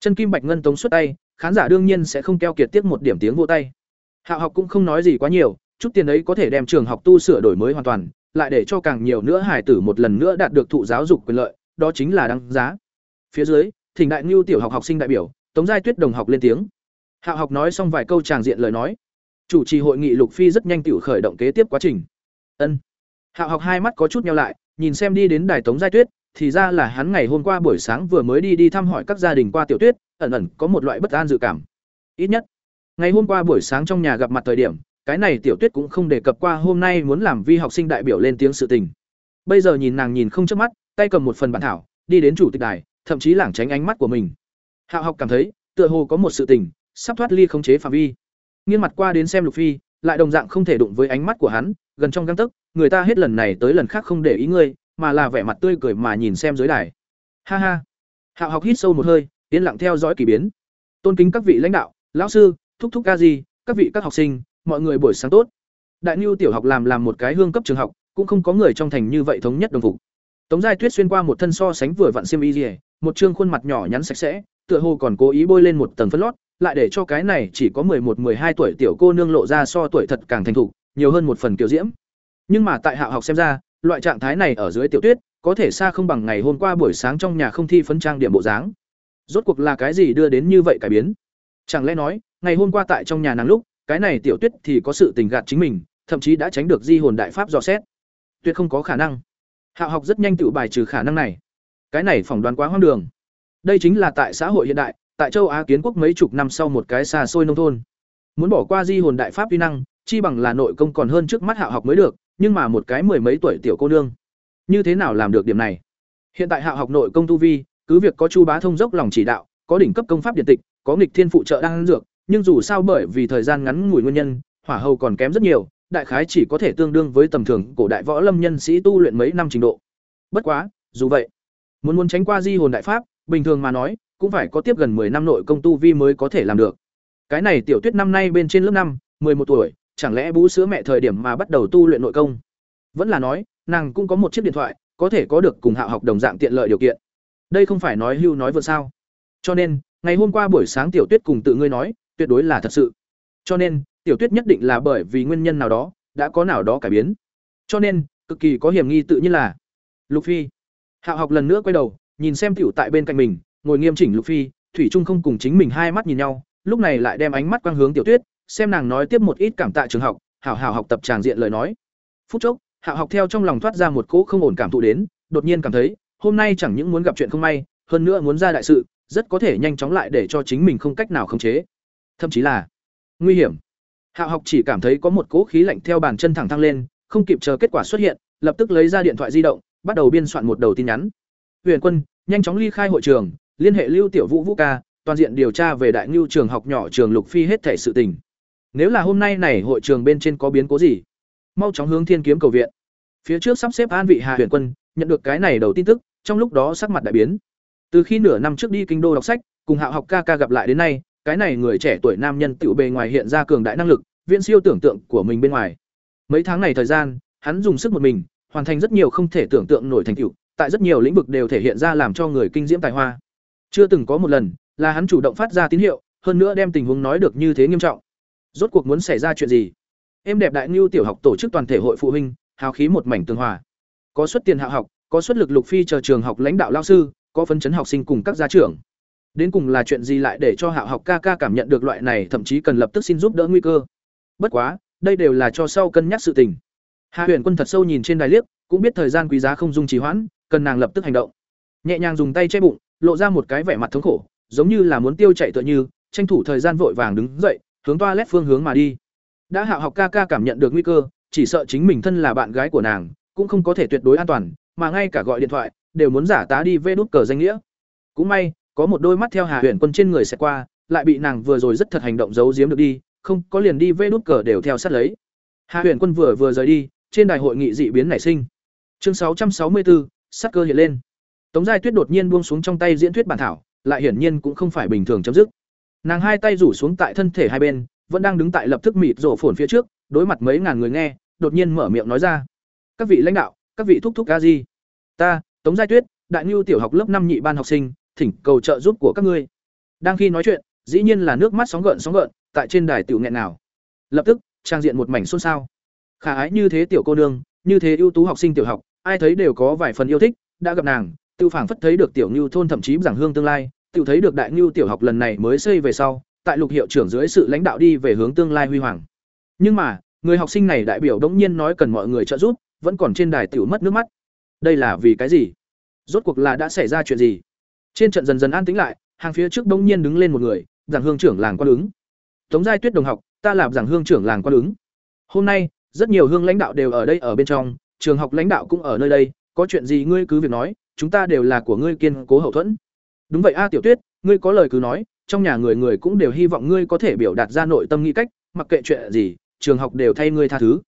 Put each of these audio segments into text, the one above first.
chân kim bạch ngân tống xuất tay, khán giả đương nhiên sẽ không keo kiệt tiếp một điểm tiếng vô tay. Hạ học cũng không nói gì quá nhiều, chút tiền ấy có thể đem trường học tu sửa đổi mới hoàn toàn, lại để cho càng nhiều nữa hải tử một lần nữa đạt được thụ giáo dục quyền lợi, đó chính là đáng giá. Phía dưới, thỉnh đại ngưu tiểu học học sinh đại biểu, tống giai tuyết đồng học lên tiếng. Hạ học nói xong vài câu tràng diện lời nói. Chủ trì hội nghị lục phi rất nhanh tiểu khởi động kế tiếp quá trình. Ân. Hạ học hai mắt có chút nhau lại, nhìn xem đi đến đài tống giai tuyết thì ra là hắn ngày hôm qua buổi sáng vừa mới đi đi thăm hỏi các gia đình qua tiểu tuyết, ẩn ẩn có một loại bất an dự cảm. Ít nhất, ngày hôm qua buổi sáng trong nhà gặp mặt thời điểm, cái này tiểu tuyết cũng không đề cập qua hôm nay muốn làm vi học sinh đại biểu lên tiếng sự tình. Bây giờ nhìn nàng nhìn không chớp mắt, tay cầm một phần bản thảo, đi đến chủ tịch đài, thậm chí lảng tránh ánh mắt của mình. Hạ học cảm thấy, tựa hồ có một sự tình, sắp thoát ly khống chế phạm vi. Nghiêng mặt qua đến xem lục phi, lại đồng dạng không thể đụng với ánh mắt của hắn, gần trong găng tấc, người ta hết lần này tới lần khác không để ý ngươi mà là vẻ mặt tươi cười mà nhìn xem dưới đài. Ha ha. Hạo học hít sâu một hơi, yên lặng theo dõi kỳ biến. Tôn kính các vị lãnh đạo, lão sư, thúc thúc ca gì các vị các học sinh, mọi người buổi sáng tốt. Đại nhu tiểu học làm làm một cái hương cấp trường học, cũng không có người trong thành như vậy thống nhất đồng phục. Tống giai tuyết xuyên qua một thân so sánh vừa vặn xiêm y dỉa một trương khuôn mặt nhỏ nhắn sạch sẽ, tựa hồ còn cố ý bôi lên một tầng phấn lót, lại để cho cái này chỉ có một một hai tuổi tiểu cô nương lộ ra so tuổi thật càng thành thục, nhiều hơn một phần kiểu diễm. Nhưng mà tại hạ học xem ra loại trạng thái này ở dưới tiểu tuyết, có thể xa không bằng ngày hôm qua buổi sáng trong nhà không thi phấn trang điểm bộ dáng. Rốt cuộc là cái gì đưa đến như vậy cải biến? Chẳng lẽ nói, ngày hôm qua tại trong nhà nàng lúc, cái này tiểu tuyết thì có sự tình gạt chính mình, thậm chí đã tránh được di hồn đại pháp dò xét? Tuyệt không có khả năng. Hạ học rất nhanh tự bài trừ khả năng này. Cái này phỏng đoán quá hoang đường. Đây chính là tại xã hội hiện đại, tại châu á kiến quốc mấy chục năm sau một cái xa xôi nông thôn. Muốn bỏ qua di hồn đại pháp uy năng, chi bằng là nội công còn hơn trước mắt hạ học mới được nhưng mà một cái mười mấy tuổi tiểu cô nương. Như thế nào làm được điểm này? Hiện tại hạ học nội công tu vi, cứ việc có chu bá thông dốc lòng chỉ đạo, có đỉnh cấp công pháp điện tịch, có nghịch thiên phụ trợ đang ăn dược, nhưng dù sao bởi vì thời gian ngắn ngủi nguyên nhân, hỏa hầu còn kém rất nhiều, đại khái chỉ có thể tương đương với tầm thường cổ đại võ lâm nhân sĩ tu luyện mấy năm trình độ. Bất quá, dù vậy, muốn muốn tránh qua di hồn đại pháp, bình thường mà nói, cũng phải có tiếp gần 10 năm nội công tu vi mới có thể làm được. Cái này tiểu tuyết năm nay bên trên lớp năm 11 tuổi chẳng lẽ bú sữa mẹ thời điểm mà bắt đầu tu luyện nội công? Vẫn là nói, nàng cũng có một chiếc điện thoại, có thể có được cùng hạ học đồng dạng tiện lợi điều kiện. Đây không phải nói hưu nói vượt sao? Cho nên, ngày hôm qua buổi sáng tiểu tuyết cùng tự ngươi nói, tuyệt đối là thật sự. Cho nên, tiểu tuyết nhất định là bởi vì nguyên nhân nào đó, đã có nào đó cải biến. Cho nên, cực kỳ có hiểm nghi tự nhiên là, lục phi. Hạ học lần nữa quay đầu, nhìn xem tiểu tại bên cạnh mình, ngồi nghiêm chỉnh lục phi, thủy trung không cùng chính mình hai mắt nhìn nhau, lúc này lại đem ánh mắt quang hướng tiểu tuyết xem nàng nói tiếp một ít cảm tạ trường học, hảo hảo học tập tràng diện lời nói. Phút chốc, hạ học theo trong lòng thoát ra một cỗ không ổn cảm thụ đến, đột nhiên cảm thấy, hôm nay chẳng những muốn gặp chuyện không may, hơn nữa muốn ra đại sự, rất có thể nhanh chóng lại để cho chính mình không cách nào khống chế. Thậm chí là, nguy hiểm. Hạ học chỉ cảm thấy có một cỗ khí lạnh theo bàn chân thẳng thăng lên, không kịp chờ kết quả xuất hiện, lập tức lấy ra điện thoại di động, bắt đầu biên soạn một đầu tin nhắn. Huyền quân, nhanh chóng ly khai hội trường, liên hệ lưu tiểu vũ vũ ca, toàn diện điều tra về đại ngưu trường học nhỏ trường lục phi hết thể sự tình nếu là hôm nay này hội trường bên trên có biến cố gì, mau chóng hướng thiên kiếm cầu viện. Phía trước sắp xếp an vị hà huyền quân, nhận được cái này đầu tin tức, trong lúc đó sắc mặt đại biến. Từ khi nửa năm trước đi kinh đô đọc sách, cùng hạo học ca ca gặp lại đến nay, cái này người trẻ tuổi nam nhân tiểu bề ngoài hiện ra cường đại năng lực, viễn siêu tưởng tượng của mình bên ngoài. Mấy tháng này thời gian, hắn dùng sức một mình, hoàn thành rất nhiều không thể tưởng tượng nổi thành tựu, tại rất nhiều lĩnh vực đều thể hiện ra làm cho người kinh diễm tài hoa. Chưa từng có một lần là hắn chủ động phát ra tín hiệu, hơn nữa đem tình huống nói được như thế nghiêm trọng rốt cuộc muốn xảy ra chuyện gì? Em đẹp đại ngưu tiểu học tổ chức toàn thể hội phụ huynh, hào khí một mảnh tương hòa. Có xuất tiền hạ học, có xuất lực lục phi chờ trường học lãnh đạo lao sư, có phấn chấn học sinh cùng các gia trưởng. Đến cùng là chuyện gì lại để cho hạ học ca ca cảm nhận được loại này thậm chí cần lập tức xin giúp đỡ nguy cơ? Bất quá, đây đều là cho sau cân nhắc sự tình. Hạ huyền quân thật sâu nhìn trên đài liếc, cũng biết thời gian quý giá không dung trì hoãn, cần nàng lập tức hành động. Nhẹ nhàng dùng tay che bụng, lộ ra một cái vẻ mặt thống khổ, giống như là muốn tiêu chạy tựa như, tranh thủ thời gian vội vàng đứng dậy hướng toa lét phương hướng mà đi. Đã hạ học ca ca cảm nhận được nguy cơ, chỉ sợ chính mình thân là bạn gái của nàng, cũng không có thể tuyệt đối an toàn, mà ngay cả gọi điện thoại, đều muốn giả tá đi vê đút cờ danh nghĩa. Cũng may, có một đôi mắt theo hà huyền quân trên người sẽ qua, lại bị nàng vừa rồi rất thật hành động giấu giếm được đi, không có liền đi vê đút cờ đều theo sát lấy. Hà huyền quân vừa vừa rời đi, trên đài hội nghị dị biến nảy sinh. Chương sáu trăm sáu mươi bốn sắc cơ hiện lên. Tống giai tuyết đột nhiên buông xuống trong tay diễn thuyết bản thảo, lại hiển nhiên cũng không phải bình thường chấm dứt nàng hai tay rủ xuống tại thân thể hai bên, vẫn đang đứng tại lập tức mịt rổ phồn phía trước, đối mặt mấy ngàn người nghe, đột nhiên mở miệng nói ra. Các vị lãnh đạo, các vị thúc thúc ca di. Ta, tống giai tuyết, đại ngưu tiểu học lớp năm nhị ban học sinh, thỉnh cầu trợ giúp của các ngươi. Đang khi nói chuyện, dĩ nhiên là nước mắt sóng gợn sóng gợn, tại trên đài tiểu nghẹn nào. Lập tức, trang diện một mảnh xôn xao. Khả ái như thế tiểu cô nương, như thế ưu tú học sinh tiểu học, ai thấy đều có vài phần yêu thích, đã gặp nàng tự phảng phất thấy được tiểu ngưu thôn thậm chí giảng hương tương lai tự thấy được đại ngưu tiểu học lần này mới xây về sau, tại lục hiệu trưởng dưới sự lãnh đạo đi về hướng tương lai huy hoàng. Nhưng mà, người học sinh này đại biểu đống nhiên nói cần mọi người trợ giúp, vẫn còn trên đài tiểu mất nước mắt. Đây là vì cái gì? Rốt cuộc là đã xảy ra chuyện gì? Trên trận dần dần an tĩnh lại, hàng phía trước đống nhiên đứng lên một người, giảng hương trưởng làng quan ứng. Tống giai tuyết đồng học, ta làm giảng hương trưởng làng quan ứng. Hôm nay, rất nhiều hương lãnh đạo đều ở đây ở bên trong, trường học lãnh đạo cũng ở nơi đây, có chuyện gì ngươi cứ việc nói, chúng ta đều là của ngươi kiên cố hậu thuẫn đúng vậy a tiểu tuyết, ngươi có lời cứ nói, trong nhà người người cũng đều hy vọng ngươi có thể biểu đạt ra nội tâm nghĩ cách, mặc kệ chuyện gì, trường học đều thay ngươi tha thứ.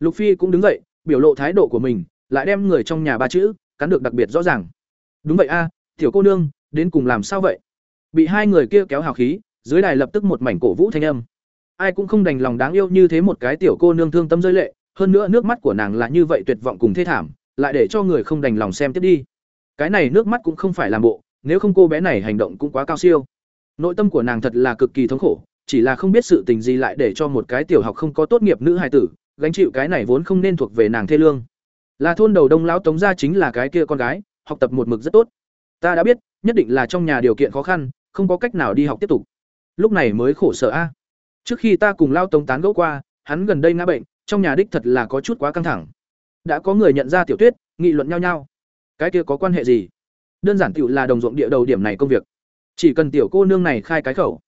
Lục phi cũng đứng dậy, biểu lộ thái độ của mình, lại đem người trong nhà ba chữ, cắn được đặc biệt rõ ràng. Đúng vậy a, tiểu cô nương, đến cùng làm sao vậy? Bị hai người kia kéo hào khí, dưới đài lập tức một mảnh cổ vũ thanh âm. Ai cũng không đành lòng đáng yêu như thế một cái tiểu cô nương thương tâm rơi lệ, hơn nữa nước mắt của nàng là như vậy tuyệt vọng cùng thê thảm, lại để cho người không đành lòng xem tiếp đi. Cái này nước mắt cũng không phải làm bộ nếu không cô bé này hành động cũng quá cao siêu. Nội tâm của nàng thật là cực kỳ thống khổ, chỉ là không biết sự tình gì lại để cho một cái tiểu học không có tốt nghiệp nữ hài tử, gánh chịu cái này vốn không nên thuộc về nàng thê lương. Là thôn đầu đông lão tống gia chính là cái kia con gái, học tập một mực rất tốt. Ta đã biết, nhất định là trong nhà điều kiện khó khăn, không có cách nào đi học tiếp tục. Lúc này mới khổ sở a. Trước khi ta cùng lao tống tán gẫu qua, hắn gần đây ngã bệnh, trong nhà đích thật là có chút quá căng thẳng. Đã có người nhận ra tiểu tuyết, nghị luận nhau nhau. Cái kia có quan hệ gì? Đơn giản tiểu là đồng ruộng địa đầu điểm này công việc. Chỉ cần tiểu cô nương này khai cái khẩu.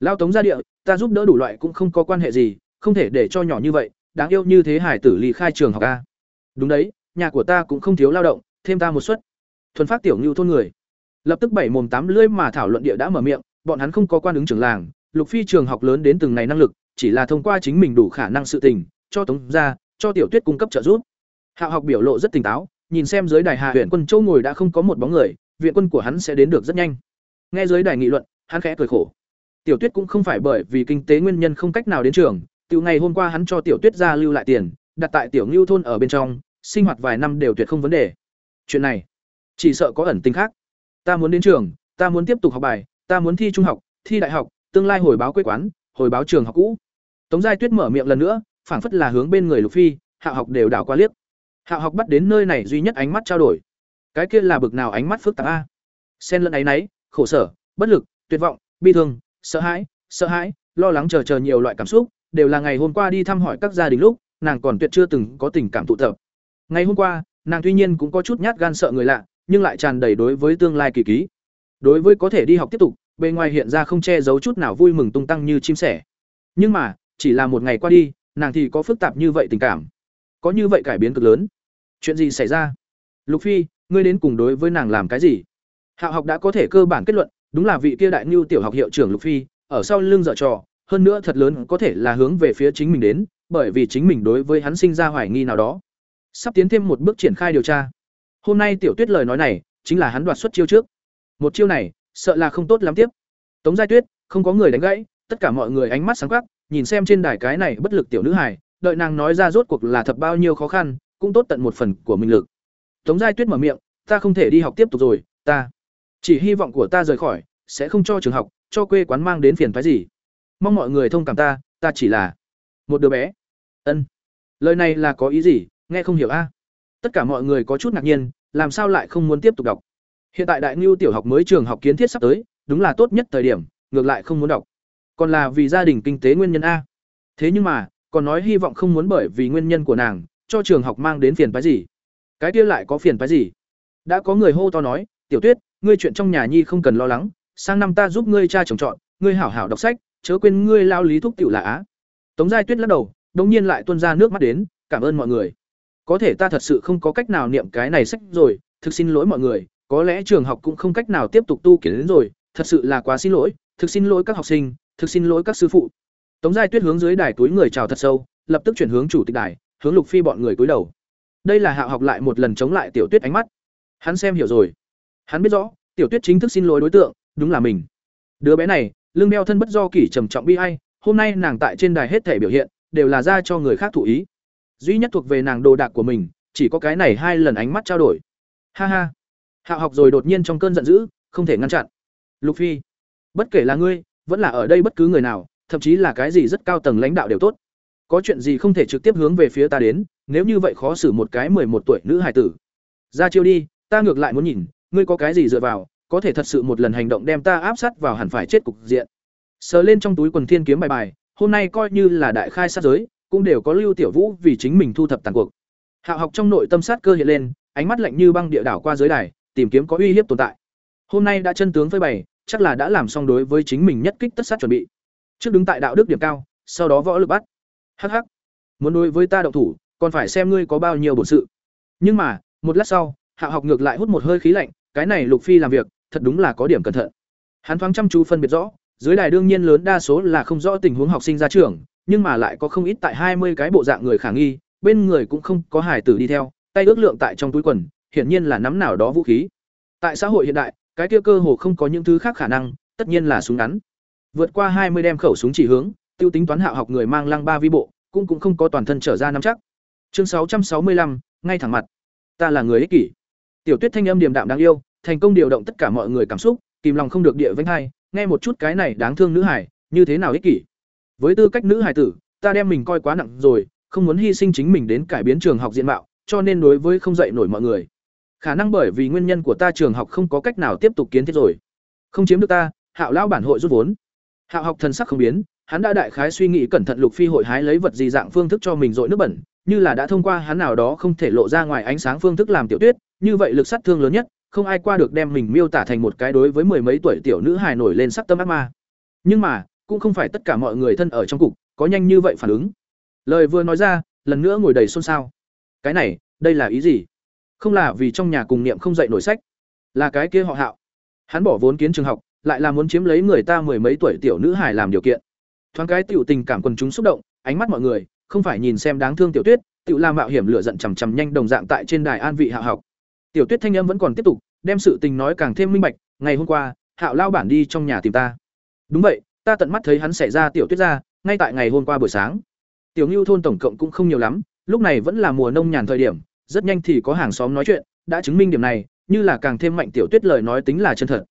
Lao tống ra địa, ta giúp đỡ đủ loại cũng không có quan hệ gì, không thể để cho nhỏ như vậy, đáng yêu như thế hải tử ly khai trường học a. Đúng đấy, nhà của ta cũng không thiếu lao động, thêm ta một suất. Thuần phát tiểu ngưu thôn người. Lập tức bảy mồm tám lưỡi mà thảo luận địa đã mở miệng, bọn hắn không có quan ứng trưởng làng, lục phi trường học lớn đến từng này năng lực, chỉ là thông qua chính mình đủ khả năng sự tình, cho tống ra, cho tiểu tuyết cung cấp trợ giúp. Hạo học biểu lộ rất tỉnh táo, nhìn xem dưới đài hạ huyện quân châu ngồi đã không có một bóng người viện quân của hắn sẽ đến được rất nhanh. Nghe dưới đài nghị luận, hắn khẽ cười khổ. Tiểu tuyết cũng không phải bởi vì kinh tế nguyên nhân không cách nào đến trường từ ngày hôm qua hắn cho tiểu tuyết ra lưu lại tiền, đặt tại tiểu ngưu thôn ở bên trong, sinh hoạt vài năm đều tuyệt không vấn đề. Chuyện này, chỉ sợ có ẩn tình khác. Ta muốn đến trường, ta muốn tiếp tục học bài, ta muốn thi trung học, thi đại học, tương lai hồi báo quê quán, hồi báo trường học cũ. Tống giai tuyết mở miệng lần nữa, phảng phất là hướng bên người lục phi, hạ học đều đảo qua liếc. Hạ học bắt đến nơi này duy nhất ánh mắt trao đổi cái kia là bực nào ánh mắt phức tạp a? Sen lẫn áy náy, khổ sở, bất lực, tuyệt vọng, bi thương, sợ hãi sợ hãi, lo lắng chờ chờ nhiều loại cảm xúc, đều là ngày hôm qua đi thăm hỏi các gia đình lúc, nàng còn tuyệt chưa từng có tình cảm tụ tập. Ngày hôm qua, nàng tuy nhiên cũng có chút nhát gan sợ người lạ, nhưng lại tràn đầy đối với tương lai kỳ ký. Đối với có thể đi học tiếp tục, bề ngoài hiện ra không che giấu chút nào vui mừng tung tăng như chim sẻ. Nhưng mà, chỉ là một ngày qua đi, nàng thì có phức tạp như vậy tình cảm. Có như vậy cải biến cực lớn. Chuyện gì xảy ra? Lục phi ngươi đến cùng đối với nàng làm cái gì? Hạo học đã có thể cơ bản kết luận, đúng là vị kia đại ngưu tiểu học hiệu trưởng lục phi, ở sau lưng dở trò, hơn nữa thật lớn có thể là hướng về phía chính mình đến, bởi vì chính mình đối với hắn sinh ra hoài nghi nào đó. Sắp tiến thêm một bước triển khai điều tra. Hôm nay tiểu tuyết lời nói này, chính là hắn đoạt xuất chiêu trước. Một chiêu này, sợ là không tốt lắm tiếp. Tống giai tuyết, không có người đánh gãy, tất cả mọi người ánh mắt sáng khắc nhìn xem trên đài cái này bất lực tiểu nữ hài, đợi nàng nói ra rốt cuộc là thật bao nhiêu khó khăn, cũng tốt tận một phần của mình lực. Tống giai tuyết mở miệng ta không thể đi học tiếp tục rồi, ta chỉ hy vọng của ta rời khỏi, sẽ không cho trường học, cho quê quán mang đến phiền phái gì. Mong mọi người thông cảm ta ta chỉ là một đứa bé. Ân. Lời này là có ý gì, nghe không hiểu a? Tất cả mọi người có chút ngạc nhiên, làm sao lại không muốn tiếp tục đọc? Hiện tại đại ngưu tiểu học mới trường học kiến thiết sắp tới, đúng là tốt nhất thời điểm, ngược lại không muốn đọc. Còn là vì gia đình kinh tế nguyên nhân a? Thế nhưng mà, còn nói hy vọng không muốn bởi vì nguyên nhân của nàng, cho trường học mang đến phiền phái gì. Cái kia lại có phiền phái gì? Đã có người hô to nói, tiểu tuyết, ngươi chuyện trong nhà nhi không cần lo lắng, sang năm ta giúp ngươi cha trồng trọt, ngươi hảo hảo đọc sách, chớ quên ngươi lao lý thúc tiểu là á. Tống giai tuyết lắc đầu đống nhiên lại tuôn ra nước mắt đến, cảm ơn mọi người. Có thể ta thật sự không có cách nào niệm cái này sách rồi, thực xin lỗi mọi người, có lẽ trường học cũng không cách nào tiếp tục tu kiến đến rồi, thật sự là quá xin lỗi, thực xin lỗi các học sinh, thực xin lỗi các sư phụ. Tống giai tuyết hướng dưới đài túi người chào thật sâu, lập tức chuyển hướng chủ tịch đài, hướng lục phi bọn người cúi đầu. Đây là hạ học lại một lần chống lại tiểu tuyết ánh mắt hắn xem hiểu rồi. Hắn biết rõ, tiểu tuyết chính thức xin lỗi đối tượng, đúng là mình. Đứa bé này, lưng đeo thân bất do kỷ trầm trọng bi ai, hôm nay nàng tại trên đài hết thể biểu hiện, đều là ra cho người khác thụ ý. Duy nhất thuộc về nàng đồ đạc của mình, chỉ có cái này hai lần ánh mắt trao đổi. Ha ha. Hạo học rồi đột nhiên trong cơn giận dữ, không thể ngăn chặn. Lục phi, bất kể là ngươi, vẫn là ở đây bất cứ người nào, thậm chí là cái gì rất cao tầng lãnh đạo đều tốt. Có chuyện gì không thể trực tiếp hướng về phía ta đến, nếu như vậy khó xử một cái mười một tuổi nữ hài tử. Ra chiêu đi ta ngược lại muốn nhìn, ngươi có cái gì dựa vào, có thể thật sự một lần hành động đem ta áp sát vào hẳn phải chết cục diện. Sờ lên trong túi quần thiên kiếm bài bài, hôm nay coi như là đại khai sát giới, cũng đều có lưu tiểu vũ vì chính mình thu thập tàn cuộc. Hạo học trong nội tâm sát cơ hiện lên, ánh mắt lạnh như băng địa đảo qua giới đài, tìm kiếm có uy hiếp tồn tại. Hôm nay đã chân tướng phơi bày, chắc là đã làm xong đối với chính mình nhất kích tất sát chuẩn bị. Trước đứng tại đạo đức điểm cao, sau đó võ lực bắt. Hh muốn đối với ta động thủ, còn phải xem ngươi có bao nhiêu bổn sự. Nhưng mà, một lát sau hạ học ngược lại hút một hơi khí lạnh, cái này lục phi làm việc, thật đúng là có điểm cẩn thận. Hắn thoáng chăm chú phân biệt rõ, dưới đài đương nhiên lớn đa số là không rõ tình huống học sinh ra trường, nhưng mà lại có không ít tại hai mươi cái bộ dạng người khả nghi, bên người cũng không có hải tử đi theo, tay ước lượng tại trong túi quần, hiển nhiên là nắm nào đó vũ khí. Tại xã hội hiện đại, cái kia cơ hồ không có những thứ khác khả năng, tất nhiên là súng ngắn. Vượt qua hai mươi đem khẩu súng chỉ hướng, tiêu tính toán hạ học người mang lăng ba vi bộ, cũng cũng không có toàn thân trở ra nắm chắc. Chương sáu trăm sáu mươi lăm, ngay thẳng mặt. Ta là người ích kỷ tiểu tuyết thanh âm điềm đạm đáng yêu, thành công điều động tất cả mọi người cảm xúc, kìm lòng không được địa vánh hai, nghe một chút cái này đáng thương nữ hải như thế nào ích kỷ. Với tư cách nữ hải tử, ta đem mình coi quá nặng rồi, không muốn hy sinh chính mình đến cải biến trường học diện mạo, cho nên đối với không dạy nổi mọi người. Khả năng bởi vì nguyên nhân của ta trường học không có cách nào tiếp tục kiến thiết rồi. Không chiếm được ta, hạo lão bản hội rút vốn. Hạo học thần sắc không biến, hắn đã đại khái suy nghĩ cẩn thận lục phi hội hái lấy vật gì dạng phương thức cho mình dội nước bẩn, như là đã thông qua hắn nào đó không thể lộ ra ngoài ánh sáng phương thức làm tiểu tuyết như vậy lực sát thương lớn nhất, không ai qua được đem mình miêu tả thành một cái đối với mười mấy tuổi tiểu nữ hài nổi lên sắc tâm ác ma. Nhưng mà, cũng không phải tất cả mọi người thân ở trong cục, có nhanh như vậy phản ứng. Lời vừa nói ra, lần nữa ngồi đầy xôn xao. Cái này, đây là ý gì? Không là vì trong nhà cùng niệm không dạy nổi sách. Là cái kia họ hạo. Hắn bỏ vốn kiến trường học, lại là muốn chiếm lấy người ta mười mấy tuổi tiểu nữ hài làm điều kiện. Thoáng cái tiểu tình cảm quần chúng xúc động, ánh mắt mọi người, không phải nhìn xem đáng thương tiểu tuyết, tiểu la mạo hiểm lửa giận chằm chằm nhanh đồng dạng tại trên đài an vị hạ học tiểu tuyết thanh âm vẫn còn tiếp tục, đem sự tình nói càng thêm minh bạch, ngày hôm qua, hạo lao bản đi trong nhà tìm ta. Đúng vậy, ta tận mắt thấy hắn xảy ra tiểu tuyết ra, ngay tại ngày hôm qua buổi sáng. Tiểu Nưu thôn tổng cộng cũng không nhiều lắm, lúc này vẫn là mùa nông nhàn thời điểm, rất nhanh thì có hàng xóm nói chuyện, đã chứng minh điểm này, như là càng thêm mạnh tiểu tuyết lời nói tính là chân thật.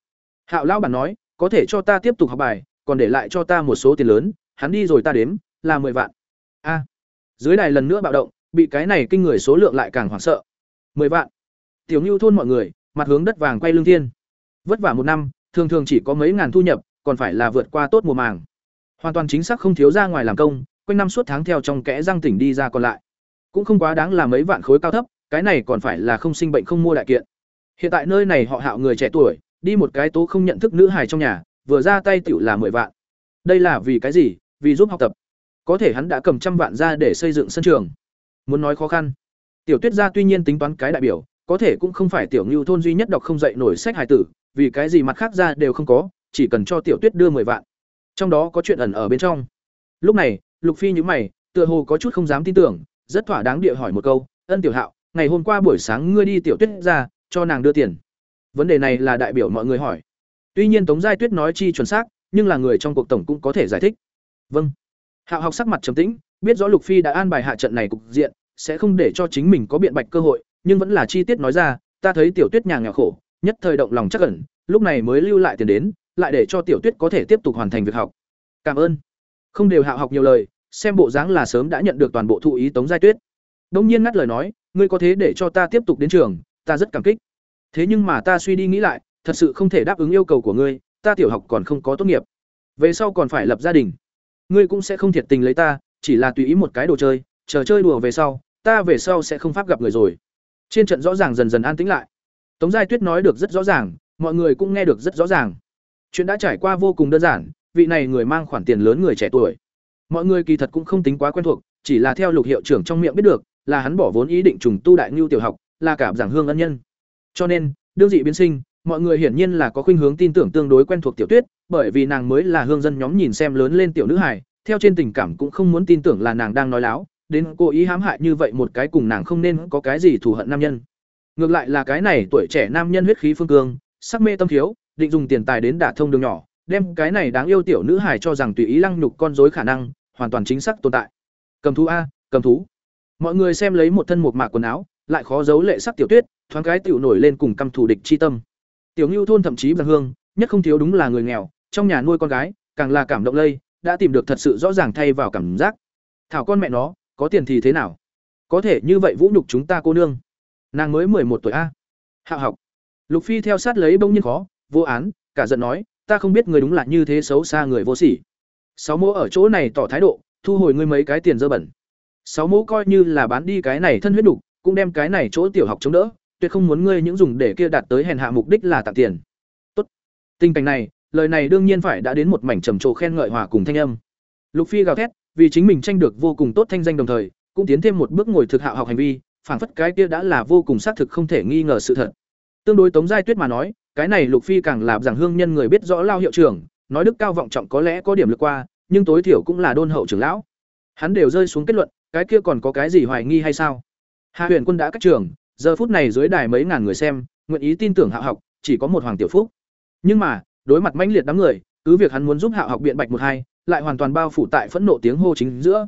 Hạo lao bản nói, có thể cho ta tiếp tục học bài, còn để lại cho ta một số tiền lớn, hắn đi rồi ta đếm, là mười vạn. A. Dưới đài lần nữa bạo động, bị cái này kinh người số lượng lại càng hoảng sợ. Mười vạn tiểu ngưu thôn mọi người, mặt hướng đất vàng quay lưng thiên. Vất vả một năm, thường thường chỉ có mấy ngàn thu nhập, còn phải là vượt qua tốt mùa màng. Hoàn toàn chính xác không thiếu ra ngoài làm công, quanh năm suốt tháng theo trong kẽ răng tỉnh đi ra còn lại. Cũng không quá đáng là mấy vạn khối cao thấp, cái này còn phải là không sinh bệnh không mua đại kiện. Hiện tại nơi này họ hạo người trẻ tuổi, đi một cái tố không nhận thức nữ hài trong nhà, vừa ra tay tiểu là mười vạn. Đây là vì cái gì? Vì giúp học tập. Có thể hắn đã cầm trăm vạn ra để xây dựng sân trường. Muốn nói khó khăn. Tiểu tuyết gia tuy nhiên tính toán cái đại biểu có thể cũng không phải tiểu ngưu thôn duy nhất đọc không dạy nổi sách hài tử, vì cái gì mặt khác ra đều không có, chỉ cần cho tiểu tuyết đưa mười vạn. Trong đó có chuyện ẩn ở bên trong. Lúc này, lục phi nhữ mày, tựa hồ có chút không dám tin tưởng, rất thỏa đáng địa hỏi một câu, ân tiểu hạo, ngày hôm qua buổi sáng ngươi đi tiểu tuyết ra, cho nàng đưa tiền. Vấn đề này là đại biểu mọi người hỏi. Tuy nhiên tống giai tuyết nói chi chuẩn xác, nhưng là người trong cuộc tổng cũng có thể giải thích. Vâng. Hạo học sắc mặt trầm tĩnh, biết rõ lục phi đã an bài hạ trận này cục diện, sẽ không để cho chính mình có biện bạch cơ hội nhưng vẫn là chi tiết nói ra, ta thấy tiểu tuyết nhà nghèo khổ, nhất thời động lòng chắc ẩn, lúc này mới lưu lại tiền đến, lại để cho tiểu tuyết có thể tiếp tục hoàn thành việc học. Cảm ơn. Không đều hạo học nhiều lời, xem bộ dáng là sớm đã nhận được toàn bộ thụ ý tống giai tuyết. Đông nhiên ngắt lời nói, ngươi có thế để cho ta tiếp tục đến trường, ta rất cảm kích. Thế nhưng mà ta suy đi nghĩ lại, thật sự không thể đáp ứng yêu cầu của ngươi, ta tiểu học còn không có tốt nghiệp. Về sau còn phải lập gia đình. Ngươi cũng sẽ không thiệt tình lấy ta, chỉ là tùy ý một cái đồ chơi, chờ chơi đùa về sau, ta về sau sẽ không pháp gặp người rồi trên trận rõ ràng dần dần an tĩnh lại. Tống giai tuyết nói được rất rõ ràng, mọi người cũng nghe được rất rõ ràng. Chuyện đã trải qua vô cùng đơn giản, vị này người mang khoản tiền lớn người trẻ tuổi. Mọi người kỳ thật cũng không tính quá quen thuộc, chỉ là theo lục hiệu trưởng trong miệng biết được, là hắn bỏ vốn ý định trùng tu đại ngưu tiểu học, là cả giảng hương ân nhân. Cho nên, đương dị biến sinh, mọi người hiển nhiên là có khuynh hướng tin tưởng tương đối quen thuộc tiểu tuyết, bởi vì nàng mới là hương dân nhóm nhìn xem lớn lên tiểu nữ hài, theo trên tình cảm cũng không muốn tin tưởng là nàng đang nói láo đến cố ý hãm hại như vậy một cái cùng nàng không nên có cái gì thù hận nam nhân. Ngược lại là cái này tuổi trẻ nam nhân huyết khí phương cương, sắc mê tâm thiếu, định dùng tiền tài đến đả thông đường nhỏ, đem cái này đáng yêu tiểu nữ hài cho rằng tùy ý lăng nhục con rối khả năng, hoàn toàn chính xác tồn tại. Cầm thú a, cầm thú. Mọi người xem lấy một thân một mạc quần áo, lại khó giấu lệ sắc tiểu tuyết, thoáng cái tiểu nổi lên cùng căm thù địch chi tâm. Tiểu ngưu thôn thậm chí bằng hương, nhất không thiếu đúng là người nghèo, trong nhà nuôi con gái, càng là cảm động lây, đã tìm được thật sự rõ ràng thay vào cảm giác. Thảo con mẹ nó có tiền thì thế nào? Có thể như vậy vũ nhục chúng ta cô nương. Nàng mới mười một tuổi a. Hạ học. Lục phi theo sát lấy bông nhiên khó, vô án, cả giận nói, ta không biết người đúng là như thế xấu xa người vô sỉ. Sáu mẫu ở chỗ này tỏ thái độ, thu hồi ngươi mấy cái tiền dơ bẩn. Sáu mẫu coi như là bán đi cái này thân huyết đục cũng đem cái này chỗ tiểu học chống đỡ, tuyệt không muốn ngươi những dùng để kia đạt tới hèn hạ mục đích là tặng tiền. Tốt. Tình cảnh này, lời này đương nhiên phải đã đến một mảnh trầm trồ khen ngợi hòa cùng thanh âm. Lục phi gào thét vì chính mình tranh được vô cùng tốt thanh danh đồng thời, cũng tiến thêm một bước ngồi thực hạo học hành vi, phảng phất cái kia đã là vô cùng xác thực không thể nghi ngờ sự thật. Tương đối tống giai tuyết mà nói, cái này lục phi càng làm rằng hương nhân người biết rõ lao hiệu trưởng, nói đức cao vọng trọng có lẽ có điểm lực qua, nhưng tối thiểu cũng là đôn hậu trưởng lão. Hắn đều rơi xuống kết luận, cái kia còn có cái gì hoài nghi hay sao? Hạ huyền quân đã cách trường, giờ phút này dưới đài mấy ngàn người xem, nguyện ý tin tưởng hạ học, chỉ có một hoàng tiểu phúc. Nhưng mà, đối mặt mãnh liệt đám người, cứ việc hắn muốn giúp hạ học biện bạch một hai lại hoàn toàn bao phủ tại phẫn nộ tiếng hô chính giữa.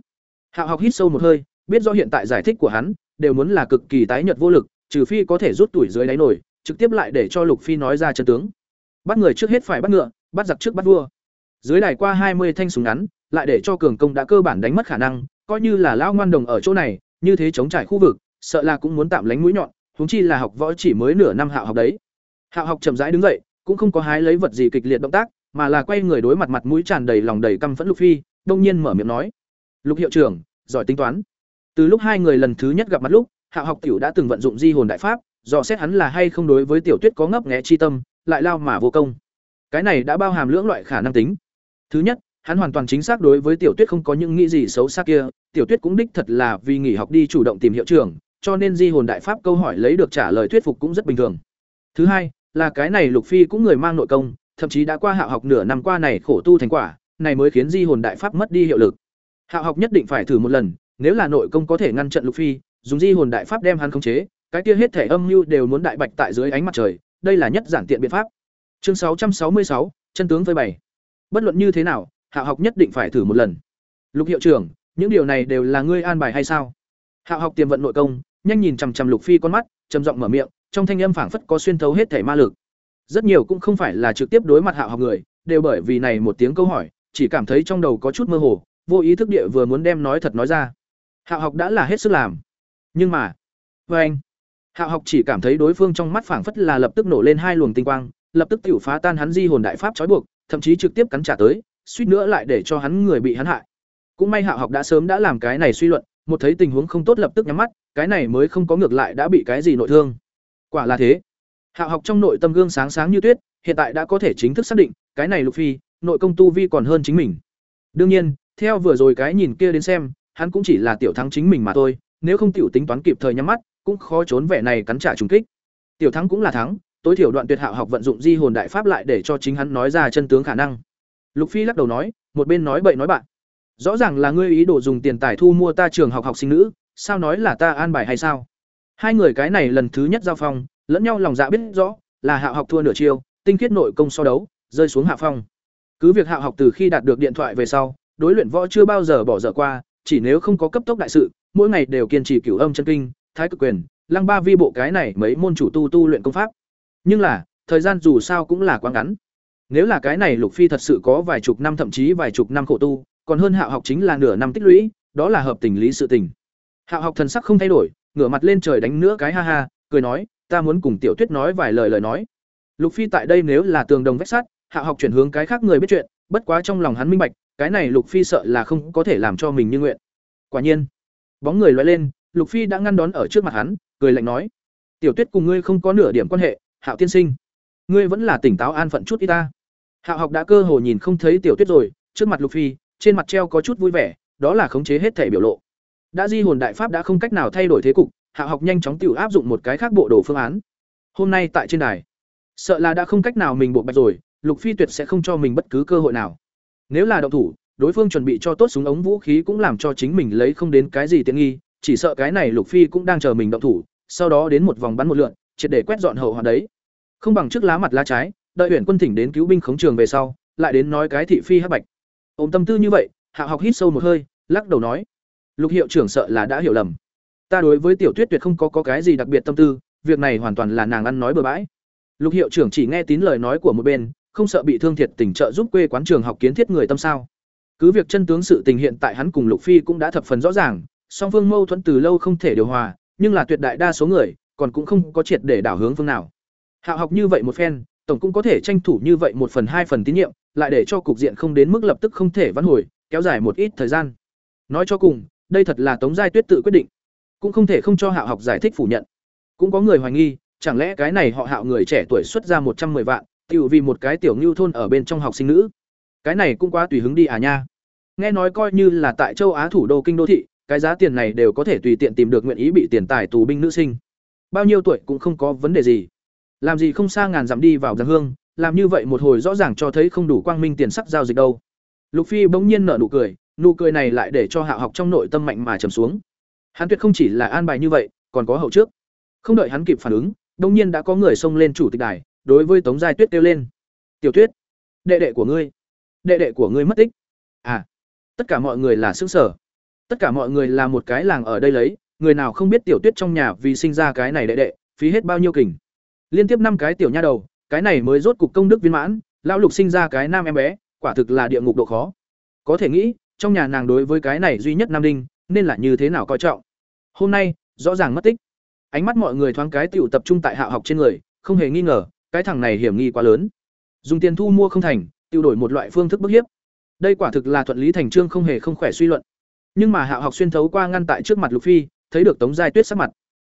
Hạ học hít sâu một hơi, biết do hiện tại giải thích của hắn, đều muốn là cực kỳ tái nhợt vô lực, trừ phi có thể rút tuổi dưới đáy nổi, trực tiếp lại để cho lục phi nói ra chân tướng. Bắt người trước hết phải bắt ngựa, bắt giặc trước bắt vua. Dưới đài qua hai mươi thanh súng ngắn, lại để cho cường công đã cơ bản đánh mất khả năng, coi như là lao ngoan đồng ở chỗ này, như thế chống trải khu vực, sợ là cũng muốn tạm lánh mũi nhọn, huống chi là học võ chỉ mới nửa năm hạ học đấy. Hạ học chậm rãi đứng dậy, cũng không có hái lấy vật gì kịch liệt động tác mà là quay người đối mặt mặt mũi tràn đầy lòng đầy căm phẫn lục phi, đông nhiên mở miệng nói, lục hiệu trưởng, giỏi tính toán. Từ lúc hai người lần thứ nhất gặp mặt lúc, hạ học tiểu đã từng vận dụng di hồn đại pháp, dò xét hắn là hay không đối với tiểu tuyết có ngấp nghé chi tâm, lại lao mà vô công. Cái này đã bao hàm lưỡng loại khả năng tính. Thứ nhất, hắn hoàn toàn chính xác đối với tiểu tuyết không có những nghĩ gì xấu xa kia, tiểu tuyết cũng đích thật là vì nghỉ học đi chủ động tìm hiệu trưởng, cho nên di hồn đại pháp câu hỏi lấy được trả lời thuyết phục cũng rất bình thường. Thứ hai, là cái này lục phi cũng người mang nội công thậm chí đã qua hạ học nửa năm qua này khổ tu thành quả, này mới khiến di hồn đại pháp mất đi hiệu lực. Hạ học nhất định phải thử một lần, nếu là nội công có thể ngăn trận lục phi, dùng di hồn đại pháp đem hắn khống chế, cái kia hết thể âm mưu đều muốn đại bạch tại dưới ánh mặt trời, đây là nhất giản tiện biện pháp. Chương sáu trăm sáu mươi sáu, chân tướng với bảy bất luận như thế nào, hạ học nhất định phải thử một lần. Lục hiệu trưởng, những điều này đều là ngươi an bài hay sao? Hạ học tiềm vận nội công, nhanh nhìn chằm chằm lục phi con mắt, trầm giọng mở miệng, trong thanh âm phảng phất có xuyên thấu hết thể ma lực rất nhiều cũng không phải là trực tiếp đối mặt hạ học người, đều bởi vì này một tiếng câu hỏi, chỉ cảm thấy trong đầu có chút mơ hồ, vô ý thức địa vừa muốn đem nói thật nói ra. Hạ học đã là hết sức làm. Nhưng mà với anh, hạ học chỉ cảm thấy đối phương trong mắt phảng phất là lập tức nổ lên hai luồng tinh quang, lập tức tiểu phá tan hắn di hồn đại pháp trói buộc, thậm chí trực tiếp cắn trả tới, suýt nữa lại để cho hắn người bị hắn hại. Cũng may hạ học đã sớm đã làm cái này suy luận, một thấy tình huống không tốt lập tức nhắm mắt, cái này mới không có ngược lại đã bị cái gì nội thương. Quả là thế hạ học trong nội tâm gương sáng sáng như tuyết, hiện tại đã có thể chính thức xác định, cái này lục phi, nội công tu vi còn hơn chính mình. Đương nhiên, theo vừa rồi cái nhìn kia đến xem, hắn cũng chỉ là tiểu thắng chính mình mà thôi, nếu không tiểu tính toán kịp thời nhắm mắt, cũng khó trốn vẻ này cắn trả trùng kích. Tiểu thắng cũng là thắng, tối thiểu đoạn tuyệt hạo học vận dụng di hồn đại pháp lại để cho chính hắn nói ra chân tướng khả năng. Lục phi lắc đầu nói, một bên nói bậy nói bạn. Rõ ràng là ngươi ý đồ dùng tiền tài thu mua ta trường học học sinh nữ, sao nói là ta an bài hay sao? Hai người cái này lần thứ nhất giao phong lẫn nhau lòng dạ biết rõ, là hạ học thua nửa chiêu, tinh khiết nội công so đấu, rơi xuống hạ phong. Cứ việc hạ học từ khi đạt được điện thoại về sau, đối luyện võ chưa bao giờ bỏ dở qua, chỉ nếu không có cấp tốc đại sự, mỗi ngày đều kiên trì cửu âm chân kinh, thái cực quyền, lăng ba vi bộ cái này mấy môn chủ tu tu luyện công pháp. Nhưng là, thời gian dù sao cũng là quá ngắn. Nếu là cái này lục phi thật sự có vài chục năm thậm chí vài chục năm khổ tu, còn hơn hạ học chính là nửa năm tích lũy, đó là hợp tình lý sự tình. Hạ học thần sắc không thay đổi, ngửa mặt lên trời đánh nữa cái ha ha, cười nói ta muốn cùng tiểu tuyết nói vài lời lời nói. Lục phi tại đây nếu là tường đồng vách sắt, hạ học chuyển hướng cái khác người biết chuyện, bất quá trong lòng hắn minh bạch, cái này lục phi sợ là không có thể làm cho mình như nguyện. Quả nhiên, bóng người loay lên, lục phi đã ngăn đón ở trước mặt hắn, cười lạnh nói, tiểu tuyết cùng ngươi không có nửa điểm quan hệ, hạo tiên sinh. Ngươi vẫn là tỉnh táo an phận chút y ta. Hạo học đã cơ hồ nhìn không thấy tiểu tuyết rồi, trước mặt lục phi, trên mặt treo có chút vui vẻ, đó là khống chế hết thể biểu lộ. Đã di hồn đại pháp đã không cách nào thay đổi thế cục hạ học nhanh chóng tự áp dụng một cái khác bộ đồ phương án. Hôm nay tại trên đài, sợ là đã không cách nào mình bộ bạch rồi, lục phi tuyệt sẽ không cho mình bất cứ cơ hội nào. Nếu là động thủ, đối phương chuẩn bị cho tốt súng ống vũ khí cũng làm cho chính mình lấy không đến cái gì tiện nghi, chỉ sợ cái này lục phi cũng đang chờ mình động thủ, sau đó đến một vòng bắn một lượn, triệt để quét dọn hậu hoạn đấy. Không bằng trước lá mặt lá trái, đợi huyện quân thỉnh đến cứu binh khống trường về sau, lại đến nói cái thị phi hắc bạch. Ôm tâm tư như vậy, hạ học hít sâu một hơi, lắc đầu nói, lục hiệu trưởng sợ là đã hiểu lầm ta đối với tiểu tuyết tuyệt không có, có cái gì đặc biệt tâm tư việc này hoàn toàn là nàng ăn nói bừa bãi lục hiệu trưởng chỉ nghe tín lời nói của một bên không sợ bị thương thiệt tình trợ giúp quê quán trường học kiến thiết người tâm sao? Cứ việc chân tướng sự tình hiện tại hắn cùng Lục Phi cũng đã thập phần rõ ràng, song phương mâu thuẫn từ lâu không thể điều hòa, nhưng là tuyệt đại đa số người còn cũng không có triệt để đảo hướng phương nào. Hạo học như vậy một phen, tổng cũng có thể tranh thủ như vậy một phần hai phần tín nhiệm, lại để cho cục diện không đến mức lập tức không thể vãn hồi, kéo dài một ít thời gian. Nói cho cùng, đây thật là Tống Giai Tuyết tự quyết định, cũng không thể không cho Hạo học giải thích phủ nhận. Cũng có người hoài nghi, chẳng lẽ cái này họ Hạo người trẻ tuổi xuất ra một trăm 110 vạn, tiểu vì một cái tiểu ngưu thôn ở bên trong học sinh nữ. Cái này cũng quá tùy hứng đi à nha. Nghe nói coi như là tại châu Á thủ đô kinh đô thị, cái giá tiền này đều có thể tùy tiện tìm được nguyện ý bị tiền tài tù binh nữ sinh. Bao nhiêu tuổi cũng không có vấn đề gì. Làm gì không xa ngàn dặm đi vào giang hương, làm như vậy một hồi rõ ràng cho thấy không đủ quang minh tiền sắc giao dịch đâu. Lục Phi bỗng nhiên nở nụ cười, nụ cười này lại để cho Hạ học trong nội tâm mạnh mà trầm xuống. Hắn tuyệt không chỉ là an bài như vậy, còn có hậu trước. Không đợi hắn kịp phản ứng, đông nhiên đã có người xông lên chủ tịch đài, đối với Tống Giai Tuyết kêu lên: "Tiểu Tuyết, đệ đệ của ngươi, đệ đệ của ngươi mất tích." À, tất cả mọi người là sững sở. Tất cả mọi người là một cái làng ở đây lấy, người nào không biết Tiểu Tuyết trong nhà vì sinh ra cái này đệ đệ, phí hết bao nhiêu kình. Liên tiếp năm cái tiểu nha đầu, cái này mới rốt cục công đức viên mãn, lão Lục sinh ra cái nam em bé, quả thực là địa ngục độ khó. Có thể nghĩ, trong nhà nàng đối với cái này duy nhất nam đinh, nên là như thế nào coi trọng. Hôm nay, rõ ràng mất tích. Ánh mắt mọi người thoáng cái tiểu tập trung tại Hạ học trên người, không hề nghi ngờ, cái thằng này hiểm nghi quá lớn. Dùng tiền thu mua không thành, tiêu đổi một loại phương thức bức hiếp. Đây quả thực là thuận lý thành trương không hề không khỏe suy luận. Nhưng mà Hạ học xuyên thấu qua ngăn tại trước mặt Lục Phi, thấy được Tống Giai Tuyết sắc mặt.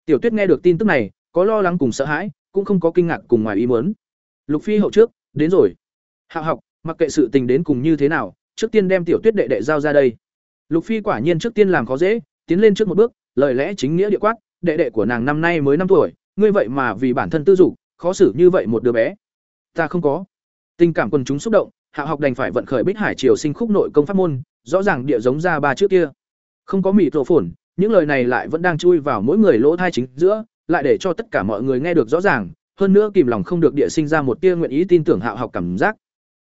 Tiểu Tuyết nghe được tin tức này, có lo lắng cùng sợ hãi, cũng không có kinh ngạc cùng ngoài ý muốn. Lục Phi hậu trước, đến rồi. Hạ học, mặc kệ sự tình đến cùng như thế nào, trước tiên đem tiểu Tuyết đệ đệ giao ra đây. Lục Phi quả nhiên trước tiên làm khó dễ, tiến lên trước một bước, lời lẽ chính nghĩa địa quát, đệ đệ của nàng năm nay mới năm tuổi, ngươi vậy mà vì bản thân tư dục, khó xử như vậy một đứa bé. Ta không có. Tình cảm quần chúng xúc động, Hạ học đành phải vận khởi Bích Hải Triều sinh khúc nội công pháp môn, rõ ràng địa giống ra ba trước kia. Không có mị tổ phồn, những lời này lại vẫn đang chui vào mỗi người lỗ thai chính giữa, lại để cho tất cả mọi người nghe được rõ ràng, hơn nữa kìm lòng không được địa sinh ra một tia nguyện ý tin tưởng hạ học cảm giác.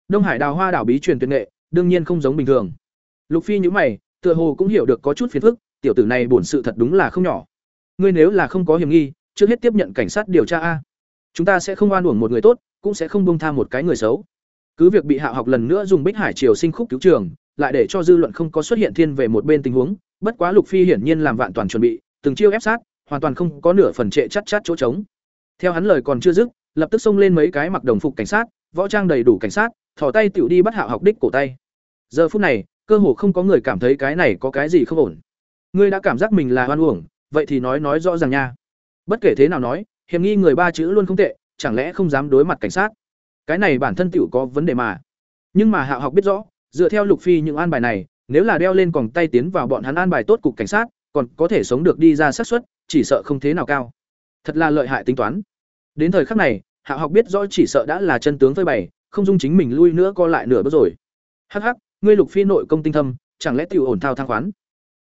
Đông Hải Đào Hoa đảo bí truyền tuyệt nghệ, đương nhiên không giống bình thường. Lục Phi nhíu mày, tựa hồ cũng hiểu được có chút phiền phức, tiểu tử này bổn sự thật đúng là không nhỏ. Ngươi nếu là không có hiểm nghi, trước hết tiếp nhận cảnh sát điều tra a. Chúng ta sẽ không oan uổng một người tốt, cũng sẽ không buông tha một cái người xấu. Cứ việc bị hạ học lần nữa dùng Bích Hải Triều sinh khúc cứu trường, lại để cho dư luận không có xuất hiện thiên về một bên tình huống, bất quá Lục Phi hiển nhiên làm vạn toàn chuẩn bị, từng chiêu ép sát, hoàn toàn không có nửa phần trệ chắt chát chỗ trống. Theo hắn lời còn chưa dứt, lập tức xông lên mấy cái mặc đồng phục cảnh sát, võ trang đầy đủ cảnh sát, thò tay tiểu đi bắt hạ học đích cổ tay. Giờ phút này, cơ hồ không có người cảm thấy cái này có cái gì không ổn. Ngươi đã cảm giác mình là hoan uổng, vậy thì nói nói rõ ràng nha. Bất kể thế nào nói, hiểm nghi người ba chữ luôn không tệ, chẳng lẽ không dám đối mặt cảnh sát? Cái này bản thân tiểu có vấn đề mà. Nhưng mà Hạo học biết rõ, dựa theo Lục Phi những an bài này, nếu là đeo lên còng tay tiến vào bọn hắn an bài tốt cục cảnh sát, còn có thể sống được đi ra xác suất, chỉ sợ không thế nào cao. Thật là lợi hại tính toán. Đến thời khắc này, Hạ học biết rõ chỉ sợ đã là chân tướng phơi bày, không dung chính mình lui nữa co lại nửa bước rồi. Hắc hắc, ngươi Lục Phi nội công tinh thâm, chẳng lẽ tiểu ổn thao thang khoán?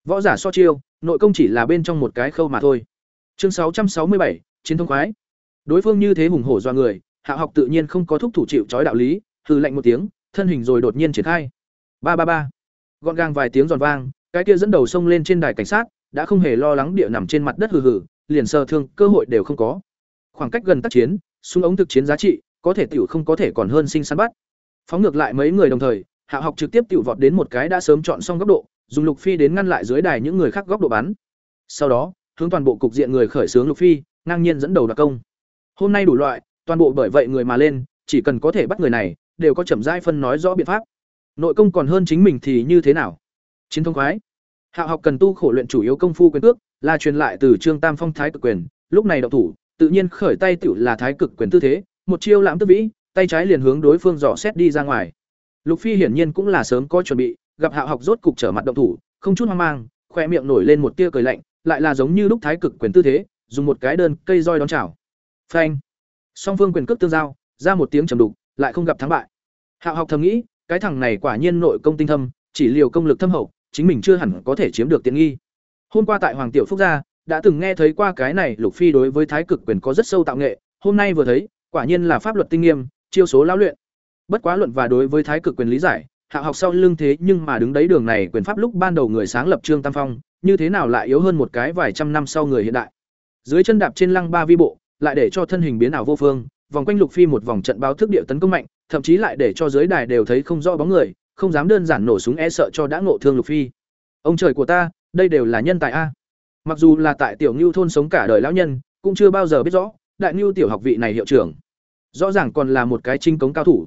Võ giả so chiêu, nội công chỉ là bên trong một cái khâu mà thôi. Chương sáu sáu mươi bảy, chiến thông khoái. Đối phương như thế hùng hổ do người, Hạ học tự nhiên không có thúc thủ chịu trói đạo lý, hừ lạnh một tiếng, thân hình rồi đột nhiên triển khai. Ba ba ba. Gọn gàng vài tiếng giòn vang, cái kia dẫn đầu sông lên trên đài cảnh sát, đã không hề lo lắng địa nằm trên mặt đất hừ hừ, liền sơ thương, cơ hội đều không có. Khoảng cách gần tác chiến, súng ống thực chiến giá trị, có thể tiểu không có thể còn hơn sinh săn bắt. Phóng ngược lại mấy người đồng thời, Hạ học trực tiếp tiểu vọt đến một cái đã sớm chọn xong góc độ, dùng lục phi đến ngăn lại dưới đài những người khác góc độ bắn. Sau đó, hướng toàn bộ cục diện người khởi xướng lục phi, ngang nhiên dẫn đầu đặc công. Hôm nay đủ loại, toàn bộ bởi vậy người mà lên, chỉ cần có thể bắt người này, đều có chậm rãi phân nói rõ biện pháp. Nội công còn hơn chính mình thì như thế nào? Chiến thông khoái. Hạ học cần tu khổ luyện chủ yếu công phu quyền cước, là truyền lại từ Trương Tam Phong thái cực quyền, lúc này động thủ, tự nhiên khởi tay tiểu là thái cực quyền tư thế, một chiêu lãm tư vĩ, tay trái liền hướng đối phương dò xét đi ra ngoài. Lục Phi hiển nhiên cũng là sớm có chuẩn bị, gặp Hạ học rốt cục trở mặt động thủ, không chút hoang mang, khoe miệng nổi lên một tia cười lạnh, lại là giống như lúc thái cực quyền tư thế, dùng một cái đơn cây roi đón chào. Phanh. Song phương quyền cước tương giao, ra một tiếng trầm đục, lại không gặp thắng bại. Hạ học thầm nghĩ, cái thằng này quả nhiên nội công tinh thâm, chỉ liều công lực thâm hậu, chính mình chưa hẳn có thể chiếm được tiện nghi. Hôm qua tại Hoàng Tiểu Phúc gia, đã từng nghe thấy qua cái này Lục Phi đối với thái cực quyền có rất sâu tạo nghệ, hôm nay vừa thấy, quả nhiên là pháp luật tinh nghiêm, chiêu số lão luyện. Bất quá luận và đối với thái cực quyền lý giải, hạ học sau lưng thế nhưng mà đứng đấy đường này quyền pháp lúc ban đầu người sáng lập Trương Tam Phong, như thế nào lại yếu hơn một cái vài trăm năm sau người hiện đại. Dưới chân đạp trên lăng ba vi bộ, lại để cho thân hình biến ảo vô phương, vòng quanh Lục Phi một vòng trận báo thức địa tấn công mạnh, thậm chí lại để cho dưới đài đều thấy không rõ bóng người, không dám đơn giản nổ súng e sợ cho đã ngộ thương Lục Phi. Ông trời của ta, đây đều là nhân tài a. Mặc dù là tại tiểu Nưu thôn sống cả đời lão nhân, cũng chưa bao giờ biết rõ, đại Nưu tiểu học vị này hiệu trưởng, rõ ràng còn là một cái trinh cống cao thủ.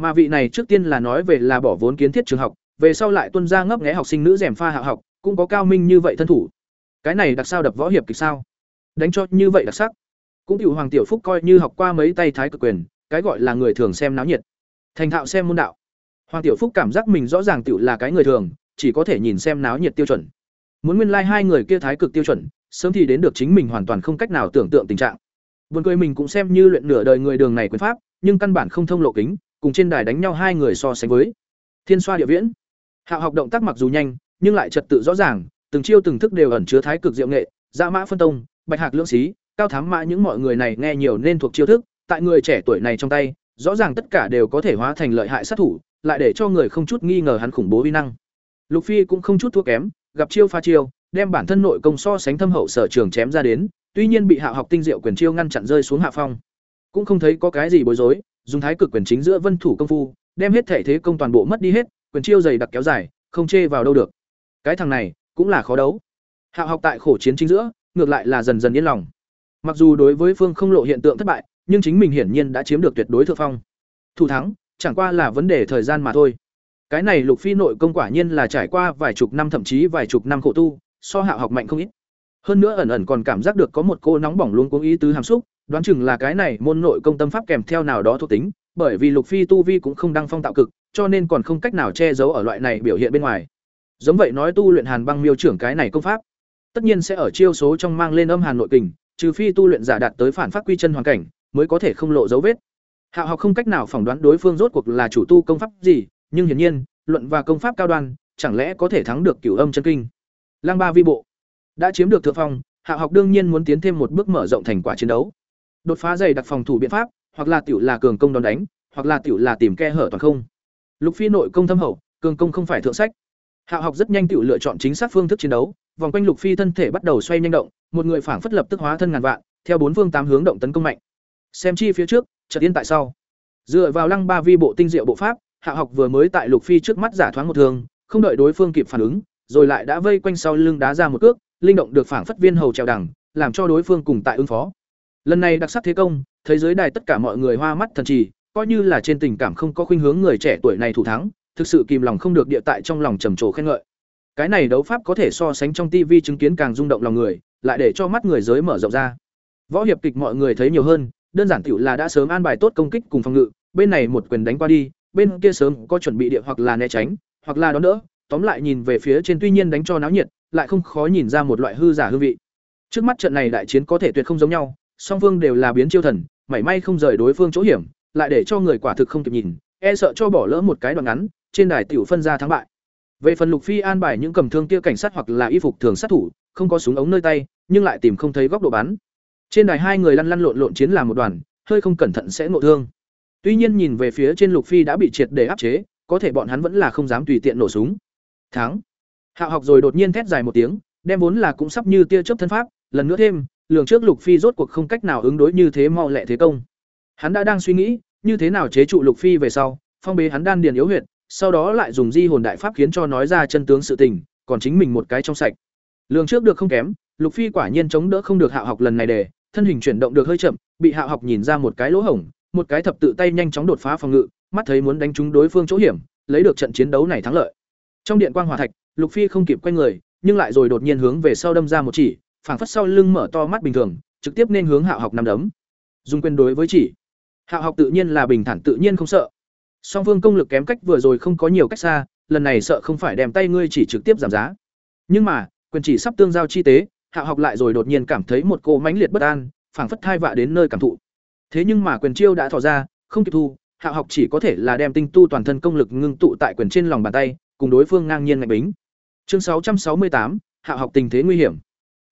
Mà vị này trước tiên là nói về là bỏ vốn kiến thiết trường học, về sau lại tuân ra ngấp nghé học sinh nữ rèm pha hạ học, cũng có cao minh như vậy thân thủ. Cái này đặc sao đập võ hiệp kịch sao? Đánh cho như vậy đặc sắc. Cũng tiểu Hoàng Tiểu Phúc coi như học qua mấy tay thái cực quyền, cái gọi là người thường xem náo nhiệt. Thành thạo xem môn đạo. Hoàng Tiểu Phúc cảm giác mình rõ ràng tiểu là cái người thường, chỉ có thể nhìn xem náo nhiệt tiêu chuẩn. Muốn nguyên lai like hai người kia thái cực tiêu chuẩn, sớm thì đến được chính mình hoàn toàn không cách nào tưởng tượng tình trạng. Buồn cười mình cũng xem như luyện nửa đời người đường này quyền pháp, nhưng căn bản không thông lộ kính, cùng trên đài đánh nhau hai người so sánh với. Thiên xoa địa viễn. Hạo học động tác mặc dù nhanh, nhưng lại trật tự rõ ràng, từng chiêu từng thức đều ẩn chứa thái cực diệu nghệ, dạ mã phân tông, bạch hạc lưỡng xí, cao thám mã những mọi người này nghe nhiều nên thuộc chiêu thức, tại người trẻ tuổi này trong tay, rõ ràng tất cả đều có thể hóa thành lợi hại sát thủ, lại để cho người không chút nghi ngờ hắn khủng bố uy năng. Lục Phi cũng không chút thua kém, gặp chiêu pha chiêu, đem bản thân nội công so sánh thâm hậu sở trường chém ra đến, tuy nhiên bị Hạ học tinh diệu quyền chiêu ngăn chặn rơi xuống hạ phong. Cũng không thấy có cái gì bối rối, dùng thái cực quyền chính giữa vân thủ công phu, đem hết thể thế công toàn bộ mất đi hết, quyền chiêu dày đặc kéo dài, không chê vào đâu được. Cái thằng này cũng là khó đấu. Hạ học tại khổ chiến chính giữa, ngược lại là dần dần yên lòng. Mặc dù đối với phương không lộ hiện tượng thất bại, nhưng chính mình hiển nhiên đã chiếm được tuyệt đối thượng phong. Thủ thắng, chẳng qua là vấn đề thời gian mà thôi. Cái này Lục Phi nội công quả nhiên là trải qua vài chục năm thậm chí vài chục năm khổ tu, so Hạ học mạnh không ít. Hơn nữa ẩn ẩn còn cảm giác được có một cô nóng bỏng luôn cuống ý tứ hàm xúc, đoán chừng là cái này môn nội công tâm pháp kèm theo nào đó thuộc tính, bởi vì Lục Phi tu vi cũng không đăng phong tạo cực, cho nên còn không cách nào che giấu ở loại này biểu hiện bên ngoài. Giống vậy nói tu luyện Hàn Băng Miêu trưởng cái này công pháp, tất nhiên sẽ ở chiêu số trong mang lên âm hàn nội kình, trừ phi tu luyện giả đạt tới phản phát quy chân hoàn cảnh, mới có thể không lộ dấu vết. Hạo học không cách nào phỏng đoán đối phương rốt cuộc là chủ tu công pháp gì, nhưng hiển nhiên, luận và công pháp cao đoan, chẳng lẽ có thể thắng được Cửu Âm chân kinh. lang Ba vi bộ đã chiếm được thượng phong, Hạo học đương nhiên muốn tiến thêm một bước mở rộng thành quả chiến đấu. Đột phá dày đặc phòng thủ biện pháp, hoặc là tiểu là cường công đòn đánh, hoặc là tiểu là tìm khe hở toàn không. Lục Phi nội công thâm hậu, cường công không phải thượng sách. Hạo học rất nhanh tiểu lựa chọn chính xác phương thức chiến đấu, vòng quanh Lục Phi thân thể bắt đầu xoay nhanh động, một người phảng phất lập tức hóa thân ngàn vạn, theo bốn phương tám hướng động tấn công mạnh. Xem chi phía trước, chợt yên tại sau. Dựa vào lăng ba vi bộ tinh diệu bộ pháp, Hạ học vừa mới tại Lục Phi trước mắt giả thoáng một thường, không đợi đối phương kịp phản ứng, rồi lại đã vây quanh sau lưng đá ra một cước, linh động được phảng phất viên hầu trèo đằng, làm cho đối phương cùng tại ứng phó. Lần này đặc sắc thế công, thấy giới đài tất cả mọi người hoa mắt thần trì, coi như là trên tình cảm không có khuynh hướng người trẻ tuổi này thủ thắng, thực sự kìm lòng không được địa tại trong lòng trầm trồ khen ngợi. Cái này đấu pháp có thể so sánh trong TV chứng kiến càng rung động lòng người, lại để cho mắt người giới mở rộng ra. Võ hiệp kịch mọi người thấy nhiều hơn, đơn giản tiểu là đã sớm an bài tốt công kích cùng phòng ngự, bên này một quyền đánh qua đi, bên kia sớm có chuẩn bị địa hoặc là né tránh, hoặc là đón đỡ, tóm lại nhìn về phía trên tuy nhiên đánh cho náo nhiệt, lại không khó nhìn ra một loại hư giả hư vị. Trước mắt trận này đại chiến có thể tuyệt không giống nhau, song phương đều là biến chiêu thần, mảy may không rời đối phương chỗ hiểm, lại để cho người quả thực không kịp nhìn, e sợ cho bỏ lỡ một cái đoạn ngắn, trên đài tiểu phân ra thắng bại. Về phần Lục Phi an bài những cầm thương kia cảnh sát hoặc là y phục thường sát thủ, không có súng ống nơi tay, nhưng lại tìm không thấy góc độ bắn. Trên đài hai người lăn lăn lộn lộn chiến làm một đoàn, hơi không cẩn thận sẽ ngộ thương. Tuy nhiên nhìn về phía trên Lục Phi đã bị triệt để áp chế, có thể bọn hắn vẫn là không dám tùy tiện nổ súng. Thắng. Hạo học rồi đột nhiên thét dài một tiếng, đem vốn là cũng sắp như tia chớp thân pháp, lần nữa thêm, lường trước Lục Phi rốt cuộc không cách nào ứng đối như thế mau lẹ thế công. Hắn đã đang suy nghĩ, như thế nào chế trụ Lục Phi về sau, phong bế hắn đan điền yếu huyệt, sau đó lại dùng di hồn đại pháp khiến cho nói ra chân tướng sự tình, còn chính mình một cái trong sạch. Lường trước được không kém, Lục Phi quả nhiên chống đỡ không được Hạo học lần này để, thân hình chuyển động được hơi chậm, bị Hạo học nhìn ra một cái lỗ hổng, một cái thập tự tay nhanh chóng đột phá phòng ngự, mắt thấy muốn đánh trúng đối phương chỗ hiểm, lấy được trận chiến đấu này thắng lợi. Trong điện quang hỏa thạch, Lục Phi không kịp quay người, nhưng lại rồi đột nhiên hướng về sau đâm ra một chỉ, phảng phất sau lưng mở to mắt bình thường, trực tiếp nên hướng Hạo học năm đấm. Dùng quyền đối với chỉ. Hạo học tự nhiên là bình thản tự nhiên không sợ. Song phương công lực kém cách vừa rồi không có nhiều cách xa, lần này sợ không phải đem tay ngươi chỉ trực tiếp giảm giá. Nhưng mà, quyền chỉ sắp tương giao chi tế, Hạo học lại rồi đột nhiên cảm thấy một cô mãnh liệt bất an, phảng phất thai vạ đến nơi cảm thụ. Thế nhưng mà quyền chiêu đã thò ra, không kịp thu, Hạo học chỉ có thể là đem tinh tu toàn thân công lực ngưng tụ tại quyền trên lòng bàn tay, cùng đối phương ngang nhiên ngạch bính. Chương 668, Hạo học tình thế nguy hiểm.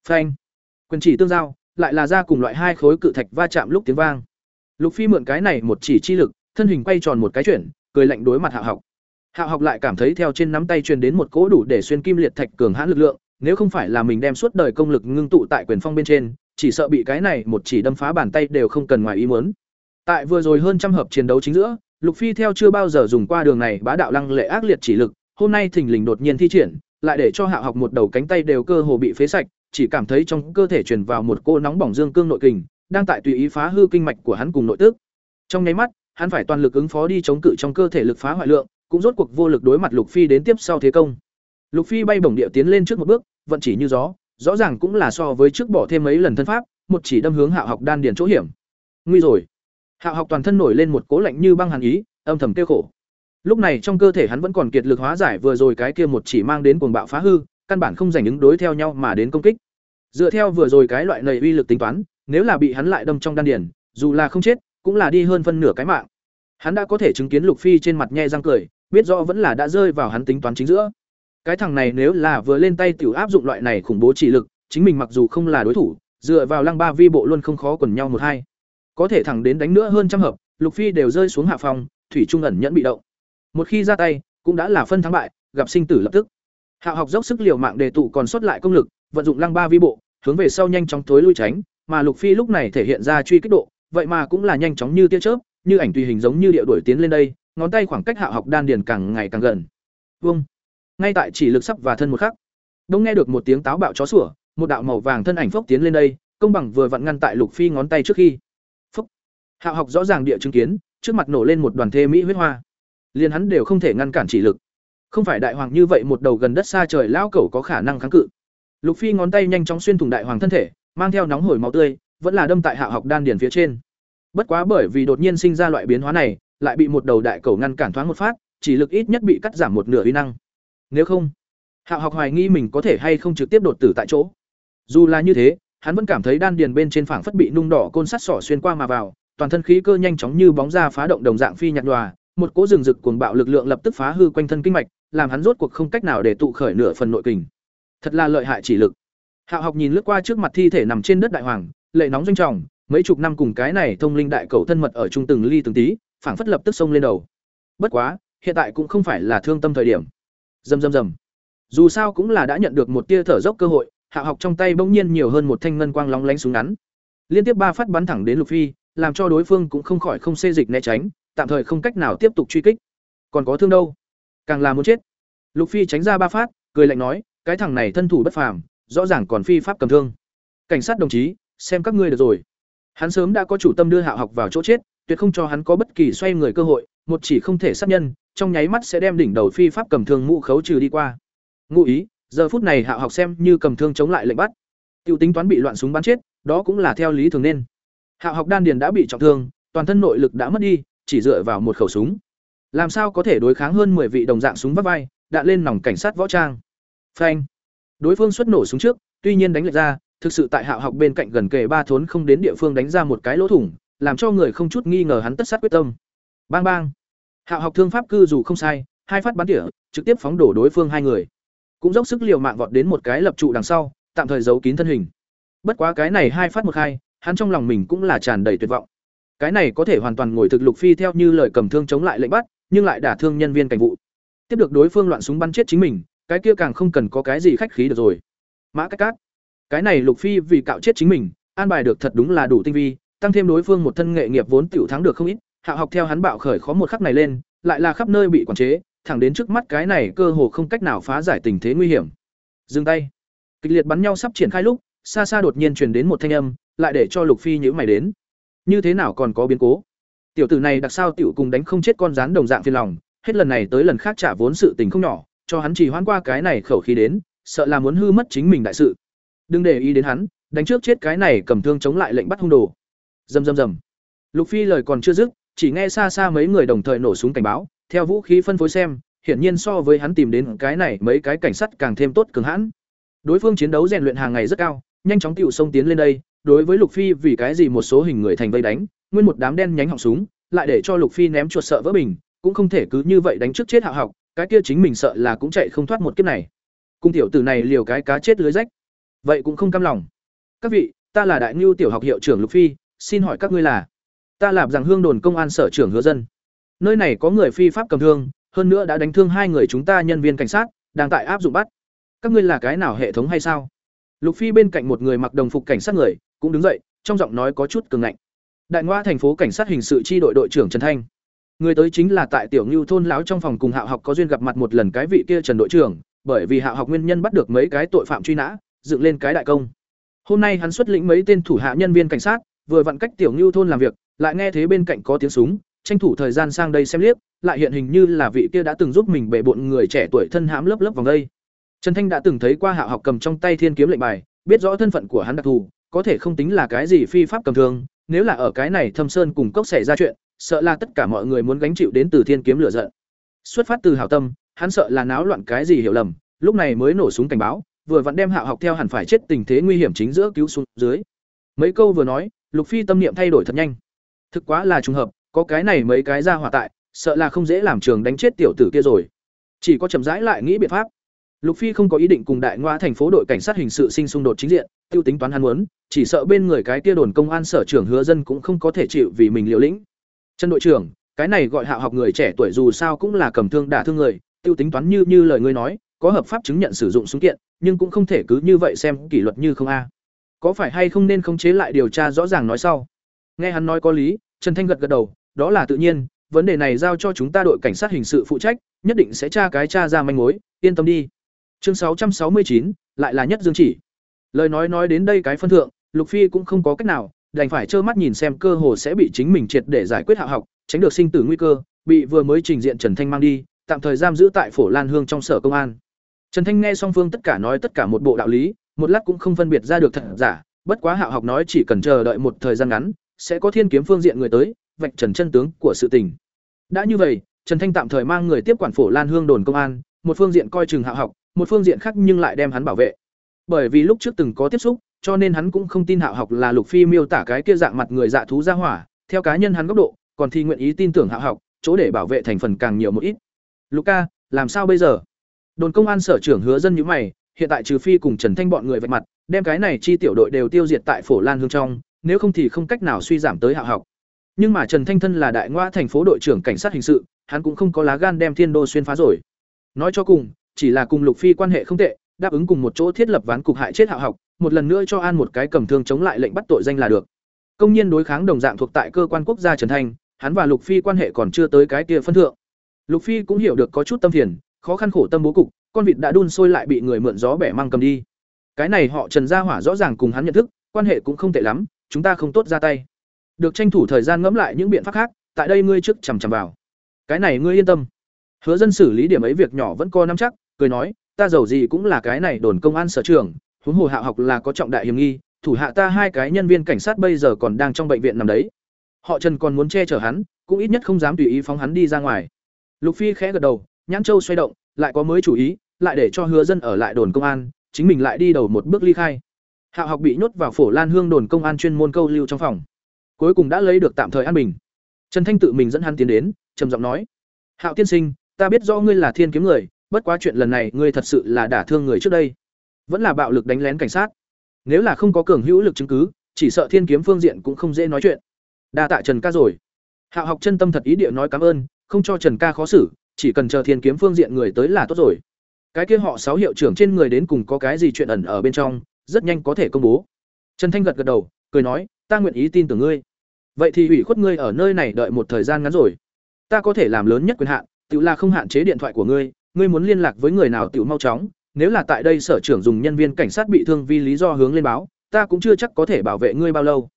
Phanh. Quyền chỉ tương giao, lại là ra cùng loại hai khối cự thạch va chạm lúc tiếng vang. Lục Phi mượn cái này một chỉ chi lực, thân hình quay tròn một cái chuyển, cười lạnh đối mặt Hạ học. Hạ học lại cảm thấy theo trên nắm tay truyền đến một cỗ đủ để xuyên kim liệt thạch cường hãn lực lượng, nếu không phải là mình đem suốt đời công lực ngưng tụ tại quyền phong bên trên, chỉ sợ bị cái này một chỉ đâm phá bàn tay đều không cần ngoài ý muốn. Tại vừa rồi hơn trăm hợp chiến đấu chính giữa, Lục Phi theo chưa bao giờ dùng qua đường này bá đạo lăng lệ ác liệt chỉ lực, hôm nay thình lình đột nhiên thi triển, lại để cho Hạ học một đầu cánh tay đều cơ hồ bị phế sạch, chỉ cảm thấy trong cơ thể truyền vào một cô nóng bỏng dương cương nội kình, đang tại tùy ý phá hư kinh mạch của hắn cùng nội tức. Trong nháy mắt, hắn phải toàn lực ứng phó đi chống cự trong cơ thể lực phá hoại lượng, cũng rốt cuộc vô lực đối mặt Lục Phi đến tiếp sau thế công. Lục Phi bay bổng địa tiến lên trước một bước, vận chỉ như gió, rõ ràng cũng là so với trước bỏ thêm mấy lần thân pháp, một chỉ đâm hướng Hạo học đan điền chỗ hiểm. Nguy rồi. Hạo học toàn thân nổi lên một cố lạnh như băng hàn ý, âm thầm tiêu khổ. Lúc này trong cơ thể hắn vẫn còn kiệt lực hóa giải vừa rồi cái kia một chỉ mang đến cuồng bạo phá hư, căn bản không giành ứng đối theo nhau mà đến công kích. Dựa theo vừa rồi cái loại nầy uy lực tính toán, nếu là bị hắn lại đâm trong đan điền, dù là không chết, cũng là đi hơn phân nửa cái mạng. Hắn đã có thể chứng kiến Lục Phi trên mặt nhe răng cười, biết rõ vẫn là đã rơi vào hắn tính toán chính giữa. Cái thằng này nếu là vừa lên tay tiểu áp dụng loại này khủng bố chỉ lực, chính mình mặc dù không là đối thủ, dựa vào Lăng Ba Vi bộ luôn không khó quần nhau một hai. Có thể thẳng đến đánh nữa hơn trăm hợp, Lục Phi đều rơi xuống hạ phòng, thủy trung ẩn nhẫn bị động. Một khi ra tay, cũng đã là phân thắng bại, gặp sinh tử lập tức. Hạo học dốc sức liều mạng để tụ còn sót lại công lực, vận dụng Lăng Ba Vi bộ, hướng về sau nhanh chóng tối lui tránh, mà Lục Phi lúc này thể hiện ra truy kích độ, vậy mà cũng là nhanh chóng như tia chớp, như ảnh tùy hình giống như điệu đuổi tiến lên đây, ngón tay khoảng cách Hạo học đan điền càng ngày càng gần. Vung. Ngay tại chỉ lực sắp và thân một khắc, đông nghe được một tiếng táo bạo chó sủa, một đạo màu vàng thân ảnh phốc tiến lên đây, công bằng vừa vặn ngăn tại Lục Phi ngón tay trước khi. Phốc. Hạo học rõ ràng địa chứng kiến, trước mặt nổ lên một đoàn thê mỹ huyết hoa. Liên hắn đều không thể ngăn cản chỉ lực. Không phải đại hoàng như vậy một đầu gần đất xa trời lão cẩu có khả năng kháng cự. Lục Phi ngón tay nhanh chóng xuyên thủng đại hoàng thân thể, mang theo nóng hổi máu tươi, vẫn là đâm tại hạ học đan điền phía trên. Bất quá bởi vì đột nhiên sinh ra loại biến hóa này, lại bị một đầu đại cẩu ngăn cản thoáng một phát, chỉ lực ít nhất bị cắt giảm một nửa uy năng. Nếu không, hạ học hoài nghi mình có thể hay không trực tiếp đột tử tại chỗ. Dù là như thế, hắn vẫn cảm thấy đan điền bên trên phảng phất bị nung đỏ côn sắt sỏ xuyên qua mà vào, toàn thân khí cơ nhanh chóng như bóng ra phá động đồng dạng phi nhạt nhòa, một cỗ rừng rực cuồng bạo lực lượng lập tức phá hư quanh thân kinh mạch, làm hắn rốt cuộc không cách nào để tụ khởi nửa phần nội kình. Thật là lợi hại chỉ lực. Hạo học nhìn lướt qua trước mặt thi thể nằm trên đất đại hoàng, lệ nóng doanh trọng, mấy chục năm cùng cái này thông linh đại cầu thân mật ở trung từng ly từng tí, phảng phất lập tức xông lên đầu. Bất quá, hiện tại cũng không phải là thương tâm thời điểm. Rầm rầm rầm. Dù sao cũng là đã nhận được một tia thở dốc cơ hội, Hạo học trong tay bỗng nhiên nhiều hơn một thanh ngân quang lóng lánh súng ngắn. Liên tiếp ba phát bắn thẳng đến Lục Phi, làm cho đối phương cũng không khỏi không xê dịch né tránh, tạm thời không cách nào tiếp tục truy kích. Còn có thương đâu? Càng là muốn chết. Lục Phi tránh ra ba phát, cười lạnh nói, cái thằng này thân thủ bất phàm, rõ ràng còn phi pháp cầm thương. Cảnh sát đồng chí, xem các ngươi được rồi. Hắn sớm đã có chủ tâm đưa Hạ học vào chỗ chết, tuyệt không cho hắn có bất kỳ xoay người cơ hội, một chỉ không thể sát nhân, trong nháy mắt sẽ đem đỉnh đầu phi pháp cầm thương mũ khấu trừ đi qua. Ngụ ý, giờ phút này Hạ học xem như cầm thương chống lại lệnh bắt. Tiêu tính toán bị loạn súng bắn chết, đó cũng là theo lý thường nên. Hạ học đan điền đã bị trọng thương, toàn thân nội lực đã mất đi, chỉ dựa vào một khẩu súng. Làm sao có thể đối kháng hơn 10 vị đồng dạng súng vắt vai, đạn lên nòng cảnh sát võ trang. Phanh. Đối phương xuất nổ súng trước, tuy nhiên đánh lệch ra, thực sự tại hạo học bên cạnh gần kề ba thốn không đến địa phương đánh ra một cái lỗ thủng, làm cho người không chút nghi ngờ hắn tất sát quyết tâm. Bang bang. hạo học thương pháp cư dù không sai, hai phát bắn tỉa, trực tiếp phóng đổ đối phương hai người. Cũng dốc sức liều mạng vọt đến một cái lập trụ đằng sau, tạm thời giấu kín thân hình. Bất quá cái này hai phát một hai, hắn trong lòng mình cũng là tràn đầy tuyệt vọng. Cái này có thể hoàn toàn ngồi thực lục phi theo như lời cầm thương chống lại lệnh bắt, nhưng lại đả thương nhân viên cảnh vụ. Tiếp được đối phương loạn súng bắn chết chính mình, cái kia càng không cần có cái gì khách khí được rồi. Mã Cách Cát. Cái này lục phi vì cạo chết chính mình, an bài được thật đúng là đủ tinh vi, tăng thêm đối phương một thân nghệ nghiệp vốn tiểu thắng được không ít, hạ học theo hắn bạo khởi khó một khắc này lên, lại là khắp nơi bị quản chế, thẳng đến trước mắt cái này cơ hồ không cách nào phá giải tình thế nguy hiểm. Dừng tay. Kịch liệt bắn nhau sắp triển khai lúc, xa xa đột nhiên truyền đến một thanh âm, lại để cho Lục Phi nhíu mày đến. Như thế nào còn có biến cố? Tiểu tử này đặc sao tiểu cùng đánh không chết con rắn đồng dạng phiền lòng, hết lần này tới lần khác trả vốn sự tình không nhỏ, cho hắn chỉ hoãn qua cái này khẩu khí đến, sợ là muốn hư mất chính mình đại sự. Đừng để ý đến hắn, đánh trước chết cái này cầm thương chống lại lệnh bắt hung đồ. Rầm rầm rầm. Lục Phi lời còn chưa dứt, chỉ nghe xa xa mấy người đồng thời nổ súng cảnh báo, theo vũ khí phân phối xem, hiển nhiên so với hắn tìm đến cái này mấy cái cảnh sát càng thêm tốt cường hãn. Đối phương chiến đấu rèn luyện hàng ngày rất cao, nhanh chóng tiểu sông tiến lên đây, đối với Lục Phi vì cái gì một số hình người thành vây đánh, nguyên một đám đen nhánh họng súng, lại để cho Lục Phi ném chuột sợ vỡ bình, cũng không thể cứ như vậy đánh trước chết hạ học, cái kia chính mình sợ là cũng chạy không thoát một kiếp này. Cung tiểu tử này liều cái cá chết lưới rách. Vậy cũng không cam lòng. Các vị, ta là Đại Nưu tiểu học hiệu trưởng Lục Phi, xin hỏi các ngươi là? Ta làm rằng Hương đồn công an sở trưởng Hứa dân. Nơi này có người phi pháp cầm thương, hơn nữa đã đánh thương hai người chúng ta nhân viên cảnh sát, đang tại áp dụng bắt. Các ngươi là cái nào hệ thống hay sao? Lục Phi bên cạnh một người mặc đồng phục cảnh sát người, cũng đứng dậy, trong giọng nói có chút cường ngạnh đại ngoa thành phố cảnh sát hình sự chi đội đội trưởng trần thanh. Người tới chính là tại tiểu ngưu thôn láo trong phòng cùng hạo học có duyên gặp mặt một lần cái vị kia trần đội trưởng, bởi vì hạo học nguyên nhân bắt được mấy cái tội phạm truy nã, dựng lên cái đại công. Hôm nay hắn xuất lĩnh mấy tên thủ hạ nhân viên cảnh sát, vừa vặn cách tiểu ngưu thôn làm việc, lại nghe thấy bên cạnh có tiếng súng, tranh thủ thời gian sang đây xem liếc, lại hiện hình như là vị kia đã từng giúp mình bệ bộn người trẻ tuổi thân hãm lớp lớp vòng đây. Trần thanh đã từng thấy qua hạo học cầm trong tay thiên kiếm lệnh bài, biết rõ thân phận của hắn đặc thù, có thể không tính là cái gì phi pháp cầm thường nếu là ở cái này thâm sơn cùng cốc xảy ra chuyện, sợ là tất cả mọi người muốn gánh chịu đến từ thiên kiếm lửa giận. Xuất phát từ hảo tâm, hắn sợ là náo loạn cái gì hiểu lầm, lúc này mới nổ súng cảnh báo, vừa vặn đem hạo học theo hẳn phải chết tình thế nguy hiểm chính giữa cứu xuống dưới. Mấy câu vừa nói, lục phi tâm niệm thay đổi thật nhanh. Thực quá là trùng hợp, có cái này mấy cái ra hỏa tại, sợ là không dễ làm trường đánh chết tiểu tử kia rồi. Chỉ có chậm rãi lại nghĩ biện pháp lục phi không có ý định cùng đại ngoa thành phố đội cảnh sát hình sự sinh xung đột chính diện, tiêu tính toán hắn muốn, chỉ sợ bên người cái kia đồn công an sở trưởng hứa dân cũng không có thể chịu vì mình liều lĩnh. Trần đội trưởng, cái này gọi hạ học người trẻ tuổi dù sao cũng là cầm thương đả thương người, tiêu tính toán như như lời ngươi nói, có hợp pháp chứng nhận sử dụng súng kiện, nhưng cũng không thể cứ như vậy xem kỷ luật như không a. Có phải hay không nên khống chế lại điều tra rõ ràng nói sau? Nghe hắn nói có lý, trần thanh gật gật đầu, đó là tự nhiên, vấn đề này giao cho chúng ta đội cảnh sát hình sự phụ trách, nhất định sẽ tra cái tra ra manh mối, yên tâm đi chương sáu trăm sáu mươi chín, lại là nhất dương chỉ. Lời nói nói đến đây cái phân thượng, lục phi cũng không có cách nào, đành phải trơ mắt nhìn xem cơ hồ sẽ bị chính mình triệt để giải quyết hạ học, tránh được sinh tử nguy cơ, bị vừa mới trình diện trần thanh mang đi, tạm thời giam giữ tại phổ lan hương trong sở công an. Trần thanh nghe song phương tất cả nói tất cả một bộ đạo lý, một lát cũng không phân biệt ra được thật giả, bất quá hạ học nói chỉ cần chờ đợi một thời gian ngắn, sẽ có thiên kiếm phương diện người tới, vạch trần chân tướng của sự tình. Đã như vậy, trần thanh tạm thời mang người tiếp quản phổ lan hương đồn công an, một phương diện coi chừng hạ học một phương diện khác nhưng lại đem hắn bảo vệ. Bởi vì lúc trước từng có tiếp xúc, cho nên hắn cũng không tin hạo học là lục phi miêu tả cái kia dạng mặt người dạ thú ra hỏa. Theo cá nhân hắn góc độ, còn thì nguyện ý tin tưởng hạo học, chỗ để bảo vệ thành phần càng nhiều một ít. Lục ca, làm sao bây giờ? Đồn công an sở trưởng hứa dân nhữ mày, hiện tại trừ phi cùng trần thanh bọn người vạch mặt, đem cái này chi tiểu đội đều tiêu diệt tại phổ lan hương trong, nếu không thì không cách nào suy giảm tới hạo học. Nhưng mà trần thanh thân là đại ngoa thành phố đội trưởng cảnh sát hình sự, hắn cũng không có lá gan đem thiên đô xuyên phá rồi. Nói cho cùng chỉ là cùng lục phi quan hệ không tệ, đáp ứng cùng một chỗ thiết lập ván cục hại chết hạo học, một lần nữa cho an một cái cầm thương chống lại lệnh bắt tội danh là được. Công nhân đối kháng đồng dạng thuộc tại cơ quan quốc gia trần thanh, hắn và lục phi quan hệ còn chưa tới cái kia phân thượng. Lục phi cũng hiểu được có chút tâm phiền, khó khăn khổ tâm bố cục, con vịt đã đun sôi lại bị người mượn gió bẻ mang cầm đi. Cái này họ trần gia hỏa rõ ràng cùng hắn nhận thức, quan hệ cũng không tệ lắm, chúng ta không tốt ra tay. Được tranh thủ thời gian ngẫm lại những biện pháp khác, tại đây ngươi trước chằm chằm vào. Cái này ngươi yên tâm. Hứa dân xử lý điểm ấy việc nhỏ vẫn có nắm chắc cười nói, ta giàu gì cũng là cái này đồn công an sở trường, huống hồ hạ học là có trọng đại hiểm nghi, thủ hạ ta hai cái nhân viên cảnh sát bây giờ còn đang trong bệnh viện nằm đấy. Họ trần còn muốn che chở hắn, cũng ít nhất không dám tùy ý phóng hắn đi ra ngoài. Lục phi khẽ gật đầu, nhãn châu xoay động, lại có mới chủ ý, lại để cho hứa dân ở lại đồn công an, chính mình lại đi đầu một bước ly khai. Hạ học bị nhốt vào phổ lan hương đồn công an chuyên môn câu lưu trong phòng. Cuối cùng đã lấy được tạm thời an bình. Trần thanh tự mình dẫn hắn tiến đến, trầm giọng nói, hạo tiên sinh, ta biết do ngươi là thiên kiếm người bất quá chuyện lần này ngươi thật sự là đả thương người trước đây. Vẫn là bạo lực đánh lén cảnh sát. Nếu là không có cường hữu lực chứng cứ, chỉ sợ thiên kiếm phương diện cũng không dễ nói chuyện. Đa tạ trần ca rồi. Hạo học chân tâm thật ý địa nói cảm ơn, không cho trần ca khó xử, chỉ cần chờ thiên kiếm phương diện người tới là tốt rồi. Cái kia họ sáu hiệu trưởng trên người đến cùng có cái gì chuyện ẩn ở bên trong, rất nhanh có thể công bố. Trần thanh gật gật đầu, cười nói, ta nguyện ý tin tưởng ngươi. Vậy thì ủy khuất ngươi ở nơi này đợi một thời gian ngắn rồi. Ta có thể làm lớn nhất quyền hạn, tự là không hạn chế điện thoại của ngươi ngươi muốn liên lạc với người nào tiểu mau chóng, nếu là tại đây sở trưởng dùng nhân viên cảnh sát bị thương vì lý do hướng lên báo, ta cũng chưa chắc có thể bảo vệ ngươi bao lâu.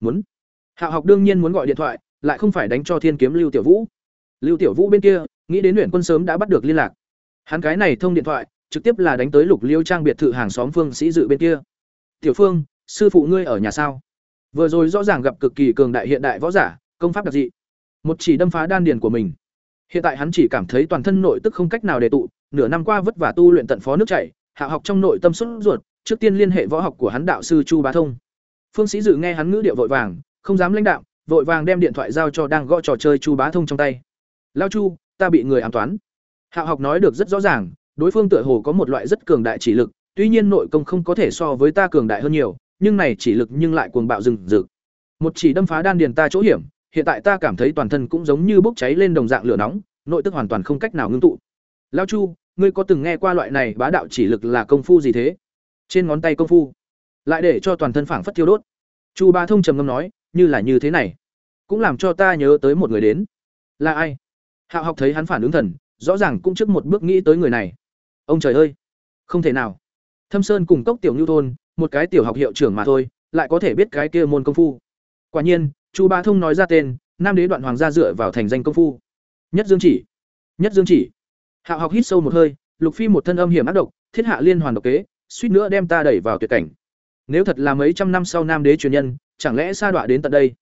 Muốn. Hạo học đương nhiên muốn gọi điện thoại, lại không phải đánh cho thiên kiếm lưu tiểu vũ. Lưu tiểu vũ bên kia, nghĩ đến luyện quân sớm đã bắt được liên lạc. Hắn cái này thông điện thoại, trực tiếp là đánh tới lục liêu trang biệt thự hàng xóm phương sĩ dự bên kia. Tiểu phương, sư phụ ngươi ở nhà sao? Vừa rồi rõ ràng gặp cực kỳ cường đại hiện đại võ giả, công pháp đặc dị. Một chỉ đâm phá đan điền của mình hiện tại hắn chỉ cảm thấy toàn thân nội tức không cách nào để tụ, nửa năm qua vất vả tu luyện tận phó nước chảy, hạ học trong nội tâm xuất ruột, trước tiên liên hệ võ học của hắn đạo sư chu bá thông. Phương sĩ dự nghe hắn ngữ điệu vội vàng, không dám lãnh đạo vội vàng đem điện thoại giao cho đang gõ trò chơi chu bá thông trong tay. Lão chu, ta bị người ám toán. Hạ học nói được rất rõ ràng, đối phương tựa hồ có một loại rất cường đại chỉ lực, tuy nhiên nội công không có thể so với ta cường đại hơn nhiều, nhưng này chỉ lực nhưng lại cuồng bạo rừng rực. Một chỉ đâm phá đan điền ta chỗ hiểm hiện tại ta cảm thấy toàn thân cũng giống như bốc cháy lên đồng dạng lửa nóng, nội tức hoàn toàn không cách nào ngưng tụ. Lao chu, ngươi có từng nghe qua loại này bá đạo chỉ lực là công phu gì thế? Trên ngón tay công phu. Lại để cho toàn thân phảng phất thiêu đốt. Chu ba thông trầm ngâm nói, như là như thế này. Cũng làm cho ta nhớ tới một người đến. Là ai? Hạo học thấy hắn phản ứng thần, rõ ràng cũng trước một bước nghĩ tới người này. Ông trời ơi! Không thể nào. Thâm sơn cùng cốc tiểu nhu thôn, một cái tiểu học hiệu trưởng mà thôi, lại có thể biết cái kia môn công phu. Quả nhiên chu ba thông nói ra tên, nam đế đoạn hoàng gia dựa vào thành danh công phu. Nhất dương chỉ. Nhất dương chỉ. Hạo học hít sâu một hơi, lục phi một thân âm hiểm ác độc, thiết hạ liên hoàn độc kế, suýt nữa đem ta đẩy vào tuyệt cảnh. Nếu thật là mấy trăm năm sau nam đế truyền nhân, chẳng lẽ sa đọa đến tận đây?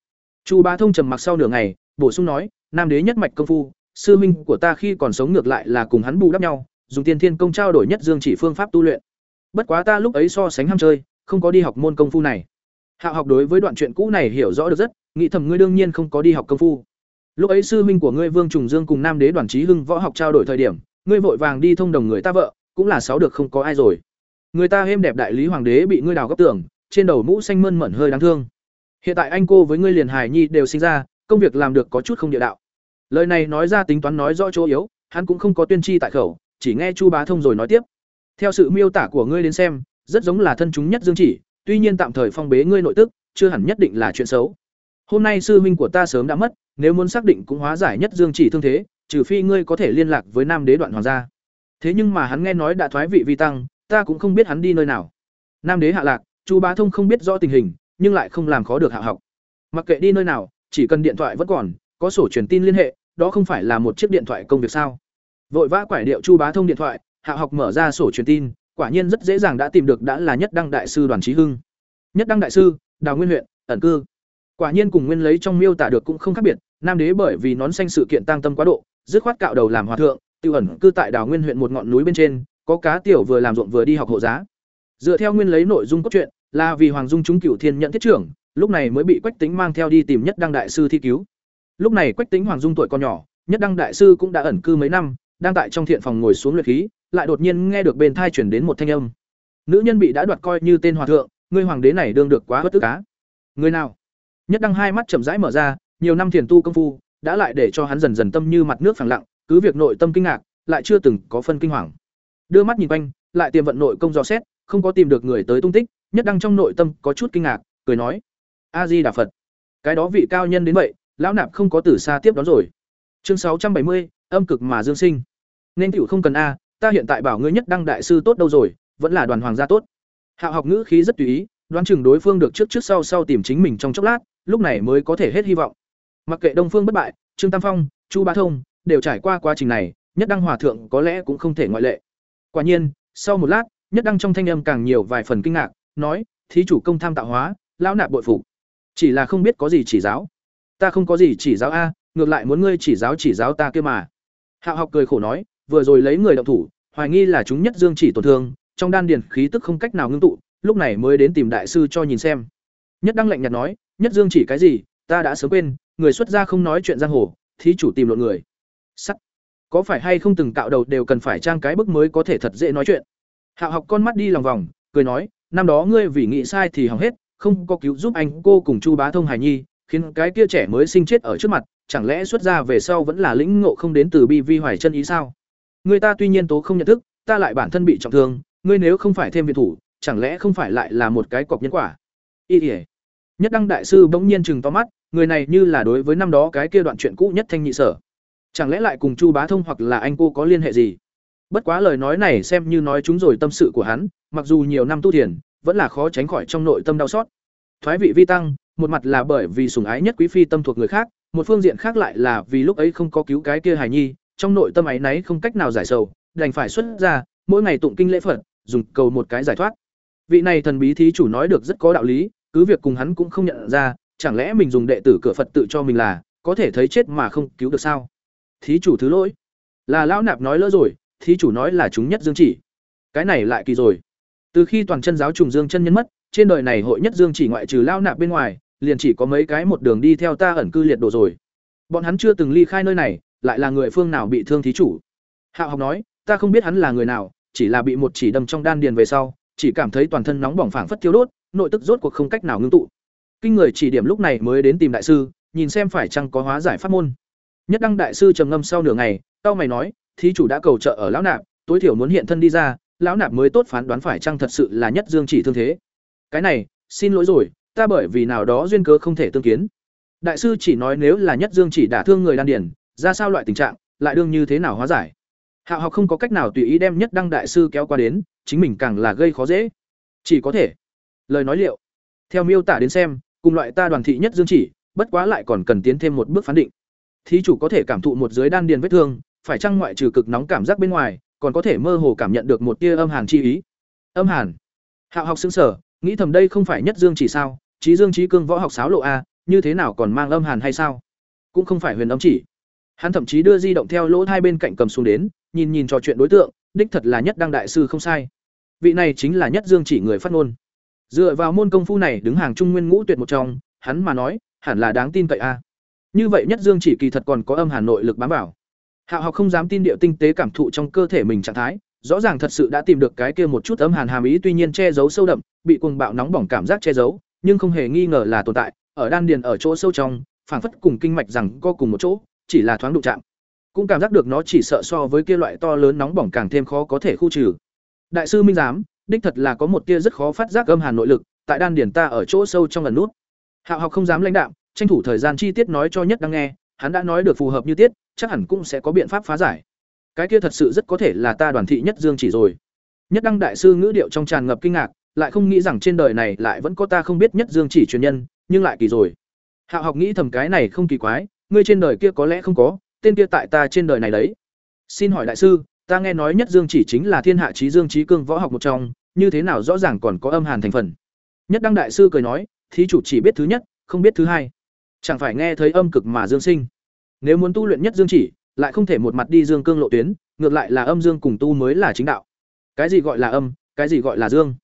Chu ba thông trầm mặc sau nửa ngày, bổ sung nói, nam đế nhất mạch công phu, sư minh của ta khi còn sống ngược lại là cùng hắn bù đắp nhau, dùng tiên thiên công trao đổi nhất dương chỉ phương pháp tu luyện. Bất quá ta lúc ấy so sánh ham chơi, không có đi học môn công phu này hạo học đối với đoạn chuyện cũ này hiểu rõ được rất, nghĩ thầm ngươi đương nhiên không có đi học công phu. Lúc ấy sư huynh của ngươi vương trùng dương cùng nam đế đoàn trí hưng võ học trao đổi thời điểm, ngươi vội vàng đi thông đồng người ta vợ, cũng là sáu được không có ai rồi. Người ta êm đẹp đại lý hoàng đế bị ngươi đào gấp tưởng trên đầu mũ xanh mơn mởn hơi đáng thương. Hiện tại anh cô với ngươi liền hài nhi đều sinh ra, công việc làm được có chút không địa đạo. Lời này nói ra tính toán nói rõ chỗ yếu, hắn cũng không có tuyên chi tại khẩu, chỉ nghe chu bá thông rồi nói tiếp. Theo sự miêu tả của ngươi đến xem, rất giống là thân chúng nhất dương chỉ tuy nhiên tạm thời phong bế ngươi nội tức, chưa hẳn nhất định là chuyện xấu. Hôm nay sư huynh của ta sớm đã mất, nếu muốn xác định cũng hóa giải nhất dương chỉ thương thế, trừ phi ngươi có thể liên lạc với nam đế đoạn hoàng gia. Thế nhưng mà hắn nghe nói đã thoái vị vi tăng, ta cũng không biết hắn đi nơi nào. Nam đế hạ lạc, chu bá thông không biết rõ tình hình, nhưng lại không làm khó được hạ học. Mặc kệ đi nơi nào, chỉ cần điện thoại vẫn còn, có sổ truyền tin liên hệ, đó không phải là một chiếc điện thoại công việc sao? Vội vã quải điệu chu bá thông điện thoại, hạ học mở ra sổ truyền tin quả nhiên rất dễ dàng đã tìm được đã là nhất đăng đại sư đoàn trí hưng. Nhất đăng đại sư, đào nguyên huyện, ẩn cư. Quả nhiên cùng nguyên lấy trong miêu tả được cũng không khác biệt, nam đế bởi vì nón xanh sự kiện tăng tâm quá độ, dứt khoát cạo đầu làm hòa thượng tiêu ẩn cư tại đào nguyên huyện một ngọn núi bên trên, có cá tiểu vừa làm ruộng vừa đi học hộ giá. Dựa theo nguyên lấy nội dung cốt truyện, là vì hoàng dung chúng cựu thiên nhận thiết trưởng, lúc này mới bị quách tính mang theo đi tìm nhất đăng đại sư thi cứu. Lúc này quách tính hoàng dung tuổi còn nhỏ, nhất đăng đại sư cũng đã ẩn cư mấy năm đang tại trong thiện phòng ngồi xuống luyện khí, lại đột nhiên nghe được bên thai chuyển đến một thanh âm. Nữ nhân bị đã đoạt coi như tên hòa thượng, ngươi hoàng đế này đương được quá bất tức cá. Người nào? Nhất đăng hai mắt chậm rãi mở ra, nhiều năm thiền tu công phu, đã lại để cho hắn dần dần tâm như mặt nước phẳng lặng, cứ việc nội tâm kinh ngạc, lại chưa từng có phân kinh hoàng. Đưa mắt nhìn quanh, lại tìm vận nội công dò xét, không có tìm được người tới tung tích, nhất đăng trong nội tâm có chút kinh ngạc, cười nói, a di đà phật, cái đó vị cao nhân đến vậy, lão nạp không có từ xa tiếp đón rồi. Chương sáu trăm bảy mươi âm cực mà dương sinh. Nên tiểu không cần a, ta hiện tại bảo ngươi nhất đăng đại sư tốt đâu rồi, vẫn là đoàn hoàng gia tốt. Hạo học ngữ khí rất tùy ý, đoán chừng đối phương được trước trước sau sau tìm chính mình trong chốc lát, lúc này mới có thể hết hy vọng. Mặc kệ đông phương bất bại, trương tam phong, chu bá thông, đều trải qua quá trình này, nhất đăng hòa thượng có lẽ cũng không thể ngoại lệ. Quả nhiên, sau một lát, nhất đăng trong thanh âm càng nhiều vài phần kinh ngạc, nói, thí chủ công tham tạo hóa, lão nạp bội phục. Chỉ là không biết có gì chỉ giáo. Ta không có gì chỉ giáo a, ngược lại muốn ngươi chỉ giáo chỉ giáo ta kia mà hạo học cười khổ nói, vừa rồi lấy người động thủ, hoài nghi là chúng nhất dương chỉ tổn thương, trong đan điền khí tức không cách nào ngưng tụ, lúc này mới đến tìm đại sư cho nhìn xem. Nhất đăng lạnh nhạt nói, nhất dương chỉ cái gì, ta đã sớm quên, người xuất gia không nói chuyện giang hồ, thí chủ tìm lộn người. Sắt. Có phải hay không từng cạo đầu đều cần phải trang cái bức mới có thể thật dễ nói chuyện? Hạo học con mắt đi lòng vòng, cười nói, năm đó ngươi vì nghĩ sai thì hỏng hết, không có cứu giúp anh cô cùng chu bá thông Hải nhi khiến cái kia trẻ mới sinh chết ở trước mặt, chẳng lẽ xuất ra về sau vẫn là lĩnh ngộ không đến từ bi vi hoài chân ý sao? Người ta tuy nhiên tố không nhận thức, ta lại bản thân bị trọng thương, ngươi nếu không phải thêm viện thủ, chẳng lẽ không phải lại là một cái cọc nhân quả? Y ỉa nhất đăng đại sư bỗng nhiên chừng to mắt, người này như là đối với năm đó cái kia đoạn chuyện cũ nhất thanh nhị sở. Chẳng lẽ lại cùng chu bá thông hoặc là anh cô có liên hệ gì? Bất quá lời nói này xem như nói chúng rồi tâm sự của hắn, mặc dù nhiều năm tu thiền, vẫn là khó tránh khỏi trong nội tâm đau xót. Thoái vị vi tăng một mặt là bởi vì sủng ái nhất quý phi tâm thuộc người khác, một phương diện khác lại là vì lúc ấy không có cứu cái kia hài nhi, trong nội tâm ấy náy không cách nào giải sầu, đành phải xuất ra, mỗi ngày tụng kinh lễ phật, dùng cầu một cái giải thoát. Vị này thần bí thí chủ nói được rất có đạo lý, cứ việc cùng hắn cũng không nhận ra, chẳng lẽ mình dùng đệ tử cửa phật tự cho mình là, có thể thấy chết mà không cứu được sao? Thí chủ thứ lỗi. Là lão nạp nói lỡ rồi, thí chủ nói là chúng nhất dương chỉ. Cái này lại kỳ rồi. Từ khi toàn chân giáo trùng dương chân nhân mất, trên đời này hội nhất dương chỉ ngoại trừ lao nạp bên ngoài liền chỉ có mấy cái một đường đi theo ta ẩn cư liệt đồ rồi. Bọn hắn chưa từng ly khai nơi này, lại là người phương nào bị thương thí chủ. Hạo học nói, ta không biết hắn là người nào, chỉ là bị một chỉ đâm trong đan điền về sau, chỉ cảm thấy toàn thân nóng bỏng phảng phất thiêu đốt, nội tức rốt cuộc không cách nào ngưng tụ. Kinh người chỉ điểm lúc này mới đến tìm đại sư, nhìn xem phải chăng có hóa giải pháp môn. Nhất đăng đại sư trầm ngâm sau nửa ngày tao mày nói, thí chủ đã cầu trợ ở lão nạp, tối thiểu muốn hiện thân đi ra, lão nạp mới tốt phán đoán phải chăng thật sự là nhất dương chỉ thương thế. Cái này, xin lỗi rồi ta bởi vì nào đó duyên cớ không thể tương kiến. Đại sư chỉ nói nếu là nhất dương chỉ đả thương người đan điền, ra sao loại tình trạng lại đương như thế nào hóa giải? Hạ học không có cách nào tùy ý đem nhất đăng đại sư kéo qua đến chính mình càng là gây khó dễ. Chỉ có thể lời nói liệu. Theo miêu tả đến xem cùng loại ta đoàn thị nhất dương chỉ bất quá lại còn cần tiến thêm một bước phán định. Thí chủ có thể cảm thụ một dưới đan điền vết thương phải chăng ngoại trừ cực nóng cảm giác bên ngoài còn có thể mơ hồ cảm nhận được một tia âm hàn chi ý? Âm hàn. Hạo học xứng sở nghĩ thầm đây không phải nhất dương chỉ sao trí dương trí cương võ học sáo lộ a như thế nào còn mang âm hàn hay sao? Cũng không phải huyền âm chỉ. Hắn thậm chí đưa di động theo lỗ hai bên cạnh cầm xuống đến nhìn nhìn trò chuyện đối tượng đích thật là nhất đăng đại sư không sai. Vị này chính là nhất dương chỉ người phát ngôn. Dựa vào môn công phu này đứng hàng trung nguyên ngũ tuyệt một trong hắn mà nói hẳn là đáng tin cậy a. Như vậy nhất dương chỉ kỳ thật còn có âm hà nội lực bám bảo, hạo học không dám tin điệu tinh tế cảm thụ trong cơ thể mình trạng thái rõ ràng thật sự đã tìm được cái kia một chút âm hàn hàm ý tuy nhiên che giấu sâu đậm bị cuồng bạo nóng bỏng cảm giác che giấu nhưng không hề nghi ngờ là tồn tại, ở đan điền ở chỗ sâu trong, phảng phất cùng kinh mạch rằng co cùng một chỗ, chỉ là thoáng đụng chạm. Cũng cảm giác được nó chỉ sợ so với kia loại to lớn nóng bỏng càng thêm khó có thể khu trừ. Đại sư minh giám, đích thật là có một tia rất khó phát giác âm hàn nội lực, tại đan điền ta ở chỗ sâu trong lần nút. Hạo học không dám lãnh đạm, tranh thủ thời gian chi tiết nói cho nhất đang nghe, hắn đã nói được phù hợp như tiết, chắc hẳn cũng sẽ có biện pháp phá giải. Cái kia thật sự rất có thể là ta đoàn thị nhất dương chỉ rồi. Nhất đăng đại sư ngữ điệu trong tràn ngập kinh ngạc lại không nghĩ rằng trên đời này lại vẫn có ta không biết nhất dương chỉ truyền nhân, nhưng lại kỳ rồi. Hạo học nghĩ thầm cái này không kỳ quái, ngươi trên đời kia có lẽ không có, tên kia tại ta trên đời này đấy. Xin hỏi đại sư, ta nghe nói nhất dương chỉ chính là thiên hạ trí dương trí cương võ học một trong, như thế nào rõ ràng còn có âm hàn thành phần? Nhất đăng đại sư cười nói, thí chủ chỉ biết thứ nhất, không biết thứ hai. Chẳng phải nghe thấy âm cực mà dương sinh. Nếu muốn tu luyện nhất dương chỉ, lại không thể một mặt đi dương cương lộ tuyến, ngược lại là âm dương cùng tu mới là chính đạo. Cái gì gọi là âm, cái gì gọi là dương?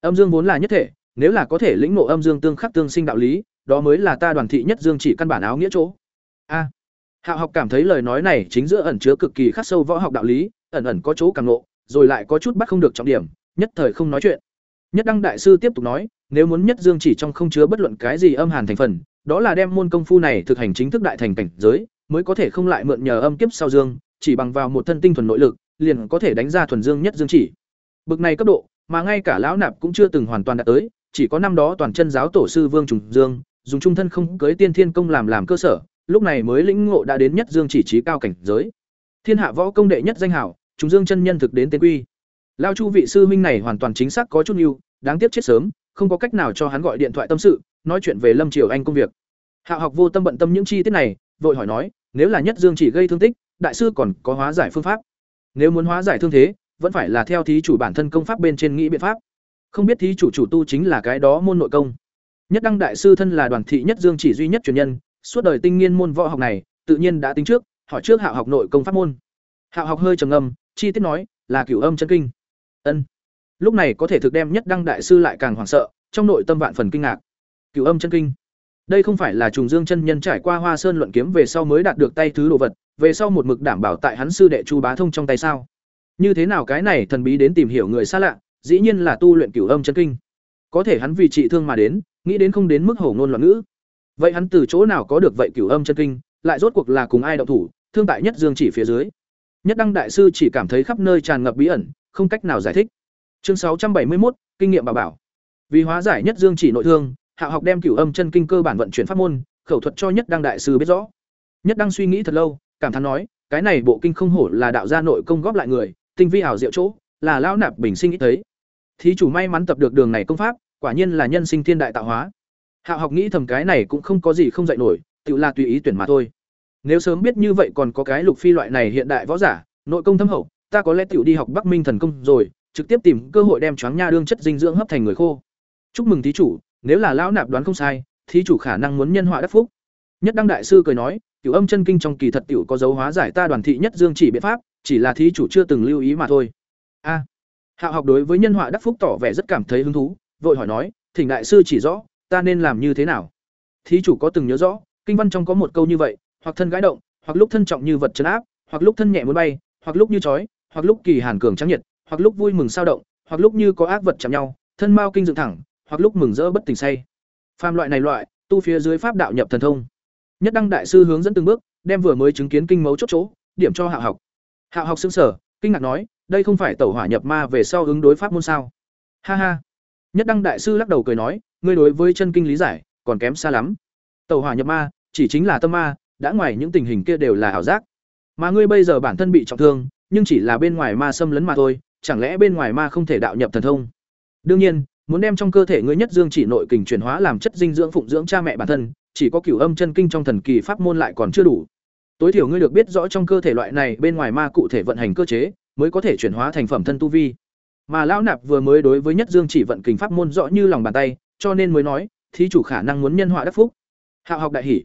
Âm dương vốn là nhất thể, nếu là có thể lĩnh ngộ âm dương tương khắc tương sinh đạo lý, đó mới là ta đoàn thị nhất dương chỉ căn bản áo nghĩa chỗ. A. Hạo học cảm thấy lời nói này chính giữa ẩn chứa cực kỳ khắc sâu võ học đạo lý, ẩn ẩn có chỗ càng ngộ, rồi lại có chút bắt không được trọng điểm, nhất thời không nói chuyện. Nhất đăng đại sư tiếp tục nói, nếu muốn nhất dương chỉ trong không chứa bất luận cái gì âm hàn thành phần, đó là đem môn công phu này thực hành chính thức đại thành cảnh giới, mới có thể không lại mượn nhờ âm kiếp sau dương, chỉ bằng vào một thân tinh thuần nội lực, liền có thể đánh ra thuần dương nhất dương chỉ. Bực này cấp độ mà ngay cả lão nạp cũng chưa từng hoàn toàn đạt tới chỉ có năm đó toàn chân giáo tổ sư vương trùng dương dùng trung thân không cưới tiên thiên công làm làm cơ sở lúc này mới lĩnh ngộ đã đến nhất dương chỉ trí cao cảnh giới. Thiên hạ võ công đệ nhất danh hảo trùng dương chân nhân thực đến tên quy. Lao chu vị sư huynh này hoàn toàn chính xác có chút ưu, đáng tiếc chết sớm không có cách nào cho hắn gọi điện thoại tâm sự nói chuyện về lâm triều anh công việc. Hạ học vô tâm bận tâm những chi tiết này vội hỏi nói nếu là nhất dương chỉ gây thương tích đại sư còn có hóa giải phương pháp. Nếu muốn hóa giải thương thế vẫn phải là theo thí chủ bản thân công pháp bên trên nghĩ biện pháp. Không biết thí chủ chủ tu chính là cái đó môn nội công. Nhất đăng đại sư thân là đoàn thị nhất dương chỉ duy nhất truyền nhân, suốt đời tinh nghiên môn võ học này, tự nhiên đã tính trước, hỏi trước hạo học nội công pháp môn. Hạo học hơi trầm ngâm, chi tiết nói, là cửu âm chân kinh. Ân. Lúc này có thể thực đem nhất đăng đại sư lại càng hoảng sợ, trong nội tâm vạn phần kinh ngạc. Cửu âm chân kinh. Đây không phải là trùng dương chân nhân trải qua hoa sơn luận kiếm về sau mới đạt được tay thứ đồ vật, về sau một mực đảm bảo tại hắn sư đệ chu bá thông trong tay sao? Như thế nào cái này thần bí đến tìm hiểu người xa lạ, dĩ nhiên là tu luyện cửu âm chân kinh. Có thể hắn vì trị thương mà đến, nghĩ đến không đến mức hổ ngôn loạn ngữ. Vậy hắn từ chỗ nào có được vậy cửu âm chân kinh, lại rốt cuộc là cùng ai động thủ, thương tại nhất dương chỉ phía dưới. Nhất đăng đại sư chỉ cảm thấy khắp nơi tràn ngập bí ẩn, không cách nào giải thích. Chương sáu trăm bảy mươi một kinh nghiệm bà bảo. Vì hóa giải nhất dương chỉ nội thương, hạ học đem cửu âm chân kinh cơ bản vận chuyển pháp môn, khẩu thuật cho nhất đăng đại sư biết rõ. Nhất đăng suy nghĩ thật lâu, cảm thán nói, cái này bộ kinh không hổ là đạo gia nội công góp lại người tinh vi ảo diệu chỗ, là lão nạp bình sinh ít thấy. Thí chủ may mắn tập được đường này công pháp, quả nhiên là nhân sinh thiên đại tạo hóa. Hạ học nghĩ thầm cái này cũng không có gì không dạy nổi, tự là tùy ý tuyển mà thôi. Nếu sớm biết như vậy còn có cái lục phi loại này hiện đại võ giả, nội công thâm hậu, ta có lẽ tiểu đi học bắc minh thần công rồi, trực tiếp tìm cơ hội đem choáng nha đương chất dinh dưỡng hấp thành người khô. Chúc mừng thí chủ, nếu là lão nạp đoán không sai, thí chủ khả năng muốn nhân họa đắc phúc. Nhất đăng đại sư cười nói cửu âm chân kinh trong kỳ thật tiểu có dấu hóa giải ta đoàn thị nhất dương chỉ biện pháp chỉ là thí chủ chưa từng lưu ý mà thôi. A. À, hạ học đối với nhân họa đắc phúc tỏ vẻ rất cảm thấy hứng thú vội hỏi nói thỉnh đại sư chỉ rõ ta nên làm như thế nào? Thí chủ có từng nhớ rõ kinh văn trong có một câu như vậy hoặc thân gãi động hoặc lúc thân trọng như vật chấn áp hoặc lúc thân nhẹ muốn bay hoặc lúc như chói hoặc lúc kỳ hàn cường trắng nhiệt hoặc lúc vui mừng sao động hoặc lúc như có ác vật chạm nhau thân mao kinh dựng thẳng hoặc lúc mừng rỡ bất tỉnh say. Phàm loại này loại tu phía dưới pháp đạo nhập thần thông nhất đăng đại sư hướng dẫn từng bước, đem vừa mới chứng kiến kinh mấu chốt chỗ, điểm cho hạ học. Hạ học xưng sở kinh ngạc nói, đây không phải tẩu hỏa nhập ma về sau ứng đối pháp môn sao? Ha ha. Nhất đăng đại sư lắc đầu cười nói, ngươi đối với chân kinh lý giải, còn kém xa lắm. Tẩu hỏa nhập ma, chỉ chính là tâm ma, đã ngoài những tình hình kia đều là ảo giác. Mà ngươi bây giờ bản thân bị trọng thương, nhưng chỉ là bên ngoài ma xâm lấn mà thôi, chẳng lẽ bên ngoài ma không thể đạo nhập thần thông? Đương nhiên, muốn đem trong cơ thể ngươi nhất dương chỉ nội kình chuyển hóa làm chất dinh dưỡng phụng dưỡng cha mẹ bản thân chỉ có cửu âm chân kinh trong thần kỳ pháp môn lại còn chưa đủ. Tối thiểu ngươi được biết rõ trong cơ thể loại này, bên ngoài ma cụ thể vận hành cơ chế, mới có thể chuyển hóa thành phẩm thân tu vi. Mà lão nạp vừa mới đối với nhất dương chỉ vận kình pháp môn rõ như lòng bàn tay, cho nên mới nói, thí chủ khả năng muốn nhân họa đắc phúc. Hạo học đại hỷ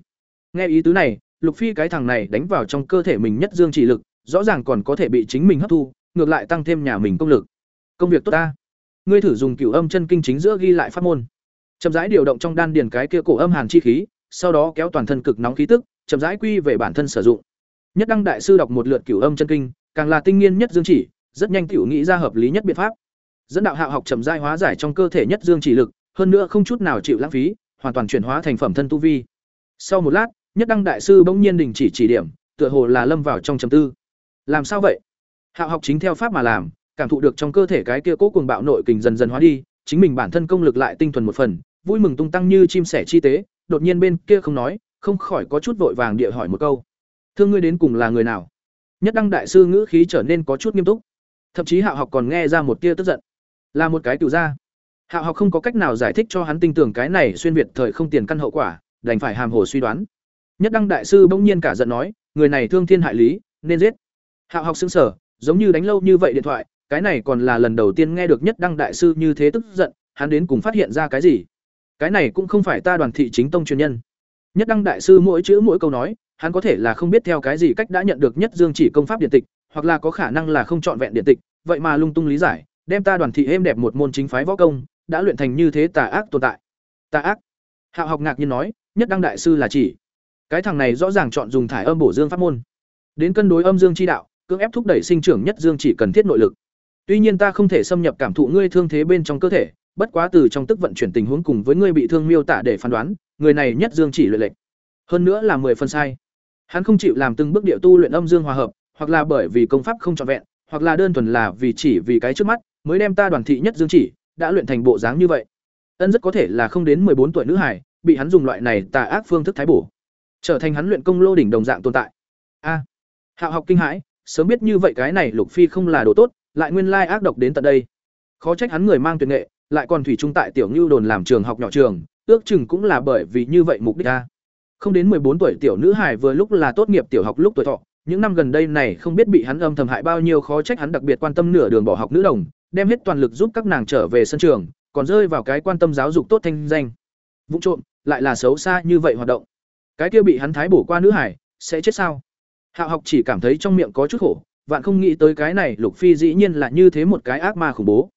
nghe ý tứ này, lục phi cái thằng này đánh vào trong cơ thể mình nhất dương chỉ lực, rõ ràng còn có thể bị chính mình hấp thu, ngược lại tăng thêm nhà mình công lực. Công việc tốt ta. Ngươi thử dùng cửu âm chân kinh chính giữa ghi lại pháp môn. Chậm rãi điều động trong đan điền cái kia cổ âm hàn chi khí sau đó kéo toàn thân cực nóng khí tức, chậm rãi quy về bản thân sử dụng. Nhất đăng đại sư đọc một lượt cửu âm chân kinh, càng là tinh nghiên nhất dương chỉ, rất nhanh tiểu nghĩ ra hợp lý nhất biện pháp. Dẫn đạo hạo học chậm rãi hóa giải trong cơ thể nhất dương chỉ lực, hơn nữa không chút nào chịu lãng phí, hoàn toàn chuyển hóa thành phẩm thân tu vi. Sau một lát, nhất đăng đại sư bỗng nhiên đình chỉ chỉ điểm, tựa hồ là lâm vào trong trầm tư. Làm sao vậy? Hạo học chính theo pháp mà làm, cảm thụ được trong cơ thể cái kia cố cuồng bạo nội kình dần dần hóa đi, chính mình bản thân công lực lại tinh thuần một phần, vui mừng tung tăng như chim sẻ chi tế đột nhiên bên kia không nói, không khỏi có chút vội vàng địa hỏi một câu. Thương ngươi đến cùng là người nào? Nhất đăng đại sư ngữ khí trở nên có chút nghiêm túc. Thậm chí hạo học còn nghe ra một tia tức giận. Là một cái cựu gia. Hạo học không có cách nào giải thích cho hắn tin tưởng cái này xuyên việt thời không tiền căn hậu quả, đành phải hàm hồ suy đoán. Nhất đăng đại sư bỗng nhiên cả giận nói, người này thương thiên hại lý, nên giết. Hạo học xứng sở giống như đánh lâu như vậy điện thoại, cái này còn là lần đầu tiên nghe được nhất đăng đại sư như thế tức giận, hắn đến cùng phát hiện ra cái gì? Cái này cũng không phải ta đoàn thị chính tông truyền nhân. Nhất đăng đại sư mỗi chữ mỗi câu nói, hắn có thể là không biết theo cái gì cách đã nhận được nhất dương chỉ công pháp điện tịch, hoặc là có khả năng là không trọn vẹn điện tịch, vậy mà lung tung lý giải, đem ta đoàn thị êm đẹp một môn chính phái võ công, đã luyện thành như thế tà ác tồn tại. Tà ác? Hạo học ngạc nhiên nói, nhất đăng đại sư là chỉ. Cái thằng này rõ ràng chọn dùng thải âm bổ dương pháp môn. Đến cân đối âm dương chi đạo, cưỡng ép thúc đẩy sinh trưởng nhất dương chỉ cần thiết nội lực. Tuy nhiên ta không thể xâm nhập cảm thụ ngươi thương thế bên trong cơ thể bất quá từ trong tức vận chuyển tình huống cùng với ngươi bị thương miêu tả để phán đoán, người này nhất dương chỉ luyện lệnh. Hơn nữa là mười phần sai. Hắn không chịu làm từng bước địa tu luyện âm dương hòa hợp, hoặc là bởi vì công pháp không trọn vẹn, hoặc là đơn thuần là vì chỉ vì cái trước mắt, mới đem ta đoàn thị nhất dương chỉ, đã luyện thành bộ dáng như vậy. Ân rất có thể là không đến bốn tuổi nữ hải bị hắn dùng loại này tà ác phương thức thái bổ. Trở thành hắn luyện công lô đỉnh đồng dạng tồn tại. A. Hạo học kinh hãi, sớm biết như vậy cái này lục phi không là đồ tốt, lại nguyên lai ác độc đến tận đây. Khó trách hắn người mang tuyệt nghệ lại còn thủy trung tại tiểu ngưu đồn làm trường học nhỏ trường, ước chừng cũng là bởi vì như vậy mục đích a không đến bốn tuổi tiểu nữ hải vừa lúc là tốt nghiệp tiểu học lúc tuổi thọ, những năm gần đây này không biết bị hắn âm thầm hại bao nhiêu khó trách hắn đặc biệt quan tâm nửa đường bỏ học nữ đồng, đem hết toàn lực giúp các nàng trở về sân trường, còn rơi vào cái quan tâm giáo dục tốt thanh danh. Vụ trộm, lại là xấu xa như vậy hoạt động. Cái kia bị hắn thái bổ qua nữ hải sẽ chết sao? Hạo học chỉ cảm thấy trong miệng có chút khổ, vạn không nghĩ tới cái này lục phi dĩ nhiên là như thế một cái ác ma khủng bố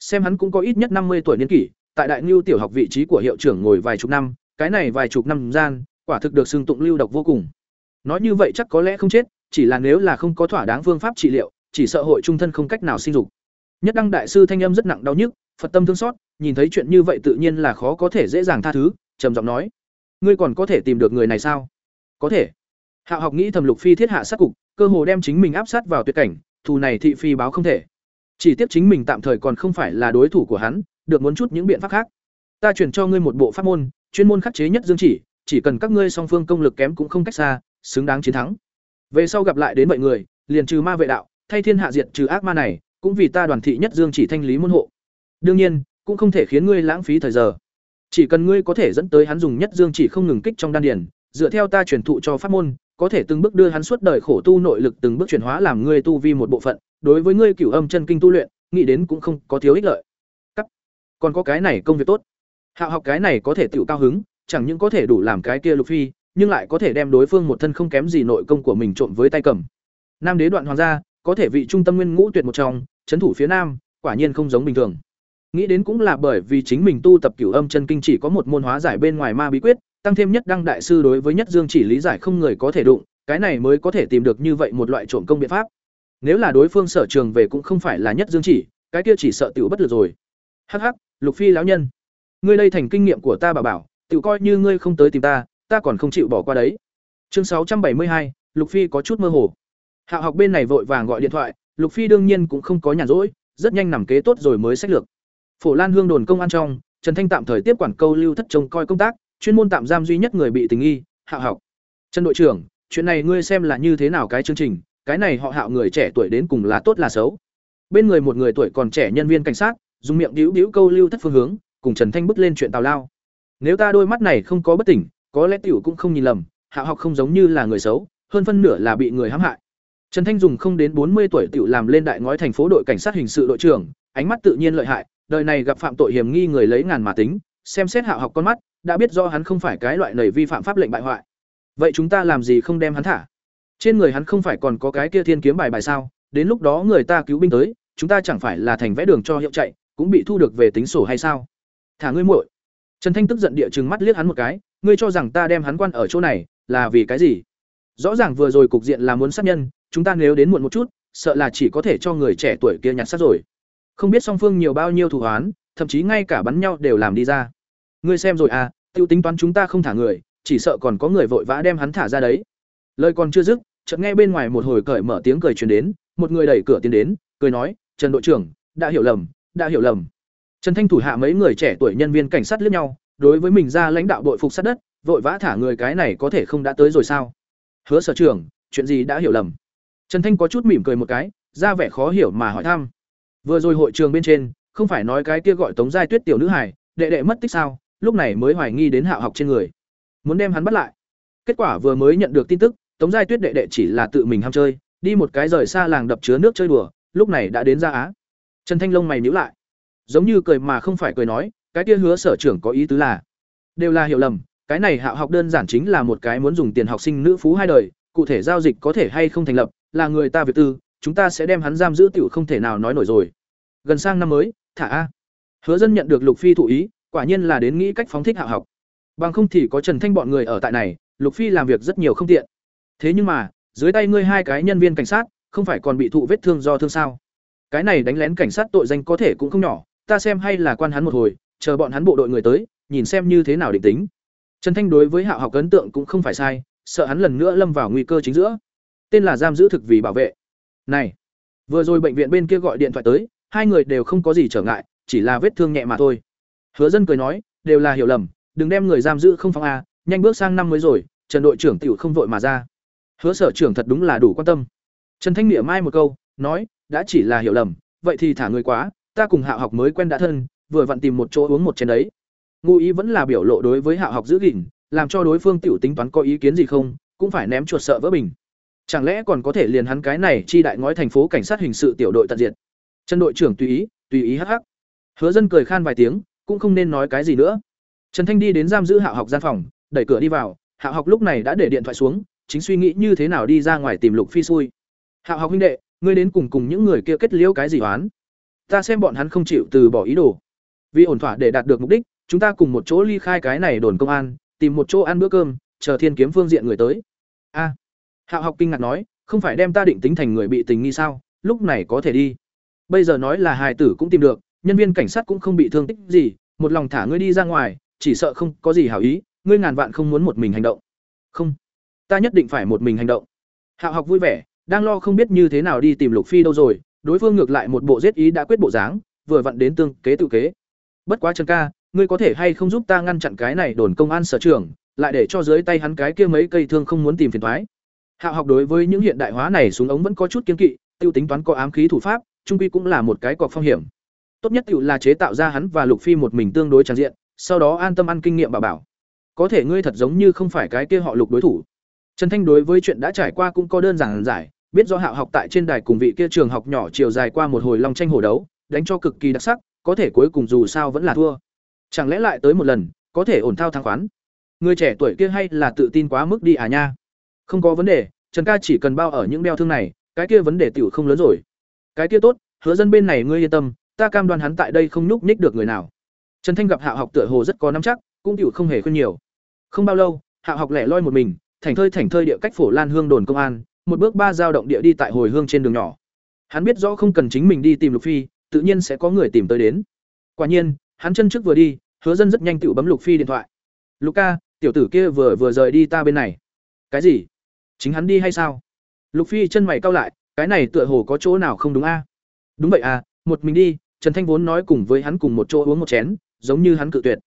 xem hắn cũng có ít nhất năm mươi tuổi niên kỷ, tại đại ngưu tiểu học vị trí của hiệu trưởng ngồi vài chục năm, cái này vài chục năm gian, quả thực được xưng tụng lưu độc vô cùng. Nói như vậy chắc có lẽ không chết, chỉ là nếu là không có thỏa đáng phương pháp trị liệu, chỉ sợ hội trung thân không cách nào sinh dục. Nhất đăng đại sư thanh âm rất nặng đau nhức, phật tâm thương xót, nhìn thấy chuyện như vậy tự nhiên là khó có thể dễ dàng tha thứ, trầm giọng nói, ngươi còn có thể tìm được người này sao? Có thể. Hạo học nghĩ thầm lục phi thiết hạ sát cục, cơ hồ đem chính mình áp sát vào tuyệt cảnh, thù này thị phi báo không thể chỉ tiếc chính mình tạm thời còn không phải là đối thủ của hắn, được muốn chút những biện pháp khác. Ta chuyển cho ngươi một bộ pháp môn, chuyên môn khắc chế nhất dương chỉ chỉ cần các ngươi song phương công lực kém cũng không cách xa, xứng đáng chiến thắng. Về sau gặp lại đến vậy người, liền trừ ma vệ đạo, thay thiên hạ diệt trừ ác ma này, cũng vì ta đoàn thị nhất dương chỉ thanh lý môn hộ. Đương nhiên, cũng không thể khiến ngươi lãng phí thời giờ. Chỉ cần ngươi có thể dẫn tới hắn dùng nhất dương chỉ không ngừng kích trong đan điền, dựa theo ta truyền thụ cho pháp môn có thể từng bước đưa hắn suốt đời khổ tu nội lực từng bước chuyển hóa làm ngươi tu vi một bộ phận, đối với ngươi cửu âm chân kinh tu luyện, nghĩ đến cũng không có thiếu ích lợi. Cắt. còn có cái này công việc tốt. Hạo học cái này có thể tiểu cao hứng, chẳng những có thể đủ làm cái kia lục phi, nhưng lại có thể đem đối phương một thân không kém gì nội công của mình trộn với tay cầm. Nam đế đoạn hoàng gia, có thể vị trung tâm nguyên ngũ tuyệt một trong trấn thủ phía nam, quả nhiên không giống bình thường. Nghĩ đến cũng là bởi vì chính mình tu tập cửu âm chân kinh chỉ có một môn hóa giải bên ngoài ma bí quyết tăng thêm nhất đăng đại sư đối với nhất dương chỉ lý giải không người có thể đụng cái này mới có thể tìm được như vậy một loại trộm công biện pháp. Nếu là đối phương sở trường về cũng không phải là nhất dương chỉ cái kia chỉ sợ tiểu bất lực rồi. Hắc hắc lục phi lão nhân. Ngươi đây thành kinh nghiệm của ta bà bảo tiểu coi như ngươi không tới tìm ta ta còn không chịu bỏ qua đấy. Chương sáu trăm bảy mươi hai lục phi có chút mơ hồ. Hạo học bên này vội vàng gọi điện thoại lục phi đương nhiên cũng không có nhàn rỗi rất nhanh nằm kế tốt rồi mới sách lược. Phổ Lan Hương đồn công an trong, Trần Thanh tạm thời tiếp quản câu lưu thất trông coi công tác, chuyên môn tạm giam duy nhất người bị tình nghi, Hạo học. Trần đội trưởng, chuyện này ngươi xem là như thế nào cái chương trình, cái này họ Hạo người trẻ tuổi đến cùng là tốt là xấu. Bên người một người tuổi còn trẻ nhân viên cảnh sát, dùng miệng đĩu đĩu câu lưu thất phương hướng, cùng Trần Thanh bước lên chuyện tào lao. Nếu ta đôi mắt này không có bất tỉnh, có lẽ tiểu cũng không nhìn lầm, Hạo học không giống như là người xấu, hơn phân nửa là bị người hãm hại. Trần Thanh dùng không đến bốn mươi tuổi tiểu làm lên đại ngói thành phố đội cảnh sát hình sự đội trưởng, ánh mắt tự nhiên lợi hại, đời này gặp phạm tội hiểm nghi người lấy ngàn mà tính, xem xét Hạo học con mắt, đã biết do hắn không phải cái loại nảy vi phạm pháp lệnh bại hoại. Vậy chúng ta làm gì không đem hắn thả? Trên người hắn không phải còn có cái kia thiên kiếm bài bài sao? Đến lúc đó người ta cứu binh tới, chúng ta chẳng phải là thành vẽ đường cho hiệu chạy, cũng bị thu được về tính sổ hay sao? Thả ngươi muội. Trần Thanh tức giận địa chừng mắt liếc hắn một cái, ngươi cho rằng ta đem hắn quan ở chỗ này, là vì cái gì? Rõ ràng vừa rồi cục diện là muốn sát nhân, chúng ta nếu đến muộn một chút, sợ là chỉ có thể cho người trẻ tuổi kia nhặt sát rồi. Không biết song phương nhiều bao nhiêu thù hoán thậm chí ngay cả bắn nhau đều làm đi ra. Ngươi xem rồi à, tiêu tính toán chúng ta không thả người, chỉ sợ còn có người vội vã đem hắn thả ra đấy. Lời còn chưa dứt, chợt nghe bên ngoài một hồi cởi mở tiếng cười truyền đến, một người đẩy cửa tiến đến, cười nói, "Trần đội trưởng, đã hiểu lầm, đã hiểu lầm." Trần Thanh thủ hạ mấy người trẻ tuổi nhân viên cảnh sát liếc nhau, đối với mình ra lãnh đạo đội phục sát đất, vội vã thả người cái này có thể không đã tới rồi sao? Hứa sở trưởng, chuyện gì đã hiểu lầm? Trần Thanh có chút mỉm cười một cái, ra vẻ khó hiểu mà hỏi thăm. Vừa rồi hội trường bên trên, không phải nói cái kia gọi Tống Giai Tuyết tiểu nữ hài, đệ đệ mất tích sao, lúc này mới hoài nghi đến Hạo học trên người. Muốn đem hắn bắt lại. Kết quả vừa mới nhận được tin tức, Tống Giai Tuyết đệ đệ chỉ là tự mình ham chơi, đi một cái rời xa làng đập chứa nước chơi đùa, lúc này đã đến ra Á. Trần Thanh Long mày nhíu lại, giống như cười mà không phải cười nói, cái kia hứa sở trưởng có ý tứ là, đều là hiểu lầm, cái này Hạo học đơn giản chính là một cái muốn dùng tiền học sinh nữ phú hai đời, cụ thể giao dịch có thể hay không thành lập, là người ta việc tư, chúng ta sẽ đem hắn giam giữ tiểu không thể nào nói nổi rồi. Gần sang năm mới, thả a. Hứa dân nhận được Lục Phi thụ ý, quả nhiên là đến nghĩ cách phóng thích Hạo học. Bằng không thì có Trần Thanh bọn người ở tại này, Lục Phi làm việc rất nhiều không tiện. Thế nhưng mà, dưới tay ngươi hai cái nhân viên cảnh sát, không phải còn bị thụ vết thương do thương sao? Cái này đánh lén cảnh sát tội danh có thể cũng không nhỏ, ta xem hay là quan hắn một hồi, chờ bọn hắn bộ đội người tới, nhìn xem như thế nào định tính. Trần Thanh đối với Hạo học ấn tượng cũng không phải sai, sợ hắn lần nữa lâm vào nguy cơ chính giữa. Tên là giam giữ thực vì bảo vệ. Này, vừa rồi bệnh viện bên kia gọi điện thoại tới, hai người đều không có gì trở ngại, chỉ là vết thương nhẹ mà thôi. Hứa Dân cười nói, đều là hiểu lầm, đừng đem người giam giữ không phóng a, nhanh bước sang năm mới rồi, Trần đội trưởng tiểu không vội mà ra. Hứa sở trưởng thật đúng là đủ quan tâm. Trần Thanh Niệm mai một câu, nói, đã chỉ là hiểu lầm, vậy thì thả người quá, ta cùng Hạo học mới quen đã thân, vừa vặn tìm một chỗ uống một chén đấy. Ngụ ý vẫn là biểu lộ đối với Hạo học giữ gìn, làm cho đối phương tiểu tính toán có ý kiến gì không, cũng phải ném chuột sợ vỡ bình. Chẳng lẽ còn có thể liền hắn cái này chi đại ngói thành phố cảnh sát hình sự tiểu đội tận diệt. Trần đội trưởng tùy ý, tùy ý hắc hắc. Hứa Dân cười khan vài tiếng, cũng không nên nói cái gì nữa. Trần Thanh đi đến giam giữ Hạo học gian phòng, đẩy cửa đi vào, Hạo học lúc này đã để điện thoại xuống, chính suy nghĩ như thế nào đi ra ngoài tìm Lục Phi xui. Hạo học huynh đệ, ngươi đến cùng cùng những người kia kết liễu cái gì oán? Ta xem bọn hắn không chịu từ bỏ ý đồ. Vì ổn thỏa để đạt được mục đích, chúng ta cùng một chỗ ly khai cái này đồn công an, tìm một chỗ ăn bữa cơm, chờ Thiên Kiếm phương diện người tới. A. Hạo học kinh ngạc nói, không phải đem ta định tính thành người bị tình nghi sao, lúc này có thể đi. Bây giờ nói là hài tử cũng tìm được, nhân viên cảnh sát cũng không bị thương tích gì, một lòng thả ngươi đi ra ngoài, chỉ sợ không có gì hảo ý, ngươi ngàn vạn không muốn một mình hành động. Không, ta nhất định phải một mình hành động. Hạo học vui vẻ, đang lo không biết như thế nào đi tìm Lục Phi đâu rồi, đối phương ngược lại một bộ giết ý đã quyết bộ dáng, vừa vặn đến tương kế tự kế. Bất quá Trần ca, ngươi có thể hay không giúp ta ngăn chặn cái này đồn công an sở trưởng, lại để cho dưới tay hắn cái kia mấy cây thương không muốn tìm phiền toái. Hạo học đối với những hiện đại hóa này xuống ống vẫn có chút kiên kỵ, tiêu tính toán có ám khí thủ pháp, trung quy cũng là một cái cọc phong hiểm. Tốt nhất tiểu là chế tạo ra hắn và Lục Phi một mình tương đối tràn diện, sau đó an tâm ăn kinh nghiệm bà bảo. Có thể ngươi thật giống như không phải cái kia họ Lục đối thủ. Trần Thanh đối với chuyện đã trải qua cũng có đơn giản giải, biết do Hạo học tại trên đài cùng vị kia trường học nhỏ chiều dài qua một hồi long tranh hồ đấu, đánh cho cực kỳ đặc sắc, có thể cuối cùng dù sao vẫn là thua. Chẳng lẽ lại tới một lần, có thể ổn thao thắng khoán. Người trẻ tuổi kia hay là tự tin quá mức đi à nha. Không có vấn đề, Trần ca chỉ cần bao ở những đeo thương này, cái kia vấn đề tiểu không lớn rồi. Cái kia tốt, hứa dân bên này ngươi yên tâm, ta cam đoan hắn tại đây không nhúc nhích được người nào. Trần Thanh gặp Hạo học tựa hồ rất có nắm chắc, cũng tiểu không hề khuyên nhiều. Không bao lâu, Hạo học lẻ loi một mình, thành thơi thành thơi địa cách phổ Lan Hương đồn công an, một bước ba giao động địa đi tại hồi hương trên đường nhỏ. Hắn biết rõ không cần chính mình đi tìm Lục Phi, tự nhiên sẽ có người tìm tới đến. Quả nhiên, hắn chân trước vừa đi, Hứa Dân rất nhanh tự bấm Lục Phi điện thoại. "Luca, tiểu tử kia vừa vừa rời đi ta bên này." "Cái gì? Chính hắn đi hay sao?" Lục Phi chân mày cau lại, cái này tựa hồ có chỗ nào không đúng a? "Đúng vậy à, một mình đi, Trần Thanh vốn nói cùng với hắn cùng một chỗ uống một chén, giống như hắn cự tuyệt.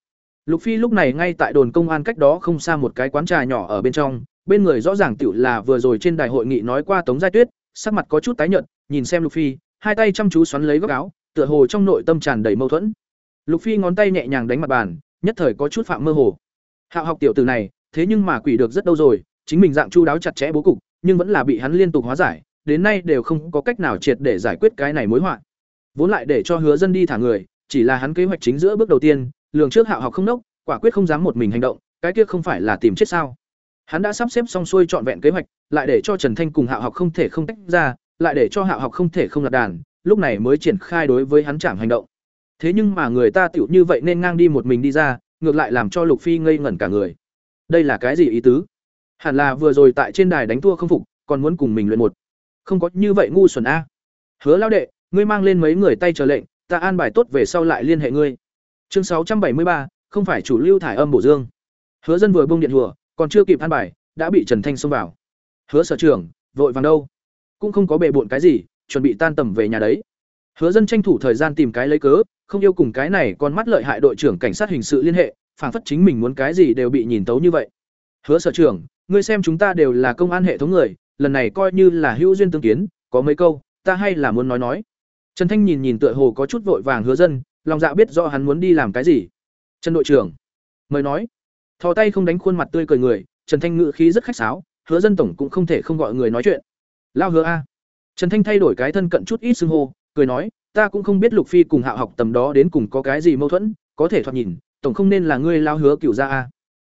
Lục Phi lúc này ngay tại đồn công an cách đó không xa một cái quán trà nhỏ ở bên trong, bên người rõ ràng tiểu là vừa rồi trên đài hội nghị nói qua Tống Giai Tuyết, sắc mặt có chút tái nhợt, nhìn xem Lục Phi, hai tay chăm chú xoắn lấy góc áo, tựa hồ trong nội tâm tràn đầy mâu thuẫn. Lục Phi ngón tay nhẹ nhàng đánh mặt bàn, nhất thời có chút phạm mơ hồ. Hạo học tiểu tử này, thế nhưng mà quỷ được rất đâu rồi, chính mình dạng chu đáo chặt chẽ bố cục, nhưng vẫn là bị hắn liên tục hóa giải, đến nay đều không có cách nào triệt để giải quyết cái này mối họa. Vốn lại để cho Hứa Dân đi thả người, chỉ là hắn kế hoạch chính giữa bước đầu tiên, lường trước Hạo học không nốc, quả quyết không dám một mình hành động, cái kia không phải là tìm chết sao? Hắn đã sắp xếp xong xuôi trọn vẹn kế hoạch, lại để cho Trần Thanh cùng Hạo học không thể không tách ra, lại để cho Hạo học không thể không lạc đàn, lúc này mới triển khai đối với hắn trảm hành động. Thế nhưng mà người ta tiểu như vậy nên ngang đi một mình đi ra, ngược lại làm cho Lục Phi ngây ngẩn cả người. Đây là cái gì ý tứ? Hẳn là vừa rồi tại trên đài đánh thua không phục, còn muốn cùng mình luyện một. Không có như vậy ngu xuẩn a. Hứa lao đệ, ngươi mang lên mấy người tay chờ lệnh, ta an bài tốt về sau lại liên hệ ngươi. Chương sáu trăm bảy mươi ba, không phải chủ lưu thải âm bổ dương. Hứa dân vừa bung điện hùa, còn chưa kịp an bài, đã bị Trần Thanh xông vào. Hứa sở trưởng, vội vàng đâu? Cũng không có bệ bội cái gì, chuẩn bị tan tầm về nhà đấy. Hứa dân tranh thủ thời gian tìm cái lấy cớ, không yêu cùng cái này con mắt lợi hại đội trưởng cảnh sát hình sự liên hệ, phản phất chính mình muốn cái gì đều bị nhìn tấu như vậy. Hứa sở trưởng, ngươi xem chúng ta đều là công an hệ thống người, lần này coi như là hữu duyên tương kiến, có mấy câu, ta hay là muốn nói nói. Trần Thanh nhìn nhìn tựa hồ có chút vội vàng hứa dân, lòng dạ biết rõ hắn muốn đi làm cái gì. Trần đội trưởng, mời nói. Thò tay không đánh khuôn mặt tươi cười người, Trần Thanh ngữ khí rất khách sáo, hứa dân tổng cũng không thể không gọi người nói chuyện. Lao hứa a. Trần Thanh thay đổi cái thân cận chút ít xưng hô, cười nói, ta cũng không biết Lục Phi cùng Hạo học tầm đó đến cùng có cái gì mâu thuẫn, có thể thoạt nhìn, tổng không nên là ngươi lao hứa cửu gia a.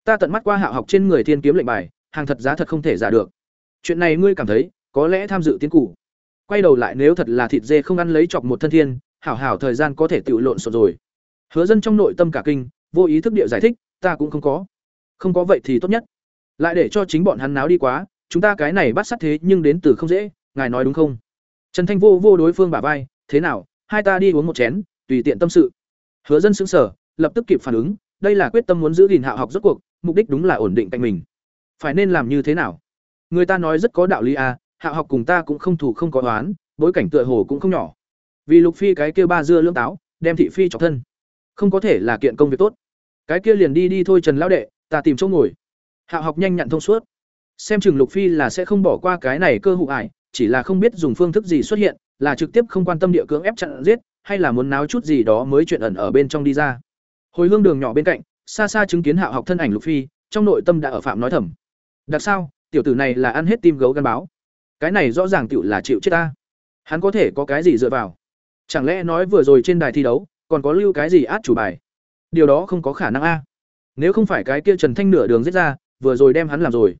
Ta tận mắt qua Hạo học trên người thiên kiếm lệnh bài, hàng thật giá thật không thể giả được. Chuyện này ngươi cảm thấy, có lẽ tham dự tiến cử. Quay đầu lại nếu thật là thịt dê không ăn lấy chọc một thân thiên, hảo hảo thời gian có thể tự lộn xộn rồi. Hứa dân trong nội tâm cả kinh, vô ý thức địa giải thích, ta cũng không có. Không có vậy thì tốt nhất. Lại để cho chính bọn hắn náo đi quá, chúng ta cái này bắt sát thế nhưng đến từ không dễ, ngài nói đúng không? Trần Thanh vô vô đối phương bả vai, thế nào, hai ta đi uống một chén, tùy tiện tâm sự. Hứa dân sững sờ, lập tức kịp phản ứng, đây là quyết tâm muốn giữ gìn Hạo học rốt cuộc, mục đích đúng là ổn định cạnh mình. Phải nên làm như thế nào? Người ta nói rất có đạo lý à, Hạ học cùng ta cũng không thủ không có oán, bối cảnh tựa hồ cũng không nhỏ. Vì Lục Phi cái kia ba dưa lưỡng táo, đem thị phi chọc thân. Không có thể là kiện công việc tốt. Cái kia liền đi đi thôi Trần lão đệ, ta tìm chỗ ngồi. Hạ học nhanh nhặn thông suốt. Xem chừng Lục Phi là sẽ không bỏ qua cái này cơ hội ải, chỉ là không biết dùng phương thức gì xuất hiện, là trực tiếp không quan tâm địa cưỡng ép chặn giết, hay là muốn náo chút gì đó mới chuyện ẩn ở bên trong đi ra. Hồi hương đường nhỏ bên cạnh, xa xa chứng kiến Hạ học thân ảnh Lục Phi, trong nội tâm đã ở phạm nói thầm. Đặc sao, tiểu tử này là ăn hết tim gấu gan báo. Cái này rõ ràng tiểu là chịu chết ta. Hắn có thể có cái gì dựa vào? Chẳng lẽ nói vừa rồi trên đài thi đấu, còn có lưu cái gì át chủ bài? Điều đó không có khả năng a. Nếu không phải cái kia Trần Thanh nửa đường giết ra, vừa rồi đem hắn làm rồi.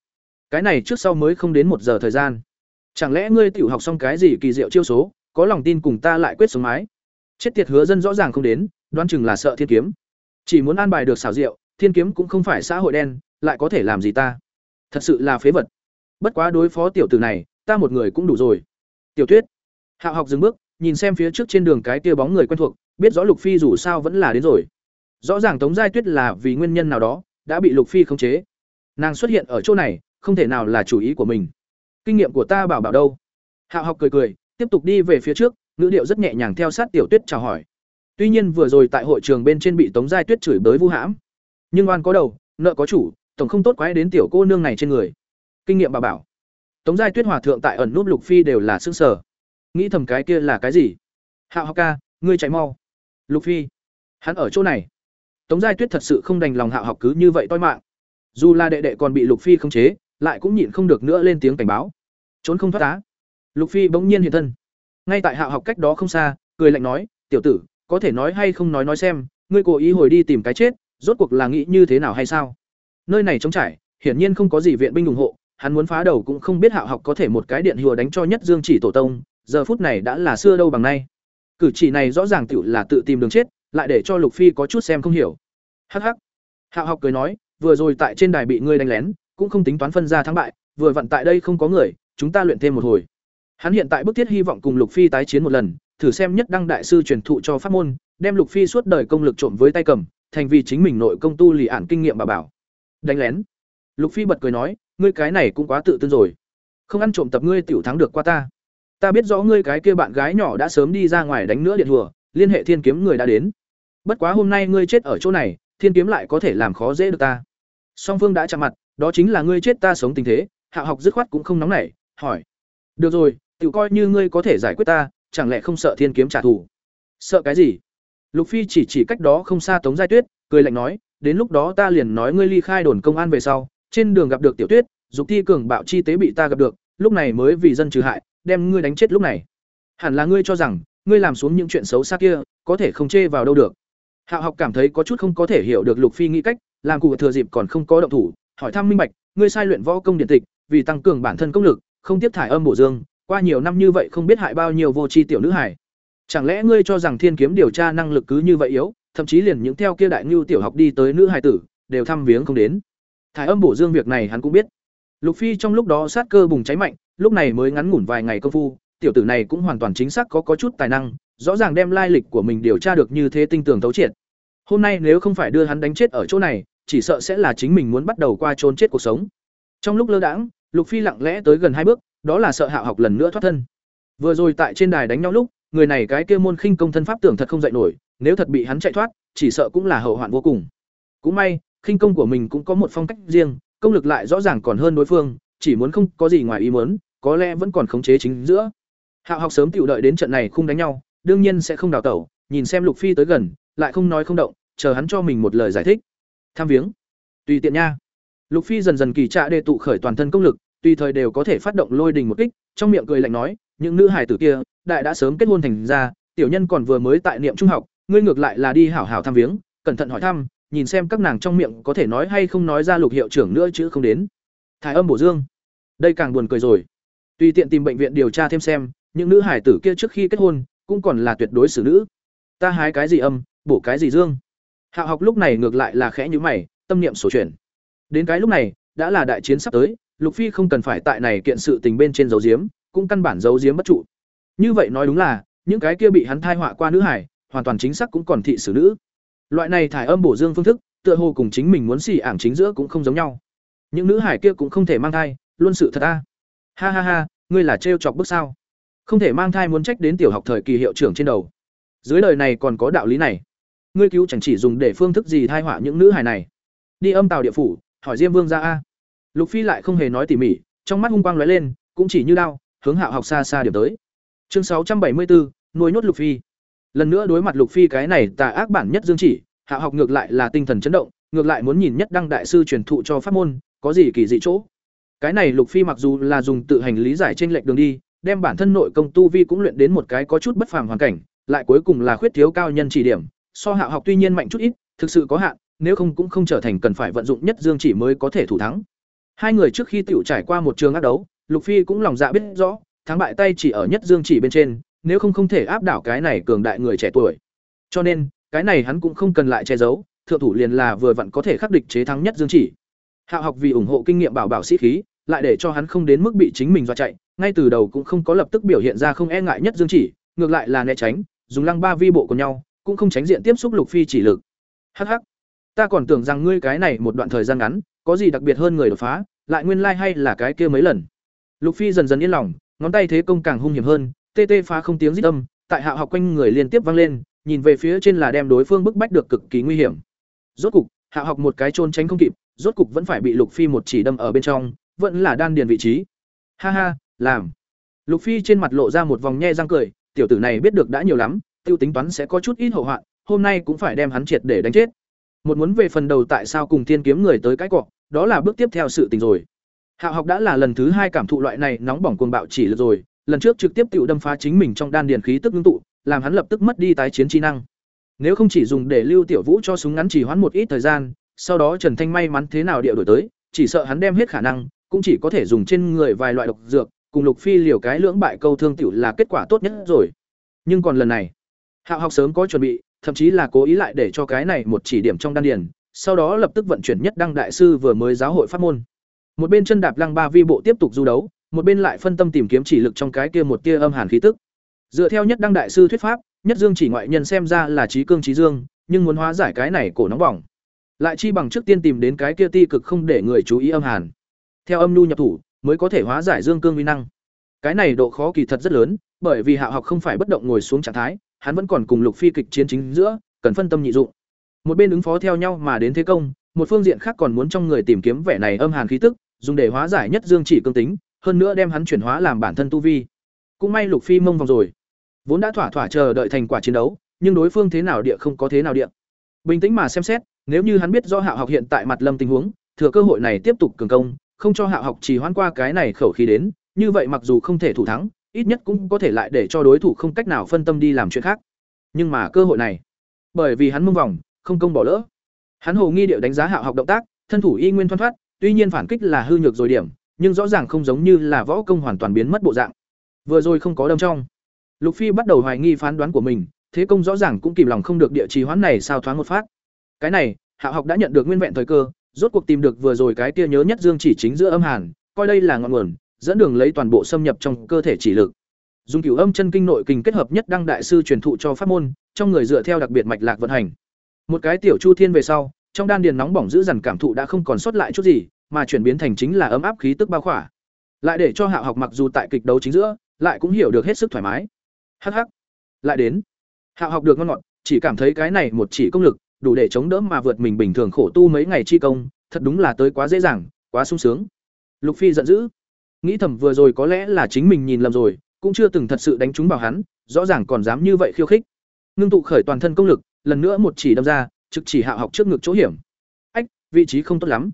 Cái này trước sau mới không đến một giờ thời gian. Chẳng lẽ ngươi tiểu học xong cái gì kỳ diệu chiêu số, có lòng tin cùng ta lại quyết sống mái? Chết tiệt hứa dân rõ ràng không đến, đoán chừng là sợ thiên kiếm. Chỉ muốn an bài được xảo diệu, thiên kiếm cũng không phải xã hội đen, lại có thể làm gì ta? Thật sự là phế vật. Bất quá đối phó tiểu tử này, ta một người cũng đủ rồi. Tiểu Tuyết. Hạo học dừng bước, nhìn xem phía trước trên đường cái kia bóng người quen thuộc, biết rõ Lục Phi dù sao vẫn là đến rồi. Rõ ràng Tống Giai Tuyết là vì nguyên nhân nào đó, đã bị Lục Phi khống chế. Nàng xuất hiện ở chỗ này, không thể nào là chủ ý của mình. Kinh nghiệm của ta bảo bảo đâu? Hạo học cười cười, tiếp tục đi về phía trước, ngữ điệu rất nhẹ nhàng theo sát Tiểu Tuyết chào hỏi. Tuy nhiên vừa rồi tại hội trường bên trên bị Tống Giai Tuyết chửi bới vu hãm, nhưng oan có đầu, nợ có chủ, tổng không tốt quái đến tiểu cô nương này trên người. Kinh nghiệm bảo bảo. Tống Giai Tuyết hòa thượng tại ẩn núp Lục Phi đều là xương sở. Nghĩ thầm cái kia là cái gì? Hạo học ca, ngươi chạy mau. Lục Phi, hắn ở chỗ này. Tống Giai Tuyết thật sự không đành lòng Hạo học cứ như vậy toi mạng. Dù là đệ đệ còn bị Lục Phi khống chế, lại cũng nhịn không được nữa lên tiếng cảnh báo. Trốn không thoát á. Lục Phi bỗng nhiên hiện thân. Ngay tại Hạo học cách đó không xa, cười lạnh nói, "Tiểu tử, có thể nói hay không nói nói xem, ngươi cố ý hồi đi tìm cái chết, rốt cuộc là nghĩ như thế nào hay sao?" Nơi này trống trải, hiển nhiên không có gì viện binh ủng hộ, hắn muốn phá đầu cũng không biết Hạo học có thể một cái điện hùa đánh cho nhất Dương Chỉ tổ tông, giờ phút này đã là xưa đâu bằng nay. Cử chỉ này rõ ràng tiểu là tự tìm đường chết, lại để cho Lục Phi có chút xem không hiểu. Hắc hắc. Hạo học cười nói, vừa rồi tại trên đài bị ngươi đánh lén, cũng không tính toán phân ra thắng bại, vừa vặn tại đây không có người, chúng ta luyện thêm một hồi. Hắn hiện tại bức thiết hy vọng cùng Lục Phi tái chiến một lần, thử xem nhất đăng đại sư truyền thụ cho pháp môn, đem Lục Phi suốt đời công lực trộm với tay cầm, thành vì chính mình nội công tu lì ản kinh nghiệm bà bảo. Đánh lén. Lục Phi bật cười nói, ngươi cái này cũng quá tự tin rồi. Không ăn trộm tập ngươi tiểu thắng được qua ta. Ta biết rõ ngươi cái kia bạn gái nhỏ đã sớm đi ra ngoài đánh nữa điện hùa, liên hệ thiên kiếm người đã đến. Bất quá hôm nay ngươi chết ở chỗ này thiên kiếm lại có thể làm khó dễ được ta. Song phương đã chạm mặt đó chính là ngươi chết ta sống tình thế hạ học dứt khoát cũng không nóng nảy hỏi. Được rồi tự coi như ngươi có thể giải quyết ta chẳng lẽ không sợ thiên kiếm trả thù? Sợ cái gì? Lục phi chỉ chỉ cách đó không xa tống giai tuyết cười lạnh nói đến lúc đó ta liền nói ngươi ly khai đồn công an về sau trên đường gặp được tiểu tuyết, dục thi cường bạo chi tế bị ta gặp được, lúc này mới vì dân trừ hại, đem ngươi đánh chết lúc này. Hẳn là ngươi cho rằng, ngươi làm xuống những chuyện xấu xa kia, có thể không chê vào đâu được. Hạ học cảm thấy có chút không có thể hiểu được lục phi nghĩ cách, làm cụ thừa dịp còn không có động thủ, hỏi thăm minh bạch, ngươi sai luyện võ công điện tịch, vì tăng cường bản thân công lực, không tiếp thải âm bổ dương, qua nhiều năm như vậy không biết hại bao nhiêu vô tri tiểu nữ hải chẳng lẽ ngươi cho rằng thiên kiếm điều tra năng lực cứ như vậy yếu, thậm chí liền những theo kia đại ngưu tiểu học đi tới nữ hải tử, đều thăm viếng không đến? Thải âm bổ dương việc này hắn cũng biết. Lục phi trong lúc đó sát cơ bùng cháy mạnh, lúc này mới ngắn ngủn vài ngày công phu, tiểu tử này cũng hoàn toàn chính xác có có chút tài năng, rõ ràng đem lai lịch của mình điều tra được như thế tinh tường thấu triệt. Hôm nay nếu không phải đưa hắn đánh chết ở chỗ này, chỉ sợ sẽ là chính mình muốn bắt đầu qua trốn chết cuộc sống. Trong lúc lơ đãng, lục phi lặng lẽ tới gần hai bước, đó là sợ hạo học lần nữa thoát thân. Vừa rồi tại trên đài đánh nhau lúc, người này cái kia môn khinh công thân pháp tưởng thật không dạy nổi, nếu thật bị hắn chạy thoát, chỉ sợ cũng là hậu hoạn vô cùng. Cũng may khinh công của mình cũng có một phong cách riêng, công lực lại rõ ràng còn hơn đối phương, chỉ muốn không có gì ngoài ý muốn, có lẽ vẫn còn khống chế chính giữa. Hạo học sớm tiểu đợi đến trận này không đánh nhau, đương nhiên sẽ không đào tẩu, nhìn xem lục phi tới gần, lại không nói không động, chờ hắn cho mình một lời giải thích. Tham viếng. Tùy tiện nha. Lục phi dần dần kỳ trạ đề tụ khởi toàn thân công lực, tùy thời đều có thể phát động lôi đình một kích, trong miệng cười lạnh nói, những nữ hài tử kia, đại đã sớm kết hôn thành ra tiểu nhân còn vừa mới tại niệm trung học, ngươi ngược lại là đi hảo hảo tham viếng, cẩn thận hỏi thăm nhìn xem các nàng trong miệng có thể nói hay không nói ra lục hiệu trưởng nữa chứ không đến. Thải âm bổ dương. Đây càng buồn cười rồi. Tùy tiện tìm bệnh viện điều tra thêm xem, những nữ hải tử kia trước khi kết hôn, cũng còn là tuyệt đối xử nữ. Ta hái cái gì âm, bổ cái gì dương. Hạo học lúc này ngược lại là khẽ nhữ mày, tâm niệm sổ chuyển. Đến cái lúc này, đã là đại chiến sắp tới, lục phi không cần phải tại này kiện sự tình bên trên dấu diếm cũng căn bản dấu diếm bất trụ. Như vậy nói đúng là, những cái kia bị hắn thai họa qua nữ hải, hoàn toàn chính xác cũng còn thị xử nữ loại này thải âm bổ dương phương thức, tựa hồ cùng chính mình muốn xỉ ảng chính giữa cũng không giống nhau. Những nữ hải kia cũng không thể mang thai, luôn sự thật a. Ha ha ha, ngươi là trêu chọc bức sao? Không thể mang thai muốn trách đến tiểu học thời kỳ hiệu trưởng trên đầu. Dưới lời này còn có đạo lý này. Ngươi cứu chẳng chỉ dùng để phương thức gì thai họa những nữ hải này. Đi âm tàu địa phủ, hỏi diêm vương ra a. Lục phi lại không hề nói tỉ mỉ, trong mắt hung quang lóe lên, cũng chỉ như đao hướng hạo học xa xa điểm tới. Chương sáu trăm bảy mươi bốn, nuôi nhốt lục phi lần nữa đối mặt lục phi cái này tà ác bản nhất dương chỉ hạ học ngược lại là tinh thần chấn động ngược lại muốn nhìn nhất đăng đại sư truyền thụ cho pháp môn có gì kỳ dị chỗ cái này lục phi mặc dù là dùng tự hành lý giải trên lệch đường đi đem bản thân nội công tu vi cũng luyện đến một cái có chút bất phàm hoàn cảnh, lại cuối cùng là khuyết thiếu cao nhân chỉ điểm, so hạ học tuy nhiên mạnh chút ít, thực sự có hạn, nếu không cũng không trở thành cần phải vận dụng nhất dương chỉ mới có thể thủ thắng. Hai người trước khi tiểu trải qua một trường ác đấu, Lục Phi cũng lòng dạ biết rõ, thắng bại tay chỉ ở nhất dương chỉ bên trên, nếu không không thể áp đảo cái này cường đại người trẻ tuổi. Cho nên, cái này hắn cũng không cần lại che giấu, thượng thủ liền là vừa vặn có thể khắc địch chế thắng nhất dương chỉ. Hạ học vì ủng hộ kinh nghiệm bảo bảo sĩ khí, lại để cho hắn không đến mức bị chính mình dọa chạy, ngay từ đầu cũng không có lập tức biểu hiện ra không e ngại nhất dương chỉ, ngược lại là né tránh, dùng lăng ba vi bộ của nhau, cũng không tránh diện tiếp xúc Lục Phi chỉ lực. Hắc hắc, ta còn tưởng rằng ngươi cái này một đoạn thời gian ngắn, có gì đặc biệt hơn người đột phá, lại nguyên lai like hay là cái kia mấy lần. Lục Phi dần dần yên lòng, ngón tay thế công càng hung hiểm hơn, tê tê phá không tiếng rít âm, tại hạ học quanh người liên tiếp vang lên, nhìn về phía trên là đem đối phương bức bách được cực kỳ nguy hiểm. Rốt cục, hạ học một cái trôn tránh không kịp, rốt cục vẫn phải bị Lục Phi một chỉ đâm ở bên trong, vẫn là đan điền vị trí. Ha ha, làm lục phi trên mặt lộ ra một vòng nhe răng cười tiểu tử này biết được đã nhiều lắm tiêu tính toán sẽ có chút ít hậu hoạn hôm nay cũng phải đem hắn triệt để đánh chết một muốn về phần đầu tại sao cùng thiên kiếm người tới cái cọ đó là bước tiếp theo sự tình rồi Hạ học đã là lần thứ hai cảm thụ loại này nóng bỏng cuồng bạo chỉ lực rồi lần trước trực tiếp tự đâm phá chính mình trong đan điền khí tức ngưng tụ làm hắn lập tức mất đi tái chiến chi năng nếu không chỉ dùng để lưu tiểu vũ cho súng ngắn chỉ hoãn một ít thời gian sau đó trần thanh may mắn thế nào địa đổi tới chỉ sợ hắn đem hết khả năng cũng chỉ có thể dùng trên người vài loại độc dược cùng Lục Phi liều cái lưỡng bại câu thương tiểu là kết quả tốt nhất rồi. Nhưng còn lần này, Hạo học sớm có chuẩn bị, thậm chí là cố ý lại để cho cái này một chỉ điểm trong đan điền, sau đó lập tức vận chuyển nhất đăng đại sư vừa mới giáo hội pháp môn. Một bên chân đạp lăng ba vi bộ tiếp tục du đấu, một bên lại phân tâm tìm kiếm chỉ lực trong cái kia một tia âm hàn khí tức. Dựa theo nhất đăng đại sư thuyết pháp, nhất dương chỉ ngoại nhân xem ra là trí cương trí dương, nhưng muốn hóa giải cái này cổ nóng bỏng, lại chi bằng trước tiên tìm đến cái kia ti cực không để người chú ý âm hàn. Theo âm nhu nhập thủ, mới có thể hóa giải dương cương uy năng. Cái này độ khó kỳ thật rất lớn, bởi vì Hạo học không phải bất động ngồi xuống trạng thái, hắn vẫn còn cùng Lục Phi kịch chiến chính giữa, cần phân tâm nhị dụng. Một bên ứng phó theo nhau mà đến thế công, một phương diện khác còn muốn trong người tìm kiếm vẻ này âm hàn khí tức, dùng để hóa giải nhất dương chỉ cương tính, hơn nữa đem hắn chuyển hóa làm bản thân tu vi. Cũng may Lục Phi mông vòng rồi, vốn đã thỏa thỏa chờ đợi thành quả chiến đấu, nhưng đối phương thế nào địa không có thế nào địa. Bình tĩnh mà xem xét, nếu như hắn biết do Hạo học hiện tại mặt lâm tình huống, thừa cơ hội này tiếp tục cường công, không cho Hạo học trì hoãn qua cái này khẩu khí đến, như vậy mặc dù không thể thủ thắng, ít nhất cũng có thể lại để cho đối thủ không cách nào phân tâm đi làm chuyện khác. Nhưng mà cơ hội này, bởi vì hắn mông vòng, không công bỏ lỡ. Hắn hồ nghi điệu đánh giá Hạo học động tác, thân thủ y nguyên thoăn thoát, tuy nhiên phản kích là hư nhược rồi điểm, nhưng rõ ràng không giống như là võ công hoàn toàn biến mất bộ dạng. Vừa rồi không có đâm trong. Lục Phi bắt đầu hoài nghi phán đoán của mình, thế công rõ ràng cũng kìm lòng không được địa trì hoãn này sao thoáng một phát. Cái này, Hạo học đã nhận được nguyên vẹn thời cơ, rốt cuộc tìm được vừa rồi cái kia nhớ nhất dương chỉ chính giữa âm hàn, coi đây là ngọn nguồn, dẫn đường lấy toàn bộ xâm nhập trong cơ thể chỉ lực. Dùng cửu âm chân kinh nội kinh kết hợp nhất đăng đại sư truyền thụ cho pháp môn, trong người dựa theo đặc biệt mạch lạc vận hành. Một cái tiểu chu thiên về sau, trong đan điền nóng bỏng giữ dần cảm thụ đã không còn sót lại chút gì, mà chuyển biến thành chính là ấm áp khí tức bao khỏa. Lại để cho Hạo học mặc dù tại kịch đấu chính giữa, lại cũng hiểu được hết sức thoải mái. Hắc hắc. Lại đến. Hạo học được ngon ngọt, chỉ cảm thấy cái này một chỉ công lực, đủ để chống đỡ mà vượt mình bình thường khổ tu mấy ngày chi công, thật đúng là tới quá dễ dàng, quá sung sướng. Lục Phi giận dữ, nghĩ thầm vừa rồi có lẽ là chính mình nhìn lầm rồi, cũng chưa từng thật sự đánh trúng vào hắn, rõ ràng còn dám như vậy khiêu khích. Ngưng tụ khởi toàn thân công lực, lần nữa một chỉ đâm ra, trực chỉ Hạo học trước ngực chỗ hiểm. Ách, vị trí không tốt lắm.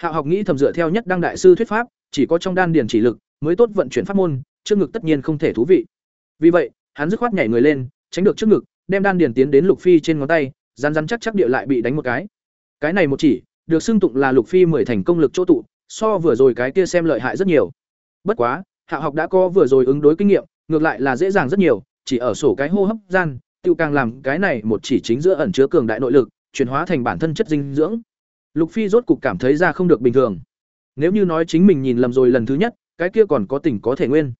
Hạo học nghĩ thầm dựa theo nhất đăng đại sư thuyết pháp, chỉ có trong đan điền chỉ lực mới tốt vận chuyển pháp môn, trước ngực tất nhiên không thể thú vị. Vì vậy, hắn dứt khoát nhảy người lên, tránh được trước ngực, đem đan điền tiến đến Lục Phi trên ngón tay, rắn rắn chắc chắc địa lại bị đánh một cái. Cái này một chỉ, được xưng tụng là Lục Phi mười thành công lực chỗ tụ, so vừa rồi cái kia xem lợi hại rất nhiều. Bất quá, Hạ học đã có vừa rồi ứng đối kinh nghiệm, ngược lại là dễ dàng rất nhiều, chỉ ở sổ cái hô hấp gian, tiêu càng làm cái này một chỉ chính giữa ẩn chứa cường đại nội lực, chuyển hóa thành bản thân chất dinh dưỡng. Lục Phi rốt cục cảm thấy ra không được bình thường. Nếu như nói chính mình nhìn lầm rồi lần thứ nhất, cái kia còn có tình có thể nguyên.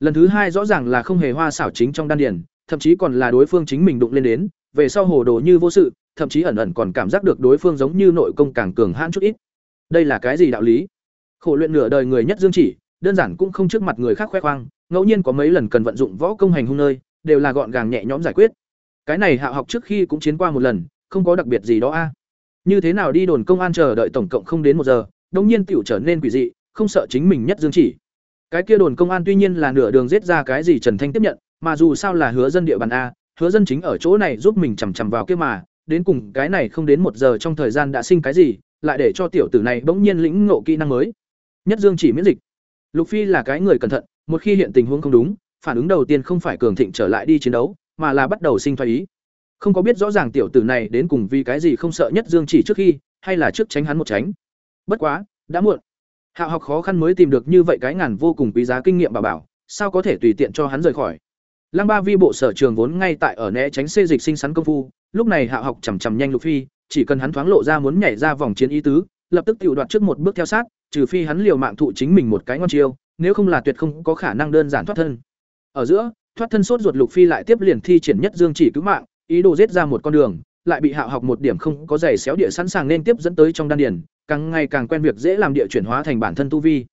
Lần thứ hai rõ ràng là không hề hoa xảo chính trong đan điền, thậm chí còn là đối phương chính mình đụng lên đến, về sau hồ đồ như vô sự, thậm chí ẩn ẩn còn cảm giác được đối phương giống như nội công càng cường hãn chút ít. Đây là cái gì đạo lý? Khổ luyện nửa đời người nhất dương chỉ, đơn giản cũng không trước mặt người khác khoe khoang, ngẫu nhiên có mấy lần cần vận dụng võ công hành hung nơi, đều là gọn gàng nhẹ nhõm giải quyết. Cái này Hạ học trước khi cũng chiến qua một lần, không có đặc biệt gì đó a. Như thế nào đi đồn công an chờ đợi tổng cộng không đến một giờ, đột nhiên tiểu trở nên quỷ dị, không sợ chính mình nhất dương chỉ. Cái kia đồn công an tuy nhiên là nửa đường giết ra cái gì Trần Thanh tiếp nhận, mà dù sao là hứa dân địa bàn a, hứa dân chính ở chỗ này giúp mình chằm chằm vào kia mà, đến cùng cái này không đến một giờ trong thời gian đã sinh cái gì, lại để cho tiểu tử này bỗng nhiên lĩnh ngộ kỹ năng mới. Nhất Dương chỉ miễn dịch. Lục Phi là cái người cẩn thận, một khi hiện tình huống không đúng, phản ứng đầu tiên không phải cường thịnh trở lại đi chiến đấu, mà là bắt đầu sinh thoái ý. Không có biết rõ ràng tiểu tử này đến cùng vì cái gì không sợ Nhất Dương chỉ trước khi, hay là trước tránh hắn một tránh. Bất quá, đã muộn. Hạo học khó khăn mới tìm được như vậy cái ngàn vô cùng quý giá kinh nghiệm bà bảo, sao có thể tùy tiện cho hắn rời khỏi. Lăng Ba Vi bộ sở trường vốn ngay tại ở né tránh xê dịch sinh sắn công phu, lúc này Hạo học chằm chằm nhanh Lục Phi, chỉ cần hắn thoáng lộ ra muốn nhảy ra vòng chiến ý tứ, lập tức tiểu đoạt trước một bước theo sát, trừ phi hắn liều mạng thụ chính mình một cái ngon chiêu, nếu không là tuyệt không có khả năng đơn giản thoát thân. Ở giữa, thoát thân sốt ruột Lục Phi lại tiếp liền thi triển nhất dương chỉ cứu mạng, ý đồ giết ra một con đường, lại bị Hạ học một điểm không có giày xéo địa sẵn sàng nên tiếp dẫn tới trong đan điền, càng ngày càng quen việc dễ làm địa chuyển hóa thành bản thân tu vi.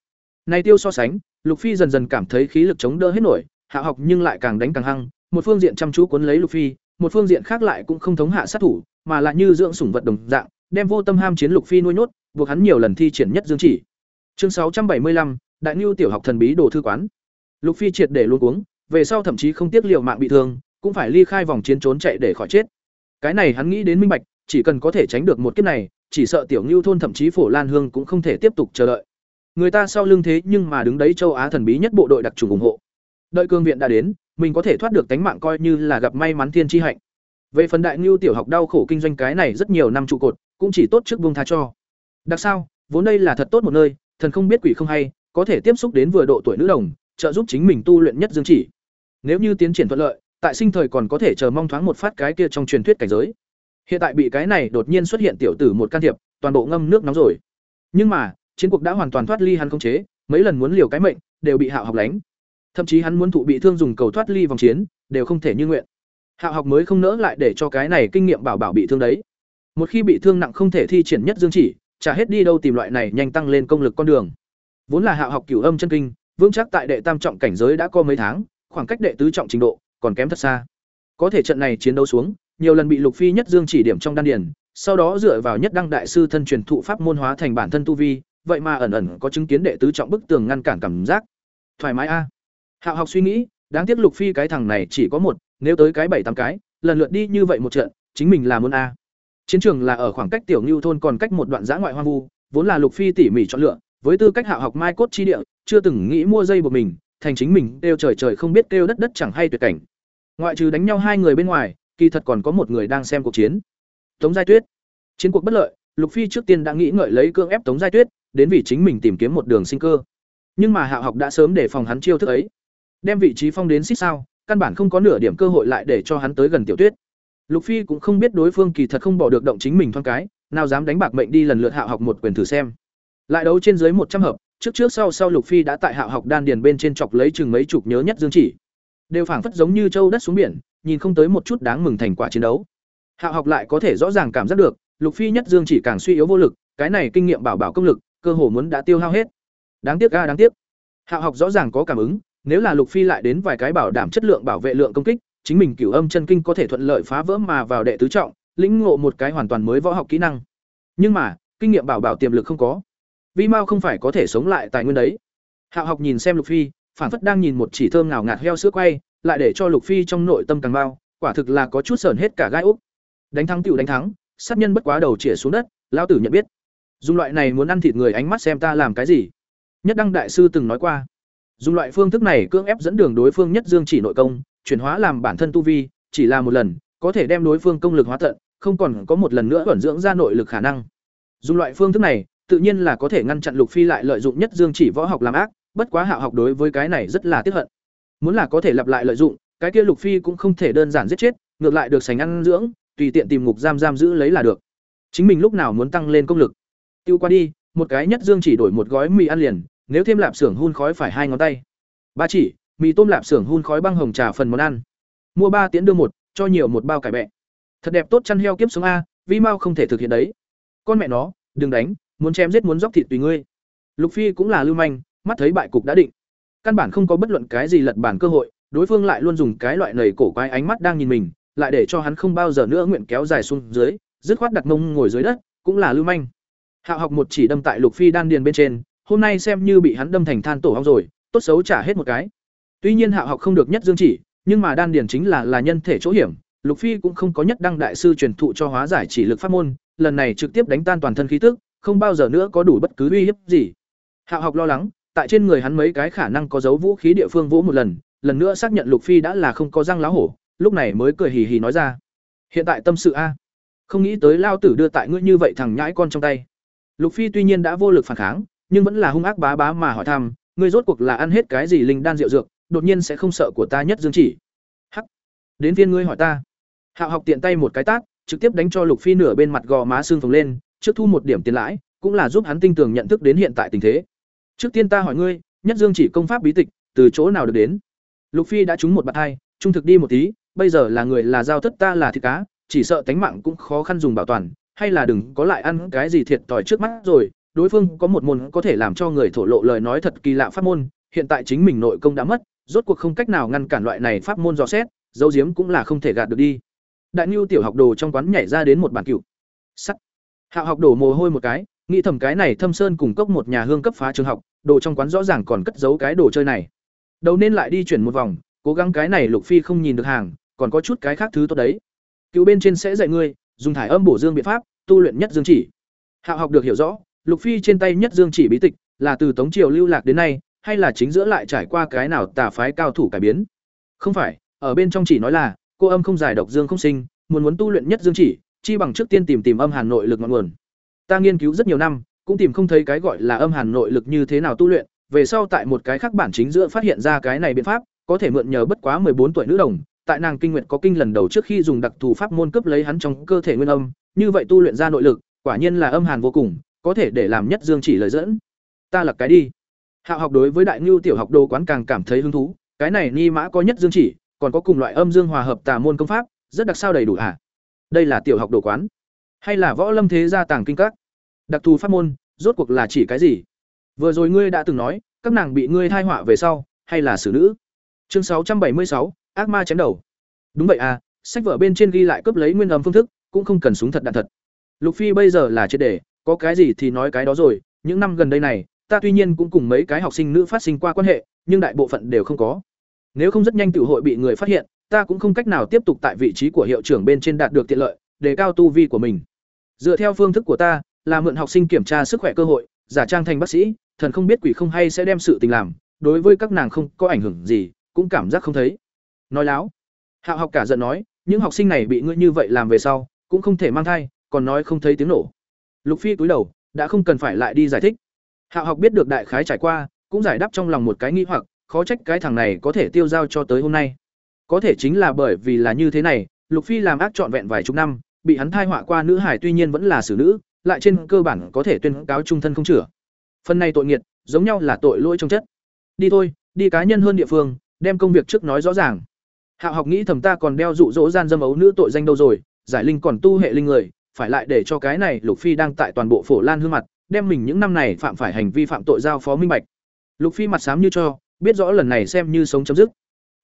Này tiêu so sánh, Lục Phi dần dần cảm thấy khí lực chống đỡ hết nổi, hạ học nhưng lại càng đánh càng hăng một phương diện chăm chú cuốn lấy lục phi một phương diện khác lại cũng không thống hạ sát thủ mà lại như dưỡng sủng vật đồng dạng đem vô tâm ham chiến lục phi nuôi nhốt buộc hắn nhiều lần thi triển nhất dương chỉ chương sáu trăm bảy mươi lăm đại ngưu tiểu học thần bí đồ thư quán lục phi triệt để luôn uống về sau thậm chí không tiếc liều mạng bị thương cũng phải ly khai vòng chiến trốn chạy để khỏi chết cái này hắn nghĩ đến minh bạch chỉ cần có thể tránh được một kiếp này chỉ sợ tiểu Nưu thôn thậm chí phổ lan hương cũng không thể tiếp tục chờ đợi người ta sau lưng thế nhưng mà đứng đấy châu á thần bí nhất bộ đội đặc trùng ủng hộ Đợi cương viện đã đến, mình có thể thoát được tánh mạng coi như là gặp may mắn thiên chi hạnh. Về phần đại Nưu tiểu học đau khổ kinh doanh cái này rất nhiều năm trụ cột, cũng chỉ tốt trước buông tha cho. Đặc sao, vốn đây là thật tốt một nơi, thần không biết quỷ không hay, có thể tiếp xúc đến vừa độ tuổi nữ đồng, trợ giúp chính mình tu luyện nhất dương chỉ. Nếu như tiến triển thuận lợi, tại sinh thời còn có thể chờ mong thoáng một phát cái kia trong truyền thuyết cảnh giới. Hiện tại bị cái này đột nhiên xuất hiện tiểu tử một can thiệp, toàn bộ ngâm nước nóng rồi. Nhưng mà, chiến cuộc đã hoàn toàn thoát ly hắn không chế, mấy lần muốn liều cái mệnh, đều bị Hạo học lánh thậm chí hắn muốn thụ bị thương dùng cầu thoát ly vòng chiến đều không thể như nguyện Hạo học mới không nỡ lại để cho cái này kinh nghiệm bảo bảo bị thương đấy một khi bị thương nặng không thể thi triển nhất dương chỉ trả hết đi đâu tìm loại này nhanh tăng lên công lực con đường vốn là Hạo học cửu âm chân kinh vững chắc tại đệ tam trọng cảnh giới đã có mấy tháng khoảng cách đệ tứ trọng trình độ còn kém thật xa Có thể trận này chiến đấu xuống, nhiều lần bị Lục Phi nhất dương chỉ điểm trong đan điền, sau đó dựa vào nhất đăng đại sư thân truyền thụ pháp môn hóa thành bản thân tu vi, vậy mà ẩn ẩn có chứng kiến đệ tứ trọng bức tường ngăn cản cảm giác. Thoải mái a. Hạo học suy nghĩ, đáng tiếc Lục Phi cái thằng này chỉ có một, nếu tới cái bảy tám cái, lần lượt đi như vậy một trận, chính mình là muốn a. Chiến trường là ở khoảng cách tiểu Nưu thôn còn cách một đoạn giã ngoại hoang vu, vốn là Lục Phi tỉ mỉ chọn lựa, với tư cách Hạo học mai cốt chi địa, chưa từng nghĩ mua dây buộc mình, thành chính mình kêu trời trời không biết kêu đất đất chẳng hay tuyệt cảnh. Ngoại trừ đánh nhau hai người bên ngoài, kỳ thật còn có một người đang xem cuộc chiến. Tống Giai Tuyết. Chiến cuộc bất lợi, Lục Phi trước tiên đã nghĩ ngợi lấy cương ép Tống Giai Tuyết, đến vì chính mình tìm kiếm một đường sinh cơ. Nhưng mà Hạo học đã sớm để phòng hắn chiêu thức ấy, đem vị trí phong đến xích sao, căn bản không có nửa điểm cơ hội lại để cho hắn tới gần Tiểu Tuyết. Lục Phi cũng không biết đối phương kỳ thật không bỏ được động chính mình thoáng cái, nào dám đánh bạc mệnh đi lần lượt Hạo học một quyền thử xem. Lại đấu trên dưới một trăm hợp, trước trước sau sau Lục Phi đã tại Hạo học đan điền bên trên chọc lấy chừng mấy chục nhớ nhất dương chỉ. Đều phảng phất giống như châu đất xuống biển, nhìn không tới một chút đáng mừng thành quả chiến đấu. Hạo học lại có thể rõ ràng cảm giác được, Lục Phi nhất dương chỉ càng suy yếu vô lực, cái này kinh nghiệm bảo bảo công lực, cơ hồ muốn đã tiêu hao hết. Đáng tiếc ga đáng tiếc. Hạo học rõ ràng có cảm ứng, nếu là Lục Phi lại đến vài cái bảo đảm chất lượng bảo vệ lượng công kích, chính mình cửu âm chân kinh có thể thuận lợi phá vỡ mà vào đệ tứ trọng, lĩnh ngộ một cái hoàn toàn mới võ học kỹ năng. Nhưng mà, kinh nghiệm bảo bảo tiềm lực không có. Vi Mao không phải có thể sống lại tài nguyên đấy. Hạo học nhìn xem Lục Phi, phản phất đang nhìn một chỉ thơm ngào ngạt heo sữa quay, lại để cho Lục Phi trong nội tâm càng bao, quả thực là có chút sởn hết cả gai úc Đánh thắng tiểu đánh thắng, sát nhân bất quá đầu chĩa xuống đất, lão tử nhận biết. Dùng loại này muốn ăn thịt người ánh mắt xem ta làm cái gì. Nhất đăng đại sư từng nói qua, dùng loại phương thức này cưỡng ép dẫn đường đối phương nhất dương chỉ nội công, chuyển hóa làm bản thân tu vi, chỉ là một lần, có thể đem đối phương công lực hóa tận, không còn có một lần nữa ẩn dưỡng ra nội lực khả năng. Dùng loại phương thức này, tự nhiên là có thể ngăn chặn Lục Phi lại lợi dụng nhất dương chỉ võ học làm ác, bất quá Hạo học đối với cái này rất là tiếc hận. Muốn là có thể lặp lại lợi dụng, cái kia Lục Phi cũng không thể đơn giản giết chết, ngược lại được sành ăn dưỡng, tùy tiện tìm ngục giam giam giữ lấy là được. Chính mình lúc nào muốn tăng lên công lực, tiêu qua đi, một cái nhất dương chỉ đổi một gói mì ăn liền, nếu thêm lạp xưởng hun khói phải hai ngón tay. Ba chỉ, mì tôm lạp xưởng hun khói băng hồng trà phần món ăn. Mua ba tiến đưa một, cho nhiều một bao cải bẹ. Thật đẹp tốt chăn heo kiếp sống a, vi mau không thể thực hiện đấy. Con mẹ nó, đừng đánh, muốn chém giết muốn dốc thịt tùy ngươi. Lục Phi cũng là lưu manh, mắt thấy bại cục đã định. Căn bản không có bất luận cái gì lật bản cơ hội, đối phương lại luôn dùng cái loại nầy cổ quái ánh mắt đang nhìn mình, lại để cho hắn không bao giờ nữa nguyện kéo dài xuống dưới, dứt khoát đặt mông ngồi dưới đất, cũng là lưu manh. Hạo học một chỉ đâm tại Lục Phi đan điền bên trên, hôm nay xem như bị hắn đâm thành than tổ hong rồi, tốt xấu trả hết một cái. Tuy nhiên Hạo học không được nhất dương chỉ, nhưng mà đan điền chính là là nhân thể chỗ hiểm, Lục Phi cũng không có nhất đăng đại sư truyền thụ cho hóa giải chỉ lực pháp môn, lần này trực tiếp đánh tan toàn thân khí tức, không bao giờ nữa có đủ bất cứ uy hiếp gì. Hạo học lo lắng, tại trên người hắn mấy cái khả năng có dấu vũ khí địa phương vỗ một lần, lần nữa xác nhận Lục Phi đã là không có răng lá hổ, lúc này mới cười hì hì nói ra. Hiện tại tâm sự a, không nghĩ tới lao tử đưa tại ngươi như vậy thằng nhãi con trong tay. Lục Phi tuy nhiên đã vô lực phản kháng, nhưng vẫn là hung ác bá bá mà hỏi thăm, ngươi rốt cuộc là ăn hết cái gì linh đan rượu dược, đột nhiên sẽ không sợ của ta nhất dương chỉ. Hắc. Đến phiên ngươi hỏi ta. Hạo học tiện tay một cái tát, trực tiếp đánh cho Lục Phi nửa bên mặt gò má xương phồng lên, trước thu một điểm tiền lãi, cũng là giúp hắn tinh tường nhận thức đến hiện tại tình thế. Trước tiên ta hỏi ngươi, nhất dương chỉ công pháp bí tịch, từ chỗ nào được đến? Lục Phi đã trúng một bạt hai, trung thực đi một tí, bây giờ là người là giao thất ta là thịt cá, chỉ sợ tánh mạng cũng khó khăn dùng bảo toàn, hay là đừng có lại ăn cái gì thiệt tỏi trước mắt rồi, đối phương có một môn có thể làm cho người thổ lộ lời nói thật kỳ lạ pháp môn, hiện tại chính mình nội công đã mất, rốt cuộc không cách nào ngăn cản loại này pháp môn dò xét, dấu diếm cũng là không thể gạt được đi. Đại Nưu tiểu học đồ trong quán nhảy ra đến một bản cựu. Sắt. Hạo học đổ mồ hôi một cái, nghĩ thầm cái này Thâm Sơn cùng cốc một nhà hương cấp phá trường học, đồ trong quán rõ ràng còn cất giấu cái đồ chơi này. Đầu nên lại đi chuyển một vòng, cố gắng cái này Lục Phi không nhìn được hàng, còn có chút cái khác thứ tốt đấy. Cựu bên trên sẽ dạy ngươi, dùng thải âm bổ dương biện pháp, tu luyện nhất dương chỉ. Hạo học được hiểu rõ, Lục Phi trên tay nhất dương chỉ bí tịch, là từ Tống triều lưu lạc đến nay, hay là chính giữa lại trải qua cái nào tà phái cao thủ cải biến? Không phải, ở bên trong chỉ nói là, cô âm không giải độc dương không sinh, muốn muốn tu luyện nhất dương chỉ, chi bằng trước tiên tìm tìm âm hàn nội lực ngọn nguồn. Ta nghiên cứu rất nhiều năm, cũng tìm không thấy cái gọi là âm hàn nội lực như thế nào tu luyện, về sau tại một cái khác bản chính giữa phát hiện ra cái này biện pháp, có thể mượn nhờ bất quá bốn tuổi nữ đồng, tại nàng kinh nguyện có kinh lần đầu trước khi dùng đặc thù pháp môn cấp lấy hắn trong cơ thể nguyên âm, như vậy tu luyện ra nội lực, quả nhiên là âm hàn vô cùng, có thể để làm nhất dương chỉ lời dẫn. Ta là cái đi. Hạo học đối với đại nhu tiểu học đồ quán càng cảm thấy hứng thú, cái này ni mã có nhất dương chỉ, còn có cùng loại âm dương hòa hợp tà môn công pháp, rất đặc sao đầy đủ à? Đây là tiểu học đồ quán, hay là võ lâm thế gia tàng kinh các? Đặc thù pháp môn, rốt cuộc là chỉ cái gì? Vừa rồi ngươi đã từng nói, các nàng bị ngươi thai họa về sau, hay là xử nữ? Chương sáu trăm bảy mươi sáu, ác ma chém đầu. Đúng vậy à, sách vở bên trên ghi lại cướp lấy nguyên âm phương thức cũng không cần súng thật đạn thật lục phi bây giờ là triệt đề có cái gì thì nói cái đó rồi những năm gần đây này ta tuy nhiên cũng cùng mấy cái học sinh nữ phát sinh qua quan hệ nhưng đại bộ phận đều không có nếu không rất nhanh tự hội bị người phát hiện ta cũng không cách nào tiếp tục tại vị trí của hiệu trưởng bên trên đạt được tiện lợi đề cao tu vi của mình. Dựa theo phương thức của ta, là mượn học sinh kiểm tra sức khỏe cơ hội, giả trang thành bác sĩ, thần không biết quỷ không hay sẽ đem sự tình làm, đối với các nàng không có ảnh hưởng gì, cũng cảm giác không thấy. Nói láo, hạo học cả giận nói, những học sinh này bị ngươi như vậy làm về sau, cũng không thể mang thai, còn nói không thấy tiếng nổ. Lục phi cúi đầu, đã không cần phải lại đi giải thích. Hạo học biết được đại khái trải qua, cũng giải đáp trong lòng một cái nghi hoặc, khó trách cái thằng này có thể tiêu giao cho tới hôm nay có thể chính là bởi vì là như thế này lục phi làm ác trọn vẹn vài chục năm bị hắn thai họa qua nữ hải tuy nhiên vẫn là xử nữ lại trên cơ bản có thể tuyên cáo trung thân không chữa phần này tội nghiệt giống nhau là tội lỗi trong chất đi thôi đi cá nhân hơn địa phương đem công việc trước nói rõ ràng hạ học nghĩ thầm ta còn đeo dụ dỗ gian dâm ấu nữ tội danh đâu rồi, giải linh còn tu hệ linh người, phải lại để cho cái này Lục Phi đang tại toàn bộ phổ Lan hương mặt, đem mình những năm này phạm phải hành vi phạm tội giao phó minh bạch. Lục Phi mặt xám như cho, biết rõ lần này xem như sống chấm dứt.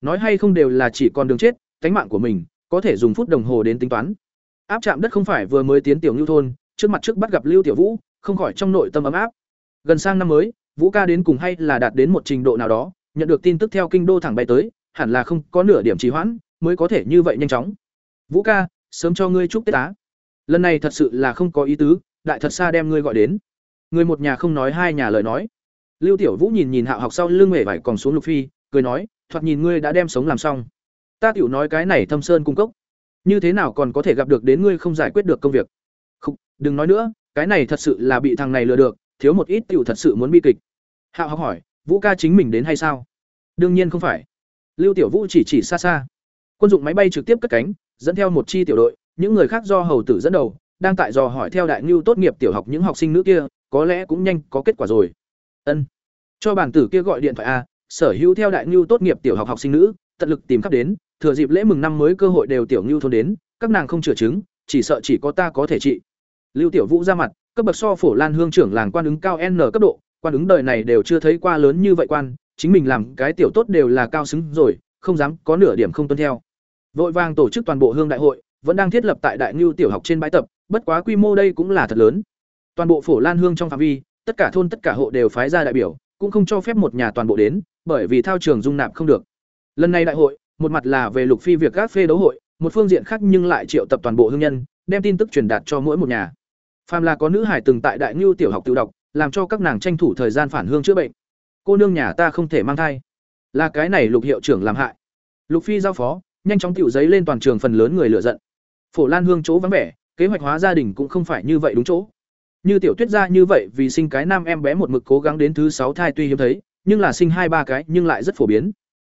Nói hay không đều là chỉ còn đường chết, cánh mạng của mình, có thể dùng phút đồng hồ đến tính toán. Áp chạm đất không phải vừa mới tiến tiểu ngưu thôn, trước mặt trước bắt gặp Lưu Tiểu Vũ, không khỏi trong nội tâm ấm áp. Gần sang năm mới, Vũ ca đến cùng hay là đạt đến một trình độ nào đó, nhận được tin tức theo kinh đô thẳng bay tới, hẳn là không có nửa điểm trì hoãn, mới có thể như vậy nhanh chóng. Vũ ca, sớm cho ngươi chúc Tết á. Lần này thật sự là không có ý tứ, đại thật xa đem ngươi gọi đến. Người một nhà không nói hai nhà lời nói. Lưu Tiểu Vũ nhìn nhìn Hạo học sau lưng mề vải còn xuống Lục Phi, cười nói, thoạt nhìn ngươi đã đem sống làm xong. Ta tiểu nói cái này thâm sơn cung cốc, như thế nào còn có thể gặp được đến ngươi không giải quyết được công việc. Không, đừng nói nữa, cái này thật sự là bị thằng này lừa được, thiếu một ít tiểu thật sự muốn bi kịch. Hạo học hỏi, Vũ ca chính mình đến hay sao? Đương nhiên không phải. Lưu Tiểu Vũ chỉ chỉ xa xa. Quân dụng máy bay trực tiếp cất cánh, dẫn theo một chi tiểu đội, những người khác do hầu tử dẫn đầu, đang tại dò hỏi theo đại nhu tốt nghiệp tiểu học những học sinh nữ kia, có lẽ cũng nhanh có kết quả rồi. Ân. Cho bản tử kia gọi điện thoại a, sở hữu theo đại nhu tốt nghiệp tiểu học học sinh nữ, tận lực tìm khắp đến, thừa dịp lễ mừng năm mới cơ hội đều tiểu nhu thôn đến, các nàng không chữa chứng, chỉ sợ chỉ có ta có thể trị. Lưu Tiểu Vũ ra mặt, cấp bậc so phổ Lan Hương trưởng làng quan ứng cao N cấp độ, quan ứng đời này đều chưa thấy qua lớn như vậy quan, chính mình làm cái tiểu tốt đều là cao xứng rồi, không dám có nửa điểm không tuân theo. Vội vàng tổ chức toàn bộ hương đại hội, vẫn đang thiết lập tại Đại ngưu tiểu học trên bãi tập, bất quá quy mô đây cũng là thật lớn. Toàn bộ phổ Lan hương trong phạm vi, tất cả thôn tất cả hộ đều phái ra đại biểu, cũng không cho phép một nhà toàn bộ đến, bởi vì thao trường dung nạp không được. Lần này đại hội, một mặt là về lục phi việc các phê đấu hội, một phương diện khác nhưng lại triệu tập toàn bộ hương nhân, đem tin tức truyền đạt cho mỗi một nhà. Phàm là có nữ hải từng tại Đại Nưu tiểu học tự đọc, làm cho các nàng tranh thủ thời gian phản hương chữa bệnh. Cô nương nhà ta không thể mang thai. Là cái này lục hiệu trưởng làm hại. Lục phi giao phó nhanh chóng tiểu giấy lên toàn trường phần lớn người lựa giận. Phổ lan hương chỗ vắng vẻ kế hoạch hóa gia đình cũng không phải như vậy đúng chỗ. Như tiểu tuyết gia như vậy vì sinh cái nam em bé một mực cố gắng đến thứ sáu thai tuy hiếm thấy nhưng là sinh hai ba cái nhưng lại rất phổ biến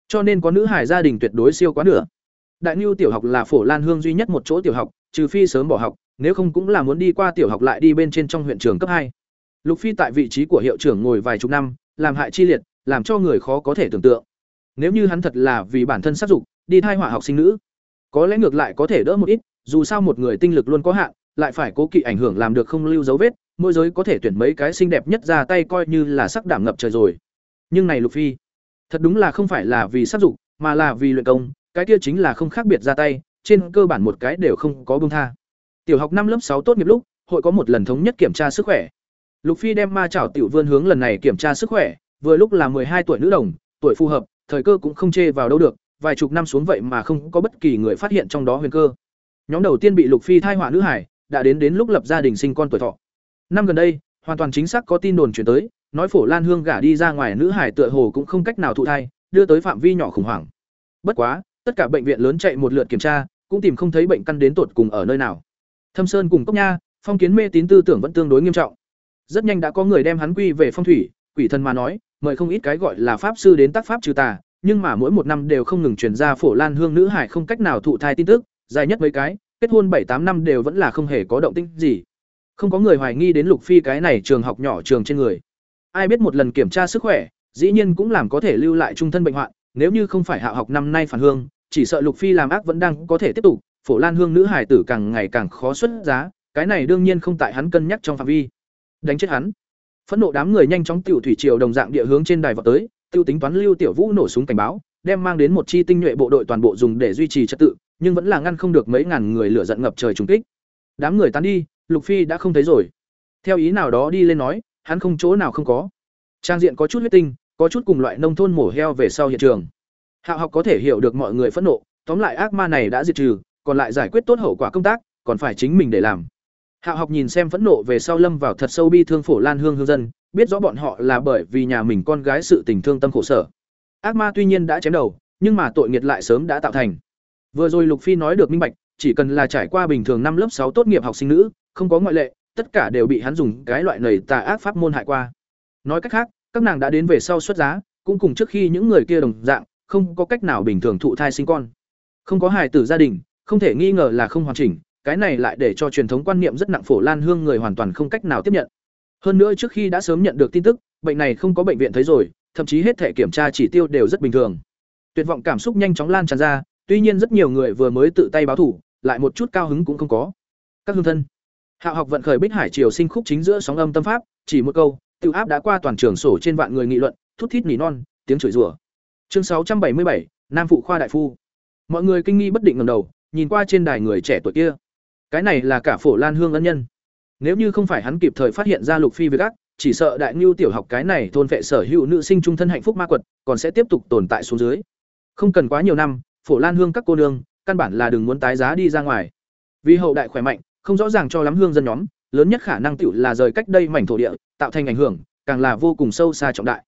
cho nên có nữ hải gia đình tuyệt đối siêu quá nửa đại nưu tiểu học là phổ lan hương duy nhất một chỗ tiểu học trừ phi sớm bỏ học nếu không cũng là muốn đi qua tiểu học lại đi bên trên trong huyện trường cấp hai lục phi tại vị trí của hiệu trưởng ngồi vài chục năm làm hại chi liệt, làm cho người khó có thể tưởng tượng. Nếu như hắn thật là vì bản thân sát dục, đi thai họa học sinh nữ, có lẽ ngược lại có thể đỡ một ít, dù sao một người tinh lực luôn có hạn, lại phải cố kỵ ảnh hưởng làm được không lưu dấu vết, môi giới có thể tuyển mấy cái xinh đẹp nhất ra tay coi như là sắc đảm ngập trời rồi. Nhưng này Lục Phi, thật đúng là không phải là vì sát dục, mà là vì luyện công, cái kia chính là không khác biệt ra tay, trên cơ bản một cái đều không có bông tha. Tiểu học năm lớp sáu tốt nghiệp lúc, hội có một lần thống nhất kiểm tra sức khỏe. Lục Phi đem ma chảo tiểu vươn hướng lần này kiểm tra sức khỏe, vừa lúc là hai tuổi nữ đồng, tuổi phù hợp, thời cơ cũng không chê vào đâu được, vài chục năm xuống vậy mà không có bất kỳ người phát hiện trong đó huyền cơ. Nhóm đầu tiên bị Lục Phi thai họa nữ hải, đã đến đến lúc lập gia đình sinh con tuổi thọ. Năm gần đây, hoàn toàn chính xác có tin đồn chuyển tới, nói Phổ Lan Hương gả đi ra ngoài nữ hải tựa hồ cũng không cách nào thụ thai, đưa tới phạm vi nhỏ khủng hoảng. Bất quá, tất cả bệnh viện lớn chạy một lượt kiểm tra, cũng tìm không thấy bệnh căn đến tột cùng ở nơi nào. Thâm Sơn cùng Cốc Nha, phong kiến mê tín tư tưởng vẫn tương đối nghiêm trọng. Rất nhanh đã có người đem hắn quy về phong thủy, quỷ thần mà nói, mời không ít cái gọi là pháp sư đến tác pháp trừ tà, nhưng mà mỗi một năm đều không ngừng truyền ra phổ lan hương nữ hải không cách nào thụ thai tin tức, dài nhất mấy cái, kết hôn bảy tám năm đều vẫn là không hề có động tĩnh gì. Không có người hoài nghi đến Lục Phi cái này trường học nhỏ trường trên người. Ai biết một lần kiểm tra sức khỏe, dĩ nhiên cũng làm có thể lưu lại trung thân bệnh hoạn, nếu như không phải hạ học năm nay phản hương, chỉ sợ Lục Phi làm ác vẫn đang có thể tiếp tục, phổ lan hương nữ hải tử càng ngày càng khó xuất giá, cái này đương nhiên không tại hắn cân nhắc trong phạm vi đánh chết hắn phẫn nộ đám người nhanh chóng tiểu thủy triều đồng dạng địa hướng trên đài vọt tới tiêu tính toán lưu tiểu vũ nổ súng cảnh báo đem mang đến một chi tinh nhuệ bộ đội toàn bộ dùng để duy trì trật tự nhưng vẫn là ngăn không được mấy ngàn người lửa giận ngập trời trùng kích. Đám người tán đi, Lục Phi đã không thấy rồi. Theo ý nào đó đi lên nói, hắn không chỗ nào không có. Trang diện có chút huyết tinh, có chút cùng loại nông thôn mổ heo về sau hiện trường. Hạo học có thể hiểu được mọi người phẫn nộ, tóm lại ác ma này đã diệt trừ, còn lại giải quyết tốt hậu quả công tác, còn phải chính mình để làm. Hạo học nhìn xem phẫn nộ về sau lâm vào thật sâu bi thương phổ lan hương hương dân, biết rõ bọn họ là bởi vì nhà mình con gái sự tình thương tâm khổ sở. Ác ma tuy nhiên đã chém đầu, nhưng mà tội nghiệt lại sớm đã tạo thành. Vừa rồi Lục Phi nói được minh bạch, chỉ cần là trải qua bình thường năm lớp sáu tốt nghiệp học sinh nữ, không có ngoại lệ, tất cả đều bị hắn dùng cái loại nầy tà ác pháp môn hại qua. Nói cách khác, các nàng đã đến về sau xuất giá, cũng cùng trước khi những người kia đồng dạng, không có cách nào bình thường thụ thai sinh con. Không có hài tử gia đình, không thể nghi ngờ là không hoàn chỉnh, cái này lại để cho truyền thống quan niệm rất nặng phổ lan hương người hoàn toàn không cách nào tiếp nhận. Hơn nữa trước khi đã sớm nhận được tin tức, bệnh này không có bệnh viện thấy rồi, thậm chí hết thể kiểm tra chỉ tiêu đều rất bình thường. Tuyệt vọng cảm xúc nhanh chóng lan tràn ra, tuy nhiên rất nhiều người vừa mới tự tay báo thủ, lại một chút cao hứng cũng không có. Các hương thân. Hạo học vận khởi Bích Hải Triều sinh khúc chính giữa sóng âm tâm pháp, chỉ một câu, Tiểu áp đã qua toàn trường sổ trên vạn người nghị luận, thút thít nỉ non, tiếng chửi rủa. Chương sáu trăm bảy mươi bảy, Nam phụ khoa đại phu. Mọi người kinh nghi bất định ngẩng đầu, nhìn qua trên đài người trẻ tuổi kia. Cái này là cả Phổ Lan Hương ân nhân. Nếu như không phải hắn kịp thời phát hiện ra Lục Phi việc ác, chỉ sợ đại nhu tiểu học cái này thôn vệ sở hữu nữ sinh trung thân hạnh phúc ma quật, còn sẽ tiếp tục tồn tại xuống dưới. Không cần quá nhiều năm, Phổ Lan Hương các cô nương, căn bản là đừng muốn tái giá đi ra ngoài. Vì hậu đại khỏe mạnh, không rõ ràng cho lắm hương dân nhóm, lớn nhất khả năng tiểu là rời cách đây mảnh thổ địa, tạo thành ảnh hưởng, càng là vô cùng sâu xa trọng đại.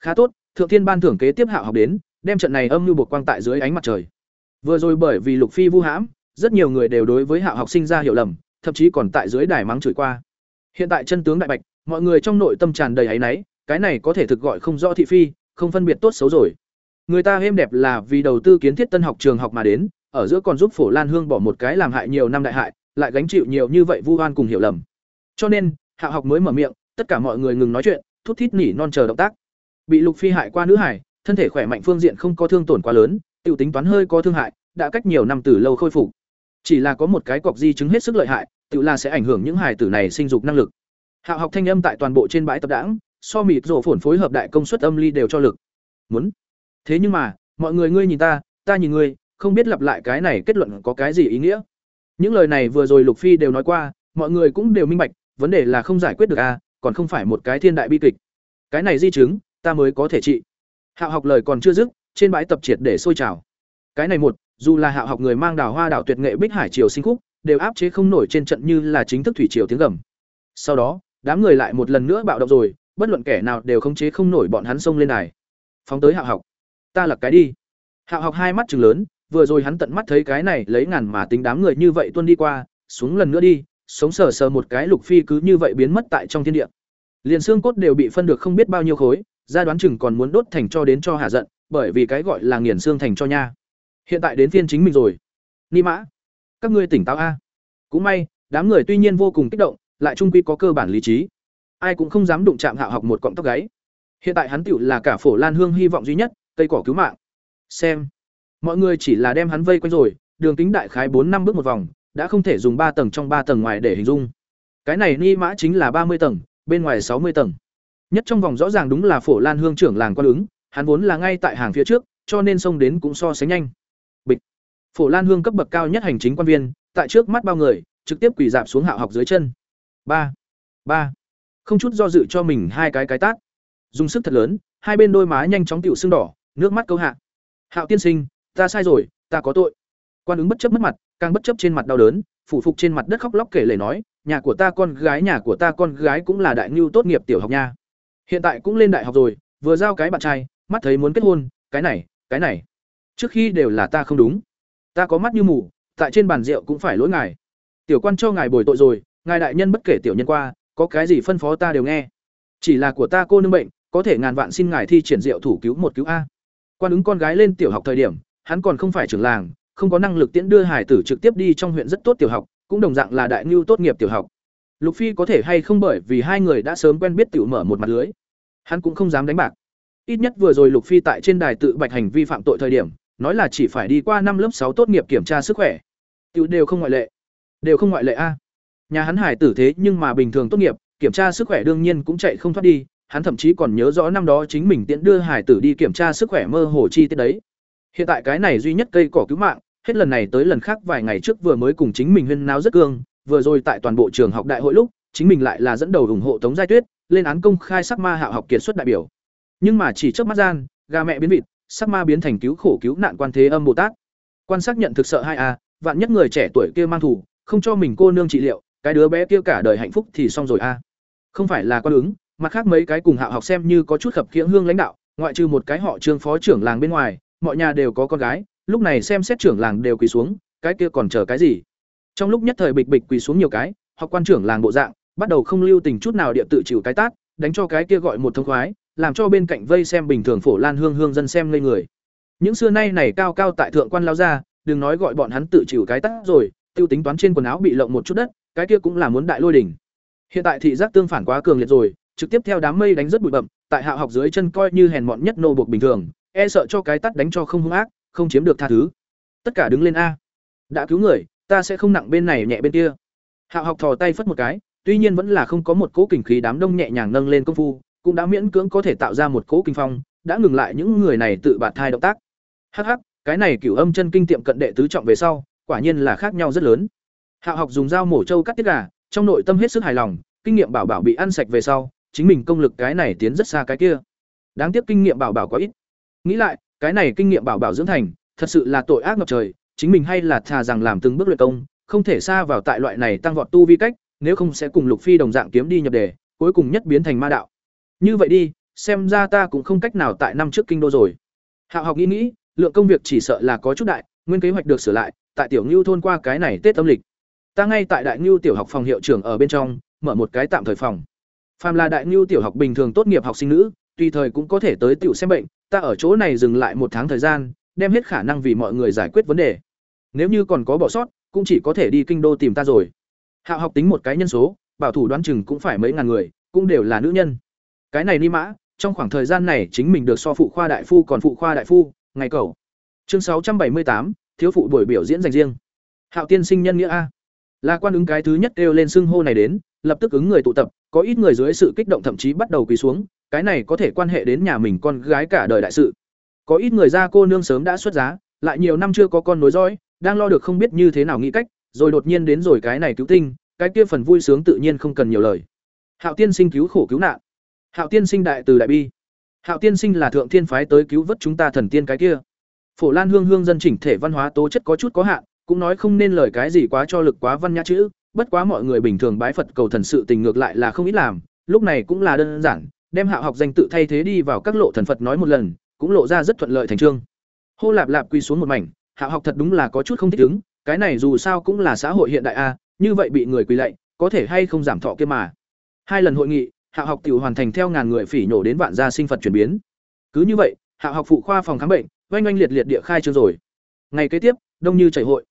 Khá tốt, Thượng Thiên ban thưởng kế tiếp hạo học đến, đem trận này âm mưu buộc quang tại dưới ánh mặt trời. Vừa rồi bởi vì Lục Phi vu hãm, rất nhiều người đều đối với hạo học sinh ra hiểu lầm, thậm chí còn tại dưới đài mắng chửi qua. Hiện tại chân tướng đại bạch, mọi người trong nội tâm tràn đầy áy náy, cái này có thể thực gọi không rõ thị phi, không phân biệt tốt xấu rồi. Người ta êm đẹp là vì đầu tư kiến thiết tân học trường học mà đến, ở giữa còn giúp Phổ Lan Hương bỏ một cái làm hại nhiều năm đại hại, lại gánh chịu nhiều như vậy vu oan cùng hiểu lầm. Cho nên, Hạ học mới mở miệng, tất cả mọi người ngừng nói chuyện, thút thít nỉ non chờ động tác. Bị Lục Phi hại qua nữ hải, thân thể khỏe mạnh phương diện không có thương tổn quá lớn, tiểu tính toán hơi có thương hại, đã cách nhiều năm từ lâu khôi phục. Chỉ là có một cái cọc di chứng hết sức lợi hại, tự là sẽ ảnh hưởng những hài tử này sinh dục năng lực. hạ học thanh âm tại toàn bộ trên bãi tập đảng, so mịt rổ phổn phối hợp đại công suất âm ly đều cho lực. Muốn. Thế nhưng mà, mọi người ngươi nhìn ta, ta nhìn ngươi, không biết lặp lại cái này kết luận có cái gì ý nghĩa. Những lời này vừa rồi Lục Phi đều nói qua, mọi người cũng đều minh bạch, vấn đề là không giải quyết được a, à, còn không phải một cái thiên đại bi kịch. Cái này di chứng, ta mới có thể trị. Hạo học lời còn chưa dứt, trên bãi tập triệt để sôi trào. Cái này một, dù là Hạo học người mang đào hoa đảo tuyệt nghệ Bích Hải Triều sinh khúc, đều áp chế không nổi trên trận như là chính thức thủy triều tiếng gầm. Sau đó, đám người lại một lần nữa bạo động rồi, bất luận kẻ nào đều khống chế không nổi bọn hắn xông lên đài. Phóng tới Hạo học. Ta là cái đi. Hạo học hai mắt trừng lớn, vừa rồi hắn tận mắt thấy cái này lấy ngàn mà tính đám người như vậy tuân đi qua, xuống lần nữa đi, sống sờ sờ một cái lục phi cứ như vậy biến mất tại trong thiên địa. Liền xương cốt đều bị phân được không biết bao nhiêu khối, ra đoán chừng còn muốn đốt thành cho đến cho hạ giận, bởi vì cái gọi là nghiền xương thành cho nha. Hiện tại đến phiên chính mình rồi. Ni mã, các ngươi tỉnh táo a. Cũng may, đám người tuy nhiên vô cùng kích động, lại trung quy có cơ bản lý trí. Ai cũng không dám đụng chạm hạ học một cọng tóc gáy. Hiện tại hắn tiểu là cả phổ Lan Hương hy vọng duy nhất, cây cỏ cứu mạng. Xem, mọi người chỉ là đem hắn vây quanh rồi, đường kính đại khái bốn năm bước một vòng, đã không thể dùng ba tầng trong ba tầng ngoài để hình dung. Cái này ni mã chính là ba mươi tầng, bên ngoài sáu mươi tầng. Nhất trong vòng rõ ràng đúng là Phổ Lan Hương trưởng làng quan ứng, hắn vốn là ngay tại hàng phía trước, cho nên xông đến cũng so sánh nhanh. Bịch. Phổ Lan Hương cấp bậc cao nhất hành chính quan viên, tại trước mắt bao người, trực tiếp quỳ dạp xuống hạ học dưới chân. Ba, ba, Không chút do dự cho mình hai cái cái tát. Dùng sức thật lớn, hai bên đôi má nhanh chóng tiểu sưng đỏ, nước mắt câu hạ. Hạo tiên sinh, ta sai rồi, ta có tội. Quan ứng bất chấp mất mặt, càng bất chấp trên mặt đau đớn, phủ phục trên mặt đất khóc lóc kể lể nói, nhà của ta con gái nhà của ta con gái cũng là đại nhu tốt nghiệp tiểu học nha. Hiện tại cũng lên đại học rồi, vừa giao cái bạn trai, mắt thấy muốn kết hôn, cái này, cái này. Trước khi đều là ta không đúng. Ta có mắt như mù, tại trên bàn rượu cũng phải lỗi ngài. Tiểu quan cho ngài bồi tội rồi, ngài đại nhân bất kể tiểu nhân qua, có cái gì phân phó ta đều nghe. Chỉ là của ta cô nương bệnh, có thể ngàn vạn xin ngài thi triển rượu thủ cứu một cứu a. Quan ứng con gái lên tiểu học thời điểm, hắn còn không phải trưởng làng, không có năng lực tiễn đưa hải tử trực tiếp đi trong huyện rất tốt tiểu học, cũng đồng dạng là đại nưu tốt nghiệp tiểu học. Lục Phi có thể hay không bởi vì hai người đã sớm quen biết tiểu mở một mặt lưới. Hắn cũng không dám đánh bạc. Ít nhất vừa rồi Lục Phi tại trên đài tự bạch hành vi phạm tội thời điểm, nói là chỉ phải đi qua năm lớp sáu tốt nghiệp kiểm tra sức khỏe. Tiểu đều không ngoại lệ. Đều không ngoại lệ a. Nhà hắn hải tử thế nhưng mà bình thường tốt nghiệp, kiểm tra sức khỏe đương nhiên cũng chạy không thoát đi, hắn thậm chí còn nhớ rõ năm đó chính mình tiễn đưa hải tử đi kiểm tra sức khỏe mơ hồ chi tiết đấy. Hiện tại cái này duy nhất cây cỏ cứu mạng, hết lần này tới lần khác vài ngày trước vừa mới cùng chính mình huyên náo rất cương, vừa rồi tại toàn bộ trường học đại hội lúc, chính mình lại là dẫn đầu ủng hộ Tống Giai Tuyết, lên án công khai sắc ma hạo học kiệt xuất đại biểu. Nhưng mà chỉ trước mắt gian, gà mẹ biến vịt, sắc ma biến thành cứu khổ cứu nạn quan thế âm Bồ Tát. Quan sát nhận thực sợ hai a, à, vạn nhất người trẻ tuổi kia mang thủ, không cho mình cô nương trị liệu, cái đứa bé kia cả đời hạnh phúc thì xong rồi a. Không phải là quan ứng, mặt khác mấy cái cùng hạo học xem như có chút khập khiễng hương lãnh đạo, ngoại trừ một cái họ Trương phó trưởng làng bên ngoài, mọi nhà đều có con gái, lúc này xem xét trưởng làng đều quỳ xuống, cái kia còn chờ cái gì? Trong lúc nhất thời bịch bịch quỳ xuống nhiều cái, học quan trưởng làng bộ dạng, bắt đầu không lưu tình chút nào địa tự chịu cái tát, đánh cho cái kia gọi một thông khoái, làm cho bên cạnh vây xem bình thường phổ lan hương hương dân xem ngây người. Những xưa nay này cao cao tại thượng quan lao ra, đừng nói gọi bọn hắn tự chịu cái tát rồi, tiêu tính toán trên quần áo bị lộng một chút đất, cái kia cũng là muốn đại lôi đỉnh. Hiện tại thị giác tương phản quá cường liệt rồi, trực tiếp theo đám mây đánh rất bụi bậm, tại hạ học dưới chân coi như hèn mọn nhất nô buộc bình thường, e sợ cho cái tát đánh cho không hung ác, không chiếm được tha thứ. Tất cả đứng lên a. Đã cứu người, ta sẽ không nặng bên này nhẹ bên kia. Hạo học thò tay phất một cái, tuy nhiên vẫn là không có một cỗ kình khí đám đông nhẹ nhàng nâng lên công phu, cũng đã miễn cưỡng có thể tạo ra một cỗ kinh phong, đã ngừng lại những người này tự bạt thai động tác. Hắc hắc, cái này cửu âm chân kinh tiệm cận đệ tứ trọng về sau, quả nhiên là khác nhau rất lớn. Hạo học dùng dao mổ trâu cắt tiết gà, trong nội tâm hết sức hài lòng, kinh nghiệm bảo bảo bị ăn sạch về sau, chính mình công lực cái này tiến rất xa cái kia. Đáng tiếc kinh nghiệm bảo bảo quá ít. Nghĩ lại, cái này kinh nghiệm bảo bảo dưỡng thành, thật sự là tội ác ngập trời, chính mình hay là thà rằng làm từng bước luyện công, không thể xa vào tại loại này tăng vọt tu vi cách, nếu không sẽ cùng Lục Phi đồng dạng kiếm đi nhập đề, cuối cùng nhất biến thành ma đạo. Như vậy đi, xem ra ta cũng không cách nào tại năm trước kinh đô rồi. Hạo học nghĩ nghĩ, lượng công việc chỉ sợ là có chút đại, nguyên kế hoạch được sửa lại, tại tiểu ngưu thôn qua cái này Tết âm lịch. Ta ngay tại Đại ngưu tiểu học phòng hiệu trưởng ở bên trong, mở một cái tạm thời phòng. Phàm là Đại ngưu tiểu học bình thường tốt nghiệp học sinh nữ, tùy thời cũng có thể tới tiểu xem bệnh, ta ở chỗ này dừng lại một tháng thời gian, đem hết khả năng vì mọi người giải quyết vấn đề. Nếu như còn có bỏ sót, cũng chỉ có thể đi kinh đô tìm ta rồi. Hạo học tính một cái nhân số, bảo thủ đoán chừng cũng phải mấy ngàn người, cũng đều là nữ nhân. Cái này ni mã, trong khoảng thời gian này chính mình được so phụ khoa đại phu còn phụ khoa đại phu, ngày cầu. Chương sáu trăm bảy mươi tám thiếu phụ buổi biểu diễn dành riêng. Hạo tiên sinh nhân nghĩa a. Là quan ứng cái thứ nhất kêu lên xưng hô này đến, lập tức ứng người tụ tập, có ít người dưới sự kích động thậm chí bắt đầu quỳ xuống, cái này có thể quan hệ đến nhà mình con gái cả đời đại sự. Có ít người ra cô nương sớm đã xuất giá, lại nhiều năm chưa có con nối dõi, đang lo được không biết như thế nào nghĩ cách, rồi đột nhiên đến rồi cái này cứu tinh, cái kia phần vui sướng tự nhiên không cần nhiều lời. Hạo tiên sinh cứu khổ cứu nạn. Hạo tiên sinh đại từ đại bi. Hạo tiên sinh là thượng thiên phái tới cứu vớt chúng ta thần tiên cái kia. Phổ Lan Hương Hương dân chỉnh thể văn hóa tố chất có chút có hạn, cũng nói không nên lời cái gì quá cho lực quá văn nhã chữ, bất quá mọi người bình thường bái Phật cầu thần sự tình ngược lại là không ít làm, lúc này cũng là đơn giản, đem hạ học danh tự thay thế đi vào các lộ thần Phật nói một lần, cũng lộ ra rất thuận lợi thành trương. Hô lạp lạp quy xuống một mảnh, hạ học thật đúng là có chút không thích ứng, cái này dù sao cũng là xã hội hiện đại a, như vậy bị người quỳ lạy, có thể hay không giảm thọ kia mà. Hai lần hội nghị, hạ học tiểu hoàn thành theo ngàn người phỉ nhổ đến vạn gia sinh Phật chuyển biến. Cứ như vậy, hạ học phụ khoa phòng khám bệnh, oanh oanh liệt liệt địa khai trương rồi. Ngày kế tiếp, đông như chảy hội.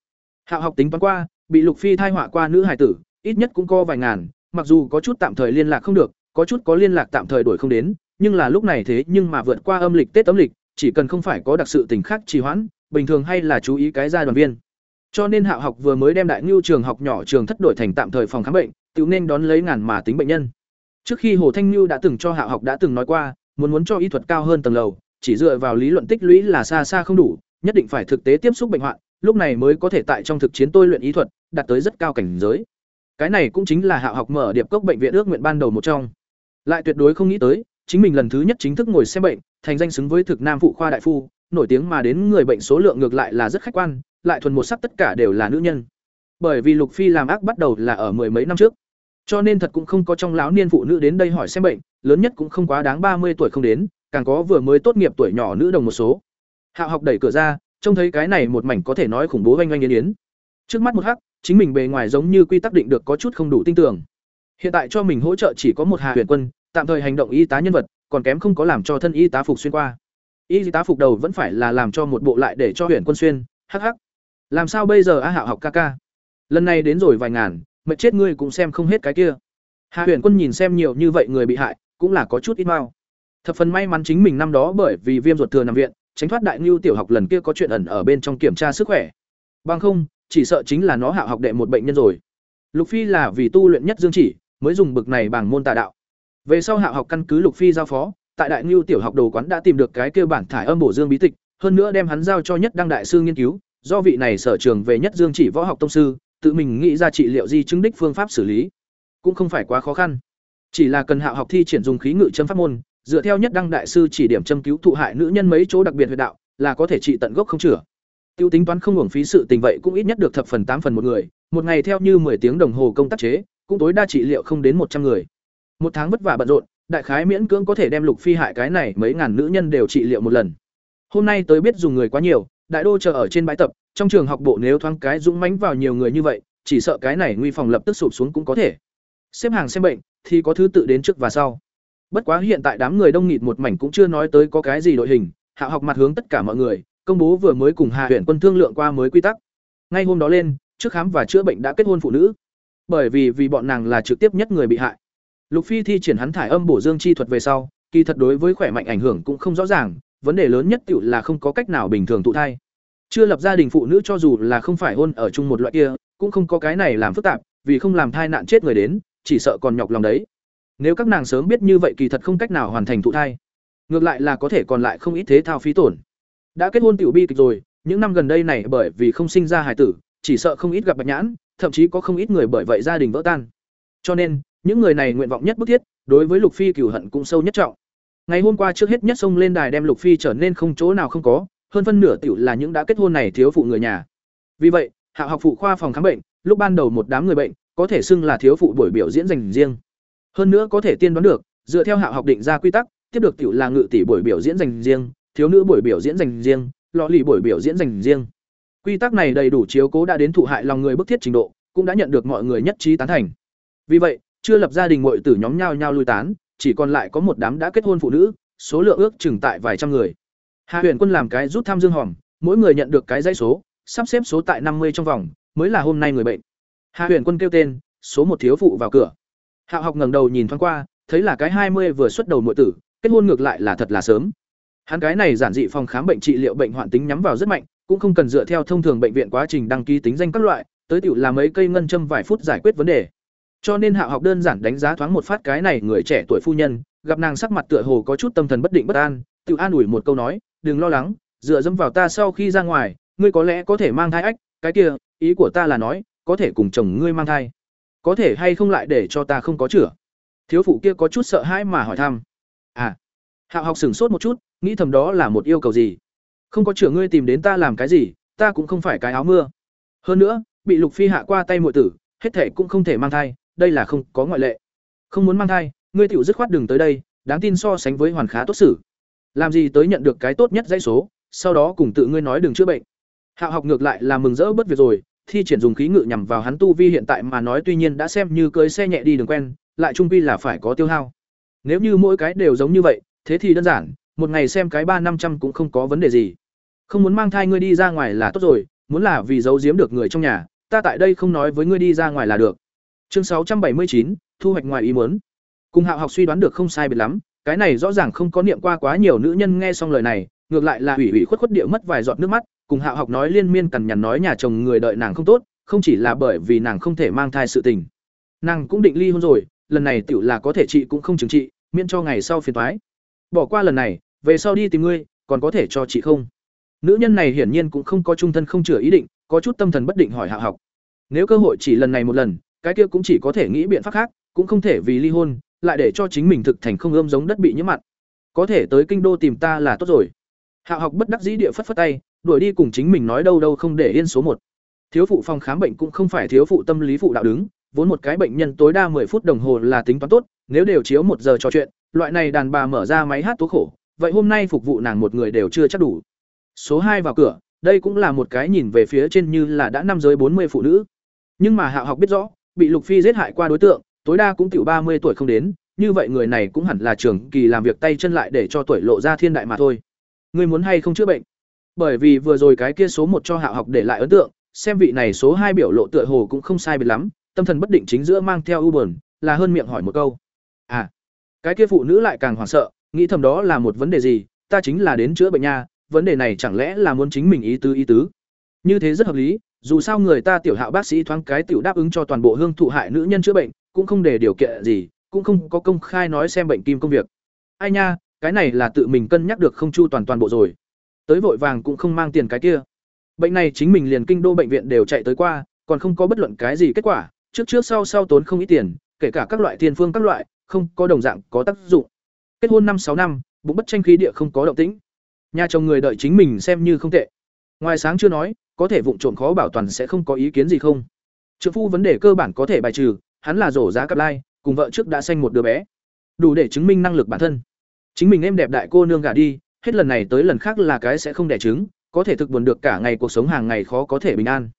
hạ học tính toán qua, bị Lục Phi thai họa qua nữ hải tử, ít nhất cũng có vài ngàn, mặc dù có chút tạm thời liên lạc không được, có chút có liên lạc tạm thời đổi không đến, nhưng là lúc này thế nhưng mà vượt qua âm lịch Tết âm lịch, chỉ cần không phải có đặc sự tình khác trì hoãn, bình thường hay là chú ý cái gia đoàn viên. Cho nên Hạo học vừa mới đem đại nhu trường học nhỏ trường thất đổi thành tạm thời phòng khám bệnh, tự nên đón lấy ngàn mà tính bệnh nhân. Trước khi Hồ Thanh Nhu đã từng cho Hạo học đã từng nói qua, muốn muốn cho y thuật cao hơn tầng lầu, chỉ dựa vào lý luận tích lũy là xa xa không đủ, nhất định phải thực tế tiếp xúc bệnh hoạn, lúc này mới có thể tại trong thực chiến tôi luyện y thuật, đạt tới rất cao cảnh giới. Cái này cũng chính là Hạo học mở điệp cốc bệnh viện ước nguyện ban đầu một trong. Lại tuyệt đối không nghĩ tới, chính mình lần thứ nhất chính thức ngồi xem bệnh, thành danh xứng với thực nam phụ khoa đại phu, nổi tiếng mà đến người bệnh số lượng ngược lại là rất khách quan, lại thuần một sắc tất cả đều là nữ nhân. Bởi vì Lục Phi làm ác bắt đầu là ở mười mấy năm trước, cho nên thật cũng không có trong lão niên phụ nữ đến đây hỏi xem bệnh, lớn nhất cũng không quá đáng ba mươi tuổi không đến, càng có vừa mới tốt nghiệp tuổi nhỏ nữ đồng một số. Hạo học đẩy cửa ra, trông thấy cái này một mảnh có thể nói khủng bố oanh oanh yến yến. Trước mắt một hắc, chính mình bề ngoài giống như quy tắc định được có chút không đủ tin tưởng. Hiện tại cho mình hỗ trợ chỉ có một Hà Huyền Quân, tạm thời hành động y tá nhân vật, còn kém không có làm cho thân y tá phục xuyên qua. Y tá phục đầu vẫn phải là làm cho một bộ lại để cho Huyền Quân xuyên, hắc hắc. Làm sao bây giờ A Hạo học ca ca? Lần này đến rồi vài ngàn, mệt chết ngươi cũng xem không hết cái kia. Hà Huyền Quân nhìn xem nhiều như vậy người bị hại, cũng là có chút ít mau. Thập phần may mắn chính mình năm đó bởi vì viêm ruột thừa nằm viện, tránh thoát đại ngưu tiểu học lần kia có chuyện ẩn ở bên trong kiểm tra sức khỏe. Bằng không, chỉ sợ chính là nó hạ học đệ một bệnh nhân rồi. Lục Phi là vì tu luyện nhất dương chỉ, mới dùng bực này bằng môn tà đạo. Về sau hạ học căn cứ Lục Phi giao phó, tại đại Nưu tiểu học đồ quán đã tìm được cái kia bản thải âm bổ dương bí tịch, hơn nữa đem hắn giao cho nhất đăng đại sư nghiên cứu, do vị này sở trường về nhất dương chỉ võ học tông sư, tự mình nghĩ ra trị liệu di chứng đích phương pháp xử lý, cũng không phải quá khó khăn. Chỉ là cần Hạo học thi triển dùng khí ngự châm pháp môn, dựa theo nhất đăng đại sư chỉ điểm châm cứu thụ hại nữ nhân mấy chỗ đặc biệt huyệt đạo, là có thể trị tận gốc không chữa. Tiêu tính toán không hưởng phí sự tình vậy cũng ít nhất được thập phần tám phần một người, một ngày theo như 10 tiếng đồng hồ công tác chế, cũng tối đa trị liệu không đến một trăm người. Một tháng vất vả bận rộn, đại khái miễn cưỡng có thể đem Lục Phi hại cái này mấy ngàn nữ nhân đều trị liệu một lần. Hôm nay tới biết dùng người quá nhiều, đại đô chờ ở trên bãi tập, trong trường học bộ nếu thoáng cái dũng mãnh vào nhiều người như vậy, chỉ sợ cái này nguy phòng lập tức sụp xuống cũng có thể. Xếp hàng xem bệnh thì có thứ tự đến trước và sau. Bất quá hiện tại đám người đông nghịt một mảnh cũng chưa nói tới có cái gì đội hình, Hạ học mặt hướng tất cả mọi người, công bố vừa mới cùng Hà huyện quân thương lượng qua mới quy tắc. Ngay hôm đó lên, trước khám và chữa bệnh đã kết hôn phụ nữ. Bởi vì vì bọn nàng là trực tiếp nhất người bị hại. Lục Phi thi triển hắn thải âm bổ dương chi thuật về sau, kỳ thật đối với khỏe mạnh ảnh hưởng cũng không rõ ràng, vấn đề lớn nhất tựu là không có cách nào bình thường thụ thai. Chưa lập gia đình phụ nữ cho dù là không phải hôn ở chung một loại kia, cũng không có cái này làm phức tạp, vì không làm thai nạn chết người đến, chỉ sợ còn nhọc lòng đấy. Nếu các nàng sớm biết như vậy kỳ thật không cách nào hoàn thành thụ thai. Ngược lại là có thể còn lại không ít thế thao phí tổn. Đã kết hôn tiểu bi kịch rồi, những năm gần đây này bởi vì không sinh ra hài tử, chỉ sợ không ít gặp bạch nhãn, thậm chí có không ít người bởi vậy gia đình vỡ tan. Cho nên, những người này nguyện vọng nhất bức thiết, đối với Lục Phi cửu hận cũng sâu nhất trọng. Ngày hôm qua trước hết nhất xông lên đài đem Lục Phi trở nên không chỗ nào không có, hơn phân nửa tiểu là những đã kết hôn này thiếu phụ người nhà. Vì vậy, Hạ học phụ khoa phòng khám bệnh, lúc ban đầu một đám người bệnh, có thể xưng là thiếu phụ buổi biểu diễn dành riêng. Hơn nữa có thể tiên đoán được, dựa theo Hạ học định ra quy tắc, tiếp được tiểu là ngự tỷ buổi biểu diễn dành riêng, thiếu nữ buổi biểu diễn dành riêng, lọ lì buổi biểu diễn dành riêng. Quy tắc này đầy đủ chiếu cố đã đến thụ hại lòng người bức thiết trình độ, cũng đã nhận được mọi người nhất trí tán thành. Vì vậy, chưa lập gia đình muội tử nhóm nhau nhau lui tán, chỉ còn lại có một đám đã kết hôn phụ nữ, số lượng ước chừng tại vài trăm người. Hạ Huyền Quân làm cái rút thăm dương hòm, mỗi người nhận được cái dãy số, sắp xếp số tại năm mươi trong vòng, mới là hôm nay người bệnh. Hạ Huyền Quân kêu tên, số một thiếu phụ vào cửa. Hạ Học ngẩng đầu nhìn thoáng qua, thấy là cái hai mươi vừa xuất đầu muội tử, kết hôn ngược lại là thật là sớm. Hắn cái này giản dị phòng khám bệnh trị liệu bệnh hoạn tính nhắm vào rất mạnh, cũng không cần dựa theo thông thường bệnh viện quá trình đăng ký tính danh các loại, tới tiểu là mấy cây ngân châm vài phút giải quyết vấn đề. Cho nên Hạ học đơn giản đánh giá thoáng một phát cái này người trẻ tuổi phu nhân, gặp nàng sắc mặt tựa hồ có chút tâm thần bất định bất an, tiểu an ủi một câu nói, "Đừng lo lắng, dựa dẫm vào ta sau khi ra ngoài, ngươi có lẽ có thể mang thai ách, cái kia, ý của ta là nói, có thể cùng chồng ngươi mang thai. Có thể hay không lại để cho ta không có chữa?" Thiếu phụ kia có chút sợ hãi mà hỏi thăm. "À." Hạ học sửng sốt một chút, nghĩ thầm đó là một yêu cầu gì? Không có chữa ngươi tìm đến ta làm cái gì, ta cũng không phải cái áo mưa. Hơn nữa, bị Lục Phi hạ qua tay muội tử, hết thể cũng không thể mang thai, đây là không có ngoại lệ. Không muốn mang thai, ngươi tiểu dứt khoát đừng tới đây, đáng tin so sánh với hoàn khá tốt xử. Làm gì tới nhận được cái tốt nhất dãy số, sau đó cùng tự ngươi nói đừng chữa bệnh. Hạo học ngược lại là mừng rỡ bất việc rồi, thi triển dùng khí ngự nhằm vào hắn tu vi hiện tại mà nói tuy nhiên đã xem như cưới xe nhẹ đi đường quen, lại trung vi là phải có tiêu hao. Nếu như mỗi cái đều giống như vậy, thế thì đơn giản, một ngày xem cái ba năm trăm cũng không có vấn đề gì. Không muốn mang thai ngươi đi ra ngoài là tốt rồi, muốn là vì giấu giếm được người trong nhà, ta tại đây không nói với ngươi đi ra ngoài là được. Chương sáu trăm bảy mươi chín thu hoạch ngoài ý muốn. Cùng Hạo học suy đoán được không sai biệt lắm, cái này rõ ràng không có niệm qua quá nhiều nữ nhân nghe xong lời này, ngược lại là ủy ủy khuất khuất địa mất vài giọt nước mắt, cùng Hạo học nói liên miên cằn nhằn nói nhà chồng người đợi nàng không tốt, không chỉ là bởi vì nàng không thể mang thai sự tình. Nàng cũng định ly hôn rồi, lần này tiểu là có thể trị cũng không chứng trị, miễn cho ngày sau phiền toái. Bỏ qua lần này, về sau đi tìm ngươi, còn có thể cho chị không? Nữ nhân này hiển nhiên cũng không có trung thân không chừa ý định, có chút tâm thần bất định hỏi hạ học. Nếu cơ hội chỉ lần này một lần, cái kia cũng chỉ có thể nghĩ biện pháp khác, cũng không thể vì ly hôn, lại để cho chính mình thực thành không ươm giống đất bị nhiễm mặn. Có thể tới kinh đô tìm ta là tốt rồi. hạ học bất đắc dĩ địa phất phất tay, đuổi đi cùng chính mình nói đâu đâu không để yên số một. Thiếu phụ phòng khám bệnh cũng không phải thiếu phụ tâm lý phụ đạo đứng, vốn một cái bệnh nhân tối đa 10 phút đồng hồ là tính toán tốt, nếu đều chiếu một giờ trò chuyện, loại này đàn bà mở ra máy hát tố khổ, vậy hôm nay phục vụ nàng một người đều chưa chắc đủ. Số hai vào cửa, đây cũng là một cái nhìn về phía trên như là đã năm giới 40 phụ nữ. Nhưng mà Hạo học biết rõ, bị Lục Phi giết hại qua đối tượng, tối đa cũng tiểu ba mươi tuổi không đến, như vậy người này cũng hẳn là trưởng kỳ làm việc tay chân lại để cho tuổi lộ ra thiên đại mà thôi. Ngươi muốn hay không chữa bệnh? Bởi vì vừa rồi cái kia số một cho Hạo học để lại ấn tượng, xem vị này số hai biểu lộ tựa hồ cũng không sai biệt lắm, tâm thần bất định chính giữa mang theo u buồn, là hơn miệng hỏi một câu. À, cái kia phụ nữ lại càng hoảng sợ, nghĩ thầm đó là một vấn đề gì, ta chính là đến chữa bệnh nha, vấn đề này chẳng lẽ là muốn chính mình ý tứ ý tứ. Như thế rất hợp lý, dù sao người ta tiểu hạo bác sĩ thoáng cái tiểu đáp ứng cho toàn bộ hương thụ hại nữ nhân chữa bệnh, cũng không để điều kiện gì, cũng không có công khai nói xem bệnh kim công việc. Ai nha, cái này là tự mình cân nhắc được không chu toàn toàn bộ rồi. Tới vội vàng cũng không mang tiền cái kia. bệnh này chính mình liền kinh đô bệnh viện đều chạy tới qua còn không có bất luận cái gì kết quả trước trước sau sau tốn không ít tiền kể cả các loại tiền phương các loại không có đồng dạng có tác dụng kết hôn năm sáu năm bụng bất tranh khí địa không có động tĩnh nhà chồng người đợi chính mình xem như không tệ. Ngoài sáng chưa nói, có thể vụng trộm khó bảo toàn sẽ không có ý kiến gì không. Trợ phu vấn đề cơ bản có thể bài trừ, hắn là rổ giá cặp lai, cùng vợ trước đã sanh một đứa bé. Đủ để chứng minh năng lực bản thân. Chính mình em đẹp đại cô nương gả đi, hết lần này tới lần khác là cái sẽ không đẻ trứng, có thể thực buồn được cả ngày cuộc sống hàng ngày khó có thể bình an.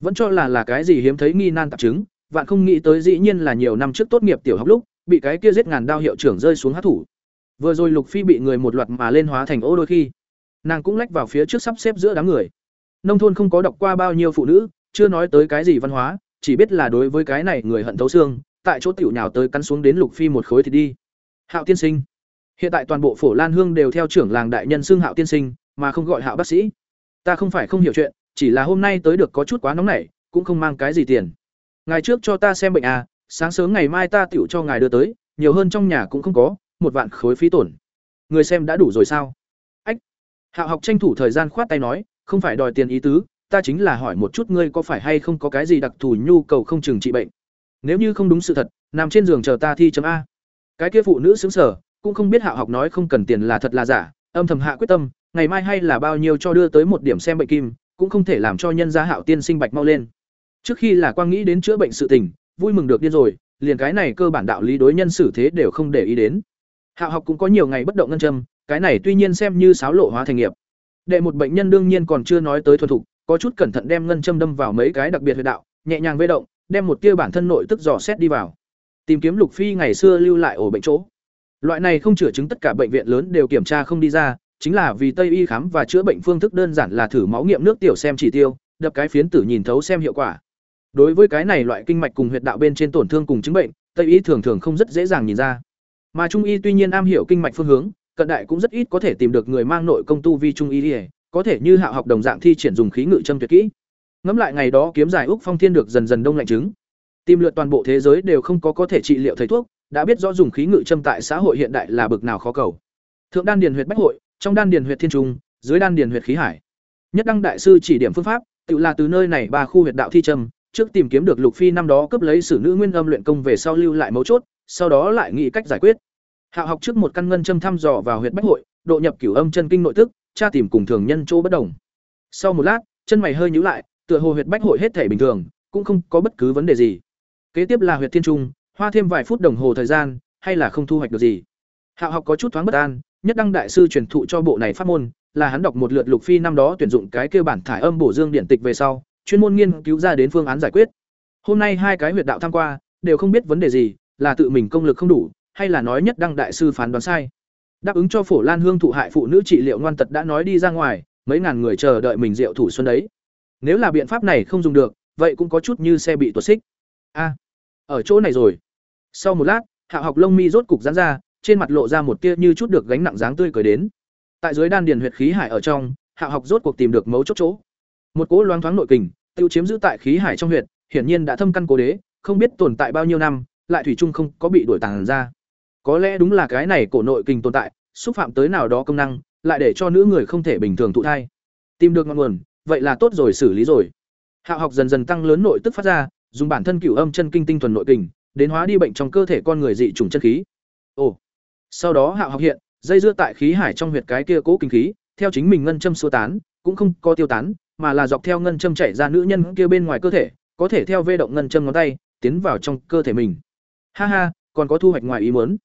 Vẫn cho là là cái gì hiếm thấy nghi nan tạp chứng, vạn không nghĩ tới dĩ nhiên là nhiều năm trước tốt nghiệp tiểu học lúc, bị cái kia giết ngàn đao hiệu trưởng rơi xuống hát thủ vừa rồi lục phi bị người một loạt mà lên hóa thành ô đôi khi, nàng cũng lách vào phía trước sắp xếp giữa đám người. Nông thôn không có đọc qua bao nhiêu phụ nữ, chưa nói tới cái gì văn hóa, chỉ biết là đối với cái này người hận thấu xương, tại chỗ tiểu nhào tới cắn xuống đến lục phi một khối thì đi. Hạo tiên sinh. Hiện tại toàn bộ phổ lan hương đều theo trưởng làng đại nhân xưng hạo tiên sinh, mà không gọi hạo bác sĩ. Ta không phải không hiểu chuyện, chỉ là hôm nay tới được có chút quá nóng nảy, cũng không mang cái gì tiền. Ngày trước cho ta xem bệnh à sáng sớm ngày mai ta tiểu cho ngài đưa tới, nhiều hơn trong nhà cũng không có một vạn khối phí tổn. Người xem đã đủ rồi sao? Ách! Hạo học tranh thủ thời gian khoát tay nói, không phải đòi tiền ý tứ, ta chính là hỏi một chút ngươi có phải hay không có cái gì đặc thù nhu cầu không chừng trị bệnh. Nếu như không đúng sự thật, nằm trên giường chờ ta thi chấm a. Cái kia phụ nữ xứng sở cũng không biết hạo học nói không cần tiền là thật là giả, âm thầm hạ quyết tâm, ngày mai hay là bao nhiêu cho đưa tới một điểm xem bệnh kim, cũng không thể làm cho nhân gia hạo tiên sinh bạch mau lên. Trước khi là quang nghĩ đến chữa bệnh sự tình, vui mừng được điên rồi, liền cái này cơ bản đạo lý đối nhân xử thế đều không để ý đến. Hạ học cũng có nhiều ngày bất động ngân châm, cái này tuy nhiên xem như sáo lộ hóa thành nghiệp. Đệ một bệnh nhân đương nhiên còn chưa nói tới thuần thục, có chút cẩn thận đem ngân châm đâm vào mấy cái đặc biệt huyệt đạo, nhẹ nhàng vây động, đem một tia bản thân nội tức dò xét đi vào. Tìm kiếm lục phi ngày xưa lưu lại ổ bệnh chỗ. Loại này không chữa chứng tất cả bệnh viện lớn đều kiểm tra không đi ra, chính là vì tây y khám và chữa bệnh phương thức đơn giản là thử máu nghiệm nước tiểu xem chỉ tiêu, đập cái phiến tử nhìn thấu xem hiệu quả. Đối với cái này loại kinh mạch cùng huyệt đạo bên trên tổn thương cùng chứng bệnh, tây y thường thường không rất dễ dàng nhìn ra mà trung y tuy nhiên am hiểu kinh mạch phương hướng, cận đại cũng rất ít có thể tìm được người mang nội công tu vi trung y có thể như hạ học đồng dạng thi triển dùng khí ngự châm tuyệt kỹ. Ngẫm lại ngày đó kiếm giải úc phong thiên được dần dần đông lạnh chứng. Tìm lượt toàn bộ thế giới đều không có có thể trị liệu thầy thuốc, đã biết rõ dùng khí ngự châm tại xã hội hiện đại là bực nào khó cầu. Thượng đan điền huyệt bách hội, trong đan điền huyệt thiên trung, dưới đan điền huyệt khí hải. Nhất đăng đại sư chỉ điểm phương pháp, tự là từ nơi này ba khu huyệt đạo thi châm, trước tìm kiếm được lục phi năm đó cướp lấy sử nữ nguyên âm luyện công về sau lưu lại mấu chốt sau đó lại nghĩ cách giải quyết Hạo học trước một căn ngân châm thăm dò vào huyệt bách hội, độ nhập cửu âm chân kinh nội tức, tra tìm cùng thường nhân chỗ bất đồng. Sau một lát, chân mày hơi nhíu lại, tựa hồ huyệt bách hội hết thể bình thường, cũng không có bất cứ vấn đề gì. Kế tiếp là huyệt thiên trung, hoa thêm vài phút đồng hồ thời gian, hay là không thu hoạch được gì. Hạo học có chút thoáng bất an, nhất đăng đại sư truyền thụ cho bộ này pháp môn, là hắn đọc một lượt lục phi năm đó tuyển dụng cái kia bản thải âm bổ dương điển tịch về sau, chuyên môn nghiên cứu ra đến phương án giải quyết. Hôm nay hai cái huyệt đạo tham qua, đều không biết vấn đề gì, là tự mình công lực không đủ, hay là nói nhất đăng đại sư phán đoán sai. Đáp ứng cho phổ lan hương thụ hại phụ nữ trị liệu ngoan tật đã nói đi ra ngoài mấy ngàn người chờ đợi mình diệu thủ xuân đấy. Nếu là biện pháp này không dùng được vậy cũng có chút như xe bị tuột xích. A ở chỗ này rồi. Sau một lát hạ học lông mi rốt cục giãn ra trên mặt lộ ra một tia như chút được gánh nặng dáng tươi cười đến. Tại dưới đan điền huyệt khí hải ở trong hạ học rốt cuộc tìm được mấu chốt chỗ. Một cỗ loáng thoáng nội kình tiêu chiếm giữ tại khí hải trong huyệt hiển nhiên đã thâm căn cố đế không biết tồn tại bao nhiêu năm lại thủy chung không có bị đuổi tàn ra có lẽ đúng là cái này cổ nội kinh tồn tại, xúc phạm tới nào đó công năng, lại để cho nữ người không thể bình thường thụ thai. Tìm được ngọn nguồn, vậy là tốt rồi xử lý rồi. Hạo học dần dần tăng lớn nội tức phát ra, dùng bản thân cửu âm chân kinh tinh thuần nội kình, đến hóa đi bệnh trong cơ thể con người dị trùng chân khí. Ồ. Sau đó Hạo học hiện, dây dưa tại khí hải trong huyệt cái kia cố kinh khí, theo chính mình ngân châm xua tán, cũng không có tiêu tán, mà là dọc theo ngân châm chảy ra nữ nhân kia bên ngoài cơ thể, có thể theo vê động ngân châm ngón tay, tiến vào trong cơ thể mình. Ha ha, còn có thu hoạch ngoài ý muốn.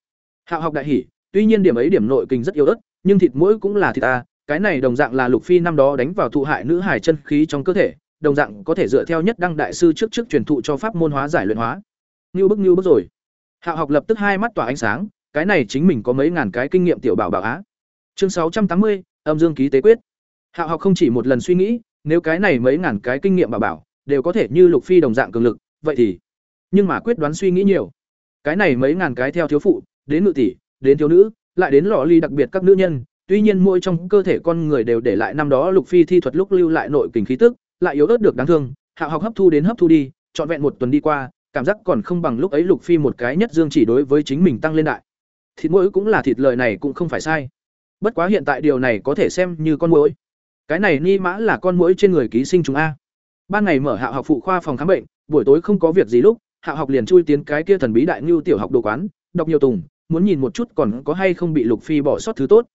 Hạo học đại hỉ, tuy nhiên điểm ấy điểm nội kinh rất yếu ớt, nhưng thịt mũi cũng là thịt ta, cái này đồng dạng là Lục Phi năm đó đánh vào thụ hại nữ hải chân khí trong cơ thể, đồng dạng có thể dựa theo nhất đăng đại sư trước trước truyền thụ cho pháp môn hóa giải luyện hóa. Như bức như bức rồi. Hạo học lập tức hai mắt tỏa ánh sáng, cái này chính mình có mấy ngàn cái kinh nghiệm tiểu bảo bảo á. Chương sáu trăm tám mươi, âm dương ký tế quyết. Hạo học không chỉ một lần suy nghĩ, nếu cái này mấy ngàn cái kinh nghiệm bảo bảo đều có thể như Lục Phi đồng dạng cường lực, vậy thì nhưng mà quyết đoán suy nghĩ nhiều. Cái này mấy ngàn cái theo thiếu phụ, đến ngự tỷ, đến thiếu nữ, lại đến lọ ly đặc biệt các nữ nhân, tuy nhiên mỗi trong cơ thể con người đều để lại năm đó Lục Phi thi thuật lúc lưu lại nội kình khí tức, lại yếu ớt được đáng thương, Hạo học hấp thu đến hấp thu đi, trọn vẹn một tuần đi qua, cảm giác còn không bằng lúc ấy Lục Phi một cái nhất dương chỉ đối với chính mình tăng lên đại. Thịt mỗi cũng là thịt lời này cũng không phải sai. Bất quá hiện tại điều này có thể xem như con mũi. cái này ni mã là con mũi trên người ký sinh trùng a ban ngày mở hạ học phụ khoa phòng khám bệnh buổi tối không có việc gì lúc hạ học liền chui tiến cái kia thần bí đại ngưu tiểu học đồ quán, đọc nhiều tùng, muốn nhìn một chút còn có hay không bị lục phi bỏ sót thứ tốt.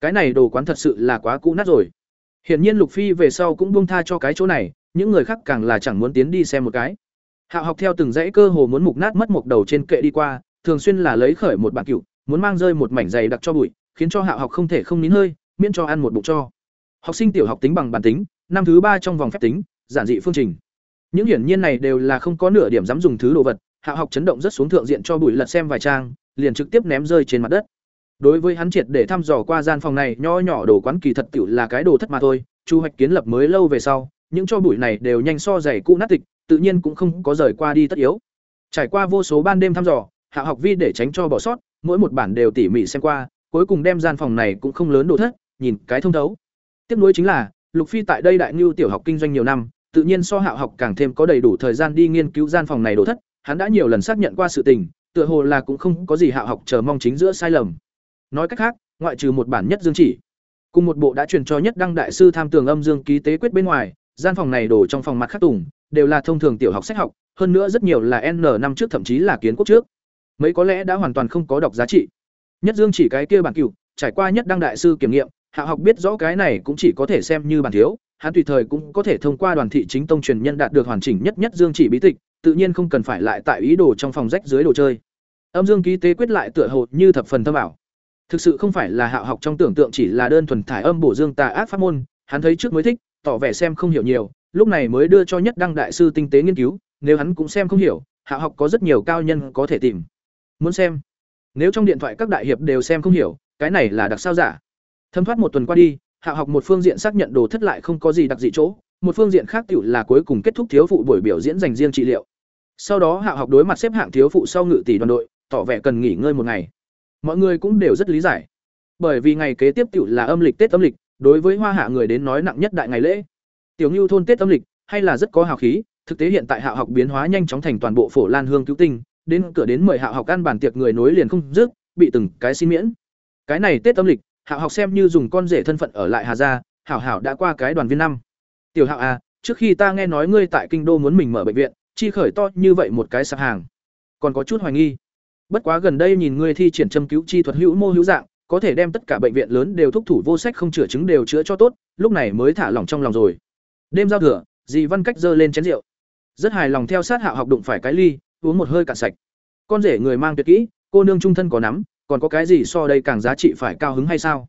Cái này đồ quán thật sự là quá cũ nát rồi. Hiển nhiên lục phi về sau cũng buông tha cho cái chỗ này, những người khác càng là chẳng muốn tiến đi xem một cái. Hạ học theo từng dãy cơ hồ muốn mục nát mất một đầu trên kệ đi qua, thường xuyên là lấy khởi một bạn cựu, muốn mang rơi một mảnh giày đặc cho bụi, khiến cho hạ học không thể không nín hơi, miễn cho ăn một bụng cho. Học sinh tiểu học tính bằng bản tính, năm thứ ba trong vòng phép tính, giản dị phương trình những hiển nhiên này đều là không có nửa điểm dám dùng thứ đồ vật, hạ học chấn động rất xuống thượng diện cho bụi lật xem vài trang, liền trực tiếp ném rơi trên mặt đất. Đối với hắn triệt để thăm dò qua gian phòng này, nho nhỏ đồ quán kỳ thật tiểu là cái đồ thất mà thôi, chu hoạch kiến lập mới lâu về sau, những cho bụi này đều nhanh so dày cũ nát tịch, tự nhiên cũng không có rời qua đi tất yếu. Trải qua vô số ban đêm thăm dò, hạ học vi để tránh cho bỏ sót, mỗi một bản đều tỉ mỉ xem qua, cuối cùng đem gian phòng này cũng không lớn đồ thất, nhìn cái thông thấu. Tiếp nối chính là, lục phi tại đây đại ngưu tiểu học kinh doanh nhiều năm tự nhiên so hạ học càng thêm có đầy đủ thời gian đi nghiên cứu gian phòng này đồ thất, hắn đã nhiều lần xác nhận qua sự tình, tựa hồ là cũng không có gì hạ học chờ mong chính giữa sai lầm. Nói cách khác, ngoại trừ một bản nhất dương chỉ, cùng một bộ đã truyền cho nhất đăng đại sư tham tường âm dương ký tế quyết bên ngoài, gian phòng này đổ trong phòng mặt khắc tùng, đều là thông thường tiểu học sách học, hơn nữa rất nhiều là n năm trước thậm chí là kiến quốc trước. Mấy có lẽ đã hoàn toàn không có đọc giá trị. Nhất dương chỉ cái kia bản cựu trải qua nhất đăng đại sư kiểm nghiệm hạ học biết rõ cái này cũng chỉ có thể xem như bản thiếu hắn tùy thời cũng có thể thông qua đoàn thị chính tông truyền nhân đạt được hoàn chỉnh nhất nhất dương chỉ bí tịch, tự nhiên không cần phải lại tại ý đồ trong phòng rách dưới đồ chơi. Âm dương ký tế quyết lại tựa hồ như thập phần thâm ảo. Thực sự không phải là hạ học trong tưởng tượng chỉ là đơn thuần thải âm bổ dương tà ác pháp môn, hắn thấy trước mới thích, tỏ vẻ xem không hiểu nhiều, lúc này mới đưa cho nhất đăng đại sư tinh tế nghiên cứu, nếu hắn cũng xem không hiểu hạ học có rất nhiều cao nhân có thể tìm. Muốn xem. Nếu trong điện thoại các đại hiệp đều xem không hiểu, cái này là đặc sao giả. Thâm thoát một tuần qua đi hạ học một phương diện xác nhận đồ thất lại không có gì đặc dị chỗ, một phương diện khác tiểu là cuối cùng kết thúc thiếu phụ buổi biểu diễn dành riêng trị liệu. Sau đó hạ học đối mặt xếp hạng thiếu phụ sau ngự tỷ đoàn đội, tỏ vẻ cần nghỉ ngơi một ngày. Mọi người cũng đều rất lý giải. Bởi vì ngày kế tiếp tiểu là âm lịch tết âm lịch, đối với hoa hạ người đến nói nặng nhất đại ngày lễ. Tiểu ngưu thôn tết âm lịch, hay là rất có hào khí, thực tế hiện tại hạ học biến hóa nhanh chóng thành toàn bộ phổ lan hương cứu tinh, đến cửa đến mời hạ học ăn bàn tiệc người nối liền không dứt, bị từng cái xin miễn. Cái này tết âm lịch hạo học xem như dùng con rể thân phận ở lại hà gia, hảo hảo đã qua cái đoàn viên năm. Tiểu hạo à trước khi ta nghe nói ngươi tại kinh đô muốn mình mở bệnh viện, chi khởi to như vậy một cái sạp hàng. Còn có chút hoài nghi. Bất quá gần đây nhìn ngươi thi triển châm cứu chi thuật hữu mô hữu dạng, có thể đem tất cả bệnh viện lớn đều thúc thủ vô sách không chữa chứng đều chữa cho tốt, lúc này mới thả lỏng trong lòng rồi. Đêm giao thừa, dì văn cách giơ lên chén rượu. Rất hài lòng theo sát hạo học đụng phải cái ly, uống một hơi cạn sạch. Con rể người mang tuyệt kỹ, cô nương trung thân có nắm còn có cái gì so đây càng giá trị phải cao hứng hay sao?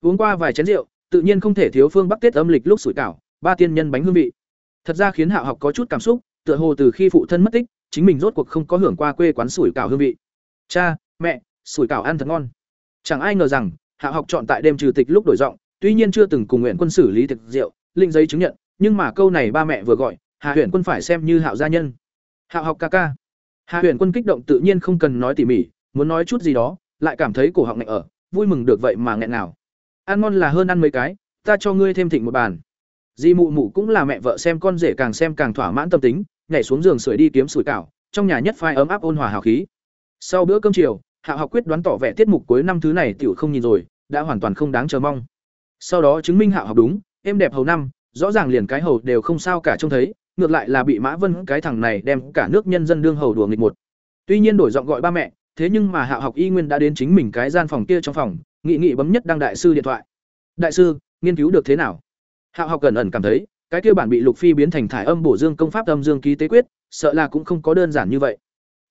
Uống qua vài chén rượu, tự nhiên không thể thiếu phương bắc tết âm lịch lúc sủi cảo, ba tiên nhân bánh hương vị. Thật ra khiến Hạo học có chút cảm xúc, tựa hồ từ khi phụ thân mất tích, chính mình rốt cuộc không có hưởng qua quê quán sủi cảo hương vị. Cha, mẹ, sủi cảo ăn thật ngon. Chẳng ai ngờ rằng Hạo học chọn tại đêm trừ tịch lúc đổi giọng, tuy nhiên chưa từng cùng nguyện quân xử lý thực rượu, linh giấy chứng nhận, nhưng mà câu này ba mẹ vừa gọi, hạ huyện quân phải xem như hạo gia nhân. Hạo học ca ca. Hạ huyện quân kích động tự nhiên không cần nói tỉ mỉ, muốn nói chút gì đó lại cảm thấy cổ họng ngạnh ở, vui mừng được vậy mà nghẹn nào. Ăn ngon là hơn ăn mấy cái, ta cho ngươi thêm thịnh một bàn. Di mụ mụ cũng là mẹ vợ xem con rể càng xem càng thỏa mãn tâm tính, nhảy xuống giường sưởi đi kiếm sủi cảo, trong nhà nhất phai ấm áp ôn hòa hào khí. Sau bữa cơm chiều, hạ học quyết đoán tỏ vẻ tiết mục cuối năm thứ này tiểu không nhìn rồi, đã hoàn toàn không đáng chờ mong. Sau đó chứng minh hạ học đúng em đẹp hầu năm, rõ ràng liền cái hầu đều không sao cả trông thấy, ngược lại là bị mã vân cái thằng này đem cả nước nhân dân đương hầu đùa nghịch một. Tuy nhiên đổi giọng gọi ba mẹ thế nhưng mà hạ học y nguyên đã đến chính mình cái gian phòng kia trong phòng, nghị nghị bấm nhất đăng đại sư điện thoại. Đại sư, nghiên cứu được thế nào? Hạ học cẩn ẩn cảm thấy, cái kia bản bị lục phi biến thành thải âm bổ dương công pháp âm dương ký tế quyết, sợ là cũng không có đơn giản như vậy.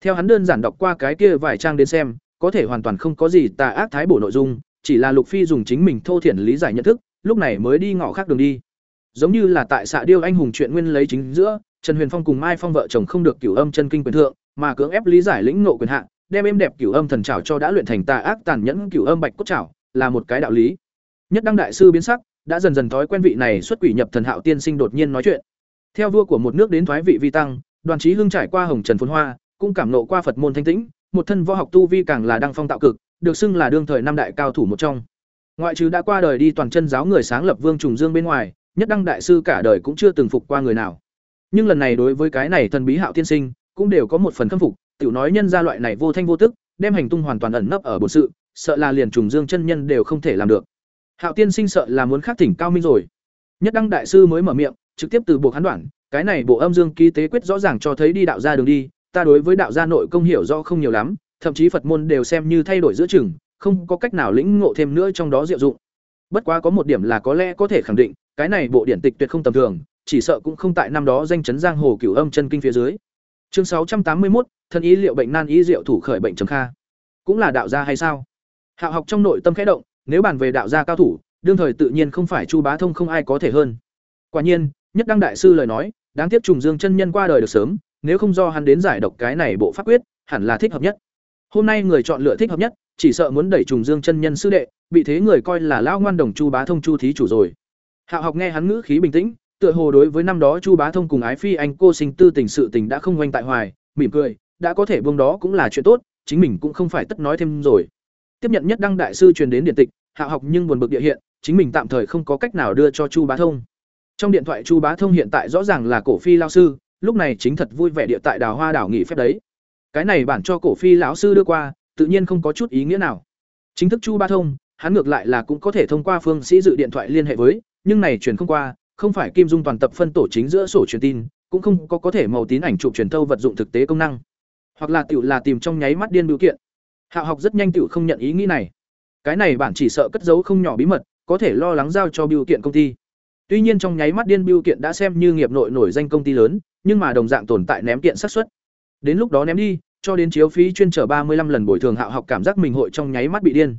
Theo hắn đơn giản đọc qua cái kia vài trang đến xem, có thể hoàn toàn không có gì tà ác thái bổ nội dung, chỉ là lục phi dùng chính mình thô thiển lý giải nhận thức, lúc này mới đi ngõ khác đường đi. Giống như là tại xạ điêu anh hùng chuyện nguyên lấy chính giữa, trần huyền phong cùng mai phong vợ chồng không được cửu âm chân kinh quyền thượng, mà cưỡng ép lý giải lĩnh ngộ quyền hạn đem êm đẹp cửu âm thần trảo cho đã luyện thành tà ác tàn nhẫn cửu âm bạch cốt trảo, là một cái đạo lý. Nhất đăng đại sư biến sắc, đã dần dần thói quen vị này xuất quỷ nhập thần hạo tiên sinh đột nhiên nói chuyện. Theo vua của một nước đến thoái vị vi tăng, đoàn trí hưng trải qua hồng trần phồn hoa, cũng cảm nộ qua phật môn thanh tĩnh, một thân võ học tu vi càng là đăng phong tạo cực, được xưng là đương thời năm đại cao thủ một trong. Ngoại trừ đã qua đời đi toàn chân giáo người sáng lập vương trùng dương bên ngoài, nhất đăng đại sư cả đời cũng chưa từng phục qua người nào. Nhưng lần này đối với cái này thần bí hạo tiên sinh, cũng đều có một phần khâm phục tiểu nói nhân gia loại này vô thanh vô tức, đem hành tung hoàn toàn ẩn nấp ở bổn sự, sợ là liền trùng dương chân nhân đều không thể làm được. Hạo tiên sinh sợ là muốn khắc thỉnh cao minh rồi. Nhất đăng đại sư mới mở miệng, trực tiếp từ buộc hắn đoạn, cái này bộ âm dương ký tế quyết rõ ràng cho thấy đi đạo ra đường đi, ta đối với đạo gia nội công hiểu rõ không nhiều lắm, thậm chí phật môn đều xem như thay đổi giữa chừng, không có cách nào lĩnh ngộ thêm nữa trong đó diệu dụng. Bất quá có một điểm là có lẽ có thể khẳng định, cái này bộ điển tịch tuyệt không tầm thường, chỉ sợ cũng không tại năm đó danh chấn giang hồ cửu âm chân kinh phía dưới chương sáu trăm tám mươi một thân ý liệu bệnh nan ý diệu thủ khởi bệnh trầm kha. Cũng là đạo gia hay sao? Hạo học trong nội tâm khẽ động, nếu bàn về đạo gia cao thủ, đương thời tự nhiên không phải chu bá thông không ai có thể hơn. Quả nhiên, nhất đăng đại sư lời nói, đáng tiếc trùng dương chân nhân qua đời được sớm, nếu không do hắn đến giải độc cái này bộ pháp quyết, hẳn là thích hợp nhất. Hôm nay người chọn lựa thích hợp nhất, chỉ sợ muốn đẩy trùng dương chân nhân sư đệ, bị thế người coi là lão ngoan đồng chu bá thông chu thí chủ rồi. Hạo học nghe hắn ngữ khí bình tĩnh tựa hồ đối với năm đó chu bá thông cùng ái phi anh cô sinh tư tình sự tình đã không quanh tại hoài, mỉm cười, đã có thể buông đó cũng là chuyện tốt, chính mình cũng không phải tất nói thêm rồi. Tiếp nhận nhất đăng đại sư truyền đến điện tịch, hạ học nhưng buồn bực địa hiện, chính mình tạm thời không có cách nào đưa cho chu bá thông. Trong điện thoại chu bá thông hiện tại rõ ràng là cổ phi lao sư, lúc này chính thật vui vẻ địa tại đào hoa đảo nghỉ phép đấy. Cái này bản cho cổ phi lão sư đưa qua, tự nhiên không có chút ý nghĩa nào. Chính thức chu bá thông, hắn ngược lại là cũng có thể thông qua phương sĩ dự điện thoại liên hệ với, nhưng này truyền không qua không phải kim dung toàn tập phân tổ chính giữa sổ truyền tin, cũng không có có thể màu tín ảnh chụp truyền thâu vật dụng thực tế công năng. Hoặc là tiểu là tìm trong nháy mắt điên biểu kiện. Hạo học rất nhanh tiểu không nhận ý nghĩ này. Cái này bạn chỉ sợ cất giấu không nhỏ bí mật, có thể lo lắng giao cho biểu kiện công ty. Tuy nhiên trong nháy mắt điên biểu kiện đã xem như nghiệp nội nổi danh công ty lớn, nhưng mà đồng dạng tồn tại ném kiện xác suất. Đến lúc đó ném đi, cho đến chiếu phí chuyên trở ba mươi 35 lần bồi thường hạo học cảm giác mình hội trong nháy mắt bị điên.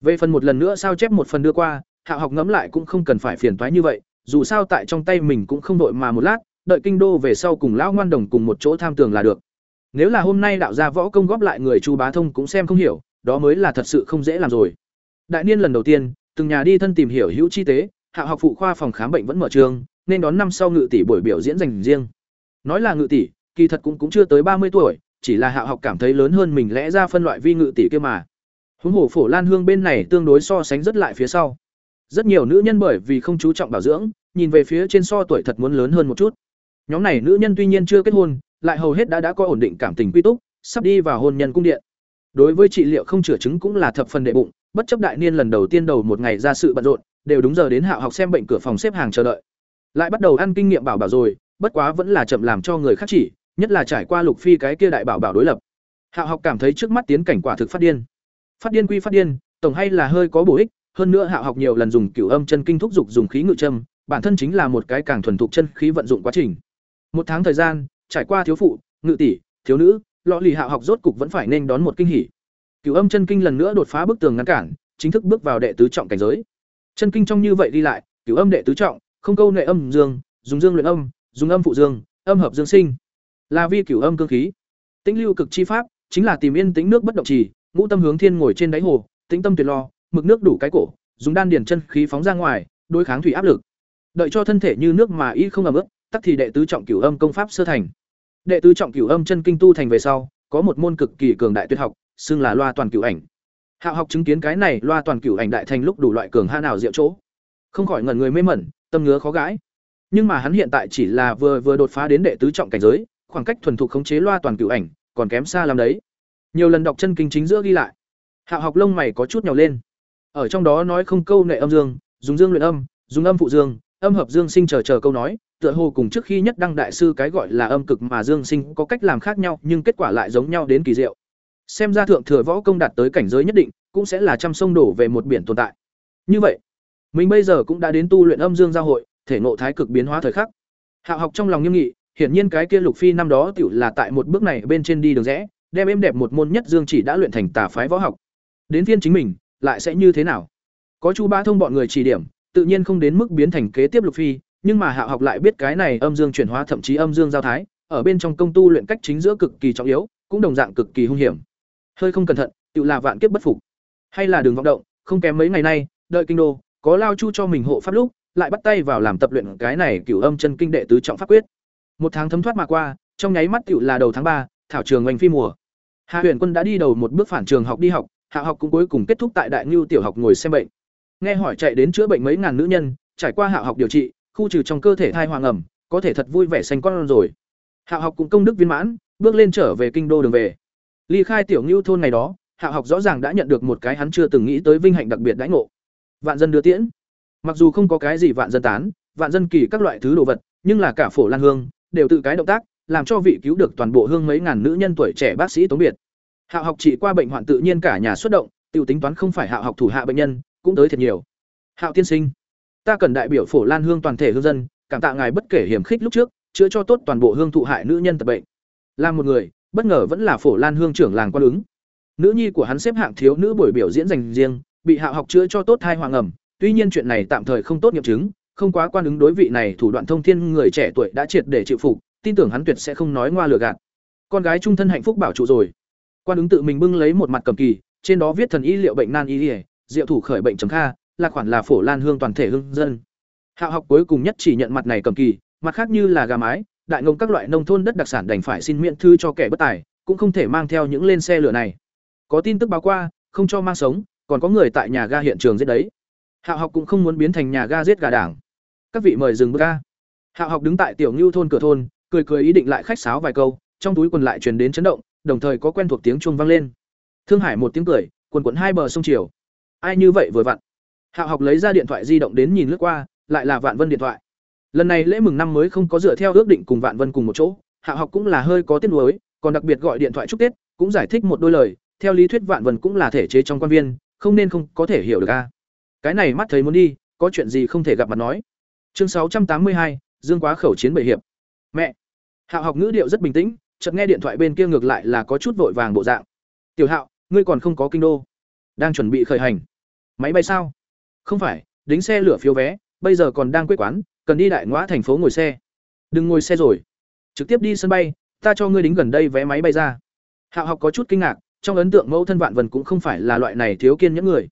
Về phần một lần nữa sao chép một phần đưa qua hạo học ngẫm lại cũng không cần phải phiền toái như vậy dù sao tại trong tay mình cũng không đội mà một lát, đợi kinh đô về sau cùng lão ngoan đồng cùng một chỗ tham tường là được. Nếu là hôm nay đạo gia võ công góp lại người chu bá thông cũng xem không hiểu, đó mới là thật sự không dễ làm rồi. Đại niên lần đầu tiên, từng nhà đi thân tìm hiểu hữu chi tế, hạ học phụ khoa phòng khám bệnh vẫn mở trường, nên đón năm sau ngự tỷ buổi biểu diễn dành riêng. Nói là ngự tỷ, kỳ thật cũng cũng chưa tới ba mươi tuổi, chỉ là hạ học cảm thấy lớn hơn mình lẽ ra phân loại vi ngự tỷ kia mà. Huống hồ phổ lan hương bên này tương đối so sánh rất lại phía sau rất nhiều nữ nhân bởi vì không chú trọng bảo dưỡng, nhìn về phía trên so tuổi thật muốn lớn hơn một chút. Nhóm này nữ nhân tuy nhiên chưa kết hôn, lại hầu hết đã đã có ổn định cảm tình quy túc, sắp đi vào hôn nhân cung điện. Đối với trị liệu không chữa chứng cũng là thập phần đệ bụng, bất chấp đại niên lần đầu tiên đầu một ngày ra sự bận rộn, đều đúng giờ đến hạ học xem bệnh cửa phòng xếp hàng chờ đợi. Lại bắt đầu ăn kinh nghiệm bảo bảo rồi, bất quá vẫn là chậm làm cho người khác chỉ, nhất là trải qua lục phi cái kia đại bảo bảo đối lập. Hạ học cảm thấy trước mắt tiến cảnh quả thực phát điên. Phát điên quy phát điên, tổng hay là hơi có bổ ích hơn nữa hạ học nhiều lần dùng cửu âm chân kinh thúc dục dùng khí ngự châm, bản thân chính là một cái càng thuần thục chân khí vận dụng quá trình. Một tháng thời gian, trải qua thiếu phụ, ngự tỷ, thiếu nữ, lọ lì hạ học rốt cục vẫn phải nên đón một kinh hỉ. Cửu âm chân kinh lần nữa đột phá bức tường ngăn cản, chính thức bước vào đệ tứ trọng cảnh giới. Chân kinh trong như vậy đi lại, cửu âm đệ tứ trọng, không câu nệ âm dương, dùng dương luyện âm, dùng âm phụ dương, âm hợp dương sinh. Là vi cửu âm cương khí. Tĩnh lưu cực chi pháp, chính là tìm yên tĩnh nước bất động trì, ngũ tâm hướng thiên ngồi trên đáy hồ, tĩnh tâm tuyệt lo mực nước đủ cái cổ, dùng đan điền chân khí phóng ra ngoài, đối kháng thủy áp lực. Đợi cho thân thể như nước mà y không ẩm ướt, tắc thì đệ tứ trọng cửu âm công pháp sơ thành. Đệ tứ trọng cửu âm chân kinh tu thành về sau, có một môn cực kỳ cường đại tuyệt học, xưng là loa toàn cửu ảnh. Hạ học chứng kiến cái này loa toàn cửu ảnh đại thành lúc đủ loại cường ha nào diệu chỗ. Không khỏi ngẩn người mê mẩn, tâm ngứa khó gãi. Nhưng mà hắn hiện tại chỉ là vừa vừa đột phá đến đệ tứ trọng cảnh giới, khoảng cách thuần thục khống chế loa toàn cửu ảnh còn kém xa lắm đấy. Nhiều lần đọc chân kinh chính giữa ghi lại. Hạ học lông mày có chút nhíu lên ở trong đó nói không câu nệ âm dương, dùng dương luyện âm, dùng âm phụ dương, âm hợp dương sinh chờ chờ câu nói, tựa hồ cùng trước khi nhất đăng đại sư cái gọi là âm cực mà dương sinh có cách làm khác nhau, nhưng kết quả lại giống nhau đến kỳ diệu. Xem ra thượng thừa võ công đạt tới cảnh giới nhất định, cũng sẽ là trăm sông đổ về một biển tồn tại. Như vậy, mình bây giờ cũng đã đến tu luyện âm dương giao hội, thể ngộ thái cực biến hóa thời khắc. Hạo học trong lòng nghiêm nghị, hiển nhiên cái kia lục phi năm đó tiểu là tại một bước này bên trên đi đường rẽ, đem êm đẹp một môn nhất dương chỉ đã luyện thành tà phái võ học. Đến phiên chính mình lại sẽ như thế nào? Có chu ba thông bọn người chỉ điểm, tự nhiên không đến mức biến thành kế tiếp lục phi, nhưng mà hạ học lại biết cái này âm dương chuyển hóa thậm chí âm dương giao thái, ở bên trong công tu luyện cách chính giữa cực kỳ trọng yếu, cũng đồng dạng cực kỳ hung hiểm. Hơi không cẩn thận, tự là vạn kiếp bất phục. Hay là đường vọng động, không kém mấy ngày nay, đợi kinh đô, có lao chu cho mình hộ pháp lúc, lại bắt tay vào làm tập luyện cái này cửu âm chân kinh đệ tứ trọng pháp quyết. Một tháng thấm thoát mà qua, trong nháy mắt tựu là đầu tháng ba, thảo trường oanh phi mùa. Hạ huyền quân đã đi đầu một bước phản trường học đi học hạ học cũng cuối cùng kết thúc tại đại ngưu tiểu học ngồi xem bệnh. Nghe hỏi chạy đến chữa bệnh mấy ngàn nữ nhân trải qua hạ học điều trị khu trừ trong cơ thể thai hoàng ẩm có thể thật vui vẻ xanh con rồi. Hạ học cũng công đức viên mãn bước lên trở về kinh đô đường về. Ly khai tiểu ngưu thôn ngày đó hạ học rõ ràng đã nhận được một cái hắn chưa từng nghĩ tới vinh hạnh đặc biệt đãi ngộ. Vạn dân đưa tiễn. Mặc dù không có cái gì vạn dân tán vạn dân kỳ các loại thứ đồ vật, nhưng là cả phổ Lan Hương đều tự cái động tác, làm cho vị cứu được toàn bộ hương mấy ngàn nữ nhân tuổi trẻ bác sĩ tống biệt. Hạo học trị qua bệnh hoạn tự nhiên cả nhà xuất động, tiểu tính toán không phải Hạo học thủ hạ bệnh nhân, cũng tới thật nhiều. Hạo tiên sinh, ta cần đại biểu phổ Lan Hương toàn thể hương dân, cảm tạ ngài bất kể hiểm khích lúc trước, chữa cho tốt toàn bộ hương thụ hại nữ nhân tập bệnh. Là một người, bất ngờ vẫn là phổ Lan Hương trưởng làng quan ứng. Nữ nhi của hắn xếp hạng thiếu nữ buổi biểu diễn dành riêng, bị Hạo học chữa cho tốt thai hoàng ẩm, tuy nhiên chuyện này tạm thời không tốt nghiệm chứng, không quá quan ứng đối vị này thủ đoạn thông thiên người trẻ tuổi đã triệt để chịu phục, tin tưởng hắn tuyệt sẽ không nói ngoa lừa gạt. Con gái trung thân hạnh phúc bảo trụ rồi. Quan ứng tự mình bưng lấy một mặt cầm kỳ, trên đó viết thần y liệu bệnh nan y, diệu thủ khởi bệnh chấm kha, là khoản là phổ lan hương toàn thể hương dân. Hạo học cuối cùng nhất chỉ nhận mặt này cầm kỳ, mặt khác như là gà mái, đại ngông các loại nông thôn đất đặc sản đành phải xin miễn thư cho kẻ bất tài, cũng không thể mang theo những lên xe lửa này. Có tin tức báo qua, không cho mang sống, còn có người tại nhà ga hiện trường giết đấy. Hạo học cũng không muốn biến thành nhà ga giết gà đảng. Các vị mời dừng ga. Hạo học đứng tại tiểu Ngưu thôn cửa thôn, cười cười ý định lại khách sáo vài câu, trong túi quần lại truyền đến chấn động, đồng thời có quen thuộc tiếng chuông vang lên. Thương Hải một tiếng cười, quần quần hai bờ sông chiều. Ai như vậy vừa vặn. Hạo học lấy ra điện thoại di động đến nhìn lướt qua, lại là Vạn Vân điện thoại. Lần này lễ mừng năm mới không có dựa theo ước định cùng Vạn Vân cùng một chỗ, Hạo học cũng là hơi có tiếc nuối, còn đặc biệt gọi điện thoại chúc Tết, cũng giải thích một đôi lời, theo lý thuyết Vạn Vân cũng là thể chế trong quan viên, không nên không có thể hiểu được a. Cái này mắt thấy muốn đi, có chuyện gì không thể gặp mặt nói. Chương sáu trăm tám mươi hai, Dương Quá khẩu chiến bảy hiệp. Mẹ. Hạo học ngữ điệu rất bình tĩnh, chợt nghe điện thoại bên kia ngược lại là có chút vội vàng bộ dạng. "Tiểu Hạo, ngươi còn không có kinh đô, đang chuẩn bị khởi hành. Máy bay sao?" "Không phải, đính xe lửa phiếu vé, bây giờ còn đang quê quán, cần đi đại ngõ thành phố ngồi xe." "Đừng ngồi xe rồi, trực tiếp đi sân bay, ta cho ngươi đính gần đây vé máy bay ra." Hạo học có chút kinh ngạc, trong ấn tượng mẫu thân Vạn vần cũng không phải là loại này thiếu kiên những người.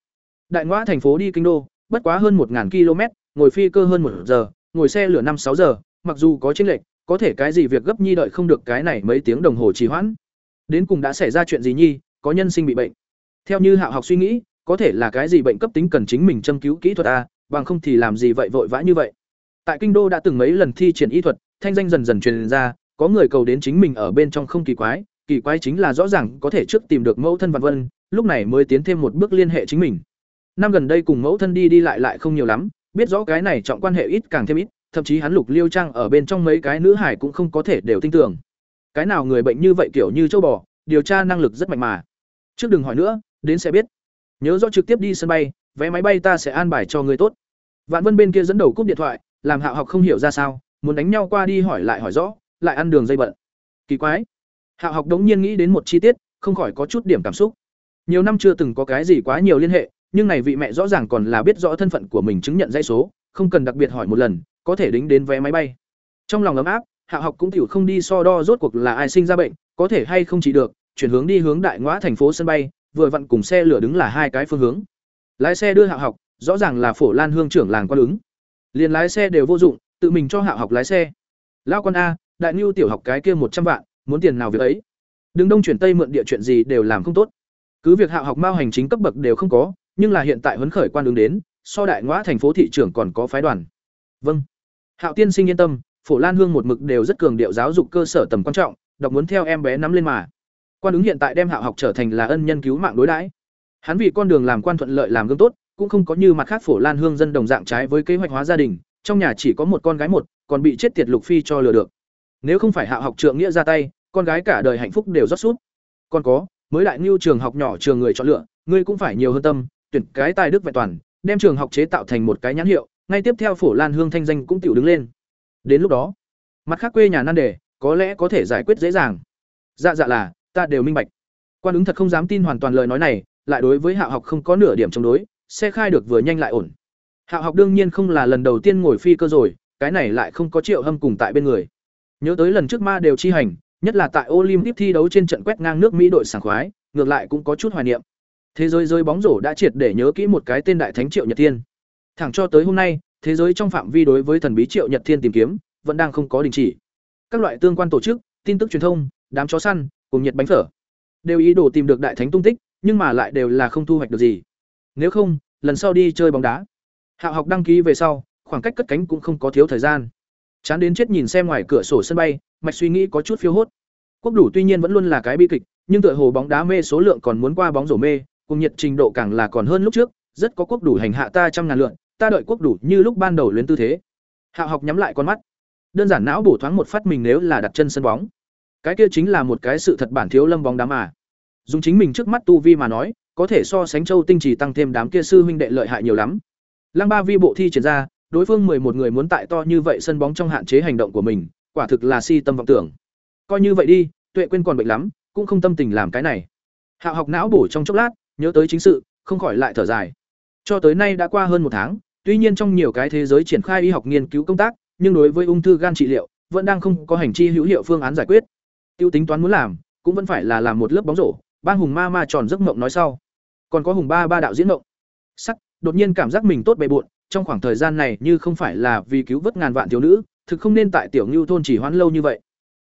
Đại ngõ thành phố đi kinh đô, bất quá hơn 1000 km, ngồi phi cơ hơn một giờ, ngồi xe lửa năm sáu giờ, mặc dù có chênh lệch, có thể cái gì việc gấp nhi đợi không được cái này mấy tiếng đồng hồ trì hoãn. Đến cùng đã xảy ra chuyện gì nhi, có nhân sinh bị bệnh. Theo như Hạo học suy nghĩ, có thể là cái gì bệnh cấp tính cần chính mình châm cứu kỹ thuật a, bằng không thì làm gì vậy vội vã như vậy. Tại kinh đô đã từng mấy lần thi triển y thuật, thanh danh dần dần truyền ra, có người cầu đến chính mình ở bên trong không kỳ quái, kỳ quái chính là rõ ràng có thể trước tìm được mẫu thân Vạn Vân, lúc này mới tiến thêm một bước liên hệ chính mình. Năm gần đây cùng mẫu thân đi đi lại lại không nhiều lắm, biết rõ cái này trọng quan hệ ít càng thêm ít, thậm chí hắn Lục Liêu Trang ở bên trong mấy cái nữ hải cũng không có thể đều tin tưởng. Cái nào người bệnh như vậy kiểu như châu bò, điều tra năng lực rất mạnh mà. Trước đừng hỏi nữa, đến sẽ biết. Nhớ rõ trực tiếp đi sân bay, vé máy bay ta sẽ an bài cho người tốt. Vạn Vân bên kia dẫn đầu cúp điện thoại, làm Hạo Học không hiểu ra sao, muốn đánh nhau qua đi hỏi lại hỏi rõ, lại ăn đường dây bận. Kỳ quái. Hạo Học đống nhiên nghĩ đến một chi tiết, không khỏi có chút điểm cảm xúc. Nhiều năm chưa từng có cái gì quá nhiều liên hệ, nhưng này vị mẹ rõ ràng còn là biết rõ thân phận của mình chứng nhận dãy số, không cần đặc biệt hỏi một lần, có thể đính đến vé máy bay. Trong lòng ấm áp, Hạ học cũng tiểu không đi so đo rốt cuộc là ai sinh ra bệnh, có thể hay không chỉ được, chuyển hướng đi hướng đại ngoã thành phố sân bay, vừa vặn cùng xe lửa đứng là hai cái phương hướng. Lái xe đưa Hạ học, rõ ràng là Phổ Lan Hương trưởng làng quan ứng. Liền lái xe đều vô dụng, tự mình cho Hạ học lái xe. Lão con a, đại ngưu tiểu học cái kia một trăm vạn, muốn tiền nào việc ấy. Đừng đông chuyển tây mượn địa chuyện gì đều làm không tốt. Cứ việc Hạ học mao hành chính cấp bậc đều không có, nhưng là hiện tại huấn khởi quan ứng đến, so đại ngoã thành phố thị trưởng còn có phái đoàn. Vâng. Hạo tiên sinh yên tâm, Phổ Lan Hương một mực đều rất cường điệu giáo dục cơ sở tầm quan trọng, đọc muốn theo em bé nắm lên mà. Quan ứng hiện tại đem Hạo học trở thành là ân nhân cứu mạng đối đãi. Hắn vì con đường làm quan thuận lợi làm gương tốt, cũng không có như mặt khác Phổ Lan Hương dân đồng dạng trái với kế hoạch hóa gia đình, trong nhà chỉ có một con gái một, còn bị chết tiệt Lục Phi cho lừa được. Nếu không phải Hạo học trượng nghĩa ra tay, con gái cả đời hạnh phúc đều rót sút. Còn có, mới đại lưu trường học nhỏ trường người chọn lựa, ngươi cũng phải nhiều hơn tâm, tuyển cái tài đức vẹn toàn, đem trường học chế tạo thành một cái nhãn hiệu, ngay tiếp theo Phổ Lan Hương thanh danh cũng tiểu đứng lên. Đến lúc đó, mặt khác quê nhà nan đề, có lẽ có thể giải quyết dễ dàng. Dạ dạ là, ta đều minh bạch. Quan ứng thật không dám tin hoàn toàn lời nói này, lại đối với hạ học không có nửa điểm chống đối, xe khai được vừa nhanh lại ổn. hạ học đương nhiên không là lần đầu tiên ngồi phi cơ rồi, cái này lại không có Triệu Hâm cùng tại bên người. Nhớ tới lần trước ma đều chi hành, nhất là tại Olympic thi đấu trên trận quét ngang nước Mỹ đội sảng khoái, ngược lại cũng có chút hoài niệm. Thế giới rơi bóng rổ đã triệt để nhớ kỹ một cái tên đại thánh Triệu Nhật Thiên. Thẳng cho tới hôm nay, thế giới trong phạm vi đối với thần bí Triệu Nhật Thiên tìm kiếm vẫn đang không có đình chỉ. Các loại tương quan tổ chức, tin tức truyền thông, đám chó săn, cùng nhiệt bánh phở, đều ý đồ tìm được đại thánh tung tích, nhưng mà lại đều là không thu hoạch được gì. Nếu không, lần sau đi chơi bóng đá. Hạo học đăng ký về sau, khoảng cách cất cánh cũng không có thiếu thời gian. Chán đến chết nhìn xem ngoài cửa sổ sân bay, mạch suy nghĩ có chút phiêu hốt. Quốc đủ tuy nhiên vẫn luôn là cái bi kịch, nhưng tựa hồ bóng đá mê số lượng còn muốn qua bóng rổ mê, cùng nhiệt trình độ càng là còn hơn lúc trước, rất có quốc đủ hành hạ ta trăm ngàn lượn, ta đợi quốc đủ như lúc ban đầu luyến tư thế. Hạo học nhắm lại con mắt, đơn giản não bổ thoáng một phát mình nếu là đặt chân sân bóng, cái kia chính là một cái sự thật bản thiếu lâm bóng đá mà. Dùng chính mình trước mắt tu vi mà nói, có thể so sánh Châu Tinh chỉ tăng thêm đám kia sư huynh đệ lợi hại nhiều lắm. Lăng Ba Vi bộ thi triển ra, đối phương mười một người muốn tại to như vậy sân bóng trong hạn chế hành động của mình, quả thực là si tâm vọng tưởng. Coi như vậy đi, Tuệ quên còn bệnh lắm, cũng không tâm tình làm cái này. Hạo học não bổ trong chốc lát, nhớ tới chính sự, không khỏi lại thở dài. Cho tới nay đã qua hơn một tháng, tuy nhiên trong nhiều cái thế giới triển khai y học nghiên cứu công tác, nhưng đối với ung thư gan trị liệu, vẫn đang không có hành chi hữu hiệu phương án giải quyết. Tiêu tính toán muốn làm, cũng vẫn phải là làm một lớp bóng rổ, bang hùng ma ma tròn giấc mộng nói sau. Còn có hùng ba ba đạo diễn mộng. Sắc, đột nhiên cảm giác mình tốt bề bộn, trong khoảng thời gian này như không phải là vì cứu vớt ngàn vạn thiếu nữ, thực không nên tại tiểu Nưu thôn chỉ hoãn lâu như vậy.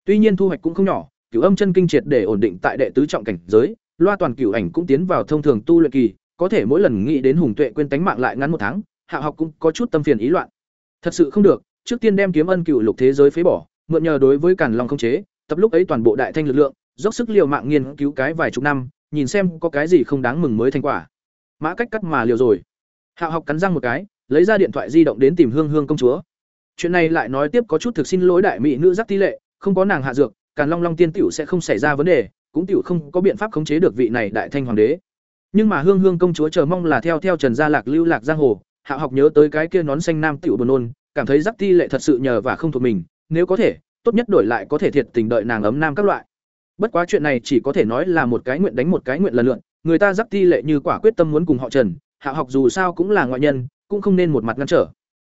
Tuy nhiên thu hoạch cũng không nhỏ, cửu âm chân kinh triệt để ổn định tại đệ tứ trọng cảnh giới, loa toàn cửu ảnh cũng tiến vào thông thường tu luyện kỳ, có thể mỗi lần nghĩ đến hùng tuệ quên tánh mạng lại ngắn một tháng, hạ học cũng có chút tâm phiền ý loạn. Thật sự không được, trước tiên đem kiếm ân cựu lục thế giới phế bỏ, mượn nhờ đối với càn long không chế, tập lúc ấy toàn bộ đại thanh lực lượng, dốc sức liều mạng nghiên cứu cái vài chục năm, nhìn xem có cái gì không đáng mừng mới thành quả. Mã cách cắt mà liều rồi. Hạ học cắn răng một cái, lấy ra điện thoại di động đến tìm Hương Hương công chúa. Chuyện này lại nói tiếp có chút thực xin lỗi đại mỹ nữ giác tỷ lệ, không có nàng hạ dược, Càn Long Long tiên tiểu sẽ không xảy ra vấn đề, cũng tiểu không có biện pháp khống chế được vị này đại thanh hoàng đế. Nhưng mà Hương Hương công chúa chờ mong là theo theo Trần Gia Lạc lưu lạc giang hồ, Hạ học nhớ tới cái kia nón xanh nam tiểu buồn nôn, cảm thấy giác Ti lệ thật sự nhờ và không thuộc mình, nếu có thể, tốt nhất đổi lại có thể thiệt tình đợi nàng ấm nam các loại. Bất quá chuyện này chỉ có thể nói là một cái nguyện đánh một cái nguyện lần lượn, người ta giác Ti lệ như quả quyết tâm muốn cùng họ Trần, Hạ học dù sao cũng là ngoại nhân, cũng không nên một mặt ngăn trở.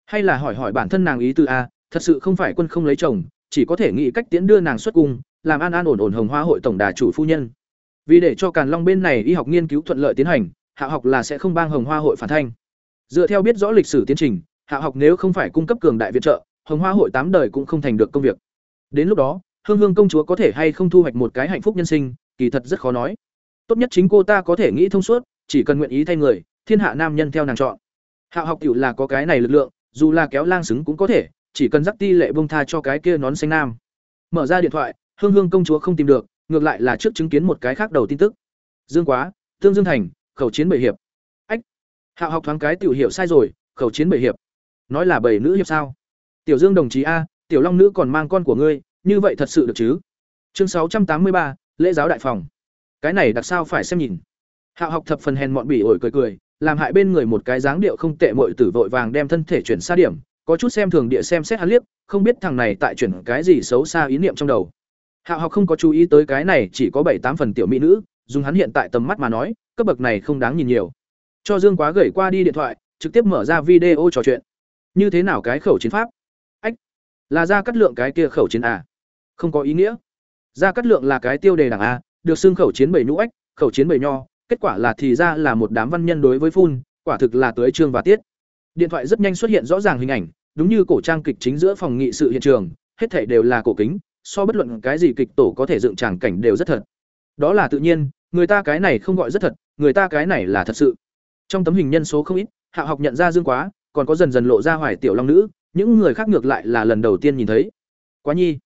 Hay là hỏi hỏi bản thân nàng ý tư a, thật sự không phải quân không lấy chồng, chỉ có thể nghĩ cách tiến đưa nàng xuất cung, làm an an ổn ổn hồng hoa hội tổng đà chủ phu nhân. Vì để cho Càn Long bên này y học nghiên cứu thuận lợi tiến hành, Hạ học là sẽ không bang hồng hoa hội phản thanh. Dựa theo biết rõ lịch sử tiến trình, Hạ học nếu không phải cung cấp cường đại viện trợ, hồng hoa hội tám đời cũng không thành được công việc. Đến lúc đó, Hương Hương công chúa có thể hay không thu hoạch một cái hạnh phúc nhân sinh, kỳ thật rất khó nói. Tốt nhất chính cô ta có thể nghĩ thông suốt, chỉ cần nguyện ý thay người, thiên hạ nam nhân theo nàng chọn. Hạ học cựu là có cái này lực lượng, dù là kéo lang xứng cũng có thể, chỉ cần dắt ti lệ bông tha cho cái kia nón xanh nam. Mở ra điện thoại, Hương Hương công chúa không tìm được, ngược lại là trước chứng kiến một cái khác đầu tin tức. Dương Quá, Tương Dương Thành, khẩu chiến bảy hiệp. Hạo học thoáng cái tiểu hiểu sai rồi, khẩu chiến bảy hiệp. Nói là bảy nữ hiệp sao? Tiểu Dương đồng chí a, tiểu Long nữ còn mang con của ngươi, như vậy thật sự được chứ? Chương sáu trăm tám mươi ba, lễ giáo đại phòng. Cái này đặc sao phải xem nhìn. Hạo học thập phần hèn mọn bỉ ổi cười cười, làm hại bên người một cái dáng điệu không tệ muội tử vội vàng đem thân thể chuyển xa điểm, có chút xem thường địa xem xét hắn liếc, không biết thằng này tại chuyển cái gì xấu xa ý niệm trong đầu. Hạo học không có chú ý tới cái này chỉ có bảy tám phần tiểu mỹ nữ, dùng hắn hiện tại tầm mắt mà nói, cấp bậc này không đáng nhìn nhiều. Cho Dương Quá gửi qua đi điện thoại, trực tiếp mở ra video trò chuyện. Như thế nào cái khẩu chiến pháp? Ách, là ra cắt lượng cái kia khẩu chiến à? Không có ý nghĩa. Ra cắt lượng là cái tiêu đề đảng a, được xưng khẩu chiến bảy nhũ ách, khẩu chiến bảy nho, kết quả là thì ra là một đám văn nhân đối với phun, quả thực là tới trương và tiết. Điện thoại rất nhanh xuất hiện rõ ràng hình ảnh, đúng như cổ trang kịch chính giữa phòng nghị sự hiện trường, hết thảy đều là cổ kính, so bất luận cái gì kịch tổ có thể dựng tràng cảnh đều rất thật. Đó là tự nhiên, người ta cái này không gọi rất thật, người ta cái này là thật sự. Trong tấm hình nhân số không ít, Hạ học nhận ra Dương Quá, còn có dần dần lộ ra hoài tiểu long nữ, những người khác ngược lại là lần đầu tiên nhìn thấy. Quá nhi,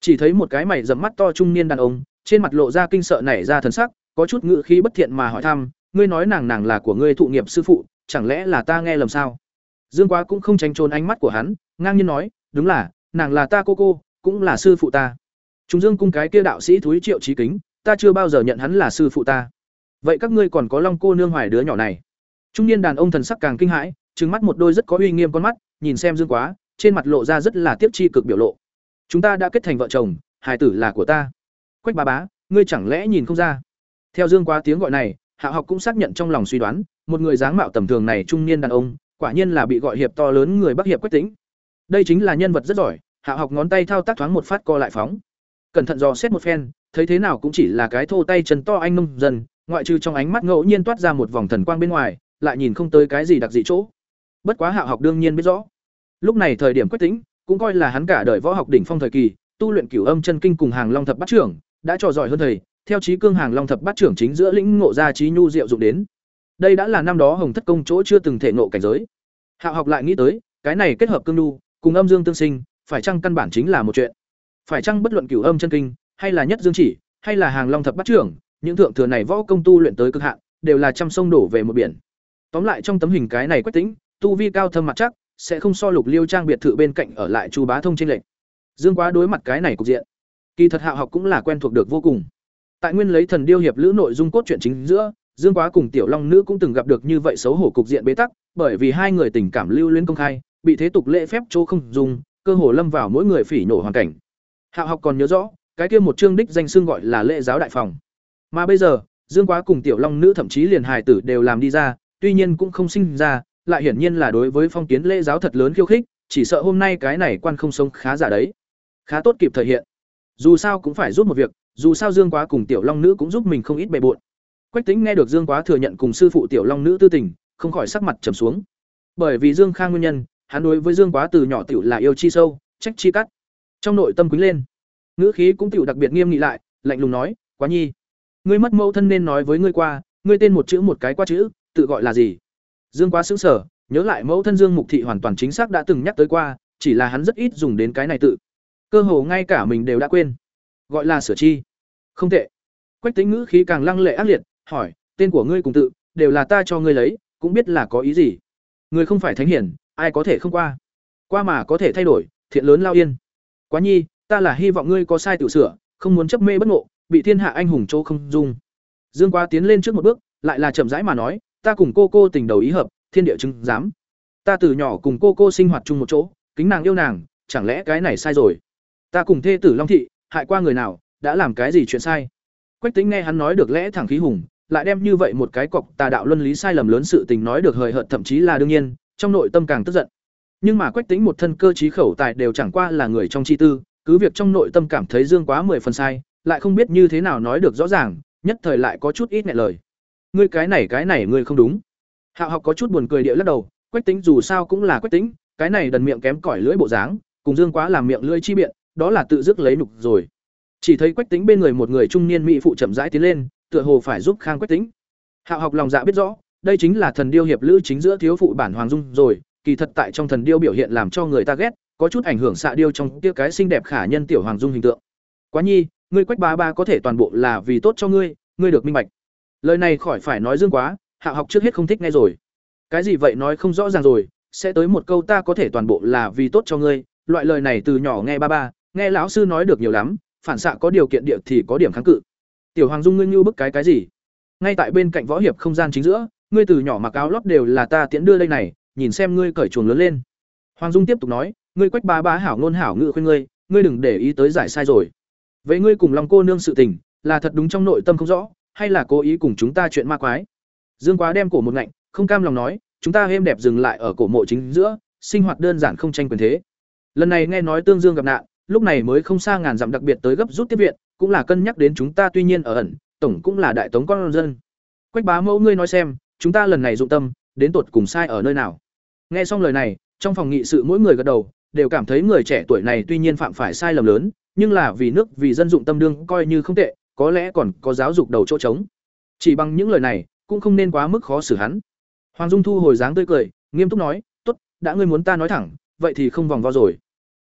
chỉ thấy một cái mày dầm mắt to trung niên đàn ông, trên mặt lộ ra kinh sợ nảy ra thần sắc, có chút ngự khí bất thiện mà hỏi thăm, ngươi nói nàng nàng là của ngươi thụ nghiệp sư phụ, chẳng lẽ là ta nghe lầm sao? Dương Quá cũng không tránh trốn ánh mắt của hắn, ngang nhiên nói, đúng là, nàng là ta cô cô, cũng là sư phụ ta. chúng Dương cung cái kia đạo sĩ thúi Triệu trí Kính, ta chưa bao giờ nhận hắn là sư phụ ta. Vậy các ngươi còn có Long cô nương hoài đứa nhỏ này? Trung niên đàn ông thần sắc càng kinh hãi, trừng mắt một đôi rất có uy nghiêm con mắt, nhìn xem Dương Quá, trên mặt lộ ra rất là tiếp chi cực biểu lộ. Chúng ta đã kết thành vợ chồng, hài tử là của ta. Quách bá bá, ngươi chẳng lẽ nhìn không ra? Theo Dương Quá tiếng gọi này, Hạ Học cũng xác nhận trong lòng suy đoán, một người dáng mạo tầm thường này trung niên đàn ông, quả nhiên là bị gọi hiệp to lớn người Bắc hiệp Quách Tĩnh. Đây chính là nhân vật rất giỏi, Hạ Học ngón tay thao tác thoáng một phát co lại phóng. Cẩn thận dò xét một phen, thấy thế nào cũng chỉ là cái thô tay chân to anh nông dần, ngoại trừ trong ánh mắt ngẫu nhiên toát ra một vòng thần quang bên ngoài, lại nhìn không tới cái gì đặc dị chỗ. Bất quá hạo Học đương nhiên biết rõ. Lúc này thời điểm quyết tính, cũng coi là hắn cả đời võ học đỉnh phong thời kỳ, tu luyện cửu âm chân kinh cùng hàng long thập bát trưởng, đã trò giỏi hơn thầy, theo trí cương hàng long thập bát trưởng chính giữa lĩnh ngộ ra trí nhu diệu dụng đến đây đã là năm đó hồng thất công chỗ chưa từng thể ngộ cảnh giới hạo học lại nghĩ tới cái này kết hợp cương nhu cùng âm dương tương sinh phải chăng căn bản chính là một chuyện phải chăng bất luận cửu âm chân kinh hay là nhất dương chỉ hay là hàng long thập bát trưởng những thượng thừa này võ công tu luyện tới cực hạn đều là trăm sông đổ về một biển tóm lại trong tấm hình cái này quách tính tu vi cao thâm mặt chắc, sẽ không so lục liêu trang biệt thự bên cạnh ở lại chu bá thông trên lệnh dương quá đối mặt cái này cục diện, kỳ thật hạo học cũng là quen thuộc được vô cùng. Tại nguyên lấy thần điêu hiệp lữ nội dung cốt truyện chính giữa, dương quá cùng tiểu long nữ cũng từng gặp được như vậy xấu hổ cục diện bế tắc, bởi vì hai người tình cảm lưu luyến công khai, bị thế tục lễ phép chỗ không dùng, cơ hồ lâm vào mỗi người phỉ nổ hoàn cảnh. Hạo học còn nhớ rõ, cái kia một chương đích danh xưng gọi là lễ giáo đại phòng. Mà bây giờ, dương quá cùng tiểu long nữ thậm chí liền hài tử đều làm đi ra tuy nhiên cũng không sinh ra, lại hiển nhiên là đối với phong kiến lễ giáo thật lớn khiêu khích, chỉ sợ hôm nay cái này quan không sống khá giả đấy. Khá tốt kịp thời hiện. Dù sao cũng phải giúp một việc, dù sao dương quá cùng tiểu long nữ cũng giúp mình không ít bề bộn. Quách tĩnh nghe được dương quá thừa nhận cùng sư phụ tiểu long nữ tư tình, không khỏi sắc mặt trầm xuống. Bởi vì dương khang nguyên nhân, hắn đối với dương quá từ nhỏ tiểu là yêu chi sâu, trách chi cắt. Trong nội tâm quý lên. Ngữ khí cũng tiểu đặc biệt nghiêm nghị lại, lạnh lùng nói, quá nhi, ngươi mất mẫu thân nên nói với ngươi qua, ngươi tên một chữ một cái qua chữ tự gọi là gì? Dương quá xứng sở nhớ lại mẫu thân dương mục thị hoàn toàn chính xác đã từng nhắc tới qua, chỉ là hắn rất ít dùng đến cái này tự. Cơ hồ ngay cả mình đều đã quên. Gọi là sửa chi. Không tệ. Quách tính ngữ khí càng lăng lệ ác liệt, hỏi, tên của ngươi cùng tự, đều là ta cho ngươi lấy, cũng biết là có ý gì? Người không phải thánh hiển, ai có thể không qua? Qua mà có thể thay đổi, thiện lớn lao yên. Quá nhi, ta là hy vọng ngươi có sai tự sửa, không muốn chấp mê bất ngộ, bị thiên hạ anh hùng chỗ không dung. Dương quá tiến lên trước một bước, lại là chậm rãi mà nói ta cùng cô cô tình đầu ý hợp, thiên địa chứng giám. Ta từ nhỏ cùng cô cô sinh hoạt chung một chỗ, kính nàng yêu nàng, chẳng lẽ cái này sai rồi? Ta cùng thê tử long thị, hại qua người nào, đã làm cái gì chuyện sai? Quách tính nghe hắn nói được lẽ thẳng khí hùng, lại đem như vậy một cái cọc tà đạo luân lý sai lầm lớn sự tình nói được hời hợt thậm chí là đương nhiên, trong nội tâm càng tức giận. Nhưng mà quách tính một thân cơ trí khẩu tài đều chẳng qua là người trong chi tư, cứ việc trong nội tâm cảm thấy dương quá mười phần sai, lại không biết như thế nào nói được rõ ràng, nhất thời lại có chút ít nghẹn lời ngươi cái này cái này ngươi không đúng. Hạo học có chút buồn cười địa lắc đầu, quách tính dù sao cũng là quách tính cái này đần miệng kém cỏi lưỡi bộ dáng, cùng dương quá làm miệng lưỡi chi biện, đó là tự dứt lấy nục rồi. Chỉ thấy quách tính bên người một người trung niên mỹ phụ chậm rãi tiến lên, tựa hồ phải giúp khang quách tính hạo học lòng dạ biết rõ, đây chính là thần điêu hiệp lữ chính giữa thiếu phụ bản hoàng dung rồi, kỳ thật tại trong thần điêu biểu hiện làm cho người ta ghét, có chút ảnh hưởng xạ điêu trong kia cái xinh đẹp khả nhân tiểu hoàng dung hình tượng. Quá nhi, ngươi quách ba ba có thể toàn bộ là vì tốt cho ngươi ngươi được minh bạch lời này khỏi phải nói dương quá, hạ học trước hết không thích nghe rồi. Cái gì vậy nói không rõ ràng rồi, sẽ tới một câu ta có thể toàn bộ là vì tốt cho ngươi. Loại lời này từ nhỏ nghe ba ba, nghe lão sư nói được nhiều lắm, phản xạ có điều kiện địa thì có điểm kháng cự. Tiểu hoàng dung ngươi như bức cái cái gì? Ngay tại bên cạnh võ hiệp không gian chính giữa, ngươi từ nhỏ mặc áo lót đều là ta tiễn đưa đây này, nhìn xem ngươi cởi chuồng lớn lên. Hoàng dung tiếp tục nói, ngươi quách ba ba hảo ngôn hảo ngự khuyên ngươi ngươi đừng để ý tới giải sai rồi. Vậy ngươi cùng lòng cô nương sự tình, là thật đúng trong nội tâm không rõ hay là cố ý cùng chúng ta chuyện ma quái? Dương quá đem cổ một ngạnh, không cam lòng nói, chúng ta êm đẹp dừng lại ở cổ mộ chính giữa, sinh hoạt đơn giản không tranh quyền thế. Lần này nghe nói tương dương gặp nạn, lúc này mới không xa ngàn dặm đặc biệt tới gấp rút tiếp viện, cũng là cân nhắc đến chúng ta tuy nhiên ở ẩn, tổng cũng là đại tống con dân. Quách bá mẫu ngươi nói xem, chúng ta lần này dụng tâm, đến tột cùng sai ở nơi nào? Nghe xong lời này, trong phòng nghị sự mỗi người gật đầu, đều cảm thấy người trẻ tuổi này tuy nhiên phạm phải sai lầm lớn, nhưng là vì nước vì dân dụng tâm đương coi như không tệ có lẽ còn có giáo dục đầu chỗ trống. Chỉ bằng những lời này, cũng không nên quá mức khó xử hắn. Hoàng dung thu hồi dáng tươi cười, nghiêm túc nói, tốt, đã ngươi muốn ta nói thẳng, vậy thì không vòng vo rồi.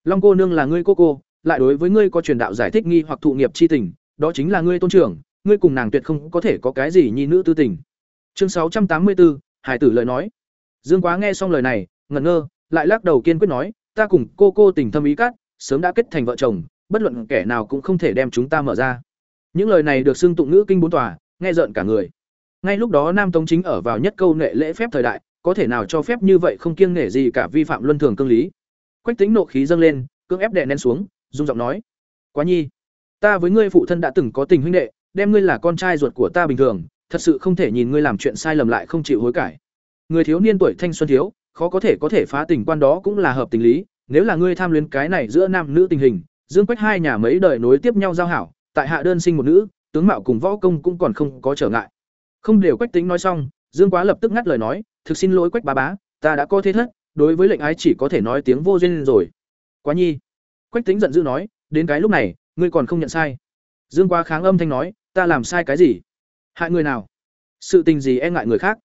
Long cô nương là ngươi cô cô, lại đối với ngươi có truyền đạo giải thích nghi hoặc thụ nghiệp chi tình, đó chính là ngươi tôn trưởng, ngươi cùng nàng tuyệt không có thể có cái gì nhi nữ tư tình. Chương sáu trăm tám mươi bốn hải tử lời nói. Dương quá nghe xong lời này, ngẩn ngơ, lại lắc đầu kiên quyết nói, ta cùng cô cô tình thâm ý cát, sớm đã kết thành vợ chồng, bất luận kẻ nào cũng không thể đem chúng ta mở ra những lời này được xưng tụng ngữ kinh bốn tòa, nghe rợn cả người. Ngay lúc đó nam tống chính ở vào nhất câu nệ lễ phép thời đại, có thể nào cho phép như vậy không kiêng nể gì cả vi phạm luân thường cương lý. Quách Tĩnh nộ khí dâng lên, cưỡng ép đè nén xuống run giọng nói, quá nhi, ta với ngươi phụ thân đã từng có tình huynh đệ, đem ngươi là con trai ruột của ta bình thường, thật sự không thể nhìn ngươi làm chuyện sai lầm lại không chịu hối cải. Người thiếu niên tuổi thanh xuân thiếu, khó có thể có thể phá tình quan đó cũng là hợp tình lý, nếu là ngươi tham luyến cái này giữa nam nữ tình hình, dương quách hai nhà mấy đời nối tiếp nhau giao hảo tại hạ đơn sinh một nữ, tướng mạo cùng võ công cũng còn không có trở ngại. Không đều quách tính nói xong, dương quá lập tức ngắt lời nói, thực xin lỗi quách bá bá, ta đã có thế thất, đối với lệnh ái chỉ có thể nói tiếng vô duyên rồi. Quá nhi, quách tính giận dữ nói, đến cái lúc này, ngươi còn không nhận sai. Dương quá kháng âm thanh nói, ta làm sai cái gì? Hại người nào? Sự tình gì e ngại người khác?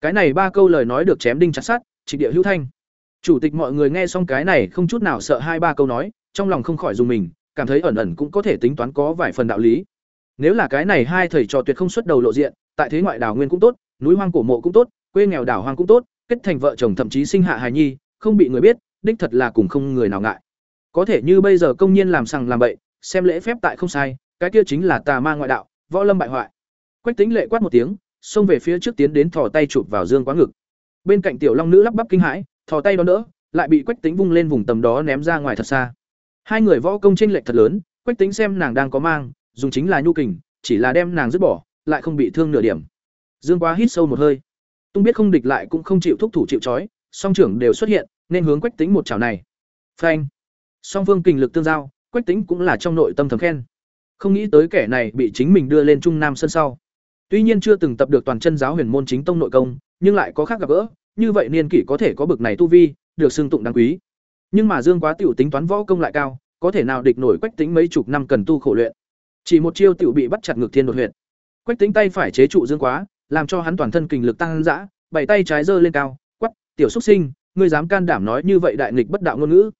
Cái này ba câu lời nói được chém đinh chặt sắt, trịnh địa hữu thanh. Chủ tịch mọi người nghe xong cái này không chút nào sợ hai ba câu nói, trong lòng không khỏi dùng mình cảm thấy ẩn ẩn cũng có thể tính toán có vài phần đạo lý. Nếu là cái này hai thầy trò tuyệt không xuất đầu lộ diện, tại thế ngoại đảo nguyên cũng tốt, núi hoang cổ mộ cũng tốt, quê nghèo đảo hoang cũng tốt, kết thành vợ chồng thậm chí sinh hạ hài nhi, không bị người biết, đích thật là cùng không người nào ngại. Có thể như bây giờ công nhiên làm sằng làm bậy, xem lễ phép tại không sai, cái kia chính là tà ma ngoại đạo, võ lâm bại hoại. Quách tính lệ quát một tiếng, xông về phía trước tiến đến thò tay chụp vào dương quá ngực. Bên cạnh tiểu long nữ lắp bắp kinh hãi, thò tay đó đỡ, lại bị quách tính vung lên vùng tầm đó ném ra ngoài thật xa hai người võ công tranh lệch thật lớn, quách tính xem nàng đang có mang, dùng chính là nhu kình, chỉ là đem nàng dứt bỏ, lại không bị thương nửa điểm. Dương quá hít sâu một hơi. Tung biết không địch lại cũng không chịu thúc thủ chịu trói, song trưởng đều xuất hiện, nên hướng quách tính một chảo này. Phanh. Song phương kình lực tương giao, quách tính cũng là trong nội tâm thầm khen. Không nghĩ tới kẻ này bị chính mình đưa lên trung nam sân sau. Tuy nhiên chưa từng tập được toàn chân giáo huyền môn chính tông nội công, nhưng lại có khác gặp gỡ, như vậy niên kỷ có thể có bực này tu vi, được xưng tụng đáng quý nhưng mà dương quá tiểu tính toán võ công lại cao, có thể nào địch nổi quách tính mấy chục năm cần tu khổ luyện. Chỉ một chiêu tiểu bị bắt chặt ngược thiên đột huyệt. Quách tính tay phải chế trụ dương quá, làm cho hắn toàn thân kinh lực tăng dã, bảy tay trái giơ lên cao quắp tiểu xúc sinh, ngươi dám can đảm nói như vậy đại nghịch bất đạo ngôn ngữ?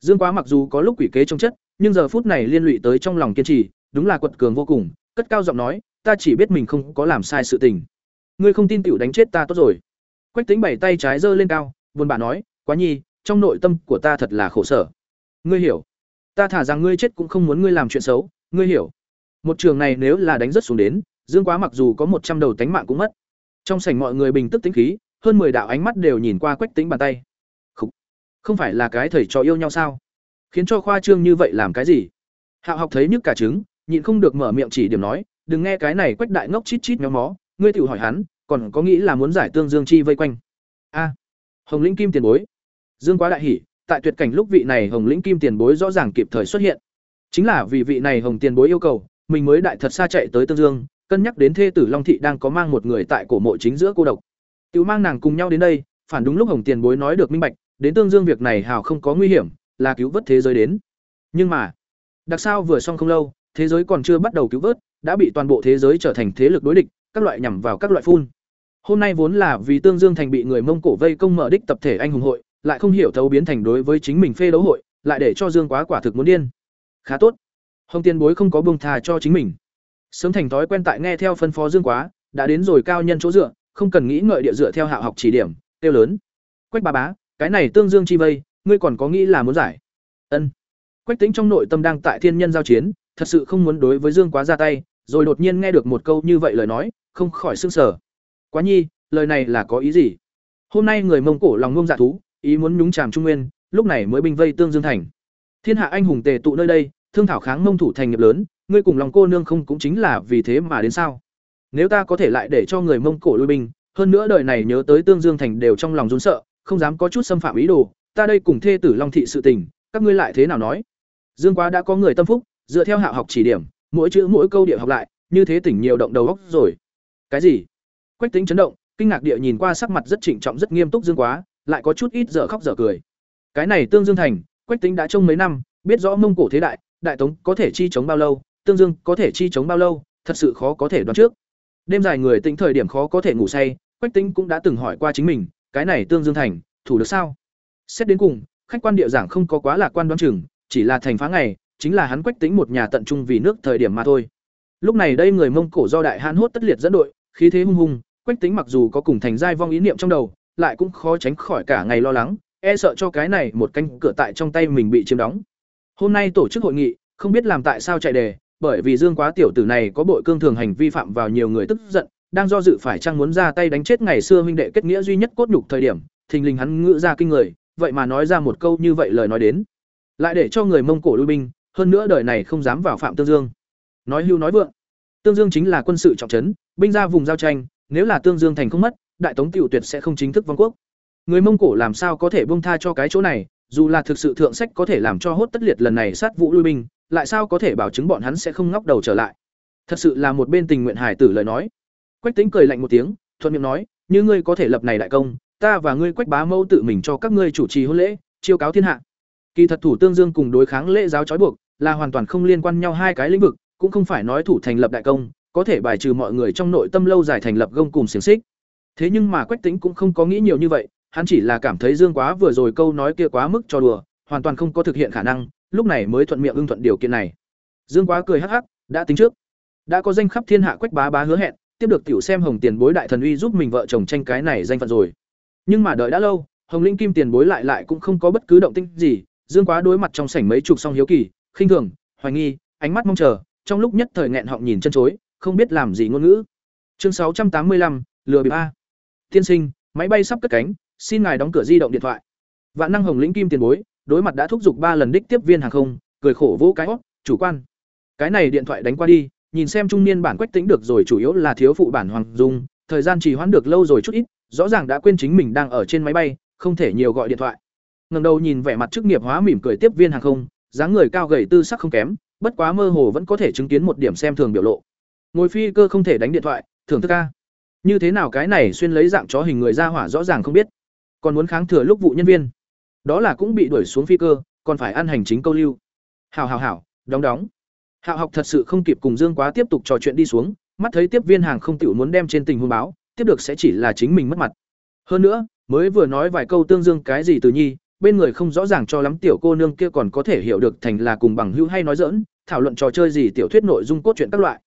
Dương quá mặc dù có lúc quỷ kế trong chất, nhưng giờ phút này liên lụy tới trong lòng kiên trì, đúng là quật cường vô cùng, cất cao giọng nói, ta chỉ biết mình không có làm sai sự tình. Ngươi không tin tiểu đánh chết ta tốt rồi. Quách tính bảy tay trái giơ lên cao, buồn bã nói, quá nhi trong nội tâm của ta thật là khổ sở. Ngươi hiểu. Ta thả rằng ngươi chết cũng không muốn ngươi làm chuyện xấu ngươi hiểu. Một trường này nếu là đánh rất xuống đến dương quá mặc dù có một trăm đầu tánh mạng cũng mất. Trong sảnh mọi người bình tức tính khí hơn mười đạo ánh mắt đều nhìn qua quách tính bàn tay. Không, không phải là cái thầy trò yêu nhau sao? Khiến cho khoa trương như vậy làm cái gì? Hạo học thấy nhức cả trứng nhịn không được mở miệng chỉ điểm nói đừng nghe cái này quách đại ngốc chít chít méo mó ngươi tự hỏi hắn còn có nghĩ là muốn giải tương dương chi vây quanh? A. Hồng lĩnh kim tiền bối dương quá đại hỉ, tại tuyệt cảnh lúc vị này hồng lĩnh kim tiền bối rõ ràng kịp thời xuất hiện. Chính là vì vị này hồng tiền bối yêu cầu, mình mới đại thật xa chạy tới tương dương, cân nhắc đến thê tử long thị đang có mang một người tại cổ mộ chính giữa cô độc. Tiểu mang nàng cùng nhau đến đây, phản đúng lúc hồng tiền bối nói được minh bạch, đến tương dương việc này hào không có nguy hiểm, là cứu vớt thế giới đến. Nhưng mà, đặc sao vừa xong không lâu, thế giới còn chưa bắt đầu cứu vớt, đã bị toàn bộ thế giới trở thành thế lực đối địch, các loại nhằm vào các loại phun. Hôm nay vốn là vì tương dương thành bị người mông cổ vây công mở đích tập thể anh hùng hội lại không hiểu thấu biến thành đối với chính mình phê đấu hội, lại để cho dương quá quả thực muốn điên. Khá tốt. Hồng tiên bối không có buông thà cho chính mình. Sớm thành thói quen tại nghe theo phân phó dương quá, đã đến rồi cao nhân chỗ dựa, không cần nghĩ ngợi địa dựa theo hạ học chỉ điểm tiêu lớn. Quách ba bá, cái này tương dương chi vây, ngươi còn có nghĩ là muốn giải? Ân. Quách tĩnh trong nội tâm đang tại thiên nhân giao chiến, thật sự không muốn đối với dương quá ra tay, rồi đột nhiên nghe được một câu như vậy lời nói, không khỏi sưng sở quá nhi, lời này là có ý gì? Hôm nay người mông cổ lòng ngông dạ thú ý muốn nhúng chàm trung nguyên, lúc này mới binh vây tương dương thành. Thiên hạ anh hùng tề tụ nơi đây, thương thảo kháng mông thủ thành nghiệp lớn, ngươi cùng lòng cô nương không cũng chính là vì thế mà đến sao? Nếu ta có thể lại để cho người mông cổ lui binh, hơn nữa đời này nhớ tới tương dương thành đều trong lòng run sợ, không dám có chút xâm phạm ý đồ, ta đây cùng thê tử long thị sự tình, các ngươi lại thế nào nói? Dương quá đã có người tâm phúc, dựa theo hạ học chỉ điểm, mỗi chữ mỗi câu địa học lại, như thế tỉnh nhiều động đầu góc rồi. Cái gì? Quách tính chấn động, kinh ngạc địa nhìn qua sắc mặt rất trịnh trọng rất nghiêm túc dương quá lại có chút ít dở khóc dở cười. Cái này tương dương thành, quách tính đã trông mấy năm, biết rõ mông cổ thế đại đại tống có thể chi chống bao lâu, tương dương có thể chi chống bao lâu, thật sự khó có thể đoán trước. Đêm dài người tính thời điểm khó có thể ngủ say, quách tính cũng đã từng hỏi qua chính mình, cái này tương dương thành, thủ được sao? Xét đến cùng, khách quan địa giảng không có quá lạc quan đoán chừng, chỉ là thành phá ngày, chính là hắn quách tính một nhà tận trung vì nước thời điểm mà thôi. Lúc này đây người mông cổ do đại hán hốt tất liệt dẫn đội, khí thế hung hùng, quách tính mặc dù có cùng thành giai vong ý niệm trong đầu lại cũng khó tránh khỏi cả ngày lo lắng e sợ cho cái này một canh cửa tại trong tay mình bị chiếm đóng. Hôm nay tổ chức hội nghị, không biết làm tại sao chạy đề, bởi vì dương quá tiểu tử này có bội cương thường hành vi phạm vào nhiều người tức giận, đang do dự phải chăng muốn ra tay đánh chết ngày xưa huynh đệ kết nghĩa duy nhất cốt nhục thời điểm, thình lình hắn ngữ ra kinh người, vậy mà nói ra một câu như vậy lời nói đến. Lại để cho người mông cổ lui binh, hơn nữa đời này không dám vào phạm tương dương. Nói hưu nói vượng, tương dương chính là quân sự trọng trấn, binh ra vùng giao tranh, nếu là tương dương thành không mất đại tống tiểu tuyệt sẽ không chính thức vong quốc. Người mông cổ làm sao có thể bông tha cho cái chỗ này, dù là thực sự thượng sách có thể làm cho hốt tất liệt lần này sát vũ lui binh, lại sao có thể bảo chứng bọn hắn sẽ không ngóc đầu trở lại? Thật sự là một bên tình nguyện hải tử lời nói. Quách tính cười lạnh một tiếng, thuận miệng nói, như ngươi có thể lập này đại công, ta và ngươi quách bá mâu tự mình cho các ngươi chủ trì hôn lễ, chiêu cáo thiên hạ. Kỳ thật thủ tương dương cùng đối kháng lễ giáo trói buộc là hoàn toàn không liên quan nhau hai cái lĩnh vực, cũng không phải nói thủ thành lập đại công, có thể bài trừ mọi người trong nội tâm lâu dài thành lập gông cùng xiềng xích thế nhưng mà quách tính cũng không có nghĩ nhiều như vậy hắn chỉ là cảm thấy dương quá vừa rồi câu nói kia quá mức cho đùa hoàn toàn không có thực hiện khả năng lúc này mới thuận miệng ưng thuận điều kiện này dương quá cười hắc hắc đã tính trước đã có danh khắp thiên hạ quách bá bá hứa hẹn tiếp được tiểu xem hồng tiền bối đại thần uy giúp mình vợ chồng tranh cái này danh phận rồi nhưng mà đợi đã lâu Hồng Linh Kim tiền bối lại lại cũng không có bất cứ động tĩnh gì, Dương Quá đối mặt trong sảnh mấy chục song hiếu kỳ, khinh thường, hoài nghi, ánh mắt mong chờ, trong lúc nhất thời nghẹn họng nhìn chân chối, không biết làm gì ngôn ngữ. Chương sáu trăm tám mươi lăm lừa bịp a. Tiên sinh, máy bay sắp cất cánh, xin ngài đóng cửa di động điện thoại. Vạn năng Hồng Lĩnh Kim tiền bối, đối mặt đã thúc giục ba lần đích tiếp viên hàng không, cười khổ vỗ cái hót, chủ quan. Cái này điện thoại đánh qua đi, nhìn xem trung niên bản quách tính được rồi chủ yếu là thiếu phụ bản hoàng dung, thời gian trì hoãn được lâu rồi chút ít, rõ ràng đã quên chính mình đang ở trên máy bay, không thể nhiều gọi điện thoại. ngầm đầu nhìn vẻ mặt chức nghiệp hóa mỉm cười tiếp viên hàng không, dáng người cao gầy tư sắc không kém, bất quá mơ hồ vẫn có thể chứng kiến một điểm xem thường biểu lộ. Ngồi phi cơ không thể đánh điện thoại, thưởng thức ca. Như thế nào cái này xuyên lấy dạng chó hình người ra hỏa rõ ràng không biết. Còn muốn kháng thừa lúc vụ nhân viên. Đó là cũng bị đuổi xuống phi cơ, còn phải ăn hành chính câu lưu. Hảo hảo hảo, đóng đóng. Hạo học thật sự không kịp cùng Dương Quá tiếp tục trò chuyện đi xuống, mắt thấy tiếp viên hàng không tiểu muốn đem trên tình huống báo, tiếp được sẽ chỉ là chính mình mất mặt. Hơn nữa, mới vừa nói vài câu tương dương cái gì từ nhi, bên người không rõ ràng cho lắm tiểu cô nương kia còn có thể hiểu được thành là cùng bằng hữu hay nói giỡn, thảo luận trò chơi gì tiểu thuyết nội dung cốt truyện các loại.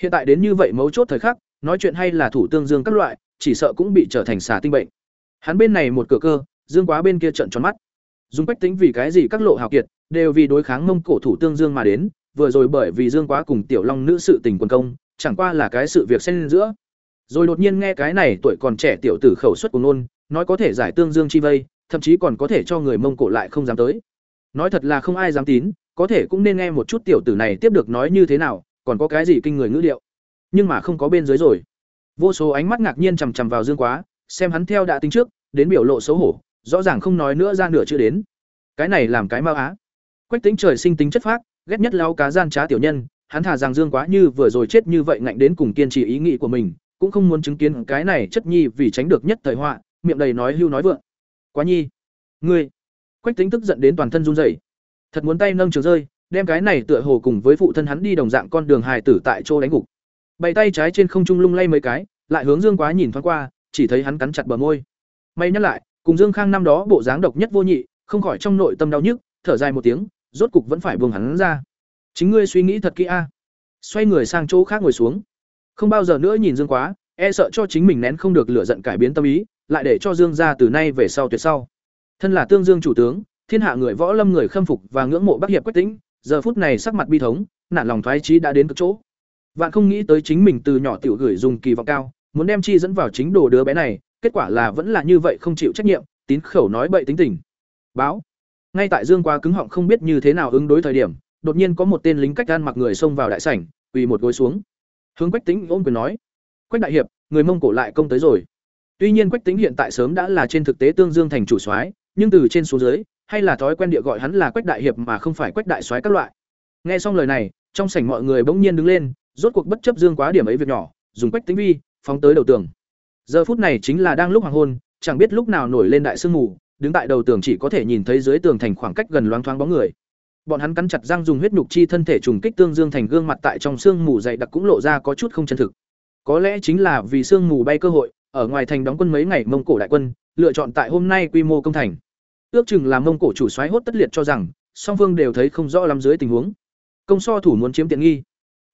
Hiện tại đến như vậy mấu chốt thời khắc, nói chuyện hay là thủ tương dương các loại, chỉ sợ cũng bị trở thành xà tinh bệnh. Hắn bên này một cửa cơ, Dương Quá bên kia trận tròn mắt. dùng cách tính vì cái gì các lộ hào kiệt, đều vì đối kháng Mông Cổ thủ tương Dương mà đến, vừa rồi bởi vì Dương Quá cùng Tiểu Long nữ sự tình quân công, chẳng qua là cái sự việc xen giữa. Rồi đột nhiên nghe cái này tuổi còn trẻ tiểu tử khẩu suất của nôn, nói có thể giải tương dương chi vây, thậm chí còn có thể cho người Mông Cổ lại không dám tới. Nói thật là không ai dám tín, có thể cũng nên nghe một chút tiểu tử này tiếp được nói như thế nào, còn có cái gì kinh người ngữ điệu. Nhưng mà không có bên dưới rồi. Vô số ánh mắt ngạc nhiên chằm chằm vào Dương Quá, xem hắn theo đã tính trước, đến biểu lộ xấu hổ, rõ ràng không nói nữa ra nửa chưa đến. Cái này làm cái mau á. Quách Tính trời sinh tính chất phác, ghét nhất lao cá gian trá tiểu nhân, hắn thả rằng Dương Quá như vừa rồi chết như vậy ngạnh đến cùng kiên trì ý nghĩ của mình, cũng không muốn chứng kiến cái này chất nhi vì tránh được nhất thời họa, miệng đầy nói hưu nói vượng. Quá nhi, ngươi. Quách Tính tức giận đến toàn thân run rẩy. Thật muốn tay nâng trường rơi, đem cái này tựa hồ cùng với phụ thân hắn đi đồng dạng con đường hài tử tại chỗ đánh gục. Bày tay trái trên không trung lung lay mấy cái, lại hướng Dương Quá nhìn thoáng qua, chỉ thấy hắn cắn chặt bờ môi. May nhắc lại, cùng Dương Khang năm đó bộ dáng độc nhất vô nhị, không khỏi trong nội tâm đau nhức, thở dài một tiếng, rốt cục vẫn phải buông hắn ra. Chính ngươi suy nghĩ thật kỹ a. Xoay người sang chỗ khác ngồi xuống. Không bao giờ nữa nhìn Dương Quá, e sợ cho chính mình nén không được lửa giận cải biến tâm ý, lại để cho Dương gia từ nay về sau tuyệt sau. Thân là Tương Dương chủ tướng, thiên hạ người võ lâm người khâm phục và ngưỡng mộ Bắc Hiệp Quách Tĩnh, giờ phút này sắc mặt bi thống, nản lòng thoái chí đã đến cực chỗ. Vạn không nghĩ tới chính mình từ nhỏ tiểu gửi dùng kỳ vọng cao, muốn đem chi dẫn vào chính đồ đứa bé này, kết quả là vẫn là như vậy không chịu trách nhiệm, tín khẩu nói bậy tính tình. Báo. Ngay tại Dương Quá cứng họng không biết như thế nào ứng đối thời điểm, đột nhiên có một tên lính cách gan mặc người xông vào đại sảnh, quỳ một gối xuống. Hướng Quách Tĩnh ôm quyền nói: "Quách đại hiệp, người Mông Cổ lại công tới rồi." Tuy nhiên Quách Tĩnh hiện tại sớm đã là trên thực tế Tương Dương thành chủ soái, nhưng từ trên xuống dưới, hay là thói quen địa gọi hắn là Quách đại hiệp mà không phải Quách đại soái các loại. Nghe xong lời này, trong sảnh mọi người bỗng nhiên đứng lên, rốt cuộc bất chấp Dương Quá điểm ấy việc nhỏ, dùng Quách tính vi, phóng tới đầu tường. Giờ phút này chính là đang lúc hoàng hôn, chẳng biết lúc nào nổi lên đại sương mù, đứng tại đầu tường chỉ có thể nhìn thấy dưới tường thành khoảng cách gần loáng thoáng bóng người. Bọn hắn cắn chặt răng dùng huyết nhục chi thân thể trùng kích tương dương thành gương mặt tại trong sương mù dày đặc cũng lộ ra có chút không chân thực. Có lẽ chính là vì sương mù bay cơ hội, ở ngoài thành đóng quân mấy ngày Mông Cổ đại quân, lựa chọn tại hôm nay quy mô công thành. Ước chừng là Mông Cổ chủ soái hốt tất liệt cho rằng, song phương đều thấy không rõ lắm dưới tình huống. Công so thủ muốn chiếm tiện nghi.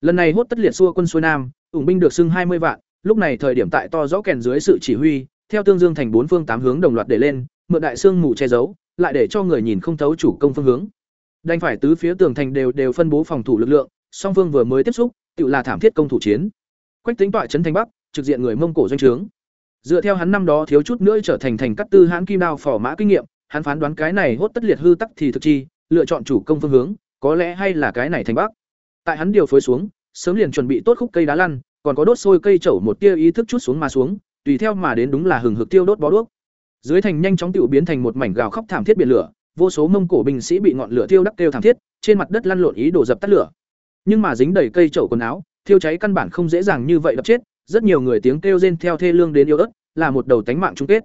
Lần này hốt tất liệt xua quân xuôi nam, ủng binh được xưng hai mươi vạn, lúc này thời điểm tại to rõ kèn dưới sự chỉ huy, theo tương dương thành bốn phương tám hướng đồng loạt để lên, mượn đại sương mù che giấu, lại để cho người nhìn không thấu chủ công phương hướng. Đành phải tứ phía tường thành đều đều phân bố phòng thủ lực lượng, song phương vừa mới tiếp xúc, tự là thảm thiết công thủ chiến. Quách tính tọa trấn thành Bắc, trực diện người Mông Cổ doanh trướng. Dựa theo hắn năm đó thiếu chút nữa trở thành thành cắt tư hãn kim đao phỏ mã kinh nghiệm, hắn phán đoán cái này hốt tất liệt hư tắc thì thực chi, lựa chọn chủ công phương hướng, có lẽ hay là cái này thành Bắc. Tại hắn điều phối xuống, sớm liền chuẩn bị tốt khúc cây đá lăn, còn có đốt sôi cây chậu một tia ý thức chút xuống mà xuống, tùy theo mà đến đúng là hừng hực tiêu đốt bó đuốc. Dưới thành nhanh chóng tựu biến thành một mảnh gào khóc thảm thiết biển lửa, vô số mông cổ binh sĩ bị ngọn lửa thiêu đắc kêu thảm thiết, trên mặt đất lăn lộn ý đổ dập tắt lửa. Nhưng mà dính đầy cây chậu quần áo, thiêu cháy căn bản không dễ dàng như vậy đập chết, rất nhiều người tiếng kêu rên theo thê lương đến yêu ớt, là một đầu tánh mạng chung kết.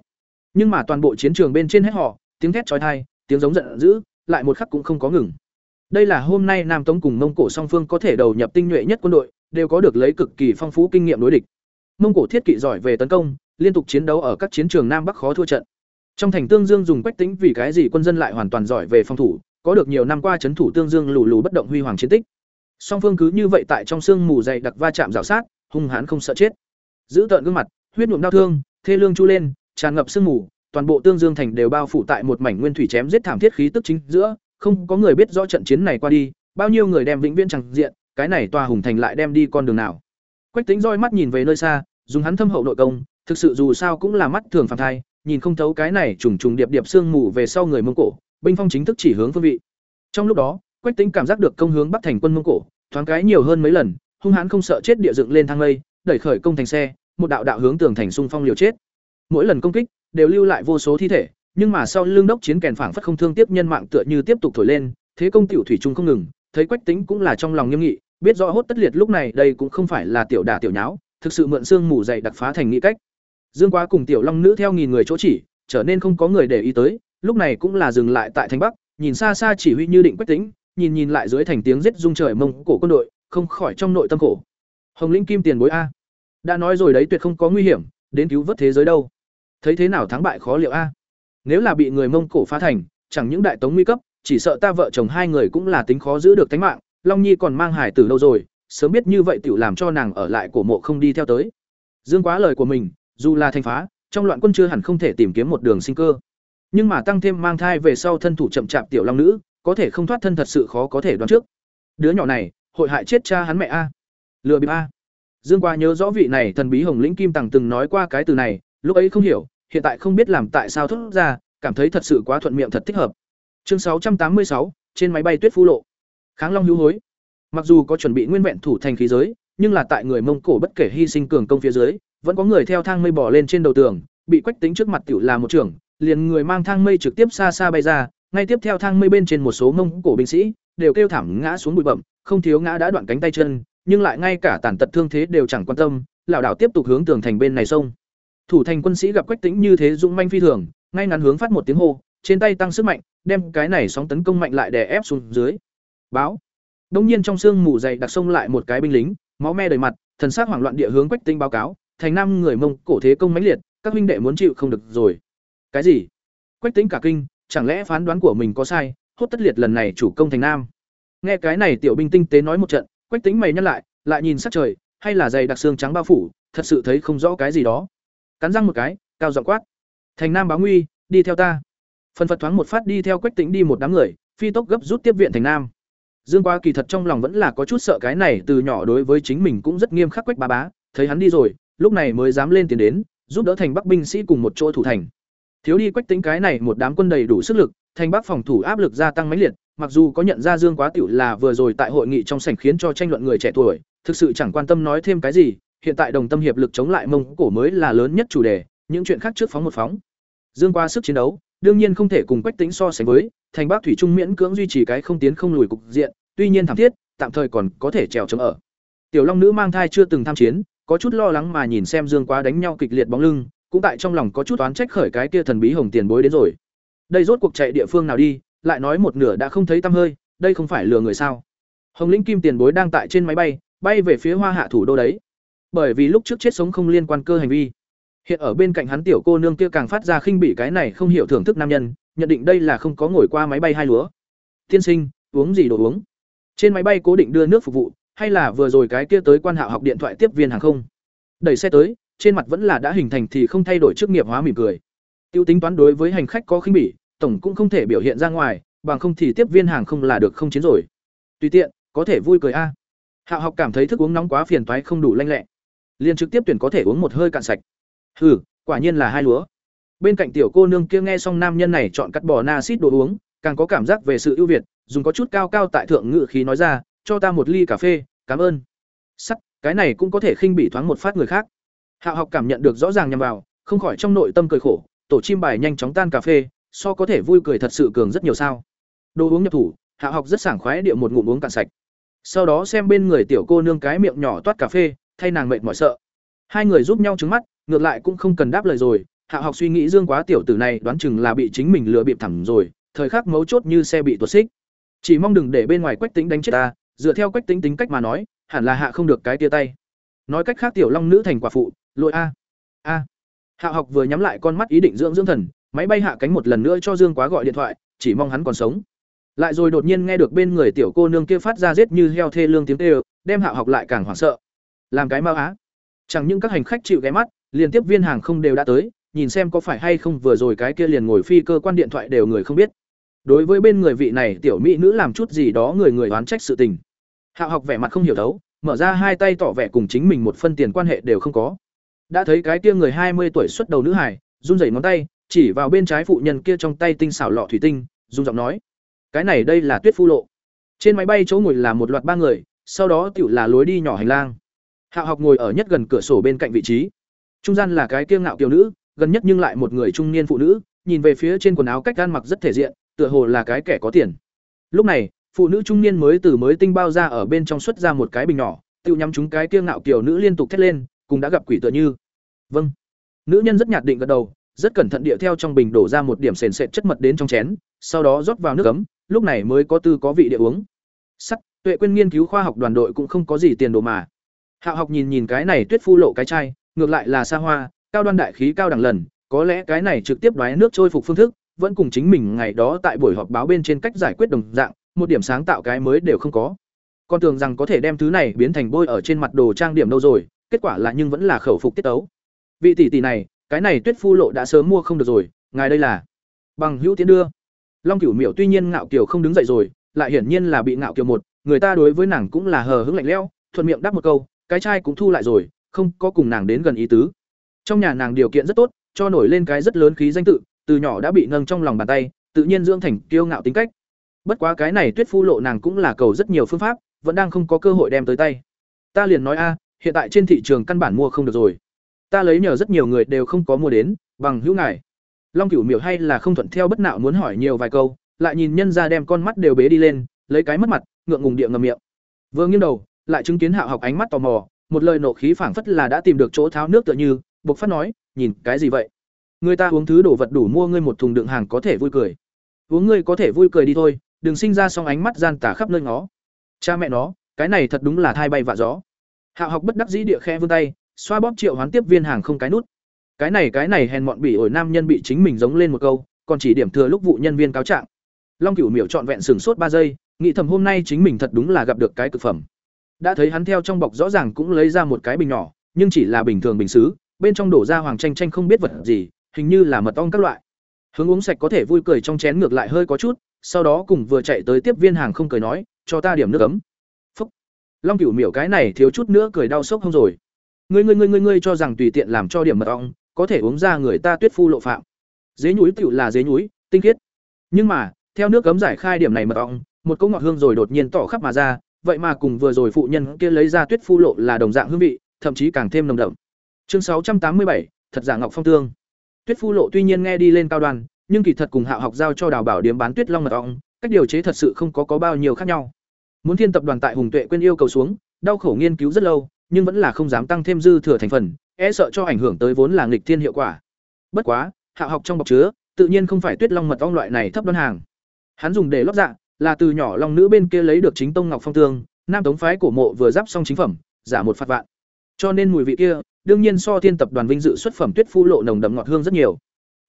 Nhưng mà toàn bộ chiến trường bên trên hết họ, tiếng thét chói tai, tiếng giống giận dữ, lại một khắc cũng không có ngừng. Đây là hôm nay Nam Tống cùng Mông Cổ song phương có thể đầu nhập tinh nhuệ nhất quân đội, đều có được lấy cực kỳ phong phú kinh nghiệm đối địch. Mông Cổ thiết kỵ giỏi về tấn công, liên tục chiến đấu ở các chiến trường Nam Bắc khó thua trận. Trong thành Tương Dương dùng quách tính vì cái gì quân dân lại hoàn toàn giỏi về phòng thủ, có được nhiều năm qua chấn thủ Tương Dương lù lù bất động huy hoàng chiến tích. Song phương cứ như vậy tại trong sương mù dày đặc va chạm rào sát, hung hãn không sợ chết. Giữ tợn gương mặt, huyết nhuộm đau thương, thê lương chu lên, tràn ngập sương mù, toàn bộ Tương Dương thành đều bao phủ tại một mảnh nguyên thủy chém giết thảm thiết khí tức chính giữa, không có người biết rõ trận chiến này qua đi, bao nhiêu người đem vĩnh viễn chẳng diện, cái này tòa hùng thành lại đem đi con đường nào. Quách Tĩnh roi mắt nhìn về nơi xa, dùng hắn thâm hậu nội công, thực sự dù sao cũng là mắt thường phàm thai, nhìn không thấu cái này trùng trùng điệp điệp xương mù về sau người Mông Cổ, binh phong chính thức chỉ hướng phương vị. Trong lúc đó, Quách Tĩnh cảm giác được công hướng Bắc thành quân Mông Cổ, thoáng cái nhiều hơn mấy lần, hung hãn không sợ chết địa dựng lên thang lây, đẩy khởi công thành xe, một đạo đạo hướng tường thành xung phong liều chết. Mỗi lần công kích đều lưu lại vô số thi thể, nhưng mà sau lưng đốc chiến kèn phảng phất không thương tiếp nhân mạng tựa như tiếp tục thổi lên, thế công tiểu thủy trung không ngừng, thấy Quách Tĩnh cũng là trong lòng nghiêm nghị, biết rõ hốt tất liệt lúc này đây cũng không phải là tiểu đả tiểu nháo, thực sự mượn xương mù dày đặc phá thành nghị cách. Dương Quá cùng tiểu long nữ theo nghìn người chỗ chỉ, trở nên không có người để ý tới, lúc này cũng là dừng lại tại thành Bắc, nhìn xa xa chỉ huy như định Quách Tĩnh, nhìn nhìn lại dưới thành tiếng giết rung trời mông cổ quân đội, không khỏi trong nội tâm khổ. Hồng Linh Kim tiền bối a. Đã nói rồi đấy tuyệt không có nguy hiểm, đến cứu vớt thế giới đâu. Thấy thế nào thắng bại khó liệu a. Nếu là bị người Mông Cổ phá thành, chẳng những đại tống nguy cấp, chỉ sợ ta vợ chồng hai người cũng là tính khó giữ được tánh mạng, Long Nhi còn mang hải tử lâu rồi, sớm biết như vậy tiểu làm cho nàng ở lại cổ mộ không đi theo tới. Dương quá lời của mình, dù là thành phá, trong loạn quân chưa hẳn không thể tìm kiếm một đường sinh cơ. Nhưng mà tăng thêm mang thai về sau thân thủ chậm chạp tiểu long nữ, có thể không thoát thân thật sự khó có thể đoán trước. Đứa nhỏ này, hội hại chết cha hắn mẹ a. Lừa bịp a. Dương Quá nhớ rõ vị này thần bí Hồng Lĩnh Kim Tằng từng nói qua cái từ này, lúc ấy không hiểu, hiện tại không biết làm tại sao thốt ra, cảm thấy thật sự quá thuận miệng thật thích hợp. Chương 686, trên máy bay Tuyết Phú Lộ. Kháng Long hữu hối. Mặc dù có chuẩn bị nguyên vẹn thủ thành khí giới, nhưng là tại người Mông Cổ bất kể hy sinh cường công phía dưới, vẫn có người theo thang mây bò lên trên đầu tường, bị quách tính trước mặt tiểu là một trưởng, liền người mang thang mây trực tiếp xa xa bay ra, ngay tiếp theo thang mây bên trên một số Mông Cổ binh sĩ đều kêu thảm ngã xuống bụi bậm, không thiếu ngã đã đoạn cánh tay chân, nhưng lại ngay cả tàn tật thương thế đều chẳng quan tâm, lão đảo tiếp tục hướng tường thành bên này xông. Thủ thành quân sĩ gặp Quách Tĩnh như thế dũng manh phi thường, ngay ngắn hướng phát một tiếng hô, trên tay tăng sức mạnh, đem cái này sóng tấn công mạnh lại đè ép xuống dưới. Báo. Đông nhiên trong xương mù dày đặc sông lại một cái binh lính, máu me đầy mặt, thần sắc hoảng loạn địa hướng Quách Tĩnh báo cáo, thành Nam người Mông cổ thế công mãnh liệt, các huynh đệ muốn chịu không được rồi. Cái gì? Quách Tĩnh cả kinh, chẳng lẽ phán đoán của mình có sai, hốt tất liệt lần này chủ công thành nam. Nghe cái này tiểu binh tinh tế nói một trận, Quách Tĩnh mày nhắc lại, lại nhìn sắc trời, hay là dày đặc xương trắng bao phủ, thật sự thấy không rõ cái gì đó. Cắn răng một cái, cao giọng quát: "Thành Nam báo nguy, đi theo ta." Phần phật thoáng một phát đi theo Quách Tĩnh đi một đám người, phi tốc gấp rút tiếp viện thành Nam. Dương Quá kỳ thật trong lòng vẫn là có chút sợ cái này từ nhỏ đối với chính mình cũng rất nghiêm khắc Quách bá bá, thấy hắn đi rồi, lúc này mới dám lên tiền đến, giúp đỡ thành Bắc binh sĩ cùng một chỗ thủ thành. Thiếu đi Quách Tĩnh cái này một đám quân đầy đủ sức lực, thành Bắc phòng thủ áp lực gia tăng mãnh liệt, mặc dù có nhận ra Dương Quá tiểu là vừa rồi tại hội nghị trong sảnh khiến cho tranh luận người trẻ tuổi, thực sự chẳng quan tâm nói thêm cái gì, hiện tại đồng tâm hiệp lực chống lại Mông Cổ mới là lớn nhất chủ đề, những chuyện khác trước phóng một phóng. Dương Quá sức chiến đấu, đương nhiên không thể cùng Quách tính so sánh với, thành Bắc thủy trung miễn cưỡng duy trì cái không tiến không lùi cục diện, tuy nhiên thảm thiết, tạm thời còn có thể trèo chống ở. Tiểu Long nữ mang thai chưa từng tham chiến, có chút lo lắng mà nhìn xem Dương Quá đánh nhau kịch liệt bóng lưng, cũng tại trong lòng có chút oán trách khởi cái kia thần bí hồng tiền bối đến rồi. Đây rốt cuộc chạy địa phương nào đi, lại nói một nửa đã không thấy tăm hơi, đây không phải lừa người sao? Hồng Lĩnh Kim tiền bối đang tại trên máy bay, bay về phía Hoa Hạ thủ đô đấy. Bởi vì lúc trước chết sống không liên quan cơ hành vi. Hiện ở bên cạnh hắn tiểu cô nương kia càng phát ra khinh bỉ cái này không hiểu thưởng thức nam nhân, nhận định đây là không có ngồi qua máy bay hai lúa. Tiên sinh, uống gì đồ uống? Trên máy bay cố định đưa nước phục vụ, hay là vừa rồi cái kia tới quan hạ học điện thoại tiếp viên hàng không? Đẩy xe tới, trên mặt vẫn là đã hình thành thì không thay đổi chức nghiệp hóa mỉm cười. Tiêu tính toán đối với hành khách có khinh bỉ, tổng cũng không thể biểu hiện ra ngoài, bằng không thì tiếp viên hàng không là được không chiến rồi. Tùy tiện, có thể vui cười a. Hạo học cảm thấy thức uống nóng quá phiền toái không đủ lanh lẹ, liền trực tiếp tuyển có thể uống một hơi cạn sạch. Hừ, quả nhiên là hai lúa. Bên cạnh tiểu cô nương kia nghe xong nam nhân này chọn cắt bò na xít đồ uống, càng có cảm giác về sự ưu việt, dùng có chút cao cao tại thượng ngự khí nói ra, cho ta một ly cà phê, cảm ơn. Sắt, cái này cũng có thể khinh bị thoáng một phát người khác. hạ học cảm nhận được rõ ràng nhằm vào, không khỏi trong nội tâm cười khổ, tổ chim bài nhanh chóng tan cà phê, so có thể vui cười thật sự cường rất nhiều sao. Đồ uống nhập thủ, hạ học rất sảng khoái địa một ngụm uống cạn sạch. Sau đó xem bên người tiểu cô nương cái miệng nhỏ toát cà phê, thay nàng mệt mỏi sợ. Hai người giúp nhau trứng mắt, ngược lại cũng không cần đáp lời rồi, Hạ học suy nghĩ Dương Quá tiểu tử này đoán chừng là bị chính mình lừa bịp thẳm rồi, thời khắc mấu chốt như xe bị tuột xích. Chỉ mong đừng để bên ngoài Quách Tính đánh chết ta, dựa theo Quách Tính tính cách mà nói, hẳn là hạ không được cái tia tay. Nói cách khác tiểu long nữ thành quả phụ, lội a. A. Hạ học vừa nhắm lại con mắt ý định dưỡng dưỡng thần, máy bay hạ cánh một lần nữa cho Dương Quá gọi điện thoại, chỉ mong hắn còn sống. Lại rồi đột nhiên nghe được bên người tiểu cô nương kia phát ra rít như heo thê lương tiếng kêu, đem Hạo học lại càng hoảng sợ. Làm cái mau á. Chẳng những các hành khách chịu ghé mắt, liên tiếp viên hàng không đều đã tới, nhìn xem có phải hay không vừa rồi cái kia liền ngồi phi cơ quan điện thoại đều người không biết. Đối với bên người vị này tiểu mỹ nữ làm chút gì đó người người oán trách sự tình. Hạ học vẻ mặt không hiểu thấu mở ra hai tay tỏ vẻ cùng chính mình một phân tiền quan hệ đều không có. Đã thấy cái kia người hai mươi tuổi xuất đầu nữ hải run rẩy ngón tay chỉ vào bên trái phụ nhân kia trong tay tinh xảo lọ thủy tinh run giọng nói cái này đây là tuyết phu lộ. Trên máy bay chỗ ngồi là một loạt ba người sau đó tiểu là lối đi nhỏ hành lang hạ học ngồi ở nhất gần cửa sổ bên cạnh vị trí. Trung gian là cái kiêng ngạo kiều nữ, gần nhất nhưng lại một người trung niên phụ nữ, nhìn về phía trên quần áo cách ăn mặc rất thể diện, tựa hồ là cái kẻ có tiền. Lúc này, phụ nữ trung niên mới từ mới tinh bao ra ở bên trong xuất ra một cái bình nhỏ, tự nhắm chúng cái kiêng ngạo kiều nữ liên tục thét lên, cùng đã gặp quỷ tựa như. Vâng. Nữ nhân rất nhạt định gật đầu, rất cẩn thận địa theo trong bình đổ ra một điểm sền sệt chất mật đến trong chén, sau đó rót vào nước cấm lúc này mới có tư có vị địa uống. Sắt tuệ quên nghiên cứu khoa học đoàn đội cũng không có gì tiền đồ mà hạo học nhìn nhìn cái này tuyết phu lộ cái chai, ngược lại là xa hoa, cao đoan đại khí cao đẳng lần, có lẽ cái này trực tiếp đoái nước trôi phục phương thức, vẫn cùng chính mình ngày đó tại buổi họp báo bên trên cách giải quyết đồng dạng, một điểm sáng tạo cái mới đều không có. Con tưởng rằng có thể đem thứ này biến thành bôi ở trên mặt đồ trang điểm đâu rồi, kết quả là nhưng vẫn là khẩu phục tiết tấu. Vị tỷ tỷ này, cái này tuyết phu lộ đã sớm mua không được rồi, ngài đây là bằng hữu tiến đưa. Long cửu miểu tuy nhiên ngạo kiều không đứng dậy rồi, lại hiển nhiên là bị ngạo kiều một, người ta đối với nàng cũng là hờ hững lạnh lẽo, thuận miệng đáp một câu cái trai cũng thu lại rồi, không có cùng nàng đến gần ý tứ. Trong nhà nàng điều kiện rất tốt, cho nổi lên cái rất lớn khí danh tự, từ nhỏ đã bị nâng trong lòng bàn tay, tự nhiên dưỡng thành kiêu ngạo tính cách. Bất quá cái này tuyết phu lộ nàng cũng là cầu rất nhiều phương pháp, vẫn đang không có cơ hội đem tới tay. Ta liền nói a, hiện tại trên thị trường căn bản mua không được rồi. Ta lấy nhờ rất nhiều người đều không có mua đến, bằng hữu ngài. Long cửu miểu hay là không thuận theo bất nạo muốn hỏi nhiều vài câu, lại nhìn nhân ra đem con mắt đều bế đi lên, lấy cái mất mặt, ngượng ngùng địa ngầm miệng. Vừa nghiêng đầu lại chứng kiến hạo học ánh mắt tò mò, một lời nộ khí phảng phất là đã tìm được chỗ tháo nước tựa như buộc phát nói, nhìn, cái gì vậy? Người ta uống thứ đồ vật đủ mua ngươi một thùng đựng hàng có thể vui cười. Uống ngươi có thể vui cười đi thôi, đừng sinh ra xong ánh mắt gian tả khắp nơi ngó. Cha mẹ nó, cái này thật đúng là thai bay vạ gió. Hạo học bất đắc dĩ địa khe vươn tay, xoa bóp triệu hoán tiếp viên hàng không cái nút. Cái này cái này hèn mọn bỉ ổi nam nhân bị chính mình giống lên một câu, còn chỉ điểm thừa lúc vụ nhân viên cáo trạng. Long cửu miểu trọn vẹn sửng sốt ba giây, nghĩ thầm hôm nay chính mình thật đúng là gặp được cái cực phẩm đã thấy hắn theo trong bọc rõ ràng cũng lấy ra một cái bình nhỏ, nhưng chỉ là bình thường bình xứ, bên trong đổ ra hoàng tranh tranh không biết vật gì, hình như là mật ong các loại. Hướng uống sạch có thể vui cười trong chén ngược lại hơi có chút, sau đó cùng vừa chạy tới tiếp viên hàng không cười nói, cho ta điểm nước ấm. Phúc. Long cửu miểu cái này thiếu chút nữa cười đau sốc không rồi. Ngươi ngươi ngươi ngươi ngươi cho rằng tùy tiện làm cho điểm mật ong, có thể uống ra người ta tuyết phu lộ phạm. Dế nhúi tựu là dế nhúi, tinh khiết. Nhưng mà, theo nước cấm giải khai điểm này mật ong, một cỗ ngọt hương rồi đột nhiên tỏ khắp mà ra vậy mà cùng vừa rồi phụ nhân kia lấy ra tuyết phu lộ là đồng dạng hương vị, thậm chí càng thêm nồng đậm. Chương sáu trăm tám mươi bảy, thật giả ngọc phong tương. Tuyết phu lộ tuy nhiên nghe đi lên cao đoàn nhưng kỳ thật cùng hạ học giao cho đào bảo điểm bán tuyết long mật ong, cách điều chế thật sự không có có bao nhiêu khác nhau. Muốn thiên tập đoàn tại hùng tuệ quên yêu cầu xuống, đau khổ nghiên cứu rất lâu, nhưng vẫn là không dám tăng thêm dư thừa thành phần e sợ cho ảnh hưởng tới vốn là nghịch thiên hiệu quả. Bất quá, hạ học trong bọc chứa, tự nhiên không phải tuyết long mật ong loại này thấp đoan hàng. Hắn dùng để lót dạ là từ nhỏ long nữ bên kia lấy được chính tông ngọc phong tương nam tống phái cổ mộ vừa giáp xong chính phẩm, giả một phạt vạn. Cho nên mùi vị kia, đương nhiên so thiên tập đoàn vinh dự xuất phẩm tuyết phu lộ nồng đậm ngọt hương rất nhiều.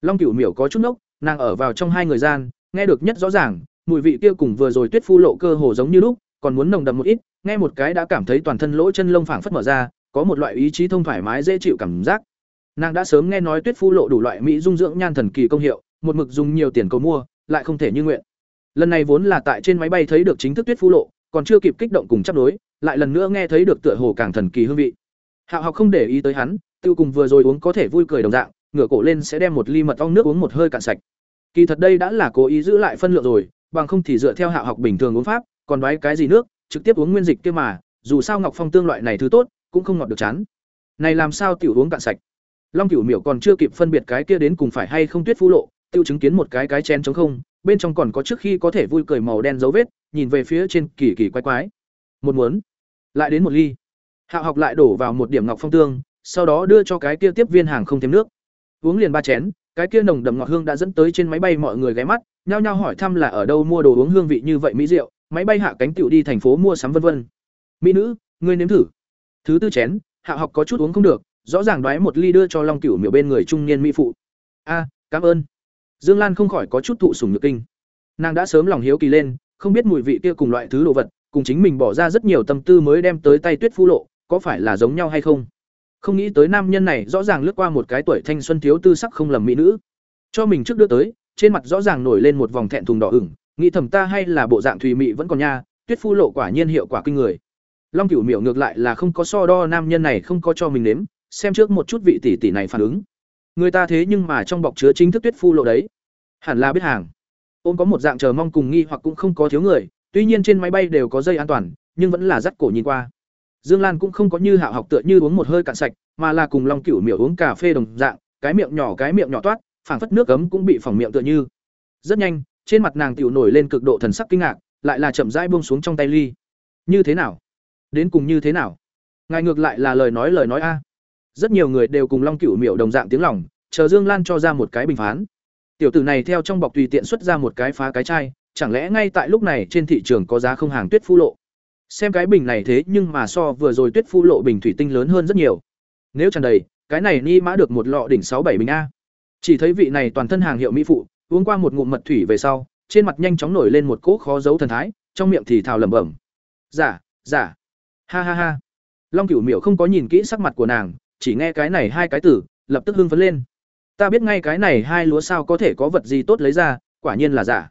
Long cửu miểu có chút nốc, nàng ở vào trong hai người gian, nghe được nhất rõ ràng, mùi vị kia cùng vừa rồi tuyết phu lộ cơ hồ giống như lúc, còn muốn nồng đậm một ít, nghe một cái đã cảm thấy toàn thân lỗ chân lông phảng phất mở ra, có một loại ý chí thông thoải mái dễ chịu cảm giác. Nàng đã sớm nghe nói tuyết phu lộ đủ loại mỹ dung dưỡng nhan thần kỳ công hiệu, một mực dùng nhiều tiền cầu mua, lại không thể như nguyện lần này vốn là tại trên máy bay thấy được chính thức tuyết phu lộ, còn chưa kịp kích động cùng chấp đối lại lần nữa nghe thấy được tựa hồ càng thần kỳ hương vị. Hạo học không để ý tới hắn, tiêu cùng vừa rồi uống có thể vui cười đồng dạng, ngửa cổ lên sẽ đem một ly mật ong nước uống một hơi cạn sạch. Kỳ thật đây đã là cố ý giữ lại phân lượng rồi, bằng không thì dựa theo hạo học bình thường uống pháp, còn đoái cái gì nước, trực tiếp uống nguyên dịch kia mà, dù sao ngọc phong tương loại này thứ tốt, cũng không ngọt được chán. Này làm sao tiểu uống cạn sạch? Long tiểu miểu còn chưa kịp phân biệt cái kia đến cùng phải hay không tuyết phu lộ, tiêu chứng kiến một cái cái chén trống không bên trong còn có trước khi có thể vui cười màu đen dấu vết, nhìn về phía trên kỳ kỳ quái quái. Một muốn, lại đến một ly. Hạo học lại đổ vào một điểm ngọc phong tương, sau đó đưa cho cái kia tiếp viên hàng không thêm nước. Uống liền ba chén, cái kia nồng đậm ngọt hương đã dẫn tới trên máy bay mọi người ghé mắt, nhao nhao hỏi thăm là ở đâu mua đồ uống hương vị như vậy mỹ rượu, máy bay hạ cánh tựu đi thành phố mua sắm vân vân. Mỹ nữ, ngươi nếm thử. Thứ tư chén, hạ học có chút uống không được, rõ ràng đoái một ly đưa cho long cửu miểu bên người trung niên mỹ phụ. A, cảm ơn dương lan không khỏi có chút thụ sùng nhược kinh. Nàng đã sớm lòng hiếu kỳ lên, không biết mùi vị kia cùng loại thứ đồ vật, cùng chính mình bỏ ra rất nhiều tâm tư mới đem tới tay tuyết phu lộ, có phải là giống nhau hay không? Không nghĩ tới nam nhân này rõ ràng lướt qua một cái tuổi thanh xuân thiếu tư sắc không lầm mỹ nữ. Cho mình trước đưa tới, trên mặt rõ ràng nổi lên một vòng thẹn thùng đỏ ửng, nghĩ thầm ta hay là bộ dạng thùy mị vẫn còn nha, tuyết phu lộ quả nhiên hiệu quả kinh người. Long cửu miểu ngược lại là không có so đo nam nhân này không có cho mình nếm, xem trước một chút vị tỷ tỷ này phản ứng người ta thế nhưng mà trong bọc chứa chính thức tuyết phu lộ đấy. Hẳn là biết hàng. Ôm có một dạng chờ mong cùng nghi hoặc cũng không có thiếu người, tuy nhiên trên máy bay đều có dây an toàn, nhưng vẫn là dắt cổ nhìn qua. Dương lan cũng không có như hạo học tựa như uống một hơi cạn sạch, mà là cùng long cửu miểu uống cà phê đồng dạng, cái miệng nhỏ cái miệng nhỏ toát, phảng phất nước cấm cũng bị phỏng miệng tựa như. Rất nhanh, trên mặt nàng tiểu nổi lên cực độ thần sắc kinh ngạc, lại là chậm rãi buông xuống trong tay ly. Như thế nào? Đến cùng như thế nào? Ngài ngược lại là lời nói lời nói a rất nhiều người đều cùng long cửu miểu đồng dạng tiếng lòng, chờ dương lan cho ra một cái bình phán. Tiểu tử này theo trong bọc tùy tiện xuất ra một cái phá cái chai, chẳng lẽ ngay tại lúc này trên thị trường có giá không hàng tuyết phu lộ? Xem cái bình này thế nhưng mà so vừa rồi tuyết phu lộ bình thủy tinh lớn hơn rất nhiều. Nếu tràn đầy, cái này ni mã được một lọ đỉnh sáu bảy bình a. Chỉ thấy vị này toàn thân hàng hiệu mỹ phụ, uống qua một ngụm mật thủy về sau, trên mặt nhanh chóng nổi lên một cỗ khó giấu thần thái, trong miệng thì thào lẩm bẩm. Giả giả ha ha ha. Long cửu miểu không có nhìn kỹ sắc mặt của nàng chỉ nghe cái này hai cái tử, lập tức hưng phấn lên. Ta biết ngay cái này hai lúa sao có thể có vật gì tốt lấy ra, quả nhiên là giả.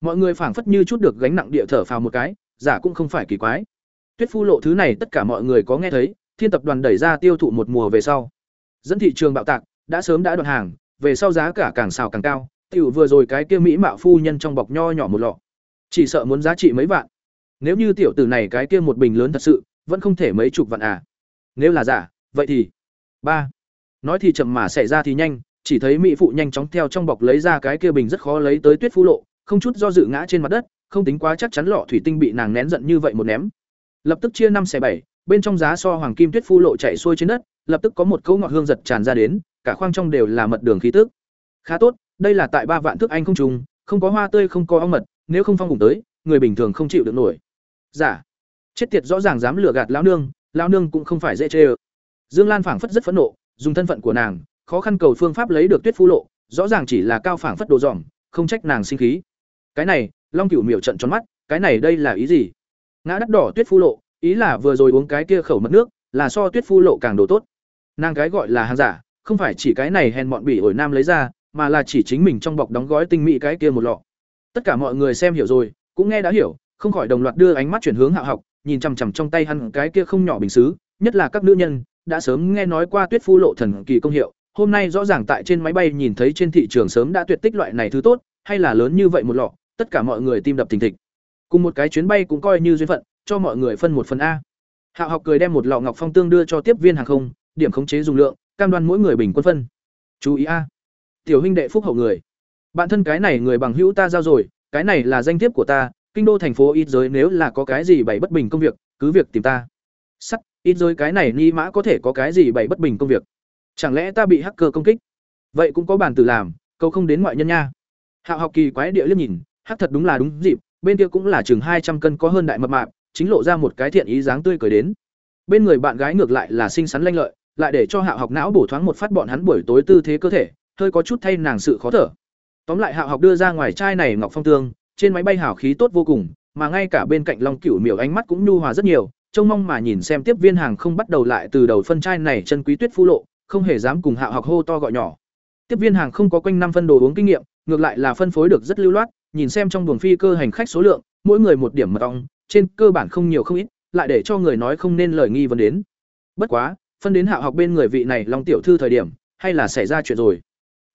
Mọi người phảng phất như chút được gánh nặng địa thở phào một cái, giả cũng không phải kỳ quái. Tuyết phu lộ thứ này tất cả mọi người có nghe thấy, thiên tập đoàn đẩy ra tiêu thụ một mùa về sau. Dẫn thị trường bạo tạc, đã sớm đã đoạn hàng, về sau giá cả càng xào càng cao, tiểu vừa rồi cái kia mỹ mạo phu nhân trong bọc nho nhỏ một lọ. Chỉ sợ muốn giá trị mấy vạn. Nếu như tiểu tử này cái kia một bình lớn thật sự, vẫn không thể mấy chục vạn à. Nếu là giả, vậy thì ba. Nói thì chậm mà xảy ra thì nhanh, chỉ thấy mỹ phụ nhanh chóng theo trong bọc lấy ra cái kia bình rất khó lấy tới tuyết phú lộ, không chút do dự ngã trên mặt đất, không tính quá chắc chắn lọ thủy tinh bị nàng nén giận như vậy một ném. Lập tức chia năm xẻ bảy, bên trong giá so hoàng kim tuyết phu lộ chạy xuôi trên đất, lập tức có một cấu ngọt hương giật tràn ra đến, cả khoang trong đều là mật đường khí tức. Khá tốt, đây là tại ba vạn thước anh không trùng, không có hoa tươi, không có ong mật, nếu không phong cùng tới, người bình thường không chịu được nổi. Giả. Dạ. chết tiệt rõ ràng dám lừa gạt lão nương lão nương cũng không phải dễ chê ơ dương lan phảng phất rất phẫn nộ dùng thân phận của nàng khó khăn cầu phương pháp lấy được tuyết phu lộ rõ ràng chỉ là cao phảng phất đồ dỏm không trách nàng sinh khí. Cái này long cửu miểu trận tròn mắt cái này đây là ý gì? Ngã đắt đỏ tuyết phu lộ ý là vừa rồi uống cái kia khẩu mật nước là so tuyết phu lộ càng đồ tốt. Nàng cái gọi là hàng giả không phải chỉ cái này hèn bọn bỉ ổi nam lấy ra mà là chỉ chính mình trong bọc đóng gói tinh mỹ cái kia một lọ. Tất cả mọi người xem hiểu rồi cũng nghe đã hiểu không khỏi đồng loạt đưa ánh mắt chuyển hướng hạ học nhìn chằm chằm trong tay hắn cái kia không nhỏ bình sứ, nhất là các nữ nhân đã sớm nghe nói qua tuyết phu lộ thần kỳ công hiệu, hôm nay rõ ràng tại trên máy bay nhìn thấy trên thị trường sớm đã tuyệt tích loại này thứ tốt, hay là lớn như vậy một lọ, tất cả mọi người tim đập thình thịch. Cùng một cái chuyến bay cũng coi như duyên phận, cho mọi người phân một phần a. Hạ học cười đem một lọ ngọc phong tương đưa cho tiếp viên hàng không, điểm khống chế dùng lượng, cam đoan mỗi người bình quân phân. Chú ý a. Tiểu huynh đệ phúc hậu người. Bạn thân cái này người bằng hữu ta giao rồi, cái này là danh thiếp của ta, kinh đô thành phố ít giới nếu là có cái gì bày bất bình công việc, cứ việc tìm ta sắt, ít rồi cái này ni mã có thể có cái gì bày bất bình công việc? Chẳng lẽ ta bị hacker công kích? Vậy cũng có bản từ làm câu không đến ngoại nhân nha. Hạo học kỳ quái địa liếc nhìn, hắc thật đúng là đúng dịp, bên kia cũng là chừng hai trăm cân có hơn đại mập mạp, chính lộ ra một cái thiện ý dáng tươi cười đến. Bên người bạn gái ngược lại là xinh xắn lanh lợi, lại để cho Hạo học não bổ thoáng một phát bọn hắn buổi tối tư thế cơ thể, hơi có chút thay nàng sự khó thở. Tóm lại Hạo học đưa ra ngoài chai này ngọc phong tương, trên máy bay hảo khí tốt vô cùng, mà ngay cả bên cạnh long cửu miểu ánh mắt cũng nhu hòa rất nhiều trông mong mà nhìn xem tiếp viên hàng không bắt đầu lại từ đầu phân chai này chân quý tuyết phu lộ, không hề dám cùng hạ học hô to gọi nhỏ. Tiếp viên hàng không có quanh năm phân đồ uống kinh nghiệm, ngược lại là phân phối được rất lưu loát, nhìn xem trong buồng phi cơ hành khách số lượng, mỗi người một điểm mật ong, trên cơ bản không nhiều không ít, lại để cho người nói không nên lời nghi vấn đến. Bất quá, phân đến hạ học bên người vị này long tiểu thư thời điểm, hay là xảy ra chuyện rồi.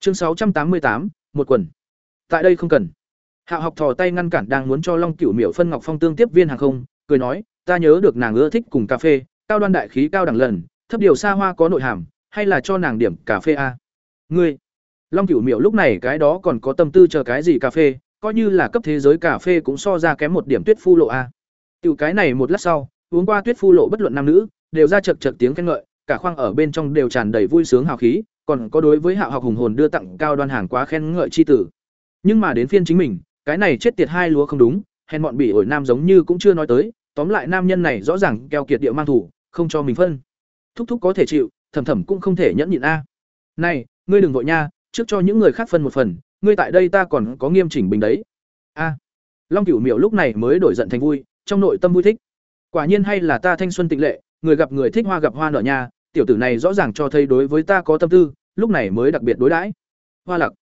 Chương sáu trăm tám mươi tám, một quần. Tại đây không cần. Hạ học thò tay ngăn cản đang muốn cho long cửu miểu phân ngọc phong tương tiếp viên hàng không, cười nói ta nhớ được nàng ưa thích cùng cà phê, cao đoan đại khí cao đẳng lần, thấp điều xa hoa có nội hàm, hay là cho nàng điểm cà phê a? Ngươi, long cửu miệu lúc này cái đó còn có tâm tư chờ cái gì cà phê, coi như là cấp thế giới cà phê cũng so ra kém một điểm tuyết phu lộ a. Tiểu cái này một lát sau, uống qua tuyết phu lộ bất luận nam nữ, đều ra chật chật tiếng khen ngợi, cả khoang ở bên trong đều tràn đầy vui sướng hào khí, còn có đối với hạ học hùng hồn đưa tặng cao đoan hàng quá khen ngợi chi tử. Nhưng mà đến phiên chính mình, cái này chết tiệt hai lúa không đúng, hèn bọn bị ổi nam giống như cũng chưa nói tới tóm lại nam nhân này rõ ràng keo kiệt địa mang thủ, không cho mình phân. Thúc thúc có thể chịu, thầm thầm cũng không thể nhẫn nhịn a. Này, ngươi đừng vội nha, trước cho những người khác phân một phần, ngươi tại đây ta còn có nghiêm chỉnh bình đấy. A. Long cửu miểu lúc này mới đổi giận thành vui, trong nội tâm vui thích. Quả nhiên hay là ta thanh xuân tịnh lệ, người gặp người thích hoa gặp hoa nở nha, tiểu tử này rõ ràng cho thấy đối với ta có tâm tư, lúc này mới đặc biệt đối đãi. Hoa lặc.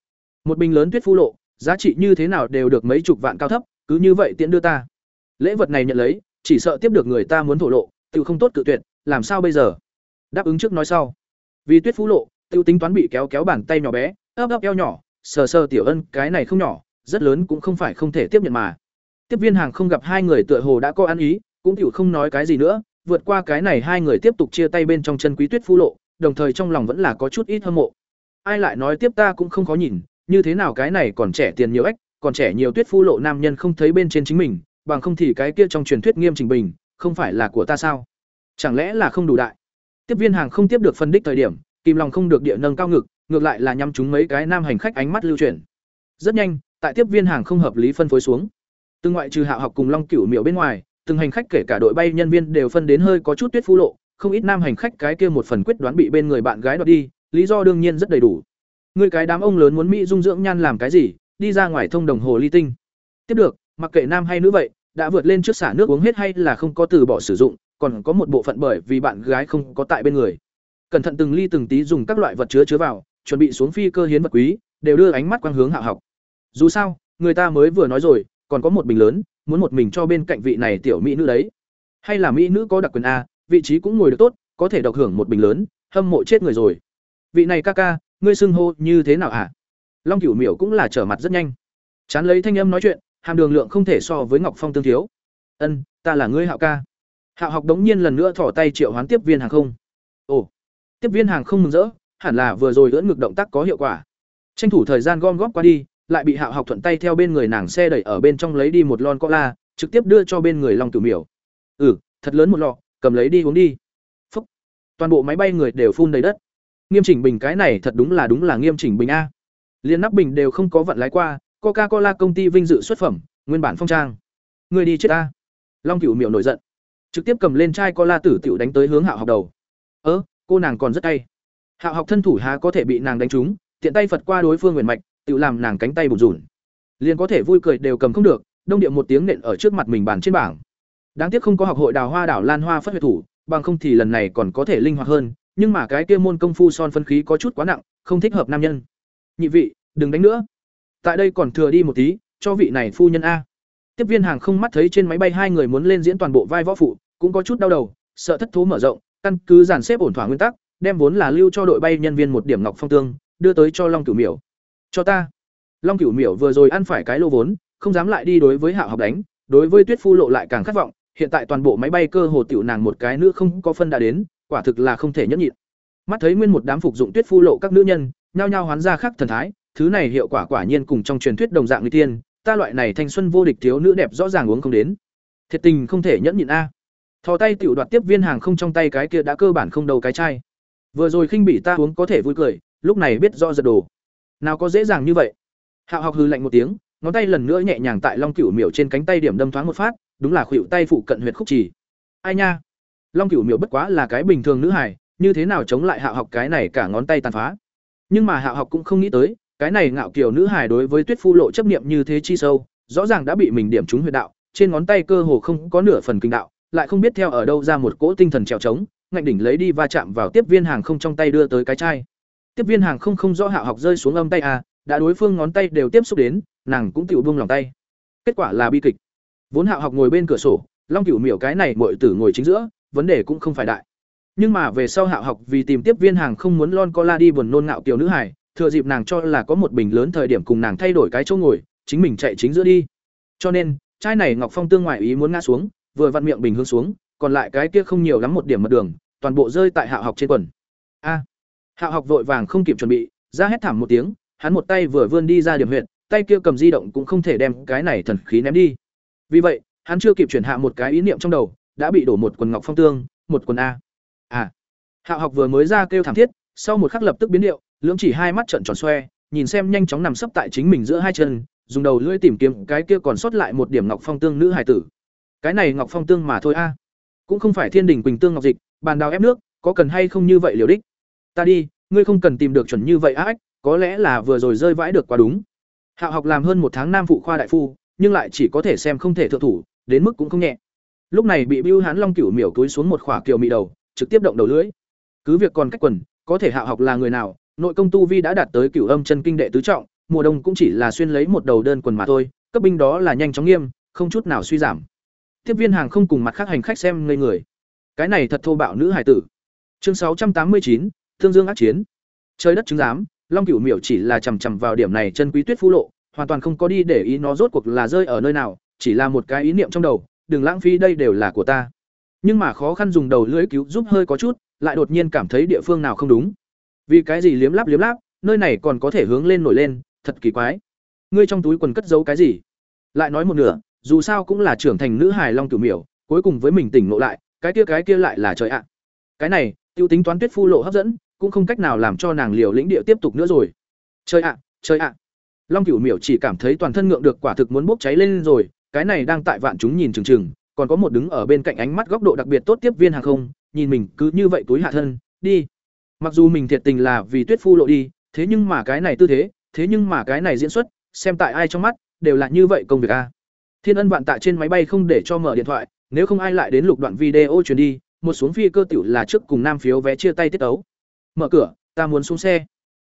Một bình lớn tuyết phu lộ, giá trị như thế nào đều được mấy chục vạn cao thấp, cứ như vậy tiện đưa ta. Lễ vật này nhận lấy chỉ sợ tiếp được người ta muốn thổ lộ, tự không tốt cự tuyệt, làm sao bây giờ? Đáp ứng trước nói sau. Vì tuyết phú lộ tự tính toán bị kéo kéo bàn tay nhỏ bé, ấp ấp eo nhỏ, sờ sờ tiểu ân, cái này không nhỏ, rất lớn cũng không phải không thể tiếp nhận mà. Tiếp viên hàng không gặp hai người tựa hồ đã có ăn ý, cũng tiểu không nói cái gì nữa, vượt qua cái này hai người tiếp tục chia tay bên trong chân quý tuyết phú lộ, đồng thời trong lòng vẫn là có chút ít hâm mộ. Ai lại nói tiếp ta cũng không khó nhìn, như thế nào cái này còn trẻ tiền nhiều ếch, còn trẻ nhiều tuyết phu lộ nam nhân không thấy bên trên chính mình bằng không thì cái kia trong truyền thuyết nghiêm trình bình, không phải là của ta sao? Chẳng lẽ là không đủ đại? Tiếp viên hàng không tiếp được phân đích thời điểm kìm lòng không được địa nâng cao ngực, ngược lại là nhắm chúng mấy cái nam hành khách ánh mắt lưu chuyển. Rất nhanh, tại tiếp viên hàng không hợp lý phân phối xuống. Từng ngoại trừ hạ học cùng long cửu miệu bên ngoài, từng hành khách kể cả đội bay nhân viên đều phân đến hơi có chút tuyết phu lộ, không ít nam hành khách cái kia một phần quyết đoán bị bên người bạn gái đoạt đi, lý do đương nhiên rất đầy đủ. Người cái đám ông lớn muốn mỹ dung dưỡng nhan làm cái gì, đi ra ngoài thông đồng hồ ly tinh. Tiếp được mặc kệ nam hay nữ vậy, đã vượt lên trước xả nước uống hết hay là không có từ bỏ sử dụng, còn có một bộ phận bởi vì bạn gái không có tại bên người. Cẩn thận từng ly từng tí dùng các loại vật chứa chứa vào, chuẩn bị xuống phi cơ hiến vật quý, đều đưa ánh mắt quang hướng hạ học. Dù sao, người ta mới vừa nói rồi, còn có một bình lớn, muốn một mình cho bên cạnh vị này tiểu mỹ nữ đấy. Hay là mỹ nữ có đặc quyền a, vị trí cũng ngồi được tốt, có thể độc hưởng một bình lớn, hâm mộ chết người rồi. Vị này ca ca, ngươi xưng hô như thế nào hả? Long cửu miểu cũng là trở mặt rất nhanh. Chán lấy thanh âm nói chuyện hàm đường lượng không thể so với ngọc phong tương thiếu. Ân, ta là ngươi hạo ca. Hạo học đống nhiên lần nữa thỏ tay triệu hoán tiếp viên hàng không. Ồ, tiếp viên hàng không mừng rỡ, hẳn là vừa rồi lưỡn ngực động tác có hiệu quả. Tranh thủ thời gian gom góp qua đi, lại bị hạo học thuận tay theo bên người nàng xe đẩy ở bên trong lấy đi một lon cola, trực tiếp đưa cho bên người long cửu miểu. Ừ thật lớn một lọ, cầm lấy đi uống đi. Phúc, toàn bộ máy bay người đều phun đầy đất. Nghiêm chỉnh bình cái này thật đúng là đúng là nghiêm chỉnh bình a. Liền nắp bình đều không có vận lái qua coca cola công ty vinh dự xuất phẩm, nguyên bản phong trang. Người đi chết ta. Long cửu miệu nổi giận. Trực tiếp cầm lên chai cola tử tiểu đánh tới hướng hạo học đầu. Ơ, cô nàng còn rất tay. Hạo học thân thủ há có thể bị nàng đánh trúng, tiện tay phật qua đối phương huyền mạch, tự làm nàng cánh tay bủn rủn liền có thể vui cười đều cầm không được, đông điệu một tiếng nện ở trước mặt mình bàn trên bảng. Đáng tiếc không có học hội đào hoa đảo lan hoa phất huyệt thủ, bằng không thì lần này còn có thể linh hoạt hơn, nhưng mà cái kia môn công phu son phân khí có chút quá nặng, không thích hợp nam nhân. Nhị vị, đừng đánh nữa tại đây còn thừa đi một tí, cho vị này phu nhân a. Tiếp viên hàng không mắt thấy trên máy bay hai người muốn lên diễn toàn bộ vai võ phụ, cũng có chút đau đầu, sợ thất thố mở rộng, căn cứ giản xếp ổn thỏa nguyên tắc, đem vốn là lưu cho đội bay nhân viên một điểm ngọc phong tương, đưa tới cho long cửu miểu. Cho ta. Long cửu miểu vừa rồi ăn phải cái lô vốn, không dám lại đi đối với hạo học đánh, đối với tuyết phu lộ lại càng khát vọng, hiện tại toàn bộ máy bay cơ hồ tiểu nàng một cái nữa không có phân đã đến, quả thực là không thể nhẫn nhịn. Mắt thấy nguyên một đám phục dụng tuyết phu lộ các nữ nhân, nhao nhao hoán ra khắc thần thái thứ này hiệu quả quả nhiên cùng trong truyền thuyết đồng dạng người tiên, ta loại này thanh xuân vô địch thiếu nữ đẹp rõ ràng uống không đến. Thiệt tình không thể nhẫn nhịn a. Thò tay tiểu đoạt tiếp viên hàng không trong tay cái kia đã cơ bản không đầu cái chai. Vừa rồi khinh bị ta uống có thể vui cười, lúc này biết rõ giật đồ. Nào có dễ dàng như vậy. Hạo học hư lạnh một tiếng, ngón tay lần nữa nhẹ nhàng tại long cửu miểu trên cánh tay điểm đâm thoáng một phát, đúng là khuỵu tay phụ cận huyệt khúc trì. Ai nha? Long cửu miểu bất quá là cái bình thường nữ hải như thế nào chống lại hạ học cái này cả ngón tay tàn phá. Nhưng mà hạ học cũng không nghĩ tới cái này ngạo kiểu nữ hải đối với tuyết phu lộ chấp niệm như thế chi sâu, rõ ràng đã bị mình điểm trúng huyệt đạo, trên ngón tay cơ hồ không có nửa phần kinh đạo, lại không biết theo ở đâu ra một cỗ tinh thần trèo trống, ngạnh đỉnh lấy đi va chạm vào tiếp viên hàng không trong tay đưa tới cái chai. Tiếp viên hàng không không rõ hạo học rơi xuống âm tay à đã đối phương ngón tay đều tiếp xúc đến, nàng cũng tự buông lòng tay. Kết quả là bi kịch. Vốn hạo học ngồi bên cửa sổ, long cửu miểu cái này muội tử ngồi chính giữa, vấn đề cũng không phải đại. Nhưng mà về sau hạo học vì tìm tiếp viên hàng không muốn lon cola đi buồn nôn ngạo kiểu nữ hải thừa dịp nàng cho là có một bình lớn thời điểm cùng nàng thay đổi cái chỗ ngồi, chính mình chạy chính giữa đi. Cho nên, chai này ngọc phong tương ngoại ý muốn ngã xuống, vừa vặn miệng bình hướng xuống, còn lại cái kia không nhiều lắm một điểm mật đường, toàn bộ rơi tại hạ học trên quần. A! Hạ học vội vàng không kịp chuẩn bị, ra hét thảm một tiếng, hắn một tay vừa vươn đi ra điểm huyện tay kia cầm di động cũng không thể đem cái này thần khí ném đi. Vì vậy, hắn chưa kịp chuyển hạ một cái ý niệm trong đầu, đã bị đổ một quần ngọc phong tương, một quần a. À! Hạ học vừa mới ra kêu thảm thiết, sau một khắc lập tức biến điệu lưỡng chỉ hai mắt trợn tròn xoe nhìn xem nhanh chóng nằm sấp tại chính mình giữa hai chân dùng đầu lưỡi tìm kiếm cái kia còn sót lại một điểm ngọc phong tương nữ hải tử. Cái này ngọc phong tương mà thôi a. Cũng không phải thiên đỉnh quỳnh tương ngọc dịch bàn đào ép nước có cần hay không như vậy liều đích? Ta đi ngươi không cần tìm được chuẩn như vậy ách, có lẽ là vừa rồi rơi vãi được quá đúng. Hạo học làm hơn một tháng nam phụ khoa đại phu nhưng lại chỉ có thể xem không thể thượng thủ đến mức cũng không nhẹ. Lúc này bị bưu hán long cửu miểu túi xuống một khỏa kiều mị đầu trực tiếp động đầu lưỡi. Cứ việc còn cách quần có thể hạo học là người nào nội công tu vi đã đạt tới cửu âm chân kinh đệ tứ trọng, mùa đông cũng chỉ là xuyên lấy một đầu đơn quần mà thôi, cấp binh đó là nhanh chóng nghiêm, không chút nào suy giảm. Tiếp viên hàng không cùng mặt khác hành khách xem ngây người. Cái này thật thô bạo nữ hải tử. Chương sáu trăm tám mươi chín, thương dương ác chiến. Trời đất chứng giám, long cửu miểu chỉ là chằm chằm vào điểm này chân quý tuyết phú lộ, hoàn toàn không có đi để ý nó rốt cuộc là rơi ở nơi nào, chỉ là một cái ý niệm trong đầu, đừng lãng phí, đây đều là của ta. Nhưng mà khó khăn dùng đầu lưỡi cứu giúp hơi có chút, lại đột nhiên cảm thấy địa phương nào không đúng vì cái gì liếm láp liếm láp, nơi này còn có thể hướng lên nổi lên, thật kỳ quái. Ngươi trong túi quần cất giấu cái gì? Lại nói một nửa, dù sao cũng là trưởng thành nữ hài long cửu miểu, cuối cùng với mình tỉnh ngộ lại, cái kia cái kia lại là trời ạ. Cái này, tiêu tính toán tuyết phu lộ hấp dẫn, cũng không cách nào làm cho nàng liều lĩnh địa tiếp tục nữa rồi. Trời ạ trời ạ. Long cửu miểu chỉ cảm thấy toàn thân ngượng được quả thực muốn bốc cháy lên rồi, cái này đang tại vạn chúng nhìn chừng chừng, còn có một đứng ở bên cạnh ánh mắt góc độ đặc biệt tốt tiếp viên hàng không, nhìn mình cứ như vậy túi hạ thân, đi mặc dù mình thiệt tình là vì tuyết phu lộ đi, thế nhưng mà cái này tư thế thế nhưng mà cái này diễn xuất, xem tại ai trong mắt, đều là như vậy công việc a. Thiên ân vạn tạ trên máy bay không để cho mở điện thoại, nếu không ai lại đến lục đoạn video truyền đi, một xuống phi cơ tiểu là trước cùng nam phiếu vé chia tay tiết tấu. mở cửa, ta muốn xuống xe.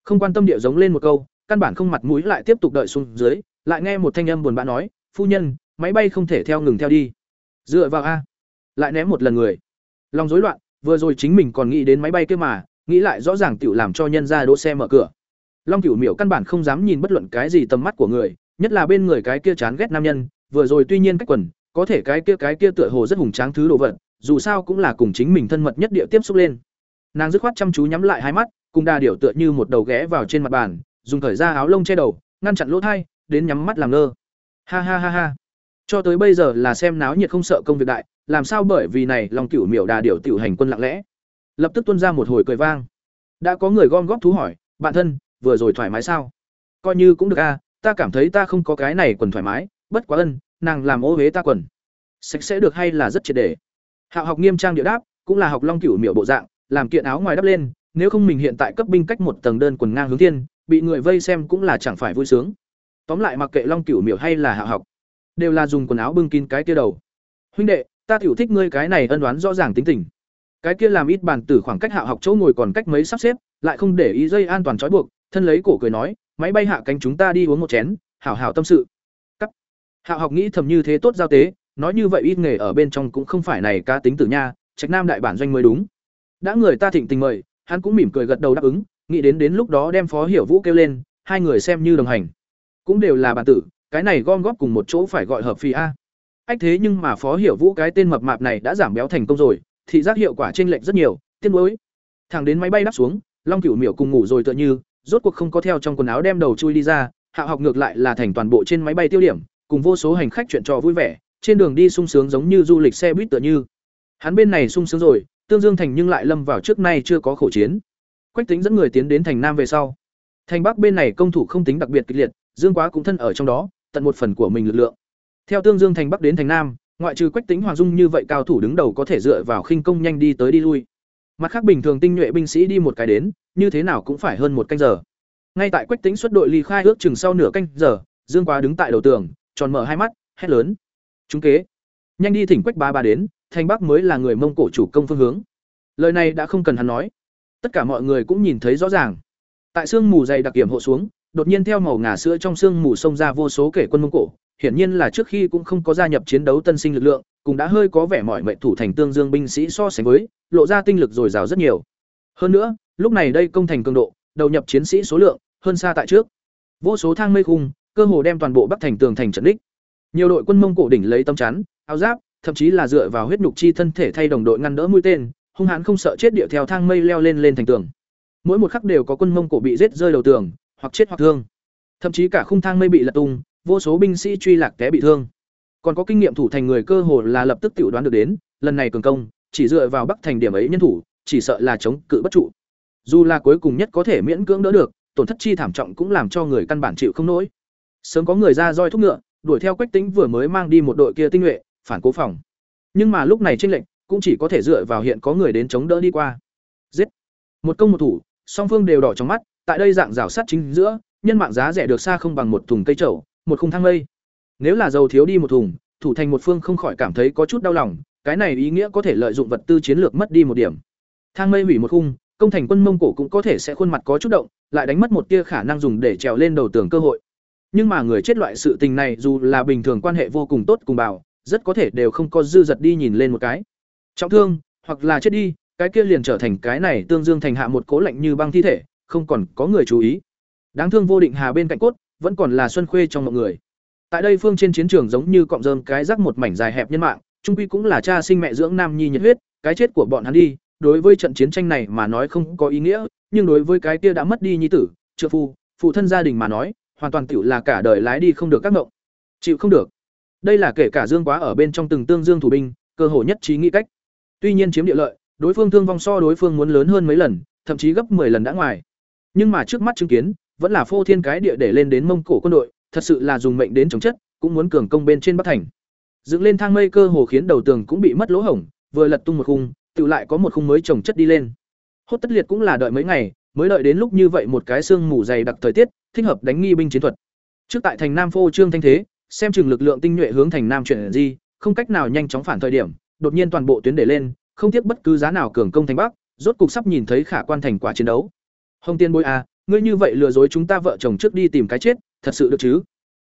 Không quan tâm điệu giống lên một câu, căn bản không mặt mũi lại tiếp tục đợi xuống dưới, lại nghe một thanh âm buồn bã nói, phu nhân, máy bay không thể theo ngừng theo đi. Dựa vào a. Lại ném một lần người. Lòng rối loạn, vừa rồi chính mình còn nghĩ đến máy bay kia mà nghĩ lại rõ ràng tiểu làm cho nhân ra đỗ xe mở cửa. Long cửu miểu căn bản không dám nhìn bất luận cái gì tầm mắt của người, nhất là bên người cái kia chán ghét nam nhân, vừa rồi tuy nhiên cách quần, có thể cái kia cái kia tựa hồ rất hùng tráng thứ đồ vật, dù sao cũng là cùng chính mình thân mật nhất địa tiếp xúc lên. Nàng dứt khoát chăm chú nhắm lại hai mắt, cùng đa điểu tựa như một đầu ghé vào trên mặt bàn, dùng thời ra áo lông che đầu, ngăn chặn lỗ thai, đến nhắm mắt làm ngơ. Ha ha ha ha. Cho tới bây giờ là xem náo nhiệt không sợ công việc đại, làm sao bởi vì này lòng cửu miểu đà điểu tiểu hành quân lặng lẽ lập tức tuôn ra một hồi cười vang. Đã có người gom góp thú hỏi, bạn thân, vừa rồi thoải mái sao? Coi như cũng được a, ta cảm thấy ta không có cái này quần thoải mái, bất quá ân, nàng làm ô huế ta quần. Sạch sẽ được hay là rất triệt đề hạo học nghiêm trang địa đáp, cũng là học long cửu miểu bộ dạng, làm kiện áo ngoài đắp lên, nếu không mình hiện tại cấp binh cách một tầng đơn quần ngang hướng thiên, bị người vây xem cũng là chẳng phải vui sướng. Tóm lại mặc kệ long cửu miểu hay là hạo học, đều là dùng quần áo bưng kín cái kia đầu. Huynh đệ, ta tiểu thích ngươi cái này ân đoán rõ ràng tính tình cái kia làm ít bàn tử khoảng cách hạ học chỗ ngồi còn cách mấy sắp xếp, lại không để ý dây an toàn trói buộc, thân lấy cổ cười nói, máy bay hạ cánh chúng ta đi uống một chén, hảo hảo tâm sự. Cắt. Hạ học nghĩ thầm như thế tốt giao tế, nói như vậy ít nghề ở bên trong cũng không phải này cá tính tử nha, trạch nam đại bản doanh mới đúng. Đã người ta thịnh tình mời, hắn cũng mỉm cười gật đầu đáp ứng, nghĩ đến đến lúc đó đem phó hiểu vũ kêu lên, hai người xem như đồng hành. Cũng đều là bản tử, cái này gom góp cùng một chỗ phải gọi hợp phi a. Ách thế nhưng mà phó hiểu vũ cái tên mập mạp này đã giảm béo thành công rồi thị giác hiệu quả chênh lệch rất nhiều tiên đối thẳng đến máy bay đáp xuống, long cửu miểu cùng ngủ rồi tựa như, rốt cuộc không có theo trong quần áo đem đầu chui đi ra, hạ học ngược lại là thành toàn bộ trên máy bay tiêu điểm, cùng vô số hành khách chuyện trò vui vẻ, trên đường đi sung sướng giống như du lịch xe buýt tựa như. Hắn bên này sung sướng rồi, tương dương thành nhưng lại lâm vào trước nay chưa có khổ chiến. Quách tính dẫn người tiến đến thành nam về sau. Thành bắc bên này công thủ không tính đặc biệt kịch liệt, dương quá cũng thân ở trong đó, tận một phần của mình lực lượng. Theo tương dương thành bắc đến thành nam ngoại trừ quách tính hoàng dung như vậy cao thủ đứng đầu có thể dựa vào khinh công nhanh đi tới đi lui. Mặt khác bình thường tinh nhuệ binh sĩ đi một cái đến, như thế nào cũng phải hơn một canh giờ. Ngay tại quách tính xuất đội ly khai ước chừng sau nửa canh giờ, dương quá đứng tại đầu tường, tròn mở hai mắt, hét lớn. Chúng kế. Nhanh đi thỉnh quách ba ba đến, thanh bắc mới là người mông cổ chủ công phương hướng. Lời này đã không cần hắn nói. Tất cả mọi người cũng nhìn thấy rõ ràng. Tại sương mù dày đặc điểm hộ xuống, đột nhiên theo màu ngà sữa trong sương mù xông ra vô số kể quân mông cổ hiển nhiên là trước khi cũng không có gia nhập chiến đấu tân sinh lực lượng, cũng đã hơi có vẻ mỏi mệt thủ thành tương dương binh sĩ so sánh với, lộ ra tinh lực dồi dào rất nhiều. Hơn nữa, lúc này đây công thành cường độ, đầu nhập chiến sĩ số lượng, hơn xa tại trước. Vô số thang mây khung, cơ hồ đem toàn bộ bắc thành tường thành trận đích. Nhiều đội quân mông cổ đỉnh lấy tâm chắn, áo giáp, thậm chí là dựa vào huyết nhục chi thân thể thay đồng đội ngăn đỡ mũi tên, hung hãn không sợ chết điệu theo thang mây leo lên lên thành tường. Mỗi một khắc đều có quân mông cổ bị giết rơi đầu tường, hoặc chết hoặc thương. Thậm chí cả khung thang mây bị lật tung vô số binh sĩ truy lạc té bị thương. Còn có kinh nghiệm thủ thành người cơ hồ là lập tức tự đoán được đến, lần này cường công, chỉ dựa vào bắc thành điểm ấy nhân thủ, chỉ sợ là chống cự bất trụ. Dù là cuối cùng nhất có thể miễn cưỡng đỡ được, tổn thất chi thảm trọng cũng làm cho người căn bản chịu không nổi. Sớm có người ra roi thúc ngựa, đuổi theo quách tính vừa mới mang đi một đội kia tinh nhuệ, phản cố phòng. Nhưng mà lúc này tranh lệnh cũng chỉ có thể dựa vào hiện có người đến chống đỡ đi qua. Giết! Một công một thủ, song phương đều đỏ trong mắt, tại đây dạng rào sát chính giữa, nhân mạng giá rẻ được xa không bằng một thùng cây trầu một khung thang lây nếu là dầu thiếu đi một thùng thủ thành một phương không khỏi cảm thấy có chút đau lòng cái này ý nghĩa có thể lợi dụng vật tư chiến lược mất đi một điểm Thang mây hủy một khung, công thành quân Mông Cổ cũng có thể sẽ khuôn mặt có chút động, lại đánh mất một tia khả năng dùng để trèo lên đầu tường cơ hội. Nhưng mà người chết loại sự tình này dù là bình thường quan hệ vô cùng tốt cùng bảo, rất có thể đều không có dư giật đi nhìn lên một cái. Trọng thương, hoặc là chết đi, cái kia liền trở thành cái này tương dương thành hạ một cố lạnh như băng thi thể, không còn có người chú ý. Đáng thương vô định hà bên cạnh cốt, vẫn còn là xuân khuê trong mọi người. Tại đây phương trên chiến trường giống như cọng rơm cái rắc một mảnh dài hẹp nhân mạng, trung quy cũng là cha sinh mẹ dưỡng nam nhi nhiệt huyết, cái chết của bọn hắn đi, đối với trận chiến tranh này mà nói không có ý nghĩa, nhưng đối với cái kia đã mất đi nhi tử, trợ phu, phụ thân gia đình mà nói, hoàn toàn tiểu là cả đời lái đi không được các ngộng. Chịu không được. Đây là kể cả Dương Quá ở bên trong từng tương dương thủ binh, cơ hội nhất trí nghĩ cách. Tuy nhiên chiếm địa lợi, đối phương thương vong so đối phương muốn lớn hơn mấy lần, thậm chí gấp 10 lần đã ngoài. Nhưng mà trước mắt chứng kiến, vẫn là phô thiên cái địa để lên đến Mông Cổ quân đội, thật sự là dùng mệnh đến chống chất, cũng muốn cường công bên trên Bắc thành. Dựng lên thang mây cơ hồ khiến đầu tường cũng bị mất lỗ hổng, vừa lật tung một khung, tự lại có một khung mới trồng chất đi lên. Hốt tất liệt cũng là đợi mấy ngày, mới đợi đến lúc như vậy một cái xương mù dày đặc thời tiết, thích hợp đánh nghi binh chiến thuật. Trước tại thành Nam Phô Trương Thanh Thế, xem chừng lực lượng tinh nhuệ hướng thành Nam chuyển di, không cách nào nhanh chóng phản thời điểm, đột nhiên toàn bộ tuyến để lên, không tiếc bất cứ giá nào cường công thành Bắc, rốt cục sắp nhìn thấy khả quan thành quả chiến đấu. Hồng Tiên bôi à, ngươi như vậy lừa dối chúng ta vợ chồng trước đi tìm cái chết, thật sự được chứ?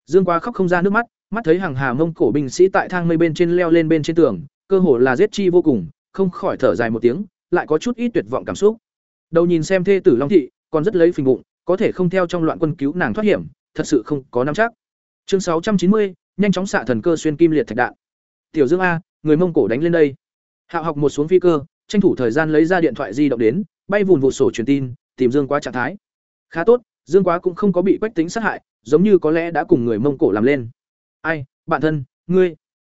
Dương Quá khóc không ra nước mắt, mắt thấy hàng hà mông cổ binh sĩ tại thang mây bên trên leo lên bên trên tường, cơ hồ là giết chi vô cùng, không khỏi thở dài một tiếng, lại có chút ít tuyệt vọng cảm xúc. Đầu nhìn xem thê tử Long thị, còn rất lấy phình bụng, có thể không theo trong loạn quân cứu nàng thoát hiểm, thật sự không có nắm chắc. Chương sáu trăm chín mươi, nhanh chóng xạ thần cơ xuyên kim liệt thạch đạn. Tiểu Dương a, người Mông Cổ đánh lên đây. Hạo học một xuống phi cơ, tranh thủ thời gian lấy ra điện thoại di động đến, bay vùn vụt sổ truyền tin, tìm Dương Quá trạng thái. Khá tốt, Dương Quá cũng không có bị Quách Tính sát hại, giống như có lẽ đã cùng người Mông Cổ làm lên. Ai, bạn thân, ngươi.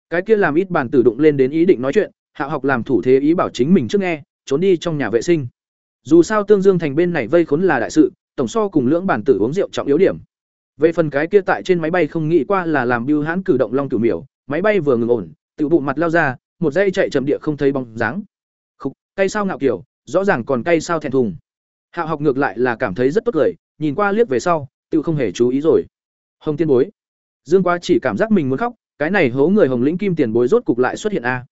Cái kia làm ít bàn tử đụng lên đến ý định nói chuyện, hạ học làm thủ thế ý bảo chính mình trước nghe, trốn đi trong nhà vệ sinh. Dù sao Tương Dương thành bên này vây khốn là đại sự, tổng so cùng lưỡng bản tử uống rượu trọng yếu điểm. Về phần cái kia tại trên máy bay không nghĩ qua là làm bưu hãn cử động long cửu miểu, máy bay vừa ngừng ổn, tự bụng mặt lao ra, một dây chạy chậm địa không thấy bóng dáng. Khục, cay sao ngạo kiểu, rõ ràng còn cay sao thẹn thùng. Hạo học ngược lại là cảm thấy rất tốt cười, nhìn qua liếc về sau, tự không hề chú ý rồi. Hồng tiên bối. Dương Quá chỉ cảm giác mình muốn khóc, cái này hố người Hồng lĩnh kim tiền bối rốt cục lại xuất hiện a.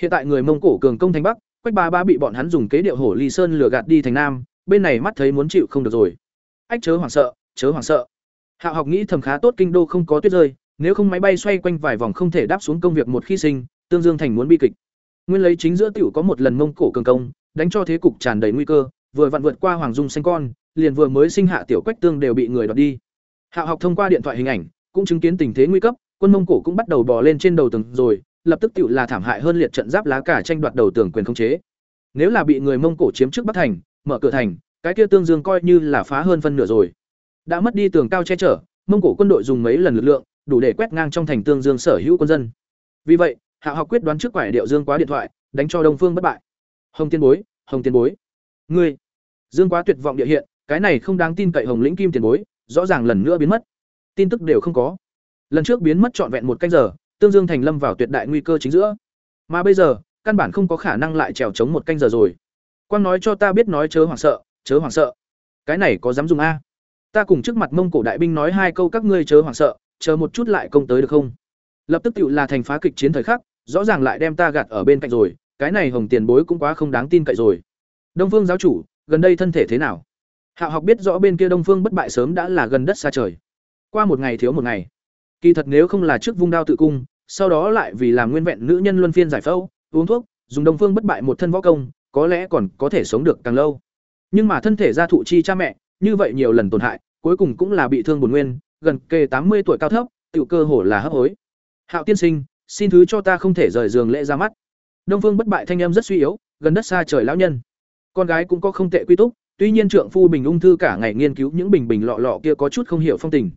Hiện tại người Mông Cổ cường công thành Bắc, Quách Ba Ba bị bọn hắn dùng kế điệu hổ Ly Sơn lừa gạt đi thành Nam, bên này mắt thấy muốn chịu không được rồi. Ách chớ hoảng sợ, chớ hoảng sợ. Hạo học nghĩ thầm khá tốt kinh đô không có tuyết rơi, nếu không máy bay xoay quanh vài vòng không thể đáp xuống công việc một khi sinh, Tương Dương thành muốn bi kịch. Nguyên lấy chính giữa tiểu có một lần Mông Cổ cường công, đánh cho thế cục tràn đầy nguy cơ, vừa vặn vượt qua Hoàng Dung xanh con, liền vừa mới sinh hạ tiểu Quách Tương đều bị người đoạt đi. Hạo học thông qua điện thoại hình ảnh, cũng chứng kiến tình thế nguy cấp, quân Mông Cổ cũng bắt đầu bò lên trên đầu tường rồi, lập tức tiểu là thảm hại hơn liệt trận giáp lá cả tranh đoạt đầu tường quyền khống chế. Nếu là bị người Mông Cổ chiếm trước Bắc thành, mở cửa thành, cái kia Tương Dương coi như là phá hơn phân nửa rồi. Đã mất đi tường cao che chở, Mông Cổ quân đội dùng mấy lần lực lượng, đủ để quét ngang trong thành Tương Dương sở hữu quân dân. Vì vậy, Hạ học quyết đoán trước quải điệu Dương Quá điện thoại, đánh cho Đông Phương bất bại. Hồng Tiên Bối, Hồng Tiên Bối, ngươi. Dương Quá tuyệt vọng địa hiện, cái này không đáng tin cậy Hồng Lĩnh Kim Tiền Bối, rõ ràng lần nữa biến mất. Tin tức đều không có. Lần trước biến mất trọn vẹn một canh giờ, Tương Dương thành lâm vào tuyệt đại nguy cơ chính giữa. Mà bây giờ, căn bản không có khả năng lại trèo chống một canh giờ rồi. Quang nói cho ta biết nói chớ hoảng sợ, chớ hoảng sợ. Cái này có dám dùng a? Ta cùng trước mặt Mông Cổ đại binh nói hai câu các ngươi chớ hoảng sợ, chờ một chút lại công tới được không? Lập tức tựu là thành phá kịch chiến thời khắc, rõ ràng lại đem ta gạt ở bên cạnh rồi, cái này Hồng Tiền Bối cũng quá không đáng tin cậy rồi. Đông Phương giáo chủ, gần đây thân thể thế nào? Hạo học biết rõ bên kia Đông Phương bất bại sớm đã là gần đất xa trời. Qua một ngày thiếu một ngày. Kỳ thật nếu không là trước vung đao tự cung, sau đó lại vì làm nguyên vẹn nữ nhân luân phiên giải phẫu, uống thuốc, dùng Đông Phương bất bại một thân võ công, có lẽ còn có thể sống được càng lâu. Nhưng mà thân thể gia thụ chi cha mẹ, như vậy nhiều lần tổn hại, cuối cùng cũng là bị thương buồn nguyên, gần kề tám mươi tuổi cao thấp, tiểu cơ hồ là hấp hối. Hạo tiên sinh, xin thứ cho ta không thể rời giường lễ ra mắt. Đông Phương bất bại thanh âm rất suy yếu, gần đất xa trời lão nhân. Con gái cũng có không tệ quy túc, tuy nhiên trượng phu bình ung thư cả ngày nghiên cứu những bình bình lọ lọ kia có chút không hiểu phong tình.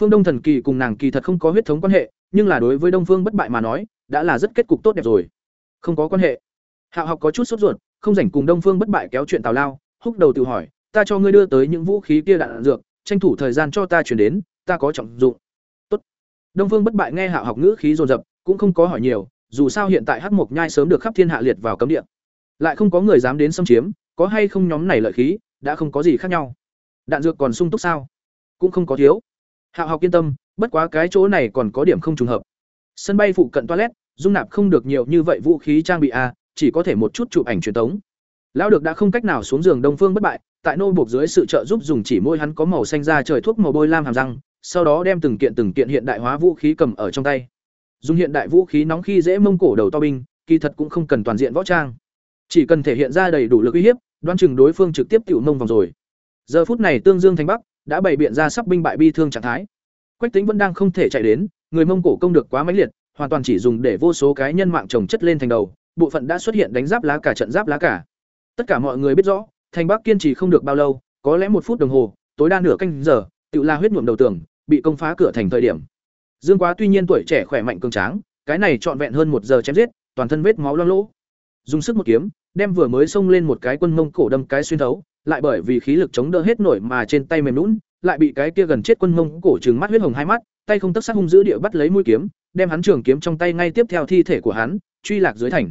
Phương Đông thần kỳ cùng nàng kỳ thật không có huyết thống quan hệ, nhưng là đối với Đông Phương bất bại mà nói, đã là rất kết cục tốt đẹp rồi. Không có quan hệ. Hạo học có chút sốt ruột, không rảnh cùng Đông Phương bất bại kéo chuyện tào lao, húc đầu tự hỏi, ta cho ngươi đưa tới những vũ khí kia đạn dược, tranh thủ thời gian cho ta chuyển đến, ta có trọng dụng. Tốt. Đông Phương bất bại nghe Hạo học ngữ khí dồn dập, cũng không có hỏi nhiều, dù sao hiện tại Hắc Mộc Nhai sớm được khắp thiên hạ liệt vào cấm địa. Lại không có người dám đến xâm chiếm, có hay không nhóm này lợi khí, đã không có gì khác nhau. Đạn dược còn sung túc sao? Cũng không có thiếu. Hạo học yên tâm, bất quá cái chỗ này còn có điểm không trùng hợp. Sân bay phụ cận toilet, dung nạp không được nhiều như vậy vũ khí trang bị a, chỉ có thể một chút chụp ảnh truyền tống. Lão được đã không cách nào xuống giường Đông Phương bất bại, tại nô buộc dưới sự trợ giúp dùng chỉ môi hắn có màu xanh da trời thuốc màu bôi lam hàm răng, sau đó đem từng kiện từng kiện hiện đại hóa vũ khí cầm ở trong tay. Dùng hiện đại vũ khí nóng khi dễ mông cổ đầu to binh, kỳ thật cũng không cần toàn diện võ trang, chỉ cần thể hiện ra đầy đủ lực uy hiếp, đoan chừng đối phương trực tiếp tiểu mông vòng rồi. Giờ phút này Tương Dương thành Bắc đã bày biện ra sắp binh bại bi thương trạng thái. Quách Tĩnh vẫn đang không thể chạy đến, người Mông Cổ công được quá mãnh liệt, hoàn toàn chỉ dùng để vô số cái nhân mạng trồng chất lên thành đầu, bộ phận đã xuất hiện đánh giáp lá cả trận giáp lá cả. Tất cả mọi người biết rõ, thành Bắc kiên trì không được bao lâu, có lẽ một phút đồng hồ, tối đa nửa canh giờ, tự la huyết nhuộm đầu tường, bị công phá cửa thành thời điểm. Dương Quá tuy nhiên tuổi trẻ khỏe mạnh cường tráng, cái này trọn vẹn hơn một giờ chém giết, toàn thân vết máu loang lỗ. Dùng sức một kiếm, đem vừa mới xông lên một cái quân Mông Cổ đâm cái xuyên thấu, lại bởi vì khí lực chống đỡ hết nổi mà trên tay mềm nhũn, lại bị cái kia gần chết quân Mông Cổ trừng mắt huyết hồng hai mắt, tay không tấc sắc hung dữ địa bắt lấy mũi kiếm, đem hắn trường kiếm trong tay ngay tiếp theo thi thể của hắn, truy lạc dưới thành.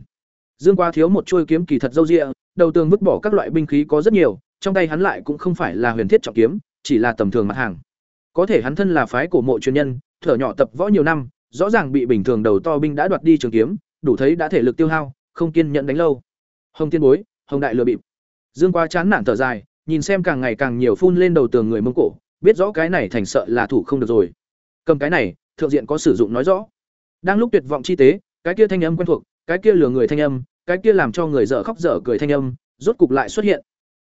Dương Quá thiếu một chuôi kiếm kỳ thật dâu dịa, đầu tường vứt bỏ các loại binh khí có rất nhiều, trong tay hắn lại cũng không phải là huyền thiết trọng kiếm, chỉ là tầm thường mặt hàng. Có thể hắn thân là phái cổ mộ chuyên nhân, thở nhỏ tập võ nhiều năm, rõ ràng bị bình thường đầu to binh đã đoạt đi trường kiếm, đủ thấy đã thể lực tiêu hao, không kiên nhẫn đánh lâu. Hồng Tiên Bối, Hồng Đại lừa bịp. Dương Quá chán nản thở dài, nhìn xem càng ngày càng nhiều phun lên đầu tường người Mông Cổ, biết rõ cái này thành sợ là thủ không được rồi. Cầm cái này, thượng diện có sử dụng nói rõ. Đang lúc tuyệt vọng chi tế, cái kia thanh âm quen thuộc, cái kia lừa người thanh âm, cái kia làm cho người dở khóc dở cười thanh âm, rốt cục lại xuất hiện.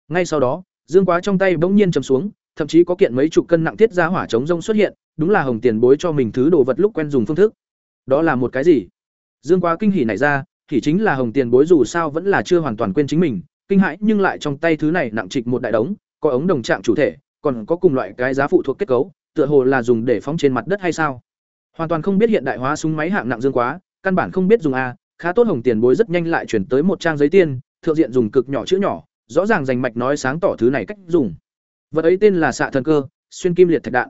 Ngay sau đó, Dương Quá trong tay bỗng nhiên chầm xuống, thậm chí có kiện mấy chục cân nặng thiết ra hỏa chống rông xuất hiện, đúng là Hồng Tiền Bối cho mình thứ đồ vật lúc quen dùng phương thức. Đó là một cái gì? Dương Quá kinh hỉ nảy ra, thì chính là Hồng Tiền Bối dù sao vẫn là chưa hoàn toàn quên chính mình, kinh hãi nhưng lại trong tay thứ này nặng trịch một đại đống, có ống đồng trạng chủ thể, còn có cùng loại cái giá phụ thuộc kết cấu, tựa hồ là dùng để phóng trên mặt đất hay sao? Hoàn toàn không biết hiện đại hóa súng máy hạng nặng dương quá, căn bản không biết dùng a, khá tốt hồng tiền bối rất nhanh lại chuyển tới một trang giấy tiên, thượng diện dùng cực nhỏ chữ nhỏ, rõ ràng rành mạch nói sáng tỏ thứ này cách dùng. Vật ấy tên là xạ thần cơ, xuyên kim liệt thạch đạn.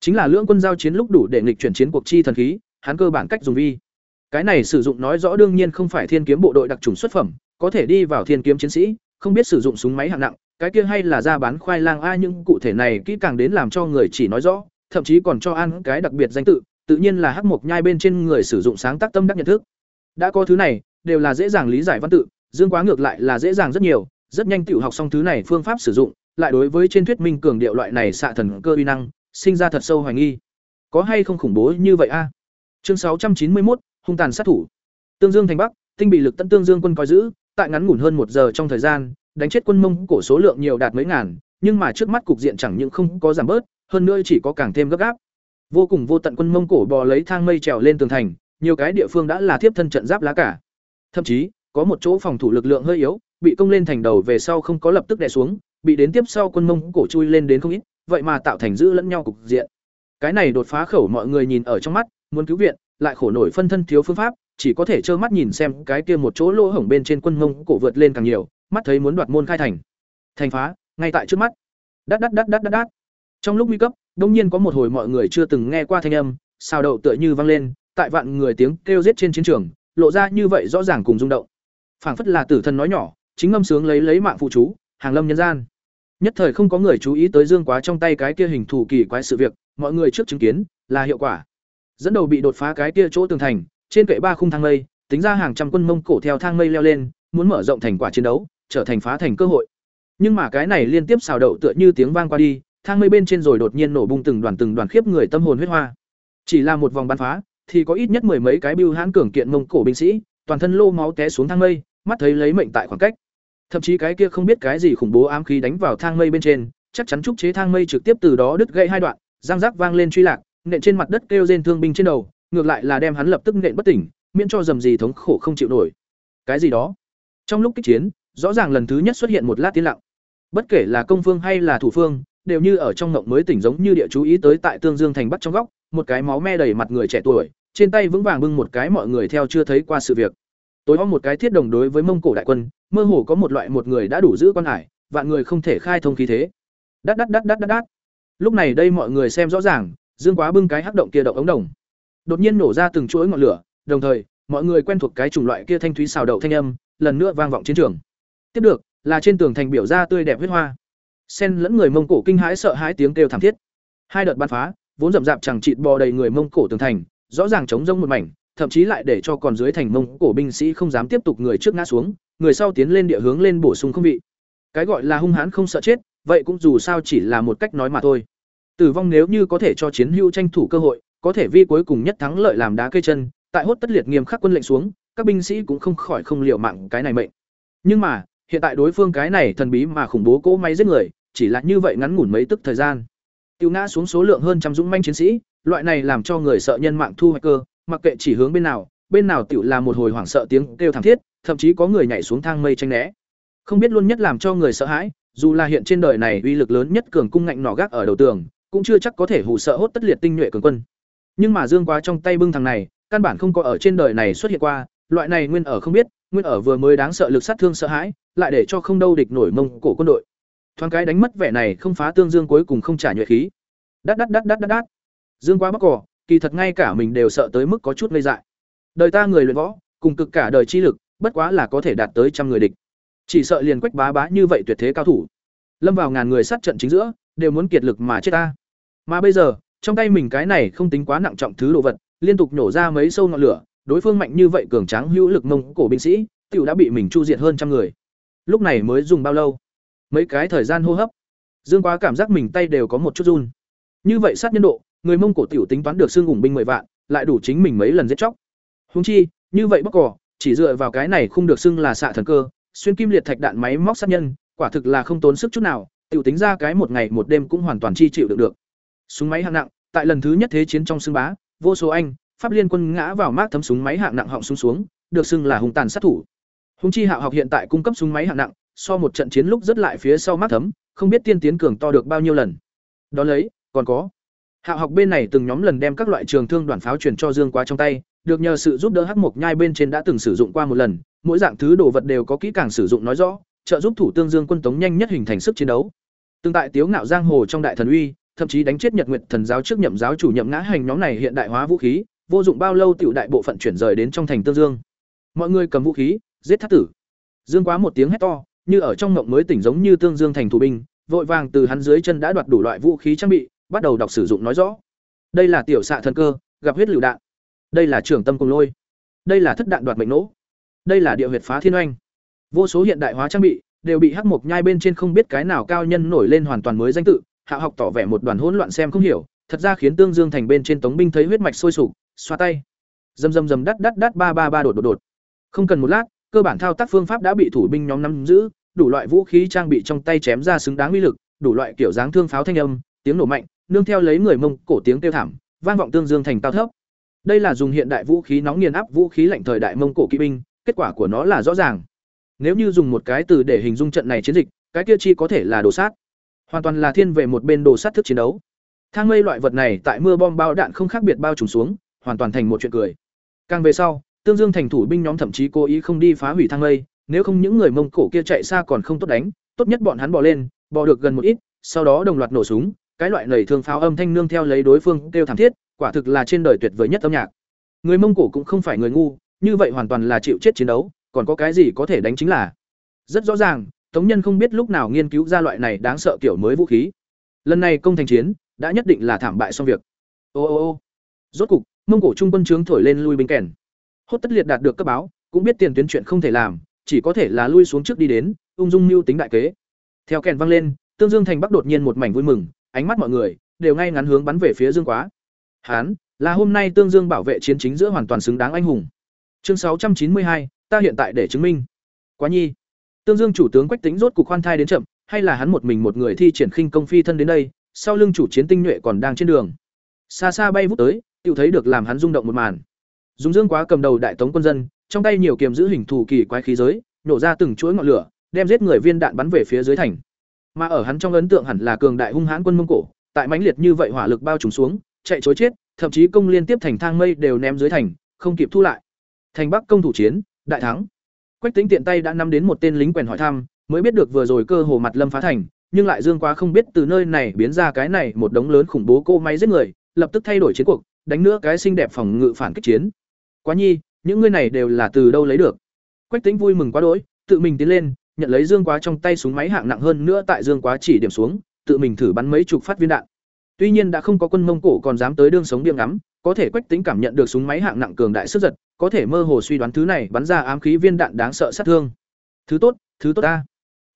Chính là lưỡng quân giao chiến lúc đủ để nghịch chuyển chiến cuộc chi thần khí, hắn cơ bản cách dùng vi. Cái này sử dụng nói rõ đương nhiên không phải thiên kiếm bộ đội đặc trùng xuất phẩm, có thể đi vào thiên kiếm chiến sĩ, không biết sử dụng súng máy hạng nặng, cái kia hay là ra bán khoai lang a nhưng cụ thể này kỹ càng đến làm cho người chỉ nói rõ, thậm chí còn cho ăn cái đặc biệt danh tự, tự nhiên là hắc mộc nhai bên trên người sử dụng sáng tác tâm đắc nhận thức. Đã có thứ này, đều là dễ dàng lý giải văn tự, Dương Quá ngược lại là dễ dàng rất nhiều, rất nhanh tiểu học xong thứ này phương pháp sử dụng, lại đối với trên thuyết minh cường điệu loại này xạ thần cơ uy năng, sinh ra thật sâu hoài nghi. Có hay không khủng bố như vậy a? À? Chương 691, hung tàn sát thủ. Tương Dương thành Bắc, tinh bị lực tận Tương Dương quân coi giữ, tại ngắn ngủn hơn một giờ trong thời gian, đánh chết quân Mông cổ số lượng nhiều đạt mấy ngàn, nhưng mà trước mắt cục diện chẳng những không có giảm bớt, hơn nữa chỉ có càng thêm gấp gáp. Vô cùng vô tận quân Mông cổ bò lấy thang mây trèo lên tường thành, nhiều cái địa phương đã là tiếp thân trận giáp lá cả. Thậm chí, có một chỗ phòng thủ lực lượng hơi yếu, bị công lên thành đầu về sau không có lập tức đè xuống, bị đến tiếp sau quân Mông cổ chui lên đến không ít, vậy mà tạo thành giữ lẫn nhau cục diện. Cái này đột phá khẩu mọi người nhìn ở trong mắt, muốn cứu viện, lại khổ nổi phân thân thiếu phương pháp, chỉ có thể trơ mắt nhìn xem cái kia một chỗ lỗ hổng bên trên quân Mông cổ vượt lên càng nhiều, mắt thấy muốn đoạt môn khai thành. Thành phá, ngay tại trước mắt. Đát đát đát đát đát đát. Trong lúc nguy cấp, đông nhiên có một hồi mọi người chưa từng nghe qua thanh âm, sao đậu tựa như vang lên, tại vạn người tiếng kêu giết trên chiến trường, lộ ra như vậy rõ ràng cùng rung động. Phảng phất là tử thần nói nhỏ, chính ngâm sướng lấy lấy mạng phụ chú, hàng lâm nhân gian. Nhất thời không có người chú ý tới Dương Quá trong tay cái kia hình thù kỳ quái sự việc, mọi người trước chứng kiến là hiệu quả. Dẫn đầu bị đột phá cái kia chỗ tường thành, trên kệ ba khung thang mây, tính ra hàng trăm quân Mông Cổ theo thang mây leo lên, muốn mở rộng thành quả chiến đấu, trở thành phá thành cơ hội. Nhưng mà cái này liên tiếp xào đậu tựa như tiếng vang qua đi, thang mây bên trên rồi đột nhiên nổ bung từng đoàn từng đoàn khiếp người tâm hồn huyết hoa. Chỉ là một vòng bắn phá, thì có ít nhất mười mấy cái bưu hãn cường kiện mông cổ binh sĩ, toàn thân lô máu té xuống thang mây, mắt thấy lấy mệnh tại khoảng cách. Thậm chí cái kia không biết cái gì khủng bố ám khí đánh vào thang mây bên trên, chắc chắn trúc chế thang mây trực tiếp từ đó đứt gãy hai đoạn, răng rác vang lên truy lạc, nện trên mặt đất kêu rên thương binh trên đầu, ngược lại là đem hắn lập tức nện bất tỉnh, miễn cho dầm gì thống khổ không chịu nổi. Cái gì đó? Trong lúc kích chiến, rõ ràng lần thứ nhất xuất hiện một lát tiến lặng. Bất kể là công phương hay là thủ phương, đều như ở trong ngộng mới tỉnh giống như địa chú ý tới tại Tương Dương thành bắt trong góc, một cái máu me đầy mặt người trẻ tuổi, trên tay vững vàng bưng một cái mọi người theo chưa thấy qua sự việc. Tối om một cái thiết đồng đối với Mông Cổ đại quân, mơ hồ có một loại một người đã đủ giữ quan hải, vạn người không thể khai thông khí thế. Đát đát đát đát đát đát. Lúc này đây mọi người xem rõ ràng, Dương Quá bưng cái hắc động kia động ống đồng. Đột nhiên nổ ra từng chuỗi ngọn lửa, đồng thời, mọi người quen thuộc cái chủng loại kia thanh thúy xào đậu thanh âm, lần nữa vang vọng chiến trường. Tiếp được, là trên tường thành biểu ra tươi đẹp huyết hoa. Sen lẫn người Mông Cổ kinh hãi sợ hãi tiếng kêu thảm thiết. Hai đợt bắn phá, vốn rậm rạp chẳng chịt bò đầy người Mông Cổ tường thành, rõ ràng chống rông một mảnh, thậm chí lại để cho còn dưới thành mông cổ binh sĩ không dám tiếp tục người trước ngã xuống, người sau tiến lên địa hướng lên bổ sung không vị. Cái gọi là hung hãn không sợ chết, vậy cũng dù sao chỉ là một cách nói mà thôi. Tử vong nếu như có thể cho chiến hữu tranh thủ cơ hội, có thể vi cuối cùng nhất thắng lợi làm đá cây chân, tại hốt tất liệt nghiêm khắc quân lệnh xuống, các binh sĩ cũng không khỏi không liều mạng cái này mệnh. Nhưng mà, hiện tại đối phương cái này thần bí mà khủng bố cỗ máy giết người, chỉ là như vậy ngắn ngủn mấy tức thời gian. Tiêu ngã xuống số lượng hơn trăm dũng manh chiến sĩ, loại này làm cho người sợ nhân mạng thu hoạch cơ, mặc kệ chỉ hướng bên nào, bên nào tiểu là một hồi hoảng sợ tiếng kêu thảm thiết, thậm chí có người nhảy xuống thang mây tranh né. Không biết luôn nhất làm cho người sợ hãi, dù là hiện trên đời này uy lực lớn nhất cường cung ngạnh nỏ gác ở đầu tường, cũng chưa chắc có thể hù sợ hốt tất liệt tinh nhuệ cường quân. Nhưng mà Dương Quá trong tay bưng thằng này, căn bản không có ở trên đời này xuất hiện qua, loại này nguyên ở không biết, nguyên ở vừa mới đáng sợ lực sát thương sợ hãi, lại để cho không đâu địch nổi mông cổ quân đội. Thoáng cái đánh mất vẻ này không phá tương dương cuối cùng không trả nhuệ khí. Đát đát đát đát đát đát. Dương Quá bắc cỏ, kỳ thật ngay cả mình đều sợ tới mức có chút ngây dại. Đời ta người luyện võ, cùng cực cả đời chi lực, bất quá là có thể đạt tới trăm người địch. Chỉ sợ liền quách bá bá như vậy tuyệt thế cao thủ, lâm vào ngàn người sát trận chính giữa, đều muốn kiệt lực mà chết ta. Mà bây giờ, trong tay mình cái này không tính quá nặng trọng thứ đồ vật, liên tục nổ ra mấy sâu ngọn lửa, đối phương mạnh như vậy cường tráng hữu lực mông cổ binh sĩ, tiểu đã bị mình chu diệt hơn trăm người. Lúc này mới dùng bao lâu? Mấy cái thời gian hô hấp. Dương Quá cảm giác mình tay đều có một chút run. Như vậy sát nhân độ, người mông cổ tiểu tính toán được xương ủng binh mười vạn, lại đủ chính mình mấy lần giết chóc. Huống chi, như vậy bóc cỏ, chỉ dựa vào cái này không được xưng là xạ thần cơ, xuyên kim liệt thạch đạn máy móc sát nhân, quả thực là không tốn sức chút nào, tiểu tính ra cái một ngày một đêm cũng hoàn toàn chi chịu được được. Súng máy hạng nặng, tại lần thứ nhất thế chiến trong xương bá, vô số anh, pháp liên quân ngã vào mát thấm súng máy hạng nặng họng súng xuống, được xưng là hùng tàn sát thủ. Hùng chi Hạo học hiện tại cung cấp súng máy hạng nặng, so một trận chiến lúc rất lại phía sau mát thấm, không biết tiên tiến cường to được bao nhiêu lần. Đó lấy, còn có. Hạo học bên này từng nhóm lần đem các loại trường thương đoàn pháo truyền cho Dương Quá trong tay, được nhờ sự giúp đỡ hắc mộc nhai bên trên đã từng sử dụng qua một lần, mỗi dạng thứ đồ vật đều có kỹ càng sử dụng nói rõ, trợ giúp thủ tương Dương quân tống nhanh nhất hình thành sức chiến đấu. Tương tại tiếu ngạo giang hồ trong đại thần uy, thậm chí đánh chết Nhật Nguyệt thần giáo trước nhậm giáo chủ nhậm ngã hành nhóm này hiện đại hóa vũ khí, vô dụng bao lâu tiểu đại bộ phận chuyển rời đến trong thành Tương Dương. Mọi người cầm vũ khí, giết thất tử. Dương Quá một tiếng hét to, như ở trong ngộng mới tỉnh giống như Tương Dương thành thủ binh, vội vàng từ hắn dưới chân đã đoạt đủ loại vũ khí trang bị, bắt đầu đọc sử dụng nói rõ. Đây là tiểu xạ thần cơ, gặp huyết lưu đạn. Đây là trưởng tâm cùng lôi. Đây là thất đạn đoạt mệnh nổ Đây là địa huyệt phá thiên oanh. Vô số hiện đại hóa trang bị đều bị hắc mộc nhai bên trên không biết cái nào cao nhân nổi lên hoàn toàn mới danh tự, hạ học tỏ vẻ một đoàn hỗn loạn xem không hiểu, thật ra khiến Tương Dương thành bên trên tống binh thấy huyết mạch sôi sục, xoa tay. Dầm dầm dầm đắt đắt đắt ba ba ba đột đột đột. Không cần một lát, cơ bản thao tác phương pháp đã bị thủ binh nhóm nắm giữ, đủ loại vũ khí trang bị trong tay chém ra xứng đáng uy lực, đủ loại kiểu dáng thương pháo thanh âm, tiếng nổ mạnh, nương theo lấy người Mông cổ tiếng kêu thảm, vang vọng Tương Dương thành cao thấp. Đây là dùng hiện đại vũ khí nóng nghiền áp vũ khí lạnh thời đại Mông cổ kỵ binh, kết quả của nó là rõ ràng. Nếu như dùng một cái từ để hình dung trận này chiến dịch, cái kia chi có thể là đồ sát. Hoàn toàn là thiên về một bên đồ sát thức chiến đấu. Thang mây loại vật này tại mưa bom bao đạn không khác biệt bao trùm xuống, hoàn toàn thành một chuyện cười. Càng về sau, Tương Dương thành thủ binh nhóm thậm chí cố ý không đi phá hủy thang mây, nếu không những người Mông Cổ kia chạy xa còn không tốt đánh, tốt nhất bọn hắn bỏ lên, bò được gần một ít, sau đó đồng loạt nổ súng, cái loại nảy thương pháo âm thanh nương theo lấy đối phương kêu thảm thiết, quả thực là trên đời tuyệt vời nhất âm nhạc. Người Mông Cổ cũng không phải người ngu, như vậy hoàn toàn là chịu chết chiến đấu, còn có cái gì có thể đánh chính là. Rất rõ ràng, Tống Nhân không biết lúc nào nghiên cứu ra loại này đáng sợ kiểu mới vũ khí. Lần này công thành chiến, đã nhất định là thảm bại xong việc. Ô ô ô. Rốt cục, Mông Cổ trung quân trướng thổi lên lui binh kèn. Hốt Tất Liệt đạt được cấp báo, cũng biết tiền tuyến chuyện không thể làm, chỉ có thể là lui xuống trước đi đến, ung dung mưu tính đại kế. Theo kèn vang lên, Tương Dương thành Bắc đột nhiên một mảnh vui mừng, ánh mắt mọi người đều ngay ngắn hướng bắn về phía Dương Quá. Hán, là hôm nay Tương Dương bảo vệ chiến chính giữa hoàn toàn xứng đáng anh hùng. Chương sáu trăm chín mươi hai, ta hiện tại để chứng minh. Quá nhi. Tương Dương chủ tướng Quách Tĩnh rốt cục khoan thai đến chậm, hay là hắn một mình một người thi triển khinh công phi thân đến đây, sau lưng chủ chiến tinh nhuệ còn đang trên đường. Xa xa bay vút tới, tự thấy được làm hắn rung động một màn. dung Dương Quá cầm đầu đại tống quân dân, trong tay nhiều kiềm giữ hình thù kỳ quái khí giới, nổ ra từng chuỗi ngọn lửa, đem giết người viên đạn bắn về phía dưới thành. Mà ở hắn trong ấn tượng hẳn là cường đại hung hãn quân Mông Cổ, tại mãnh liệt như vậy hỏa lực bao trùm xuống, chạy trối chết, thậm chí công liên tiếp thành thang mây đều ném dưới thành, không kịp thu lại. Thành Bắc công thủ chiến, đại thắng. Quách Tĩnh tiện tay đã nắm đến một tên lính quèn hỏi thăm, mới biết được vừa rồi cơ hồ mặt lâm phá thành, nhưng lại Dương Quá không biết từ nơi này biến ra cái này một đống lớn khủng bố cô máy giết người, lập tức thay đổi chiến cuộc, đánh nữa cái xinh đẹp phòng ngự phản kích chiến. Quá nhi, những ngươi này đều là từ đâu lấy được? Quách Tĩnh vui mừng quá đỗi, tự mình tiến lên, nhận lấy Dương Quá trong tay súng máy hạng nặng hơn nữa tại Dương Quá chỉ điểm xuống, tự mình thử bắn mấy chục phát viên đạn. Tuy nhiên đã không có quân Mông Cổ còn dám tới đương sống điểm ngắm, có thể Quách Tĩnh cảm nhận được súng máy hạng nặng cường đại sức giật, có thể mơ hồ suy đoán thứ này bắn ra ám khí viên đạn đáng sợ sát thương. Thứ tốt, thứ tốt ta.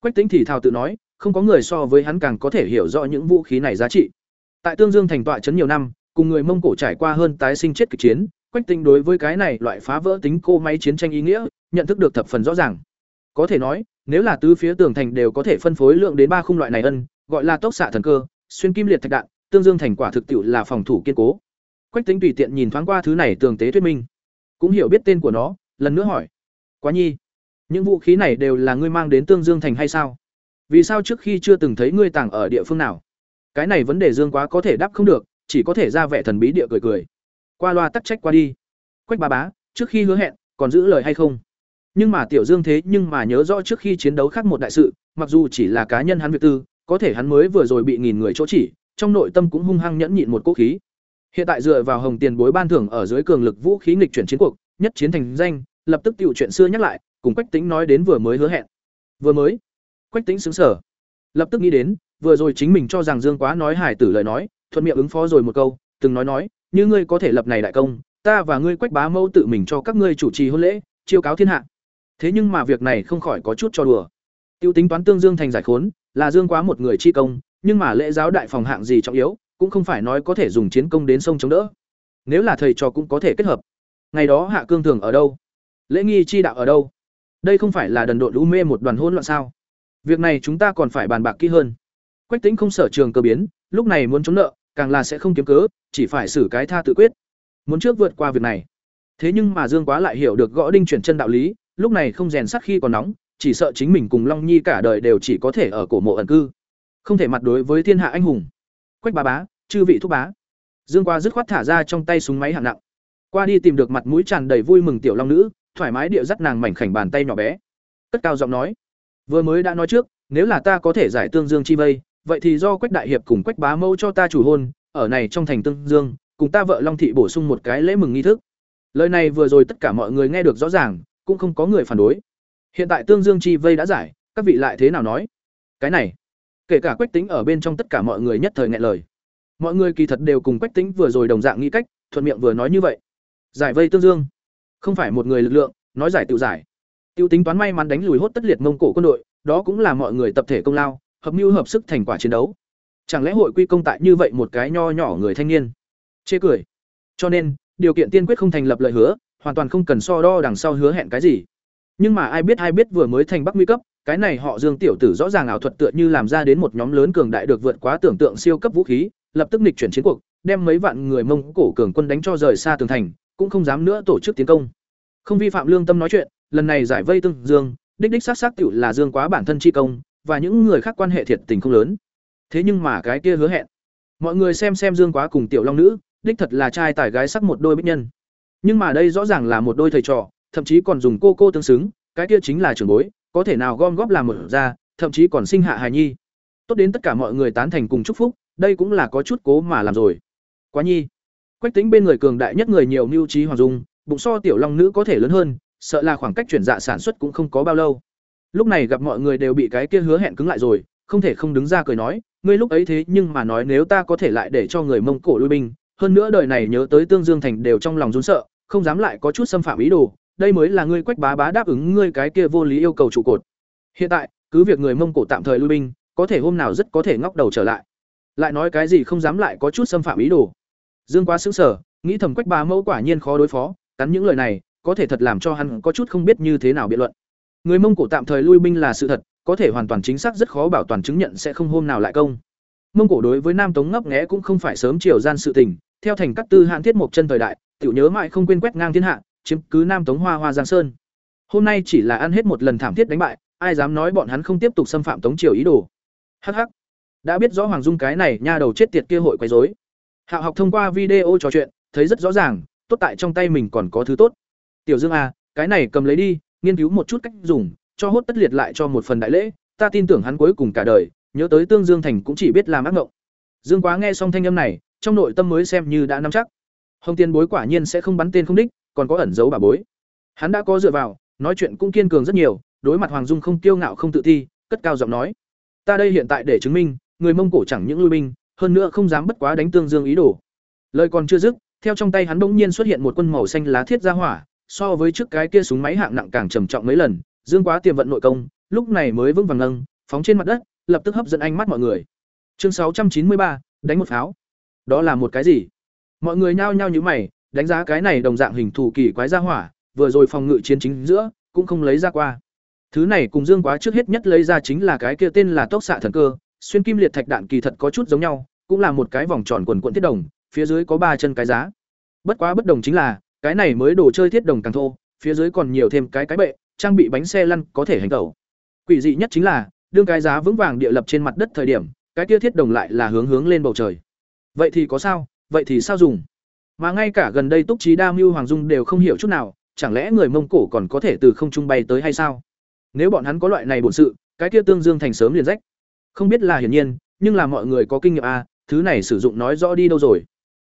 Quách Tính thì thào tự nói, không có người so với hắn càng có thể hiểu rõ những vũ khí này giá trị. Tại Tương Dương thành tọa trấn nhiều năm, cùng người Mông Cổ trải qua hơn tái sinh chết kịch chiến, Quách Tính đối với cái này loại phá vỡ tính cô máy chiến tranh ý nghĩa, nhận thức được thập phần rõ ràng. Có thể nói, nếu là tứ phía tường thành đều có thể phân phối lượng đến ba khung loại này ân, gọi là tốc xạ thần cơ, xuyên kim liệt thạch đạn, Tương Dương thành quả thực tiệu là phòng thủ kiên cố. Quách Tính tùy tiện nhìn thoáng qua thứ này tường tế thuyết minh, cũng hiểu biết tên của nó, lần nữa hỏi: "Quá nhi, những vũ khí này đều là ngươi mang đến Tương Dương thành hay sao? Vì sao trước khi chưa từng thấy ngươi tàng ở địa phương nào?" Cái này vấn đề Dương Quá có thể đáp không được, chỉ có thể ra vẻ thần bí địa cười cười. Qua loa tắc trách qua đi. Quách bà Bá, trước khi hứa hẹn, còn giữ lời hay không? Nhưng mà Tiểu Dương thế nhưng mà nhớ rõ trước khi chiến đấu khác một đại sự, mặc dù chỉ là cá nhân hắn việc tư, có thể hắn mới vừa rồi bị nghìn người chỗ chỉ, trong nội tâm cũng hung hăng nhẫn nhịn một cỗ khí. Hiện tại dựa vào Hồng Tiền bối ban thưởng ở dưới cường lực vũ khí nghịch chuyển chiến cuộc, nhất chiến thành danh, lập tức tiểu chuyện xưa nhắc lại, cùng Quách Tĩnh nói đến vừa mới hứa hẹn. Vừa mới? Quách Tĩnh sững sờ. Lập tức nghĩ đến, vừa rồi chính mình cho rằng Dương Quá nói hải tử lời nói, thuận miệng ứng phó rồi một câu, từng nói nói, như ngươi có thể lập này đại công, ta và ngươi Quách Bá Mâu tự mình cho các ngươi chủ trì hôn lễ, chiêu cáo thiên hạ. Thế nhưng mà việc này không khỏi có chút cho đùa. Tiêu tính toán tương Dương thành giải khốn, là Dương Quá một người chi công, nhưng mà lễ giáo đại phòng hạng gì trọng yếu, cũng không phải nói có thể dùng chiến công đến sông chống đỡ. Nếu là thầy trò cũng có thể kết hợp. Ngày đó Hạ Cương Thường ở đâu? Lễ nghi chi đạo ở đâu? Đây không phải là đần độn lũ mê một đoàn hỗn loạn sao? Việc này chúng ta còn phải bàn bạc kỹ hơn. Quách Tĩnh không sở trường cơ biến, lúc này muốn chống nợ, càng là sẽ không kiếm cớ, chỉ phải xử cái tha tự quyết. Muốn trước vượt qua việc này. Thế nhưng mà Dương Quá lại hiểu được gõ đinh chuyển chân đạo lý, lúc này không rèn sắt khi còn nóng, chỉ sợ chính mình cùng Long Nhi cả đời đều chỉ có thể ở cổ mộ ẩn cư, không thể mặt đối với thiên hạ anh hùng. Quách bá bá, chư vị thúc bá. Dương Quá dứt khoát thả ra trong tay súng máy hạng nặng. Qua đi tìm được mặt mũi tràn đầy vui mừng tiểu long nữ, thoải mái địa dắt nàng mảnh khảnh bàn tay nhỏ bé. Cất cao giọng nói: "Vừa mới đã nói trước, nếu là ta có thể giải Tương Dương chi vây, vậy thì do Quách đại hiệp cùng Quách bá mâu cho ta chủ hôn, ở này trong thành Tương Dương, cùng ta vợ Long thị bổ sung một cái lễ mừng nghi thức." Lời này vừa rồi tất cả mọi người nghe được rõ ràng, cũng không có người phản đối. Hiện tại Tương Dương chi vây đã giải, các vị lại thế nào nói? Cái này, kể cả Quách Tính ở bên trong tất cả mọi người nhất thời ngại lời. Mọi người kỳ thật đều cùng Quách Tính vừa rồi đồng dạng nghĩ cách, thuận miệng vừa nói như vậy. Giải vây Tương Dương, không phải một người lực lượng, nói giải tự giải. Tiêu tính toán may mắn đánh lùi hốt tất liệt Mông Cổ quân đội, đó cũng là mọi người tập thể công lao, hợp mưu hợp sức thành quả chiến đấu. Chẳng lẽ hội quy công tại như vậy một cái nho nhỏ người thanh niên? Chê cười. Cho nên, điều kiện tiên quyết không thành lập lời hứa, hoàn toàn không cần so đo đằng sau hứa hẹn cái gì. Nhưng mà ai biết ai biết vừa mới thành Bắc nguy cấp, cái này họ Dương tiểu tử rõ ràng ảo thuật tựa như làm ra đến một nhóm lớn cường đại được vượt quá tưởng tượng siêu cấp vũ khí, lập tức nghịch chuyển chiến cuộc, đem mấy vạn người Mông Cổ cường quân đánh cho rời xa tường thành, cũng không dám nữa tổ chức tiến công. Không vi phạm lương tâm nói chuyện, lần này giải vây tương Dương, đích đích xác xác tiểu là Dương quá bản thân chi công, và những người khác quan hệ thiệt tình không lớn. Thế nhưng mà cái kia hứa hẹn, mọi người xem xem Dương quá cùng tiểu long nữ, đích thật là trai tài gái sắc một đôi bích nhân. Nhưng mà đây rõ ràng là một đôi thầy trò, thậm chí còn dùng cô cô tương xứng, cái kia chính là trưởng bối, có thể nào gom góp làm một ra, thậm chí còn sinh hạ hài nhi. Tốt đến tất cả mọi người tán thành cùng chúc phúc, đây cũng là có chút cố mà làm rồi. Quá nhi. Quách tính bên người cường đại nhất người nhiều mưu trí hoàng dung, bụng so tiểu long nữ có thể lớn hơn, sợ là khoảng cách chuyển dạ sản xuất cũng không có bao lâu. Lúc này gặp mọi người đều bị cái kia hứa hẹn cứng lại rồi, không thể không đứng ra cười nói, ngươi lúc ấy thế nhưng mà nói nếu ta có thể lại để cho người Mông Cổ lui binh, hơn nữa đời này nhớ tới Tương Dương thành đều trong lòng run sợ, không dám lại có chút xâm phạm ý đồ, đây mới là ngươi quách bá bá đáp ứng ngươi cái kia vô lý yêu cầu trụ cột. Hiện tại, cứ việc người Mông Cổ tạm thời lui binh, có thể hôm nào rất có thể ngóc đầu trở lại. Lại nói cái gì không dám lại có chút xâm phạm ý đồ. Dương quá sững sờ, nghĩ thầm quách bá mẫu quả nhiên khó đối phó, cắn những lời này, có thể thật làm cho hắn có chút không biết như thế nào biện luận. Người Mông Cổ tạm thời lui binh là sự thật, có thể hoàn toàn chính xác rất khó bảo toàn chứng nhận sẽ không hôm nào lại công. Mông Cổ đối với Nam Tống ngấp nghé cũng không phải sớm chiều gian sự tình, theo thành các tư hạn thiết một chân thời đại, tiểu nhớ mãi không quên quét ngang thiên hạ, chiếm cứ Nam Tống Hoa Hoa Giang Sơn. Hôm nay chỉ là ăn hết một lần thảm thiết đánh bại, ai dám nói bọn hắn không tiếp tục xâm phạm Tống triều ý đồ. Hắc hắc. Đã biết rõ Hoàng Dung cái này nha đầu chết tiệt kia hội quấy rối. Hạo học thông qua video trò chuyện, thấy rất rõ ràng, tốt tại trong tay mình còn có thứ tốt. Tiểu Dương à, cái này cầm lấy đi, nghiên cứu một chút cách dùng, cho hốt tất liệt lại cho một phần đại lễ, ta tin tưởng hắn cuối cùng cả đời, nhớ tới Tương Dương Thành cũng chỉ biết làm ác ngộng. Dương Quá nghe xong thanh âm này, trong nội tâm mới xem như đã nắm chắc. Hồng Tiên Bối quả nhiên sẽ không bắn tên không đích, còn có ẩn giấu bà bối. Hắn đã có dựa vào, nói chuyện cũng kiên cường rất nhiều, đối mặt Hoàng Dung không kiêu ngạo không tự ti, cất cao giọng nói: "Ta đây hiện tại để chứng minh, người Mông Cổ chẳng những lui binh, hơn nữa không dám bất quá đánh Tương Dương ý đồ." Lời còn chưa dứt, theo trong tay hắn bỗng nhiên xuất hiện một quân màu xanh lá thiết ra hỏa, so với trước cái kia súng máy hạng nặng càng trầm trọng mấy lần, Dương Quá tiềm vận nội công, lúc này mới vững vàng nâng, phóng trên mặt đất, lập tức hấp dẫn ánh mắt mọi người. Chương sáu trăm chín mươi ba, đánh một pháo. Đó là một cái gì? Mọi người nhao nhao như mày, đánh giá cái này đồng dạng hình thù kỳ quái ra hỏa, vừa rồi phòng ngự chiến chính giữa, cũng không lấy ra qua. Thứ này cùng Dương Quá trước hết nhất lấy ra chính là cái kia tên là tốc xạ thần cơ, xuyên kim liệt thạch đạn kỳ thật có chút giống nhau, cũng là một cái vòng tròn quần quận thiết đồng, phía dưới có ba chân cái giá. Bất quá bất đồng chính là, cái này mới đồ chơi thiết đồng càng thô, phía dưới còn nhiều thêm cái cái bệ, trang bị bánh xe lăn có thể hành tẩu. Quỷ dị nhất chính là, đương cái giá vững vàng địa lập trên mặt đất thời điểm, cái kia thiết đồng lại là hướng hướng lên bầu trời. Vậy thì có sao? Vậy thì sao dùng? Mà ngay cả gần đây Túc trí Đa Mưu Hoàng Dung đều không hiểu chút nào, chẳng lẽ người Mông Cổ còn có thể từ không trung bay tới hay sao? Nếu bọn hắn có loại này bổn sự, cái kia tương dương thành sớm liền rách. Không biết là hiển nhiên, nhưng là mọi người có kinh nghiệm à, thứ này sử dụng nói rõ đi đâu rồi.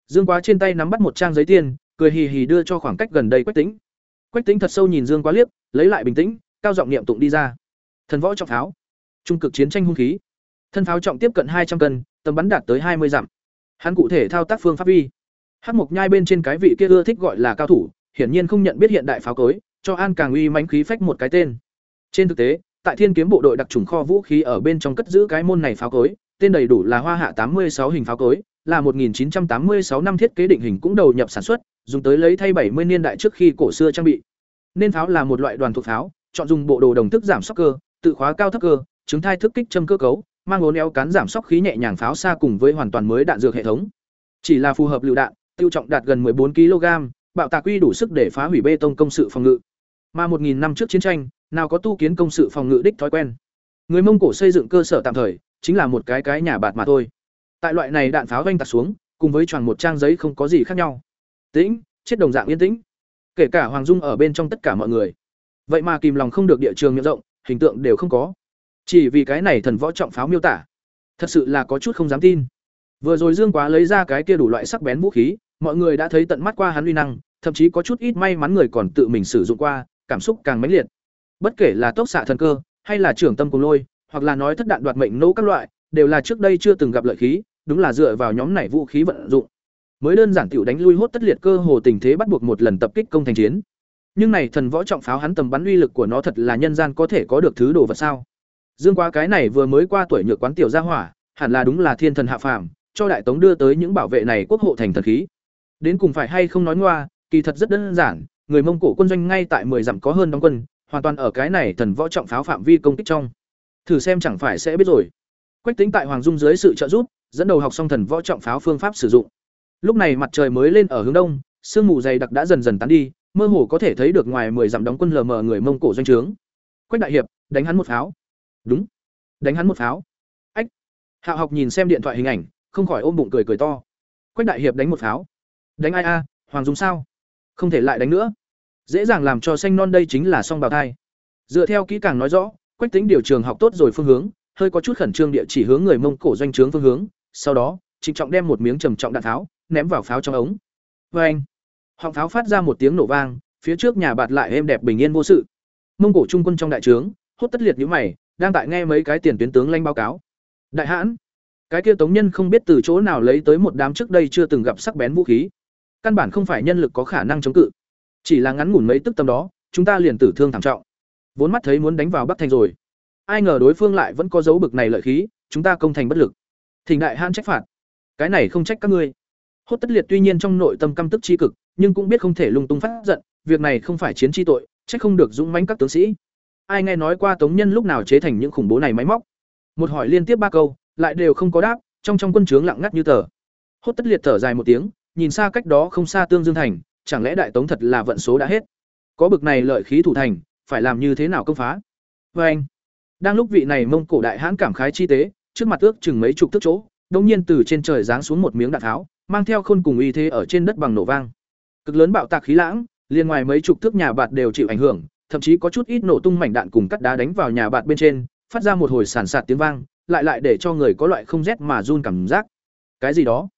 Dương Quá trên tay nắm bắt một trang giấy tiền, cười hì hì đưa cho khoảng cách gần đây Quách Tĩnh. Quách Tĩnh thật sâu nhìn Dương Quá liếc, lấy lại bình tĩnh, cao giọng niệm tụng đi ra. Thần võ trọng pháo, trung cực chiến tranh hung khí. Thân pháo trọng tiếp cận hai trăm cân, tầm bắn đạt tới hai mươi dặm. Hắn cụ thể thao tác phương pháp vi. Hắc Mộc Nhai bên trên cái vị kia ưa thích gọi là cao thủ, hiển nhiên không nhận biết hiện đại pháo cối, cho An Càng uy mãnh khí phách một cái tên. Trên thực tế, tại Thiên Kiếm bộ đội đặc trùng kho vũ khí ở bên trong cất giữ cái môn này pháo cối, tên đầy đủ là Hoa Hạ tám mươi sáu hình pháo cối, là 1986 năm thiết kế định hình cũng đầu nhập sản xuất, dùng tới lấy thay 70 niên đại trước khi cổ xưa trang bị. Nên pháo là một loại đoàn thuộc pháo, chọn dùng bộ đồ đồng thức giảm sóc cơ, tự khóa cao thấp cơ, chứng thai thức kích châm cơ cấu, mang ốn éo cán giảm sóc khí nhẹ nhàng pháo xa cùng với hoàn toàn mới đạn dược hệ thống. Chỉ là phù hợp lựu đạn, tiêu trọng đạt gần 14 kg, bạo tạc quy đủ sức để phá hủy bê tông công sự phòng ngự. Mà 1000 năm trước chiến tranh, nào có tu kiến công sự phòng ngự đích thói quen. Người Mông Cổ xây dựng cơ sở tạm thời, chính là một cái cái nhà bạt mà thôi. Tại loại này đạn pháo vanh tạc xuống, cùng với tròn một trang giấy không có gì khác nhau. Tĩnh, chết đồng dạng yên tĩnh. Kể cả Hoàng Dung ở bên trong tất cả mọi người. Vậy mà kìm lòng không được địa trường miệng rộng, hình tượng đều không có. Chỉ vì cái này thần võ trọng pháo miêu tả, thật sự là có chút không dám tin. Vừa rồi Dương Quá lấy ra cái kia đủ loại sắc bén vũ khí, mọi người đã thấy tận mắt qua hắn uy năng, thậm chí có chút ít may mắn người còn tự mình sử dụng qua, cảm xúc càng mãnh liệt. Bất kể là tốc xạ thần cơ, hay là trưởng tâm cùng lôi, hoặc là nói thất đạn đoạt mệnh nô các loại, đều là trước đây chưa từng gặp lợi khí, đúng là dựa vào nhóm này vũ khí vận dụng. Mới đơn giản tiểu đánh lui hốt tất liệt cơ hồ tình thế bắt buộc một lần tập kích công thành chiến. Nhưng này thần võ trọng pháo hắn tầm bắn uy lực của nó thật là nhân gian có thể có được thứ đồ vật sao? Dương quá cái này vừa mới qua tuổi nhược quán tiểu gia hỏa, hẳn là đúng là thiên thần hạ phàm, cho đại tống đưa tới những bảo vệ này quốc hộ thành thần khí. Đến cùng phải hay không nói ngoa, kỳ thật rất đơn giản, người Mông Cổ quân doanh ngay tại 10 dặm có hơn đóng quân, hoàn toàn ở cái này thần võ trọng pháo phạm vi công kích trong. Thử xem chẳng phải sẽ biết rồi. Quách Tính tại Hoàng Dung dưới sự trợ giúp, dẫn đầu học xong thần võ trọng pháo phương pháp sử dụng. Lúc này mặt trời mới lên ở hướng đông, sương mù dày đặc đã dần dần tán đi, mơ hồ có thể thấy được ngoài 10 dặm đóng quân lờ mờ người Mông Cổ doanh trướng. Quách đại hiệp, đánh hắn một pháo. Đúng, đánh hắn một pháo. Ách. Hạo học nhìn xem điện thoại hình ảnh, không khỏi ôm bụng cười cười to. Quách đại hiệp đánh một pháo. Đánh ai a? Hoàng Dung sao? Không thể lại đánh nữa. Dễ dàng làm cho xanh non đây chính là song bào thai. Dựa theo kỹ càng nói rõ, Quách Tính điều trường học tốt rồi phương hướng, hơi có chút khẩn trương địa chỉ hướng người Mông Cổ doanh trướng phương hướng, sau đó, Trịnh Trọng đem một miếng trầm trọng đạn tháo, ném vào pháo trong ống. Oeng! Họng pháo phát ra một tiếng nổ vang, phía trước nhà bạt lại êm đẹp bình yên vô sự. Mông Cổ trung quân trong đại trướng, hốt tất liệt nhíu mày, đang tại nghe mấy cái tiền tuyến tướng lanh báo cáo. Đại hãn, cái kia tống nhân không biết từ chỗ nào lấy tới một đám trước đây chưa từng gặp sắc bén vũ khí, căn bản không phải nhân lực có khả năng chống cự, chỉ là ngắn ngủn mấy tức tâm đó, chúng ta liền tử thương thảm trọng. Vốn mắt thấy muốn đánh vào Bắc Thành rồi, ai ngờ đối phương lại vẫn có dấu bực này lợi khí, chúng ta công thành bất lực. Thỉnh đại hãn trách phạt. Cái này không trách các ngươi. Hốt Tất Liệt tuy nhiên trong nội tâm căm tức chi cực, nhưng cũng biết không thể lung tung phát giận, việc này không phải chiến chi tội, trách không được dũng mãnh các tướng sĩ. Ai nghe nói qua Tống Nhân lúc nào chế thành những khủng bố này máy móc? Một hỏi liên tiếp ba câu, lại đều không có đáp, trong trong quân trướng lặng ngắt như tờ. Hốt Tất Liệt thở dài một tiếng, nhìn xa cách đó không xa Tương Dương thành, chẳng lẽ đại tống thật là vận số đã hết? Có bực này lợi khí thủ thành, phải làm như thế nào công phá? Và anh, đang lúc vị này Mông Cổ đại hãn cảm khái chi tế, trước mặt ước chừng mấy chục thước chỗ, đột nhiên từ trên trời giáng xuống một miếng đạn tháo, mang theo khôn cùng uy thế ở trên đất bằng nổ vang. Cực lớn bạo tạc khí lãng, liên ngoài mấy chục thước nhà bạt đều chịu ảnh hưởng, thậm chí có chút ít nổ tung mảnh đạn cùng cắt đá đánh vào nhà bạt bên trên, phát ra một hồi sàn sạt tiếng vang, lại lại để cho người có loại không rét mà run cảm giác. Cái gì đó?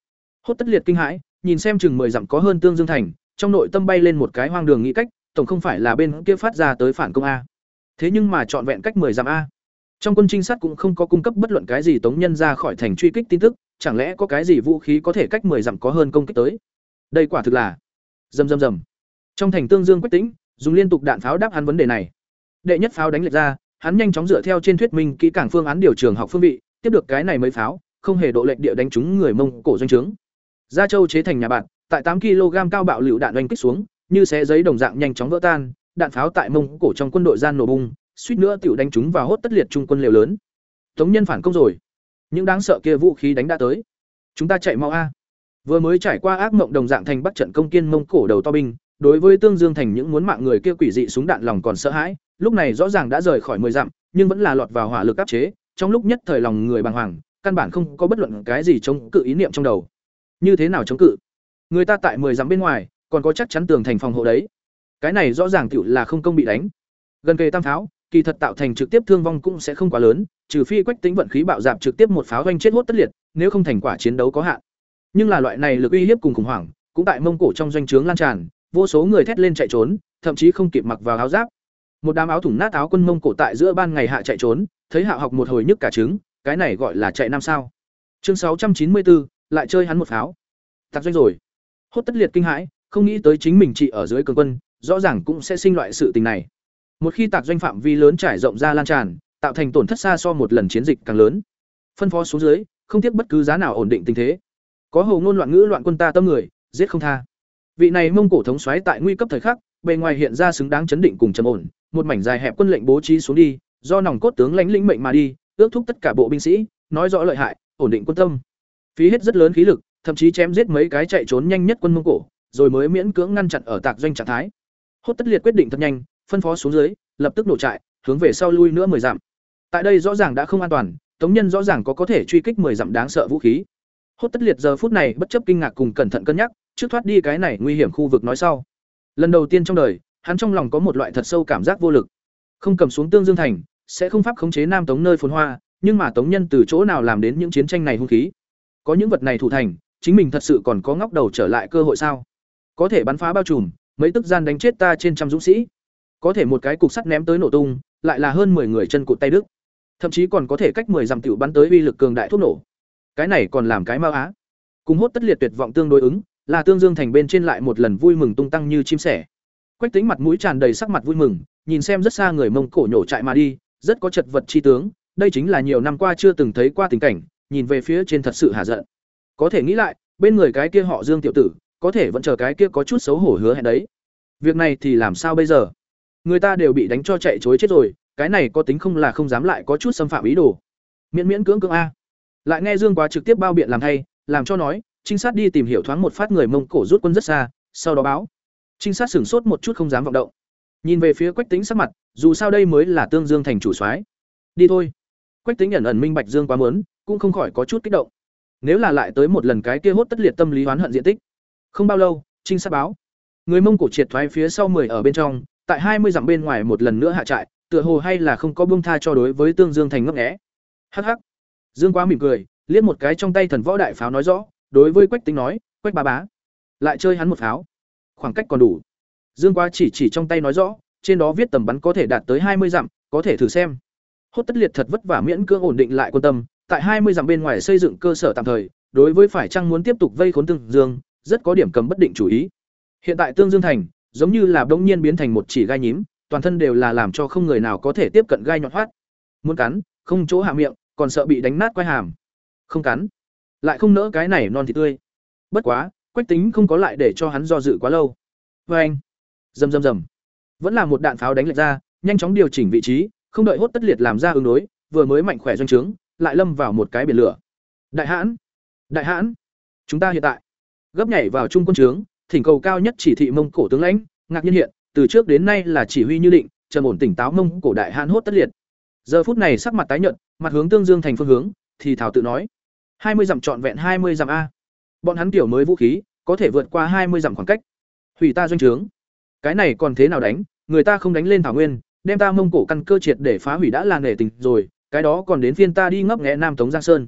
Hốt tất liệt kinh hãi, nhìn xem chừng mười dặm có hơn Tương Dương thành, trong nội tâm bay lên một cái hoang đường nghĩ cách, tổng không phải là bên kia phát ra tới phản công a. Thế nhưng mà chọn vẹn cách mười dặm a. Trong quân trinh sát cũng không có cung cấp bất luận cái gì tống nhân ra khỏi thành truy kích tin tức, chẳng lẽ có cái gì vũ khí có thể cách mười dặm có hơn công kích tới. đây quả thực là rầm rầm rầm trong thành tương dương quyết tĩnh dùng liên tục đạn pháo đáp án vấn đề này đệ nhất pháo đánh lệch ra hắn nhanh chóng dựa theo trên thuyết minh kỹ càng phương án điều trường học phương vị, tiếp được cái này mấy pháo, không hề độ lệch địa đánh trúng người mông cổ doanh trướng. Gia châu chế thành nhà bạn, tại tám kg cao bạo lựu đạn oanh kích xuống, như xé giấy đồng dạng nhanh chóng vỡ tan, đạn pháo tại mông cổ trong quân đội gian nổ bung suýt nữa tiểu đánh trúng vào hốt tất liệt trung quân liều lớn. Tống nhân phản công rồi. Những đáng sợ kia vũ khí đánh đã tới. Chúng ta chạy mau a. Vừa mới trải qua ác mộng đồng dạng thành bắt trận công kiên mông cổ đầu to binh đối với tương dương thành những muốn mạng người kia quỷ dị súng đạn lòng còn sợ hãi, lúc này rõ ràng đã rời khỏi mười dặm, nhưng vẫn là lọt vào hỏa lực áp chế, trong lúc nhất thời lòng người bàng hoàng, căn bản không có bất luận cái gì chống cự ý niệm trong đầu. Như thế nào chống cự? Người ta tại mười dặm bên ngoài, còn có chắc chắn tường thành phòng hộ đấy. Cái này rõ ràng tựu là không công bị đánh. Gần kề tam pháo, kỳ thật tạo thành trực tiếp thương vong cũng sẽ không quá lớn, trừ phi quách tính vận khí bạo dạp trực tiếp một pháo doanh chết hốt tất liệt, nếu không thành quả chiến đấu có hạn. Nhưng là loại này lực uy hiếp cùng khủng hoảng, cũng tại mông cổ trong doanh trướng lan tràn vô số người thét lên chạy trốn, thậm chí không kịp mặc vào áo giáp. Một đám áo thủng nát áo quân mông cổ tại giữa ban ngày hạ chạy trốn, thấy hạ học một hồi nhức cả trứng, cái này gọi là chạy năm sao. Chương sáu trăm chín mươi bốn lại chơi hắn một pháo. Tạc doanh rồi. Hốt tất liệt kinh hãi, không nghĩ tới chính mình chị ở dưới cường quân, rõ ràng cũng sẽ sinh loại sự tình này. Một khi tạc doanh phạm vi lớn trải rộng ra lan tràn, tạo thành tổn thất xa so một lần chiến dịch càng lớn. Phân phó xuống dưới, không tiếc bất cứ giá nào ổn định tình thế. Có hầu ngôn loạn ngữ loạn quân ta tâm người, giết không tha vị này mông cổ thống xoáy tại nguy cấp thời khắc, bề ngoài hiện ra xứng đáng chấn định cùng trầm ổn, một mảnh dài hẹp quân lệnh bố trí xuống đi, do nòng cốt tướng lãnh lĩnh mệnh mà đi, ước thúc tất cả bộ binh sĩ, nói rõ lợi hại, ổn định quân tâm. Phí hết rất lớn khí lực, thậm chí chém giết mấy cái chạy trốn nhanh nhất quân mông cổ, rồi mới miễn cưỡng ngăn chặn ở tạc doanh trạng thái. Hốt tất liệt quyết định thật nhanh, phân phó xuống dưới, lập tức nổ trại, hướng về sau lui nữa mười dặm. Tại đây rõ ràng đã không an toàn, tống nhân rõ ràng có có thể truy kích mười dặm đáng sợ vũ khí. Hốt tất liệt giờ phút này bất chấp kinh ngạc cùng cẩn thận cân nhắc trước thoát đi cái này nguy hiểm khu vực nói sau. Lần đầu tiên trong đời, hắn trong lòng có một loại thật sâu cảm giác vô lực. Không cầm xuống tương dương thành, sẽ không pháp khống chế nam tống nơi phồn hoa, nhưng mà tống nhân từ chỗ nào làm đến những chiến tranh này hung khí? Có những vật này thủ thành, chính mình thật sự còn có ngóc đầu trở lại cơ hội sao? Có thể bắn phá bao trùm, mấy tức gian đánh chết ta trên trăm dũng sĩ. Có thể một cái cục sắt ném tới nổ tung, lại là hơn 10 người chân cụt tay đức thậm chí còn có thể cách 10 dặm tiểu bắn tới uy lực cường đại thuốc nổ. Cái này còn làm cái mau á. Cùng hốt tất liệt tuyệt vọng tương đối ứng là tương dương thành bên trên lại một lần vui mừng tung tăng như chim sẻ. Quách tính mặt mũi tràn đầy sắc mặt vui mừng, nhìn xem rất xa người mông cổ nhổ chạy mà đi, rất có chật vật chi tướng, đây chính là nhiều năm qua chưa từng thấy qua tình cảnh, nhìn về phía trên thật sự hả giận. Có thể nghĩ lại, bên người cái kia họ dương tiểu tử, có thể vẫn chờ cái kia có chút xấu hổ hứa hẹn đấy. Việc này thì làm sao bây giờ? Người ta đều bị đánh cho chạy chối chết rồi, cái này có tính không là không dám lại có chút xâm phạm ý đồ. Miễn miễn cưỡng cưỡng a. Lại nghe dương quá trực tiếp bao biện làm thay làm cho nói trinh sát đi tìm hiểu thoáng một phát người mông cổ rút quân rất xa, sau đó báo. Trinh sát sửng sốt một chút không dám vọng động. Nhìn về phía quách tính sắc mặt, dù sao đây mới là tương dương thành chủ soái. Đi thôi. Quách tính nhận ẩn minh bạch dương quá mớn cũng không khỏi có chút kích động. Nếu là lại tới một lần cái kia hốt tất liệt tâm lý hoán hận diện tích. Không bao lâu, trinh sát báo. Người mông cổ triệt thoái phía sau mười ở bên trong, tại hai mươi dặm bên ngoài một lần nữa hạ trại, tựa hồ hay là không có bông tha cho đối với tương dương thành ngấp nghé. Hh dương quá mỉm cười, liếc một cái trong tay thần võ đại pháo nói rõ đối với quách tính nói, quách ba bá, lại chơi hắn một pháo. Khoảng cách còn đủ. Dương quá chỉ chỉ trong tay nói rõ, trên đó viết tầm bắn có thể đạt tới hai mươi dặm, có thể thử xem. Hốt tất liệt thật vất vả miễn cưỡng ổn định lại quân tâm, tại hai mươi dặm bên ngoài xây dựng cơ sở tạm thời, đối với phải chăng muốn tiếp tục vây khốn tương dương, rất có điểm cầm bất định chủ ý. Hiện tại tương dương thành, giống như là bỗng nhiên biến thành một chỉ gai nhím, toàn thân đều là làm cho không người nào có thể tiếp cận gai nhọn hoắt. Muốn cắn, không chỗ hạ miệng, còn sợ bị đánh nát quai hàm. Không cắn lại không nỡ cái này non thì tươi. Bất quá, quách tính không có lại để cho hắn do dự quá lâu. Vê anh, rầm rầm rầm. Vẫn là một đạn pháo đánh lệch ra, nhanh chóng điều chỉnh vị trí, không đợi hốt tất liệt làm ra ứng đối, vừa mới mạnh khỏe doanh trướng, lại lâm vào một cái biển lửa. Đại hãn đại hãn, chúng ta hiện tại. Gấp nhảy vào trung quân trướng, thỉnh cầu cao nhất chỉ thị mông cổ tướng lãnh, ngạc nhiên hiện, từ trước đến nay là chỉ huy như định, trầm ổn tỉnh táo mông cổ đại hãn hốt tất liệt. Giờ phút này sắc mặt tái nhợt, mặt hướng tương dương thành phương hướng, thì thảo tự nói hai mươi dặm trọn vẹn hai mươi dặm a. Bọn hắn tiểu mới vũ khí, có thể vượt qua hai mươi dặm khoảng cách. Hủy ta doanh trướng. Cái này còn thế nào đánh? Người ta không đánh lên thảo nguyên, đem ta mông cổ căn cơ triệt để phá hủy đã là nể tình rồi, cái đó còn đến phiên ta đi ngấp nghé nam tống giang sơn.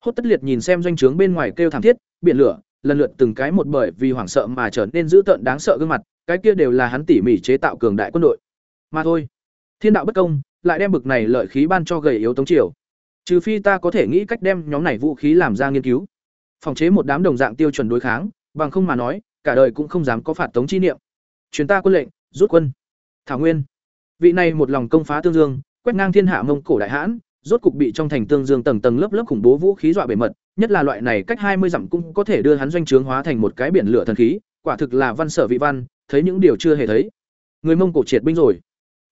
Hốt tất liệt nhìn xem doanh trướng bên ngoài kêu thảm thiết, biển lửa, lần lượt từng cái một bởi vì hoảng sợ mà trở nên dữ tợn đáng sợ gương mặt, cái kia đều là hắn tỉ mỉ chế tạo cường đại quân đội. Mà thôi, thiên đạo bất công, lại đem bực này lợi khí ban cho gầy yếu tống triều trừ phi ta có thể nghĩ cách đem nhóm này vũ khí làm ra nghiên cứu. Phòng chế một đám đồng dạng tiêu chuẩn đối kháng, bằng không mà nói, cả đời cũng không dám có phạt tống chi niệm. Truyền ta quân lệnh, rút quân. Thảo nguyên. Vị này một lòng công phá tương dương, quét ngang thiên hạ mông cổ đại hãn, rốt cục bị trong thành tương dương tầng tầng lớp lớp khủng bố vũ khí dọa bề mật, nhất là loại này cách hai mươi dặm cũng có thể đưa hắn doanh trướng hóa thành một cái biển lửa thần khí, quả thực là văn sở vị văn, thấy những điều chưa hề thấy. Người mông cổ triệt binh rồi.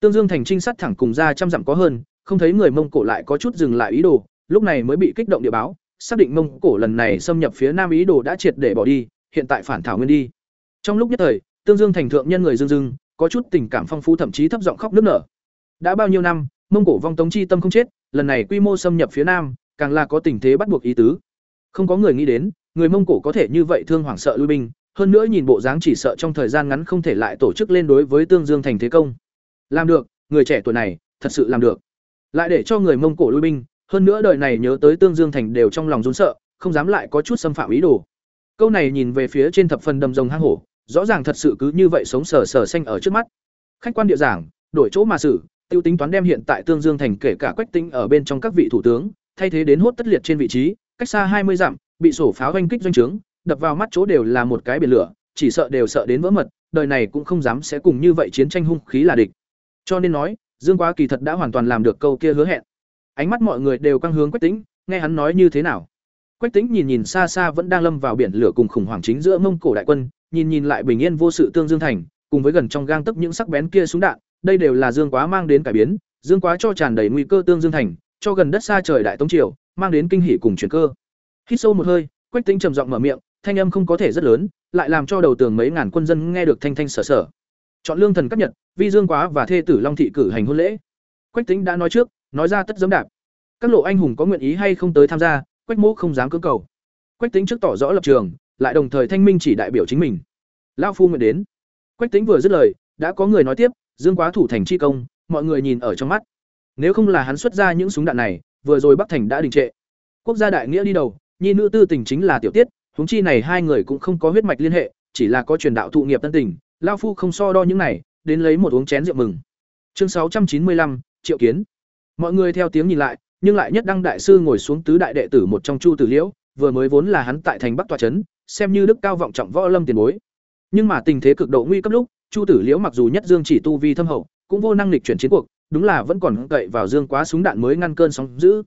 Tương dương thành trinh sát thẳng cùng ra trăm dặm có hơn không thấy người mông cổ lại có chút dừng lại ý đồ, lúc này mới bị kích động địa báo, xác định mông cổ lần này xâm nhập phía nam ý đồ đã triệt để bỏ đi, hiện tại phản thảo nguyên đi. Trong lúc nhất thời, tương dương thành thượng nhân người dương dưng có chút tình cảm phong phú thậm chí thấp giọng khóc nức nở. Đã bao nhiêu năm, mông cổ vong tống chi tâm không chết, lần này quy mô xâm nhập phía nam, càng là có tình thế bắt buộc ý tứ. Không có người nghĩ đến, người mông cổ có thể như vậy thương hoảng sợ lui binh, hơn nữa nhìn bộ dáng chỉ sợ trong thời gian ngắn không thể lại tổ chức lên đối với tương dương thành thế công. Làm được, người trẻ tuổi này, thật sự làm được lại để cho người mông cổ lui binh, hơn nữa đời này nhớ tới tương dương thành đều trong lòng rốn sợ, không dám lại có chút xâm phạm ý đồ. Câu này nhìn về phía trên thập phần đầm rồng hang hổ, rõ ràng thật sự cứ như vậy sống sờ sờ xanh ở trước mắt. Khách quan địa giảng, đổi chỗ mà xử, tiêu tính toán đem hiện tại tương dương thành kể cả quách tinh ở bên trong các vị thủ tướng, thay thế đến hốt tất liệt trên vị trí, cách xa hai mươi dặm, bị sổ pháo oanh kích doanh trướng, đập vào mắt chỗ đều là một cái biển lửa, chỉ sợ đều sợ đến vỡ mật, đời này cũng không dám sẽ cùng như vậy chiến tranh hung khí là địch. Cho nên nói dương quá kỳ thật đã hoàn toàn làm được câu kia hứa hẹn. Ánh mắt mọi người đều căng hướng quách Tĩnh, nghe hắn nói như thế nào. Quách Tĩnh nhìn nhìn xa xa vẫn đang lâm vào biển lửa cùng khủng hoảng chính giữa mông cổ đại quân nhìn nhìn lại bình yên vô sự tương dương thành cùng với gần trong gang tấc những sắc bén kia súng đạn đây đều là dương quá mang đến cải biến dương quá cho tràn đầy nguy cơ tương dương thành cho gần đất xa trời đại tống triều mang đến kinh hỉ cùng chuyển cơ. Hít sâu một hơi quách Tĩnh trầm giọng mở miệng thanh âm không có thể rất lớn lại làm cho đầu tường mấy ngàn quân dân nghe được thanh thanh sở sở chọn lương thần các nhật, vi dương quá và thê tử long thị cử hành hôn lễ. Quách tính đã nói trước, nói ra tất dẫm đạp. Các lộ anh hùng có nguyện ý hay không tới tham gia, quách mỗ không dám cưỡng cầu. Quách tính trước tỏ rõ lập trường, lại đồng thời thanh minh chỉ đại biểu chính mình. Lao phu nguyện đến. Quách tính vừa dứt lời, đã có người nói tiếp, dương quá thủ thành chi công, mọi người nhìn ở trong mắt. Nếu không là hắn xuất ra những súng đạn này, vừa rồi bắc thành đã đình trệ. Quốc gia đại nghĩa đi đầu, nhi nữ tư tình chính là tiểu tiết, huống chi này hai người cũng không có huyết mạch liên hệ, chỉ là có truyền đạo thụ nghiệp tân tình lao phu không so đo những này, đến lấy một uống chén rượu mừng. Chương sáu trăm chín mươi lăm, triệu kiến. Mọi người theo tiếng nhìn lại, nhưng lại nhất đăng đại sư ngồi xuống tứ đại đệ tử một trong chu tử liễu, vừa mới vốn là hắn tại thành bắc tòa trấn xem như đức cao vọng trọng võ lâm tiền bối. Nhưng mà tình thế cực độ nguy cấp lúc, chu tử liễu mặc dù nhất dương chỉ tu vi thâm hậu, cũng vô năng lịch chuyển chiến cuộc, đúng là vẫn còn cậy vào dương quá súng đạn mới ngăn cơn sóng dữ.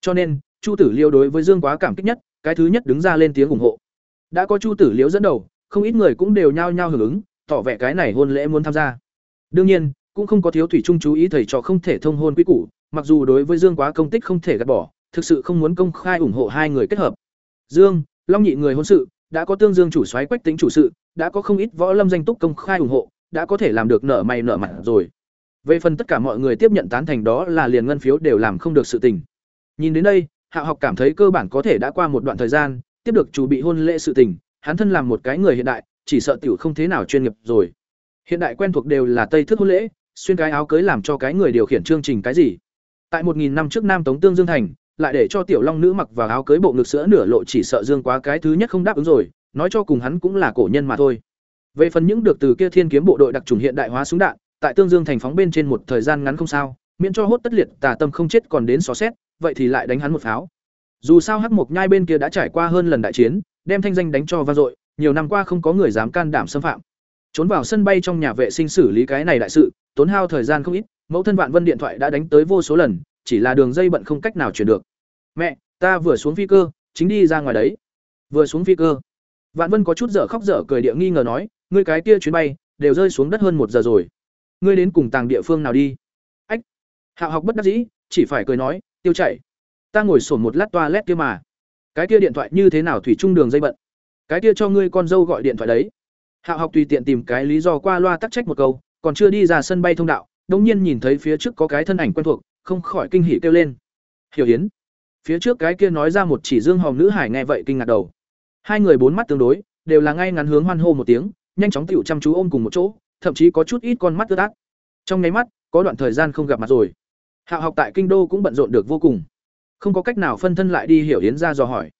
Cho nên, chu tử liễu đối với dương quá cảm kích nhất, cái thứ nhất đứng ra lên tiếng ủng hộ. Đã có chu tử liễu dẫn đầu, không ít người cũng đều nhao nhao hưởng ứng tỏ vẻ cái này hôn lễ muốn tham gia. Đương nhiên, cũng không có thiếu thủy trung chú ý thầy trò không thể thông hôn quý củ, mặc dù đối với dương quá công tích không thể gạt bỏ, thực sự không muốn công khai ủng hộ hai người kết hợp. Dương, long nhị người hôn sự, đã có tương dương chủ soái quách tính chủ sự, đã có không ít võ lâm danh túc công khai ủng hộ, đã có thể làm được nợ mày nợ mặt rồi. Về phần tất cả mọi người tiếp nhận tán thành đó là liền ngân phiếu đều làm không được sự tình. Nhìn đến đây, hạ học cảm thấy cơ bản có thể đã qua một đoạn thời gian, tiếp được chủ bị hôn lễ sự tình, hắn thân làm một cái người hiện đại chỉ sợ tiểu không thế nào chuyên nghiệp rồi. Hiện đại quen thuộc đều là tây thức hôn lễ, xuyên cái áo cưới làm cho cái người điều khiển chương trình cái gì. Tại một nghìn năm trước nam tống tương dương thành, lại để cho tiểu long nữ mặc vào áo cưới bộ ngực sữa nửa lộ chỉ sợ dương quá cái thứ nhất không đáp ứng rồi, nói cho cùng hắn cũng là cổ nhân mà thôi. Về phần những được từ kia thiên kiếm bộ đội đặc trùng hiện đại hóa súng đạn, tại tương dương thành phóng bên trên một thời gian ngắn không sao, miễn cho hốt tất liệt tà tâm không chết còn đến xó xét, vậy thì lại đánh hắn một pháo. Dù sao hắc mộc nhai bên kia đã trải qua hơn lần đại chiến, đem thanh danh đánh cho vang dội nhiều năm qua không có người dám can đảm xâm phạm. Trốn vào sân bay trong nhà vệ sinh xử lý cái này đại sự, tốn hao thời gian không ít, mẫu thân vạn vân điện thoại đã đánh tới vô số lần, chỉ là đường dây bận không cách nào chuyển được. Mẹ, ta vừa xuống phi cơ, chính đi ra ngoài đấy. Vừa xuống phi cơ? Vạn vân có chút dở khóc dở cười địa nghi ngờ nói, ngươi cái kia chuyến bay, đều rơi xuống đất hơn một giờ rồi. Ngươi đến cùng tàng địa phương nào đi? Ách hạo học bất đắc dĩ, chỉ phải cười nói, tiêu chảy. Ta ngồi sổn một lát toa lét kia mà. Cái kia điện thoại như thế nào thủy chung đường dây bận? Cái kia cho ngươi con dâu gọi điện thoại đấy. Hạo học tùy tiện tìm cái lý do qua loa tắc trách một câu, còn chưa đi ra sân bay thông đạo, đống nhiên nhìn thấy phía trước có cái thân ảnh quen thuộc, không khỏi kinh hỉ kêu lên. Hiểu yến, phía trước cái kia nói ra một chỉ dương hòm nữ hải nghe vậy kinh ngạc đầu. Hai người bốn mắt tương đối, đều là ngay ngắn hướng hoan hô một tiếng, nhanh chóng tựu chăm chú ôm cùng một chỗ, thậm chí có chút ít con mắt ướt át. Trong nháy mắt, có đoạn thời gian không gặp mặt rồi. Hạo học tại kinh đô cũng bận rộn được vô cùng. Không có cách nào phân thân lại đi hiểu yến ra dò hỏi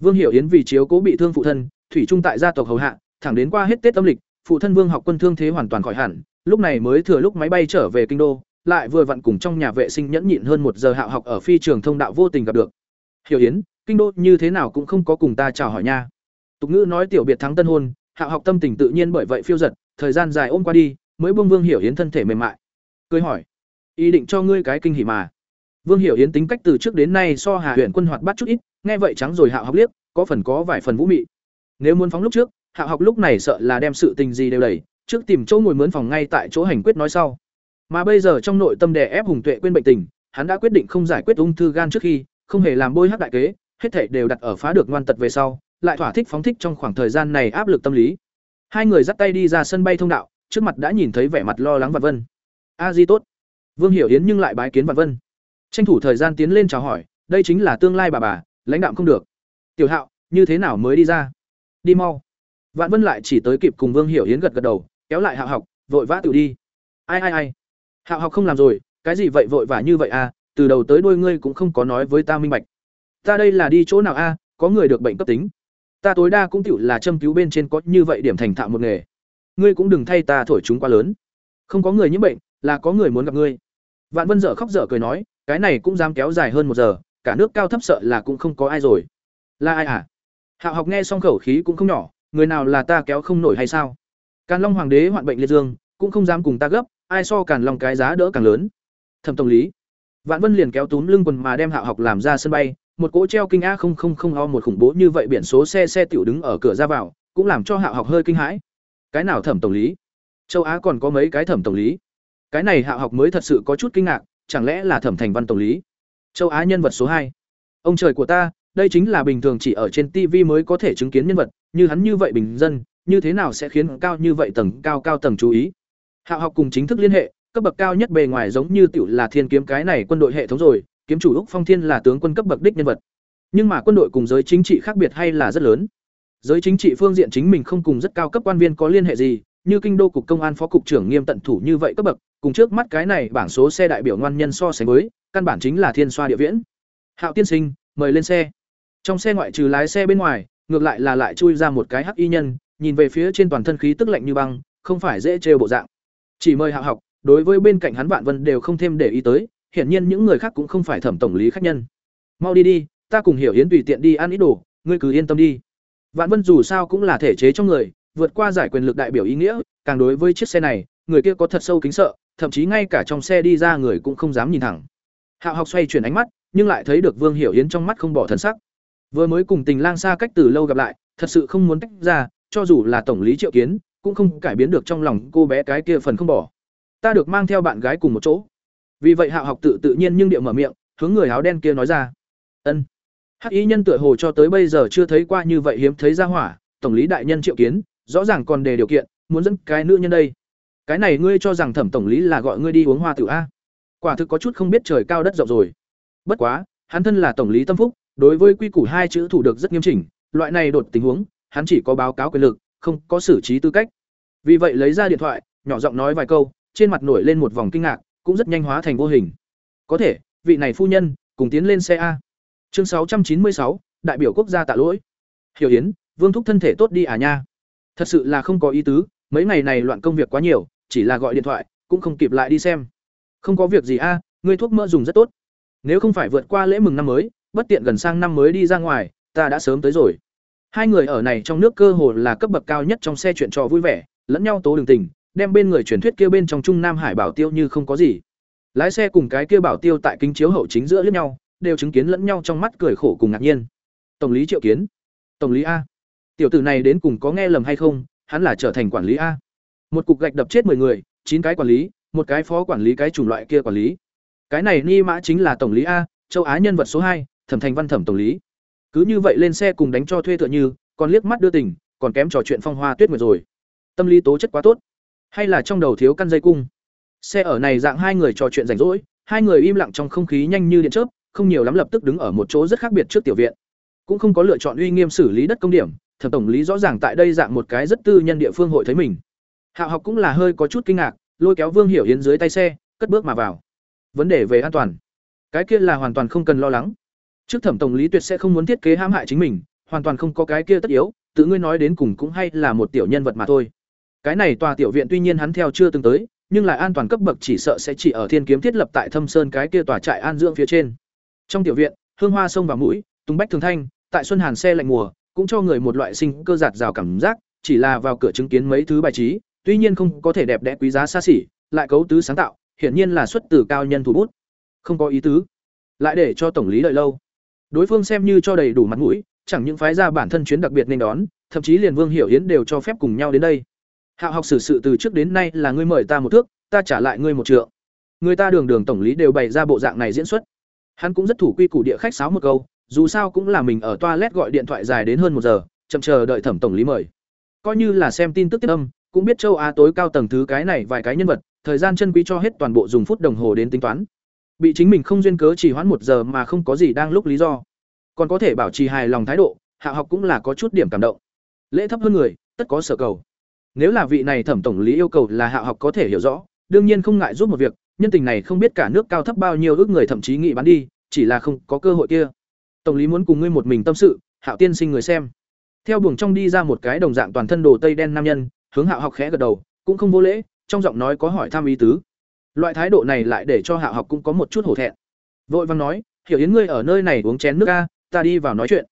vương hiểu yến vì chiếu cố bị thương phụ thân thủy trung tại gia tộc hầu hạ thẳng đến qua hết tết âm lịch phụ thân vương học quân thương thế hoàn toàn khỏi hẳn lúc này mới thừa lúc máy bay trở về kinh đô lại vừa vặn cùng trong nhà vệ sinh nhẫn nhịn hơn một giờ hạo học ở phi trường thông đạo vô tình gặp được hiểu yến kinh đô như thế nào cũng không có cùng ta chào hỏi nha tục ngữ nói tiểu biệt thắng tân hôn Hạo học tâm tình tự nhiên bởi vậy phiêu giật, thời gian dài ôm qua đi, mới buông Vương Hiểu Yến thân thể mềm mại. Cười hỏi: "Ý định cho ngươi cái kinh hỉ mà?" Vương Hiểu Yến tính cách từ trước đến nay so Hà Huyền Quân hoạt bát chút ít, nghe vậy trắng rồi Hạo học liếc, có phần có vài phần vũ mị. Nếu muốn phóng lúc trước, Hạo học lúc này sợ là đem sự tình gì đều đẩy, trước tìm chỗ ngồi mướn phòng ngay tại chỗ hành quyết nói sau. Mà bây giờ trong nội tâm đè ép Hùng Tuệ quên bệnh tình, hắn đã quyết định không giải quyết ung thư gan trước khi, không hề làm bôi hắc đại kế, hết thảy đều đặt ở phá được ngoan tật về sau, lại thỏa thích phóng thích trong khoảng thời gian này áp lực tâm lý. Hai người dắt tay đi ra sân bay thông đạo, trước mặt đã nhìn thấy vẻ mặt lo lắng Vạn Vân. "A Di tốt." Vương Hiểu Yến nhưng lại bái kiến Vạn Vân. Tranh thủ thời gian tiến lên chào hỏi, đây chính là tương lai bà bà, lãnh đạm không được. "Tiểu Hạo, như thế nào mới đi ra?" "Đi mau." Vạn Vân lại chỉ tới kịp cùng Vương Hiểu Yến gật gật đầu, kéo lại Hạo học, vội vã tự đi. "Ai ai ai?" Hạo học không làm rồi, cái gì vậy vội vã như vậy à, từ đầu tới đuôi ngươi cũng không có nói với ta minh bạch. Ta đây là đi chỗ nào a, có người được bệnh cấp tính. Ta tối đa cũng tiểu là châm cứu bên trên có như vậy điểm thành thạo một nghề. Ngươi cũng đừng thay ta thổi chúng quá lớn. Không có người nhiễm bệnh, là có người muốn gặp ngươi. Vạn Vân dở khóc dở cười nói, cái này cũng dám kéo dài hơn một giờ, cả nước cao thấp sợ là cũng không có ai rồi. Là ai à? Hạo học nghe xong khẩu khí cũng không nhỏ, người nào là ta kéo không nổi hay sao? Càn Long hoàng đế hoạn bệnh liệt dương, cũng không dám cùng ta gấp, ai so Càn Long cái giá đỡ càng lớn. Thẩm tổng lý. Vạn Vân liền kéo túm lưng quần mà đem Hạo học làm ra sân bay, một cỗ treo kinh a không không không o một khủng bố như vậy biển số xe xe tiểu đứng ở cửa ra vào, cũng làm cho Hạo học hơi kinh hãi. Cái nào thẩm tổng lý? Châu Á còn có mấy cái thẩm tổng lý? Cái này Hạo học mới thật sự có chút kinh ngạc, chẳng lẽ là thẩm thành văn tổng lý? Châu Á nhân vật số hai. Ông trời của ta, đây chính là bình thường chỉ ở trên TV mới có thể chứng kiến nhân vật, như hắn như vậy bình dân, như thế nào sẽ khiến cao như vậy tầng cao cao tầng chú ý? Hạo học cùng chính thức liên hệ, cấp bậc cao nhất bề ngoài giống như tiểu là thiên kiếm cái này quân đội hệ thống rồi, kiếm chủ Úc Phong Thiên là tướng quân cấp bậc đích nhân vật. Nhưng mà quân đội cùng giới chính trị khác biệt hay là rất lớn. Giới chính trị phương diện chính mình không cùng rất cao cấp quan viên có liên hệ gì, như kinh đô cục công an phó cục trưởng nghiêm tận thủ như vậy cấp bậc, cùng trước mắt cái này bảng số xe đại biểu ngoan nhân so sánh với, căn bản chính là thiên xoa địa viễn. Hạo tiên sinh, mời lên xe. Trong xe ngoại trừ lái xe bên ngoài, ngược lại là lại chui ra một cái hắc y nhân, nhìn về phía trên toàn thân khí tức lạnh như băng, không phải dễ trêu bộ dạng. Chỉ mời Hạo học, đối với bên cạnh hắn Vạn Vân đều không thêm để ý tới, hiển nhiên những người khác cũng không phải thẩm tổng lý khách nhân. Mau đi đi, ta cùng Hiểu Yến tùy tiện đi ăn ít đồ, ngươi cứ yên tâm đi. Vạn Vân dù sao cũng là thể chế trong người, vượt qua giải quyền lực đại biểu ý nghĩa, càng đối với chiếc xe này, người kia có thật sâu kính sợ, thậm chí ngay cả trong xe đi ra người cũng không dám nhìn thẳng. Hạo Học xoay chuyển ánh mắt, nhưng lại thấy được Vương Hiểu Yến trong mắt không bỏ thần sắc. Vừa mới cùng Tình Lang xa cách từ lâu gặp lại, thật sự không muốn tách ra, cho dù là tổng lý Triệu Kiến, cũng không cải biến được trong lòng cô bé cái kia phần không bỏ. Ta được mang theo bạn gái cùng một chỗ. Vì vậy Hạo Học tự tự nhiên nhưng điệu mở miệng, hướng người áo đen kia nói ra. "Ân." Hắc ý nhân tựa hồ cho tới bây giờ chưa thấy qua như vậy hiếm thấy ra hỏa, tổng lý đại nhân Triệu Kiến, rõ ràng còn đề điều kiện, muốn dẫn cái nữ nhân đây. Cái này ngươi cho rằng Thẩm tổng lý là gọi ngươi đi uống hoa tử a? Quả thực có chút không biết trời cao đất rộng rồi. Bất quá, hắn thân là tổng lý tâm phúc, đối với quy củ hai chữ thủ được rất nghiêm chỉnh, loại này đột tình huống, hắn chỉ có báo cáo quyền lực, không có xử trí tư cách. Vì vậy lấy ra điện thoại, nhỏ giọng nói vài câu, trên mặt nổi lên một vòng kinh ngạc, cũng rất nhanh hóa thành vô hình. Có thể, vị này phu nhân, cùng tiến lên xe a. Chương sáu trăm chín mươi sáu, đại biểu quốc gia tạ lỗi. Hiểu Yến, Vương thúc thân thể tốt đi à nha. Thật sự là không có ý tứ, mấy ngày này loạn công việc quá nhiều, chỉ là gọi điện thoại, cũng không kịp lại đi xem. Không có việc gì a, ngươi thuốc mỡ dùng rất tốt. Nếu không phải vượt qua lễ mừng năm mới, bất tiện gần sang năm mới đi ra ngoài, ta đã sớm tới rồi. Hai người ở này trong nước cơ hồ là cấp bậc cao nhất trong xe chuyện trò vui vẻ, lẫn nhau tố đường tình, đem bên người truyền thuyết kia bên trong Trung Nam Hải bảo tiêu như không có gì. Lái xe cùng cái kia bảo tiêu tại kính chiếu hậu chính giữa lẫn nhau, đều chứng kiến lẫn nhau trong mắt cười khổ cùng ngạc nhiên. Tổng lý Triệu Kiến, Tổng lý A. Tiểu tử này đến cùng có nghe lầm hay không, hắn là trở thành quản lý A. Một cục gạch đập chết 10 người, chín cái quản lý, một cái phó quản lý cái chủng loại kia quản lý. Cái này ni mã chính là tổng lý A, châu Á nhân vật số hai, Thẩm Thành Văn Thẩm tổng lý. Cứ như vậy lên xe cùng đánh cho thuê tựa như, còn liếc mắt đưa tình, còn kém trò chuyện phong hoa tuyết nguyệt rồi. Tâm lý tố chất quá tốt hay là trong đầu thiếu căn dây cung xe ở này dạng hai người trò chuyện rảnh rỗi hai người im lặng trong không khí nhanh như điện chớp không nhiều lắm lập tức đứng ở một chỗ rất khác biệt trước tiểu viện cũng không có lựa chọn uy nghiêm xử lý đất công điểm thẩm tổng lý rõ ràng tại đây dạng một cái rất tư nhân địa phương hội thấy mình. Hạo học cũng là hơi có chút kinh ngạc lôi kéo vương hiểu Hiến dưới tay xe cất bước mà vào. Vấn đề về an toàn. Cái kia là hoàn toàn không cần lo lắng. Trước thẩm tổng lý tuyệt sẽ không muốn thiết kế hãm hại chính mình hoàn toàn không có cái kia tất yếu tự ngươi nói đến cùng cũng hay là một tiểu nhân vật mà thôi. Cái này tòa tiểu viện tuy nhiên hắn theo chưa từng tới, nhưng lại an toàn cấp bậc chỉ sợ sẽ chỉ ở Thiên Kiếm thiết lập tại Thâm Sơn cái kia tòa trại an dưỡng phía trên. Trong tiểu viện, hương hoa sông vào mũi, tung bách thường thanh, tại xuân hàn xe lạnh mùa, cũng cho người một loại sinh cơ giạt rào cảm giác, chỉ là vào cửa chứng kiến mấy thứ bài trí, tuy nhiên không có thể đẹp đẽ quý giá xa xỉ, lại cấu tứ sáng tạo, hiển nhiên là xuất từ cao nhân thủ bút. Không có ý tứ, lại để cho tổng lý đợi lâu. Đối phương xem như cho đầy đủ mặt mũi, chẳng những phái ra bản thân chuyến đặc biệt nên đón, thậm chí liền Vương Hiểu Yến đều cho phép cùng nhau đến đây. Hạo học xử sự từ trước đến nay là ngươi mời ta một thước, ta trả lại ngươi một trượng. Người ta đường đường tổng lý đều bày ra bộ dạng này diễn xuất. Hắn cũng rất thủ quy củ địa khách sáo một câu, dù sao cũng là mình ở toilet gọi điện thoại dài đến hơn một giờ, chậm chờ đợi thẩm tổng lý mời. Coi như là xem tin tức tiếp âm, cũng biết châu Á tối cao tầng thứ cái này vài cái nhân vật, thời gian chân quý cho hết toàn bộ dùng phút đồng hồ đến tính toán. Bị chính mình không duyên cớ chỉ hoãn một giờ mà không có gì đang lúc lý do, còn có thể bảo trì hài lòng thái độ, Hạ học cũng là có chút điểm cảm động. Lễ thấp hơn người, tất có sở cầu. Nếu là vị này thẩm tổng lý yêu cầu là Hạ học có thể hiểu rõ, đương nhiên không ngại giúp một việc, nhân tình này không biết cả nước cao thấp bao nhiêu ước người thậm chí nghị bán đi, chỉ là không có cơ hội kia. Tổng lý muốn cùng ngươi một mình tâm sự, Hạo tiên sinh người xem. Theo buồng trong đi ra một cái đồng dạng toàn thân đồ tây đen nam nhân, hướng Hạo học khẽ gật đầu, cũng không vô lễ, trong giọng nói có hỏi thăm ý tứ. Loại thái độ này lại để cho Hạo học cũng có một chút hổ thẹn. Vội vàng nói, "Hiểu Yến ngươi ở nơi này uống chén nước a, ta đi vào nói chuyện."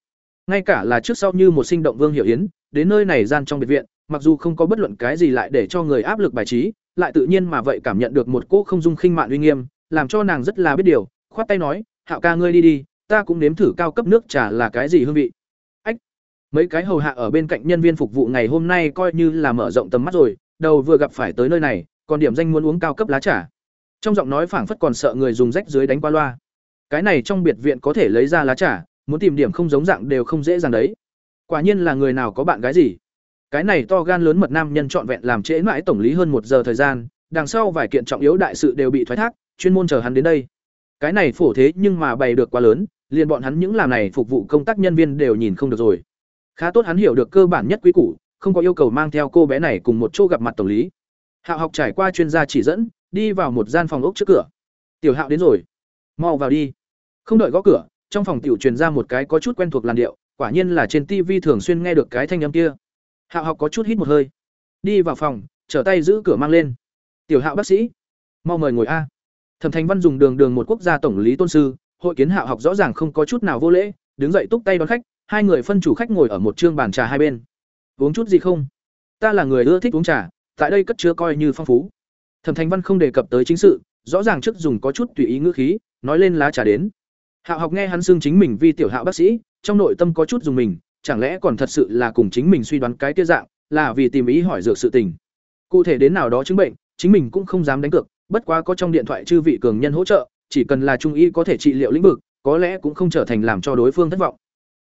Ngay cả là trước sau như một sinh động Vương Hiểu Yến, đến nơi này gian trong biệt viện, mặc dù không có bất luận cái gì lại để cho người áp lực bài trí, lại tự nhiên mà vậy cảm nhận được một cỗ không dung khinh mạn uy nghiêm, làm cho nàng rất là biết điều, khoát tay nói, "Hạo ca ngươi đi đi, ta cũng nếm thử cao cấp nước trà là cái gì hương vị." Ách. Mấy cái hầu hạ ở bên cạnh nhân viên phục vụ ngày hôm nay coi như là mở rộng tầm mắt rồi, đầu vừa gặp phải tới nơi này, còn điểm danh muốn uống cao cấp lá trà. Trong giọng nói phảng phất còn sợ người dùng rách dưới đánh qua loa. Cái này trong biệt viện có thể lấy ra lá trà, muốn tìm điểm không giống dạng đều không dễ dàng đấy. Quả nhiên là người nào có bạn gái gì. Cái này to gan lớn mật nam nhân trọn vẹn làm trễ mãi tổng lý hơn một giờ thời gian, đằng sau vài kiện trọng yếu đại sự đều bị thoái thác, chuyên môn chờ hắn đến đây. Cái này phổ thế nhưng mà bày được quá lớn, liền bọn hắn những làm này phục vụ công tác nhân viên đều nhìn không được rồi. Khá tốt hắn hiểu được cơ bản nhất quý củ, không có yêu cầu mang theo cô bé này cùng một chỗ gặp mặt tổng lý. Hạo học trải qua chuyên gia chỉ dẫn, đi vào một gian phòng ốc trước cửa. Tiểu Hạo đến rồi, mau vào đi. Không đợi gõ cửa, trong phòng tiểu truyền ra một cái có chút quen thuộc làn điệu, quả nhiên là trên TV thường xuyên nghe được cái thanh âm kia. Hạo học có chút hít một hơi, đi vào phòng, trở tay giữ cửa mang lên. Tiểu Hạo bác sĩ, mau mời ngồi a. Thẩm Thành Văn dùng đường đường một quốc gia tổng lý tôn sư, hội kiến Hạo học rõ ràng không có chút nào vô lễ, đứng dậy túc tay đón khách, hai người phân chủ khách ngồi ở một trương bàn trà hai bên. Uống chút gì không? Ta là người ưa thích uống trà, tại đây cất chứa coi như phong phú. Thẩm Thành Văn không đề cập tới chính sự, rõ ràng trước dùng có chút tùy ý ngữ khí, nói lên lá trà đến. Hạo học nghe hắn xưng chính mình vi tiểu Hạo bác sĩ, trong nội tâm có chút dùng mình, chẳng lẽ còn thật sự là cùng chính mình suy đoán cái kia dạng, là vì tìm ý hỏi dược sự tình. Cụ thể đến nào đó chứng bệnh, chính mình cũng không dám đánh cược, bất quá có trong điện thoại chư vị cường nhân hỗ trợ, chỉ cần là trung y có thể trị liệu lĩnh vực, có lẽ cũng không trở thành làm cho đối phương thất vọng.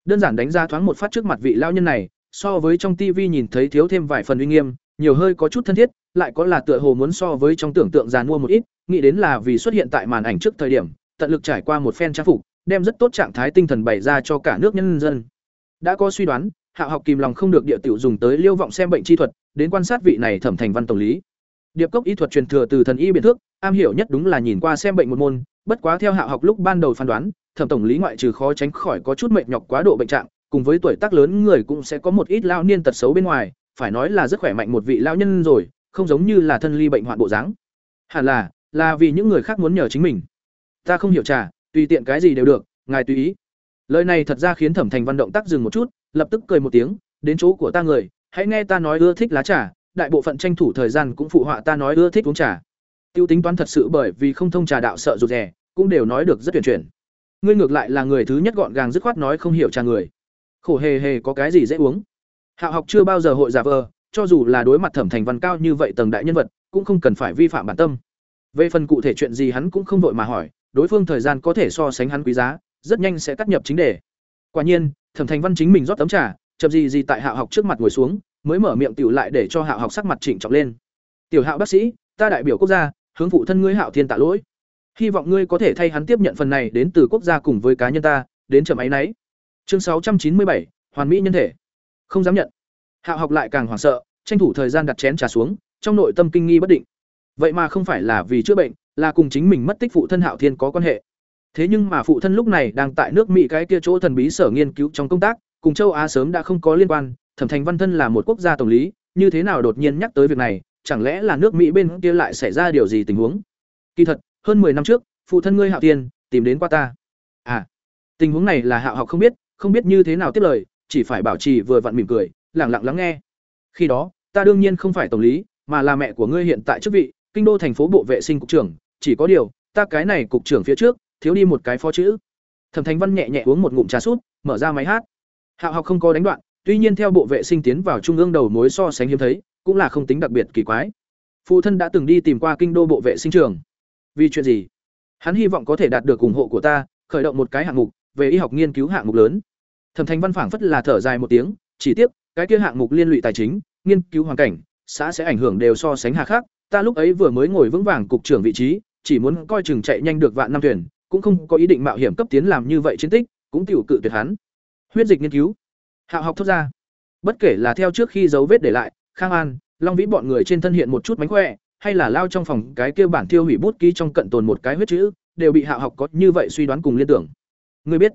Đơn giản đánh ra thoáng một phát trước mặt vị lao nhân này, so với trong tivi nhìn thấy thiếu thêm vài phần uy nghiêm, nhiều hơi có chút thân thiết, lại có là tựa hồ muốn so với trong tưởng tượng giàn mua một ít, nghĩ đến là vì xuất hiện tại màn ảnh trước thời điểm, tận lực trải qua một phen trang phục, đem rất tốt trạng thái tinh thần bày ra cho cả nước nhân dân. Đã có suy đoán, Hạ học kìm lòng không được địa tiểu dùng tới liêu vọng xem bệnh chi thuật, đến quan sát vị này thẩm thành văn tổng lý. Điệp cốc y thuật truyền thừa từ thần y biện thước, am hiểu nhất đúng là nhìn qua xem bệnh một môn, bất quá theo Hạ học lúc ban đầu phán đoán, thẩm tổng lý ngoại trừ khó tránh khỏi có chút mệt nhọc quá độ bệnh trạng, cùng với tuổi tác lớn người cũng sẽ có một ít lao niên tật xấu bên ngoài, phải nói là rất khỏe mạnh một vị lao nhân rồi, không giống như là thân ly bệnh hoạn bộ dáng. Hẳn là, là vì những người khác muốn nhờ chính mình. Ta không hiểu trà, tùy tiện cái gì đều được, ngài tùy ý. Lời này thật ra khiến Thẩm Thành Văn động tác dừng một chút, lập tức cười một tiếng, đến chỗ của ta người, hãy nghe ta nói ưa thích lá trà, đại bộ phận tranh thủ thời gian cũng phụ họa ta nói ưa thích uống trà. Tiêu tính toán thật sự bởi vì không thông trà đạo sợ rụt rè, cũng đều nói được rất tuyển chuyển. Ngươi ngược lại là người thứ nhất gọn gàng dứt khoát nói không hiểu trà người. Khổ hề hề có cái gì dễ uống. Hạo học chưa bao giờ hội giả vờ, cho dù là đối mặt Thẩm Thành Văn cao như vậy tầng đại nhân vật, cũng không cần phải vi phạm bản tâm. Về phần cụ thể chuyện gì hắn cũng không vội mà hỏi, đối phương thời gian có thể so sánh hắn quý giá, rất nhanh sẽ cắt nhập chính đề. Quả nhiên, Thẩm Thành Văn chính mình rót tấm trà, chậm gì gì tại Hạo học trước mặt ngồi xuống, mới mở miệng tiểu lại để cho Hạo học sắc mặt chỉnh trọng lên. "Tiểu Hạo bác sĩ, ta đại biểu quốc gia, hướng phụ thân ngươi Hạo Thiên tạ lỗi. Hy vọng ngươi có thể thay hắn tiếp nhận phần này đến từ quốc gia cùng với cá nhân ta, đến chậm ấy nấy." Chương sáu trăm chín mươi bảy, hoàn mỹ nhân thể. Không dám nhận. Hạo học lại càng hoảng sợ, tranh thủ thời gian đặt chén trà xuống, trong nội tâm kinh nghi bất định. Vậy mà không phải là vì chữa bệnh, là cùng chính mình mất tích phụ thân Hạo Thiên có quan hệ. Thế nhưng mà phụ thân lúc này đang tại nước Mỹ cái kia chỗ thần bí sở nghiên cứu trong công tác, cùng châu Á sớm đã không có liên quan, Thẩm Thành Văn thân là một quốc gia tổng lý, như thế nào đột nhiên nhắc tới việc này, chẳng lẽ là nước Mỹ bên kia lại xảy ra điều gì tình huống? Kỳ thật, hơn 10 năm trước, phụ thân ngươi Hạo tiên tìm đến qua ta. À, tình huống này là Hạo học không biết, không biết như thế nào tiếp lời, chỉ phải bảo trì vừa vặn mỉm cười, lặng lặng lắng nghe. Khi đó, ta đương nhiên không phải tổng lý, mà là mẹ của ngươi hiện tại chức vị, kinh đô thành phố bộ vệ sinh cục trưởng, chỉ có điều, ta cái này cục trưởng phía trước, thiếu đi một cái phó chữ. Thẩm Thành Văn nhẹ nhẹ uống một ngụm trà sút, mở ra máy hát. Hạo học không có đánh đoạn, tuy nhiên theo bộ vệ sinh tiến vào trung ương đầu mối so sánh hiếm thấy, cũng là không tính đặc biệt kỳ quái. Phụ thân đã từng đi tìm qua kinh đô bộ vệ sinh trường. Vì chuyện gì? Hắn hy vọng có thể đạt được ủng hộ của ta, khởi động một cái hạng mục về y học nghiên cứu hạng mục lớn. Thẩm Thành Văn phảng phất là thở dài một tiếng, chỉ tiếc, cái kia hạng mục liên lụy tài chính, nghiên cứu hoàn cảnh, xã sẽ ảnh hưởng đều so sánh hà khắc, ta lúc ấy vừa mới ngồi vững vàng cục trưởng vị trí, chỉ muốn coi chừng chạy nhanh được vạn năm thuyền, cũng không có ý định mạo hiểm cấp tiến làm như vậy chiến tích, cũng tiểu cự tuyệt hắn. Huyết dịch nghiên cứu. Hạo học thốt ra. Bất kể là theo trước khi dấu vết để lại, Khang An, Long Vĩ bọn người trên thân hiện một chút mánh khỏe, hay là lao trong phòng cái kia bản tiêu hủy bút ký trong cận tồn một cái huyết chữ, đều bị Hạo học có như vậy suy đoán cùng liên tưởng. Ngươi biết,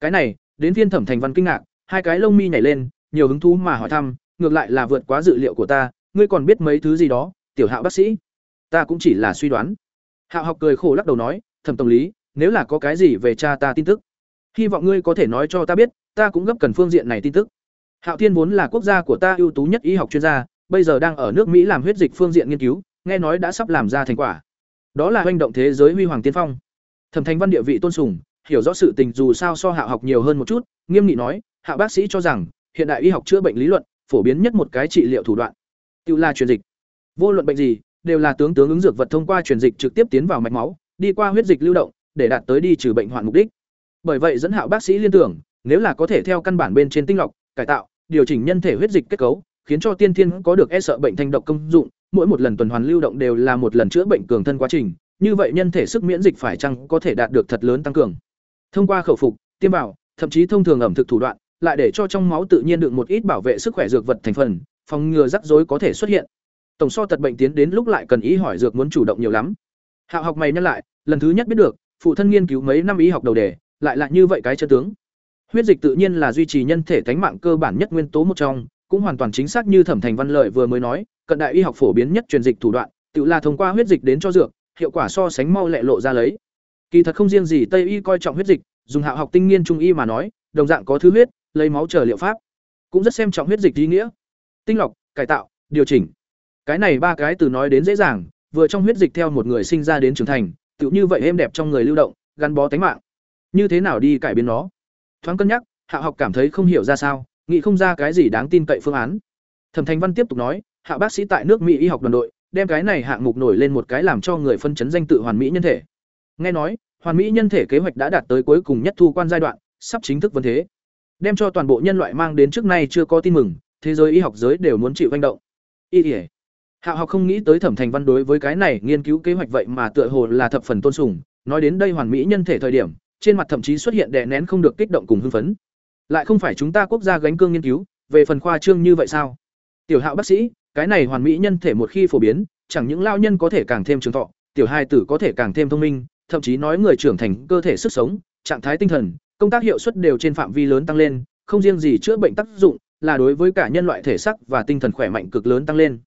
cái này, đến viên Thẩm Thành Văn kinh ngạc, hai cái lông mi nhảy lên, nhiều hứng thú mà hỏi thăm, ngược lại là vượt quá dự liệu của ta, ngươi còn biết mấy thứ gì đó, tiểu Hạo bác sĩ. Ta cũng chỉ là suy đoán. Hạo học cười khổ lắc đầu nói, Thẩm tổng lý, nếu là có cái gì về cha ta tin tức, hy vọng ngươi có thể nói cho ta biết, ta cũng gấp cần phương diện này tin tức. Hạo Thiên vốn là quốc gia của ta ưu tú nhất y học chuyên gia, bây giờ đang ở nước Mỹ làm huyết dịch phương diện nghiên cứu, nghe nói đã sắp làm ra thành quả. Đó là hành động thế giới huy hoàng tiên phong. Thẩm Thành Văn địa vị tôn sùng, hiểu rõ sự tình dù sao so Hạo học nhiều hơn một chút, nghiêm nghị nói, Hạo bác sĩ cho rằng, hiện đại y học chữa bệnh lý luận, phổ biến nhất một cái trị liệu thủ đoạn, tiêu là truyền dịch. Vô luận bệnh gì, đều là tướng tướng ứng dược vật thông qua truyền dịch trực tiếp tiến vào mạch máu, đi qua huyết dịch lưu động, để đạt tới đi trừ bệnh hoạn mục đích. Bởi vậy dẫn Hạo bác sĩ liên tưởng, nếu là có thể theo căn bản bên trên tinh lọc, cải tạo, điều chỉnh nhân thể huyết dịch kết cấu, khiến cho tiên thiên có được e sợ bệnh thanh độc công dụng, mỗi một lần tuần hoàn lưu động đều là một lần chữa bệnh cường thân quá trình, như vậy nhân thể sức miễn dịch phải chăng có thể đạt được thật lớn tăng cường. Thông qua khẩu phục, tiêm vào, thậm chí thông thường ẩm thực thủ đoạn, lại để cho trong máu tự nhiên đựng một ít bảo vệ sức khỏe dược vật thành phần, phòng ngừa rắc rối có thể xuất hiện. Tổng so tật bệnh tiến đến lúc lại cần ý hỏi dược muốn chủ động nhiều lắm. Hạo học mày nhân lại, lần thứ nhất biết được, phụ thân nghiên cứu mấy năm ý học đầu đề, lại là như vậy cái chân tướng. Huyết dịch tự nhiên là duy trì nhân thể tánh mạng cơ bản nhất nguyên tố một trong, cũng hoàn toàn chính xác như Thẩm Thành Văn Lợi vừa mới nói, cận đại y học phổ biến nhất truyền dịch thủ đoạn, tự là thông qua huyết dịch đến cho dược, hiệu quả so sánh mau lẹ lộ ra lấy. Kỳ thật không riêng gì Tây y coi trọng huyết dịch, dùng hạ học tinh nghiên trung y mà nói, đồng dạng có thứ huyết, lấy máu chờ liệu pháp, cũng rất xem trọng huyết dịch ý nghĩa. Tinh lọc, cải tạo, điều chỉnh. Cái này ba cái từ nói đến dễ dàng, vừa trong huyết dịch theo một người sinh ra đến trưởng thành, tựu như vậy êm đẹp trong người lưu động, gắn bó tánh mạng. Như thế nào đi cải biến nó? Thoáng cân nhắc, Hạ học cảm thấy không hiểu ra sao, nghĩ không ra cái gì đáng tin cậy phương án. Thẩm Thành Văn tiếp tục nói, Hạ bác sĩ tại nước Mỹ y học đoàn đội, đem cái này hạng mục nổi lên một cái làm cho người phân chấn danh tự hoàn mỹ nhân thể. Nghe nói, hoàn mỹ nhân thể kế hoạch đã đạt tới cuối cùng nhất thu quan giai đoạn, sắp chính thức vấn thế. Đem cho toàn bộ nhân loại mang đến trước nay chưa có tin mừng, thế giới y học giới đều muốn chịu hành động. Y ỉa Hạ học không nghĩ tới Thẩm Thành Văn đối với cái này nghiên cứu kế hoạch vậy mà tựa hồ là thập phần tôn sùng, nói đến đây hoàn mỹ nhân thể thời điểm, trên mặt thậm chí xuất hiện đè nén không được kích động cùng hưng phấn. Lại không phải chúng ta quốc gia gánh cương nghiên cứu, về phần khoa trương như vậy sao? Tiểu Hạo bác sĩ, cái này hoàn mỹ nhân thể một khi phổ biến, chẳng những lao nhân có thể càng thêm trường thọ, tiểu hài tử có thể càng thêm thông minh, thậm chí nói người trưởng thành cơ thể sức sống, trạng thái tinh thần, công tác hiệu suất đều trên phạm vi lớn tăng lên, không riêng gì chữa bệnh tác dụng, là đối với cả nhân loại thể sắc và tinh thần khỏe mạnh cực lớn tăng lên.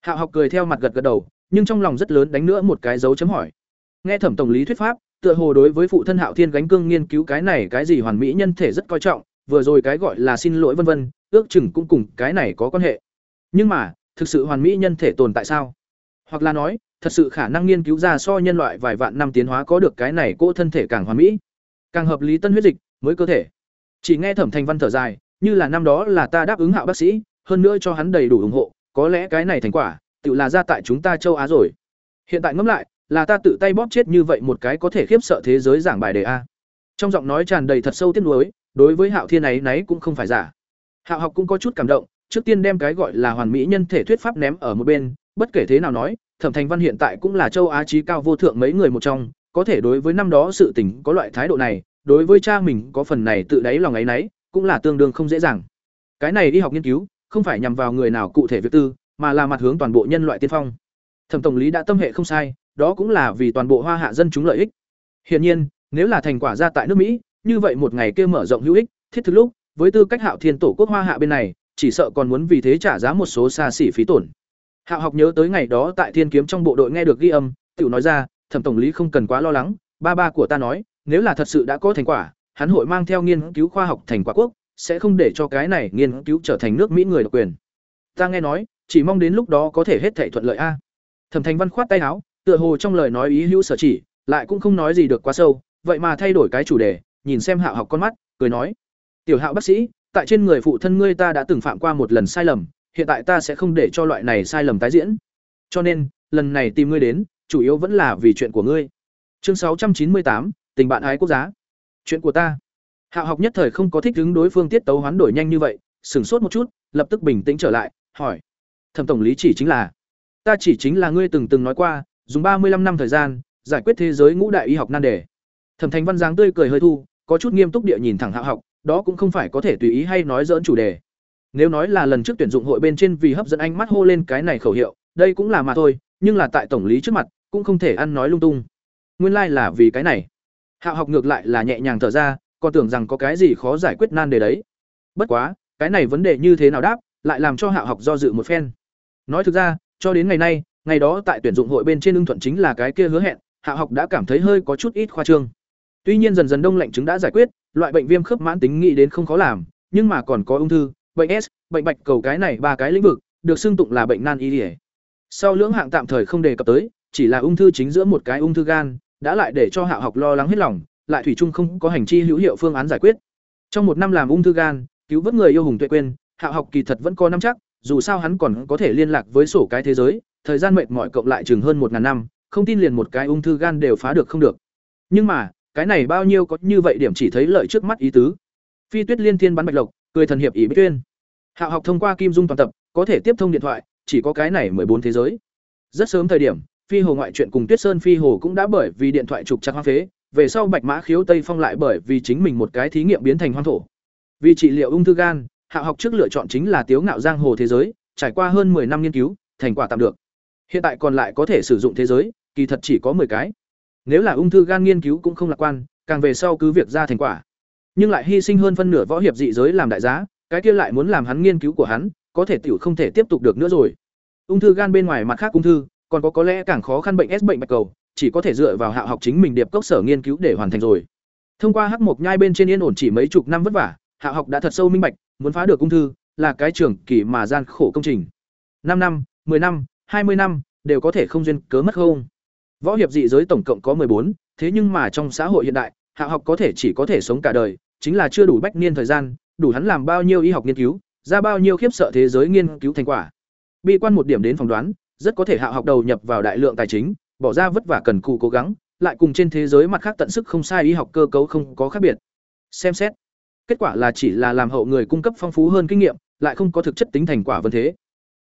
Hạo học cười theo mặt gật gật đầu, nhưng trong lòng rất lớn đánh nữa một cái dấu chấm hỏi. Nghe Thẩm tổng lý thuyết pháp, tựa hồ đối với phụ thân Hạo Thiên gánh cương nghiên cứu cái này cái gì hoàn mỹ nhân thể rất coi trọng, vừa rồi cái gọi là xin lỗi vân vân, ước chừng cũng cùng cái này có quan hệ. Nhưng mà, thực sự hoàn mỹ nhân thể tồn tại sao? Hoặc là nói, thật sự khả năng nghiên cứu ra so nhân loại vài vạn năm tiến hóa có được cái này cỗ thân thể càng hoàn mỹ, càng hợp lý tân huyết dịch mới cơ thể. Chỉ nghe Thẩm Thành Văn thở dài, như là năm đó là ta đáp ứng Hạo bác sĩ, hơn nữa cho hắn đầy đủ ủng hộ, có lẽ cái này thành quả, tự là ra tại chúng ta châu Á rồi. Hiện tại ngẫm lại, là ta tự tay bóp chết như vậy một cái có thể khiếp sợ thế giới giảng bài đề a. Trong giọng nói tràn đầy thật sâu tiếc nuối, đối với Hạo Thiên ấy nấy cũng không phải giả. Hạo học cũng có chút cảm động, trước tiên đem cái gọi là hoàn mỹ nhân thể thuyết pháp ném ở một bên, bất kể thế nào nói, Thẩm Thành Văn hiện tại cũng là châu Á trí cao vô thượng mấy người một trong, có thể đối với năm đó sự tình có loại thái độ này, đối với cha mình có phần này tự đáy lòng ấy nấy, cũng là tương đương không dễ dàng. Cái này đi học nghiên cứu, không phải nhằm vào người nào cụ thể việc tư, mà là mặt hướng toàn bộ nhân loại tiên phong. Thẩm tổng lý đã tâm hệ không sai, đó cũng là vì toàn bộ Hoa Hạ dân chúng lợi ích. Hiển nhiên, nếu là thành quả ra tại nước Mỹ, như vậy một ngày kia mở rộng hữu ích, thiết thực lúc, với tư cách Hạo Thiên tổ quốc Hoa Hạ bên này, chỉ sợ còn muốn vì thế trả giá một số xa xỉ phí tổn. Hạo học nhớ tới ngày đó tại Thiên Kiếm trong bộ đội nghe được ghi âm, tiểu nói ra, Thẩm tổng lý không cần quá lo lắng, ba ba của ta nói, nếu là thật sự đã có thành quả, hắn hội mang theo nghiên cứu khoa học thành quả quốc, sẽ không để cho cái này nghiên cứu trở thành nước Mỹ người độc quyền. ta nghe nói chỉ mong đến lúc đó có thể hết thảy thuận lợi a thẩm thành văn khoát tay áo tựa hồ trong lời nói ý hữu sở chỉ, lại cũng không nói gì được quá sâu, vậy mà thay đổi cái chủ đề, nhìn xem hạo học con mắt, cười nói, tiểu hạo bác sĩ, tại trên người phụ thân ngươi ta đã từng phạm qua một lần sai lầm, hiện tại ta sẽ không để cho loại này sai lầm tái diễn. Cho nên, lần này tìm ngươi đến, chủ yếu vẫn là vì chuyện của ngươi. Chương sáu trăm chín mươi tám, tình bạn ái quốc giá. Chuyện của ta. Hạo học nhất thời không có thích ứng đối phương tiết tấu hoán đổi nhanh như vậy, sửng sốt một chút, lập tức bình tĩnh trở lại, hỏi, thẩm tổng lý chỉ chính là, ta chỉ chính là ngươi từng từng nói qua dùng ba mươi 35 năm thời gian, giải quyết thế giới ngũ đại y học nan đề. Thẩm thành văn giáng tươi cười hơi thu, có chút nghiêm túc địa nhìn thẳng hạ học, đó cũng không phải có thể tùy ý hay nói dỡn chủ đề. Nếu nói là lần trước tuyển dụng hội bên trên vì hấp dẫn ánh mắt hô lên cái này khẩu hiệu, đây cũng là mà thôi, nhưng là tại tổng lý trước mặt, cũng không thể ăn nói lung tung. Nguyên lai là vì cái này. Hạ học ngược lại là nhẹ nhàng thở ra, còn tưởng rằng có cái gì khó giải quyết nan đề đấy. Bất quá, cái này vấn đề như thế nào đáp, lại làm cho hạ học do dự một phen. Nói thực ra, cho đến ngày nay ngày đó tại tuyển dụng hội bên trên ưng thuận chính là cái kia hứa hẹn, hạ học đã cảm thấy hơi có chút ít khoa trương. Tuy nhiên dần dần đông lạnh chứng đã giải quyết, loại bệnh viêm khớp mãn tính nghĩ đến không khó làm, nhưng mà còn có ung thư, bệnh s, bệnh bạch cầu cái này ba cái lĩnh vực, được xưng tụng là bệnh nan y ỉa sau lưỡng hạng tạm thời không đề cập tới, chỉ là ung thư chính giữa một cái ung thư gan, đã lại để cho hạ học lo lắng hết lòng, lại thủy chung không có hành chi hữu hiệu phương án giải quyết. Trong một năm làm ung thư gan, cứu vớt người yêu hùng tuệ quên, hạ học kỳ thật vẫn có năm chắc, dù sao hắn còn có thể liên lạc với sổ cái thế giới thời gian mệt mỏi cộng lại chừng hơn một ngàn năm, không tin liền một cái ung thư gan đều phá được không được. Nhưng mà, cái này bao nhiêu có như vậy điểm chỉ thấy lợi trước mắt ý tứ. Phi tuyết liên thiên bắn bạch lộc, cười thần hiệp ý bích tuyên. Hạ học thông qua kim dung toàn tập, có thể tiếp thông điện thoại, chỉ có cái này bốn thế giới. Rất sớm thời điểm, phi hồ ngoại truyện cùng tuyết sơn phi hồ cũng đã bởi vì điện thoại trục chặt hoang phế, về sau bạch mã khiếu tây phong lại bởi vì chính mình một cái thí nghiệm biến thành hoang thổ. Vì trị liệu ung thư gan, hạ học trước lựa chọn chính là tiếu ngạo giang hồ thế giới, trải qua hơn 10 năm nghiên cứu, thành quả tạm được hiện tại còn lại có thể sử dụng thế giới, kỳ thật chỉ có 10 cái. Nếu là ung thư gan nghiên cứu cũng không lạc quan, càng về sau cứ việc ra thành quả. Nhưng lại hy sinh hơn phân nửa võ hiệp dị giới làm đại giá, cái kia lại muốn làm hắn nghiên cứu của hắn, có thể tiểu không thể tiếp tục được nữa rồi. Ung thư gan bên ngoài mặt khác ung thư, còn có có lẽ càng khó khăn bệnh s bệnh bạch cầu, chỉ có thể dựa vào hạ học chính mình điệp cốc sở nghiên cứu để hoàn thành rồi. Thông qua hắc mộc nhai bên trên yên ổn chỉ mấy chục năm vất vả, hạ học đã thật sâu minh bạch, muốn phá được ung thư là cái trường kỳ mà gian khổ công trình. Năm năm 10 năm hai mươi năm, đều có thể không duyên cớ mất không? Võ hiệp dị giới tổng cộng có bốn, thế nhưng mà trong xã hội hiện đại, hạ học có thể chỉ có thể sống cả đời, chính là chưa đủ bách niên thời gian, đủ hắn làm bao nhiêu y học nghiên cứu, ra bao nhiêu khiếp sợ thế giới nghiên cứu thành quả. Bi quan một điểm đến phỏng đoán, rất có thể hạ học đầu nhập vào đại lượng tài chính, bỏ ra vất vả cần cù cố gắng, lại cùng trên thế giới mặt khác tận sức không sai y học cơ cấu không có khác biệt. Xem xét, kết quả là chỉ là làm hậu người cung cấp phong phú hơn kinh nghiệm, lại không có thực chất tính thành quả vân thế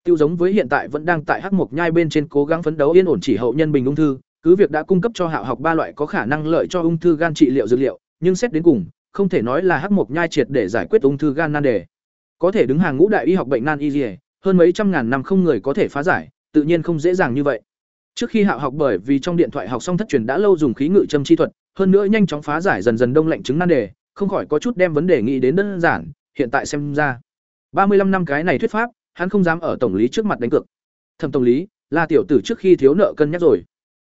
tiêu giống với hiện tại vẫn đang tại hắc mộc nhai bên trên cố gắng phấn đấu yên ổn chỉ hậu nhân bình ung thư, cứ việc đã cung cấp cho hạo học ba loại có khả năng lợi cho ung thư gan trị liệu dược liệu, nhưng xét đến cùng, không thể nói là hắc mộc nhai triệt để giải quyết ung thư gan nan đề. Có thể đứng hàng ngũ đại y học bệnh nan y dỉa hơn mấy trăm ngàn năm không người có thể phá giải, tự nhiên không dễ dàng như vậy. Trước khi hạo học bởi vì trong điện thoại học xong thất truyền đã lâu dùng khí ngự châm chi thuật, hơn nữa nhanh chóng phá giải dần dần đông lạnh chứng nan đề, không khỏi có chút đem vấn đề nghĩ đến đơn giản, hiện tại xem ra. ba mươi 35 năm cái này thuyết pháp hắn không dám ở tổng lý trước mặt đánh cược. Thẩm tổng lý là tiểu tử trước khi thiếu nợ cân nhắc rồi.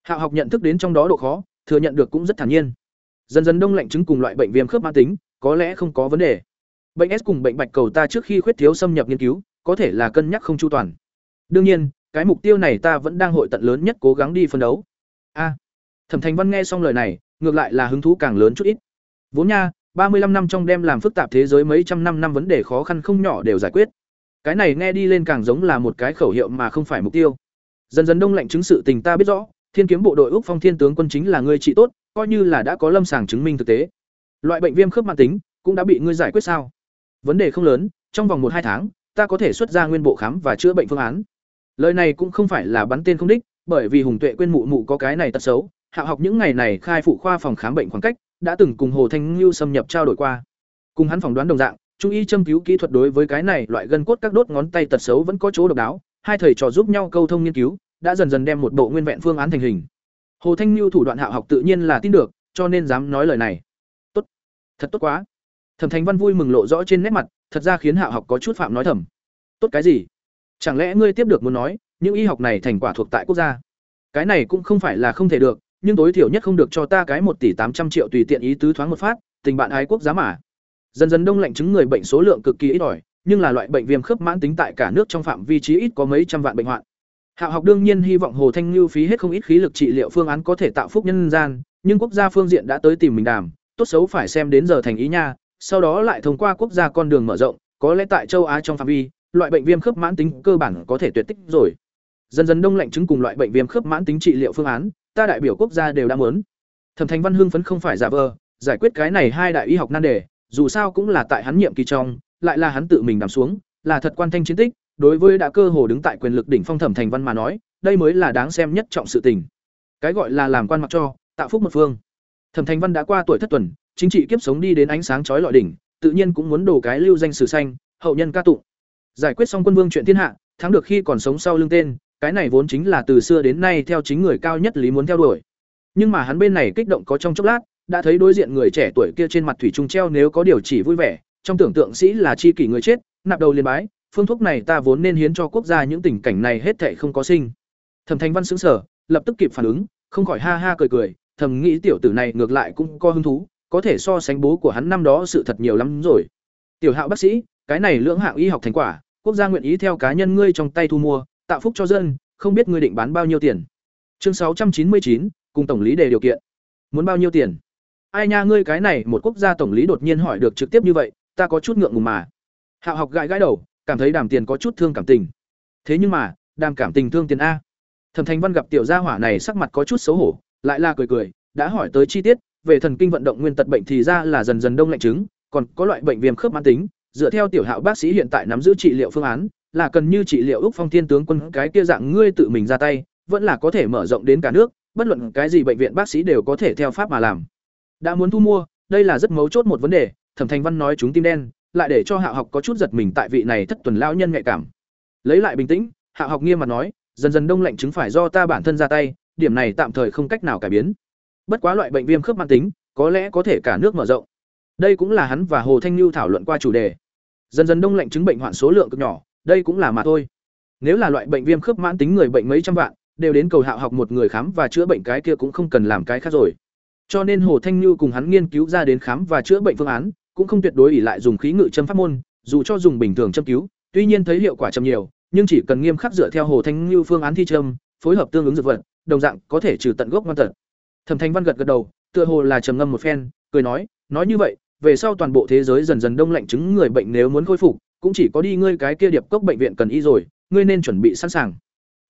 Hạo học nhận thức đến trong đó độ khó, thừa nhận được cũng rất thản nhiên. Dần dần đông lạnh chứng cùng loại bệnh viêm khớp mãn tính, có lẽ không có vấn đề. Bệnh s cùng bệnh bạch cầu ta trước khi khuyết thiếu xâm nhập nghiên cứu, có thể là cân nhắc không chu toàn. Đương nhiên, cái mục tiêu này ta vẫn đang hội tận lớn nhất cố gắng đi phân đấu. A. Thẩm thành văn nghe xong lời này, ngược lại là hứng thú càng lớn chút ít. Vốn nha, ba mươi 35 năm trong đem làm phức tạp thế giới mấy trăm năm năm vấn đề khó khăn không nhỏ đều giải quyết cái này nghe đi lên càng giống là một cái khẩu hiệu mà không phải mục tiêu. Dần dần đông lạnh chứng sự tình ta biết rõ, thiên kiếm bộ đội úc phong thiên tướng quân chính là người trị tốt, coi như là đã có lâm sàng chứng minh thực tế. Loại bệnh viêm khớp mạng tính, cũng đã bị ngươi giải quyết sao? Vấn đề không lớn, trong vòng một hai tháng, ta có thể xuất ra nguyên bộ khám và chữa bệnh phương án. Lời này cũng không phải là bắn tên không đích, bởi vì hùng tuệ quên mụ mụ có cái này tật xấu, hạ học những ngày này khai phụ khoa phòng khám bệnh khoảng cách, đã từng cùng hồ thanh ngưu xâm nhập trao đổi qua. Cùng hắn phỏng đoán đồng dạng trung y châm cứu kỹ thuật đối với cái này loại gân cốt các đốt ngón tay tật xấu vẫn có chỗ độc đáo, hai thầy trò giúp nhau câu thông nghiên cứu, đã dần dần đem một bộ nguyên vẹn phương án thành hình. Hồ thanh lưu thủ đoạn hạ học tự nhiên là tin được, cho nên dám nói lời này. Tốt. Thật tốt quá. Thẩm thành văn vui mừng lộ rõ trên nét mặt, thật ra khiến hạ học có chút phạm nói thầm. Tốt cái gì? Chẳng lẽ ngươi tiếp được muốn nói, những y học này thành quả thuộc tại quốc gia? Cái này cũng không phải là không thể được, nhưng tối thiểu nhất không được cho ta cái một tỷ tám trăm triệu tùy tiện ý tứ thoáng một phát, tình bạn ái quốc giá mà dần dần đông lạnh chứng người bệnh số lượng cực kỳ ít ỏi nhưng là loại bệnh viêm khớp mãn tính tại cả nước trong phạm vi trí ít có mấy trăm vạn bệnh hoạn. Hạ học đương nhiên hy vọng Hồ Thanh Nhu phí hết không ít khí lực trị liệu phương án có thể tạo phúc nhân gian, nhưng quốc gia phương diện đã tới tìm mình đàm, tốt xấu phải xem đến giờ thành ý nha, sau đó lại thông qua quốc gia con đường mở rộng, có lẽ tại châu Á trong phạm vi, loại bệnh viêm khớp mãn tính cơ bản có thể tuyệt tích rồi. Dần dần đông lạnh chứng cùng loại bệnh viêm khớp mãn tính trị liệu phương án, ta đại biểu quốc gia đều đã muốn. Thẩm Thành Văn Hưng phấn không phải giả vờ, giải quyết cái này hai đại y học nan đề, dù sao cũng là tại hắn nhiệm kỳ trong, lại là hắn tự mình đảm xuống, là thật quan thanh chiến tích, đối với đã cơ hồ đứng tại quyền lực đỉnh phong Thẩm Thành Văn mà nói, đây mới là đáng xem nhất trọng sự tình. Cái gọi là làm quan mặc cho, tạo phúc một phương. Thẩm Thành Văn đã qua tuổi thất tuần, chính trị kiếp sống đi đến ánh sáng chói lọi đỉnh, tự nhiên cũng muốn đổ cái lưu danh sử xanh, hậu nhân ca tụng. Giải quyết xong quân vương chuyện thiên hạ, thắng được khi còn sống sau lưng tên, cái này vốn chính là từ xưa đến nay theo chính người cao nhất lý muốn theo đuổi. Nhưng mà hắn bên này kích động có trong chốc lát, đã thấy đối diện người trẻ tuổi kia trên mặt thủy trung treo nếu có điều chỉ vui vẻ, trong tưởng tượng sĩ là chi kỷ người chết, nạp đầu liền bái, phương thuốc này ta vốn nên hiến cho quốc gia những tình cảnh này hết thảy không có sinh. Thẩm Thành Văn sững sờ, lập tức kịp phản ứng, không khỏi ha ha cười cười, thầm nghĩ tiểu tử này ngược lại cũng có hứng thú, có thể so sánh bố của hắn năm đó sự thật nhiều lắm rồi. Tiểu Hạo bác sĩ, cái này lưỡng hạng y học thành quả, quốc gia nguyện ý theo cá nhân ngươi trong tay thu mua, tạo phúc cho dân, không biết ngươi định bán bao nhiêu tiền. Chương sáu trăm chín mươi chín, cùng tổng lý đề điều kiện. Muốn bao nhiêu tiền? Ai nha ngươi cái này, một quốc gia tổng lý đột nhiên hỏi được trực tiếp như vậy, ta có chút ngượng ngùng mà. Hạo học gãi gãi đầu, cảm thấy đàm tiền có chút thương cảm tình. Thế nhưng mà, đàm cảm tình thương tiền a. Thẩm Thành Văn gặp tiểu gia hỏa này sắc mặt có chút xấu hổ, lại là cười cười, đã hỏi tới chi tiết, về thần kinh vận động nguyên tật bệnh thì ra là dần dần đông lạnh chứng, còn có loại bệnh viêm khớp mãn tính, dựa theo tiểu hạo bác sĩ hiện tại nắm giữ trị liệu phương án, là cần như trị liệu Úc Phong Thiên tướng quân cái kia dạng ngươi tự mình ra tay, vẫn là có thể mở rộng đến cả nước, bất luận cái gì bệnh viện bác sĩ đều có thể theo pháp mà làm. Đã muốn thu mua, đây là rất mấu chốt một vấn đề, Thẩm Thành Văn nói chúng tim đen, lại để cho Hạ học có chút giật mình tại vị này thất tuần lão nhân nhạy cảm. Lấy lại bình tĩnh, Hạ học nghiêm mặt nói, dần dần đông lạnh chứng phải do ta bản thân ra tay, điểm này tạm thời không cách nào cải biến. Bất quá loại bệnh viêm khớp mãn tính, có lẽ có thể cả nước mở rộng. Đây cũng là hắn và Hồ Thanh Nưu thảo luận qua chủ đề. Dần dần đông lạnh chứng bệnh hoạn số lượng cực nhỏ, đây cũng là mà thôi. Nếu là loại bệnh viêm khớp mãn tính người bệnh mấy trăm vạn, đều đến cầu Hạ học một người khám và chữa bệnh cái kia cũng không cần làm cái khác rồi. Cho nên Hồ Thanh Nưu cùng hắn nghiên cứu ra đến khám và chữa bệnh phương án, cũng không tuyệt đối ỷ lại dùng khí ngự châm pháp môn, dù cho dùng bình thường châm cứu, tuy nhiên thấy hiệu quả chậm nhiều, nhưng chỉ cần nghiêm khắc dựa theo Hồ Thanh Nưu phương án thi châm, phối hợp tương ứng dược vật, đồng dạng có thể trừ tận gốc ngoan tật. Thẩm Thanh Văn gật gật đầu, tựa hồ là trầm ngâm một phen, cười nói, nói như vậy, về sau toàn bộ thế giới dần dần đông lạnh chứng người bệnh nếu muốn khôi phục, cũng chỉ có đi ngươi cái kia điệp cốc bệnh viện cần y rồi, ngươi nên chuẩn bị sẵn sàng.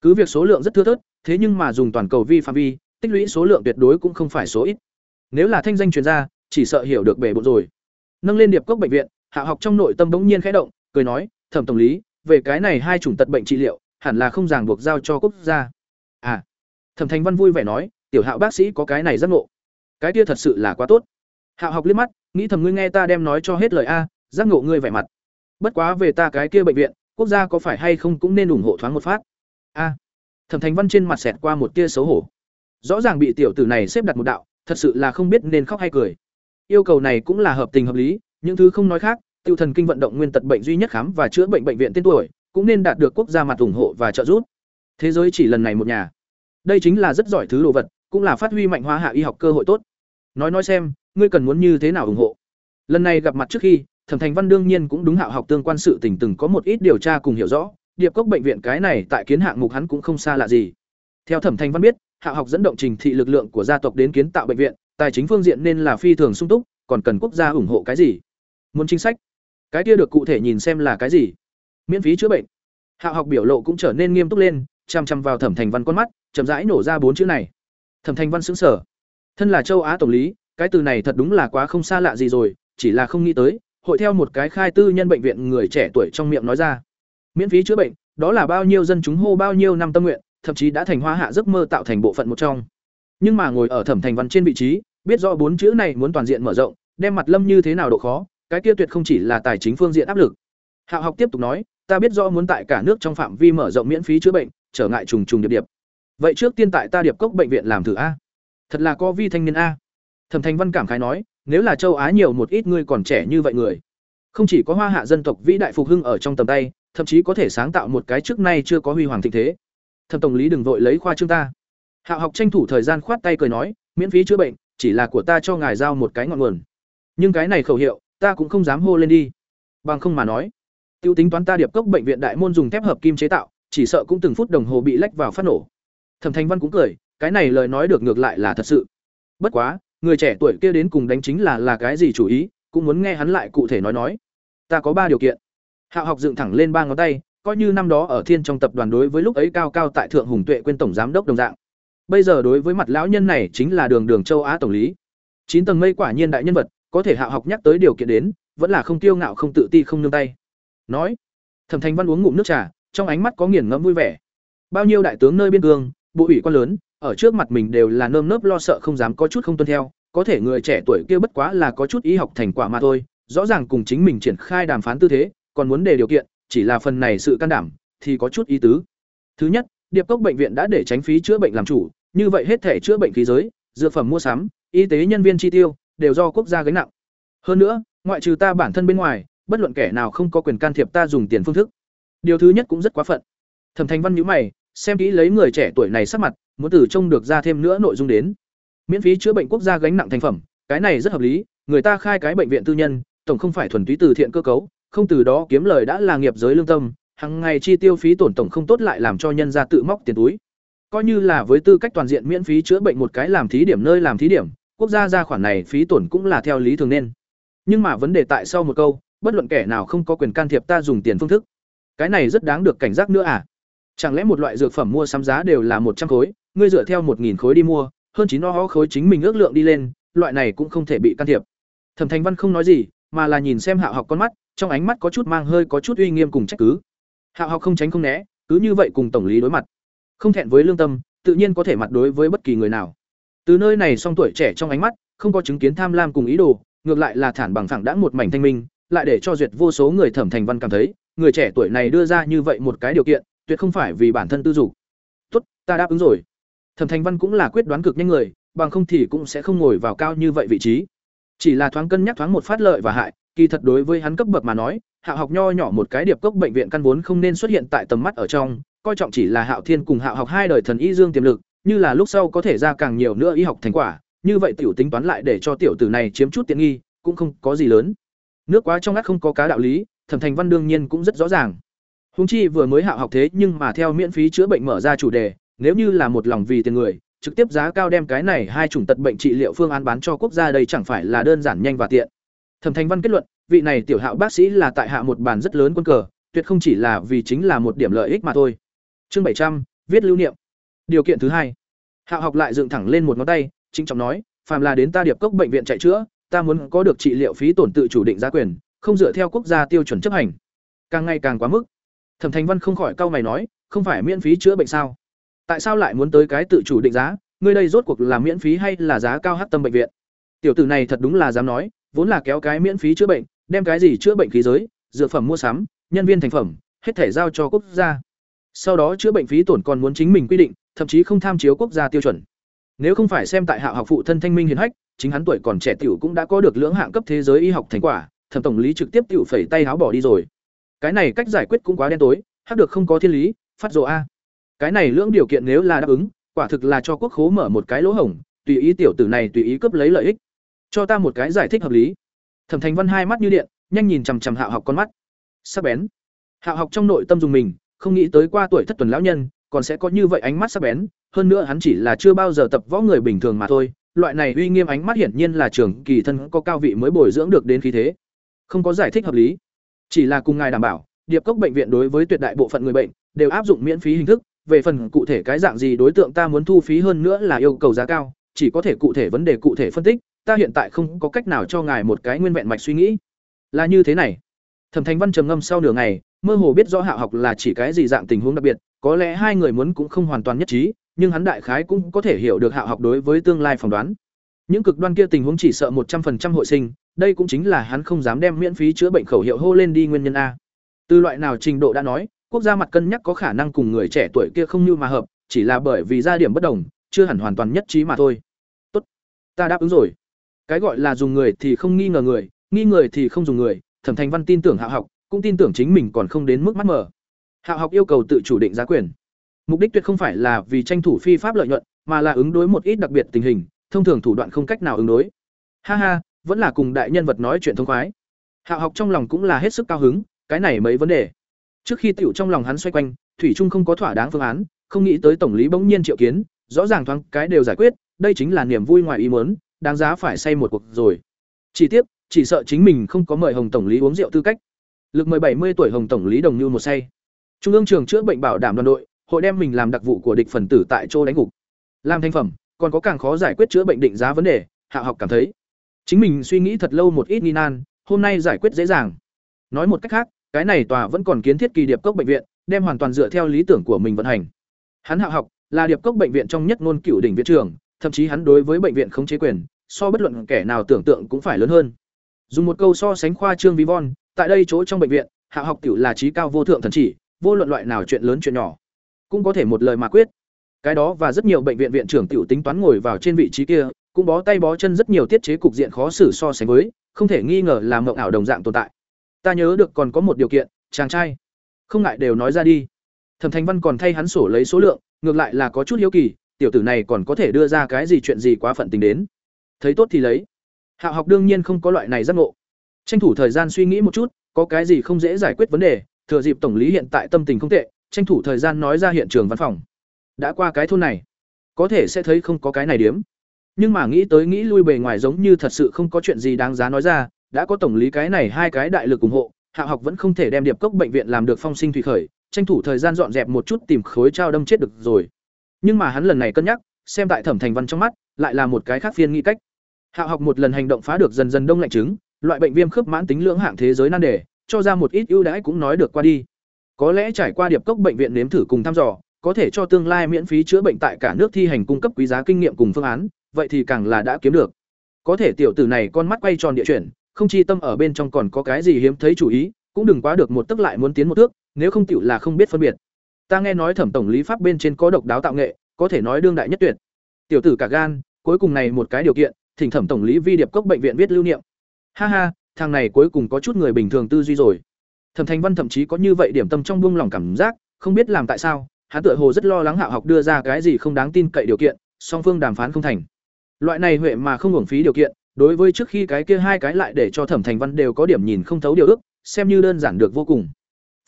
Cứ việc số lượng rất thưa thớt, thế nhưng mà dùng toàn cầu vi phạm vi, tích lũy số lượng tuyệt đối cũng không phải số ít. Nếu là thanh danh truyền ra, chỉ sợ hiểu được bể bộn rồi. Nâng lên điệp cốc bệnh viện, Hạ học trong nội tâm bỗng nhiên khẽ động, cười nói, "Thẩm tổng lý, về cái này hai chủng tật bệnh trị liệu, hẳn là không ràng buộc giao cho quốc gia." À. Thẩm Thành Văn vui vẻ nói, "Tiểu Hạo bác sĩ có cái này rất ngộ." Cái kia thật sự là quá tốt. hạ học liếc mắt, nghĩ thầm ngươi nghe ta đem nói cho hết lời a, giác ngộ ngươi vẻ mặt. Bất quá về ta cái kia bệnh viện, quốc gia có phải hay không cũng nên ủng hộ thoáng một phát. A. Thẩm Thành Văn trên mặt xẹt qua một tia xấu hổ. Rõ ràng bị tiểu tử này xếp đặt một đạo, thật sự là không biết nên khóc hay cười. Yêu cầu này cũng là hợp tình hợp lý, những thứ không nói khác, tiêu thần kinh vận động nguyên tật bệnh duy nhất khám và chữa bệnh bệnh viện tên tuổi, cũng nên đạt được quốc gia mặt ủng hộ và trợ giúp. Thế giới chỉ lần này một nhà. Đây chính là rất giỏi thứ đồ vật, cũng là phát huy mạnh hóa hạ y học cơ hội tốt. Nói nói xem, ngươi cần muốn như thế nào ủng hộ? Lần này gặp mặt trước khi, Thẩm Thành Văn đương nhiên cũng đúng hạo học tương quan sự tình từng có một ít điều tra cùng hiểu rõ, điệp cốc bệnh viện cái này tại kiến hạng mục hắn cũng không xa lạ gì. Theo Thẩm Thành Văn biết, Hạ học dẫn động trình thị lực lượng của gia tộc đến kiến tạo bệnh viện, tài chính phương diện nên là phi thường sung túc, còn cần quốc gia ủng hộ cái gì? Muốn chính sách? Cái kia được cụ thể nhìn xem là cái gì? Miễn phí chữa bệnh. Hạ học biểu lộ cũng trở nên nghiêm túc lên, chăm chăm vào Thẩm Thành Văn con mắt, chậm rãi nổ ra bốn chữ này. Thẩm Thành Văn sững sờ. Thân là châu Á tổng lý, cái từ này thật đúng là quá không xa lạ gì rồi, chỉ là không nghĩ tới, hội theo một cái khai tư nhân bệnh viện người trẻ tuổi trong miệng nói ra. Miễn phí chữa bệnh, đó là bao nhiêu dân chúng hô bao nhiêu năm tâm nguyện, thậm chí đã thành hoa hạ giấc mơ tạo thành bộ phận một trong. Nhưng mà ngồi ở Thẩm Thành Văn trên vị trí, biết rõ bốn chữ này muốn toàn diện mở rộng, đem mặt lâm như thế nào độ khó, cái kia tuyệt không chỉ là tài chính phương diện áp lực. Hạo học tiếp tục nói, ta biết rõ muốn tại cả nước trong phạm vi mở rộng miễn phí chữa bệnh, trở ngại trùng trùng điệp điệp. Vậy trước tiên tại ta điệp cốc bệnh viện làm thử a. Thật là có vi thanh niên a. Thẩm Thành Văn cảm khái nói, nếu là châu Á nhiều một ít người còn trẻ như vậy người, không chỉ có hoa hạ dân tộc vĩ đại phục hưng ở trong tầm tay, thậm chí có thể sáng tạo một cái trước nay chưa có huy hoàng thịnh thế. Thẩm tổng lý đừng vội lấy khoa trương ta. Hạo học tranh thủ thời gian khoát tay cười nói, miễn phí chữa bệnh, chỉ là của ta cho ngài giao một cái ngọn nguồn. Nhưng cái này khẩu hiệu, ta cũng không dám hô lên đi. Bằng không mà nói, Tiêu tính toán ta điệp cốc bệnh viện đại môn dùng thép hợp kim chế tạo, chỉ sợ cũng từng phút đồng hồ bị lách vào phát nổ. Thẩm Thành Văn cũng cười, cái này lời nói được ngược lại là thật sự. Bất quá, người trẻ tuổi kia đến cùng đánh chính là là cái gì chủ ý, cũng muốn nghe hắn lại cụ thể nói nói. Ta có ba điều kiện. Hạo học dựng thẳng lên ba ngón tay, coi như năm đó ở Thiên trong tập đoàn đối với lúc ấy cao cao tại thượng Hùng Tuệ quên tổng giám đốc đồng dạng. Bây giờ đối với mặt lão nhân này chính là Đường Đường Châu Á tổng lý. Chín tầng mây quả nhiên đại nhân vật, có thể hạ học nhắc tới điều kiện đến, vẫn là không tiêu ngạo không tự ti không nương tay. Nói, Thẩm Thành Văn uống ngụm nước trà, trong ánh mắt có nghiền ngẫm vui vẻ. Bao nhiêu đại tướng nơi biên cương, bộ ủy quan lớn, ở trước mặt mình đều là nơm nớp lo sợ không dám có chút không tuân theo, có thể người trẻ tuổi kia bất quá là có chút ý học thành quả mà thôi, rõ ràng cùng chính mình triển khai đàm phán tư thế, còn muốn đề điều kiện, chỉ là phần này sự can đảm thì có chút ý tứ. Thứ nhất, Điệp Cốc bệnh viện đã để tránh phí chữa bệnh làm chủ, như vậy hết thể chữa bệnh khí giới, dược phẩm mua sắm, y tế nhân viên chi tiêu đều do quốc gia gánh nặng. Hơn nữa, ngoại trừ ta bản thân bên ngoài, bất luận kẻ nào không có quyền can thiệp ta dùng tiền phương thức. Điều thứ nhất cũng rất quá phận. Thẩm Thành Văn nhíu mày, xem kỹ lấy người trẻ tuổi này sắc mặt, muốn từ trông được ra thêm nữa nội dung đến. Miễn phí chữa bệnh quốc gia gánh nặng thành phẩm, cái này rất hợp lý, người ta khai cái bệnh viện tư nhân, tổng không phải thuần túy từ thiện cơ cấu, không từ đó kiếm lời đã là nghiệp giới lương tâm, hàng ngày chi tiêu phí tổn tổng không tốt lại làm cho nhân gia tự móc tiền túi. Coi như là với tư cách toàn diện miễn phí chữa bệnh một cái làm thí điểm nơi làm thí điểm, quốc gia ra khoản này phí tổn cũng là theo lý thường nên. Nhưng mà vấn đề tại sau một câu, bất luận kẻ nào không có quyền can thiệp ta dùng tiền phương thức. Cái này rất đáng được cảnh giác nữa à? Chẳng lẽ một loại dược phẩm mua sắm giá đều là một trăm khối, ngươi dựa theo một nghìn khối đi mua, hơn chín ho khối chính mình ước lượng đi lên, loại này cũng không thể bị can thiệp. Thẩm Thành Văn không nói gì, mà là nhìn xem Hạo Học con mắt, trong ánh mắt có chút mang hơi có chút uy nghiêm cùng trách cứ. Hạo Học không tránh không né, cứ như vậy cùng tổng lý đối mặt. Không thẹn với lương tâm, tự nhiên có thể mặt đối với bất kỳ người nào. Từ nơi này song tuổi trẻ trong ánh mắt, không có chứng kiến tham lam cùng ý đồ, ngược lại là thản bằng phẳng đã một mảnh thanh minh, lại để cho duyệt vô số người Thẩm Thành Văn cảm thấy, người trẻ tuổi này đưa ra như vậy một cái điều kiện, tuyệt không phải vì bản thân tư dục. "Tốt, ta đáp ứng rồi." Thẩm Thành Văn cũng là quyết đoán cực nhanh người, bằng không thì cũng sẽ không ngồi vào cao như vậy vị trí. Chỉ là thoáng cân nhắc thoáng một phát lợi và hại, kỳ thật đối với hắn cấp bậc mà nói, Hạ học nho nhỏ một cái điệp cốc bệnh viện căn vốn không nên xuất hiện tại tầm mắt ở trong, coi trọng chỉ là Hạo Thiên cùng Hạo học hai đời thần y dương tiềm lực, như là lúc sau có thể ra càng nhiều nữa y học thành quả, như vậy tiểu tính toán lại để cho tiểu tử này chiếm chút tiện nghi, cũng không có gì lớn. Nước quá trong ngắt không có cá đạo lý, Thẩm Thành Văn đương nhiên cũng rất rõ ràng. húng chi vừa mới Hạo học thế nhưng mà theo miễn phí chữa bệnh mở ra chủ đề, nếu như là một lòng vì tiền người, trực tiếp giá cao đem cái này hai chủng tật bệnh trị liệu phương án bán cho quốc gia đây chẳng phải là đơn giản nhanh và tiện. Thẩm Thành Văn kết luận, vị này tiểu hạo bác sĩ là tại hạ một bàn rất lớn quân cờ, tuyệt không chỉ là vì chính là một điểm lợi ích mà thôi. Chương bảy trăm viết lưu niệm. Điều kiện thứ hai. Hạo học lại dựng thẳng lên một ngón tay, chính trọng nói, phàm là đến ta điệp cốc bệnh viện chạy chữa, ta muốn có được trị liệu phí tổn tự chủ định giá quyền, không dựa theo quốc gia tiêu chuẩn chấp hành. Càng ngày càng quá mức. Thẩm Thành Văn không khỏi cau mày nói, không phải miễn phí chữa bệnh sao? Tại sao lại muốn tới cái tự chủ định giá, ngươi đây rốt cuộc là miễn phí hay là giá cao hát tâm bệnh viện? Tiểu tử này thật đúng là dám nói, vốn là kéo cái miễn phí chữa bệnh, đem cái gì chữa bệnh khí giới, dược phẩm mua sắm, nhân viên thành phẩm, hết thể giao cho quốc gia. Sau đó chữa bệnh phí tổn còn muốn chính mình quy định, thậm chí không tham chiếu quốc gia tiêu chuẩn. Nếu không phải xem tại Hạ học phụ thân thanh minh hiền hách, chính hắn tuổi còn trẻ tiểu cũng đã có được lưỡng hạng cấp thế giới y học thành quả, thẩm tổng lý trực tiếp tiểu phẩy tay háo bỏ đi rồi. Cái này cách giải quyết cũng quá đen tối, hắc được không có thiên lý, phát rồ a. Cái này lưỡng điều kiện nếu là đáp ứng, quả thực là cho quốc khố mở một cái lỗ hổng, tùy ý tiểu tử này tùy ý cướp lấy lợi ích. Cho ta một cái giải thích hợp lý. Thẩm Thành Văn hai mắt như điện, nhanh nhìn chằm chằm Hạo Học con mắt. Sắc bén. Hạo Học trong nội tâm dùng mình, không nghĩ tới qua tuổi thất tuần lão nhân, còn sẽ có như vậy ánh mắt sắc bén, hơn nữa hắn chỉ là chưa bao giờ tập võ người bình thường mà thôi, loại này uy nghiêm ánh mắt hiển nhiên là trường kỳ thân có cao vị mới bồi dưỡng được đến khí thế. Không có giải thích hợp lý, chỉ là cùng ngài đảm bảo, Điệp Cốc bệnh viện đối với tuyệt đại bộ phận người bệnh đều áp dụng miễn phí hình thức, về phần cụ thể cái dạng gì đối tượng ta muốn thu phí hơn nữa là yêu cầu giá cao, chỉ có thể cụ thể vấn đề cụ thể phân tích, ta hiện tại không có cách nào cho ngài một cái nguyên vẹn mạch suy nghĩ. Là như thế này. Thẩm Thành Văn trầm ngâm sau nửa ngày, mơ hồ biết rõ Hạo học là chỉ cái gì dạng tình huống đặc biệt, có lẽ hai người muốn cũng không hoàn toàn nhất trí, nhưng hắn đại khái cũng có thể hiểu được Hạo học đối với tương lai phỏng đoán. Những cực đoan kia tình huống chỉ sợ một trăm 100% hội sinh, đây cũng chính là hắn không dám đem miễn phí chữa bệnh khẩu hiệu hô lên đi nguyên nhân a. Từ loại nào trình độ đã nói, quốc gia mặt cân nhắc có khả năng cùng người trẻ tuổi kia không như mà hợp, chỉ là bởi vì gia điểm bất đồng, chưa hẳn hoàn toàn nhất trí mà thôi. Tốt, ta đáp ứng rồi. Cái gọi là dùng người thì không nghi ngờ người, nghi người thì không dùng người, Thẩm Thành Văn tin tưởng Hạ học, cũng tin tưởng chính mình còn không đến mức mắt mở. Hạ học yêu cầu tự chủ định giá quyền. Mục đích tuyệt không phải là vì tranh thủ phi pháp lợi nhuận, mà là ứng đối một ít đặc biệt tình hình, thông thường thủ đoạn không cách nào ứng đối. Ha ha, vẫn là cùng đại nhân vật nói chuyện thông khoái. Hạ học trong lòng cũng là hết sức cao hứng, cái này mấy vấn đề trước khi tiểu trong lòng hắn xoay quanh thủy trung không có thỏa đáng phương án không nghĩ tới tổng lý bỗng nhiên triệu kiến rõ ràng thoáng cái đều giải quyết đây chính là niềm vui ngoài ý muốn đáng giá phải say một cuộc rồi. Chỉ tiếc, chỉ sợ chính mình không có mời hồng tổng lý uống rượu tư cách. Lực mời bảy mươi tuổi hồng tổng lý đồng như một say. Trung ương trường chữa bệnh bảo đảm đoàn đội, hội đem mình làm đặc vụ của địch phần tử tại chỗ đánh gục. Làm thành phẩm, còn có càng khó giải quyết chữa bệnh định giá vấn đề, hạ học cảm thấy. Chính mình suy nghĩ thật lâu một ít nghi nan, hôm nay giải quyết dễ dàng. Nói một cách khác, cái này tòa vẫn còn kiến thiết kỳ điệp cốc bệnh viện, đem hoàn toàn dựa theo lý tưởng của mình vận hành. Hắn hạ học là điệp cốc bệnh viện trong nhất ngôn cửu đỉnh viện trưởng thậm chí hắn đối với bệnh viện không chế quyền, so bất luận kẻ nào tưởng tượng cũng phải lớn hơn. Dùng một câu so sánh khoa trương vi von tại đây chỗ trong bệnh viện, hạ học tiểu là trí cao vô thượng thần chỉ, vô luận loại nào chuyện lớn chuyện nhỏ, cũng có thể một lời mà quyết. Cái đó và rất nhiều bệnh viện viện trưởng tiểu tính toán ngồi vào trên vị trí kia, cũng bó tay bó chân rất nhiều tiết chế cục diện khó xử so sánh với, không thể nghi ngờ là mộng ảo đồng dạng tồn tại. Ta nhớ được còn có một điều kiện, chàng trai. Không ngại đều nói ra đi. Thẩm thành văn còn thay hắn sổ lấy số lượng, ngược lại là có chút hiếu kỳ tiểu tử này còn có thể đưa ra cái gì chuyện gì quá phận tình đến. Thấy tốt thì lấy. Hạo học đương nhiên không có loại này giác ngộ. Tranh thủ thời gian suy nghĩ một chút, có cái gì không dễ giải quyết vấn đề, thừa dịp tổng lý hiện tại tâm tình không tệ, tranh thủ thời gian nói ra hiện trường văn phòng. Đã qua cái thôn này, có thể sẽ thấy không có cái này điếm. Nhưng mà nghĩ tới nghĩ lui bề ngoài giống như thật sự không có chuyện gì đáng giá nói ra, đã có tổng lý cái này hai cái đại lực ủng hộ, hạ học vẫn không thể đem điệp cốc bệnh viện làm được phong sinh thủy khởi, tranh thủ thời gian dọn dẹp một chút tìm khối trao đâm chết được rồi nhưng mà hắn lần này cân nhắc, xem tại thẩm thành văn trong mắt, lại là một cái khác phiên nghĩ cách. Hạ học một lần hành động phá được dần dần đông lạnh chứng, loại bệnh viêm khớp mãn tính lưỡng hạng thế giới nan đề, cho ra một ít ưu đãi cũng nói được qua đi. Có lẽ trải qua điệp cốc bệnh viện nếm thử cùng thăm dò, có thể cho tương lai miễn phí chữa bệnh tại cả nước thi hành cung cấp quý giá kinh nghiệm cùng phương án, vậy thì càng là đã kiếm được. Có thể tiểu tử này con mắt quay tròn địa chuyển, không chi tâm ở bên trong còn có cái gì hiếm thấy chủ ý, cũng đừng quá được một tức lại muốn tiến một thước, nếu không tiểu là không biết phân biệt ta nghe nói thẩm tổng lý pháp bên trên có độc đáo tạo nghệ, có thể nói đương đại nhất tuyệt. Tiểu tử cả gan, cuối cùng này một cái điều kiện, thỉnh thẩm tổng lý vi điệp cốc bệnh viện viết lưu niệm. Ha ha, thằng này cuối cùng có chút người bình thường tư duy rồi. Thẩm thành văn thậm chí có như vậy điểm tâm trong buông lòng cảm giác, không biết làm tại sao, hắn tựa hồ rất lo lắng hạo học đưa ra cái gì không đáng tin cậy điều kiện, song phương đàm phán không thành. Loại này huệ mà không hưởng phí điều kiện, đối với trước khi cái kia hai cái lại để cho thẩm thành văn đều có điểm nhìn không thấu điều ước, xem như đơn giản được vô cùng.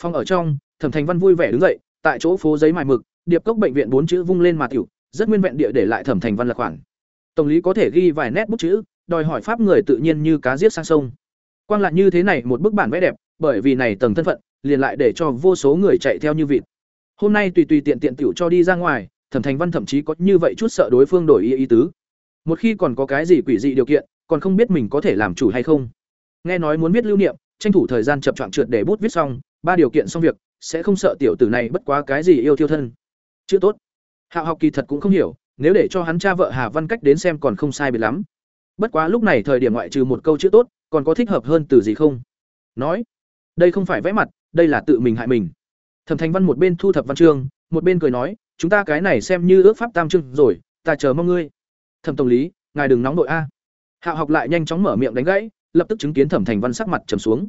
Phong ở trong, thẩm thành văn vui vẻ đứng dậy tại chỗ phố giấy mài mực, điệp cốc bệnh viện bốn chữ vung lên mà tiểu, rất nguyên vẹn địa để lại thẩm thành văn là khoản. Tổng lý có thể ghi vài nét bút chữ, đòi hỏi pháp người tự nhiên như cá giết sang sông. Quang lại như thế này một bức bản vẽ đẹp, bởi vì này tầng thân phận, liền lại để cho vô số người chạy theo như vịt. Hôm nay tùy tùy tiện tiện tiểu cho đi ra ngoài, thẩm thành văn thậm chí có như vậy chút sợ đối phương đổi ý ý tứ. Một khi còn có cái gì quỷ dị điều kiện, còn không biết mình có thể làm chủ hay không. Nghe nói muốn viết lưu niệm, tranh thủ thời gian chập choạng trượt để bút viết xong, ba điều kiện xong việc sẽ không sợ tiểu tử này bất quá cái gì yêu thiêu thân. Chữ tốt. Hạo học kỳ thật cũng không hiểu, nếu để cho hắn cha vợ hà văn cách đến xem còn không sai biệt lắm. Bất quá lúc này thời điểm ngoại trừ một câu chữ tốt, còn có thích hợp hơn từ gì không? Nói, đây không phải vẽ mặt, đây là tự mình hại mình. Thẩm thành văn một bên thu thập văn chương, một bên cười nói, chúng ta cái này xem như ước pháp tam trưng rồi, ta chờ mong ngươi. Thẩm tổng lý, ngài đừng nóng đội a. Hạo học lại nhanh chóng mở miệng đánh gãy, lập tức chứng kiến thẩm thành văn sắc mặt trầm xuống.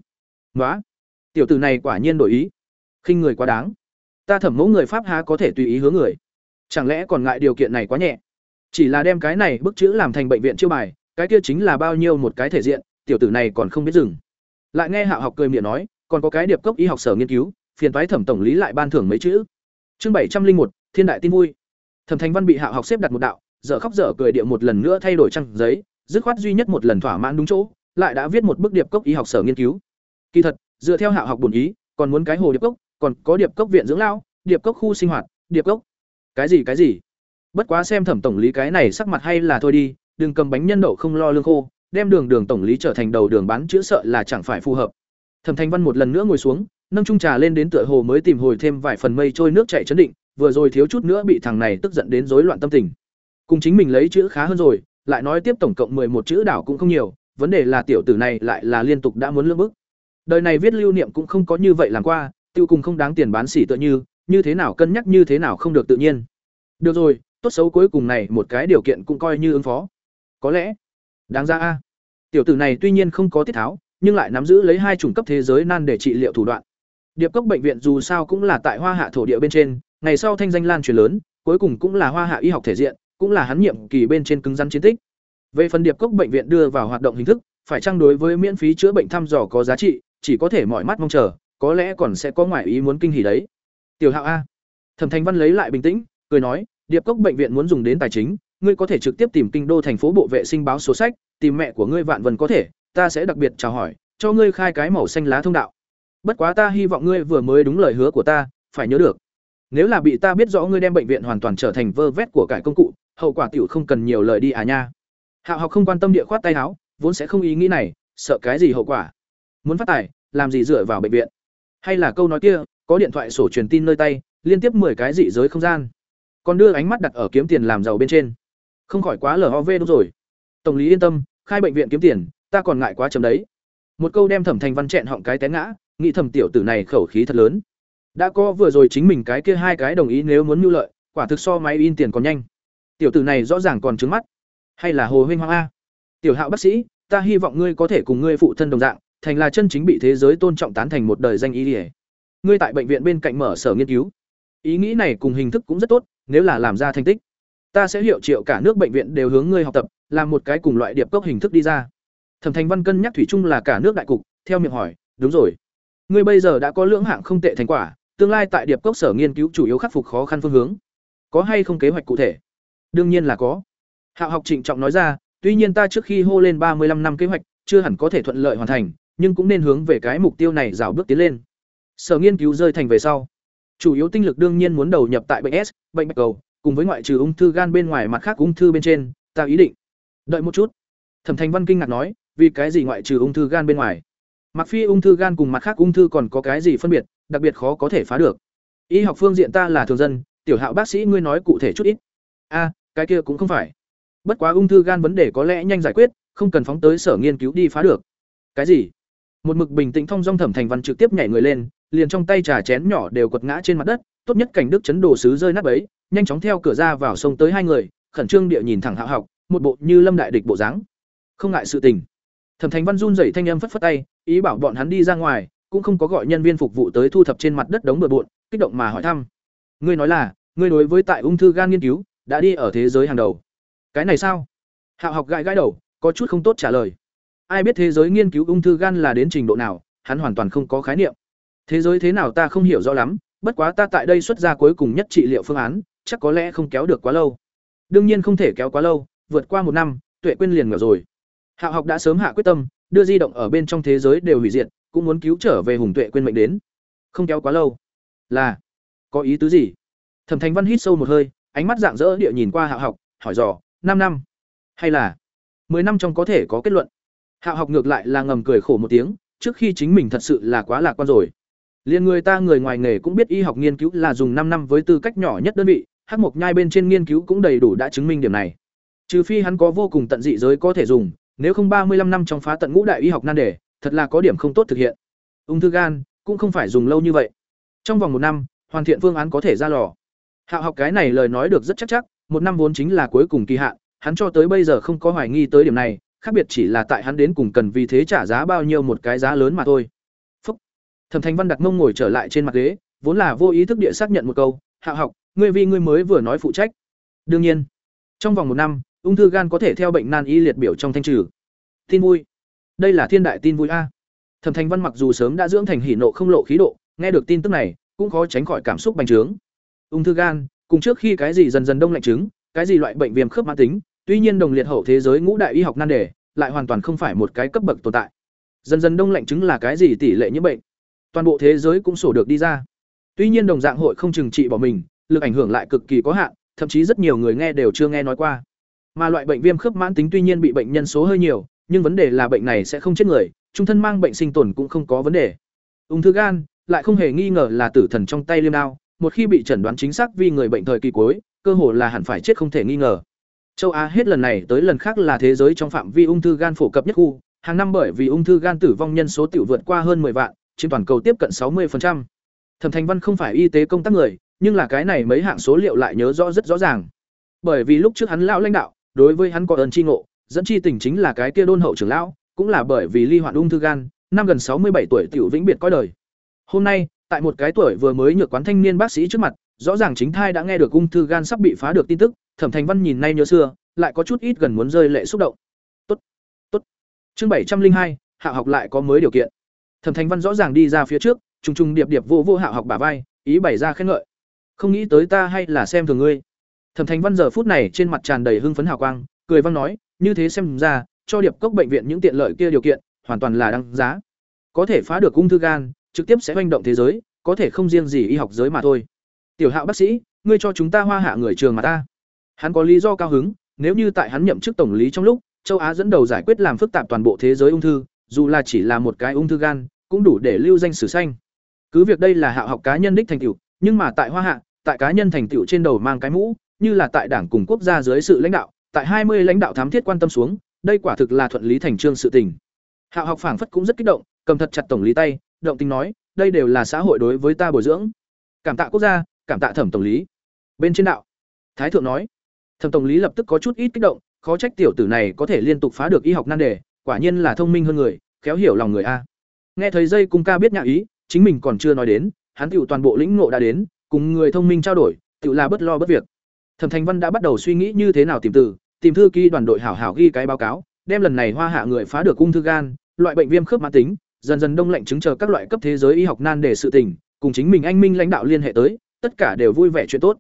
Nói tiểu tử này quả nhiên đổi ý khinh người quá đáng. Ta thẩm mẫu người pháp há có thể tùy ý hướng người. Chẳng lẽ còn ngại điều kiện này quá nhẹ? Chỉ là đem cái này bức chữ làm thành bệnh viện chiêu bài, cái kia chính là bao nhiêu một cái thể diện, tiểu tử này còn không biết dừng. Lại nghe hạ học cười miệng nói, còn có cái điệp cốc y học sở nghiên cứu, phiền toái thẩm tổng lý lại ban thưởng mấy chữ. Chương bảy trăm linh một, thiên đại tin vui. Thẩm thành văn bị hạ học xếp đặt một đạo, dở khóc dở cười địa một lần nữa thay đổi trang giấy, dứt khoát duy nhất một lần thỏa mãn đúng chỗ, lại đã viết một bức điệp cốc y học sở nghiên cứu. Kỳ thật, dựa theo hạ học bổn ý, còn muốn cái hồ điệp cốc còn có điệp cốc viện dưỡng lão, điệp cốc khu sinh hoạt, điệp cốc. Cái gì cái gì? Bất quá xem thẩm tổng lý cái này sắc mặt hay là thôi đi, đừng cầm bánh nhân đậu không lo lương khô, đem đường đường tổng lý trở thành đầu đường bán chữa sợ là chẳng phải phù hợp. Thẩm thanh văn một lần nữa ngồi xuống, nâng trung trà lên đến tựa hồ mới tìm hồi thêm vài phần mây trôi nước chảy chấn định, vừa rồi thiếu chút nữa bị thằng này tức giận đến rối loạn tâm tình. Cùng chính mình lấy chữ khá hơn rồi, lại nói tiếp tổng cộng một chữ đảo cũng không nhiều, vấn đề là tiểu tử này lại là liên tục đã muốn lướt bức. Đời này viết lưu niệm cũng không có như vậy làm qua tiêu cùng không đáng tiền bán xỉ tựa như như thế nào cân nhắc như thế nào không được tự nhiên. Được rồi, tốt xấu cuối cùng này một cái điều kiện cũng coi như ứng phó. Có lẽ, đáng ra a. Tiểu tử này tuy nhiên không có tiết tháo, nhưng lại nắm giữ lấy hai chủng cấp thế giới nan để trị liệu thủ đoạn. Điệp cốc bệnh viện dù sao cũng là tại hoa hạ thổ địa bên trên, ngày sau thanh danh lan truyền lớn, cuối cùng cũng là hoa hạ y học thể diện, cũng là hắn nhiệm kỳ bên trên cứng rắn chiến tích. Về phần điệp cốc bệnh viện đưa vào hoạt động hình thức, phải trang đối với miễn phí chữa bệnh thăm dò có giá trị, chỉ có thể mọi mắt mong chờ có lẽ còn sẽ có ngoại ý muốn kinh hỉ đấy. Tiểu Hạo a. Thẩm Thành Văn lấy lại bình tĩnh, cười nói, Điệp Cốc bệnh viện muốn dùng đến tài chính, ngươi có thể trực tiếp tìm kinh đô thành phố bộ vệ sinh báo số sách, tìm mẹ của ngươi Vạn Vân có thể, ta sẽ đặc biệt chào hỏi, cho ngươi khai cái màu xanh lá thông đạo. Bất quá ta hy vọng ngươi vừa mới đúng lời hứa của ta, phải nhớ được. Nếu là bị ta biết rõ ngươi đem bệnh viện hoàn toàn trở thành vơ vét của cải công cụ, hậu quả tiểu không cần nhiều lời đi à nha. Hạo học không quan tâm địa khoát tay áo, vốn sẽ không ý nghĩ này, sợ cái gì hậu quả. Muốn phát tài, làm gì dựa vào bệnh viện? Hay là câu nói kia, có điện thoại sổ truyền tin nơi tay, liên tiếp 10 cái dị giới không gian. Còn đưa ánh mắt đặt ở kiếm tiền làm giàu bên trên. Không khỏi quá LOV đúng rồi. Tổng lý yên tâm, khai bệnh viện kiếm tiền, ta còn ngại quá chấm đấy. Một câu đem Thẩm Thành Văn chẹn họng cái té ngã, nghĩ thẩm tiểu tử này khẩu khí thật lớn. Đã có vừa rồi chính mình cái kia hai cái đồng ý nếu muốn nhu lợi, quả thực so máy in tiền còn nhanh. Tiểu tử này rõ ràng còn trứng mắt. Hay là Hồ Huynh Hoang a? Tiểu Hạo bác sĩ, ta hy vọng ngươi có thể cùng ngươi phụ thân đồng dạng, thành là chân chính bị thế giới tôn trọng tán thành một đời danh y liễu. Ngươi tại bệnh viện bên cạnh mở sở nghiên cứu. Ý nghĩ này cùng hình thức cũng rất tốt, nếu là làm ra thành tích, ta sẽ hiệu triệu cả nước bệnh viện đều hướng ngươi học tập, làm một cái cùng loại điệp cốc hình thức đi ra. Thẩm Thành Văn cân nhắc thủy chung là cả nước đại cục, theo miệng hỏi, đúng rồi. Ngươi bây giờ đã có lưỡng hạng không tệ thành quả, tương lai tại điệp cốc sở nghiên cứu chủ yếu khắc phục khó khăn phương hướng. Có hay không kế hoạch cụ thể? Đương nhiên là có. Hạo học trịnh trọng nói ra, tuy nhiên ta trước khi hô lên ba mươi 35 năm kế hoạch, chưa hẳn có thể thuận lợi hoàn thành, nhưng cũng nên hướng về cái mục tiêu này rào bước tiến lên. Sở nghiên cứu rơi thành về sau, chủ yếu tinh lực đương nhiên muốn đầu nhập tại bệnh S, bệnh bạch cầu, cùng với ngoại trừ ung thư gan bên ngoài mặt khác ung thư bên trên, ta ý định. Đợi một chút. Thẩm Thành Văn kinh ngạc nói, vì cái gì ngoại trừ ung thư gan bên ngoài? Mặc phi ung thư gan cùng mặt khác ung thư còn có cái gì phân biệt, đặc biệt khó có thể phá được. Y học phương diện ta là thường dân, tiểu hạo bác sĩ ngươi nói cụ thể chút ít. A, cái kia cũng không phải. Bất quá ung thư gan vấn đề có lẽ nhanh giải quyết, không cần phóng tới sở nghiên cứu đi phá được. Cái gì? Một mực bình tĩnh thông dong thẩm thành văn trực tiếp nhảy người lên, liền trong tay trà chén nhỏ đều quật ngã trên mặt đất, tốt nhất cảnh đức chấn đồ sứ rơi nát ấy, nhanh chóng theo cửa ra vào sông tới hai người, khẩn trương địa nhìn thẳng Hạo Học, một bộ như lâm đại địch bộ dáng. Không ngại sự tình. Thẩm Thành Văn run rẩy thanh âm phất phất tay, ý bảo bọn hắn đi ra ngoài, cũng không có gọi nhân viên phục vụ tới thu thập trên mặt đất đống bừa bộn, kích động mà hỏi thăm. Ngươi nói là, ngươi đối với tại ung thư gan nghiên cứu, đã đi ở thế giới hàng đầu. Cái này sao? Hạo học gãi gãi đầu, có chút không tốt trả lời. Ai biết thế giới nghiên cứu ung thư gan là đến trình độ nào, hắn hoàn toàn không có khái niệm. Thế giới thế nào ta không hiểu rõ lắm, bất quá ta tại đây xuất ra cuối cùng nhất trị liệu phương án, chắc có lẽ không kéo được quá lâu. Đương nhiên không thể kéo quá lâu, vượt qua một năm, Tuệ quên liền ngờ rồi. Hạo học đã sớm hạ quyết tâm, đưa di động ở bên trong thế giới đều hủy diệt, cũng muốn cứu trở về Hùng Tuệ quên mệnh đến. Không kéo quá lâu. Là có ý tứ gì? Thẩm Thành Văn hít sâu một hơi, ánh mắt dạng dỡ địa nhìn qua Hạo học, hỏi dò, năm năm hay là 10 năm trong có thể có kết luận. Hạo học ngược lại là ngầm cười khổ một tiếng, trước khi chính mình thật sự là quá lạc quan rồi. Liên người ta người ngoài nghề cũng biết y học nghiên cứu là dùng 5 năm với tư cách nhỏ nhất đơn vị, hắc mộc nhai bên trên nghiên cứu cũng đầy đủ đã chứng minh điểm này. Trừ phi hắn có vô cùng tận dị giới có thể dùng, nếu không ba mươi 35 năm trong phá tận ngũ đại y học nan đề, thật là có điểm không tốt thực hiện. Ung thư gan cũng không phải dùng lâu như vậy. Trong vòng một năm, hoàn thiện phương án có thể ra lò. Hạo học cái này lời nói được rất chắc chắc, một năm vốn chính là cuối cùng kỳ hạn, hắn cho tới bây giờ không có hoài nghi tới điểm này, khác biệt chỉ là tại hắn đến cùng cần vì thế trả giá bao nhiêu một cái giá lớn mà thôi. Phúc. Thẩm Thành Văn đặt mông ngồi trở lại trên mặt ghế, vốn là vô ý thức địa xác nhận một câu, "Hạo học, ngươi vì ngươi mới vừa nói phụ trách." Đương nhiên, trong vòng một năm, ung thư gan có thể theo bệnh nan y liệt biểu trong thanh trừ. Tin vui. Đây là thiên đại tin vui a. Thẩm Thành Văn mặc dù sớm đã dưỡng thành hỉ nộ không lộ khí độ, nghe được tin tức này, cũng khó tránh khỏi cảm xúc bành trướng. Ung thư gan, cùng trước khi cái gì dần dần đông lạnh trứng, cái gì loại bệnh viêm khớp mãn tính, tuy nhiên đồng liệt hậu thế giới ngũ đại y học nan đề, lại hoàn toàn không phải một cái cấp bậc tồn tại. Dần dần đông lạnh chứng là cái gì tỷ lệ nhiễm bệnh, toàn bộ thế giới cũng sổ được đi ra. Tuy nhiên đồng dạng hội không chừng trị bỏ mình, lực ảnh hưởng lại cực kỳ có hạn, thậm chí rất nhiều người nghe đều chưa nghe nói qua. Mà loại bệnh viêm khớp mãn tính tuy nhiên bị bệnh nhân số hơi nhiều, nhưng vấn đề là bệnh này sẽ không chết người, trung thân mang bệnh sinh tồn cũng không có vấn đề. Ung thư gan lại không hề nghi ngờ là tử thần trong tay liêm đao, một khi bị chẩn đoán chính xác vì người bệnh thời kỳ cuối, cơ hồ là hẳn phải chết không thể nghi ngờ. Châu Á hết lần này tới lần khác là thế giới trong phạm vi ung thư gan phổ cập nhất khu, hàng năm bởi vì ung thư gan tử vong nhân số tiểu vượt qua hơn 10 vạn, trên toàn cầu tiếp cận 60%. Thẩm Thành Văn không phải y tế công tác người, nhưng là cái này mấy hạng số liệu lại nhớ rõ rất rõ ràng. Bởi vì lúc trước hắn lão lãnh đạo, đối với hắn có ơn tri ngộ, dẫn chi tình chính là cái kia đôn hậu trưởng lão, cũng là bởi vì ly hoạn ung thư gan, năm gần sáu mươi bảy tuổi tiểu vĩnh biệt coi đời. Hôm nay, tại một cái tuổi vừa mới nhược quán thanh niên bác sĩ trước mặt, rõ ràng chính thai đã nghe được ung thư gan sắp bị phá được tin tức, Thẩm Thành Văn nhìn nay nhớ xưa, lại có chút ít gần muốn rơi lệ xúc động. Tốt, tốt. Chương bảy trăm linh hai, hạ học lại có mới điều kiện. Thẩm Thành Văn rõ ràng đi ra phía trước, trùng trùng điệp điệp vô vô hạo học bả vai ý bày ra khen ngợi không nghĩ tới ta hay là xem thường ngươi thẩm thành văn giờ phút này trên mặt tràn đầy hưng phấn hào quang cười văn nói như thế xem ra cho điệp cốc bệnh viện những tiện lợi kia điều kiện hoàn toàn là đăng giá có thể phá được ung thư gan trực tiếp sẽ manh động thế giới có thể không riêng gì y học giới mà thôi tiểu hạo bác sĩ, ngươi cho chúng ta hoa hạ người trường mà ta. Hắn có lý do cao hứng, nếu như tại hắn nhậm chức tổng lý trong lúc, châu á dẫn đầu giải quyết làm phức tạp toàn bộ thế giới ung thư, dù là chỉ là một cái ung thư gan, cũng đủ để lưu danh sử xanh cứ việc đây là hạ học cá nhân đích thành tựu, nhưng mà tại hoa hạ, tại cá nhân thành tựu trên đầu mang cái mũ, như là tại đảng cùng quốc gia dưới sự lãnh đạo, tại hai mươi lãnh đạo thám thiết quan tâm xuống, đây quả thực là thuận lý thành trương sự tình. Hạ học phảng phất cũng rất kích động, cầm thật chặt tổng lý tay, động tình nói, đây đều là xã hội đối với ta bồi dưỡng. Cảm tạ quốc gia cảm tạ thẩm tổng lý. Bên trên đạo, thái thượng nói, thẩm tổng lý lập tức có chút ít kích động, khó trách tiểu tử này có thể liên tục phá được y học nan đề, quả nhiên là thông minh hơn người, khéo hiểu lòng người a. Nghe thấy dây cung ca biết nhạc ý, chính mình còn chưa nói đến, hắn tựu toàn bộ lĩnh ngộ đã đến, cùng người thông minh trao đổi, tựu là bất lo bất việc. Thẩm thành văn đã bắt đầu suy nghĩ như thế nào tìm từ, tìm thư ký đoàn đội hảo hảo ghi cái báo cáo, đem lần này hoa hạ người phá được ung thư gan, loại bệnh viêm khớp mãn tính, dần dần đông lạnh chứng chờ các loại cấp thế giới y học nan đề sự tình, cùng chính mình anh minh lãnh đạo liên hệ tới tất cả đều vui vẻ chuyện tốt.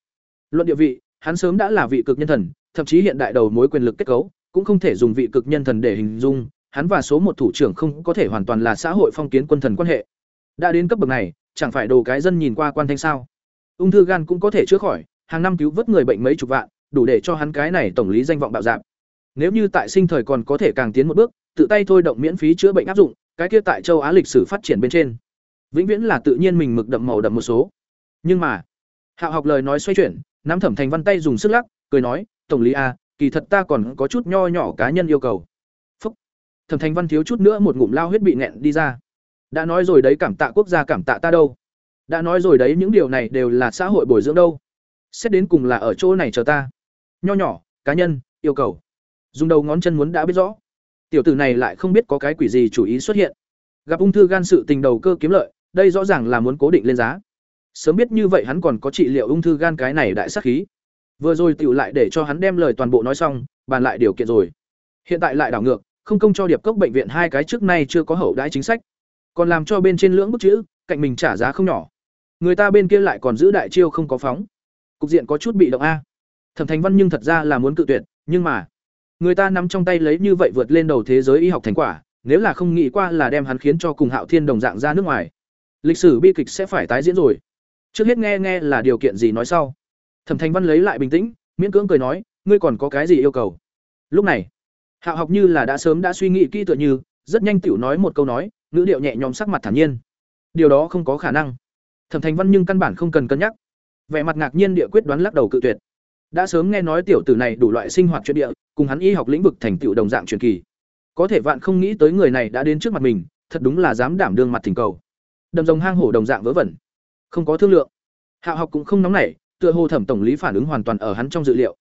Luận địa vị, hắn sớm đã là vị cực nhân thần, thậm chí hiện đại đầu mối quyền lực kết cấu, cũng không thể dùng vị cực nhân thần để hình dung, hắn và số một thủ trưởng không có thể hoàn toàn là xã hội phong kiến quân thần quan hệ. Đã đến cấp bậc này, chẳng phải đồ cái dân nhìn qua quan thanh sao? Ung thư gan cũng có thể chữa khỏi, hàng năm cứu vớt người bệnh mấy chục vạn, đủ để cho hắn cái này tổng lý danh vọng bạo dạp nếu như tại sinh thời còn có thể càng tiến một bước, tự tay thôi động miễn phí chữa bệnh áp dụng, cái kia tại châu á lịch sử phát triển bên trên, vĩnh viễn là tự nhiên mình mực đậm màu đậm một số. Nhưng mà hạo học lời nói xoay chuyển, nắm thẩm thành văn tay dùng sức lắc, cười nói, tổng lý a kỳ thật ta còn có chút nho nhỏ cá nhân yêu cầu. Phúc. Thẩm thành văn thiếu chút nữa một ngụm lao huyết bị nghẹn đi ra. Đã nói rồi đấy, cảm tạ quốc gia, cảm tạ ta đâu. Đã nói rồi đấy, những điều này đều là xã hội bồi dưỡng đâu. Xét đến cùng là ở chỗ này chờ ta. Nho nhỏ, cá nhân, yêu cầu. Dùng đầu ngón chân muốn đã biết rõ. Tiểu tử này lại không biết có cái quỷ gì chủ ý xuất hiện. Gặp ung thư gan sự tình đầu cơ kiếm lợi, đây rõ ràng là muốn cố định lên giá sớm biết như vậy hắn còn có trị liệu ung thư gan cái này đại sát khí. Vừa rồi tiểu lại để cho hắn đem lời toàn bộ nói xong, bàn lại điều kiện rồi. Hiện tại lại đảo ngược, không công cho điệp cốc bệnh viện hai cái trước nay chưa có hậu đãi chính sách. Còn làm cho bên trên lưỡng bức chữ, cạnh mình trả giá không nhỏ. Người ta bên kia lại còn giữ đại chiêu không có phóng. Cục diện có chút bị động a. Thẩm thành văn nhưng thật ra là muốn cự tuyệt, nhưng mà, người ta nắm trong tay lấy như vậy vượt lên đầu thế giới y học thành quả, nếu là không nghĩ qua là đem hắn khiến cho cùng hạo thiên đồng dạng ra nước ngoài. Lịch sử bi kịch sẽ phải tái diễn rồi trước hết nghe nghe là điều kiện gì nói sau. Thẩm thành văn lấy lại bình tĩnh, miễn cưỡng cười nói, ngươi còn có cái gì yêu cầu? Lúc này hạo học như là đã sớm đã suy nghĩ kỹ tựa như, rất nhanh tiểu nói một câu nói, ngữ điệu nhẹ nhõm sắc mặt thản nhiên. Điều đó không có khả năng. Thẩm thành văn nhưng căn bản không cần cân nhắc. Vẻ mặt ngạc nhiên địa quyết đoán lắc đầu cự tuyệt. Đã sớm nghe nói tiểu tử này đủ loại sinh hoạt chuyện địa, cùng hắn y học lĩnh vực thành tựu đồng dạng truyền kỳ. Có thể vạn không nghĩ tới người này đã đến trước mặt mình, thật đúng là dám đảm đương mặt thỉnh cầu. Đầm rồng hang hổ đồng dạng vớ vẩn không có thương lượng. Hạo học cũng không nóng nảy, tựa hồ thẩm tổng lý phản ứng hoàn toàn ở hắn trong dự liệu.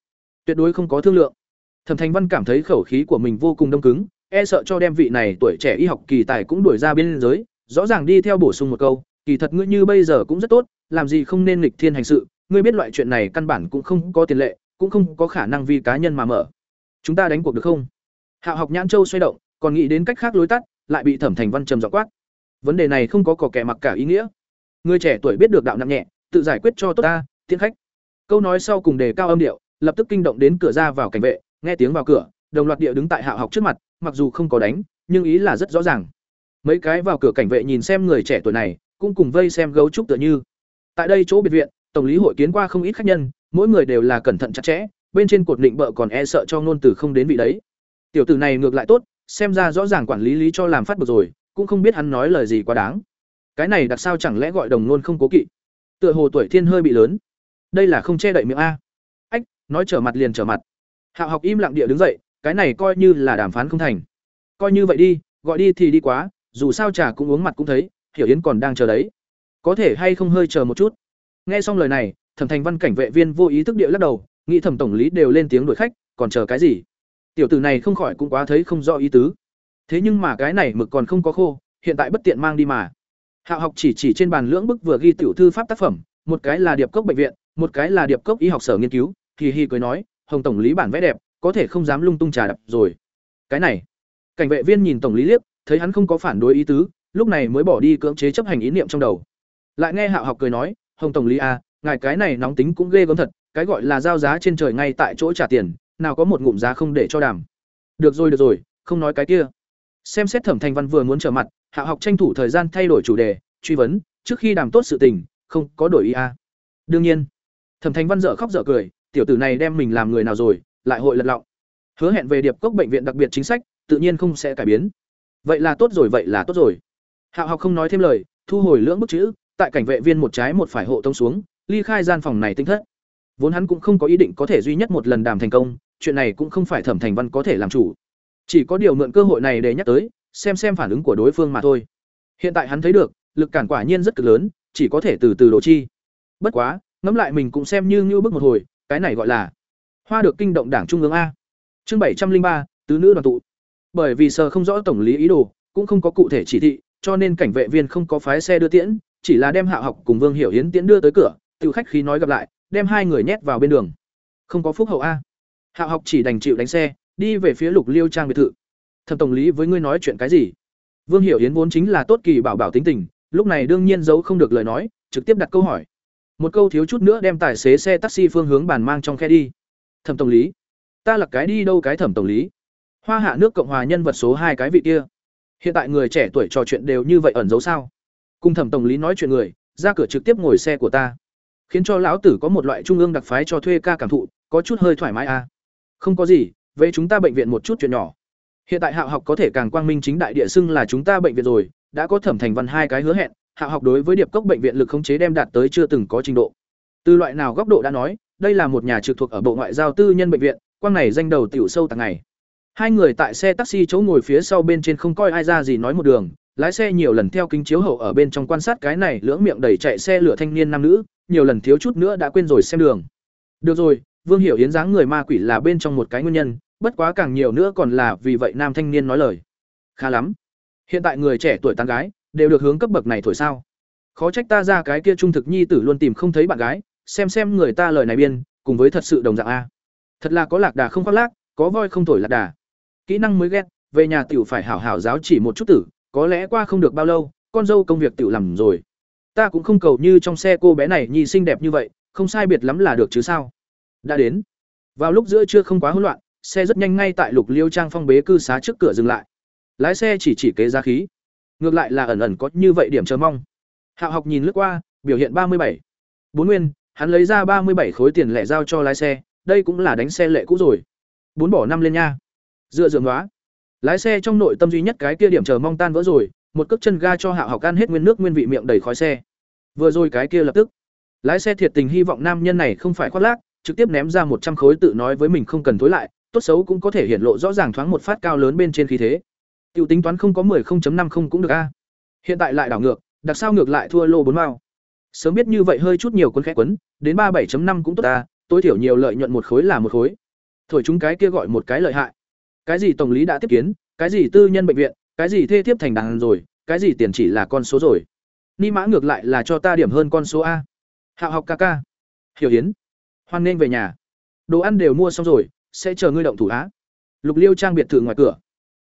Tuyệt đối không có thương lượng. Thẩm thành văn cảm thấy khẩu khí của mình vô cùng đông cứng e sợ cho đem vị này tuổi trẻ y học kỳ tài cũng đuổi ra biên giới, rõ ràng đi theo bổ sung một câu, kỳ thật ngươi như bây giờ cũng rất tốt, làm gì không nên nghịch thiên hành sự, ngươi biết loại chuyện này căn bản cũng không có tiền lệ, cũng không có khả năng vì cá nhân mà mở. Chúng ta đánh cuộc được không? Hạo học nhãn châu xoay động, còn nghĩ đến cách khác lối tắt, lại bị thẩm thành văn trầm dọ quát. Vấn đề này không có cỏ kẻ mặc cả ý nghĩa người trẻ tuổi biết được đạo nặng nhẹ, tự giải quyết cho tốt ta tiến khách. Câu nói sau cùng đề cao âm điệu, lập tức kinh động đến cửa ra vào cảnh vệ, nghe tiếng vào cửa, đồng loạt địa đứng tại hạ học trước mặt, mặc dù không có đánh, nhưng ý là rất rõ ràng. Mấy cái vào cửa cảnh vệ nhìn xem người trẻ tuổi này, cũng cùng vây xem gấu trúc tựa như. Tại đây chỗ biệt viện, tổng lý hội kiến qua không ít khách nhân, mỗi người đều là cẩn thận chặt chẽ, bên trên cột định bợ còn e sợ cho ngôn từ không đến vị đấy. Tiểu tử này ngược lại tốt, xem ra rõ ràng quản lý lý cho làm phát bực rồi, cũng không biết hắn nói lời gì quá đáng cái này đặc sao chẳng lẽ gọi đồng nôn không cố kỵ? Tựa hồ tuổi thiên hơi bị lớn. Đây là không che đậy miệng a. Ách, nói trở mặt liền trở mặt. Hạo học im lặng địa đứng dậy, cái này coi như là đàm phán không thành. Coi như vậy đi, gọi đi thì đi quá, dù sao trà cũng uống mặt cũng thấy, hiểu yến còn đang chờ đấy. Có thể hay không hơi chờ một chút? Nghe xong lời này, thẩm thành văn cảnh vệ viên vô ý thức địa lắc đầu, nghĩ thẩm tổng lý đều lên tiếng đuổi khách, còn chờ cái gì? Tiểu tử này không khỏi cũng quá thấy không rõ ý tứ. Thế nhưng mà cái này mực còn không có khô, hiện tại bất tiện mang đi mà hạo học chỉ chỉ trên bàn lưỡng bức vừa ghi tiểu thư pháp tác phẩm, một cái là điệp cốc bệnh viện, một cái là điệp cốc y học sở nghiên cứu. Kỳ hi cười nói, hồng tổng lý bản vẽ đẹp, có thể không dám lung tung trà đập rồi. Cái này, cảnh vệ viên nhìn tổng lý liếc, thấy hắn không có phản đối ý tứ, lúc này mới bỏ đi cưỡng chế chấp hành ý niệm trong đầu. Lại nghe hạo học cười nói, hồng tổng lý à ngài cái này nóng tính cũng ghê gớm thật, cái gọi là giao giá trên trời ngay tại chỗ trả tiền, nào có một ngụm giá không để cho đảm. được rồi được rồi, không nói cái kia. Xem xét thẩm thành văn vừa muốn trở mặt hạo học tranh thủ thời gian thay đổi chủ đề, truy vấn, trước khi đàm tốt sự tình, không có đổi ý à. đương nhiên, thẩm thành văn dở khóc dở cười, tiểu tử này đem mình làm người nào rồi, lại hội lật lọng. Hứa hẹn về điệp cốc bệnh viện đặc biệt chính sách, tự nhiên không sẽ cải biến. Vậy là tốt rồi, vậy là tốt rồi. Hạo học không nói thêm lời, thu hồi lưỡng bức chữ, tại cảnh vệ viên một trái một phải hộ tông xuống, ly khai gian phòng này tinh thất. Vốn hắn cũng không có ý định có thể duy nhất một lần đàm thành công, chuyện này cũng không phải thẩm thành văn có thể làm chủ. Chỉ có điều mượn cơ hội này để nhắc tới xem xem phản ứng của đối phương mà thôi. Hiện tại hắn thấy được, lực cản quả nhiên rất cực lớn, chỉ có thể từ từ đồ chi. Bất quá, ngẫm lại mình cũng xem như ngưu bức một hồi, cái này gọi là hoa được kinh động đảng trung ương a. Chương bảy trăm linh ba, tứ nữ đoàn tụ. Bởi vì sờ không rõ tổng lý ý đồ, cũng không có cụ thể chỉ thị, cho nên cảnh vệ viên không có phái xe đưa tiễn, chỉ là đem hạ học cùng vương hiểu hiến tiễn đưa tới cửa, tự khách khí nói gặp lại, đem hai người nhét vào bên đường. Không có phúc hậu a. Hạ học chỉ đành chịu đánh xe, đi về phía lục liêu trang biệt thự thẩm tổng lý với ngươi nói chuyện cái gì? Vương hiểu Yến vốn chính là tốt kỳ bảo bảo tính tình, lúc này đương nhiên giấu không được lời nói, trực tiếp đặt câu hỏi. Một câu thiếu chút nữa đem tài xế xe taxi phương hướng bàn mang trong khe đi. Thẩm tổng lý, ta là cái đi đâu cái thẩm tổng lý? Hoa hạ nước cộng hòa nhân vật số hai cái vị kia. Hiện tại người trẻ tuổi trò chuyện đều như vậy ẩn giấu sao? Cùng thẩm tổng lý nói chuyện người, ra cửa trực tiếp ngồi xe của ta. Khiến cho lão tử có một loại trung ương đặc phái cho thuê ca cảm thụ, có chút hơi thoải mái à. không có gì, về chúng ta bệnh viện một chút chuyện nhỏ hiện tại hạ học có thể càng quang minh chính đại địa xưng là chúng ta bệnh viện rồi, đã có thẩm thành văn hai cái hứa hẹn hạ học đối với điệp cốc bệnh viện lực khống chế đem đạt tới chưa từng có trình độ. Từ loại nào góc độ đã nói, đây là một nhà trực thuộc ở bộ ngoại giao tư nhân bệnh viện, quang này danh đầu tiểu sâu tàng ngày hai người tại xe taxi chỗ ngồi phía sau bên trên không coi ai ra gì nói một đường, lái xe nhiều lần theo kính chiếu hậu ở bên trong quan sát cái này lưỡng miệng đẩy chạy xe lửa thanh niên nam nữ, nhiều lần thiếu chút nữa đã quên rồi xem đường. Được rồi, vương hiểu hiến dáng người ma quỷ là bên trong một cái nguyên nhân bất quá càng nhiều nữa còn là vì vậy nam thanh niên nói lời. Khá lắm. Hiện tại người trẻ tuổi tán gái, đều được hướng cấp bậc này thổi sao. Khó trách ta ra cái kia trung thực nhi tử luôn tìm không thấy bạn gái, xem xem người ta lời này biên, cùng với thật sự đồng dạng a. Thật là có lạc đà không khoác lác, có voi không thổi lạc đà. Kỹ năng mới ghét, về nhà tiểu phải hảo hảo giáo chỉ một chút tử, có lẽ qua không được bao lâu, con dâu công việc tiểu làm rồi. Ta cũng không cầu như trong xe cô bé này nhi xinh đẹp như vậy, không sai biệt lắm là được chứ sao. Đã đến. Vào lúc giữa trưa không quá hỗn loạn xe rất nhanh ngay tại lục liêu trang phong bế cư xá trước cửa dừng lại. Lái xe chỉ chỉ kế giá khí. Ngược lại là ẩn ẩn có như vậy điểm chờ mong. Hạo học nhìn lướt qua, biểu hiện ba mươi bảy. Bốn nguyên, hắn lấy ra ba mươi bảy khối tiền lẻ giao cho lái xe, đây cũng là đánh xe lệ cũ rồi. Bốn bỏ năm lên nha. Dựa dường đó lái xe trong nội tâm duy nhất cái kia điểm chờ mong tan vỡ rồi, một cước chân ga cho hạo học ăn hết nguyên nước nguyên vị miệng đầy khói xe. Vừa rồi cái kia lập tức. Lái xe thiệt tình hy vọng nam nhân này không phải khoác lác, trực tiếp ném ra một trăm khối tự nói với mình không cần thối lại tốt xấu cũng có thể hiện lộ rõ ràng thoáng một phát cao lớn bên trên khí thế Tiêu tính toán không có 10.50 cũng được a. Hiện tại lại đảo ngược, đặc sao ngược lại thua lô bốn mao. Sớm biết như vậy hơi chút nhiều quân khẽ quấn, đến 37.5 cũng tốt ta, tối thiểu nhiều lợi nhuận một khối là một khối. Thổi chúng cái kia gọi một cái lợi hại. Cái gì tổng lý đã tiếp kiến, cái gì tư nhân bệnh viện, cái gì thê tiếp thành đàn rồi, cái gì tiền chỉ là con số rồi. Ni mã ngược lại là cho ta điểm hơn con số a. Hạo học ca ca. Hiểu Hiến. Hoan nên về nhà. Đồ ăn đều mua xong rồi, sẽ chờ ngươi động thủ á. Lục Liêu trang biệt thự ngoài cửa.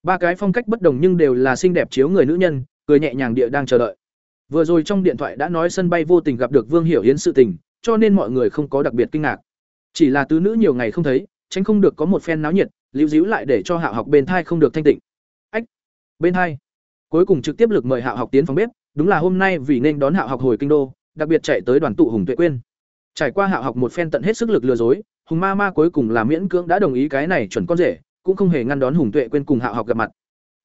Ba cái phong cách bất đồng nhưng đều là xinh đẹp chiếu người nữ nhân, cười nhẹ nhàng địa đang chờ đợi. Vừa rồi trong điện thoại đã nói sân bay vô tình gặp được Vương Hiểu Yến sự tình, cho nên mọi người không có đặc biệt kinh ngạc. Chỉ là tứ nữ nhiều ngày không thấy, tránh không được có một phen náo nhiệt, lưu díu lại để cho Hạo học bên thai không được thanh tịnh. Ách, bên thai. Cuối cùng trực tiếp lực mời Hạo học tiến phòng bếp, đúng là hôm nay vì nên đón Hạo học hồi kinh đô, đặc biệt chạy tới đoàn tụ Hùng Tuệ Quyên. Trải qua Hạo học một phen tận hết sức lực lừa dối, Hùng Ma Ma cuối cùng là miễn cưỡng đã đồng ý cái này chuẩn con rể, cũng không hề ngăn đón Hùng Tuệ quên cùng Hạo học gặp mặt.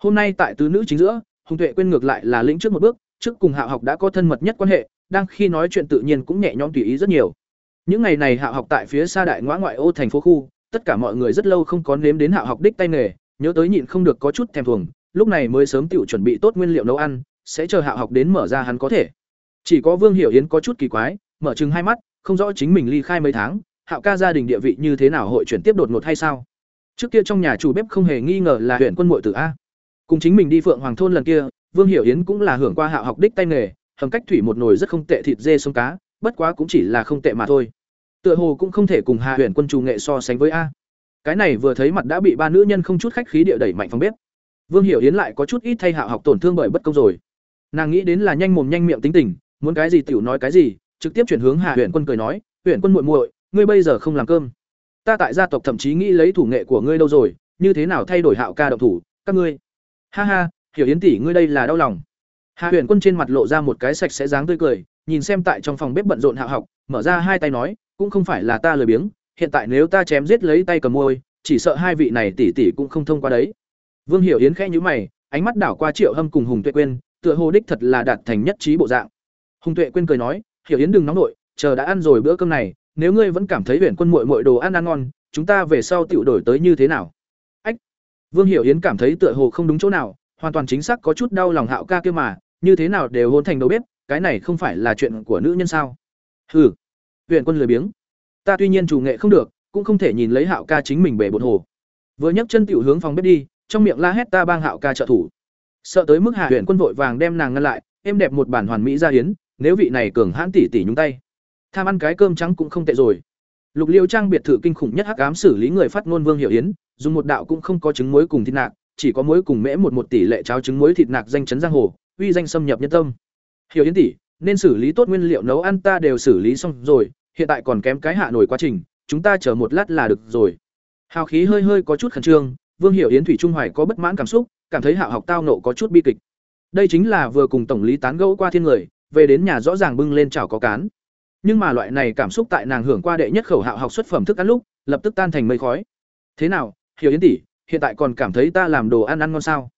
Hôm nay tại tứ nữ chính giữa, Hùng Tuệ quên ngược lại là lĩnh trước một bước, trước cùng Hạo học đã có thân mật nhất quan hệ, đang khi nói chuyện tự nhiên cũng nhẹ nhõm tùy ý rất nhiều. Những ngày này Hạo học tại phía xa đại ngoại ngoại ô thành phố khu, tất cả mọi người rất lâu không có nếm đến Hạo học đích tay nghề, nhớ tới nhịn không được có chút thèm thuồng, lúc này mới sớm tiểu chuẩn bị tốt nguyên liệu nấu ăn, sẽ chờ Hạo học đến mở ra hắn có thể. Chỉ có Vương Hiểu Yến có chút kỳ quái, mở trừng hai mắt, không rõ chính mình ly khai mấy tháng, Hạo ca gia đình địa vị như thế nào hội chuyển tiếp đột ngột hay sao? Trước kia trong nhà chủ bếp không hề nghi ngờ là huyện quân muội tử a. Cùng chính mình đi Phượng Hoàng thôn lần kia, Vương Hiểu Yến cũng là hưởng qua Hạo học đích tay nghề, hầm cách thủy một nồi rất không tệ thịt dê sống cá, bất quá cũng chỉ là không tệ mà thôi. Tựa hồ cũng không thể cùng Hạ huyện quân chủ nghệ so sánh với a. Cái này vừa thấy mặt đã bị ba nữ nhân không chút khách khí địa đẩy mạnh phòng bếp. Vương Hiểu Yến lại có chút ít thay hạ học tổn thương bởi bất công rồi. Nàng nghĩ đến là nhanh mồm nhanh miệng tính tình, muốn cái gì tiểu nói cái gì trực tiếp chuyển hướng hạ huyện quân cười nói huyện quân muội muội ngươi bây giờ không làm cơm. Ta tại gia tộc thậm chí nghĩ lấy thủ nghệ của ngươi đâu rồi, như thế nào thay đổi hạo ca động thủ, các ngươi? Ha ha, hiểu yến tỷ, ngươi đây là đau lòng. Hà huyền quân trên mặt lộ ra một cái sạch sẽ dáng tươi cười, nhìn xem tại trong phòng bếp bận rộn hạo học, mở ra hai tay nói, cũng không phải là ta lười biếng, hiện tại nếu ta chém giết lấy tay cầm môi, chỉ sợ hai vị này tỷ tỷ cũng không thông qua đấy. Vương hiểu yến khẽ nhíu mày, ánh mắt đảo qua triệu hâm cùng hùng tuệ quên tựa hồ đích thật là đạt thành nhất trí bộ dạng. Hùng tuệ quên cười nói, hiểu yến đừng nóng nội, chờ đã ăn rồi bữa cơm này nếu ngươi vẫn cảm thấy huyện quân muội muội đồ ăn ăn ngon, chúng ta về sau tiểu đổi tới như thế nào? Ách, vương hiểu yến cảm thấy tựa hồ không đúng chỗ nào, hoàn toàn chính xác có chút đau lòng hạo ca kia mà, như thế nào đều hôn thành đầu bếp, cái này không phải là chuyện của nữ nhân sao? Hừ huyện quân lười biếng. Ta tuy nhiên chủ nghệ không được, cũng không thể nhìn lấy hạo ca chính mình bể bột hồ. Vừa nhấc chân tiểu hướng phòng bếp đi, trong miệng la hét ta bang hạo ca trợ thủ. Sợ tới mức hạ huyện quân vội vàng đem nàng ngăn lại em đẹp một bản hoàn mỹ ra hiến nếu vị này cường hãn tỷ tỷ nhúng tay tham ăn cái cơm trắng cũng không tệ rồi. Lục liêu trang biệt thự kinh khủng nhất hắc ám xử lý người phát ngôn vương hiểu yến, dùng một đạo cũng không có trứng muối cùng thịt nạc, chỉ có muối cùng mễ một một tỷ lệ cháo trứng muối thịt nạc danh chấn giang hồ, uy danh xâm nhập nhân tâm. Hiểu yến tỷ, nên xử lý tốt nguyên liệu nấu ăn ta đều xử lý xong rồi, hiện tại còn kém cái hạ nổi quá trình, chúng ta chờ một lát là được rồi. Hào khí hơi hơi có chút khẩn trương, vương hiểu yến thủy trung hoài có bất mãn cảm xúc, cảm thấy hạ học tao nộ có chút bi kịch. Đây chính là vừa cùng tổng lý tán gẫu qua thiên người, về đến nhà rõ ràng bưng lên chảo có cán nhưng mà loại này cảm xúc tại nàng hưởng qua đệ nhất khẩu hạo học xuất phẩm thức ăn lúc, lập tức tan thành mây khói. Thế nào, hiểu yến tỷ, hiện tại còn cảm thấy ta làm đồ ăn ăn ngon sao?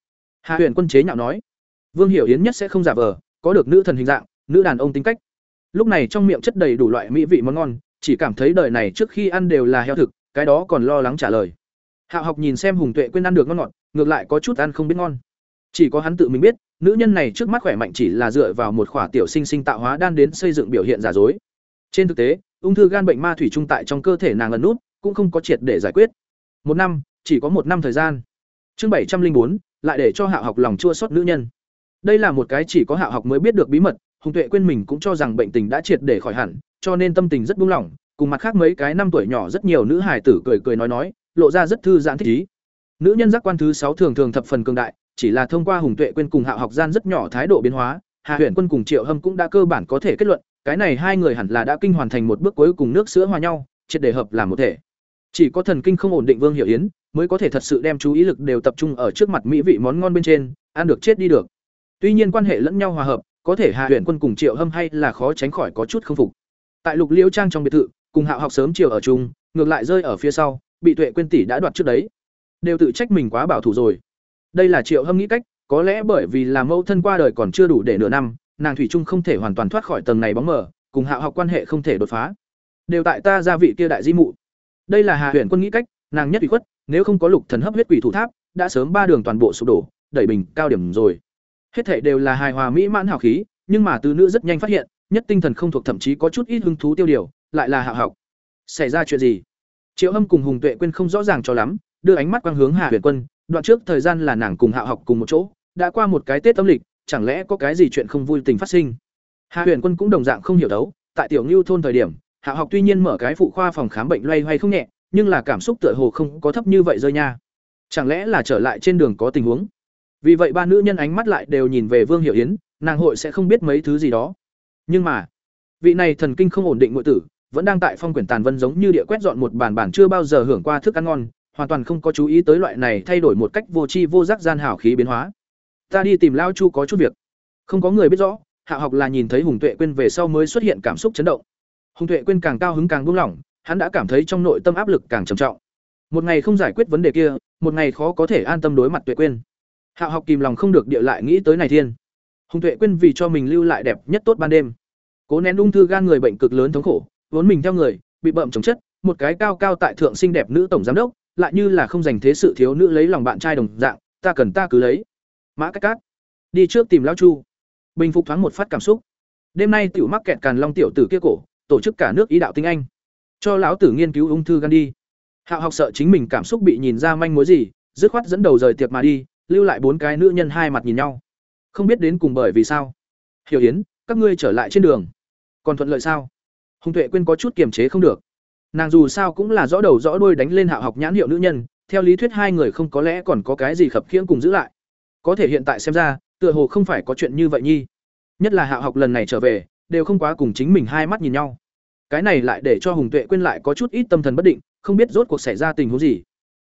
Hạ huyền quân chế nhạo nói. Vương hiểu yến nhất sẽ không giả vờ, có được nữ thần hình dạng, nữ đàn ông tính cách. Lúc này trong miệng chất đầy đủ loại mỹ vị món ngon, chỉ cảm thấy đời này trước khi ăn đều là heo thực, cái đó còn lo lắng trả lời. Hạo học nhìn xem hùng tuệ quên ăn được ngon ngọt, ngược lại có chút ăn không biết ngon. Chỉ có hắn tự mình biết, nữ nhân này trước mắt khỏe mạnh chỉ là dựa vào một khỏa tiểu sinh sinh tạo hóa đan đến xây dựng biểu hiện giả dối trên thực tế, ung thư gan bệnh ma thủy trung tại trong cơ thể nàng ẩn nút, cũng không có triệt để giải quyết. Một năm, chỉ có một năm thời gian. Chương bảy trăm linh bốn, lại để cho hạ học lòng chua xót nữ nhân. Đây là một cái chỉ có hạ học mới biết được bí mật, hùng tuệ quên mình cũng cho rằng bệnh tình đã triệt để khỏi hẳn, cho nên tâm tình rất buông lỏng. Cùng mặt khác mấy cái năm tuổi nhỏ rất nhiều nữ hài tử cười cười nói nói, lộ ra rất thư giãn thích ý. Nữ nhân giác quan thứ sáu thường thường thập phần cường đại, chỉ là thông qua hùng tuệ quên cùng hạ học gian rất nhỏ thái độ biến hóa Hạ huyền quân cùng triệu hâm cũng đã cơ bản có thể kết luận cái này hai người hẳn là đã kinh hoàn thành một bước cuối cùng nước sữa hòa nhau, triệt để hợp làm một thể. Chỉ có thần kinh không ổn định vương hiểu yến mới có thể thật sự đem chú ý lực đều tập trung ở trước mặt mỹ vị món ngon bên trên, ăn được chết đi được. Tuy nhiên quan hệ lẫn nhau hòa hợp, có thể hạ huyện quân cùng triệu hâm hay là khó tránh khỏi có chút không phục. Tại lục liễu trang trong biệt thự, cùng hạo học sớm chiều ở chung, ngược lại rơi ở phía sau, bị tuệ quên tỷ đã đoạt trước đấy. Đều tự trách mình quá bảo thủ rồi. Đây là triệu hâm nghĩ cách, có lẽ bởi vì là Mẫu thân qua đời còn chưa đủ để nửa năm nàng thủy trung không thể hoàn toàn thoát khỏi tầng này bóng mờ, cùng hạo học quan hệ không thể đột phá. Đều tại ta gia vị kia đại di mụ. Đây là hạ Huyền quân nghĩ cách, nàng nhất ủy khuất, nếu không có lục thần hấp huyết quỷ thủ tháp, đã sớm ba đường toàn bộ sụp đổ, đẩy bình cao điểm rồi. Hết thảy đều là hài hòa mỹ mãn hào khí, nhưng mà từ nữ rất nhanh phát hiện, nhất tinh thần không thuộc thậm chí có chút ít hứng thú tiêu điều, lại là hạ học. Xảy ra chuyện gì? Triệu hâm cùng hùng tuệ quên không rõ ràng cho lắm, đưa ánh mắt quang hướng hạ huyền quân, đoạn trước thời gian là nàng cùng hạ học cùng một chỗ, đã qua một cái tết âm lịch chẳng lẽ có cái gì chuyện không vui tình phát sinh? Hạ huyền quân cũng đồng dạng không hiểu đấu, tại tiểu ngưu thôn thời điểm, hạ học tuy nhiên mở cái phụ khoa phòng khám bệnh loay hoay không nhẹ, nhưng là cảm xúc tựa hồ không có thấp như vậy rơi nha. Chẳng lẽ là trở lại trên đường có tình huống? Vì vậy ba nữ nhân ánh mắt lại đều nhìn về vương hiệu yến, nàng hội sẽ không biết mấy thứ gì đó. Nhưng mà, vị này thần kinh không ổn định ngụy tử, vẫn đang tại phong quyển tàn vân giống như địa quét dọn một bàn bản chưa bao giờ hưởng qua thức ăn ngon, hoàn toàn không có chú ý tới loại này thay đổi một cách vô tri vô giác gian hảo khí biến hóa ta đi tìm lao chu có chút việc. Không có người biết rõ, hạ học là nhìn thấy hùng tuệ quên về sau mới xuất hiện cảm xúc chấn động. Hùng tuệ quên càng cao hứng càng buông lỏng, hắn đã cảm thấy trong nội tâm áp lực càng trầm trọng. Một ngày không giải quyết vấn đề kia, một ngày khó có thể an tâm đối mặt tuệ quên hạ học kìm lòng không được địa lại nghĩ tới này thiên. Hùng tuệ quên vì cho mình lưu lại đẹp nhất tốt ban đêm. Cố nén ung thư gan người bệnh cực lớn thống khổ, vốn mình theo người, bị bậm chống chất, một cái cao cao tại thượng xinh đẹp nữ tổng giám đốc, lại như là không dành thế sự thiếu nữ lấy lòng bạn trai đồng dạng, ta cần ta cứ lấy mã cách cát. Đi trước tìm lão chu. Bình phục thoáng một phát cảm xúc. Đêm nay tiểu mắc kẹt càn long tiểu tử kia cổ, tổ chức cả nước ý đạo tinh anh. Cho lão tử nghiên cứu ung thư gan đi. Hạo học sợ chính mình cảm xúc bị nhìn ra manh mối gì, dứt khoát dẫn đầu rời tiệc mà đi, lưu lại bốn cái nữ nhân hai mặt nhìn nhau. Không biết đến cùng bởi vì sao. Hiểu yến, các ngươi trở lại trên đường. Còn thuận lợi sao? Hùng tuệ quên có chút kiềm chế không được. Nàng dù sao cũng là rõ đầu rõ đuôi đánh lên hạo học nhãn hiệu nữ nhân, theo lý thuyết hai người không có lẽ còn có cái gì khập khiễng cùng giữ lại có thể hiện tại xem ra, tựa hồ không phải có chuyện như vậy nhi. Nhất là hạ học lần này trở về, đều không quá cùng chính mình hai mắt nhìn nhau. Cái này lại để cho hùng tuệ quên lại có chút ít tâm thần bất định, không biết rốt cuộc xảy ra tình huống gì.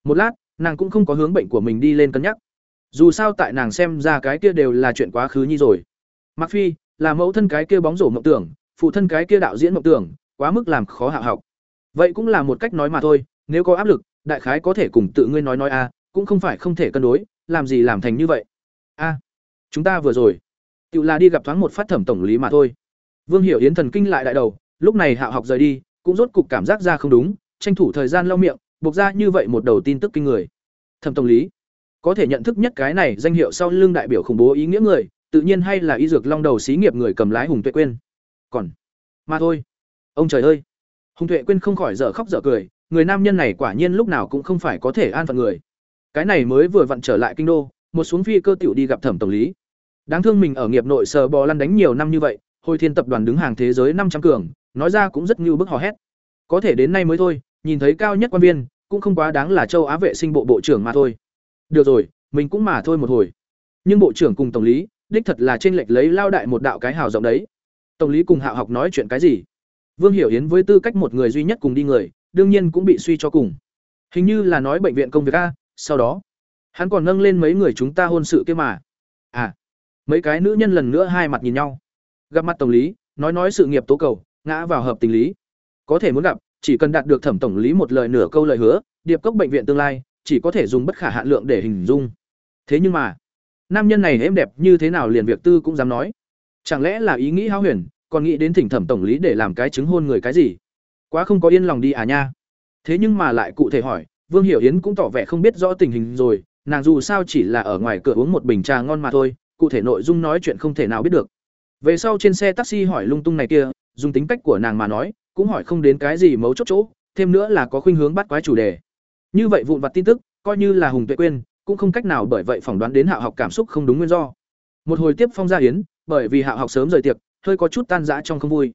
Một lát, nàng cũng không có hướng bệnh của mình đi lên cân nhắc. Dù sao tại nàng xem ra cái kia đều là chuyện quá khứ nhi rồi. Mặc phi, là mẫu thân cái kia bóng rổ mộng tưởng, phụ thân cái kia đạo diễn mộng tưởng, quá mức làm khó hạ học. Vậy cũng là một cách nói mà thôi, nếu có áp lực, đại khái có thể cùng tự ngươi nói nói a cũng không phải không thể cân đối làm gì làm thành như vậy? A, chúng ta vừa rồi, tự là đi gặp thoáng một phát thẩm tổng lý mà thôi. Vương hiểu yến thần kinh lại đại đầu, lúc này hạ học rời đi, cũng rốt cục cảm giác ra không đúng, tranh thủ thời gian lau miệng, buộc ra như vậy một đầu tin tức kinh người. Thẩm tổng lý, có thể nhận thức nhất cái này danh hiệu sau lưng đại biểu khủng bố ý nghĩa người, tự nhiên hay là y dược long đầu xí nghiệp người cầm lái hùng tuệ quên còn, mà thôi. Ông trời ơi. Hùng tuệ quên không khỏi dở khóc dở cười, người nam nhân này quả nhiên lúc nào cũng không phải có thể an phận người cái này mới vừa vặn trở lại kinh đô, một xuống phi cơ tiểu đi gặp thẩm tổng lý. Đáng thương mình ở nghiệp nội sờ bò lăn đánh nhiều năm như vậy, hồi thiên tập đoàn đứng hàng thế giới năm trăm cường, nói ra cũng rất như bức hò hét. Có thể đến nay mới thôi, nhìn thấy cao nhất quan viên, cũng không quá đáng là châu á vệ sinh bộ bộ trưởng mà thôi. Được rồi, mình cũng mà thôi một hồi. Nhưng bộ trưởng cùng tổng lý, đích thật là trên lệch lấy lao đại một đạo cái hào rộng đấy. Tổng lý cùng hạ học nói chuyện cái gì? Vương hiểu yến với tư cách một người duy nhất cùng đi người, đương nhiên cũng bị suy cho cùng. Hình như là nói bệnh viện công việc a sau đó, hắn còn nâng lên mấy người chúng ta hôn sự kia mà. À mấy cái nữ nhân lần nữa hai mặt nhìn nhau. Gặp mặt tổng lý, nói nói sự nghiệp tố cầu, ngã vào hợp tình lý. Có thể muốn gặp, chỉ cần đạt được thẩm tổng lý một lời nửa câu lời hứa, điệp cốc bệnh viện tương lai, chỉ có thể dùng bất khả hạn lượng để hình dung. Thế nhưng mà, nam nhân này êm đẹp như thế nào liền việc tư cũng dám nói. Chẳng lẽ là ý nghĩ hao huyền, còn nghĩ đến thỉnh thẩm tổng lý để làm cái chứng hôn người cái gì? Quá không có yên lòng đi à nha. Thế nhưng mà lại cụ thể hỏi vương hiểu yến cũng tỏ vẻ không biết rõ tình hình rồi, nàng dù sao chỉ là ở ngoài cửa uống một bình trà ngon mà thôi, cụ thể nội dung nói chuyện không thể nào biết được. Về sau trên xe taxi hỏi lung tung này kia, dùng tính cách của nàng mà nói, cũng hỏi không đến cái gì mấu chốt chỗ, thêm nữa là có khuynh hướng bắt quái chủ đề. Như vậy vụn vặt tin tức, coi như là hùng tuệ quên cũng không cách nào bởi vậy phỏng đoán đến Hạo học cảm xúc không đúng nguyên do. Một hồi tiếp phong gia yến, bởi vì Hạo học sớm rời tiệc, hơi có chút tan rã trong không vui.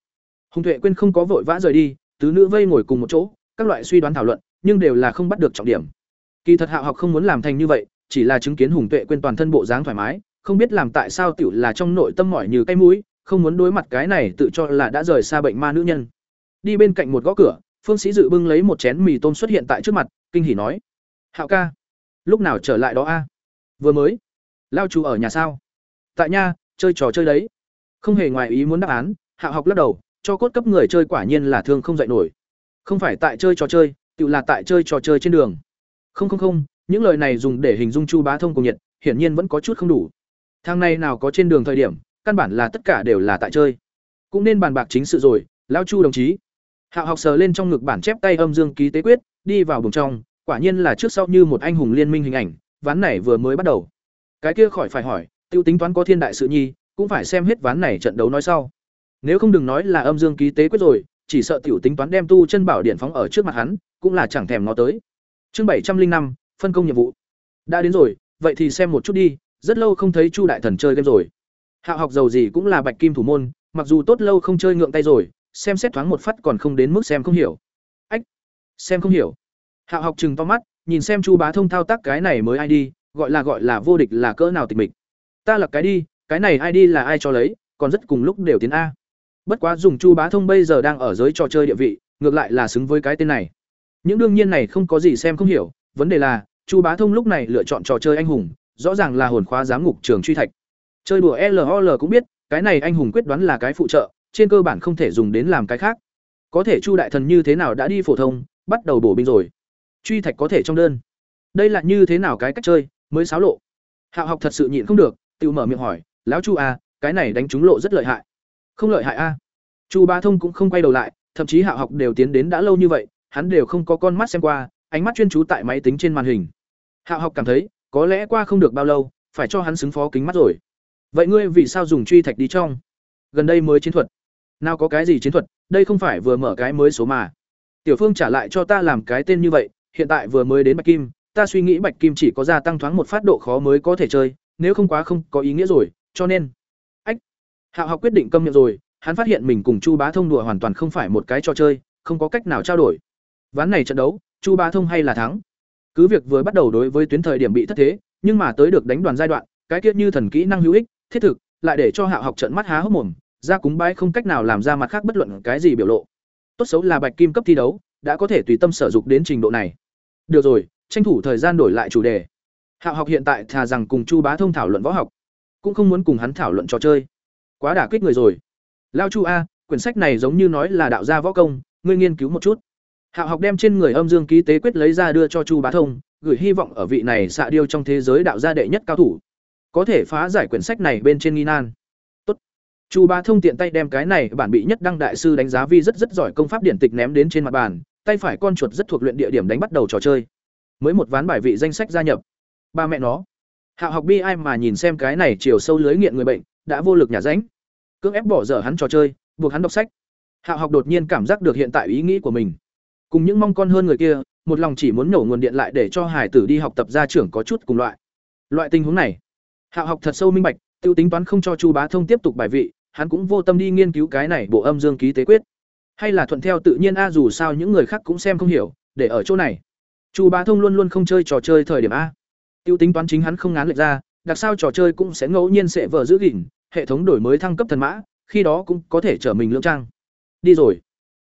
Hùng tuệ quên không có vội vã rời đi, tứ nữ vây ngồi cùng một chỗ, các loại suy đoán thảo luận nhưng đều là không bắt được trọng điểm. Kỳ thật hạo học không muốn làm thành như vậy, chỉ là chứng kiến hùng tuệ quên toàn thân bộ dáng thoải mái, không biết làm tại sao tiểu là trong nội tâm mỏi như cái mũi, không muốn đối mặt cái này tự cho là đã rời xa bệnh ma nữ nhân. Đi bên cạnh một gõ cửa, phương sĩ dự bưng lấy một chén mì tôm xuất hiện tại trước mặt, kinh hỉ nói, hạo ca, lúc nào trở lại đó a? Vừa mới, lao chủ ở nhà sao? Tại nha chơi trò chơi đấy. Không hề ngoài ý muốn đáp án, hạo học lắc đầu, cho cốt cấp người chơi quả nhiên là thương không dạy nổi. Không phải tại chơi trò chơi tự là tại chơi trò chơi trên đường. Không không không, những lời này dùng để hình dung chu bá thông cùng nhiệt, hiển nhiên vẫn có chút không đủ. Thang này nào có trên đường thời điểm, căn bản là tất cả đều là tại chơi. Cũng nên bàn bạc chính sự rồi, lão chu đồng chí. Hạo học sờ lên trong ngực bản chép tay âm dương ký tế quyết, đi vào buồng trong, quả nhiên là trước sau như một anh hùng liên minh hình ảnh, ván này vừa mới bắt đầu. Cái kia khỏi phải hỏi, tiêu tính toán có thiên đại sự nhi, cũng phải xem hết ván này trận đấu nói sau. Nếu không đừng nói là âm dương ký tế quyết rồi chỉ sợ tiểu tính toán đem tu chân bảo điện phóng ở trước mặt hắn, cũng là chẳng thèm nó tới. Chương bảy trăm linh năm, phân công nhiệm vụ. Đã đến rồi, vậy thì xem một chút đi, rất lâu không thấy chu đại thần chơi game rồi. Hạo học giàu gì cũng là bạch kim thủ môn, mặc dù tốt lâu không chơi ngượng tay rồi, xem xét thoáng một phát còn không đến mức xem không hiểu. Ách, xem không hiểu. Hạo học chừng to mắt, nhìn xem chu bá thông thao tác cái này mới ai đi, gọi là gọi là vô địch là cỡ nào tịch mịch. Ta là cái đi, cái này ai đi là ai cho lấy, còn rất cùng lúc đều tiến a bất quá dùng chu bá thông bây giờ đang ở giới trò chơi địa vị, ngược lại là xứng với cái tên này. Những đương nhiên này không có gì xem không hiểu, vấn đề là, chu bá thông lúc này lựa chọn trò chơi anh hùng, rõ ràng là hồn khóa giám ngục trường truy thạch. Chơi đùa lol cũng biết, cái này anh hùng quyết đoán là cái phụ trợ, trên cơ bản không thể dùng đến làm cái khác. Có thể chu đại thần như thế nào đã đi phổ thông, bắt đầu bổ binh rồi. Truy thạch có thể trong đơn. Đây là như thế nào cái cách chơi, mới xáo lộ. Hạo học thật sự nhịn không được, tự mở miệng hỏi, lão chu à cái này đánh trúng lộ rất lợi hại không lợi hại a. Chu ba thông cũng không quay đầu lại, thậm chí hạ học đều tiến đến đã lâu như vậy, hắn đều không có con mắt xem qua, ánh mắt chuyên chú tại máy tính trên màn hình. Hạ học cảm thấy, có lẽ qua không được bao lâu, phải cho hắn xứng phó kính mắt rồi. Vậy ngươi vì sao dùng truy thạch đi trong? Gần đây mới chiến thuật. Nào có cái gì chiến thuật, đây không phải vừa mở cái mới số mà. Tiểu phương trả lại cho ta làm cái tên như vậy, hiện tại vừa mới đến bạch kim, ta suy nghĩ bạch kim chỉ có gia tăng thoáng một phát độ khó mới có thể chơi, nếu không quá không có ý nghĩa rồi, cho nên hạo học quyết định câm miệng rồi hắn phát hiện mình cùng chu bá thông đùa hoàn toàn không phải một cái trò chơi không có cách nào trao đổi ván này trận đấu chu bá thông hay là thắng cứ việc vừa bắt đầu đối với tuyến thời điểm bị thất thế nhưng mà tới được đánh đoàn giai đoạn cái tiết như thần kỹ năng hữu ích thiết thực lại để cho Hạo học trợn mắt há hốc mồm, ra cúng bái không cách nào làm ra mặt khác bất luận cái gì biểu lộ. Tốt xấu là bạch kim cấp thi đấu, đã có thể tùy tâm sở dục đến trình độ này. Được rồi, tranh thủ thời gian đổi lại chủ đề. Hạo học hiện tại thà rằng cùng Chu Bá Thông thảo luận võ học, cũng không muốn cùng hắn thảo luận trò chơi. Quá đả kích người rồi. Lao Chu a, quyển sách này giống như nói là đạo gia võ công, ngươi nghiên cứu một chút. Hạo học đem trên người âm dương ký tế quyết lấy ra đưa cho Chu Bá Thông, gửi hy vọng ở vị này xạ điêu trong thế giới đạo gia đệ nhất cao thủ, có thể phá giải quyển sách này bên trên nghi nan. Tốt. Chu Bá Thông tiện tay đem cái này bản bị nhất đăng đại sư đánh giá vi rất rất giỏi công pháp điển tịch ném đến trên mặt bàn, tay phải con chuột rất thuộc luyện địa điểm đánh bắt đầu trò chơi. Mới một ván bài vị danh sách gia nhập. Ba mẹ nó. Hạo học bi ai mà nhìn xem cái này chiều sâu lưới nghiện người bệnh, đã vô lực nhả ránh. Cưỡng ép bỏ dở hắn trò chơi, buộc hắn đọc sách. Hạo học đột nhiên cảm giác được hiện tại ý nghĩ của mình. Cùng những mong con hơn người kia, một lòng chỉ muốn nổ nguồn điện lại để cho hải tử đi học tập gia trưởng có chút cùng loại. Loại tình huống này, Hạo học thật sâu minh bạch, tiêu tính toán không cho Chu Bá Thông tiếp tục bài vị, hắn cũng vô tâm đi nghiên cứu cái này bộ âm dương ký tế quyết. Hay là thuận theo tự nhiên a dù sao những người khác cũng xem không hiểu, để ở chỗ này. Chu Bá Thông luôn luôn không chơi trò chơi thời điểm a. Tiêu tính toán chính hắn không ngán lệch ra, đặc sao trò chơi cũng sẽ ngẫu nhiên sẽ vờ giữ gìn, hệ thống đổi mới thăng cấp thần mã, khi đó cũng có thể trở mình lưỡng trang. Đi rồi.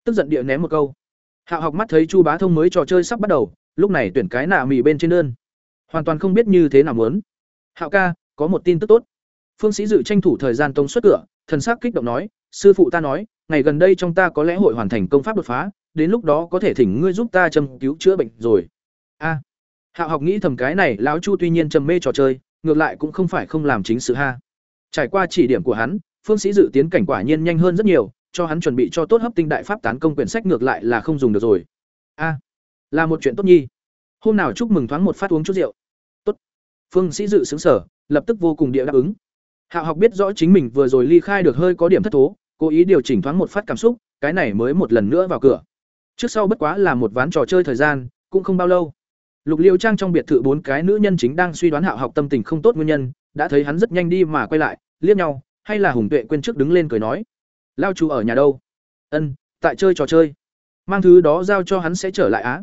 Tức giận địa ném một câu. Hạo học mắt thấy Chu Bá Thông mới trò chơi sắp bắt đầu, lúc này tuyển cái nạ mì bên trên đơn. Hoàn toàn không biết như thế nào muốn. Hạo ca, có một tin tức tốt. Phương Sĩ dự tranh thủ thời gian tông xuất cửa, thần sắc kích động nói, sư phụ ta nói, ngày gần đây trong ta có lẽ hội hoàn thành công pháp đột phá, đến lúc đó có thể thỉnh ngươi giúp ta châm cứu chữa bệnh rồi. A. Hạo học nghĩ thầm cái này, lão Chu tuy nhiên trầm mê trò chơi, ngược lại cũng không phải không làm chính sự ha. Trải qua chỉ điểm của hắn, Phương Sĩ dự tiến cảnh quả nhiên nhanh hơn rất nhiều, cho hắn chuẩn bị cho tốt hấp tinh đại pháp tán công quyển sách ngược lại là không dùng được rồi. A, là một chuyện tốt nhi. Hôm nào chúc mừng thoáng một phát uống chút rượu. Tốt. Phương Sĩ dự sững sở, lập tức vô cùng địa đáp ứng. Hạo học biết rõ chính mình vừa rồi ly khai được hơi có điểm thất thố, cố ý điều chỉnh thoáng một phát cảm xúc, cái này mới một lần nữa vào cửa. Trước sau bất quá là một ván trò chơi thời gian, cũng không bao lâu. Lục Liêu Trang trong biệt thự bốn cái nữ nhân chính đang suy đoán Hạo học tâm tình không tốt nguyên nhân, đã thấy hắn rất nhanh đi mà quay lại, liếc nhau, hay là Hùng Tuệ quên trước đứng lên cười nói: lao chú ở nhà đâu? Ân tại chơi trò chơi. Mang thứ đó giao cho hắn sẽ trở lại á.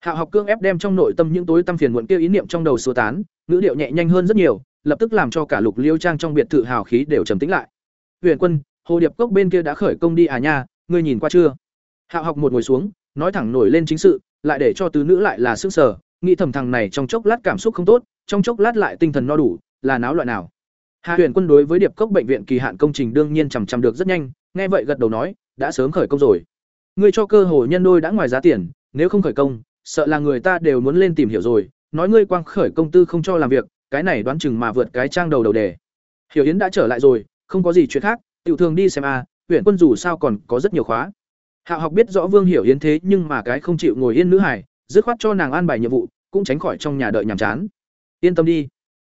Hạo học cương ép đem trong nội tâm những tối tâm phiền muộn kia ý niệm trong đầu sơ tán ngữ điệu nhẹ nhanh hơn rất nhiều lập tức làm cho cả lục liêu trang trong biệt thự hào khí đều trầm tĩnh lại. Huyền quân hồ điệp cốc bên kia đã khởi công đi à nha ngươi nhìn qua chưa? Hạo học một ngồi xuống nói thẳng nổi lên chính sự lại để cho tứ nữ lại là sức sở nghĩ thầm thằng này trong chốc lát cảm xúc không tốt trong chốc lát lại tinh thần no đủ là náo loại nào Hạ Huyền Quân đối với Điệp Cốc bệnh viện kỳ hạn công trình đương nhiên chằm chằm được rất nhanh, nghe vậy gật đầu nói, đã sớm khởi công rồi. Ngươi cho cơ hội nhân đôi đã ngoài giá tiền, nếu không khởi công, sợ là người ta đều muốn lên tìm hiểu rồi, nói ngươi quang khởi công tư không cho làm việc, cái này đoán chừng mà vượt cái trang đầu đầu đề. Hiểu Yến đã trở lại rồi, không có gì chuyện khác, tiểu thường đi xem a, Huyền Quân dù sao còn có rất nhiều khóa. Hạ học biết rõ Vương Hiểu Yến thế nhưng mà cái không chịu ngồi yên nữ hải, dứt khoát cho nàng an bài nhiệm vụ, cũng tránh khỏi trong nhà đợi nhàm chán. Yên tâm đi.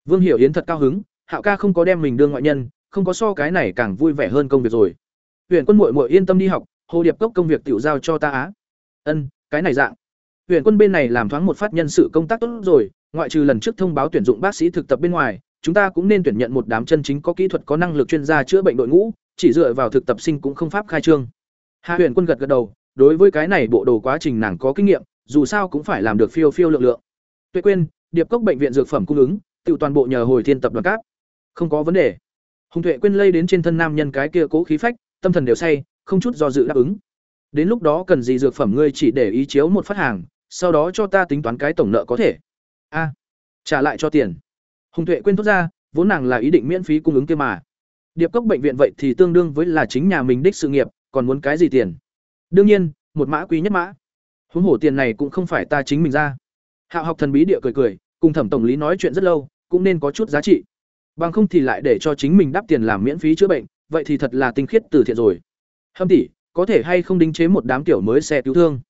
Vương Hiểu Yến thật cao hứng, Hạo ca không có đem mình đương ngoại nhân, không có so cái này càng vui vẻ hơn công việc rồi. Huyền Quân muội muội yên tâm đi học, Hồ Điệp Cốc công việc tiểu giao cho ta á. Ân, cái này dạng. Huyền Quân bên này làm thoáng một phát nhân sự công tác tốt rồi, ngoại trừ lần trước thông báo tuyển dụng bác sĩ thực tập bên ngoài, chúng ta cũng nên tuyển nhận một đám chân chính có kỹ thuật có năng lực chuyên gia chữa bệnh đội ngũ, chỉ dựa vào thực tập sinh cũng không pháp khai trương. Hạ Huyền Quân gật gật đầu, đối với cái này bộ đồ quá trình nàng có kinh nghiệm, dù sao cũng phải làm được phiêu phiêu lượng lượng. Tuệ quên, Điệp Cốc bệnh viện dược phẩm cung ứng, tự toàn bộ nhờ hồi thiên tập đoàn cáp. Không có vấn đề. Hùng tuệ quên lây đến trên thân nam nhân cái kia cố khí phách tâm thần đều say không chút do dự đáp ứng. Đến lúc đó cần gì dược phẩm ngươi chỉ để ý chiếu một phát hàng sau đó cho ta tính toán cái tổng nợ có thể. A trả lại cho tiền. Hùng tuệ quên thốt ra vốn nàng là ý định miễn phí cung ứng kia mà. Điệp cốc bệnh viện vậy thì tương đương với là chính nhà mình đích sự nghiệp còn muốn cái gì tiền? Đương nhiên một mã quý nhất mã huống hổ tiền này cũng không phải ta chính mình ra. Hạ học thần bí địa cười cười, cùng thẩm tổng lý nói chuyện rất lâu, cũng nên có chút giá trị. Bằng không thì lại để cho chính mình đắp tiền làm miễn phí chữa bệnh, vậy thì thật là tinh khiết từ thiện rồi. Hâm tỷ, có thể hay không đính chế một đám kiểu mới xe cứu thương?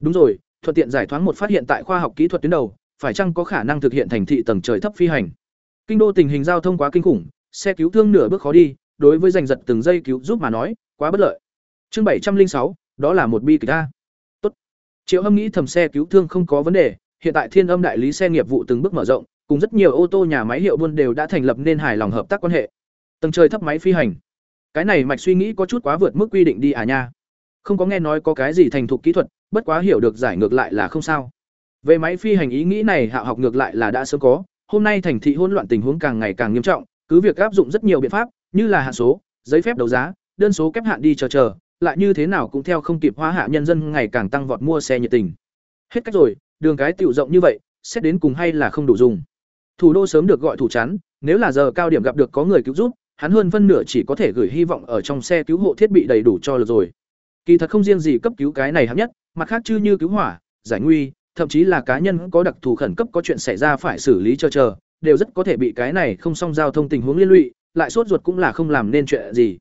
Đúng rồi, thuận tiện giải thoáng một phát hiện tại khoa học kỹ thuật tuyến đầu, phải chăng có khả năng thực hiện thành thị tầng trời thấp phi hành? Kinh đô tình hình giao thông quá kinh khủng, xe cứu thương nửa bước khó đi, đối với giành giật từng giây cứu giúp mà nói, quá bất lợi. Chương bảy trăm linh sáu, đó là một bi kịch a triệu hâm nghĩ thầm xe cứu thương không có vấn đề hiện tại thiên âm đại lý xe nghiệp vụ từng bước mở rộng cùng rất nhiều ô tô nhà máy hiệu buôn đều đã thành lập nên hài lòng hợp tác quan hệ. Tầng trời thấp máy phi hành. Cái này mạch suy nghĩ có chút quá vượt mức quy định đi à nha. Không có nghe nói có cái gì thành thục kỹ thuật bất quá hiểu được giải ngược lại là không sao. Về máy phi hành ý nghĩ này hạ học ngược lại là đã sớm có hôm nay thành thị hỗn loạn tình huống càng ngày càng nghiêm trọng cứ việc áp dụng rất nhiều biện pháp như là hạn số, giấy phép đấu giá, đơn số kép hạn đi chờ chờ, lại như thế nào cũng theo không kịp hóa hạ nhân dân ngày càng tăng vọt mua xe nhiệt tình. Hết cách rồi, đường cái tiểu rộng như vậy, xét đến cùng hay là không đủ dùng. Thủ đô sớm được gọi thủ chắn, nếu là giờ cao điểm gặp được có người cứu giúp, hắn hơn phân nửa chỉ có thể gửi hy vọng ở trong xe cứu hộ thiết bị đầy đủ cho được rồi. Kỳ thật không riêng gì cấp cứu cái này hấp nhất, mặt khác chứ như cứu hỏa, giải nguy, thậm chí là cá nhân có đặc thù khẩn cấp có chuyện xảy ra phải xử lý chờ chờ, đều rất có thể bị cái này không song giao thông tình huống liên lụy, lại sốt ruột cũng là không làm nên chuyện gì.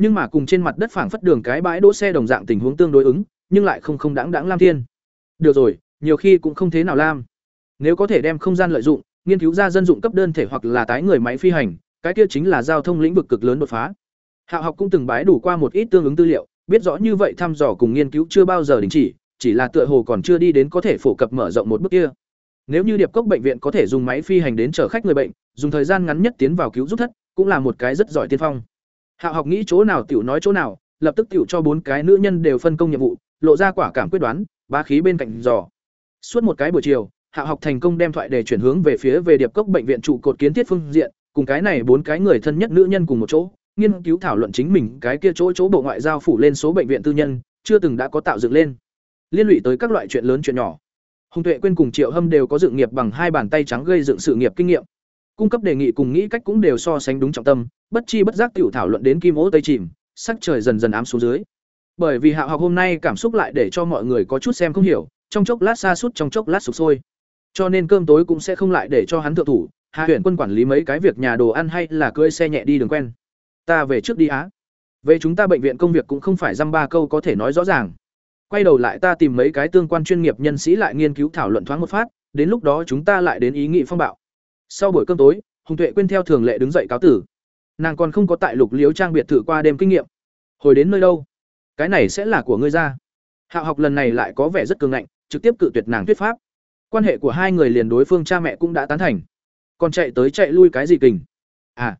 Nhưng mà cùng trên mặt đất phảng phất đường cái bãi đỗ xe đồng dạng tình huống tương đối ứng, nhưng lại không không đáng đáng lam thiên. Được rồi, nhiều khi cũng không thế nào lam. Nếu có thể đem không gian lợi dụng, nghiên cứu ra dân dụng cấp đơn thể hoặc là tái người máy phi hành, cái kia chính là giao thông lĩnh vực cực lớn đột phá. Hạo học cũng từng bái đủ qua một ít tương ứng tư liệu, biết rõ như vậy thăm dò cùng nghiên cứu chưa bao giờ đình chỉ, chỉ là tựa hồ còn chưa đi đến có thể phổ cập mở rộng một bước kia. Nếu như Điệp Cốc bệnh viện có thể dùng máy phi hành đến chở khách người bệnh, dùng thời gian ngắn nhất tiến vào cứu giúp thất, cũng là một cái rất giỏi tiên phong. Hạ học nghĩ chỗ nào tiểu nói chỗ nào, lập tức tiểu cho bốn cái nữ nhân đều phân công nhiệm vụ, lộ ra quả cảm quyết đoán, bá khí bên cạnh dò. Suốt một cái buổi chiều, Hạ học thành công đem thoại để chuyển hướng về phía về Điệp Cốc bệnh viện trụ cột kiến thiết phương diện, cùng cái này bốn cái người thân nhất nữ nhân cùng một chỗ, nghiên cứu thảo luận chính mình cái kia chỗ chỗ bộ ngoại giao phủ lên số bệnh viện tư nhân, chưa từng đã có tạo dựng lên. Liên lụy tới các loại chuyện lớn chuyện nhỏ. Hùng Tuệ quên cùng Triệu Hâm đều có dựng nghiệp bằng hai bàn tay trắng gây dựng sự nghiệp kinh nghiệm. Cung cấp đề nghị cùng nghĩ cách cũng đều so sánh đúng trọng tâm, bất chi bất giác tiểu thảo luận đến kim ố tây chìm, sắc trời dần dần ám xuống dưới. Bởi vì hạ học hôm nay cảm xúc lại để cho mọi người có chút xem không hiểu, trong chốc lát xa suốt trong chốc lát sụp sôi. Cho nên cơm tối cũng sẽ không lại để cho hắn thượng thủ, Hạ huyện quân quản lý mấy cái việc nhà đồ ăn hay là cưỡi xe nhẹ đi đường quen. Ta về trước đi á. Về chúng ta bệnh viện công việc cũng không phải dăm ba câu có thể nói rõ ràng. Quay đầu lại ta tìm mấy cái tương quan chuyên nghiệp nhân sĩ lại nghiên cứu thảo luận thoáng một phát, đến lúc đó chúng ta lại đến ý nghị phong bạo. Sau buổi cơm tối, Hùng Tuệ quên theo thường lệ đứng dậy cáo tử. Nàng còn không có tại Lục Liếu trang biệt thự qua đêm kinh nghiệm. Hồi đến nơi đâu? Cái này sẽ là của ngươi ra. hạ học lần này lại có vẻ rất cường ngạnh, trực tiếp cự tuyệt nàng thuyết pháp. Quan hệ của hai người liền đối phương cha mẹ cũng đã tán thành còn chạy tới chạy lui cái gì kình à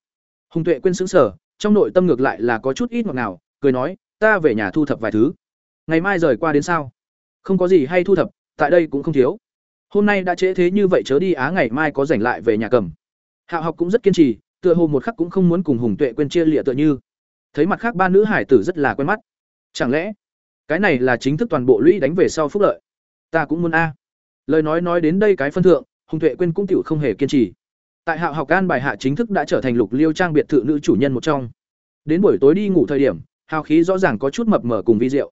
hùng tuệ quên xứng sở trong nội tâm ngược lại là có chút ít ngọt nào cười nói ta về nhà thu thập vài thứ ngày mai rời qua đến sao không có gì hay thu thập tại đây cũng không thiếu hôm nay đã trễ thế như vậy chớ đi á ngày mai có rảnh lại về nhà cầm hạ học cũng rất kiên trì tựa hồ một khắc cũng không muốn cùng hùng tuệ quên chia lịa tựa như. Thấy mặt khác ba nữ hải tử rất là quen mắt. Chẳng lẽ, cái này là chính thức toàn bộ lũy đánh về sau phúc lợi? Ta cũng muốn a. Lời nói nói đến đây cái phân thượng, hùng tuệ quên cũng tựu không hề kiên trì. Tại Hạo học an bài hạ chính thức đã trở thành lục liêu trang biệt thự nữ chủ nhân một trong. Đến buổi tối đi ngủ thời điểm, hào khí rõ ràng có chút mập mờ cùng vi diệu.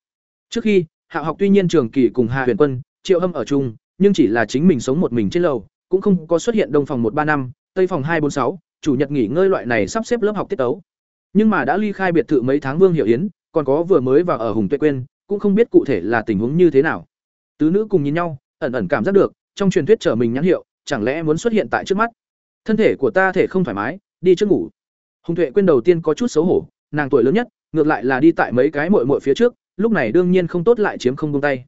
Trước khi, Hạo học tuy nhiên trường kỳ cùng hạ huyền quân, triệu hâm ở chung, nhưng chỉ là chính mình sống một mình trên lầu, cũng không có xuất hiện đông phòng một ba năm, tây phòng hai bốn sáu chủ nhật nghỉ ngơi loại này sắp xếp lớp học tiết tấu. Nhưng mà đã ly khai biệt thự mấy tháng vương hiệu yến, còn có vừa mới vào ở hùng tuệ quên cũng không biết cụ thể là tình huống như thế nào. Tứ nữ cùng nhìn nhau, ẩn ẩn cảm giác được, trong truyền thuyết trở mình nhãn hiệu, chẳng lẽ muốn xuất hiện tại trước mắt? Thân thể của ta thể không thoải mái, đi trước ngủ. Hùng tuệ quên đầu tiên có chút xấu hổ, nàng tuổi lớn nhất, ngược lại là đi tại mấy cái mội mội phía trước, lúc này đương nhiên không tốt lại chiếm không buông tay.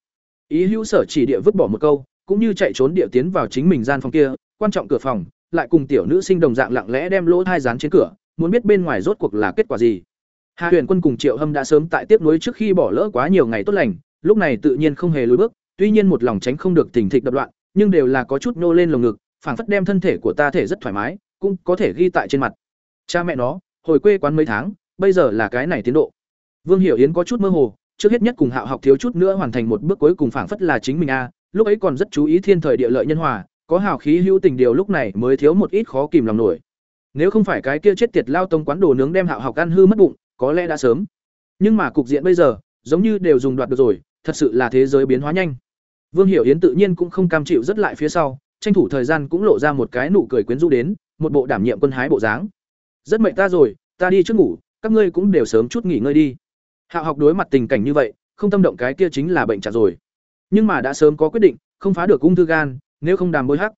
Ý hữu sở chỉ địa vứt bỏ một câu, cũng như chạy trốn địa tiến vào chính mình gian phòng kia, quan trọng cửa phòng lại cùng tiểu nữ sinh đồng dạng lặng lẽ đem lỗ thai dán trên cửa muốn biết bên ngoài rốt cuộc là kết quả gì Hà Huyền Quân cùng Triệu Hâm đã sớm tại tiếp nối trước khi bỏ lỡ quá nhiều ngày tốt lành, lúc này tự nhiên không hề lùi bước, tuy nhiên một lòng tránh không được tình thịch đập loạn, nhưng đều là có chút nô lên lồng ngực, phảng phất đem thân thể của ta thể rất thoải mái, cũng có thể ghi tại trên mặt. Cha mẹ nó, hồi quê quán mấy tháng, bây giờ là cái này tiến độ. Vương Hiểu Yến có chút mơ hồ, trước hết nhất cùng Hạo học thiếu chút nữa hoàn thành một bước cuối cùng phảng phất là chính mình a, lúc ấy còn rất chú ý thiên thời địa lợi nhân hòa, có hào khí hữu tình điều lúc này mới thiếu một ít khó kìm lòng nổi. Nếu không phải cái kia chết tiệt lao tông quán đồ nướng đem Hạo học ăn hư mất bụng, có lẽ đã sớm. Nhưng mà cục diện bây giờ, giống như đều dùng đoạt được rồi, thật sự là thế giới biến hóa nhanh. Vương Hiểu Yến tự nhiên cũng không cam chịu rất lại phía sau, tranh thủ thời gian cũng lộ ra một cái nụ cười quyến rũ đến, một bộ đảm nhiệm quân hái bộ dáng. Rất mệt ta rồi, ta đi trước ngủ, các ngươi cũng đều sớm chút nghỉ ngơi đi. Hạo học đối mặt tình cảnh như vậy, không tâm động cái kia chính là bệnh trả rồi. Nhưng mà đã sớm có quyết định, không phá được ung thư gan, nếu không đàm bôi hắc.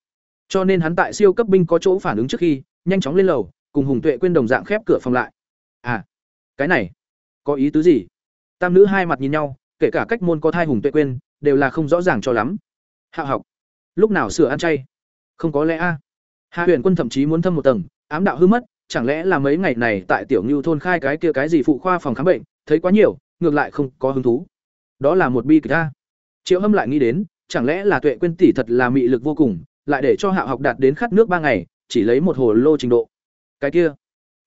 Cho nên hắn tại siêu cấp binh có chỗ phản ứng trước khi, nhanh chóng lên lầu, cùng Hùng Tuệ quên đồng dạng khép cửa phòng lại. À, cái này, có ý tứ gì? Tam nữ hai mặt nhìn nhau, kể cả cách môn có thai Hùng Tuệ quên, đều là không rõ ràng cho lắm. Hạ học, lúc nào sửa ăn chay không có lẽ a hạ huyền quân thậm chí muốn thâm một tầng ám đạo hư mất chẳng lẽ là mấy ngày này tại tiểu Nưu thôn khai cái kia cái gì phụ khoa phòng khám bệnh thấy quá nhiều ngược lại không có hứng thú đó là một bi kịch a triệu hâm lại nghĩ đến chẳng lẽ là tuệ quên tỷ thật là mị lực vô cùng, lại để cho hạ học đạt đến khát nước ba ngày, chỉ lấy một hồ lô trình độ. Cái kia,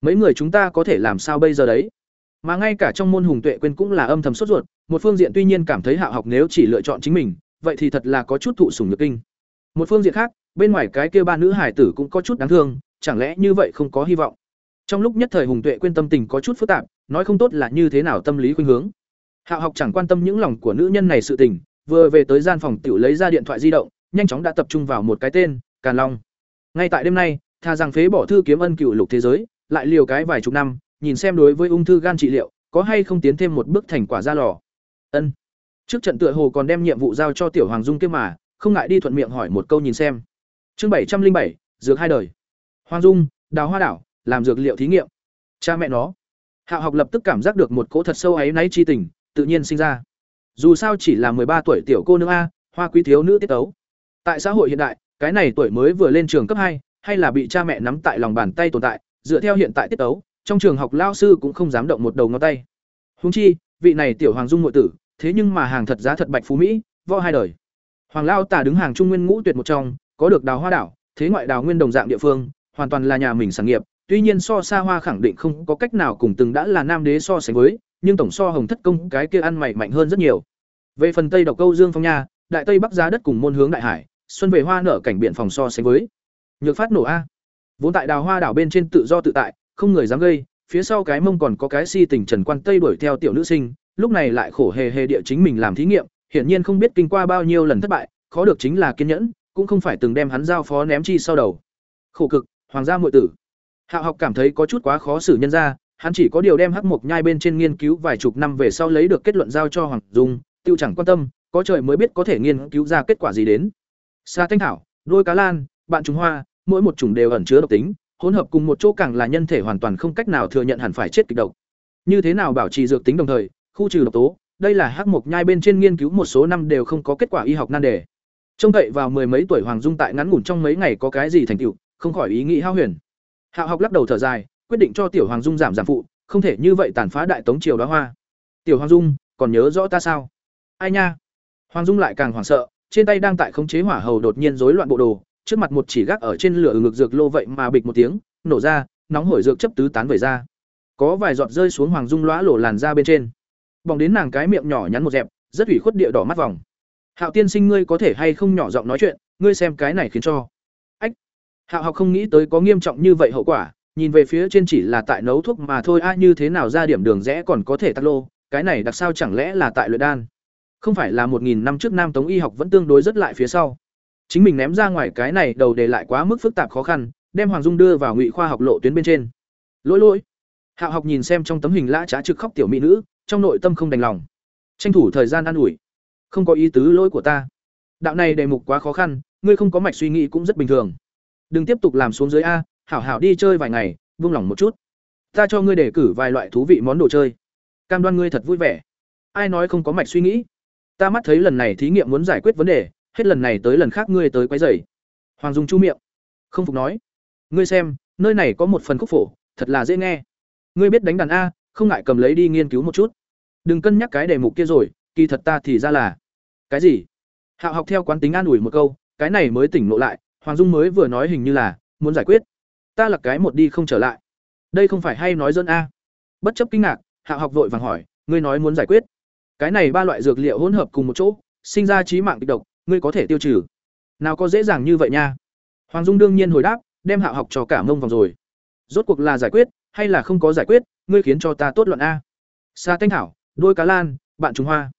mấy người chúng ta có thể làm sao bây giờ đấy? Mà ngay cả trong môn hùng tuệ quên cũng là âm thầm sốt ruột, một phương diện tuy nhiên cảm thấy hạ học nếu chỉ lựa chọn chính mình, vậy thì thật là có chút thụ sủng nhược kinh. Một phương diện khác, bên ngoài cái kia ba nữ hải tử cũng có chút đáng thương, chẳng lẽ như vậy không có hy vọng? Trong lúc nhất thời hùng tuệ quên tâm tình có chút phức tạp, nói không tốt là như thế nào tâm lý khuynh hướng. Hạ học chẳng quan tâm những lòng của nữ nhân này sự tình vừa về tới gian phòng tiểu lấy ra điện thoại di động, nhanh chóng đã tập trung vào một cái tên, càn long. Ngay tại đêm nay, tha rằng phế bỏ thư kiếm ân cựu lục thế giới, lại liều cái vài chục năm, nhìn xem đối với ung thư gan trị liệu, có hay không tiến thêm một bước thành quả ra lò. Ân. Trước trận tựa hồ còn đem nhiệm vụ giao cho tiểu hoàng dung kia mà, không ngại đi thuận miệng hỏi một câu nhìn xem. Chương bảy trăm linh bảy, dược hai đời. Hoàng dung, đào hoa đảo, làm dược liệu thí nghiệm. Cha mẹ nó. Hạo học lập tức cảm giác được một cỗ thật sâu ấy náy chi tình, tự nhiên sinh ra dù sao chỉ là ba tuổi tiểu cô nương a, hoa quý thiếu nữ tiết tấu. Tại xã hội hiện đại, cái này tuổi mới vừa lên trường cấp hai, hay là bị cha mẹ nắm tại lòng bàn tay tồn tại, dựa theo hiện tại tiết tấu, trong trường học lao sư cũng không dám động một đầu ngón tay. Húng chi, vị này tiểu hoàng dung ngụy tử, thế nhưng mà hàng thật giá thật bạch phú mỹ, võ hai đời. Hoàng lao tả đứng hàng trung nguyên ngũ tuyệt một trong, có được đào hoa đảo, thế ngoại đào nguyên đồng dạng địa phương, hoàn toàn là nhà mình sản nghiệp, tuy nhiên so xa hoa khẳng định không có cách nào cùng từng đã là nam đế so sánh với nhưng tổng so hồng thất công cái kia ăn mày mạnh hơn rất nhiều. Về phần tây độc câu dương phong nha, đại tây bắc giá đất cùng môn hướng đại hải, xuân về hoa nở cảnh biển phòng so sánh với nhược phát nổ a. Vốn tại đào hoa đảo bên trên tự do tự tại, không người dám gây, phía sau cái mông còn có cái si tình trần quan tây đuổi theo tiểu nữ sinh, lúc này lại khổ hề hề địa chính mình làm thí nghiệm, hiển nhiên không biết kinh qua bao nhiêu lần thất bại, khó được chính là kiên nhẫn, cũng không phải từng đem hắn giao phó ném chi sau đầu. Khổ cực, hoàng gia muội tử. Hạo học cảm thấy có chút quá khó xử nhân ra hắn chỉ có điều đem hắc mộc nhai bên trên nghiên cứu vài chục năm về sau lấy được kết luận giao cho hoàng dung, tiêu chẳng quan tâm, có trời mới biết có thể nghiên cứu ra kết quả gì đến. Sa thanh thảo, đôi cá lan, bạn trùng hoa, mỗi một chủng đều ẩn chứa độc tính, hỗn hợp cùng một chỗ càng là nhân thể hoàn toàn không cách nào thừa nhận hẳn phải chết kịch độc. Như thế nào bảo trì dược tính đồng thời, khu trừ độc tố, đây là hắc mộc nhai bên trên nghiên cứu một số năm đều không có kết quả y học nan đề. Trông cậy vào mười mấy tuổi hoàng dung tại ngắn ngủn trong mấy ngày có cái gì thành tựu, không khỏi ý nghĩ hao huyền. Hạo học lắc đầu thở dài quyết định cho tiểu hoàng dung giảm giảm phụ, không thể như vậy tàn phá đại tống triều đoá hoa. Tiểu hoàng dung, còn nhớ rõ ta sao? Ai nha? Hoàng dung lại càng hoảng sợ, trên tay đang tại khống chế hỏa hầu đột nhiên rối loạn bộ đồ, trước mặt một chỉ gác ở trên lửa ngực dược lô vậy mà bịch một tiếng, nổ ra, nóng hổi dược chấp tứ tán về ra. Có vài giọt rơi xuống hoàng dung lõa lổ làn ra bên trên. Bỏng đến nàng cái miệng nhỏ nhắn một dẹp, rất ủy khuất địa đỏ mắt vòng. Hạo tiên sinh ngươi có thể hay không nhỏ giọng nói chuyện, ngươi xem cái này khiến cho. Ách. Hạo học không nghĩ tới có nghiêm trọng như vậy hậu quả nhìn về phía trên chỉ là tại nấu thuốc mà thôi, a, như thế nào ra điểm đường rẽ còn có thể tắt lô? Cái này đặc sao chẳng lẽ là tại luyện đan? Không phải là một nghìn năm trước nam tống y học vẫn tương đối rất lại phía sau. Chính mình ném ra ngoài cái này đầu để lại quá mức phức tạp khó khăn, đem hoàng dung đưa vào ngụy khoa học lộ tuyến bên trên. Lỗi lỗi. Hạo học nhìn xem trong tấm hình lã trá trực khóc tiểu mỹ nữ, trong nội tâm không đành lòng. Tranh thủ thời gian an ủi. Không có ý tứ lỗi của ta. Đạo này đề mục quá khó khăn, ngươi không có mạch suy nghĩ cũng rất bình thường. Đừng tiếp tục làm xuống dưới a hảo hảo đi chơi vài ngày, vung lòng một chút. Ta cho ngươi đề cử vài loại thú vị món đồ chơi. Cam đoan ngươi thật vui vẻ. Ai nói không có mạch suy nghĩ? Ta mắt thấy lần này thí nghiệm muốn giải quyết vấn đề, hết lần này tới lần khác ngươi tới quấy rầy. Hoàng dung chu miệng. Không phục nói. Ngươi xem, nơi này có một phần khúc phổ, thật là dễ nghe. Ngươi biết đánh đàn a, không ngại cầm lấy đi nghiên cứu một chút. Đừng cân nhắc cái đề mục kia rồi, kỳ thật ta thì ra là. Cái gì? Hạo học theo quán tính an ủi một câu, cái này mới tỉnh ngộ lại, hoàng dung mới vừa nói hình như là, muốn giải quyết ta là cái một đi không trở lại. Đây không phải hay nói dân a. Bất chấp kinh ngạc hạo học vội vàng hỏi, ngươi nói muốn giải quyết. Cái này ba loại dược liệu hỗn hợp cùng một chỗ, sinh ra trí mạng kịch độc, ngươi có thể tiêu trừ. Nào có dễ dàng như vậy nha. Hoàng dung đương nhiên hồi đáp, đem hạo học cho cả mông vòng rồi. Rốt cuộc là giải quyết, hay là không có giải quyết, ngươi khiến cho ta tốt luận a. Sa thanh thảo, đôi cá lan, bạn trùng hoa.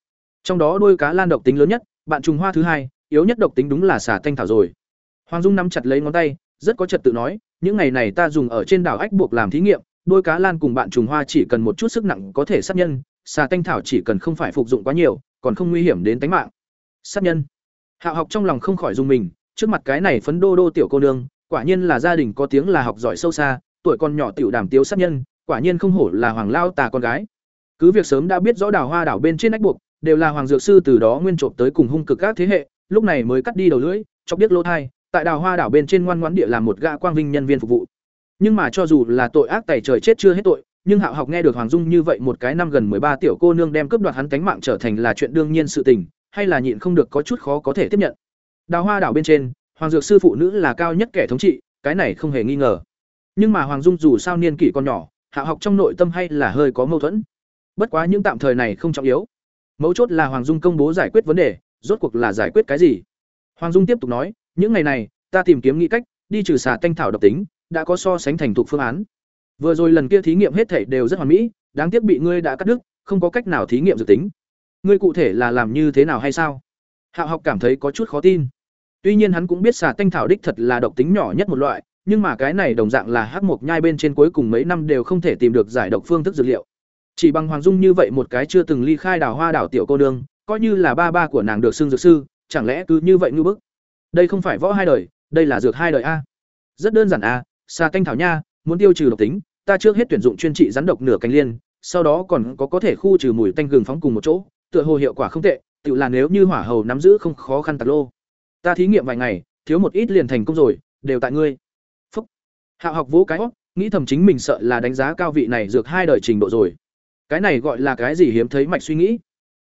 Trong đó đôi cá lan độc tính lớn nhất, bạn trùng hoa thứ hai, yếu nhất độc tính đúng là xà thanh thảo rồi. Hoàng dung nắm chặt lấy ngón tay rất có trật tự nói, những ngày này ta dùng ở trên đảo ách buộc làm thí nghiệm, đôi cá lan cùng bạn trùng hoa chỉ cần một chút sức nặng có thể sát nhân, xà tanh thảo chỉ cần không phải phục dụng quá nhiều, còn không nguy hiểm đến tính mạng. Sát nhân. Hạo học trong lòng không khỏi dùng mình, trước mặt cái này phấn đô đô tiểu cô nương, quả nhiên là gia đình có tiếng là học giỏi sâu xa, tuổi còn nhỏ tiểu đàm tiếu sát nhân, quả nhiên không hổ là hoàng lao tà con gái. Cứ việc sớm đã biết rõ đảo hoa đảo bên trên ách buộc, đều là hoàng dược sư từ đó nguyên trộm tới cùng hung cực các thế hệ, lúc này mới cắt đi đầu lưỡi, chọc biết lỗ thai tại đào hoa đảo bên trên ngoan ngoãn địa làm một gã quang vinh nhân viên phục vụ. Nhưng mà cho dù là tội ác tẩy trời chết chưa hết tội, nhưng hạo học nghe được hoàng dung như vậy một cái năm gần mười ba tiểu cô nương đem cướp đoạt hắn tánh mạng trở thành là chuyện đương nhiên sự tình, hay là nhịn không được có chút khó có thể tiếp nhận. Đào hoa đảo bên trên, hoàng dược sư phụ nữ là cao nhất kẻ thống trị, cái này không hề nghi ngờ. Nhưng mà hoàng dung dù sao niên kỷ còn nhỏ hạ học trong nội tâm hay là hơi có mâu thuẫn. Bất quá những tạm thời này không trọng yếu. Mấu chốt là hoàng dung công bố giải quyết vấn đề, rốt cuộc là giải quyết cái gì? Hoàng dung tiếp tục nói những ngày này, ta tìm kiếm nghĩ cách, đi trừ xả tanh thảo độc tính, đã có so sánh thành thục phương án. Vừa rồi lần kia thí nghiệm hết thể đều rất hoàn mỹ, đáng tiếc bị ngươi đã cắt đứt, không có cách nào thí nghiệm dự tính. Ngươi cụ thể là làm như thế nào hay sao? Hạo học cảm thấy có chút khó tin. Tuy nhiên hắn cũng biết xà tanh thảo đích thật là độc tính nhỏ nhất một loại, nhưng mà cái này đồng dạng là hắc mộc nhai bên trên cuối cùng mấy năm đều không thể tìm được giải độc phương thức dược liệu. Chỉ bằng hoàng dung như vậy một cái chưa từng ly khai đào hoa đảo tiểu cô nương, coi như là ba ba của nàng được xưng dược sư, chẳng lẽ cứ như vậy ngư bức? Đây không phải võ hai đời, đây là dược hai đời a. Rất đơn giản a, xà canh thảo nha, muốn tiêu trừ độc tính, ta trước hết tuyển dụng chuyên trị rắn độc nửa cánh liên, sau đó còn có có thể khu trừ mùi tanh gừng phóng cùng một chỗ, tựa hồ hiệu quả không tệ, tự là nếu như hỏa hầu nắm giữ không khó khăn tạt lô. Ta thí nghiệm vài ngày, thiếu một ít liền thành công rồi, đều tại ngươi. Phúc. Hạo học vỗ cái óc, nghĩ thầm chính mình sợ là đánh giá cao vị này dược hai đời trình độ rồi. Cái này gọi là cái gì hiếm thấy mạch suy nghĩ.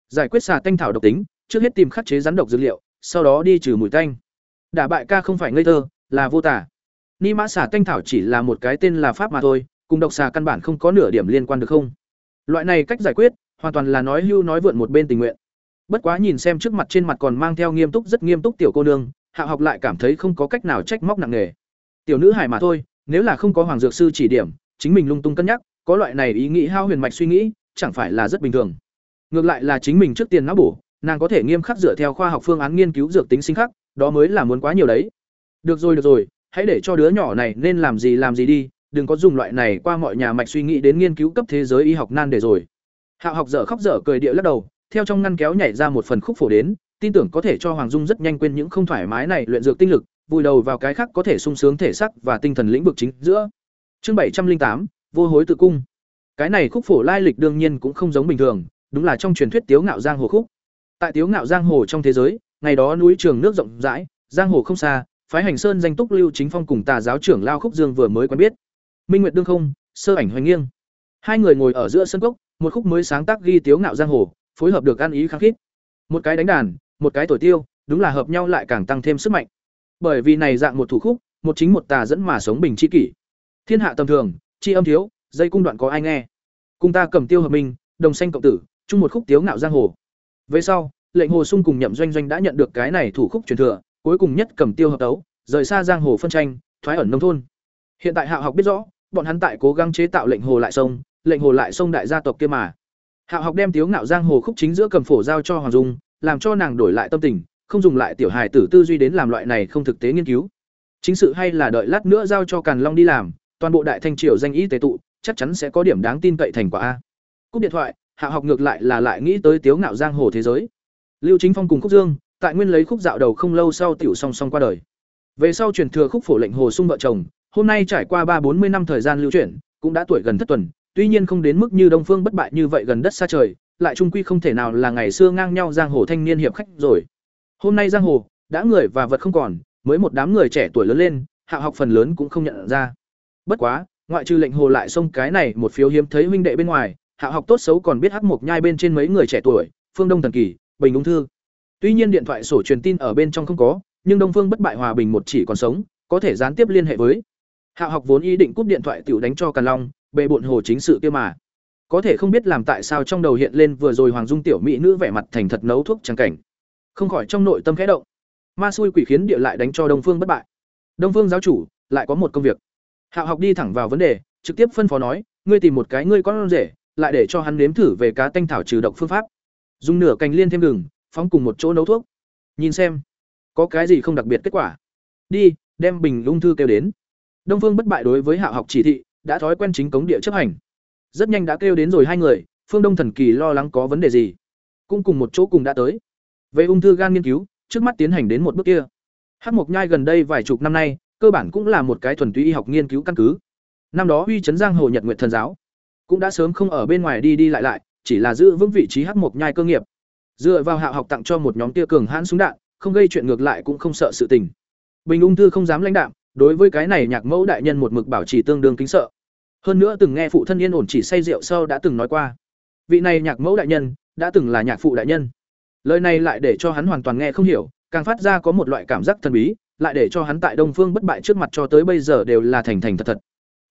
Giải quyết xà tanh thảo độc tính, trước hết tìm khắc chế rắn độc dược liệu, sau đó đi trừ mùi tanh đả bại ca không phải ngây thơ, là vô tả. Ni mã xà canh thảo chỉ là một cái tên là pháp mà thôi, cùng độc xà căn bản không có nửa điểm liên quan được không? Loại này cách giải quyết, hoàn toàn là nói hưu nói vượn một bên tình nguyện. Bất quá nhìn xem trước mặt trên mặt còn mang theo nghiêm túc, rất nghiêm túc tiểu cô nương, hạ học lại cảm thấy không có cách nào trách móc nặng nề. Tiểu nữ hải mà thôi, nếu là không có hoàng dược sư chỉ điểm, chính mình lung tung cân nhắc, có loại này ý nghĩ hao huyền mạch suy nghĩ, chẳng phải là rất bình thường. Ngược lại là chính mình trước tiền não bổ, nàng có thể nghiêm khắc dựa theo khoa học phương án nghiên cứu dược tính sinh khắc đó mới là muốn quá nhiều đấy. Được rồi được rồi, hãy để cho đứa nhỏ này nên làm gì làm gì đi, đừng có dùng loại này qua mọi nhà mạch suy nghĩ đến nghiên cứu cấp thế giới y học nan để rồi. Hạo học dở khóc dở cười địa lắc đầu, theo trong ngăn kéo nhảy ra một phần khúc phổ đến, tin tưởng có thể cho hoàng dung rất nhanh quên những không thoải mái này luyện dược tinh lực, vùi đầu vào cái khác có thể sung sướng thể sắc và tinh thần lĩnh vực chính giữa. Chương bảy trăm linh tám, vô hối tự cung. Cái này khúc phổ lai lịch đương nhiên cũng không giống bình thường, đúng là trong truyền thuyết tiếu ngạo giang hồ khúc. Tại tiếu ngạo giang hồ trong thế giới ngày đó núi trường nước rộng rãi, giang hồ không xa, phái hành sơn danh túc lưu chính phong cùng tà giáo trưởng lao khúc dương vừa mới quen biết. Minh nguyệt đương không, sơ ảnh hoành nghiêng. Hai người ngồi ở giữa sân cốc, một khúc mới sáng tác ghi tiếu ngạo giang hồ, phối hợp được ăn ý kháng khít. Một cái đánh đàn, một cái thổi tiêu, đúng là hợp nhau lại càng tăng thêm sức mạnh. Bởi vì này dạng một thủ khúc, một chính một tà dẫn mà sống bình chi kỷ. Thiên hạ tầm thường, chi âm thiếu, dây cung đoạn có ai nghe? Cùng ta cầm tiêu hợp minh, đồng xanh cộng tử, chung một khúc tiếu ngạo giang hồ. Về sau lệnh hồ sung cùng nhậm doanh doanh đã nhận được cái này thủ khúc truyền thừa, cuối cùng nhất cầm tiêu hợp tấu, rời xa giang hồ phân tranh, thoái ẩn nông thôn. Hiện tại hạo học biết rõ, bọn hắn tại cố gắng chế tạo lệnh hồ lại sông, lệnh hồ lại sông đại gia tộc kia mà. Hạo học đem tiếu ngạo giang hồ khúc chính giữa cầm phổ giao cho hoàng dung, làm cho nàng đổi lại tâm tình, không dùng lại tiểu hài tử tư duy đến làm loại này không thực tế nghiên cứu. Chính sự hay là đợi lát nữa giao cho càn long đi làm, toàn bộ đại thanh triều danh y tế tụ, chắc chắn sẽ có điểm đáng tin cậy thành quả a. Cúp điện thoại hạ học ngược lại là lại nghĩ tới tiếu ngạo giang hồ thế giới lưu chính phong cùng khúc dương, tại nguyên lấy khúc dạo đầu không lâu sau tiểu song song qua đời. Về sau truyền thừa khúc phổ lệnh hồ sung vợ chồng, hôm nay trải qua ba bốn mươi năm thời gian lưu chuyển, cũng đã tuổi gần thất tuần, tuy nhiên không đến mức như đông phương bất bại như vậy gần đất xa trời, lại trung quy không thể nào là ngày xưa ngang nhau giang hồ thanh niên hiệp khách rồi. Hôm nay giang hồ, đã người và vật không còn, mới một đám người trẻ tuổi lớn lên, hạ học phần lớn cũng không nhận ra. Bất quá, ngoại trừ lệnh hồ lại xông cái này một phiếu hiếm thấy huynh đệ bên ngoài, hạ học tốt xấu còn biết hắc mộc nhai bên trên mấy người trẻ tuổi, phương đông thần kỳ bình ung thư. Tuy nhiên điện thoại sổ truyền tin ở bên trong không có, nhưng đông phương bất bại hòa bình một chỉ còn sống, có thể gián tiếp liên hệ với. Hạ học vốn ý định cúp điện thoại tiểu đánh cho càn long, bề bộn hồ chính sự kia mà. Có thể không biết làm tại sao trong đầu hiện lên vừa rồi hoàng dung tiểu mỹ nữ vẻ mặt thành thật nấu thuốc trắng cảnh. Không khỏi trong nội tâm khẽ động. Ma xui quỷ khiến địa lại đánh cho đông phương bất bại. Đông phương giáo chủ, lại có một công việc. Hạo học đi thẳng vào vấn đề, trực tiếp phân phó nói, ngươi tìm một cái ngươi con rể, lại để cho hắn nếm thử về cá tanh thảo trừ độc phương pháp dùng nửa cành liên thêm gừng, phóng cùng một chỗ nấu thuốc. Nhìn xem, có cái gì không đặc biệt kết quả? Đi, đem bình ung thư kêu đến. Đông phương bất bại đối với hạo học chỉ thị, đã thói quen chính cống địa chấp hành. Rất nhanh đã kêu đến rồi hai người, phương đông thần kỳ lo lắng có vấn đề gì? Cũng cùng một chỗ cùng đã tới. Về ung thư gan nghiên cứu, trước mắt tiến hành đến một bước kia. Hát mộc nhai gần đây vài chục năm nay, cơ bản cũng là một cái thuần túy y học nghiên cứu căn cứ. Năm đó huy chấn giang hồ nhật nguyện thần giáo, cũng đã sớm không ở bên ngoài đi đi lại lại chỉ là giữ vững vị trí hắc mộc nhai cơ nghiệp. Dựa vào hạ học tặng cho một nhóm tia cường hãn súng đạn không gây chuyện ngược lại cũng không sợ sự tình. Bình ung thư không dám lãnh đạm đối với cái này nhạc mẫu đại nhân một mực bảo trì tương đương kính sợ. Hơn nữa từng nghe phụ thân yên ổn chỉ say rượu sau đã từng nói qua. Vị này nhạc mẫu đại nhân đã từng là nhạc phụ đại nhân. Lời này lại để cho hắn hoàn toàn nghe không hiểu càng phát ra có một loại cảm giác thần bí lại để cho hắn tại đông phương bất bại trước mặt cho tới bây giờ đều là thành thành thật thật.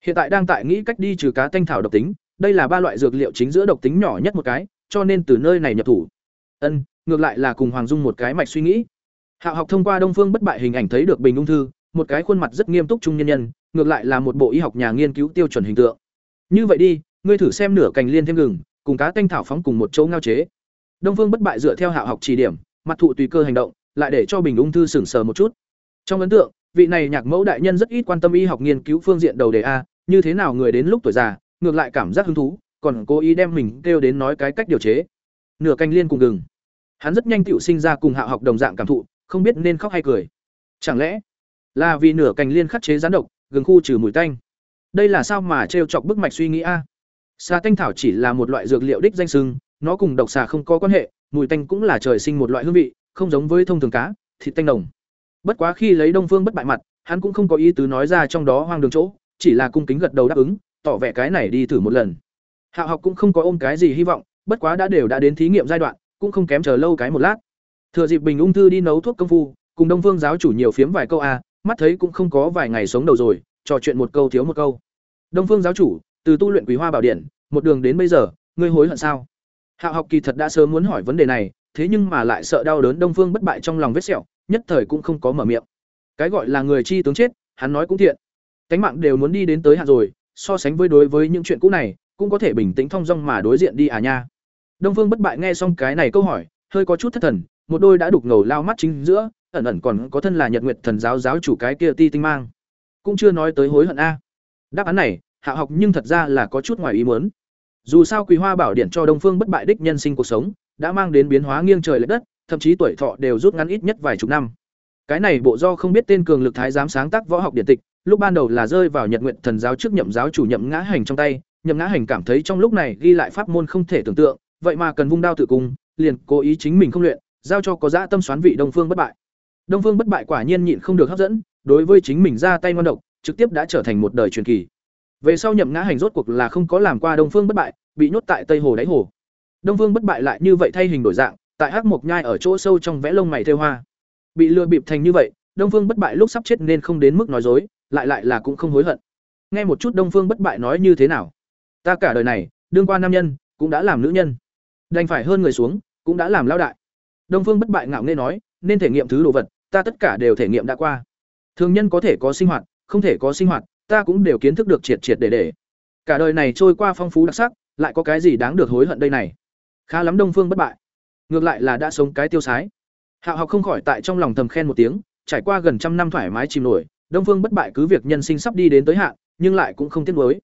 Hiện tại đang tại nghĩ cách đi trừ cá tanh thảo độc tính, đây là ba loại dược liệu chính giữa độc tính nhỏ nhất một cái, cho nên từ nơi này nhập thủ. Ân, ngược lại là cùng Hoàng Dung một cái mạch suy nghĩ. Hạo học thông qua Đông Phương bất bại hình ảnh thấy được Bình ung thư, một cái khuôn mặt rất nghiêm túc trung nhân nhân, ngược lại là một bộ y học nhà nghiên cứu tiêu chuẩn hình tượng. Như vậy đi, ngươi thử xem nửa cành liên thêm gừng, cùng cá canh thảo phóng cùng một chỗ ngao chế. Đông Phương bất bại dựa theo Hạo học chỉ điểm, mặt thụ tùy cơ hành động, lại để cho Bình ung thư sửng sờ một chút. Trong ấn tượng, vị này nhạc mẫu đại nhân rất ít quan tâm y học nghiên cứu phương diện đầu đề a, như thế nào người đến lúc tuổi già, ngược lại cảm giác hứng thú, còn cố ý đem mình kêu đến nói cái cách điều chế. Nửa canh liên cùng gừng. Hắn rất nhanh tựu sinh ra cùng hạ học đồng dạng cảm thụ, không biết nên khóc hay cười. Chẳng lẽ là vì nửa cành liên khắc chế gián độc, gừng khu trừ mùi tanh. Đây là sao mà trêu chọc bức mạch suy nghĩ a? Xà tanh thảo chỉ là một loại dược liệu đích danh sưng, nó cùng độc xà không có quan hệ, mùi tanh cũng là trời sinh một loại hương vị, không giống với thông thường cá, thịt tanh đồng. Bất quá khi lấy Đông Phương bất bại mặt, hắn cũng không có ý tứ nói ra trong đó hoang đường chỗ, chỉ là cung kính gật đầu đáp ứng, tỏ vẻ cái này đi thử một lần. Hạo học cũng không có ôm cái gì hy vọng, bất quá đã đều đã đến thí nghiệm giai đoạn, cũng không kém chờ lâu cái một lát. Thừa dịp Bình ung thư đi nấu thuốc công phu, cùng Đông Phương giáo chủ nhiều phiếm vài câu a, mắt thấy cũng không có vài ngày sống đầu rồi, trò chuyện một câu thiếu một câu. Đông Phương giáo chủ, từ tu luyện Quý Hoa Bảo Điện, một đường đến bây giờ, ngươi hối hận sao? Hạo học kỳ thật đã sớm muốn hỏi vấn đề này, thế nhưng mà lại sợ đau đớn Đông Phương bất bại trong lòng vết sẹo, nhất thời cũng không có mở miệng. Cái gọi là người chi tướng chết, hắn nói cũng thiện. Cánh mạng đều muốn đi đến tới hạn rồi, so sánh với đối với những chuyện cũ này, cũng có thể bình tĩnh thong dong mà đối diện đi à nha. Đông Phương bất bại nghe xong cái này câu hỏi, hơi có chút thất thần, một đôi đã đục ngầu lao mắt chính giữa, ẩn ẩn còn có thân là Nhật Nguyệt Thần giáo giáo chủ cái kia ti tinh mang. Cũng chưa nói tới hối hận a. Đáp án này, Hạ học nhưng thật ra là có chút ngoài ý muốn. Dù sao Quý Hoa Bảo Điện cho Đông Phương bất bại đích nhân sinh cuộc sống, đã mang đến biến hóa nghiêng trời lệch đất, thậm chí tuổi thọ đều rút ngắn ít nhất vài chục năm. Cái này bộ do không biết tên cường lực thái giám sáng tác võ học điện tịch, lúc ban đầu là rơi vào Nhật nguyện Thần giáo trước nhậm giáo chủ nhậm ngã hành trong tay, nhậm ngã hành cảm thấy trong lúc này ghi lại pháp môn không thể tưởng tượng, vậy mà cần vung đao tự cung, liền cố ý chính mình không luyện, giao cho có dã tâm xoán vị Đông Phương bất bại. Đông Phương bất bại quả nhiên nhịn không được hấp dẫn, đối với chính mình ra tay ngoan độc, trực tiếp đã trở thành một đời truyền kỳ. Về sau nhậm ngã hành rốt cuộc là không có làm qua Đông Phương bất bại, bị nhốt tại Tây Hồ đáy hồ. Đông Phương bất bại lại như vậy thay hình đổi dạng, tại Hắc Mộc Nhai ở chỗ sâu trong vẽ lông mày thêu hoa. Bị lừa bịp thành như vậy, Đông Phương bất bại lúc sắp chết nên không đến mức nói dối, lại lại là cũng không hối hận. Nghe một chút Đông Phương bất bại nói như thế nào? Ta cả đời này, đương qua nam nhân, cũng đã làm nữ nhân. Đành phải hơn người xuống, cũng đã làm lao đại. Đông Phương bất bại ngạo nghễ nói, nên thể nghiệm thứ đồ vật, ta tất cả đều thể nghiệm đã qua. Thường nhân có thể có sinh hoạt, không thể có sinh hoạt, ta cũng đều kiến thức được triệt triệt để để. Cả đời này trôi qua phong phú đặc sắc, lại có cái gì đáng được hối hận đây này? Khá lắm Đông Phương bất bại. Ngược lại là đã sống cái tiêu sái. Hạo học không khỏi tại trong lòng thầm khen một tiếng, trải qua gần trăm năm thoải mái chìm nổi, Đông Phương bất bại cứ việc nhân sinh sắp đi đến tới hạn, nhưng lại cũng không tiếc nuối.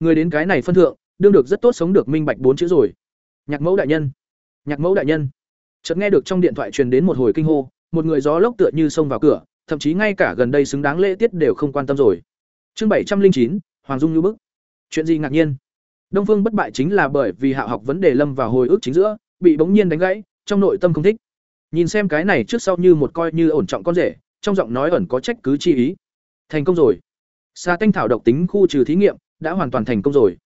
Người đến cái này phân thượng, đương được rất tốt sống được minh bạch bốn chữ rồi. Nhạc Mẫu đại nhân, Nhạc Mẫu đại nhân. Chợt nghe được trong điện thoại truyền đến một hồi kinh hô, một người gió lốc tựa như xông vào cửa, thậm chí ngay cả gần đây xứng đáng lễ tiết đều không quan tâm rồi. Chương bảy trăm linh chín Hoàng Dung như bức. Chuyện gì ngạc nhiên? Đông Phương bất bại chính là bởi vì hạ học vấn đề lâm vào hồi ức chính giữa, bị bỗng nhiên đánh gãy, trong nội tâm không thích. Nhìn xem cái này trước sau như một coi như ổn trọng con rể, trong giọng nói ẩn có trách cứ chi ý. Thành công rồi. Sa tinh thảo độc tính khu trừ thí nghiệm đã hoàn toàn thành công rồi.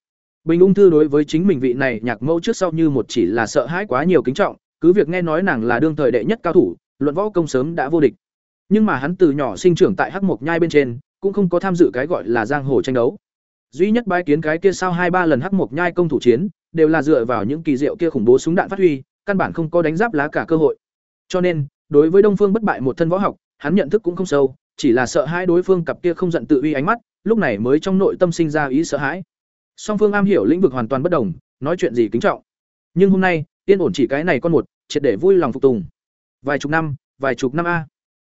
Bình ung thư đối với chính mình vị này nhạc mẫu trước sau như một chỉ là sợ hãi quá nhiều kính trọng, cứ việc nghe nói nàng là đương thời đệ nhất cao thủ, luận võ công sớm đã vô địch. Nhưng mà hắn từ nhỏ sinh trưởng tại Hắc Mộc Nhai bên trên, cũng không có tham dự cái gọi là giang hồ tranh đấu. Duy nhất bái kiến cái kia sau hai ba lần Hắc Mộc Nhai công thủ chiến, đều là dựa vào những kỳ diệu kia khủng bố súng đạn phát huy, căn bản không có đánh giáp lá cả cơ hội. Cho nên, đối với Đông Phương bất bại một thân võ học, hắn nhận thức cũng không sâu, chỉ là sợ hai đối phương cặp kia không giận tự uy ánh mắt, lúc này mới trong nội tâm sinh ra ý sợ hãi. Song phương am hiểu lĩnh vực hoàn toàn bất đồng, nói chuyện gì kính trọng. Nhưng hôm nay, tiên ổn chỉ cái này con một, triệt để vui lòng phục tùng. Vài chục năm, vài chục năm a.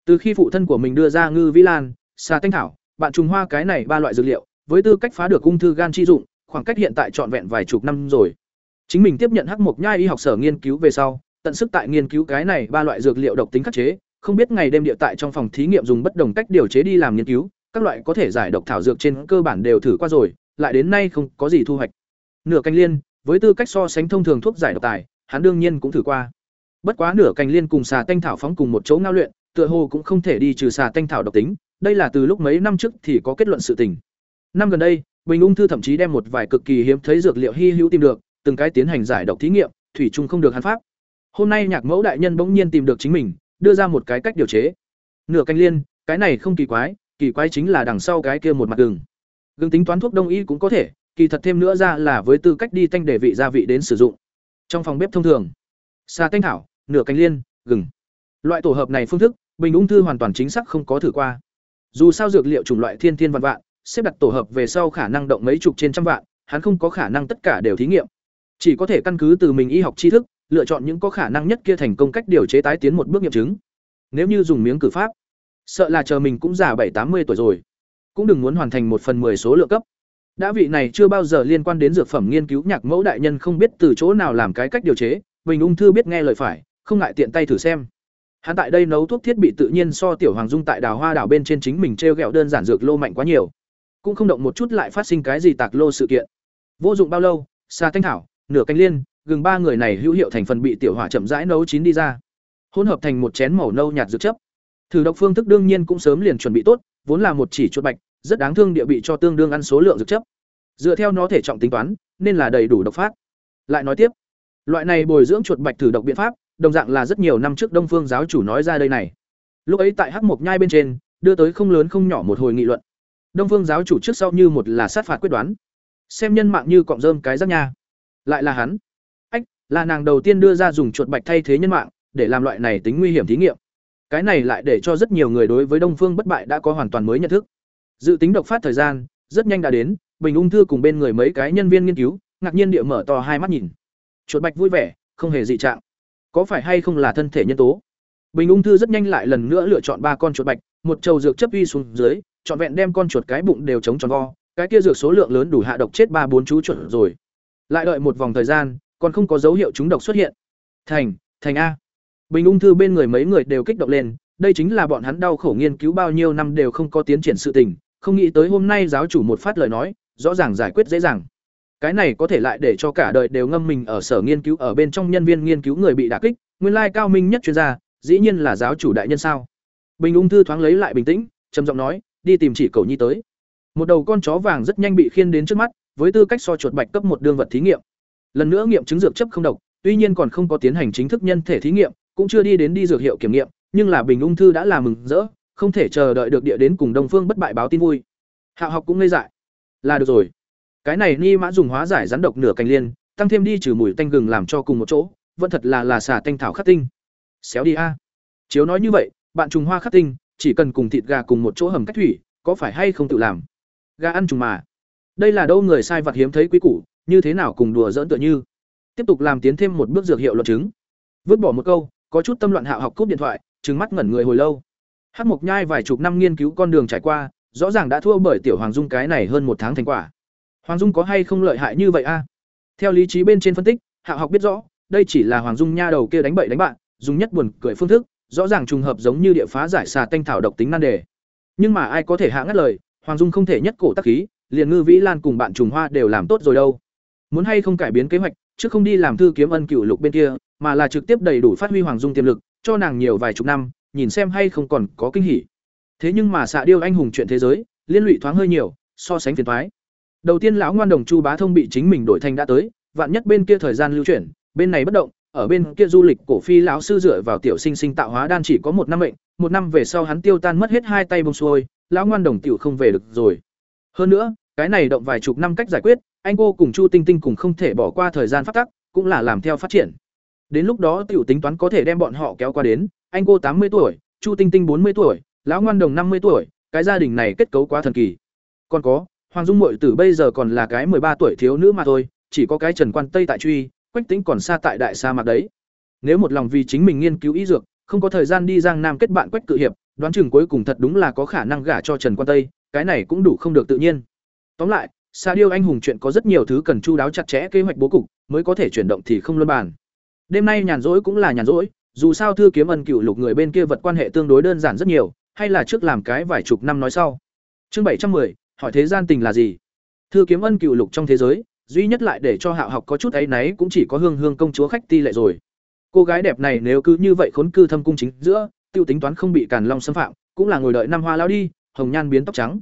Từ khi phụ thân của mình đưa ra ngư vĩ lan, xà thanh thảo, bạn trùng hoa cái này ba loại dược liệu, với tư cách phá được ung thư gan chi dụng, khoảng cách hiện tại trọn vẹn vài chục năm rồi. Chính mình tiếp nhận hắc mục nhai y học sở nghiên cứu về sau, tận sức tại nghiên cứu cái này ba loại dược liệu độc tính khắc chế, không biết ngày đêm địa tại trong phòng thí nghiệm dùng bất đồng cách điều chế đi làm nghiên cứu, các loại có thể giải độc thảo dược trên cơ bản đều thử qua rồi, lại đến nay không có gì thu hoạch. Nửa canh liên, với tư cách so sánh thông thường thuốc giải độc tài, hắn đương nhiên cũng thử qua. Bất quá nửa canh liên cùng xà tanh thảo phóng cùng một chỗ ngao luyện, tựa hồ cũng không thể đi trừ xà tanh thảo độc tính, đây là từ lúc mấy năm trước thì có kết luận sự tình. Năm gần đây, Bình ung thư thậm chí đem một vài cực kỳ hiếm thấy dược liệu hy hữu tìm được, từng cái tiến hành giải độc thí nghiệm, thủy chung không được hắn pháp. Hôm nay Nhạc Mẫu đại nhân bỗng nhiên tìm được chính mình, đưa ra một cái cách điều chế. Nửa canh liên, cái này không kỳ quái, kỳ quái chính là đằng sau cái kia một mặt gừng. Gừng tính toán thuốc đông y cũng có thể, kỳ thật thêm nữa ra là với tư cách đi tanh để vị gia vị đến sử dụng. Trong phòng bếp thông thường, xà tanh thảo, nửa canh liên, gừng. Loại tổ hợp này phương thức, bình ung thư hoàn toàn chính xác không có thử qua. Dù sao dược liệu chủng loại thiên thiên vạn vạn, xếp đặt tổ hợp về sau khả năng động mấy chục trên trăm vạn, hắn không có khả năng tất cả đều thí nghiệm. Chỉ có thể căn cứ từ mình y học tri thức, lựa chọn những có khả năng nhất kia thành công cách điều chế tái tiến một bước nghiệm chứng. Nếu như dùng miếng cử pháp, sợ là chờ mình cũng già bảy tám mươi tuổi rồi, cũng đừng muốn hoàn thành một phần 10 số lượng cấp. Đã vị này chưa bao giờ liên quan đến dược phẩm nghiên cứu nhạc mẫu đại nhân không biết từ chỗ nào làm cái cách điều chế, Bình ung thư biết nghe lời phải, không ngại tiện tay thử xem. Hắn tại đây nấu thuốc thiết bị tự nhiên so tiểu hoàng dung tại đào hoa đảo bên trên chính mình treo gẹo đơn giản dược lô mạnh quá nhiều, cũng không động một chút lại phát sinh cái gì tạc lô sự kiện. Vô dụng bao lâu, xà thanh thảo, nửa canh liên, gừng ba người này hữu hiệu thành phần bị tiểu hỏa chậm rãi nấu chín đi ra, hỗn hợp thành một chén màu nâu nhạt dược chấp. Thử độc phương thức đương nhiên cũng sớm liền chuẩn bị tốt, vốn là một chỉ chuột bạch, rất đáng thương địa bị cho tương đương ăn số lượng dược chấp. Dựa theo nó thể trọng tính toán, nên là đầy đủ độc phát. Lại nói tiếp, loại này bồi dưỡng chuột bạch thử độc biện pháp, đồng dạng là rất nhiều năm trước Đông Phương giáo chủ nói ra đây này. Lúc ấy tại Hắc Mộc Nhai bên trên, đưa tới không lớn không nhỏ một hồi nghị luận. Đông Phương giáo chủ trước sau như một là sát phạt quyết đoán. Xem nhân mạng như cọng rơm cái rác nha. Lại là hắn. Là nàng đầu tiên đưa ra dùng chuột bạch thay thế nhân mạng, để làm loại này tính nguy hiểm thí nghiệm. Cái này lại để cho rất nhiều người đối với Đông Phương bất bại đã có hoàn toàn mới nhận thức. Dự tính độc phát thời gian, rất nhanh đã đến, Bình Ung Thư cùng bên người mấy cái nhân viên nghiên cứu, ngạc nhiên địa mở to hai mắt nhìn. Chuột bạch vui vẻ, không hề dị trạng. Có phải hay không là thân thể nhân tố? Bình Ung Thư rất nhanh lại lần nữa lựa chọn ba con chuột bạch, một trầu dược chấp uy xuống dưới, trọn vẹn đem con chuột cái bụng đều chống tròn vo, cái kia dược số lượng lớn đủ hạ độc chết ba bốn chú chuột rồi. Lại đợi một vòng thời gian, còn không có dấu hiệu chúng độc xuất hiện. Thành, thành a. Bình Ung Thư bên người mấy người đều kích động lên, đây chính là bọn hắn đau khổ nghiên cứu bao nhiêu năm đều không có tiến triển sự tình, không nghĩ tới hôm nay giáo chủ một phát lời nói, rõ ràng giải quyết dễ dàng. Cái này có thể lại để cho cả đời đều ngâm mình ở sở nghiên cứu ở bên trong nhân viên nghiên cứu người bị đả kích, nguyên lai cao minh nhất chuyên gia, dĩ nhiên là giáo chủ đại nhân sao? Bình Ung thư thoáng lấy lại bình tĩnh, trầm giọng nói, đi tìm chỉ cầu nhi tới. Một đầu con chó vàng rất nhanh bị khiên đến trước mắt, với tư cách so chuột bạch cấp một đương vật thí nghiệm. Lần nữa nghiệm chứng dược chấp không độc, tuy nhiên còn không có tiến hành chính thức nhân thể thí nghiệm, cũng chưa đi đến đi dược hiệu kiểm nghiệm, nhưng là Bình Ung thư đã là mừng rỡ, không thể chờ đợi được địa đến cùng Đông Phương bất bại báo tin vui. hạ học cũng ngây dại. Là được rồi. Cái này ni mã dùng hóa giải rắn độc nửa cành liên, tăng thêm đi trừ mùi tanh gừng làm cho cùng một chỗ, vẫn thật là là xả tanh thảo khắc tinh. Xéo đi a. Chiếu nói như vậy, bạn trùng hoa khắc tinh, chỉ cần cùng thịt gà cùng một chỗ hầm cách thủy, có phải hay không tự làm? Gà ăn trùng mà. Đây là đâu người sai vật hiếm thấy quý củ, như thế nào cùng đùa giỡn tựa như. Tiếp tục làm tiến thêm một bước dược hiệu luận chứng. Vứt bỏ một câu, có chút tâm loạn Hạo học cúp điện thoại, trừng mắt ngẩn người hồi lâu. Hắc Mộc Nhai vài chục năm nghiên cứu con đường trải qua, rõ ràng đã thua bởi tiểu Hoàng Dung cái này hơn một tháng thành quả. Hoàng Dung có hay không lợi hại như vậy a? Theo lý trí bên trên phân tích, Hạ học biết rõ, đây chỉ là Hoàng Dung nha đầu kia đánh bậy đánh bạn, dùng nhất buồn cười phương thức, rõ ràng trùng hợp giống như địa phá giải xà tanh thảo độc tính nan đề. Nhưng mà ai có thể hạ ngắt lời, Hoàng Dung không thể nhất cổ tắc khí, liền Ngư Vĩ Lan cùng bạn trùng hoa đều làm tốt rồi đâu. Muốn hay không cải biến kế hoạch, chứ không đi làm thư kiếm ân cựu lục bên kia, mà là trực tiếp đầy đủ phát huy Hoàng Dung tiềm lực, cho nàng nhiều vài chục năm, nhìn xem hay không còn có kinh hỉ. Thế nhưng mà xạ điêu anh hùng chuyện thế giới, liên lụy thoáng hơi nhiều, so sánh phiền toái. Đầu tiên lão ngoan đồng Chu Bá Thông bị chính mình đổi thành đã tới, vạn nhất bên kia thời gian lưu chuyển, bên này bất động, ở bên kia du lịch cổ phi lão sư dựa vào tiểu sinh sinh tạo hóa đan chỉ có một năm mệnh, một năm về sau hắn tiêu tan mất hết hai tay bông xuôi, lão ngoan đồng tiểu không về được rồi. Hơn nữa, cái này động vài chục năm cách giải quyết, anh cô cùng Chu Tinh Tinh cùng không thể bỏ qua thời gian phát tắc, cũng là làm theo phát triển. Đến lúc đó tiểu tính toán có thể đem bọn họ kéo qua đến, anh cô tám mươi tuổi, Chu Tinh Tinh bốn mươi tuổi, lão ngoan đồng năm mươi tuổi, cái gia đình này kết cấu quá thần kỳ. Còn có, Hoàng Dung Mội tử bây giờ còn là cái ba tuổi thiếu nữ mà thôi, chỉ có cái Trần Quan Tây tại truy, Quách Tĩnh còn xa tại đại sa mạc đấy. Nếu một lòng vì chính mình nghiên cứu y dược, không có thời gian đi Giang Nam kết bạn Quách cự hiệp, đoán chừng cuối cùng thật đúng là có khả năng gả cho Trần Quan Tây, cái này cũng đủ không được tự nhiên. Tóm lại, Sa Điêu anh hùng chuyện có rất nhiều thứ cần chu đáo chặt chẽ kế hoạch bố cục, mới có thể chuyển động thì không luân bàn. Đêm nay nhàn rỗi cũng là nhàn rỗi, dù sao thư kiếm ân cựu lục người bên kia vật quan hệ tương đối đơn giản rất nhiều, hay là trước làm cái vài chục năm nói sau. Chương bảy trăm 710, hỏi thế gian tình là gì? Thư kiếm ân cựu lục trong thế giới, duy nhất lại để cho Hạo học có chút ấy náy cũng chỉ có Hương Hương công chúa khách ti lệ rồi. Cô gái đẹp này nếu cứ như vậy khốn cư thâm cung chính giữa, tiêu tính toán không bị Càn Long xâm phạm, cũng là ngồi đợi năm hoa lao đi, hồng nhan biến tóc trắng.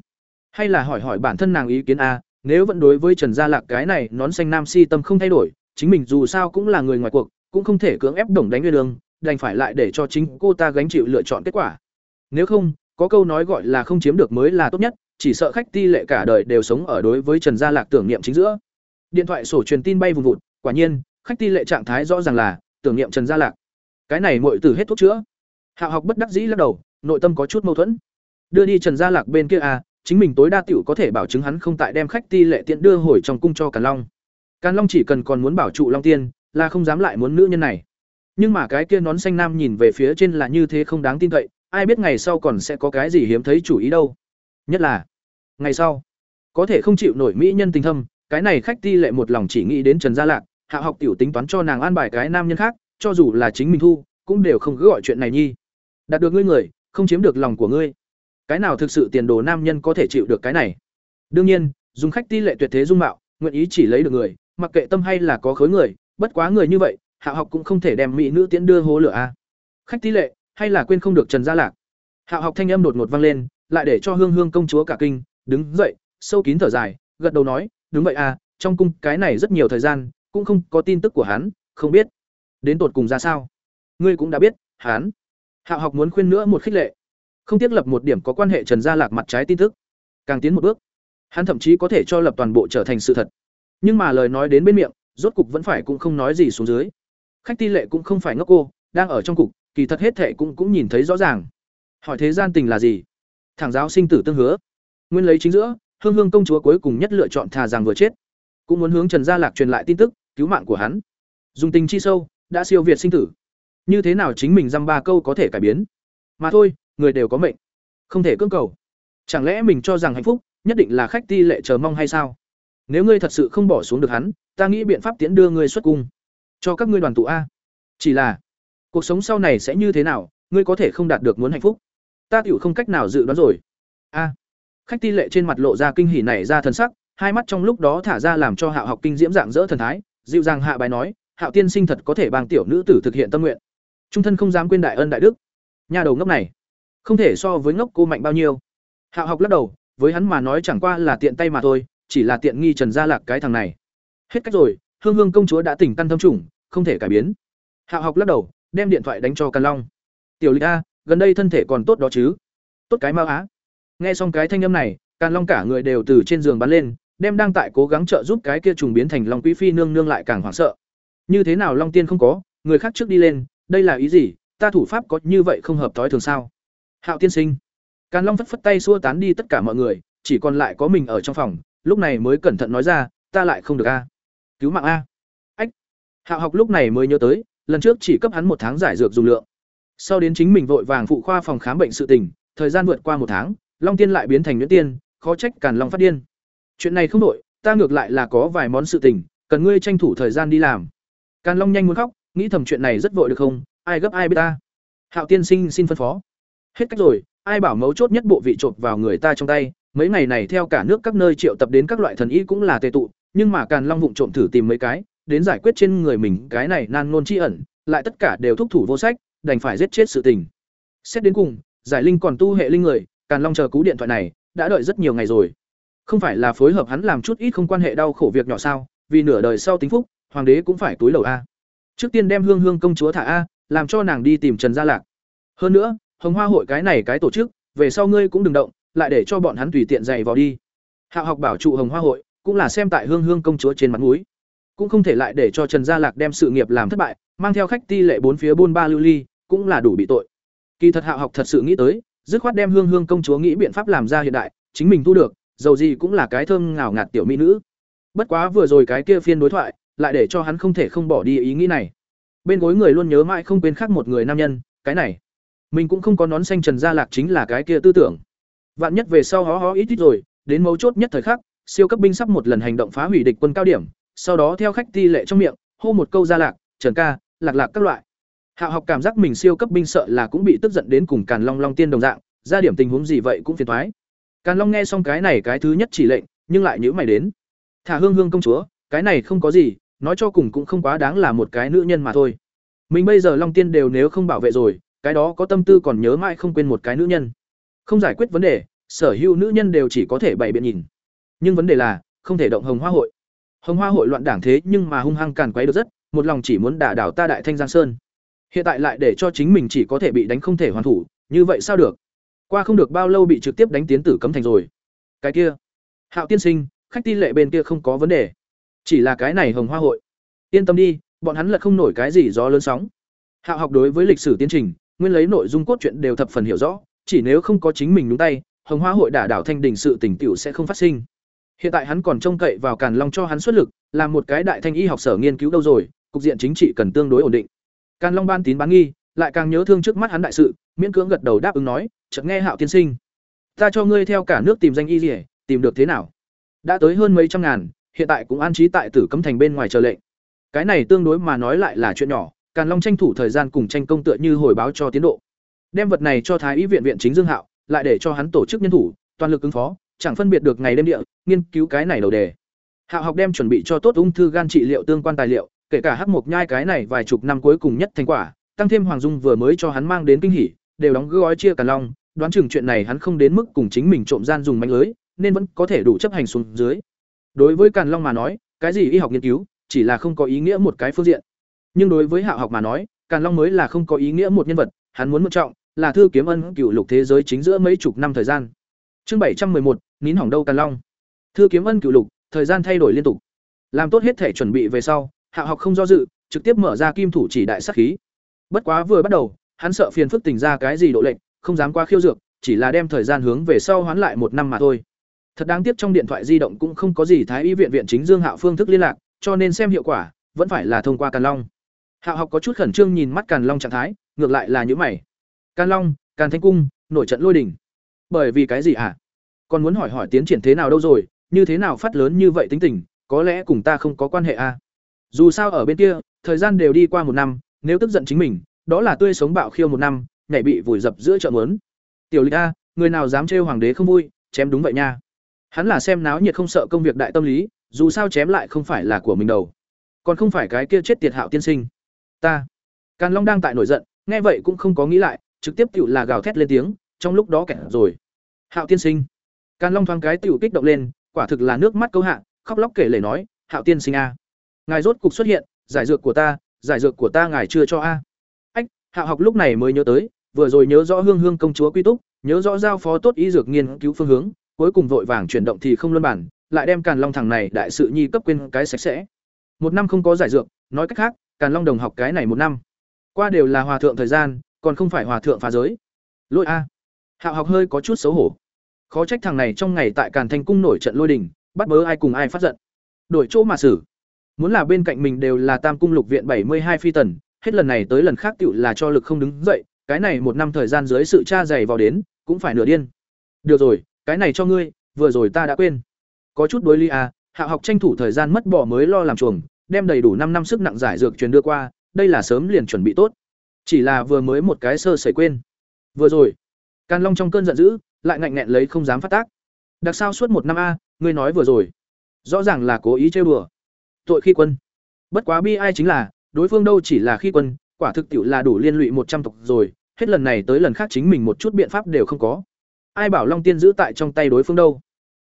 Hay là hỏi hỏi bản thân nàng ý kiến a, nếu vẫn đối với Trần Gia Lạc cái này nón xanh nam si tâm không thay đổi, chính mình dù sao cũng là người ngoài cuộc, cũng không thể cưỡng ép đồng đánh nguyên lương, đành phải lại để cho chính cô ta gánh chịu lựa chọn kết quả. Nếu không, có câu nói gọi là không chiếm được mới là tốt nhất, chỉ sợ khách ti lệ cả đời đều sống ở đối với Trần Gia Lạc tưởng niệm chính giữa. Điện thoại sổ truyền tin bay vùng vụt, quả nhiên, khách ti lệ trạng thái rõ ràng là tưởng niệm Trần Gia Lạc. Cái này muội tử hết thuốc chữa. Hạo học bất đắc dĩ lắc đầu, nội tâm có chút mâu thuẫn. Đưa đi Trần Gia Lạc bên kia à, chính mình tối đa tiểu có thể bảo chứng hắn không tại đem khách ti lệ tiện đưa hồi trong cung cho Càn Long. Càn Long chỉ cần còn muốn bảo trụ Long Tiên, là không dám lại muốn nữ nhân này. Nhưng mà cái kia nón xanh nam nhìn về phía trên là như thế không đáng tin cậy, ai biết ngày sau còn sẽ có cái gì hiếm thấy chủ ý đâu. Nhất là, ngày sau, có thể không chịu nổi mỹ nhân tình thâm, cái này khách ti lệ một lòng chỉ nghĩ đến Trần Gia Lạc, hạ học tiểu tính toán cho nàng an bài cái nam nhân khác, cho dù là chính mình thu, cũng đều không cứ gọi chuyện này nhi. Đạt được ngươi người, không chiếm được lòng của ngươi. Cái nào thực sự tiền đồ nam nhân có thể chịu được cái này? Đương nhiên, dùng khách ti lệ tuyệt thế dung mạo, nguyện ý chỉ lấy được người, mặc kệ tâm hay là có khối người, bất quá người như vậy, hạ học cũng không thể đem mỹ nữ tiễn đưa hố lửa a. Khách ti lệ, hay là quên không được Trần Gia Lạc. Hạ học thanh âm đột ngột vang lên, lại để cho Hương Hương công chúa cả kinh, đứng dậy, sâu kín thở dài, gật đầu nói, đúng vậy à, trong cung cái này rất nhiều thời gian, cũng không có tin tức của hắn, không biết đến tột cùng ra sao. Ngươi cũng đã biết, hắn. Hạ học muốn khuyên nữa một khích lệ, không thiết lập một điểm có quan hệ Trần Gia Lạc mặt trái tin tức, càng tiến một bước, hắn thậm chí có thể cho lập toàn bộ trở thành sự thật. Nhưng mà lời nói đến bên miệng, rốt cục vẫn phải cũng không nói gì xuống dưới. Khách ti lệ cũng không phải ngốc cô, đang ở trong cục, kỳ thật hết thệ cũng cũng nhìn thấy rõ ràng. Hỏi thế gian tình là gì? Thẳng giáo sinh tử tương hứa. Nguyên lấy chính giữa, Hương Hương công chúa cuối cùng nhất lựa chọn thà rằng vừa chết, cũng muốn hướng Trần Gia Lạc truyền lại tin tức, cứu mạng của hắn. Dùng tình chi sâu, đã siêu việt sinh tử. Như thế nào chính mình dăm ba câu có thể cải biến? Mà thôi, người đều có mệnh, không thể cưỡng cầu. Chẳng lẽ mình cho rằng hạnh phúc nhất định là khách ti lệ chờ mong hay sao? Nếu ngươi thật sự không bỏ xuống được hắn, ta nghĩ biện pháp tiễn đưa ngươi xuất cung, cho các ngươi đoàn tụ a. Chỉ là, cuộc sống sau này sẽ như thế nào, ngươi có thể không đạt được muốn hạnh phúc. Ta tiểu không cách nào dự đoán rồi. A. Khách ti lệ trên mặt lộ ra kinh hỉ nảy ra thần sắc, hai mắt trong lúc đó thả ra làm cho Hạo học kinh diễm dạng dỡ thần thái, dịu dàng hạ bài nói, Hạo tiên sinh thật có thể bằng tiểu nữ tử thực hiện tâm nguyện. Trung thân không dám quên đại ân đại đức. Nhà đầu ngốc này, không thể so với ngốc cô mạnh bao nhiêu. Hạo học lắc đầu, với hắn mà nói chẳng qua là tiện tay mà thôi, chỉ là tiện nghi Trần Gia Lạc cái thằng này. Hết cách rồi, Hương Hương công chúa đã tỉnh căn thâm trùng, không thể cải biến. Hạo học lắc đầu, đem điện thoại đánh cho Càn Long. "Tiểu Lịch a, gần đây thân thể còn tốt đó chứ?" "Tốt cái mau á." Nghe xong cái thanh âm này, Càn Long cả người đều từ trên giường bắn lên, đem đang tại cố gắng trợ giúp cái kia trùng biến thành Long Quý phi nương nương lại càng hoảng sợ. Như thế nào Long Tiên không có, người khác trước đi lên, đây là ý gì? Ta thủ pháp có như vậy không hợp tối thường sao? Hạo tiên sinh. Càn Long phất phất tay xua tán đi tất cả mọi người, chỉ còn lại có mình ở trong phòng, lúc này mới cẩn thận nói ra, ta lại không được a. Cứu mạng a. Ách. Hạo học lúc này mới nhớ tới, lần trước chỉ cấp hắn một tháng giải dược dùng lượng. Sau đến chính mình vội vàng phụ khoa phòng khám bệnh sự tình, thời gian vượt qua một tháng, Long Tiên lại biến thành Nhuyễn Tiên, khó trách Càn Long phát điên. Chuyện này không đổi, ta ngược lại là có vài món sự tình, cần ngươi tranh thủ thời gian đi làm. Càn Long nhanh muốn khóc, nghĩ thầm chuyện này rất vội được không, ai gấp ai biết ta. Hạo Tiên Sinh xin phân phó. Hết cách rồi, ai bảo mấu chốt nhất bộ vị trộn vào người ta trong tay, mấy ngày này theo cả nước các nơi triệu tập đến các loại thần y cũng là tề tụ, nhưng mà Càn Long vụng trộm thử tìm mấy cái, đến giải quyết trên người mình cái này nan nôn chi ẩn, lại tất cả đều thúc thủ vô sách, đành phải giết chết sự tình. Xét đến cùng, giải linh còn tu hệ linh người, Càn Long chờ cú điện thoại này, đã đợi rất nhiều ngày rồi. Không phải là phối hợp hắn làm chút ít không quan hệ đau khổ việc nhỏ sao? Vì nửa đời sau tính phúc, hoàng đế cũng phải túi lầu a. Trước tiên đem Hương Hương công chúa thả a, làm cho nàng đi tìm Trần Gia Lạc. Hơn nữa, Hồng Hoa hội cái này cái tổ chức, về sau ngươi cũng đừng động, lại để cho bọn hắn tùy tiện dạy vào đi. Hạo học bảo trụ Hồng Hoa hội, cũng là xem tại Hương Hương công chúa trên mặt mũi. Cũng không thể lại để cho Trần Gia Lạc đem sự nghiệp làm thất bại, mang theo khách ti lệ bốn phía buôn ba lưu ly, cũng là đủ bị tội. Kỳ thật Hạo học thật sự nghĩ tới, dứt khoát đem Hương Hương công chúa nghĩ biện pháp làm ra hiện đại, chính mình thu được, dầu gì cũng là cái thơm ngào ngạt tiểu mỹ nữ. Bất quá vừa rồi cái kia phiên đối thoại, lại để cho hắn không thể không bỏ đi ý nghĩ này. Bên gối người luôn nhớ mãi không quên khác một người nam nhân, cái này, mình cũng không có nón xanh Trần Gia Lạc chính là cái kia tư tưởng. Vạn nhất về sau hó hó ít ít rồi, đến mấu chốt nhất thời khắc, siêu cấp binh sắp một lần hành động phá hủy địch quân cao điểm, sau đó theo khách ti lệ trong miệng, hô một câu Gia Lạc, Trần ca, lạc lạc các loại. hạ học cảm giác mình siêu cấp binh sợ là cũng bị tức giận đến cùng Càn Long Long tiên đồng dạng, ra điểm tình huống gì vậy cũng phiền toái. Càn Long nghe xong cái này cái thứ nhất chỉ lệnh, nhưng lại nhữ mày đến. Thả Hương Hương công chúa, cái này không có gì, nói cho cùng cũng không quá đáng là một cái nữ nhân mà thôi. Mình bây giờ Long Tiên đều nếu không bảo vệ rồi, cái đó có tâm tư còn nhớ mãi không quên một cái nữ nhân. Không giải quyết vấn đề, sở hữu nữ nhân đều chỉ có thể bày biện nhìn. Nhưng vấn đề là, không thể động Hồng Hoa hội. Hồng Hoa hội loạn đảng thế nhưng mà hung hăng càn quấy được rất, một lòng chỉ muốn đả đảo ta Đại Thanh Giang Sơn. Hiện tại lại để cho chính mình chỉ có thể bị đánh không thể hoàn thủ, như vậy sao được? Qua không được bao lâu bị trực tiếp đánh tiến tử cấm thành rồi. cái kia hạo tiên sinh khách ti lệ bên kia không có vấn đề chỉ là cái này hồng hoa hội yên tâm đi bọn hắn lật không nổi cái gì gió lớn sóng hạo học đối với lịch sử tiến trình nguyên lấy nội dung cốt truyện đều thập phần hiểu rõ chỉ nếu không có chính mình nhúng tay hồng hoa hội đả đảo thanh đình sự tỉnh tiểu sẽ không phát sinh. Hiện tại hắn còn trông cậy vào càn long cho hắn xuất lực làm một cái đại thanh y học sở nghiên cứu đâu rồi cục diện chính trị cần tương đối ổn định. Càn long ban tín bán nghi lại càng nhớ thương trước mắt hắn đại sự miễn cưỡng gật đầu đáp ứng nói chợt nghe hạo tiên sinh ta cho ngươi theo cả nước tìm danh y liễu, tìm được thế nào? Đã tới hơn mấy trăm ngàn hiện tại cũng an trí tại tử cấm thành bên ngoài chờ lệnh. Cái này tương đối mà nói lại là chuyện nhỏ càn long tranh thủ thời gian cùng tranh công tựa như hồi báo cho tiến độ. Đem vật này cho thái y viện viện chính dương hạo, lại để cho hắn tổ chức nhân thủ, toàn lực ứng phó, chẳng phân biệt được ngày đêm địa, nghiên cứu cái này đầu đề. Hạo học đem chuẩn bị cho tốt ung thư gan trị liệu tương quan tài liệu, kể cả hắc mộc nhai cái này vài chục năm cuối cùng nhất thành quả, tăng thêm hoàng dung vừa mới cho hắn mang đến kinh hỉ, đều đóng gói chia càn long, đoán chừng chuyện này hắn không đến mức cùng chính mình trộm gian dùng mánh lưới, nên vẫn có thể đủ chấp hành xuống dưới. Đối với càn long mà nói, cái gì y học nghiên cứu, chỉ là không có ý nghĩa một cái phương diện nhưng đối với hạo học mà nói, càn long mới là không có ý nghĩa một nhân vật, hắn muốn mượn trọng, là thư kiếm ân cựu lục thế giới chính giữa mấy chục năm thời gian. Chương bảy trăm một, nín hỏng đâu càn long. Thư kiếm ân cựu lục, thời gian thay đổi liên tục. Làm tốt hết thể chuẩn bị về sau, hạo học không do dự, trực tiếp mở ra kim thủ chỉ đại sắc khí. Bất quá vừa bắt đầu, hắn sợ phiền phức tình ra cái gì độ lệnh, không dám qua khiêu dược, chỉ là đem thời gian hướng về sau hoán lại một năm mà thôi. Thật đáng tiếc trong điện thoại di động cũng không có gì thái y viện viện chính dương hạo phương thức liên lạc, cho nên xem hiệu quả, vẫn phải là thông qua càn long hạo học có chút khẩn trương nhìn mắt càn long trạng thái, ngược lại là những mày. Càn long, càn thanh cung, nổi trận lôi đình. Bởi vì cái gì hả? À? còn muốn hỏi hỏi tiến triển thế nào đâu rồi, như thế nào phát lớn như vậy tính tình, có lẽ cùng ta không có quan hệ à? dù sao ở bên kia, thời gian đều đi qua một năm, nếu tức giận chính mình, đó là tươi sống bạo khiêu một năm, nhảy bị vùi dập giữa chợ mớn tiểu lịch a, người nào dám trêu hoàng đế không vui, chém đúng vậy nha. Hắn là xem náo nhiệt không sợ công việc đại tâm lý, dù sao chém lại không phải là của mình đầu còn không phải cái kia chết tiệt hạo tiên sinh ta. Càn long đang tại nổi giận, nghe vậy cũng không có nghĩ lại, trực tiếp tựu là gào thét lên tiếng, trong lúc đó kẻ rồi. Hạo tiên sinh. Càn long thoáng cái tựu kích động lên, quả thực là nước mắt câu hạ, khóc lóc kể lể nói, hạo tiên sinh a, ngài rốt cục xuất hiện, giải dược của ta, giải dược của ta ngài chưa cho a. Ách, hạo học lúc này mới nhớ tới, vừa rồi nhớ rõ hương hương công chúa quy túc, nhớ rõ giao phó tốt y dược nghiên cứu phương hướng, cuối cùng vội vàng chuyển động thì không luân bản, lại đem càn long thằng này đại sự nhi cấp quên cái sạch sẽ. Một năm không có giải dược, nói cách khác càn long đồng học cái này một năm. Qua đều là hòa thượng thời gian, còn không phải hòa thượng phá giới. Lôi a. Hạo học hơi có chút xấu hổ. Khó trách thằng này trong ngày tại càn thanh cung nổi trận lôi đình, bắt bớ ai cùng ai phát giận. Đổi chỗ mà xử. Muốn là bên cạnh mình đều là tam cung lục viện bảy mươi hai phi tần, hết lần này tới lần khác tựu là cho lực không đứng dậy, cái này một năm thời gian dưới sự tra dày vào đến, cũng phải nửa điên. Được rồi, cái này cho ngươi, vừa rồi ta đã quên. Có chút đối ly à hạ học tranh thủ thời gian mất bỏ mới lo làm chuồng đem đầy đủ năm năm sức nặng giải dược truyền đưa qua đây là sớm liền chuẩn bị tốt. Chỉ là vừa mới một cái sơ sẩy quên. Vừa rồi can long trong cơn giận dữ lại ngạnh nghẹn lấy không dám phát tác. Đặc sao suốt một năm a ngươi nói vừa rồi. Rõ ràng là cố ý chơi bừa, tội khi quân. Bất quá bi ai chính là đối phương đâu chỉ là khi quân quả thực tiệu là đủ liên lụy một trăm tộc rồi hết lần này tới lần khác chính mình một chút biện pháp đều không có. Ai bảo long tiên giữ tại trong tay đối phương đâu?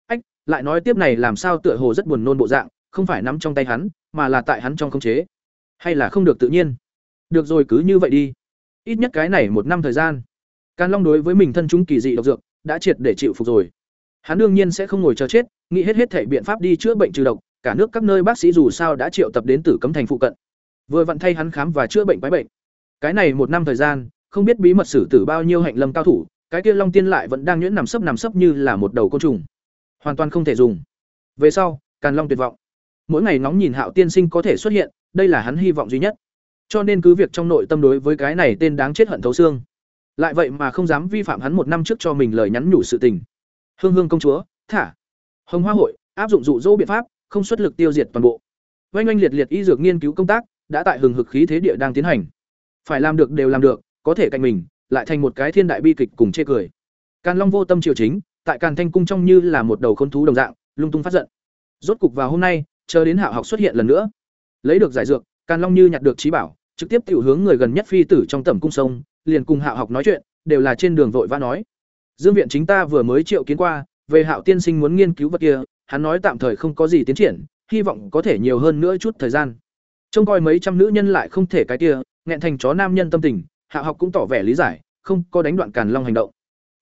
Ách lại nói tiếp này làm sao tựa hồ rất buồn nôn bộ dạng không phải nắm trong tay hắn mà là tại hắn trong khống chế. Hay là không được tự nhiên? Được rồi, cứ như vậy đi. Ít nhất cái này một năm thời gian. Càn long đối với mình thân chúng kỳ dị độc dược, đã triệt để chịu phục rồi. Hắn đương nhiên sẽ không ngồi chờ chết, nghĩ hết hết thể biện pháp đi chữa bệnh trừ độc, cả nước các nơi bác sĩ dù sao đã triệu tập đến tử cấm thành phụ cận. Vừa vặn thay hắn khám và chữa bệnh quái bệnh. Cái này một năm thời gian, không biết bí mật xử tử bao nhiêu hạnh lâm cao thủ, cái kia long tiên lại vẫn đang nhuyễn nằm sấp nằm sấp như là một đầu côn trùng. Hoàn toàn không thể dùng. Về sau, càn long tuyệt vọng mỗi ngày ngóng nhìn hạo tiên sinh có thể xuất hiện, đây là hắn hy vọng duy nhất. Cho nên cứ việc trong nội tâm đối với cái này tên đáng chết hận thấu xương, lại vậy mà không dám vi phạm hắn một năm trước cho mình lời nhắn nhủ sự tình. Hương hương công chúa, thả. Hồng hoa hội, áp dụng dụ dỗ biện pháp, không xuất lực tiêu diệt toàn bộ. Oanh oanh liệt liệt y dược nghiên cứu công tác, đã tại hừng hực khí thế địa đang tiến hành. Phải làm được đều làm được, có thể cạnh mình, lại thành một cái thiên đại bi kịch cùng chê cười. Càn long vô tâm triều chính, tại càn thanh cung trong như là một đầu khôn thú đồng dạng, lung tung phát giận. Rốt cục vào hôm nay chờ đến hạo học xuất hiện lần nữa. Lấy được giải dược, càn long như nhặt được trí bảo, trực tiếp tiểu hướng người gần nhất phi tử trong tầm cung sông, liền cùng hạo học nói chuyện, đều là trên đường vội vã nói. Dương viện chính ta vừa mới triệu kiến qua, về hạo tiên sinh muốn nghiên cứu vật kia, hắn nói tạm thời không có gì tiến triển, hy vọng có thể nhiều hơn nữa chút thời gian. Trông coi mấy trăm nữ nhân lại không thể cái kia, nghẹn thành chó nam nhân tâm tình Hạo học cũng tỏ vẻ lý giải, không có đánh đoạn càn long hành động.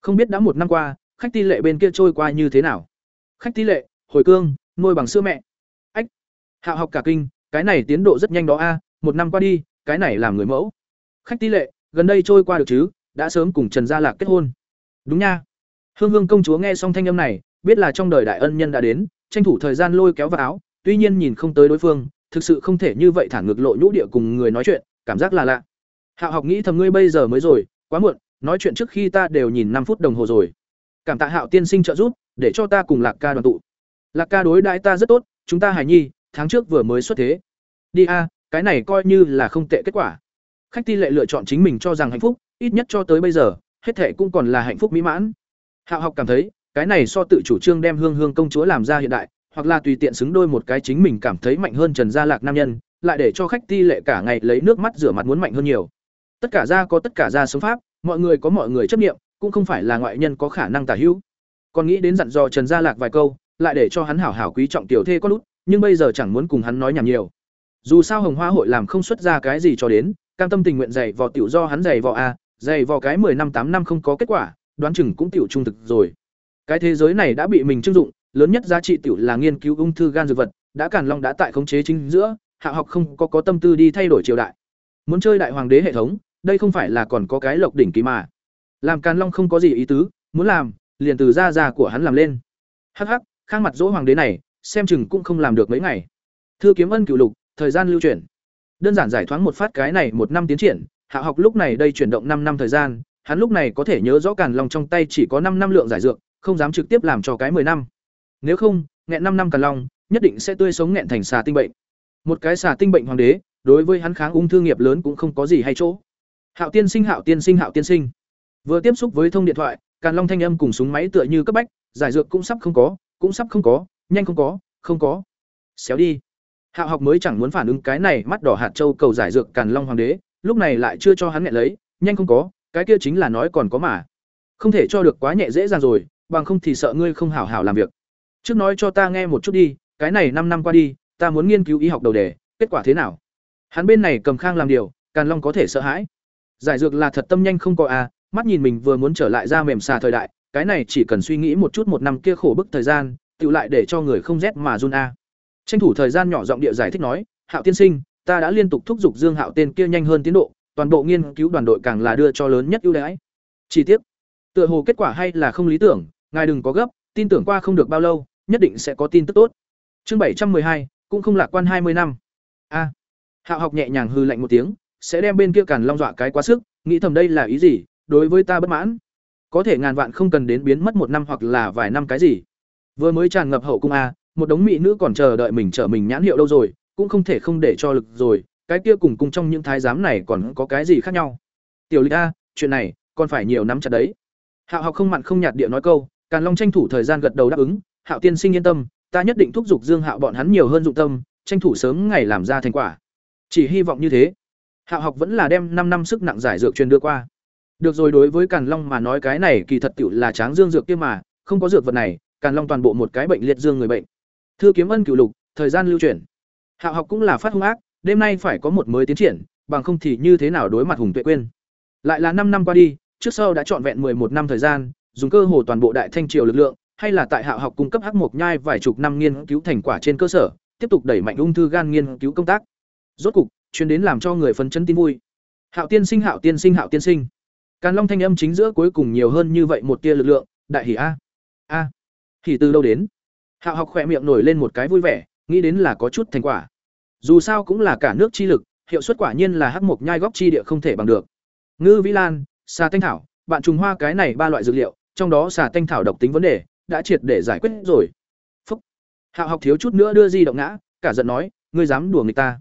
Không biết đã một năm qua, khách ti lệ bên kia trôi qua như thế nào? Khách ti lệ, hồi cương, nuôi bằng sữa mẹ hạo học cả kinh, cái này tiến độ rất nhanh đó a, một năm qua đi, cái này làm người mẫu. Khách tỷ lệ, gần đây trôi qua được chứ, đã sớm cùng trần gia lạc kết hôn. Đúng nha. Hương hương công chúa nghe xong thanh âm này, biết là trong đời đại ân nhân đã đến, tranh thủ thời gian lôi kéo vào áo, tuy nhiên nhìn không tới đối phương, thực sự không thể như vậy thản ngược lộ nhũ địa cùng người nói chuyện, cảm giác là lạ. Hạo học nghĩ thầm ngươi bây giờ mới rồi, quá muộn, nói chuyện trước khi ta đều nhìn năm phút đồng hồ rồi. Cảm tạ hạo tiên sinh trợ giúp, để cho ta cùng lạc ca đoàn tụ. Lạc ca đối đãi ta rất tốt, chúng ta hài nhi tháng trước vừa mới xuất thế. Đi a, cái này coi như là không tệ kết quả. Khách ti lệ lựa chọn chính mình cho rằng hạnh phúc, ít nhất cho tới bây giờ, hết thệ cũng còn là hạnh phúc mỹ mãn. Hạo học cảm thấy, cái này so tự chủ trương đem hương hương công chúa làm ra hiện đại, hoặc là tùy tiện xứng đôi một cái chính mình cảm thấy mạnh hơn trần gia lạc nam nhân, lại để cho khách ti lệ cả ngày lấy nước mắt rửa mặt muốn mạnh hơn nhiều. Tất cả gia có tất cả gia sống pháp, mọi người có mọi người chấp nghiệm cũng không phải là ngoại nhân có khả năng tả hữu. Còn nghĩ đến dặn dò trần gia lạc vài câu, lại để cho hắn hảo hảo quý trọng tiểu thê có lút nhưng bây giờ chẳng muốn cùng hắn nói nhảm nhiều. Dù sao hồng hoa hội làm không xuất ra cái gì cho đến, cam tâm tình nguyện dạy vò tiểu do hắn dạy vò à, a dạy vò cái mười năm tám năm không có kết quả, đoán chừng cũng tiểu trung thực rồi. Cái thế giới này đã bị mình trưng dụng, lớn nhất giá trị tiểu là nghiên cứu ung thư gan dược vật, đã càn long đã tại khống chế chính giữa, hạ học không có có tâm tư đi thay đổi triều đại. Muốn chơi đại hoàng đế hệ thống, đây không phải là còn có cái lộc đỉnh kỳ mà. Làm càn long không có gì ý tứ, muốn làm, liền từ gia gia của hắn làm lên. Hắc hắc, khang mặt dỗ hoàng đế này xem chừng cũng không làm được mấy ngày thư kiếm ân cựu lục thời gian lưu chuyển đơn giản giải thoáng một phát cái này một năm tiến triển hạ học lúc này đây chuyển động năm năm thời gian hắn lúc này có thể nhớ rõ càn long trong tay chỉ có năm năm lượng giải dược không dám trực tiếp làm cho cái 10 năm. Nếu không, nghẹn 5 năm càn long, nhất định sẽ tươi sống nghẹn thành xà tinh bệnh. Một cái xà tinh bệnh hoàng đế, đối với hắn kháng ung thư nghiệp lớn cũng không có gì hay chỗ. Hạo tiên sinh Hạo tiên sinh Hạo tiên sinh. Vừa tiếp xúc với thông điện thoại, càn long thanh âm cùng súng máy tựa như cấp bách, giải dược cũng sắp không có, cũng sắp không có, nhanh không có, không có. Xéo đi. Hạo học mới chẳng muốn phản ứng cái này, mắt đỏ hạt châu cầu giải dược càn long hoàng đế, lúc này lại chưa cho hắn nghẹn lấy, nhanh không có, cái kia chính là nói còn có mà. Không thể cho được quá nhẹ dễ dàng rồi, bằng không thì sợ ngươi không hảo hảo làm việc. Trước nói cho ta nghe một chút đi, cái này năm năm qua đi, ta muốn nghiên cứu y học đầu đề, kết quả thế nào? Hắn bên này cầm khang làm điều, Càn Long có thể sợ hãi. Giải dược là thật tâm nhanh không có à, mắt nhìn mình vừa muốn trở lại ra mềm xà thời đại, cái này chỉ cần suy nghĩ một chút một năm kia khổ bức thời gian, tự lại để cho người không rét mà run a. À. Tranh thủ thời gian nhỏ giọng địa giải thích nói, Hạo tiên sinh, ta đã liên tục thúc giục Dương Hạo tên kia nhanh hơn tiến độ, toàn bộ nghiên cứu đoàn đội càng là đưa cho lớn nhất ưu đãi. Chi tiết, tựa hồ kết quả hay là không lý tưởng, ngài đừng có gấp tin tưởng qua không được bao lâu nhất định sẽ có tin tức tốt chương bảy trăm hai cũng không lạc quan hai mươi năm a hạo học nhẹ nhàng hư lạnh một tiếng sẽ đem bên kia càn long dọa cái quá sức nghĩ thầm đây là ý gì đối với ta bất mãn có thể ngàn vạn không cần đến biến mất một năm hoặc là vài năm cái gì vừa mới tràn ngập hậu cung a một đống mỹ nữ còn chờ đợi mình trở mình nhãn hiệu đâu rồi cũng không thể không để cho lực rồi cái kia cùng cùng trong những thái giám này còn có cái gì khác nhau tiểu lịch a chuyện này còn phải nhiều nắm chặt đấy hạo học không mặn không nhạt địa nói câu Càn Long tranh thủ thời gian gật đầu đáp ứng, Hạo tiên sinh yên tâm, ta nhất định thúc giục Dương Hạo bọn hắn nhiều hơn dụng tâm, tranh thủ sớm ngày làm ra thành quả. Chỉ hy vọng như thế. Hạo học vẫn là đem năm năm sức nặng giải dược truyền đưa qua. Được rồi đối với Càn Long mà nói cái này kỳ thật tiểu là tráng dương dược kia mà, không có dược vật này, Càn Long toàn bộ một cái bệnh liệt dương người bệnh. Thư kiếm ân cửu lục, thời gian lưu chuyển. Hạo học cũng là phát hung ác, đêm nay phải có một mới tiến triển, bằng không thì như thế nào đối mặt Hùng Tuệ quên. Lại là năm năm qua đi, trước sau đã trọn vẹn một năm thời gian, dùng cơ hồ toàn bộ đại thanh triều lực lượng, hay là tại Hạo học cung cấp hắc mộc nhai vài chục năm nghiên cứu thành quả trên cơ sở, tiếp tục đẩy mạnh ung thư gan nghiên cứu công tác. Rốt cục, chuyến đến làm cho người phấn chấn tin vui. Hạo tiên sinh, Hạo tiên sinh, Hạo tiên sinh. Càn Long thanh âm chính giữa cuối cùng nhiều hơn như vậy một tia lực lượng, đại hỉ a. A thì từ đâu đến? Hạo học khỏe miệng nổi lên một cái vui vẻ, nghĩ đến là có chút thành quả. Dù sao cũng là cả nước chi lực, hiệu suất quả nhiên là hắc mộc nhai góc chi địa không thể bằng được. Ngư Vĩ Lan, xà Thanh Thảo, bạn trùng hoa cái này ba loại dược liệu, trong đó xà thanh thảo độc tính vấn đề đã triệt để giải quyết rồi phúc hạo học thiếu chút nữa đưa di động ngã cả giận nói ngươi dám đùa người ta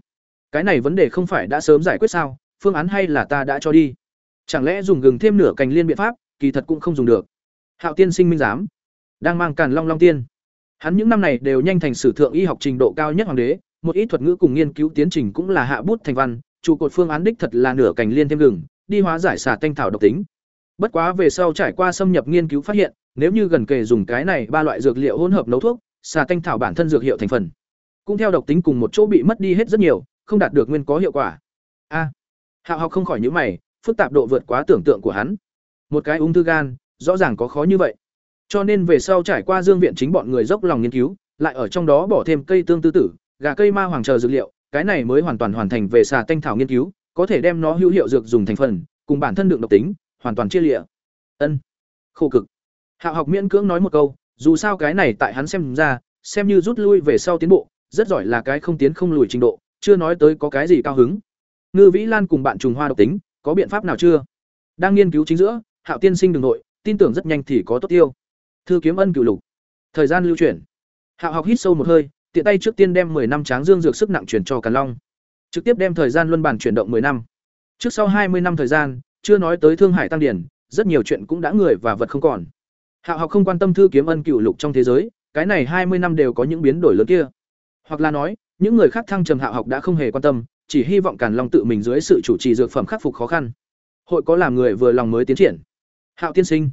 cái này vấn đề không phải đã sớm giải quyết sao phương án hay là ta đã cho đi chẳng lẽ dùng gừng thêm nửa cành liên biện pháp kỳ thật cũng không dùng được hạo tiên sinh minh giám đang mang càn long long tiên hắn những năm này đều nhanh thành sử thượng y học trình độ cao nhất hoàng đế một ít thuật ngữ cùng nghiên cứu tiến trình cũng là hạ bút thành văn trụ cột phương án đích thật là nửa cành liên thêm gừng đi hóa giải xà tanh thảo độc tính Bất quá về sau trải qua xâm nhập nghiên cứu phát hiện, nếu như gần kề dùng cái này ba loại dược liệu hỗn hợp nấu thuốc, xà tanh thảo bản thân dược hiệu thành phần, cũng theo độc tính cùng một chỗ bị mất đi hết rất nhiều, không đạt được nguyên có hiệu quả. A. Hạo học không khỏi nhíu mày, phức tạp độ vượt quá tưởng tượng của hắn. Một cái ung thư gan, rõ ràng có khó như vậy. Cho nên về sau trải qua Dương viện chính bọn người dốc lòng nghiên cứu, lại ở trong đó bỏ thêm cây tương tư tử, gà cây ma hoàng chờ dược liệu, cái này mới hoàn toàn hoàn thành về xà tanh thảo nghiên cứu, có thể đem nó hữu hiệu dược dùng thành phần, cùng bản thân lượng độc tính, hoàn toàn chia lịa. Ân. Khổ cực. Hạo học miễn cưỡng nói một câu, dù sao cái này tại hắn xem ra, xem như rút lui về sau tiến bộ, rất giỏi là cái không tiến không lùi trình độ, chưa nói tới có cái gì cao hứng. Ngư Vĩ Lan cùng bạn trùng hoa độc tính, có biện pháp nào chưa? Đang nghiên cứu chính giữa, Hạo tiên sinh đừng nội, tin tưởng rất nhanh thì có tốt tiêu. Thư kiếm ân Cựu lục. Thời gian lưu chuyển. Hạo học hít sâu một hơi, tiện tay trước tiên đem 10 năm tráng dương dược sức nặng chuyển cho Càn Long. Trực tiếp đem thời gian luân bản chuyển động 10 năm. Trước sau 20 năm thời gian, chưa nói tới Thương Hải tăng điển, rất nhiều chuyện cũng đã người và vật không còn. Hạo học không quan tâm thư kiếm ân Cựu lục trong thế giới, cái này 20 năm đều có những biến đổi lớn kia. Hoặc là nói, những người khác thăng trầm Hạo học đã không hề quan tâm, chỉ hy vọng Càn Long tự mình dưới sự chủ trì dược phẩm khắc phục khó khăn. Hội có làm người vừa lòng mới tiến triển. Hạo tiên sinh.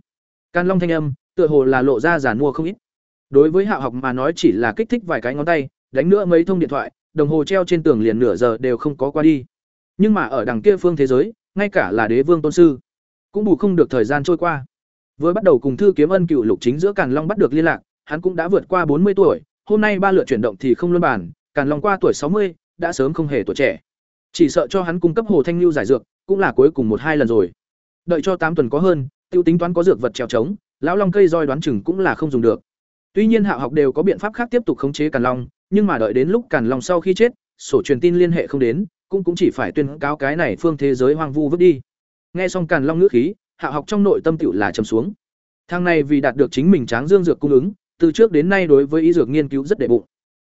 Càn Long thanh âm, tựa hồ là lộ ra giản mua không ít. Đối với Hạo học mà nói chỉ là kích thích vài cái ngón tay, đánh nữa mấy thông điện thoại, đồng hồ treo trên tường liền nửa giờ đều không có qua đi. Nhưng mà ở đằng kia phương thế giới, ngay cả là đế vương tôn sư, cũng bù không được thời gian trôi qua. Vừa bắt đầu cùng thư kiếm ân cựu lục chính giữa Càn Long bắt được liên lạc, hắn cũng đã vượt qua bốn mươi tuổi, hôm nay ba lượt chuyển động thì không luân bản, Càn Long qua tuổi sáu mươi, đã sớm không hề tuổi trẻ. Chỉ sợ cho hắn cung cấp Hồ Thanh lưu giải dược, cũng là cuối cùng một hai lần rồi. Đợi cho tám tuần có hơn, tiêu tính toán có dược vật trèo trống, lão long cây roi đoán chừng cũng là không dùng được. Tuy nhiên hạ học đều có biện pháp khác tiếp tục khống chế Càn Long, nhưng mà đợi đến lúc Càn Long sau khi chết, sổ truyền tin liên hệ không đến, cũng cũng chỉ phải tuyên cáo cái này phương thế giới hoang vu vứt đi. Nghe xong Càn Long ngữ khí, hạ học trong nội tâm tựu là trầm xuống. Thang này vì đạt được chính mình tráng dương dược cung ứng, từ trước đến nay đối với y dược nghiên cứu rất đệ bụng.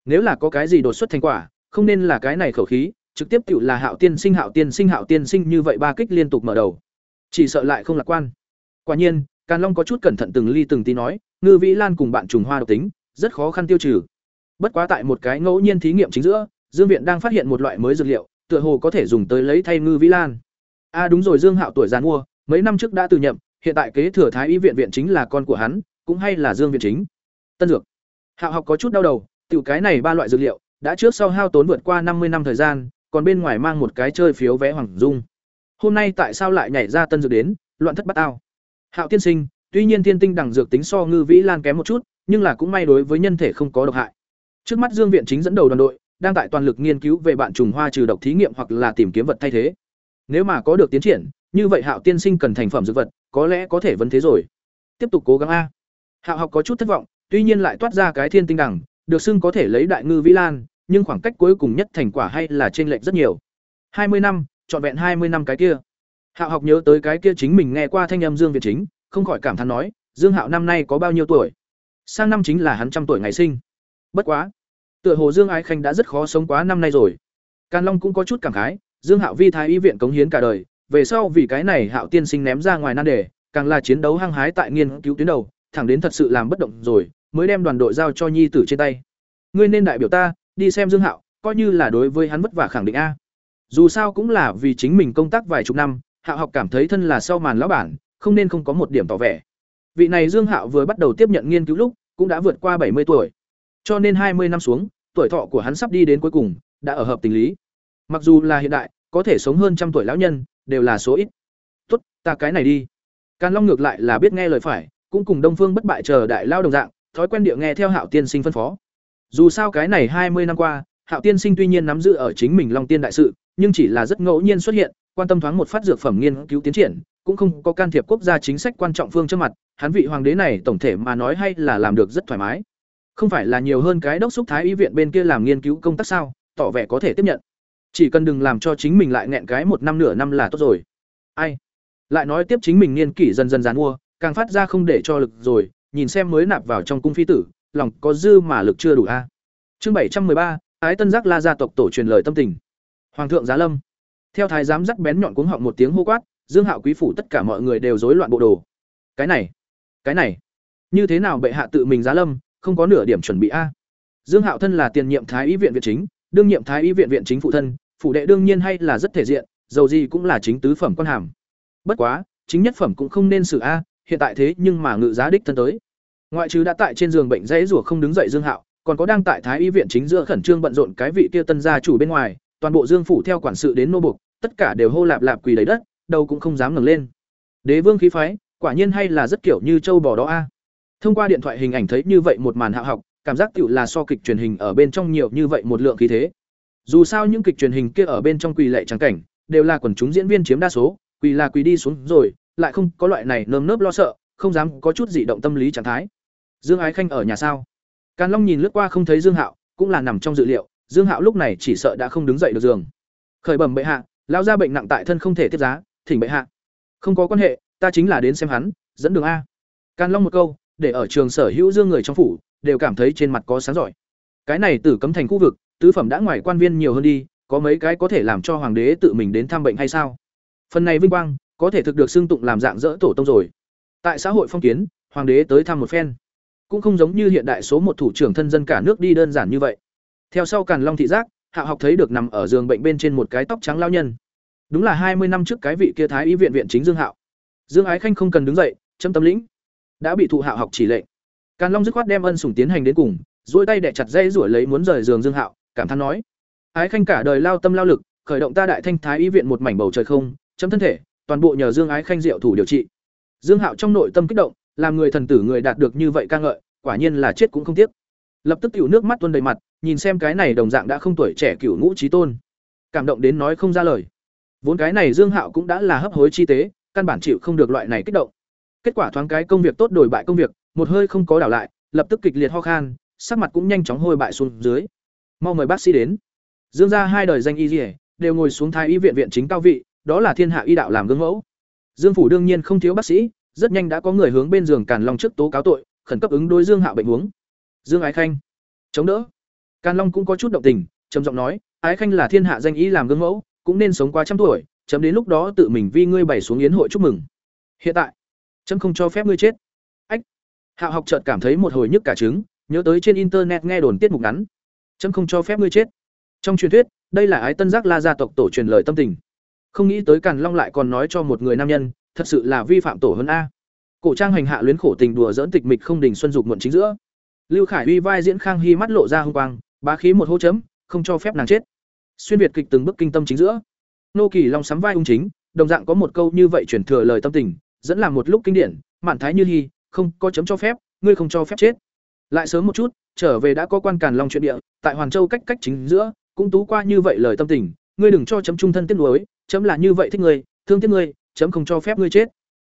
Nếu là có cái gì đột xuất thành quả, không nên là cái này khẩu khí, trực tiếp tựu là Hạo tiên sinh Hạo tiên sinh Hạo tiên sinh như vậy ba kích liên tục mở đầu. Chỉ sợ lại không lạc quan. Quả nhiên, Càn Long có chút cẩn thận từng ly từng tí nói, Ngư Vĩ Lan cùng bạn trùng hoa độc tính, rất khó khăn tiêu trừ. Bất quá tại một cái ngẫu nhiên thí nghiệm chính giữa, Dương viện đang phát hiện một loại mới dược liệu, tựa hồ có thể dùng tới lấy thay Ngư Vĩ Lan. A à đúng rồi Dương Hạo tuổi già mua, mấy năm trước đã từ nhậm, hiện tại kế thừa Thái y viện viện chính là con của hắn, cũng hay là Dương viện chính. Tân dược. Hạo học có chút đau đầu, tiểu cái này ba loại dược liệu, đã trước sau hao tốn vượt qua năm mươi năm thời gian, còn bên ngoài mang một cái chơi phiếu vé hoàng dung. Hôm nay tại sao lại nhảy ra tân dược đến, loạn thất bắt ao. Hạo tiên sinh, tuy nhiên thiên tinh đẳng dược tính so ngư vĩ lan kém một chút, nhưng là cũng may đối với nhân thể không có độc hại. Trước mắt Dương viện chính dẫn đầu đoàn đội, đang tại toàn lực nghiên cứu về bạn trùng hoa trừ độc thí nghiệm hoặc là tìm kiếm vật thay thế. Nếu mà có được tiến triển, như vậy Hạo tiên sinh cần thành phẩm dược vật, có lẽ có thể vấn thế rồi. Tiếp tục cố gắng a. Hạo học có chút thất vọng, tuy nhiên lại toát ra cái thiên tinh đẳng, được xưng có thể lấy đại ngư vĩ lan, nhưng khoảng cách cuối cùng nhất thành quả hay là chênh lệch rất nhiều. Hai mươi năm, trọn vẹn hai mươi năm cái kia. Hạo học nhớ tới cái kia chính mình nghe qua thanh âm Dương Việt chính, không khỏi cảm thán nói, Dương Hạo năm nay có bao nhiêu tuổi? Sang năm chính là hắn trăm tuổi ngày sinh. Bất quá, tựa hồ Dương Ái Khanh đã rất khó sống quá năm nay rồi. Càn Long cũng có chút cảm khái, Dương Hạo vi thái y viện cống hiến cả đời, về sau vì cái này Hạo tiên sinh ném ra ngoài nan đề, càng là chiến đấu hăng hái tại nghiên cứu tuyến đầu, thẳng đến thật sự làm bất động rồi, mới đem đoàn đội giao cho nhi tử trên tay. Ngươi nên đại biểu ta, đi xem Dương Hạo, coi như là đối với hắn vất vả khẳng định a. Dù sao cũng là vì chính mình công tác vài chục năm, Hạ học cảm thấy thân là sau màn lão bản, không nên không có một điểm tỏ vẻ. Vị này Dương Hạo vừa bắt đầu tiếp nhận nghiên cứu lúc, cũng đã vượt qua bảy mươi tuổi. Cho nên hai mươi năm xuống, tuổi thọ của hắn sắp đi đến cuối cùng, đã ở hợp tình lý. Mặc dù là hiện đại, có thể sống hơn trăm tuổi lão nhân, đều là số ít. Tốt, ta cái này đi. Càn Long ngược lại là biết nghe lời phải, cũng cùng Đông Phương bất bại chờ đại lao đồng dạng, thói quen địa nghe theo Hạo tiên sinh phân phó. Dù sao cái này hai mươi năm qua, Hạo tiên sinh tuy nhiên nắm giữ ở chính mình Long Tiên đại sự, nhưng chỉ là rất ngẫu nhiên xuất hiện, quan tâm thoáng một phát dược phẩm nghiên cứu tiến triển, cũng không có can thiệp quốc gia chính sách quan trọng phương trước mặt, hắn vị hoàng đế này tổng thể mà nói hay là làm được rất thoải mái. Không phải là nhiều hơn cái đốc xúc thái y viện bên kia làm nghiên cứu công tác sao, tỏ vẻ có thể tiếp nhận. Chỉ cần đừng làm cho chính mình lại nghẹn cái một năm nửa năm là tốt rồi. Ai? Lại nói tiếp chính mình niên kỷ dần dần giàn mua, càng phát ra không để cho lực rồi, nhìn xem mới nạp vào trong cung phi tử, lòng có dư mà lực chưa đủ a. Chương bảy trăm ba, Ái Tân Giác La gia tộc tổ truyền lời tâm tình. Hoàng thượng Giá Lâm. Theo thái giám dắt bén nhọn cuống họng một tiếng hô quát, Dương Hạo quý phủ tất cả mọi người đều rối loạn bộ đồ. Cái này, cái này, như thế nào bệ hạ tự mình giá lâm, không có nửa điểm chuẩn bị a. Dương Hạo thân là tiền nhiệm thái y viện viện chính, đương nhiệm thái y viện viện chính phụ thân, phụ đệ đương nhiên hay là rất thể diện, dầu gì cũng là chính tứ phẩm quan hàm. Bất quá, chính nhất phẩm cũng không nên xử a, hiện tại thế nhưng mà ngự giá đích thân tới. Ngoại trừ đã tại trên giường bệnh dãy rủa không đứng dậy Dương Hạo, còn có đang tại thái y viện chính giữa khẩn trương bận rộn cái vị kia tân gia chủ bên ngoài, toàn bộ Dương phủ theo quản sự đến nô bục tất cả đều hô lạp lạp quỳ đầy đất, đầu cũng không dám ngẩng lên. Đế vương khí phái, quả nhiên hay là rất kiểu như châu bò đó a. thông qua điện thoại hình ảnh thấy như vậy một màn hạ học cảm giác tựu là so kịch truyền hình ở bên trong nhiều như vậy một lượng khí thế dù sao những kịch truyền hình kia ở bên trong quỳ lệ trắng cảnh đều là quần chúng diễn viên chiếm đa số quỳ là quỳ đi xuống rồi lại không có loại này nơm nớp lo sợ không dám có chút gì động tâm lý trạng thái dương ái khanh ở nhà sao càn long nhìn lướt qua không thấy dương hạo cũng là nằm trong dự liệu dương hạo lúc này chỉ sợ đã không đứng dậy được giường khởi bẩm bệ hạ lao ra bệnh nặng tại thân không thể tiếp giá, thỉnh bệ hạ. Không có quan hệ, ta chính là đến xem hắn, dẫn đường a. Càn long một câu, để ở trường sở hữu dương người trong phủ, đều cảm thấy trên mặt có sáng giỏi. Cái này tử cấm thành khu vực, tứ phẩm đã ngoài quan viên nhiều hơn đi, có mấy cái có thể làm cho hoàng đế tự mình đến thăm bệnh hay sao? Phần này vinh quang, có thể thực được xưng tụng làm dạng dỡ tổ tông rồi. Tại xã hội phong kiến, hoàng đế tới thăm một phen. Cũng không giống như hiện đại số một thủ trưởng thân dân cả nước đi đơn giản như vậy. Theo sau càn long thị giác hạ học thấy được nằm ở giường bệnh bên trên một cái tóc trắng lao nhân. Đúng là hai mươi năm trước cái vị kia thái y viện viện chính dương hạo. Dương ái khanh không cần đứng dậy châm tâm lĩnh. Đã bị thụ hạ học chỉ lệnh. Càn long dứt khoát đem ân sủng tiến hành đến cùng, duỗi tay đẻ chặt dây rủi lấy muốn rời giường dương hạo, cảm thán nói. Ái khanh cả đời lao tâm lao lực, khởi động ta đại thanh thái y viện một mảnh bầu trời không, chấm thân thể, toàn bộ nhờ dương ái khanh diệu thủ điều trị. Dương hạo trong nội tâm kích động, làm người thần tử người đạt được như vậy ca ngợi, quả nhiên là chết cũng không tiếc lập tức tiểu nước mắt tuôn đầy mặt, nhìn xem cái này đồng dạng đã không tuổi trẻ cửu ngũ trí tôn. Cảm động đến nói không ra lời. Vốn cái này dương hạo cũng đã là hấp hối chi tế, căn bản chịu không được loại này kích động. Kết quả thoáng cái công việc tốt đổi bại công việc, một hơi không có đảo lại, lập tức kịch liệt ho khan, sắc mặt cũng nhanh chóng hôi bại xuống dưới. Mau mời bác sĩ đến. Dương gia hai đời danh y dỉa đều ngồi xuống thái y viện viện chính cao vị, đó là thiên hạ y đạo làm gương mẫu. Dương phủ đương nhiên không thiếu bác sĩ, rất nhanh đã có người hướng bên giường càn long trước tố cáo tội, khẩn cấp ứng đối dương hạo bệnh huống dương ái khanh. Chống đỡ. Càn long cũng có chút động tình, trầm giọng nói, ái khanh là thiên hạ danh y làm gương mẫu, cũng nên sống qua trăm tuổi, chấm đến lúc đó tự mình vi ngươi bày xuống yến hội chúc mừng. Hiện tại, chấm không cho phép ngươi chết. Ách. Hạo học chợt cảm thấy một hồi nhức cả trứng, nhớ tới trên internet nghe đồn tiết mục ngắn. Chấm không cho phép ngươi chết. Trong truyền thuyết, đây là ái tân giác la gia tộc tổ truyền lời tâm tình. Không nghĩ tới càn long lại còn nói cho một người nam nhân, thật sự là vi phạm tổ hơn a. Cổ trang hành hạ luyến khổ tình đùa dỡn tịch mịch không đình xuân dục muộn chính giữa lưu khải uy vai diễn khang hy mắt lộ ra hung quang, bá khí một hô chấm, không cho phép nàng chết. Xuyên việt kịch từng bước kinh tâm chính giữa. Nô kỳ long sắm vai ung chính, đồng dạng có một câu như vậy chuyển thừa lời tâm tình, dẫn làm một lúc kinh điển, mạn thái như hy, không có chấm cho phép, ngươi không cho phép chết. Lại sớm một chút, trở về đã có quan càn long chuyện địa, tại hoàn châu cách cách chính giữa, cũng tú qua như vậy lời tâm tình, ngươi đừng cho chấm trung thân tiếc nuối, chấm là như vậy thích ngươi, thương tiếc ngươi, chấm không cho phép ngươi chết.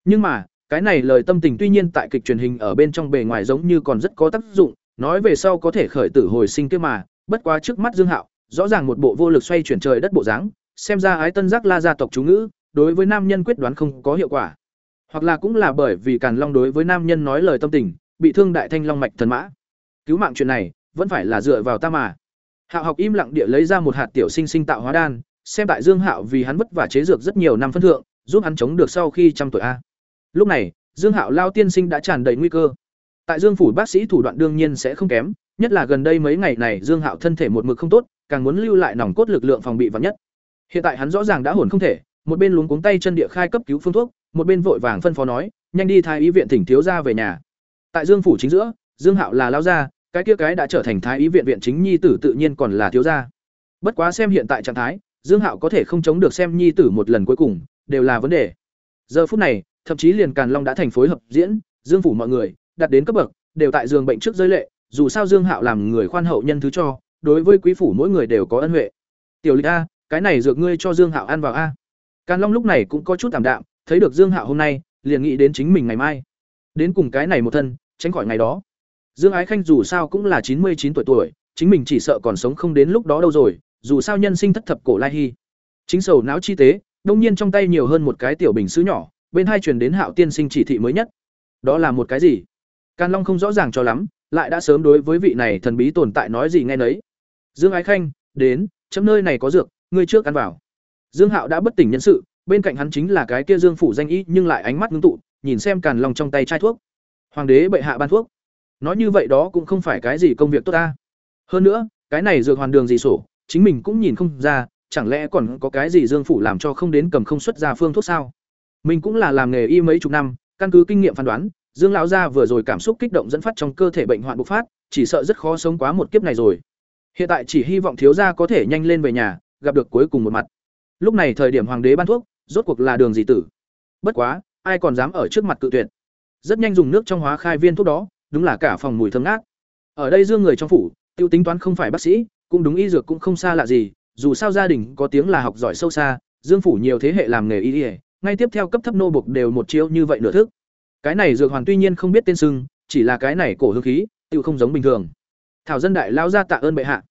Nhưng mà cái này lời tâm tình tuy nhiên tại kịch truyền hình ở bên trong bề ngoài giống như còn rất có tác dụng, nói về sau có thể khởi tử hồi sinh kia mà, bất quá trước mắt dương hạo, rõ ràng một bộ vô lực xoay chuyển trời đất bộ dáng, xem ra ái tân giác la gia tộc chú ngữ, đối với nam nhân quyết đoán không có hiệu quả. Hoặc là cũng là bởi vì càn long đối với nam nhân nói lời tâm tình, bị thương đại thanh long mạch thần mã. Cứu mạng chuyện này, vẫn phải là dựa vào ta mà. Hạo học im lặng địa lấy ra một hạt tiểu sinh sinh tạo hóa đan, xem tại dương hạo vì hắn vất vả chế dược rất nhiều năm phân thượng, giúp hắn chống được sau khi trăm tuổi a lúc này, dương hạo lao tiên sinh đã tràn đầy nguy cơ. Tại dương phủ bác sĩ thủ đoạn đương nhiên sẽ không kém, nhất là gần đây mấy ngày này dương hạo thân thể một mực không tốt, càng muốn lưu lại nòng cốt lực lượng phòng bị vắng nhất. Hiện tại hắn rõ ràng đã hồn không thể, một bên luống cuống tay chân địa khai cấp cứu phương thuốc, một bên vội vàng phân phó nói, nhanh đi thái y viện thỉnh thiếu gia về nhà. Tại dương phủ chính giữa, dương hạo là lao gia, cái kia cái đã trở thành thái y viện viện chính nhi tử tự nhiên còn là thiếu gia. Bất quá xem hiện tại trạng thái, dương hạo có thể không chống được xem nhi tử một lần cuối cùng, đều là vấn đề. Giờ phút này thậm chí liền càn long đã thành phối hợp diễn, dương phủ mọi người, đặt đến cấp bậc, đều tại giường bệnh trước giới lệ, dù sao dương hạo làm người khoan hậu nhân thứ cho, đối với quý phủ mỗi người đều có ân huệ. Tiểu lịch a, cái này dược ngươi cho dương hạo ăn vào a. Càn long lúc này cũng có chút tạm đạm, thấy được dương hạo hôm nay, liền nghĩ đến chính mình ngày mai. Đến cùng cái này một thân, tránh khỏi ngày đó. Dương ái khanh dù sao cũng là chín mươi chín tuổi tuổi, chính mình chỉ sợ còn sống không đến lúc đó đâu rồi, dù sao nhân sinh thất thập cổ lai hy chính sầu não chi tế, đông nhiên trong tay nhiều hơn một cái tiểu bình sứ nhỏ bên hai truyền đến hạo tiên sinh chỉ thị mới nhất. Đó là một cái gì? Càn long không rõ ràng cho lắm, lại đã sớm đối với vị này thần bí tồn tại nói gì nghe nấy. Dương ái khanh, đến, chấm nơi này có dược, ngươi trước ăn vào. Dương hạo đã bất tỉnh nhân sự, bên cạnh hắn chính là cái kia dương phủ danh y, nhưng lại ánh mắt ngưng tụ, nhìn xem càn long trong tay chai thuốc. Hoàng đế bệ hạ ban thuốc. Nói như vậy đó cũng không phải cái gì công việc tốt ta. Hơn nữa, cái này dược hoàn đường gì sổ, chính mình cũng nhìn không ra, chẳng lẽ còn có cái gì dương phủ làm cho không đến cầm không xuất ra phương thuốc sao? Mình cũng là làm nghề y mấy chục năm, căn cứ kinh nghiệm phán đoán, dương lão gia vừa rồi cảm xúc kích động dẫn phát trong cơ thể bệnh hoạn bộc phát, chỉ sợ rất khó sống quá một kiếp này rồi. Hiện tại chỉ hy vọng thiếu gia có thể nhanh lên về nhà, gặp được cuối cùng một mặt. Lúc này thời điểm hoàng đế ban thuốc, rốt cuộc là đường gì tử? Bất quá, ai còn dám ở trước mặt cự tuyệt? Rất nhanh dùng nước trong hóa khai viên thuốc đó, đúng là cả phòng mùi thơm ngát. Ở đây dương người trong phủ, tiêu tính toán không phải bác sĩ, cũng đúng y dược cũng không xa lạ gì, dù sao gia đình có tiếng là học giỏi sâu xa, dương phủ nhiều thế hệ làm nghề y ỉa ngay tiếp theo cấp thấp nô bục đều một chiêu như vậy nửa thức cái này dược hoàn tuy nhiên không biết tên sưng, chỉ là cái này cổ hương khí tự không giống bình thường. Thảo dân đại lao ra tạ ơn bệ hạ.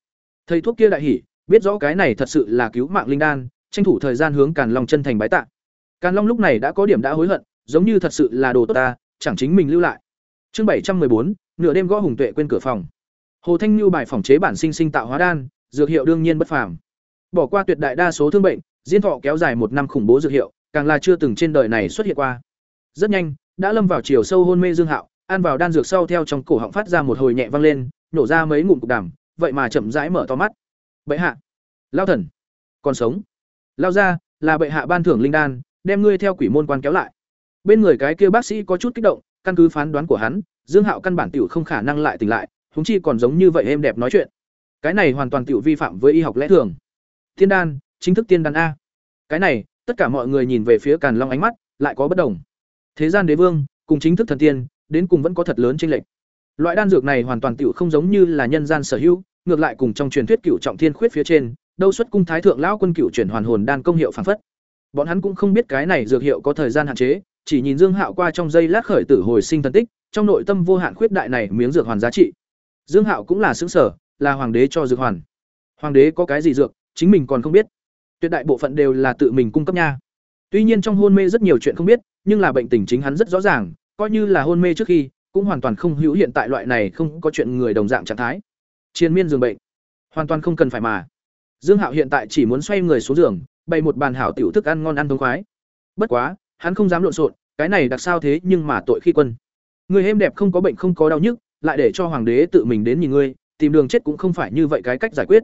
Thầy thuốc kia đại hỉ, biết rõ cái này thật sự là cứu mạng linh đan, tranh thủ thời gian hướng càn long chân thành bái tạ. Càn long lúc này đã có điểm đã hối hận, giống như thật sự là đồ tốt ta, chẳng chính mình lưu lại. Chương bảy trăm bốn, nửa đêm gõ hùng tuệ quên cửa phòng. Hồ thanh lưu bài phòng chế bản sinh sinh tạo hóa đan, dược hiệu đương nhiên bất phàm. Bỏ qua tuyệt đại đa số thương bệnh, diên thọ kéo dài một năm khủng bố dược hiệu càng là chưa từng trên đời này xuất hiện qua. Rất nhanh, đã lâm vào chiều sâu hôn mê dương hạo, ăn vào đan dược sau theo trong cổ họng phát ra một hồi nhẹ vang lên, nổ ra mấy ngụm cục đàm, vậy mà chậm rãi mở to mắt. Bệ hạ, lao thần, còn sống. Lao ra là bệ hạ ban thưởng linh đan, đem ngươi theo quỷ môn quan kéo lại. Bên người cái kia bác sĩ có chút kích động, căn cứ phán đoán của hắn, dương hạo căn bản tiểu không khả năng lại tỉnh lại húng chi còn giống như vậy êm đẹp nói chuyện. Cái này hoàn toàn tiểu vi phạm với y học lẽ thường. Tiên đan, chính thức tiên đan a. Cái này tất cả mọi người nhìn về phía càn long ánh mắt, lại có bất đồng. Thế gian đế vương, cùng chính thức thần tiên, đến cùng vẫn có thật lớn chênh lệch. Loại đan dược này hoàn toàn tựu không giống như là nhân gian sở hữu, ngược lại cùng trong truyền thuyết cựu trọng thiên khuyết phía trên, đâu xuất cung thái thượng lão quân cựu chuyển hoàn hồn đan công hiệu phản phất. Bọn hắn cũng không biết cái này dược hiệu có thời gian hạn chế, chỉ nhìn dương hạo qua trong giây lát khởi tử hồi sinh thần tích, trong nội tâm vô hạn khuyết đại này miếng dược hoàn giá trị. Dương hạo cũng là xứng sở là hoàng đế cho dược hoàn. Hoàng đế có cái gì dược, chính mình còn không biết tuyệt đại bộ phận đều là tự mình cung cấp nha. Tuy nhiên trong hôn mê rất nhiều chuyện không biết, nhưng là bệnh tình chính hắn rất rõ ràng, coi như là hôn mê trước khi, cũng hoàn toàn không hữu hiện tại loại này không có chuyện người đồng dạng trạng thái. Chiến miên giường bệnh. Hoàn toàn không cần phải mà. Dương hạo hiện tại chỉ muốn xoay người xuống giường, bày một bàn hảo tiểu thức ăn ngon ăn thông khoái. Bất quá, hắn không dám lộn xộn, cái này đặc sao thế nhưng mà tội khi quân. Người êm đẹp không có bệnh không có đau nhức, lại để cho hoàng đế tự mình đến nhìn ngươi, tìm đường chết cũng không phải như vậy cái cách giải quyết.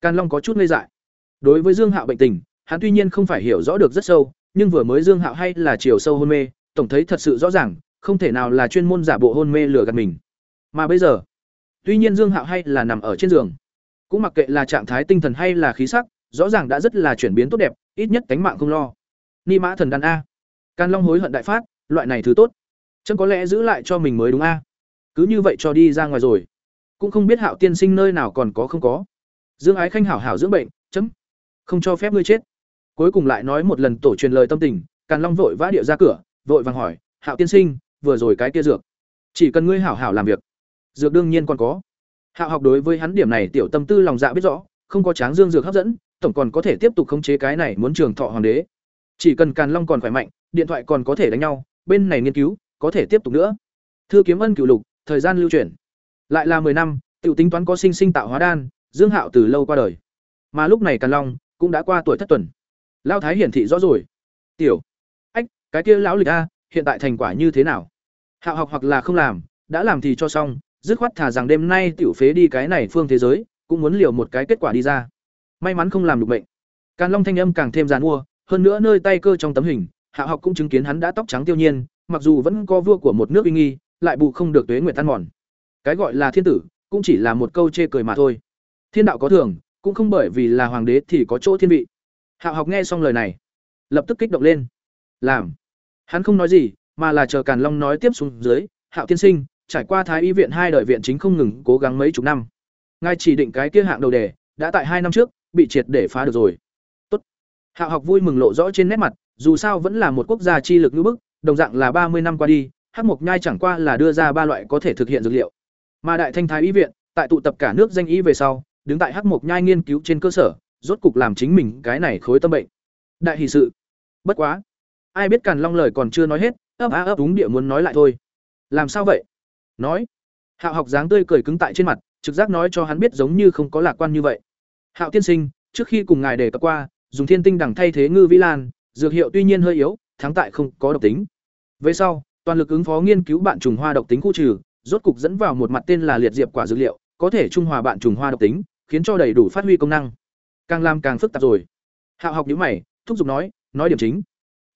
Can long có chút ngây dại đối với dương hạo bệnh tình, hắn tuy nhiên không phải hiểu rõ được rất sâu, nhưng vừa mới dương hạo hay là chiều sâu hôn mê, tổng thấy thật sự rõ ràng, không thể nào là chuyên môn giả bộ hôn mê lừa gạt mình. Mà bây giờ, tuy nhiên dương hạo hay là nằm ở trên giường, cũng mặc kệ là trạng thái tinh thần hay là khí sắc, rõ ràng đã rất là chuyển biến tốt đẹp, ít nhất cánh mạng không lo. Ni mã thần đàn a. Can long hối hận đại phát, loại này thứ tốt chẳng có lẽ giữ lại cho mình mới đúng a. Cứ như vậy cho đi ra ngoài rồi. Cũng không biết hạo tiên sinh nơi nào còn có không có. Dương ái khanh hảo hảo dưỡng bệnh, chấm không cho phép ngươi chết. Cuối cùng lại nói một lần tổ truyền lời tâm tình, càn long vội vã điệu ra cửa, vội vàng hỏi, hạo tiên sinh, vừa rồi cái kia dược, chỉ cần ngươi hảo hảo làm việc, dược đương nhiên còn có. Hạo học đối với hắn điểm này tiểu tâm tư lòng dạ biết rõ, không có tráng dương dược hấp dẫn, tổng còn có thể tiếp tục khống chế cái này muốn trường thọ hoàng đế. Chỉ cần càn long còn khỏe mạnh, điện thoại còn có thể đánh nhau, bên này nghiên cứu, có thể tiếp tục nữa. Thư kiếm ân cựu lục, thời gian lưu chuyển. Lại là mười năm, tiểu tính toán có sinh sinh tạo hóa đan, dương hạo từ lâu qua đời. Mà lúc này càn long cũng đã qua tuổi thất tuần. Lao thái hiển thị rõ rồi. Tiểu, ách, cái kia lão lịch a, hiện tại thành quả như thế nào? Hạo học hoặc là không làm, đã làm thì cho xong, dứt khoát thả rằng đêm nay tiểu phế đi cái này phương thế giới, cũng muốn liều một cái kết quả đi ra. May mắn không làm được bệnh càn long thanh âm càng thêm dàn mua, hơn nữa nơi tay cơ trong tấm hình, hạo học cũng chứng kiến hắn đã tóc trắng tiêu nhiên, mặc dù vẫn có vua của một nước uy nghi, lại bù không được tuế nguyện tan mòn. Cái gọi là thiên tử, cũng chỉ là một câu chê cười mà thôi. Thiên đạo có thường cũng không bởi vì là hoàng đế thì có chỗ thiên vị. Hạo học nghe xong lời này, lập tức kích động lên. Làm. Hắn không nói gì, mà là chờ càn long nói tiếp xuống dưới, hạo tiên sinh, trải qua thái y viện hai đời viện chính không ngừng cố gắng mấy chục năm. Ngài chỉ định cái kia hạng đầu đề, đã tại hai năm trước, bị triệt để phá được rồi. Tốt. hạo học vui mừng lộ rõ trên nét mặt, dù sao vẫn là một quốc gia chi lực ngữ bức, đồng dạng là ba mươi năm qua đi, hắc mộc nhai chẳng qua là đưa ra ba loại có thể thực hiện dược liệu. Mà đại thanh thái y viện, tại tụ tập cả nước danh y về sau đứng tại hắc mộc nhai nghiên cứu trên cơ sở, rốt cục làm chính mình cái này khối tâm bệnh. Đại hì sự. Bất quá. Ai biết càn long lời còn chưa nói hết, ấp á ấp đúng địa muốn nói lại thôi. Làm sao vậy? Nói. Hạo học dáng tươi cười cứng tại trên mặt, trực giác nói cho hắn biết giống như không có lạc quan như vậy. Hạo tiên sinh, trước khi cùng ngài đề cập qua, dùng thiên tinh đẳng thay thế ngư vĩ lan, dược hiệu tuy nhiên hơi yếu, thắng tại không có độc tính. Về sau, toàn lực ứng phó nghiên cứu bạn trùng hoa độc tính khu trừ, rốt cục dẫn vào một mặt tên là liệt diệp quả dược liệu, có thể trung hòa bạn trùng hoa độc tính khiến cho đầy đủ phát huy công năng. Càng làm càng phức tạp rồi. Hạo học nhữ mày, thúc giục nói nói điểm chính.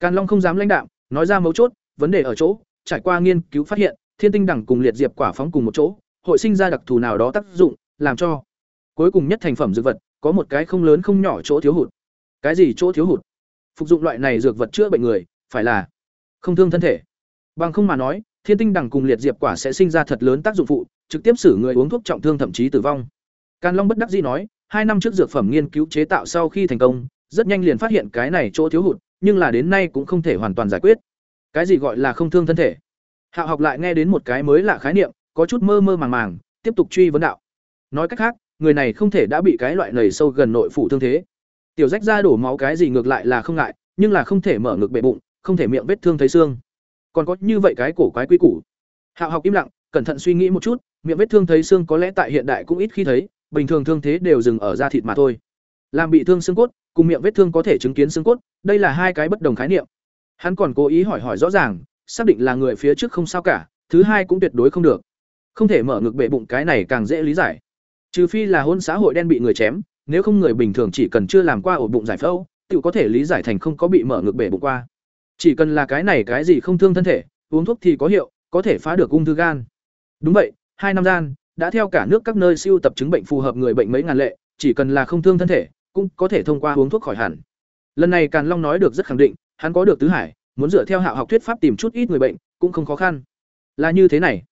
Càn long không dám lãnh đạo nói ra mấu chốt, vấn đề ở chỗ, trải qua nghiên cứu phát hiện, thiên tinh đẳng cùng liệt diệp quả phóng cùng một chỗ, hội sinh ra đặc thù nào đó tác dụng, làm cho cuối cùng nhất thành phẩm dược vật có một cái không lớn không nhỏ chỗ thiếu hụt. Cái gì chỗ thiếu hụt? Phục dụng loại này dược vật chữa bệnh người, phải là không thương thân thể. Bằng không mà nói, thiên tinh đằng cùng liệt diệp quả sẽ sinh ra thật lớn tác dụng phụ, trực tiếp xử người uống thuốc trọng thương thậm chí tử vong càn long bất đắc dĩ nói, hai năm trước dược phẩm nghiên cứu chế tạo sau khi thành công, rất nhanh liền phát hiện cái này chỗ thiếu hụt, nhưng là đến nay cũng không thể hoàn toàn giải quyết. Cái gì gọi là không thương thân thể? Hạo học lại nghe đến một cái mới lạ khái niệm, có chút mơ mơ màng màng, tiếp tục truy vấn đạo. Nói cách khác, người này không thể đã bị cái loại nảy sâu gần nội phủ thương thế. Tiểu rách ra đổ máu cái gì ngược lại là không ngại, nhưng là không thể mở ngực bệ bụng, không thể miệng vết thương thấy xương. Còn có như vậy cái cổ quái quy củ. Hạo học im lặng, cẩn thận suy nghĩ một chút, miệng vết thương thấy xương có lẽ tại hiện đại cũng ít khi thấy bình thường thương thế đều dừng ở da thịt mà thôi. Làm bị thương xương cốt, cùng miệng vết thương có thể chứng kiến xương cốt, đây là hai cái bất đồng khái niệm. Hắn còn cố ý hỏi hỏi rõ ràng, xác định là người phía trước không sao cả, thứ hai cũng tuyệt đối không được. Không thể mở ngực bệ bụng cái này càng dễ lý giải. Trừ phi là hôn xã hội đen bị người chém, nếu không người bình thường chỉ cần chưa làm qua ổ bụng giải phẫu tự có thể lý giải thành không có bị mở ngực bể bụng qua. Chỉ cần là cái này cái gì không thương thân thể, uống thuốc thì có hiệu, có thể phá được ung thư gan. Đúng vậy, hai năm gian đã theo cả nước các nơi siêu tập chứng bệnh phù hợp người bệnh mấy ngàn lệ, chỉ cần là không thương thân thể, cũng có thể thông qua uống thuốc khỏi hẳn. Lần này càn long nói được rất khẳng định, hắn có được tứ hải, muốn dựa theo hạo học thuyết pháp tìm chút ít người bệnh, cũng không khó khăn. Là như thế này.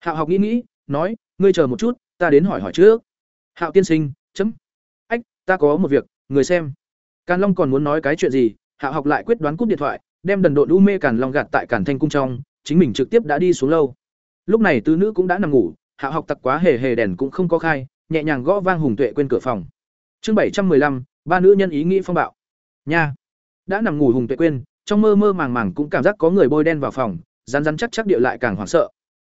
Hạo học nghĩ nghĩ, nói, ngươi chờ một chút, ta đến hỏi hỏi trước. Hạo tiên sinh, chấm. Ách, ta có một việc, người xem. Càn long còn muốn nói cái chuyện gì, hạo học lại quyết đoán cúp điện thoại, đem đần độn u mê càn long gạt tại càn thanh cung trong, chính mình trực tiếp đã đi xuống lâu. Lúc này tứ nữ cũng đã nằm ngủ Hạ học tặc quá hề hề đèn cũng không có khai, nhẹ nhàng gõ vang hùng tuệ quên cửa phòng. Chương bảy trăm lăm, ba nữ nhân ý nghĩ phong bạo. Nha. Đã nằm ngủ hùng tuệ quên, trong mơ mơ màng màng cũng cảm giác có người bôi đen vào phòng rán rán chắc chắc địa lại càng hoảng sợ.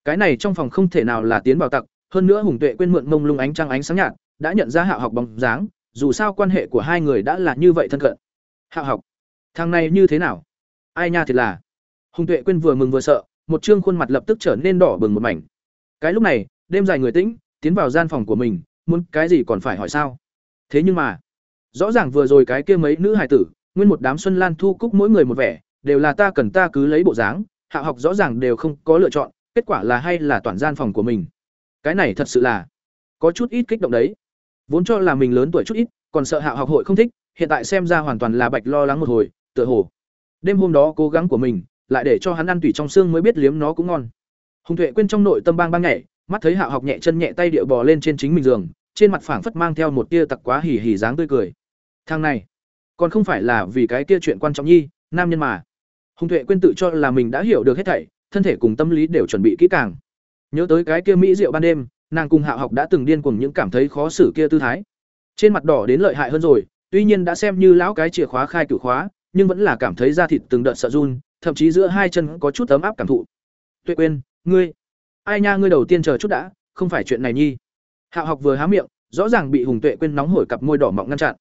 Cái này trong phòng không thể nào là tiến vào tặc, hơn nữa hùng tuệ quên mượn mông lung ánh trăng ánh sáng nhạt, đã nhận ra hạ học bóng dáng, dù sao quan hệ của hai người đã là như vậy thân cận. Hạ học, thằng này như thế nào? Ai nha thiệt là. Hùng tuệ quên vừa mừng vừa sợ, một chương khuôn mặt lập tức trở nên đỏ bừng một mảnh cái lúc này, đêm dài người tĩnh, tiến vào gian phòng của mình, muốn cái gì còn phải hỏi sao? Thế nhưng mà, rõ ràng vừa rồi cái kia mấy nữ hài tử, nguyên một đám xuân lan thu cúc mỗi người một vẻ, đều là ta cần ta cứ lấy bộ dáng, hạ học rõ ràng đều không có lựa chọn, kết quả là hay là toàn gian phòng của mình. Cái này thật sự là có chút ít kích động đấy. Vốn cho là mình lớn tuổi chút ít, còn sợ hạ học hội không thích, hiện tại xem ra hoàn toàn là bạch lo lắng một hồi, tựa hồ. Đêm hôm đó cố gắng của mình, lại để cho hắn ăn tủy trong xương mới biết liếm nó cũng ngon hùng tuệ quên trong nội tâm bang bang nhảy, mắt thấy hạ học nhẹ chân nhẹ tay điệu bò lên trên chính mình giường, trên mặt phảng phất mang theo một tia tặc quá hỉ hỉ dáng tươi cười. Thằng này, còn không phải là vì cái kia chuyện quan trọng nhi, nam nhân mà. Hùng tuệ quên tự cho là mình đã hiểu được hết thảy, thân thể cùng tâm lý đều chuẩn bị kỹ càng. Nhớ tới cái kia mỹ rượu ban đêm, nàng cùng hạ học đã từng điên cùng những cảm thấy khó xử kia tư thái. Trên mặt đỏ đến lợi hại hơn rồi, tuy nhiên đã xem như lão cái chìa khóa khai cửu khóa, nhưng vẫn là cảm thấy da thịt từng đợt sợ run, thậm chí giữa hai chân có chút ấm áp cảm thụ. Tuệ quên ngươi, ai nha, ngươi đầu tiên chờ chút đã, không phải chuyện này nhi. Hạo học vừa há miệng, rõ ràng bị hùng tuệ quên nóng hổi cặp môi đỏ mọng ngăn chặn.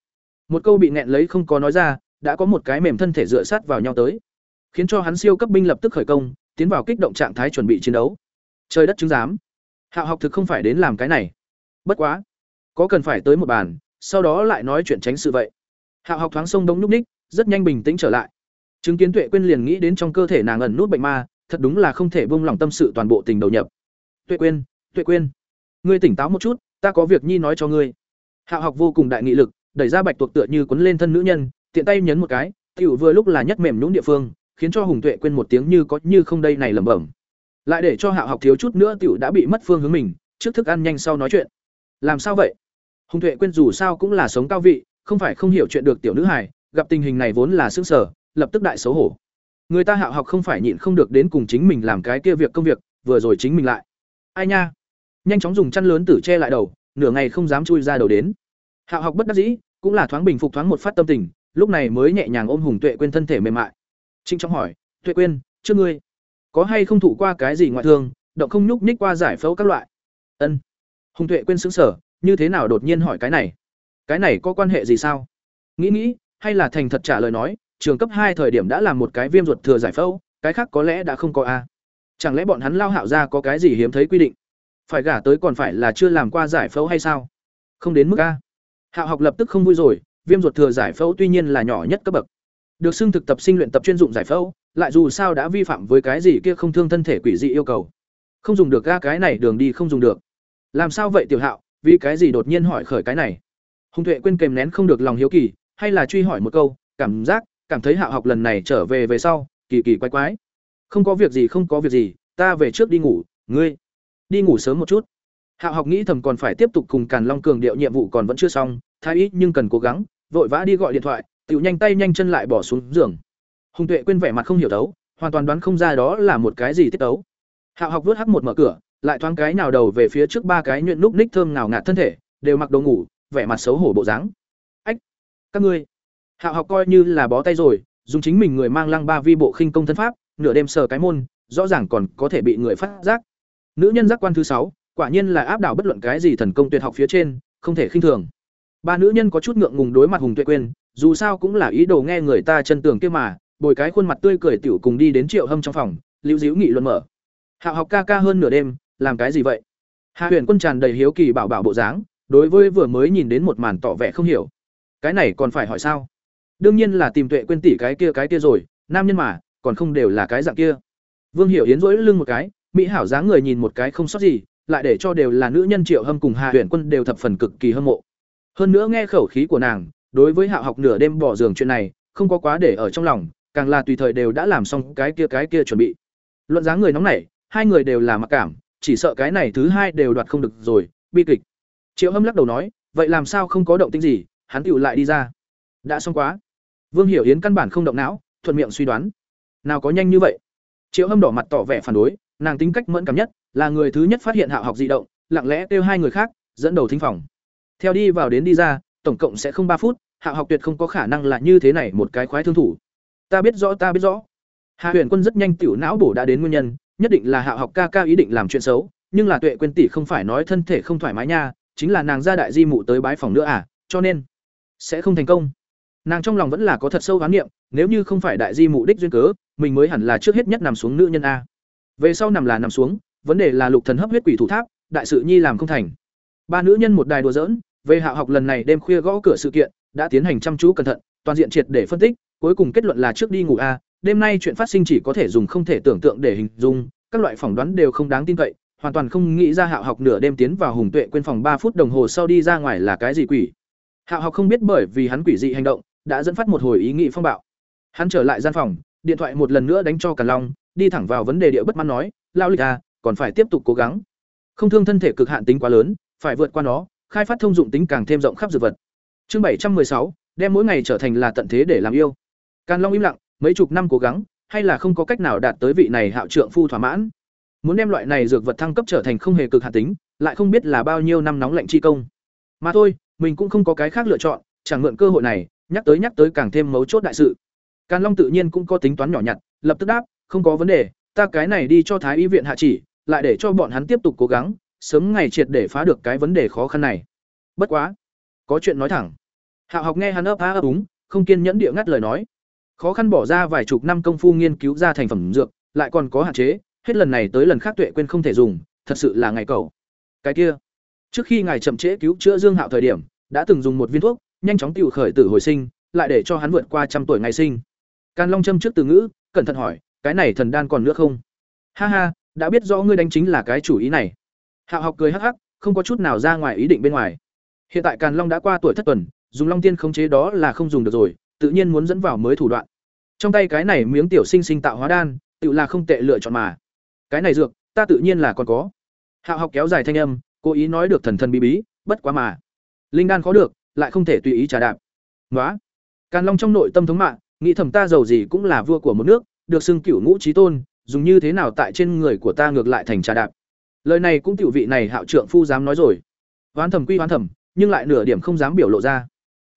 Một câu bị nghẹn lấy không có nói ra, đã có một cái mềm thân thể dựa sát vào nhau tới. Khiến cho hắn siêu cấp binh lập tức khởi công, tiến vào kích động trạng thái chuẩn bị chiến đấu. Trời đất chứng giám. Hạo học thực không phải đến làm cái này. Bất quá, có cần phải tới một bàn, sau đó lại nói chuyện tránh sự vậy. Hạo học thoáng sông đông nhúc ních, rất nhanh bình tĩnh trở lại. Chứng kiến tuệ quên liền nghĩ đến trong cơ thể nàng ẩn nút bệnh ma thật đúng là không thể buông lòng tâm sự toàn bộ tình đầu nhập. Tuệ quên tuệ quên ngươi tỉnh táo một chút ta có việc nhi nói cho ngươi. Hạo học vô cùng đại nghị lực đẩy ra bạch tuộc tựa như quấn lên thân nữ nhân tiện tay nhấn một cái tiểu vừa lúc là nhất mềm nhũn địa phương khiến cho hùng tuệ quên một tiếng như có như không đây này lẩm bẩm. Lại để cho hạo học thiếu chút nữa tiểu đã bị mất phương hướng mình trước thức ăn nhanh sau nói chuyện. Làm sao vậy? Hùng tuệ quên dù sao cũng là sống cao vị không phải không hiểu chuyện được tiểu nữ hài gặp tình hình này vốn là sững sờ, lập tức đại xấu hổ người ta hạo học không phải nhịn không được đến cùng chính mình làm cái kia việc công việc, vừa rồi chính mình lại. Ai nha? Nhanh chóng dùng chăn lớn tử che lại đầu, nửa ngày không dám chui ra đầu đến. Hạo học bất đắc dĩ, cũng là thoáng bình phục thoáng một phát tâm tình, lúc này mới nhẹ nhàng ôm hùng tuệ quên thân thể mềm mại. Trinh trọng hỏi, tuệ quên trước ngươi có hay không thụ qua cái gì ngoại thương, động không nhúc nhích qua giải phẫu các loại? Ân. Hùng tuệ quên xứng sở như thế nào đột nhiên hỏi cái này? Cái này có quan hệ gì sao? Nghĩ nghĩ, hay là thành thật trả lời nói trường cấp hai thời điểm đã làm một cái viêm ruột thừa giải phẫu, cái khác có lẽ đã không có a. Chẳng lẽ bọn hắn lao hạo ra có cái gì hiếm thấy quy định? Phải gả tới còn phải là chưa làm qua giải phẫu hay sao? Không đến mức a. Hạo học lập tức không vui rồi, viêm ruột thừa giải phẫu tuy nhiên là nhỏ nhất cấp bậc. Được xưng thực tập sinh luyện tập chuyên dụng giải phẫu, lại dù sao đã vi phạm với cái gì kia không thương thân thể quỷ dị yêu cầu. Không dùng được ga cái này đường đi không dùng được. Làm sao vậy tiểu hạo, vì cái gì đột nhiên hỏi khởi cái này? Hung tuệ quên kềm nén không được lòng hiếu kỳ, hay là truy hỏi một câu, cảm giác cảm thấy hạo học lần này trở về về sau, kỳ kỳ quái quái. Không có việc gì, không có việc gì, ta về trước đi ngủ, ngươi đi ngủ sớm một chút. Hạo học nghĩ thầm còn phải tiếp tục cùng càn long cường điệu nhiệm vụ còn vẫn chưa xong, thái ít nhưng cần cố gắng, vội vã đi gọi điện thoại tự nhanh tay nhanh chân lại bỏ xuống giường. Hùng tuệ quên vẻ mặt không hiểu đấu, hoàn toàn đoán không ra đó là một cái gì tiết tấu hạo học vớt hắc một mở cửa, lại thoáng cái nào đầu về phía trước ba cái nhuyễn núc ních thơm nào ngạt thân thể, đều mặc đồ ngủ, vẻ mặt xấu hổ bộ dáng. Ách, các ngươi hạo học coi như là bó tay rồi, dùng chính mình người mang lăng ba vi bộ khinh công thân pháp, nửa đêm sờ cái môn, rõ ràng còn có thể bị người phát giác. Nữ nhân giác quan thứ sáu, quả nhiên là áp đảo bất luận cái gì thần công tuyệt học phía trên, không thể khinh thường. Ba nữ nhân có chút ngượng ngùng đối mặt hùng tuệ quên dù sao cũng là ý đồ nghe người ta chân tường kia mà, bồi cái khuôn mặt tươi cười tiểu cùng đi đến triệu hâm trong phòng lưu diễu nghị luận mở. Hạo học ca ca hơn nửa đêm, làm cái gì vậy? Hạ huyền quân tràn đầy hiếu kỳ bảo bảo bộ dáng, đối với vừa mới nhìn đến một màn tỏ vẻ không hiểu. Cái này còn phải hỏi sao? Đương nhiên là tìm tuệ quên tỷ cái kia cái kia rồi, nam nhân mà, còn không đều là cái dạng kia. Vương hiểu yến rỗi lưng một cái, mỹ hảo dáng người nhìn một cái không sót gì, lại để cho đều là nữ nhân triệu hâm cùng hạ tuyển quân đều thập phần cực kỳ hâm mộ. Hơn nữa nghe khẩu khí của nàng, đối với hạ học nửa đêm bỏ giường chuyện này, không có quá để ở trong lòng, càng là tùy thời đều đã làm xong cái kia cái kia chuẩn bị. Luận dáng người nóng nảy, hai người đều là mặc cảm, chỉ sợ cái này thứ hai đều đoạt không được rồi, bi kịch. Triệu hâm lắc đầu nói, vậy làm sao không có động tĩnh gì, hắn tựu lại đi ra. Đã xong quá vương hiểu yến căn bản không động não, thuận miệng suy đoán. Nào có nhanh như vậy? Triệu hâm đỏ mặt tỏ vẻ phản đối, nàng tính cách mẫn cảm nhất là người thứ nhất phát hiện hạo học dị động, lặng lẽ kêu hai người khác, dẫn đầu thính phòng. Theo đi vào đến đi ra, tổng cộng sẽ không ba phút hạo học tuyệt không có khả năng là như thế này một cái khoái thương thủ. Ta biết rõ, ta biết rõ. Hạ huyền quân rất nhanh tiểu não bổ đã đến nguyên nhân, nhất định là hạo học ca ca ý định làm chuyện xấu, nhưng là tuệ quên tỷ không phải nói thân thể không thoải mái nha, chính là nàng ra đại di mụ tới bái phòng nữa à cho nên sẽ không thành công nàng trong lòng vẫn là có thật sâu khám niệm, nếu như không phải đại di mục đích duyên cớ, mình mới hẳn là trước hết nhất nằm xuống nữ nhân a. Về sau nằm là nằm xuống, vấn đề là lục thần hấp huyết quỷ thủ tháp, đại sự nhi làm không thành. Ba nữ nhân một đài đùa giỡn, về hạ học lần này đêm khuya gõ cửa sự kiện, đã tiến hành chăm chú cẩn thận, toàn diện triệt để phân tích, cuối cùng kết luận là trước đi ngủ a, đêm nay chuyện phát sinh chỉ có thể dùng không thể tưởng tượng để hình dung, các loại phỏng đoán đều không đáng tin cậy, hoàn toàn không nghĩ ra hạo học nửa đêm tiến vào hùng tuệ quên phòng ba phút đồng hồ sau đi ra ngoài là cái gì quỷ. Hạo học không biết bởi vì hắn quỷ dị hành động đã dẫn phát một hồi ý nghị phong bạo. Hắn trở lại gian phòng, điện thoại một lần nữa đánh cho càn long, đi thẳng vào vấn đề địa bất mãn nói lao lịch à còn phải tiếp tục cố gắng. Không thương thân thể cực hạn tính quá lớn, phải vượt qua nó, khai phát thông dụng tính càng thêm rộng khắp dược vật. Chương bảy trăm sáu, đem mỗi ngày trở thành là tận thế để làm yêu. Càn long im lặng, mấy chục năm cố gắng, hay là không có cách nào đạt tới vị này hạo trượng phu thỏa mãn. Muốn đem loại này dược vật thăng cấp trở thành không hề cực hạn tính, lại không biết là bao nhiêu năm nóng lạnh chi công. Mà thôi, mình cũng không có cái khác lựa chọn, chẳng mượn cơ hội này nhắc tới nhắc tới càng thêm mấu chốt đại sự. Càn long tự nhiên cũng có tính toán nhỏ nhặt, lập tức đáp, không có vấn đề, ta cái này đi cho thái y viện hạ chỉ, lại để cho bọn hắn tiếp tục cố gắng, sớm ngày triệt để phá được cái vấn đề khó khăn này. Bất quá, có chuyện nói thẳng. Hạo học nghe hắn ấp á ấp úng, không kiên nhẫn địa ngắt lời nói. Khó khăn bỏ ra vài chục năm công phu nghiên cứu ra thành phẩm dược, lại còn có hạn chế, hết lần này tới lần khác tuệ quên không thể dùng, thật sự là ngày cầu. Cái kia, trước khi ngài chậm trễ cứu chữa dương hạo thời điểm, đã từng dùng một viên thuốc nhanh chóng tiêu khởi tử hồi sinh, lại để cho hắn vượt qua trăm tuổi ngày sinh. Can long châm trước từ ngữ, cẩn thận hỏi, cái này thần đan còn nữa không? Ha ha, đã biết rõ ngươi đánh chính là cái chủ ý này. Hạo học cười hắc hắc, không có chút nào ra ngoài ý định bên ngoài. Hiện tại càn long đã qua tuổi thất tuần, dùng long tiên khống chế đó là không dùng được rồi, tự nhiên muốn dẫn vào mới thủ đoạn. Trong tay cái này miếng tiểu sinh sinh tạo hóa đan, tự là không tệ lựa chọn mà. Cái này dược, ta tự nhiên là còn có. Hạo học kéo dài thanh âm, cố ý nói được thần thần bí bí, bất quá mà. Linh đan khó được lại không thể tùy ý trà đạp. Nói càn long trong nội tâm thống mạng nghĩ thầm ta giàu gì cũng là vua của một nước, được xưng cửu ngũ trí tôn, dùng như thế nào tại trên người của ta ngược lại thành trà đạp. Lời này cũng tiểu vị này hạo trượng phu dám nói rồi. Ván thầm quy ván thầm, nhưng lại nửa điểm không dám biểu lộ ra.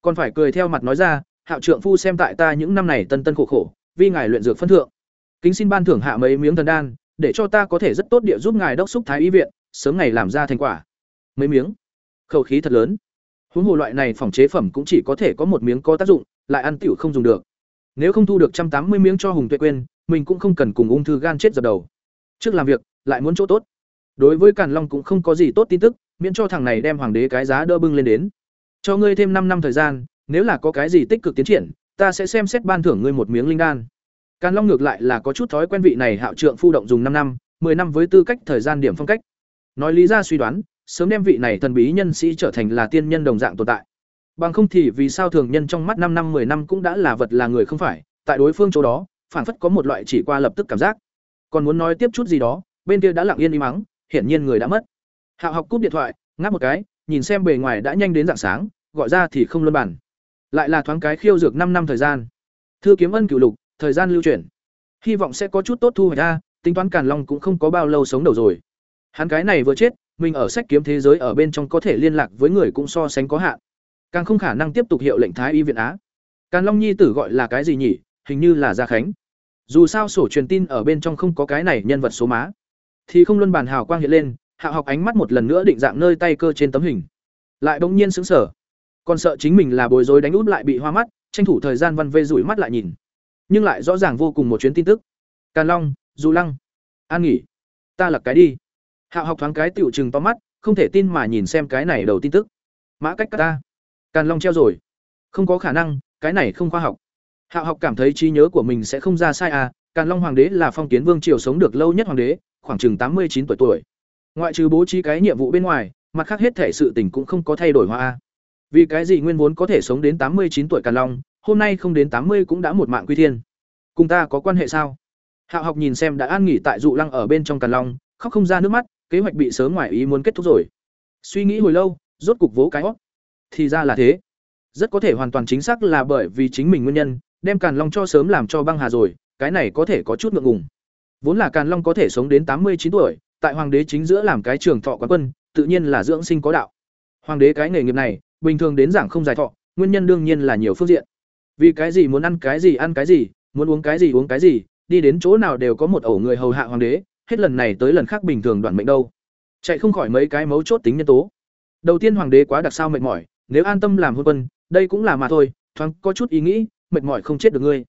Còn phải cười theo mặt nói ra, hạo trượng phu xem tại ta những năm này tân tân khổ khổ, vì ngài luyện dược phân thượng. Kính xin ban thưởng hạ mấy miếng thần đan, để cho ta có thể rất tốt địa giúp ngài đốc xúc thái y viện, sớm ngày làm ra thành quả. Mấy miếng? Khẩu khí thật lớn huống hồ loại này phòng chế phẩm cũng chỉ có thể có một miếng có tác dụng, lại ăn tiểu không dùng được. Nếu không thu được trăm tám mươi miếng cho hùng tuệ quên mình cũng không cần cùng ung thư gan chết dập đầu. Trước làm việc, lại muốn chỗ tốt. Đối với càn long cũng không có gì tốt tin tức, miễn cho thằng này đem hoàng đế cái giá đỡ bưng lên đến. Cho ngươi thêm năm năm thời gian, nếu là có cái gì tích cực tiến triển, ta sẽ xem xét ban thưởng ngươi một miếng linh đan. Càn long ngược lại là có chút thói quen vị này hạo trượng phu động dùng năm năm, mười năm với tư cách thời gian điểm phong cách. Nói lý ra suy đoán sớm đem vị này thần bí nhân sĩ trở thành là tiên nhân đồng dạng tồn tại. Bằng không thì vì sao thường nhân trong mắt năm năm mười năm cũng đã là vật là người không phải, tại đối phương chỗ đó phản phất có một loại chỉ qua lập tức cảm giác. Còn muốn nói tiếp chút gì đó, bên kia đã lặng yên im mắng hiển nhiên người đã mất. Hạo học cúp điện thoại, ngáp một cái, nhìn xem bề ngoài đã nhanh đến dạng sáng, gọi ra thì không luân bản. Lại là thoáng cái khiêu dược năm năm thời gian. Thư kiếm ân cửu lục, thời gian lưu chuyển. Hy vọng sẽ có chút tốt thu hoạch ra, tính toán càn long cũng không có bao lâu sống đầu rồi. Hắn cái này vừa chết mình ở sách kiếm thế giới ở bên trong có thể liên lạc với người cũng so sánh có hạn. Càng không khả năng tiếp tục hiệu lệnh thái y viện á. Càn long nhi tử gọi là cái gì nhỉ? Hình như là gia khánh. Dù sao sổ truyền tin ở bên trong không có cái này nhân vật số má. Thì không luân bàn hào quang hiện lên, hạ học ánh mắt một lần nữa định dạng nơi tay cơ trên tấm hình. Lại bỗng nhiên sững sờ. Còn sợ chính mình là bối rối đánh út lại bị hoa mắt, tranh thủ thời gian văn vê rủi mắt lại nhìn. Nhưng lại rõ ràng vô cùng một chuyến tin tức. Càn long du lăng, an nghỉ. Ta là cái đi hạ học thoáng cái tiểu chừng to mắt, không thể tin mà nhìn xem cái này đầu tin tức. Mã cách ta. Càn long treo rồi. Không có khả năng, cái này không khoa học. Hạ học cảm thấy trí nhớ của mình sẽ không ra sai à càn long hoàng đế là phong kiến vương triều sống được lâu nhất hoàng đế, khoảng chừng tám mươi chín tuổi tuổi. Ngoại trừ bố trí cái nhiệm vụ bên ngoài, mặt khác hết thể sự tình cũng không có thay đổi hoa a à. vì cái gì nguyên vốn có thể sống đến tám mươi chín tuổi càn long, hôm nay không đến tám mươi cũng đã một mạng quy thiên. Cùng ta có quan hệ sao? Hạo học nhìn xem đã an nghỉ tại dụ lăng ở bên trong càn long, khóc không ra nước mắt kế hoạch bị sớm ngoài ý muốn kết thúc rồi. Suy nghĩ hồi lâu, rốt cục vỗ cái hót. Thì ra là thế. Rất có thể hoàn toàn chính xác là bởi vì chính mình nguyên nhân, đem càn long cho sớm làm cho băng hà rồi, cái này có thể có chút ngượng ngùng. Vốn là càn long có thể sống đến tám mươi chín tuổi, tại hoàng đế chính giữa làm cái trường thọ quán quân, tự nhiên là dưỡng sinh có đạo. Hoàng đế cái nghề nghiệp này, bình thường đến giảng không dài thọ, nguyên nhân đương nhiên là nhiều phương diện. Vì cái gì muốn ăn cái gì ăn cái gì, muốn uống cái gì uống cái gì, đi đến chỗ nào đều có một ổ người hầu hạ hoàng đế hết lần này tới lần khác bình thường đoạn mệnh đâu. Chạy không khỏi mấy cái mấu chốt tính nhân tố. Đầu tiên hoàng đế quá đặc sao mệt mỏi, nếu an tâm làm hôn quân, đây cũng là mà thôi, thoáng có chút ý nghĩ, mệt mỏi không chết được ngươi.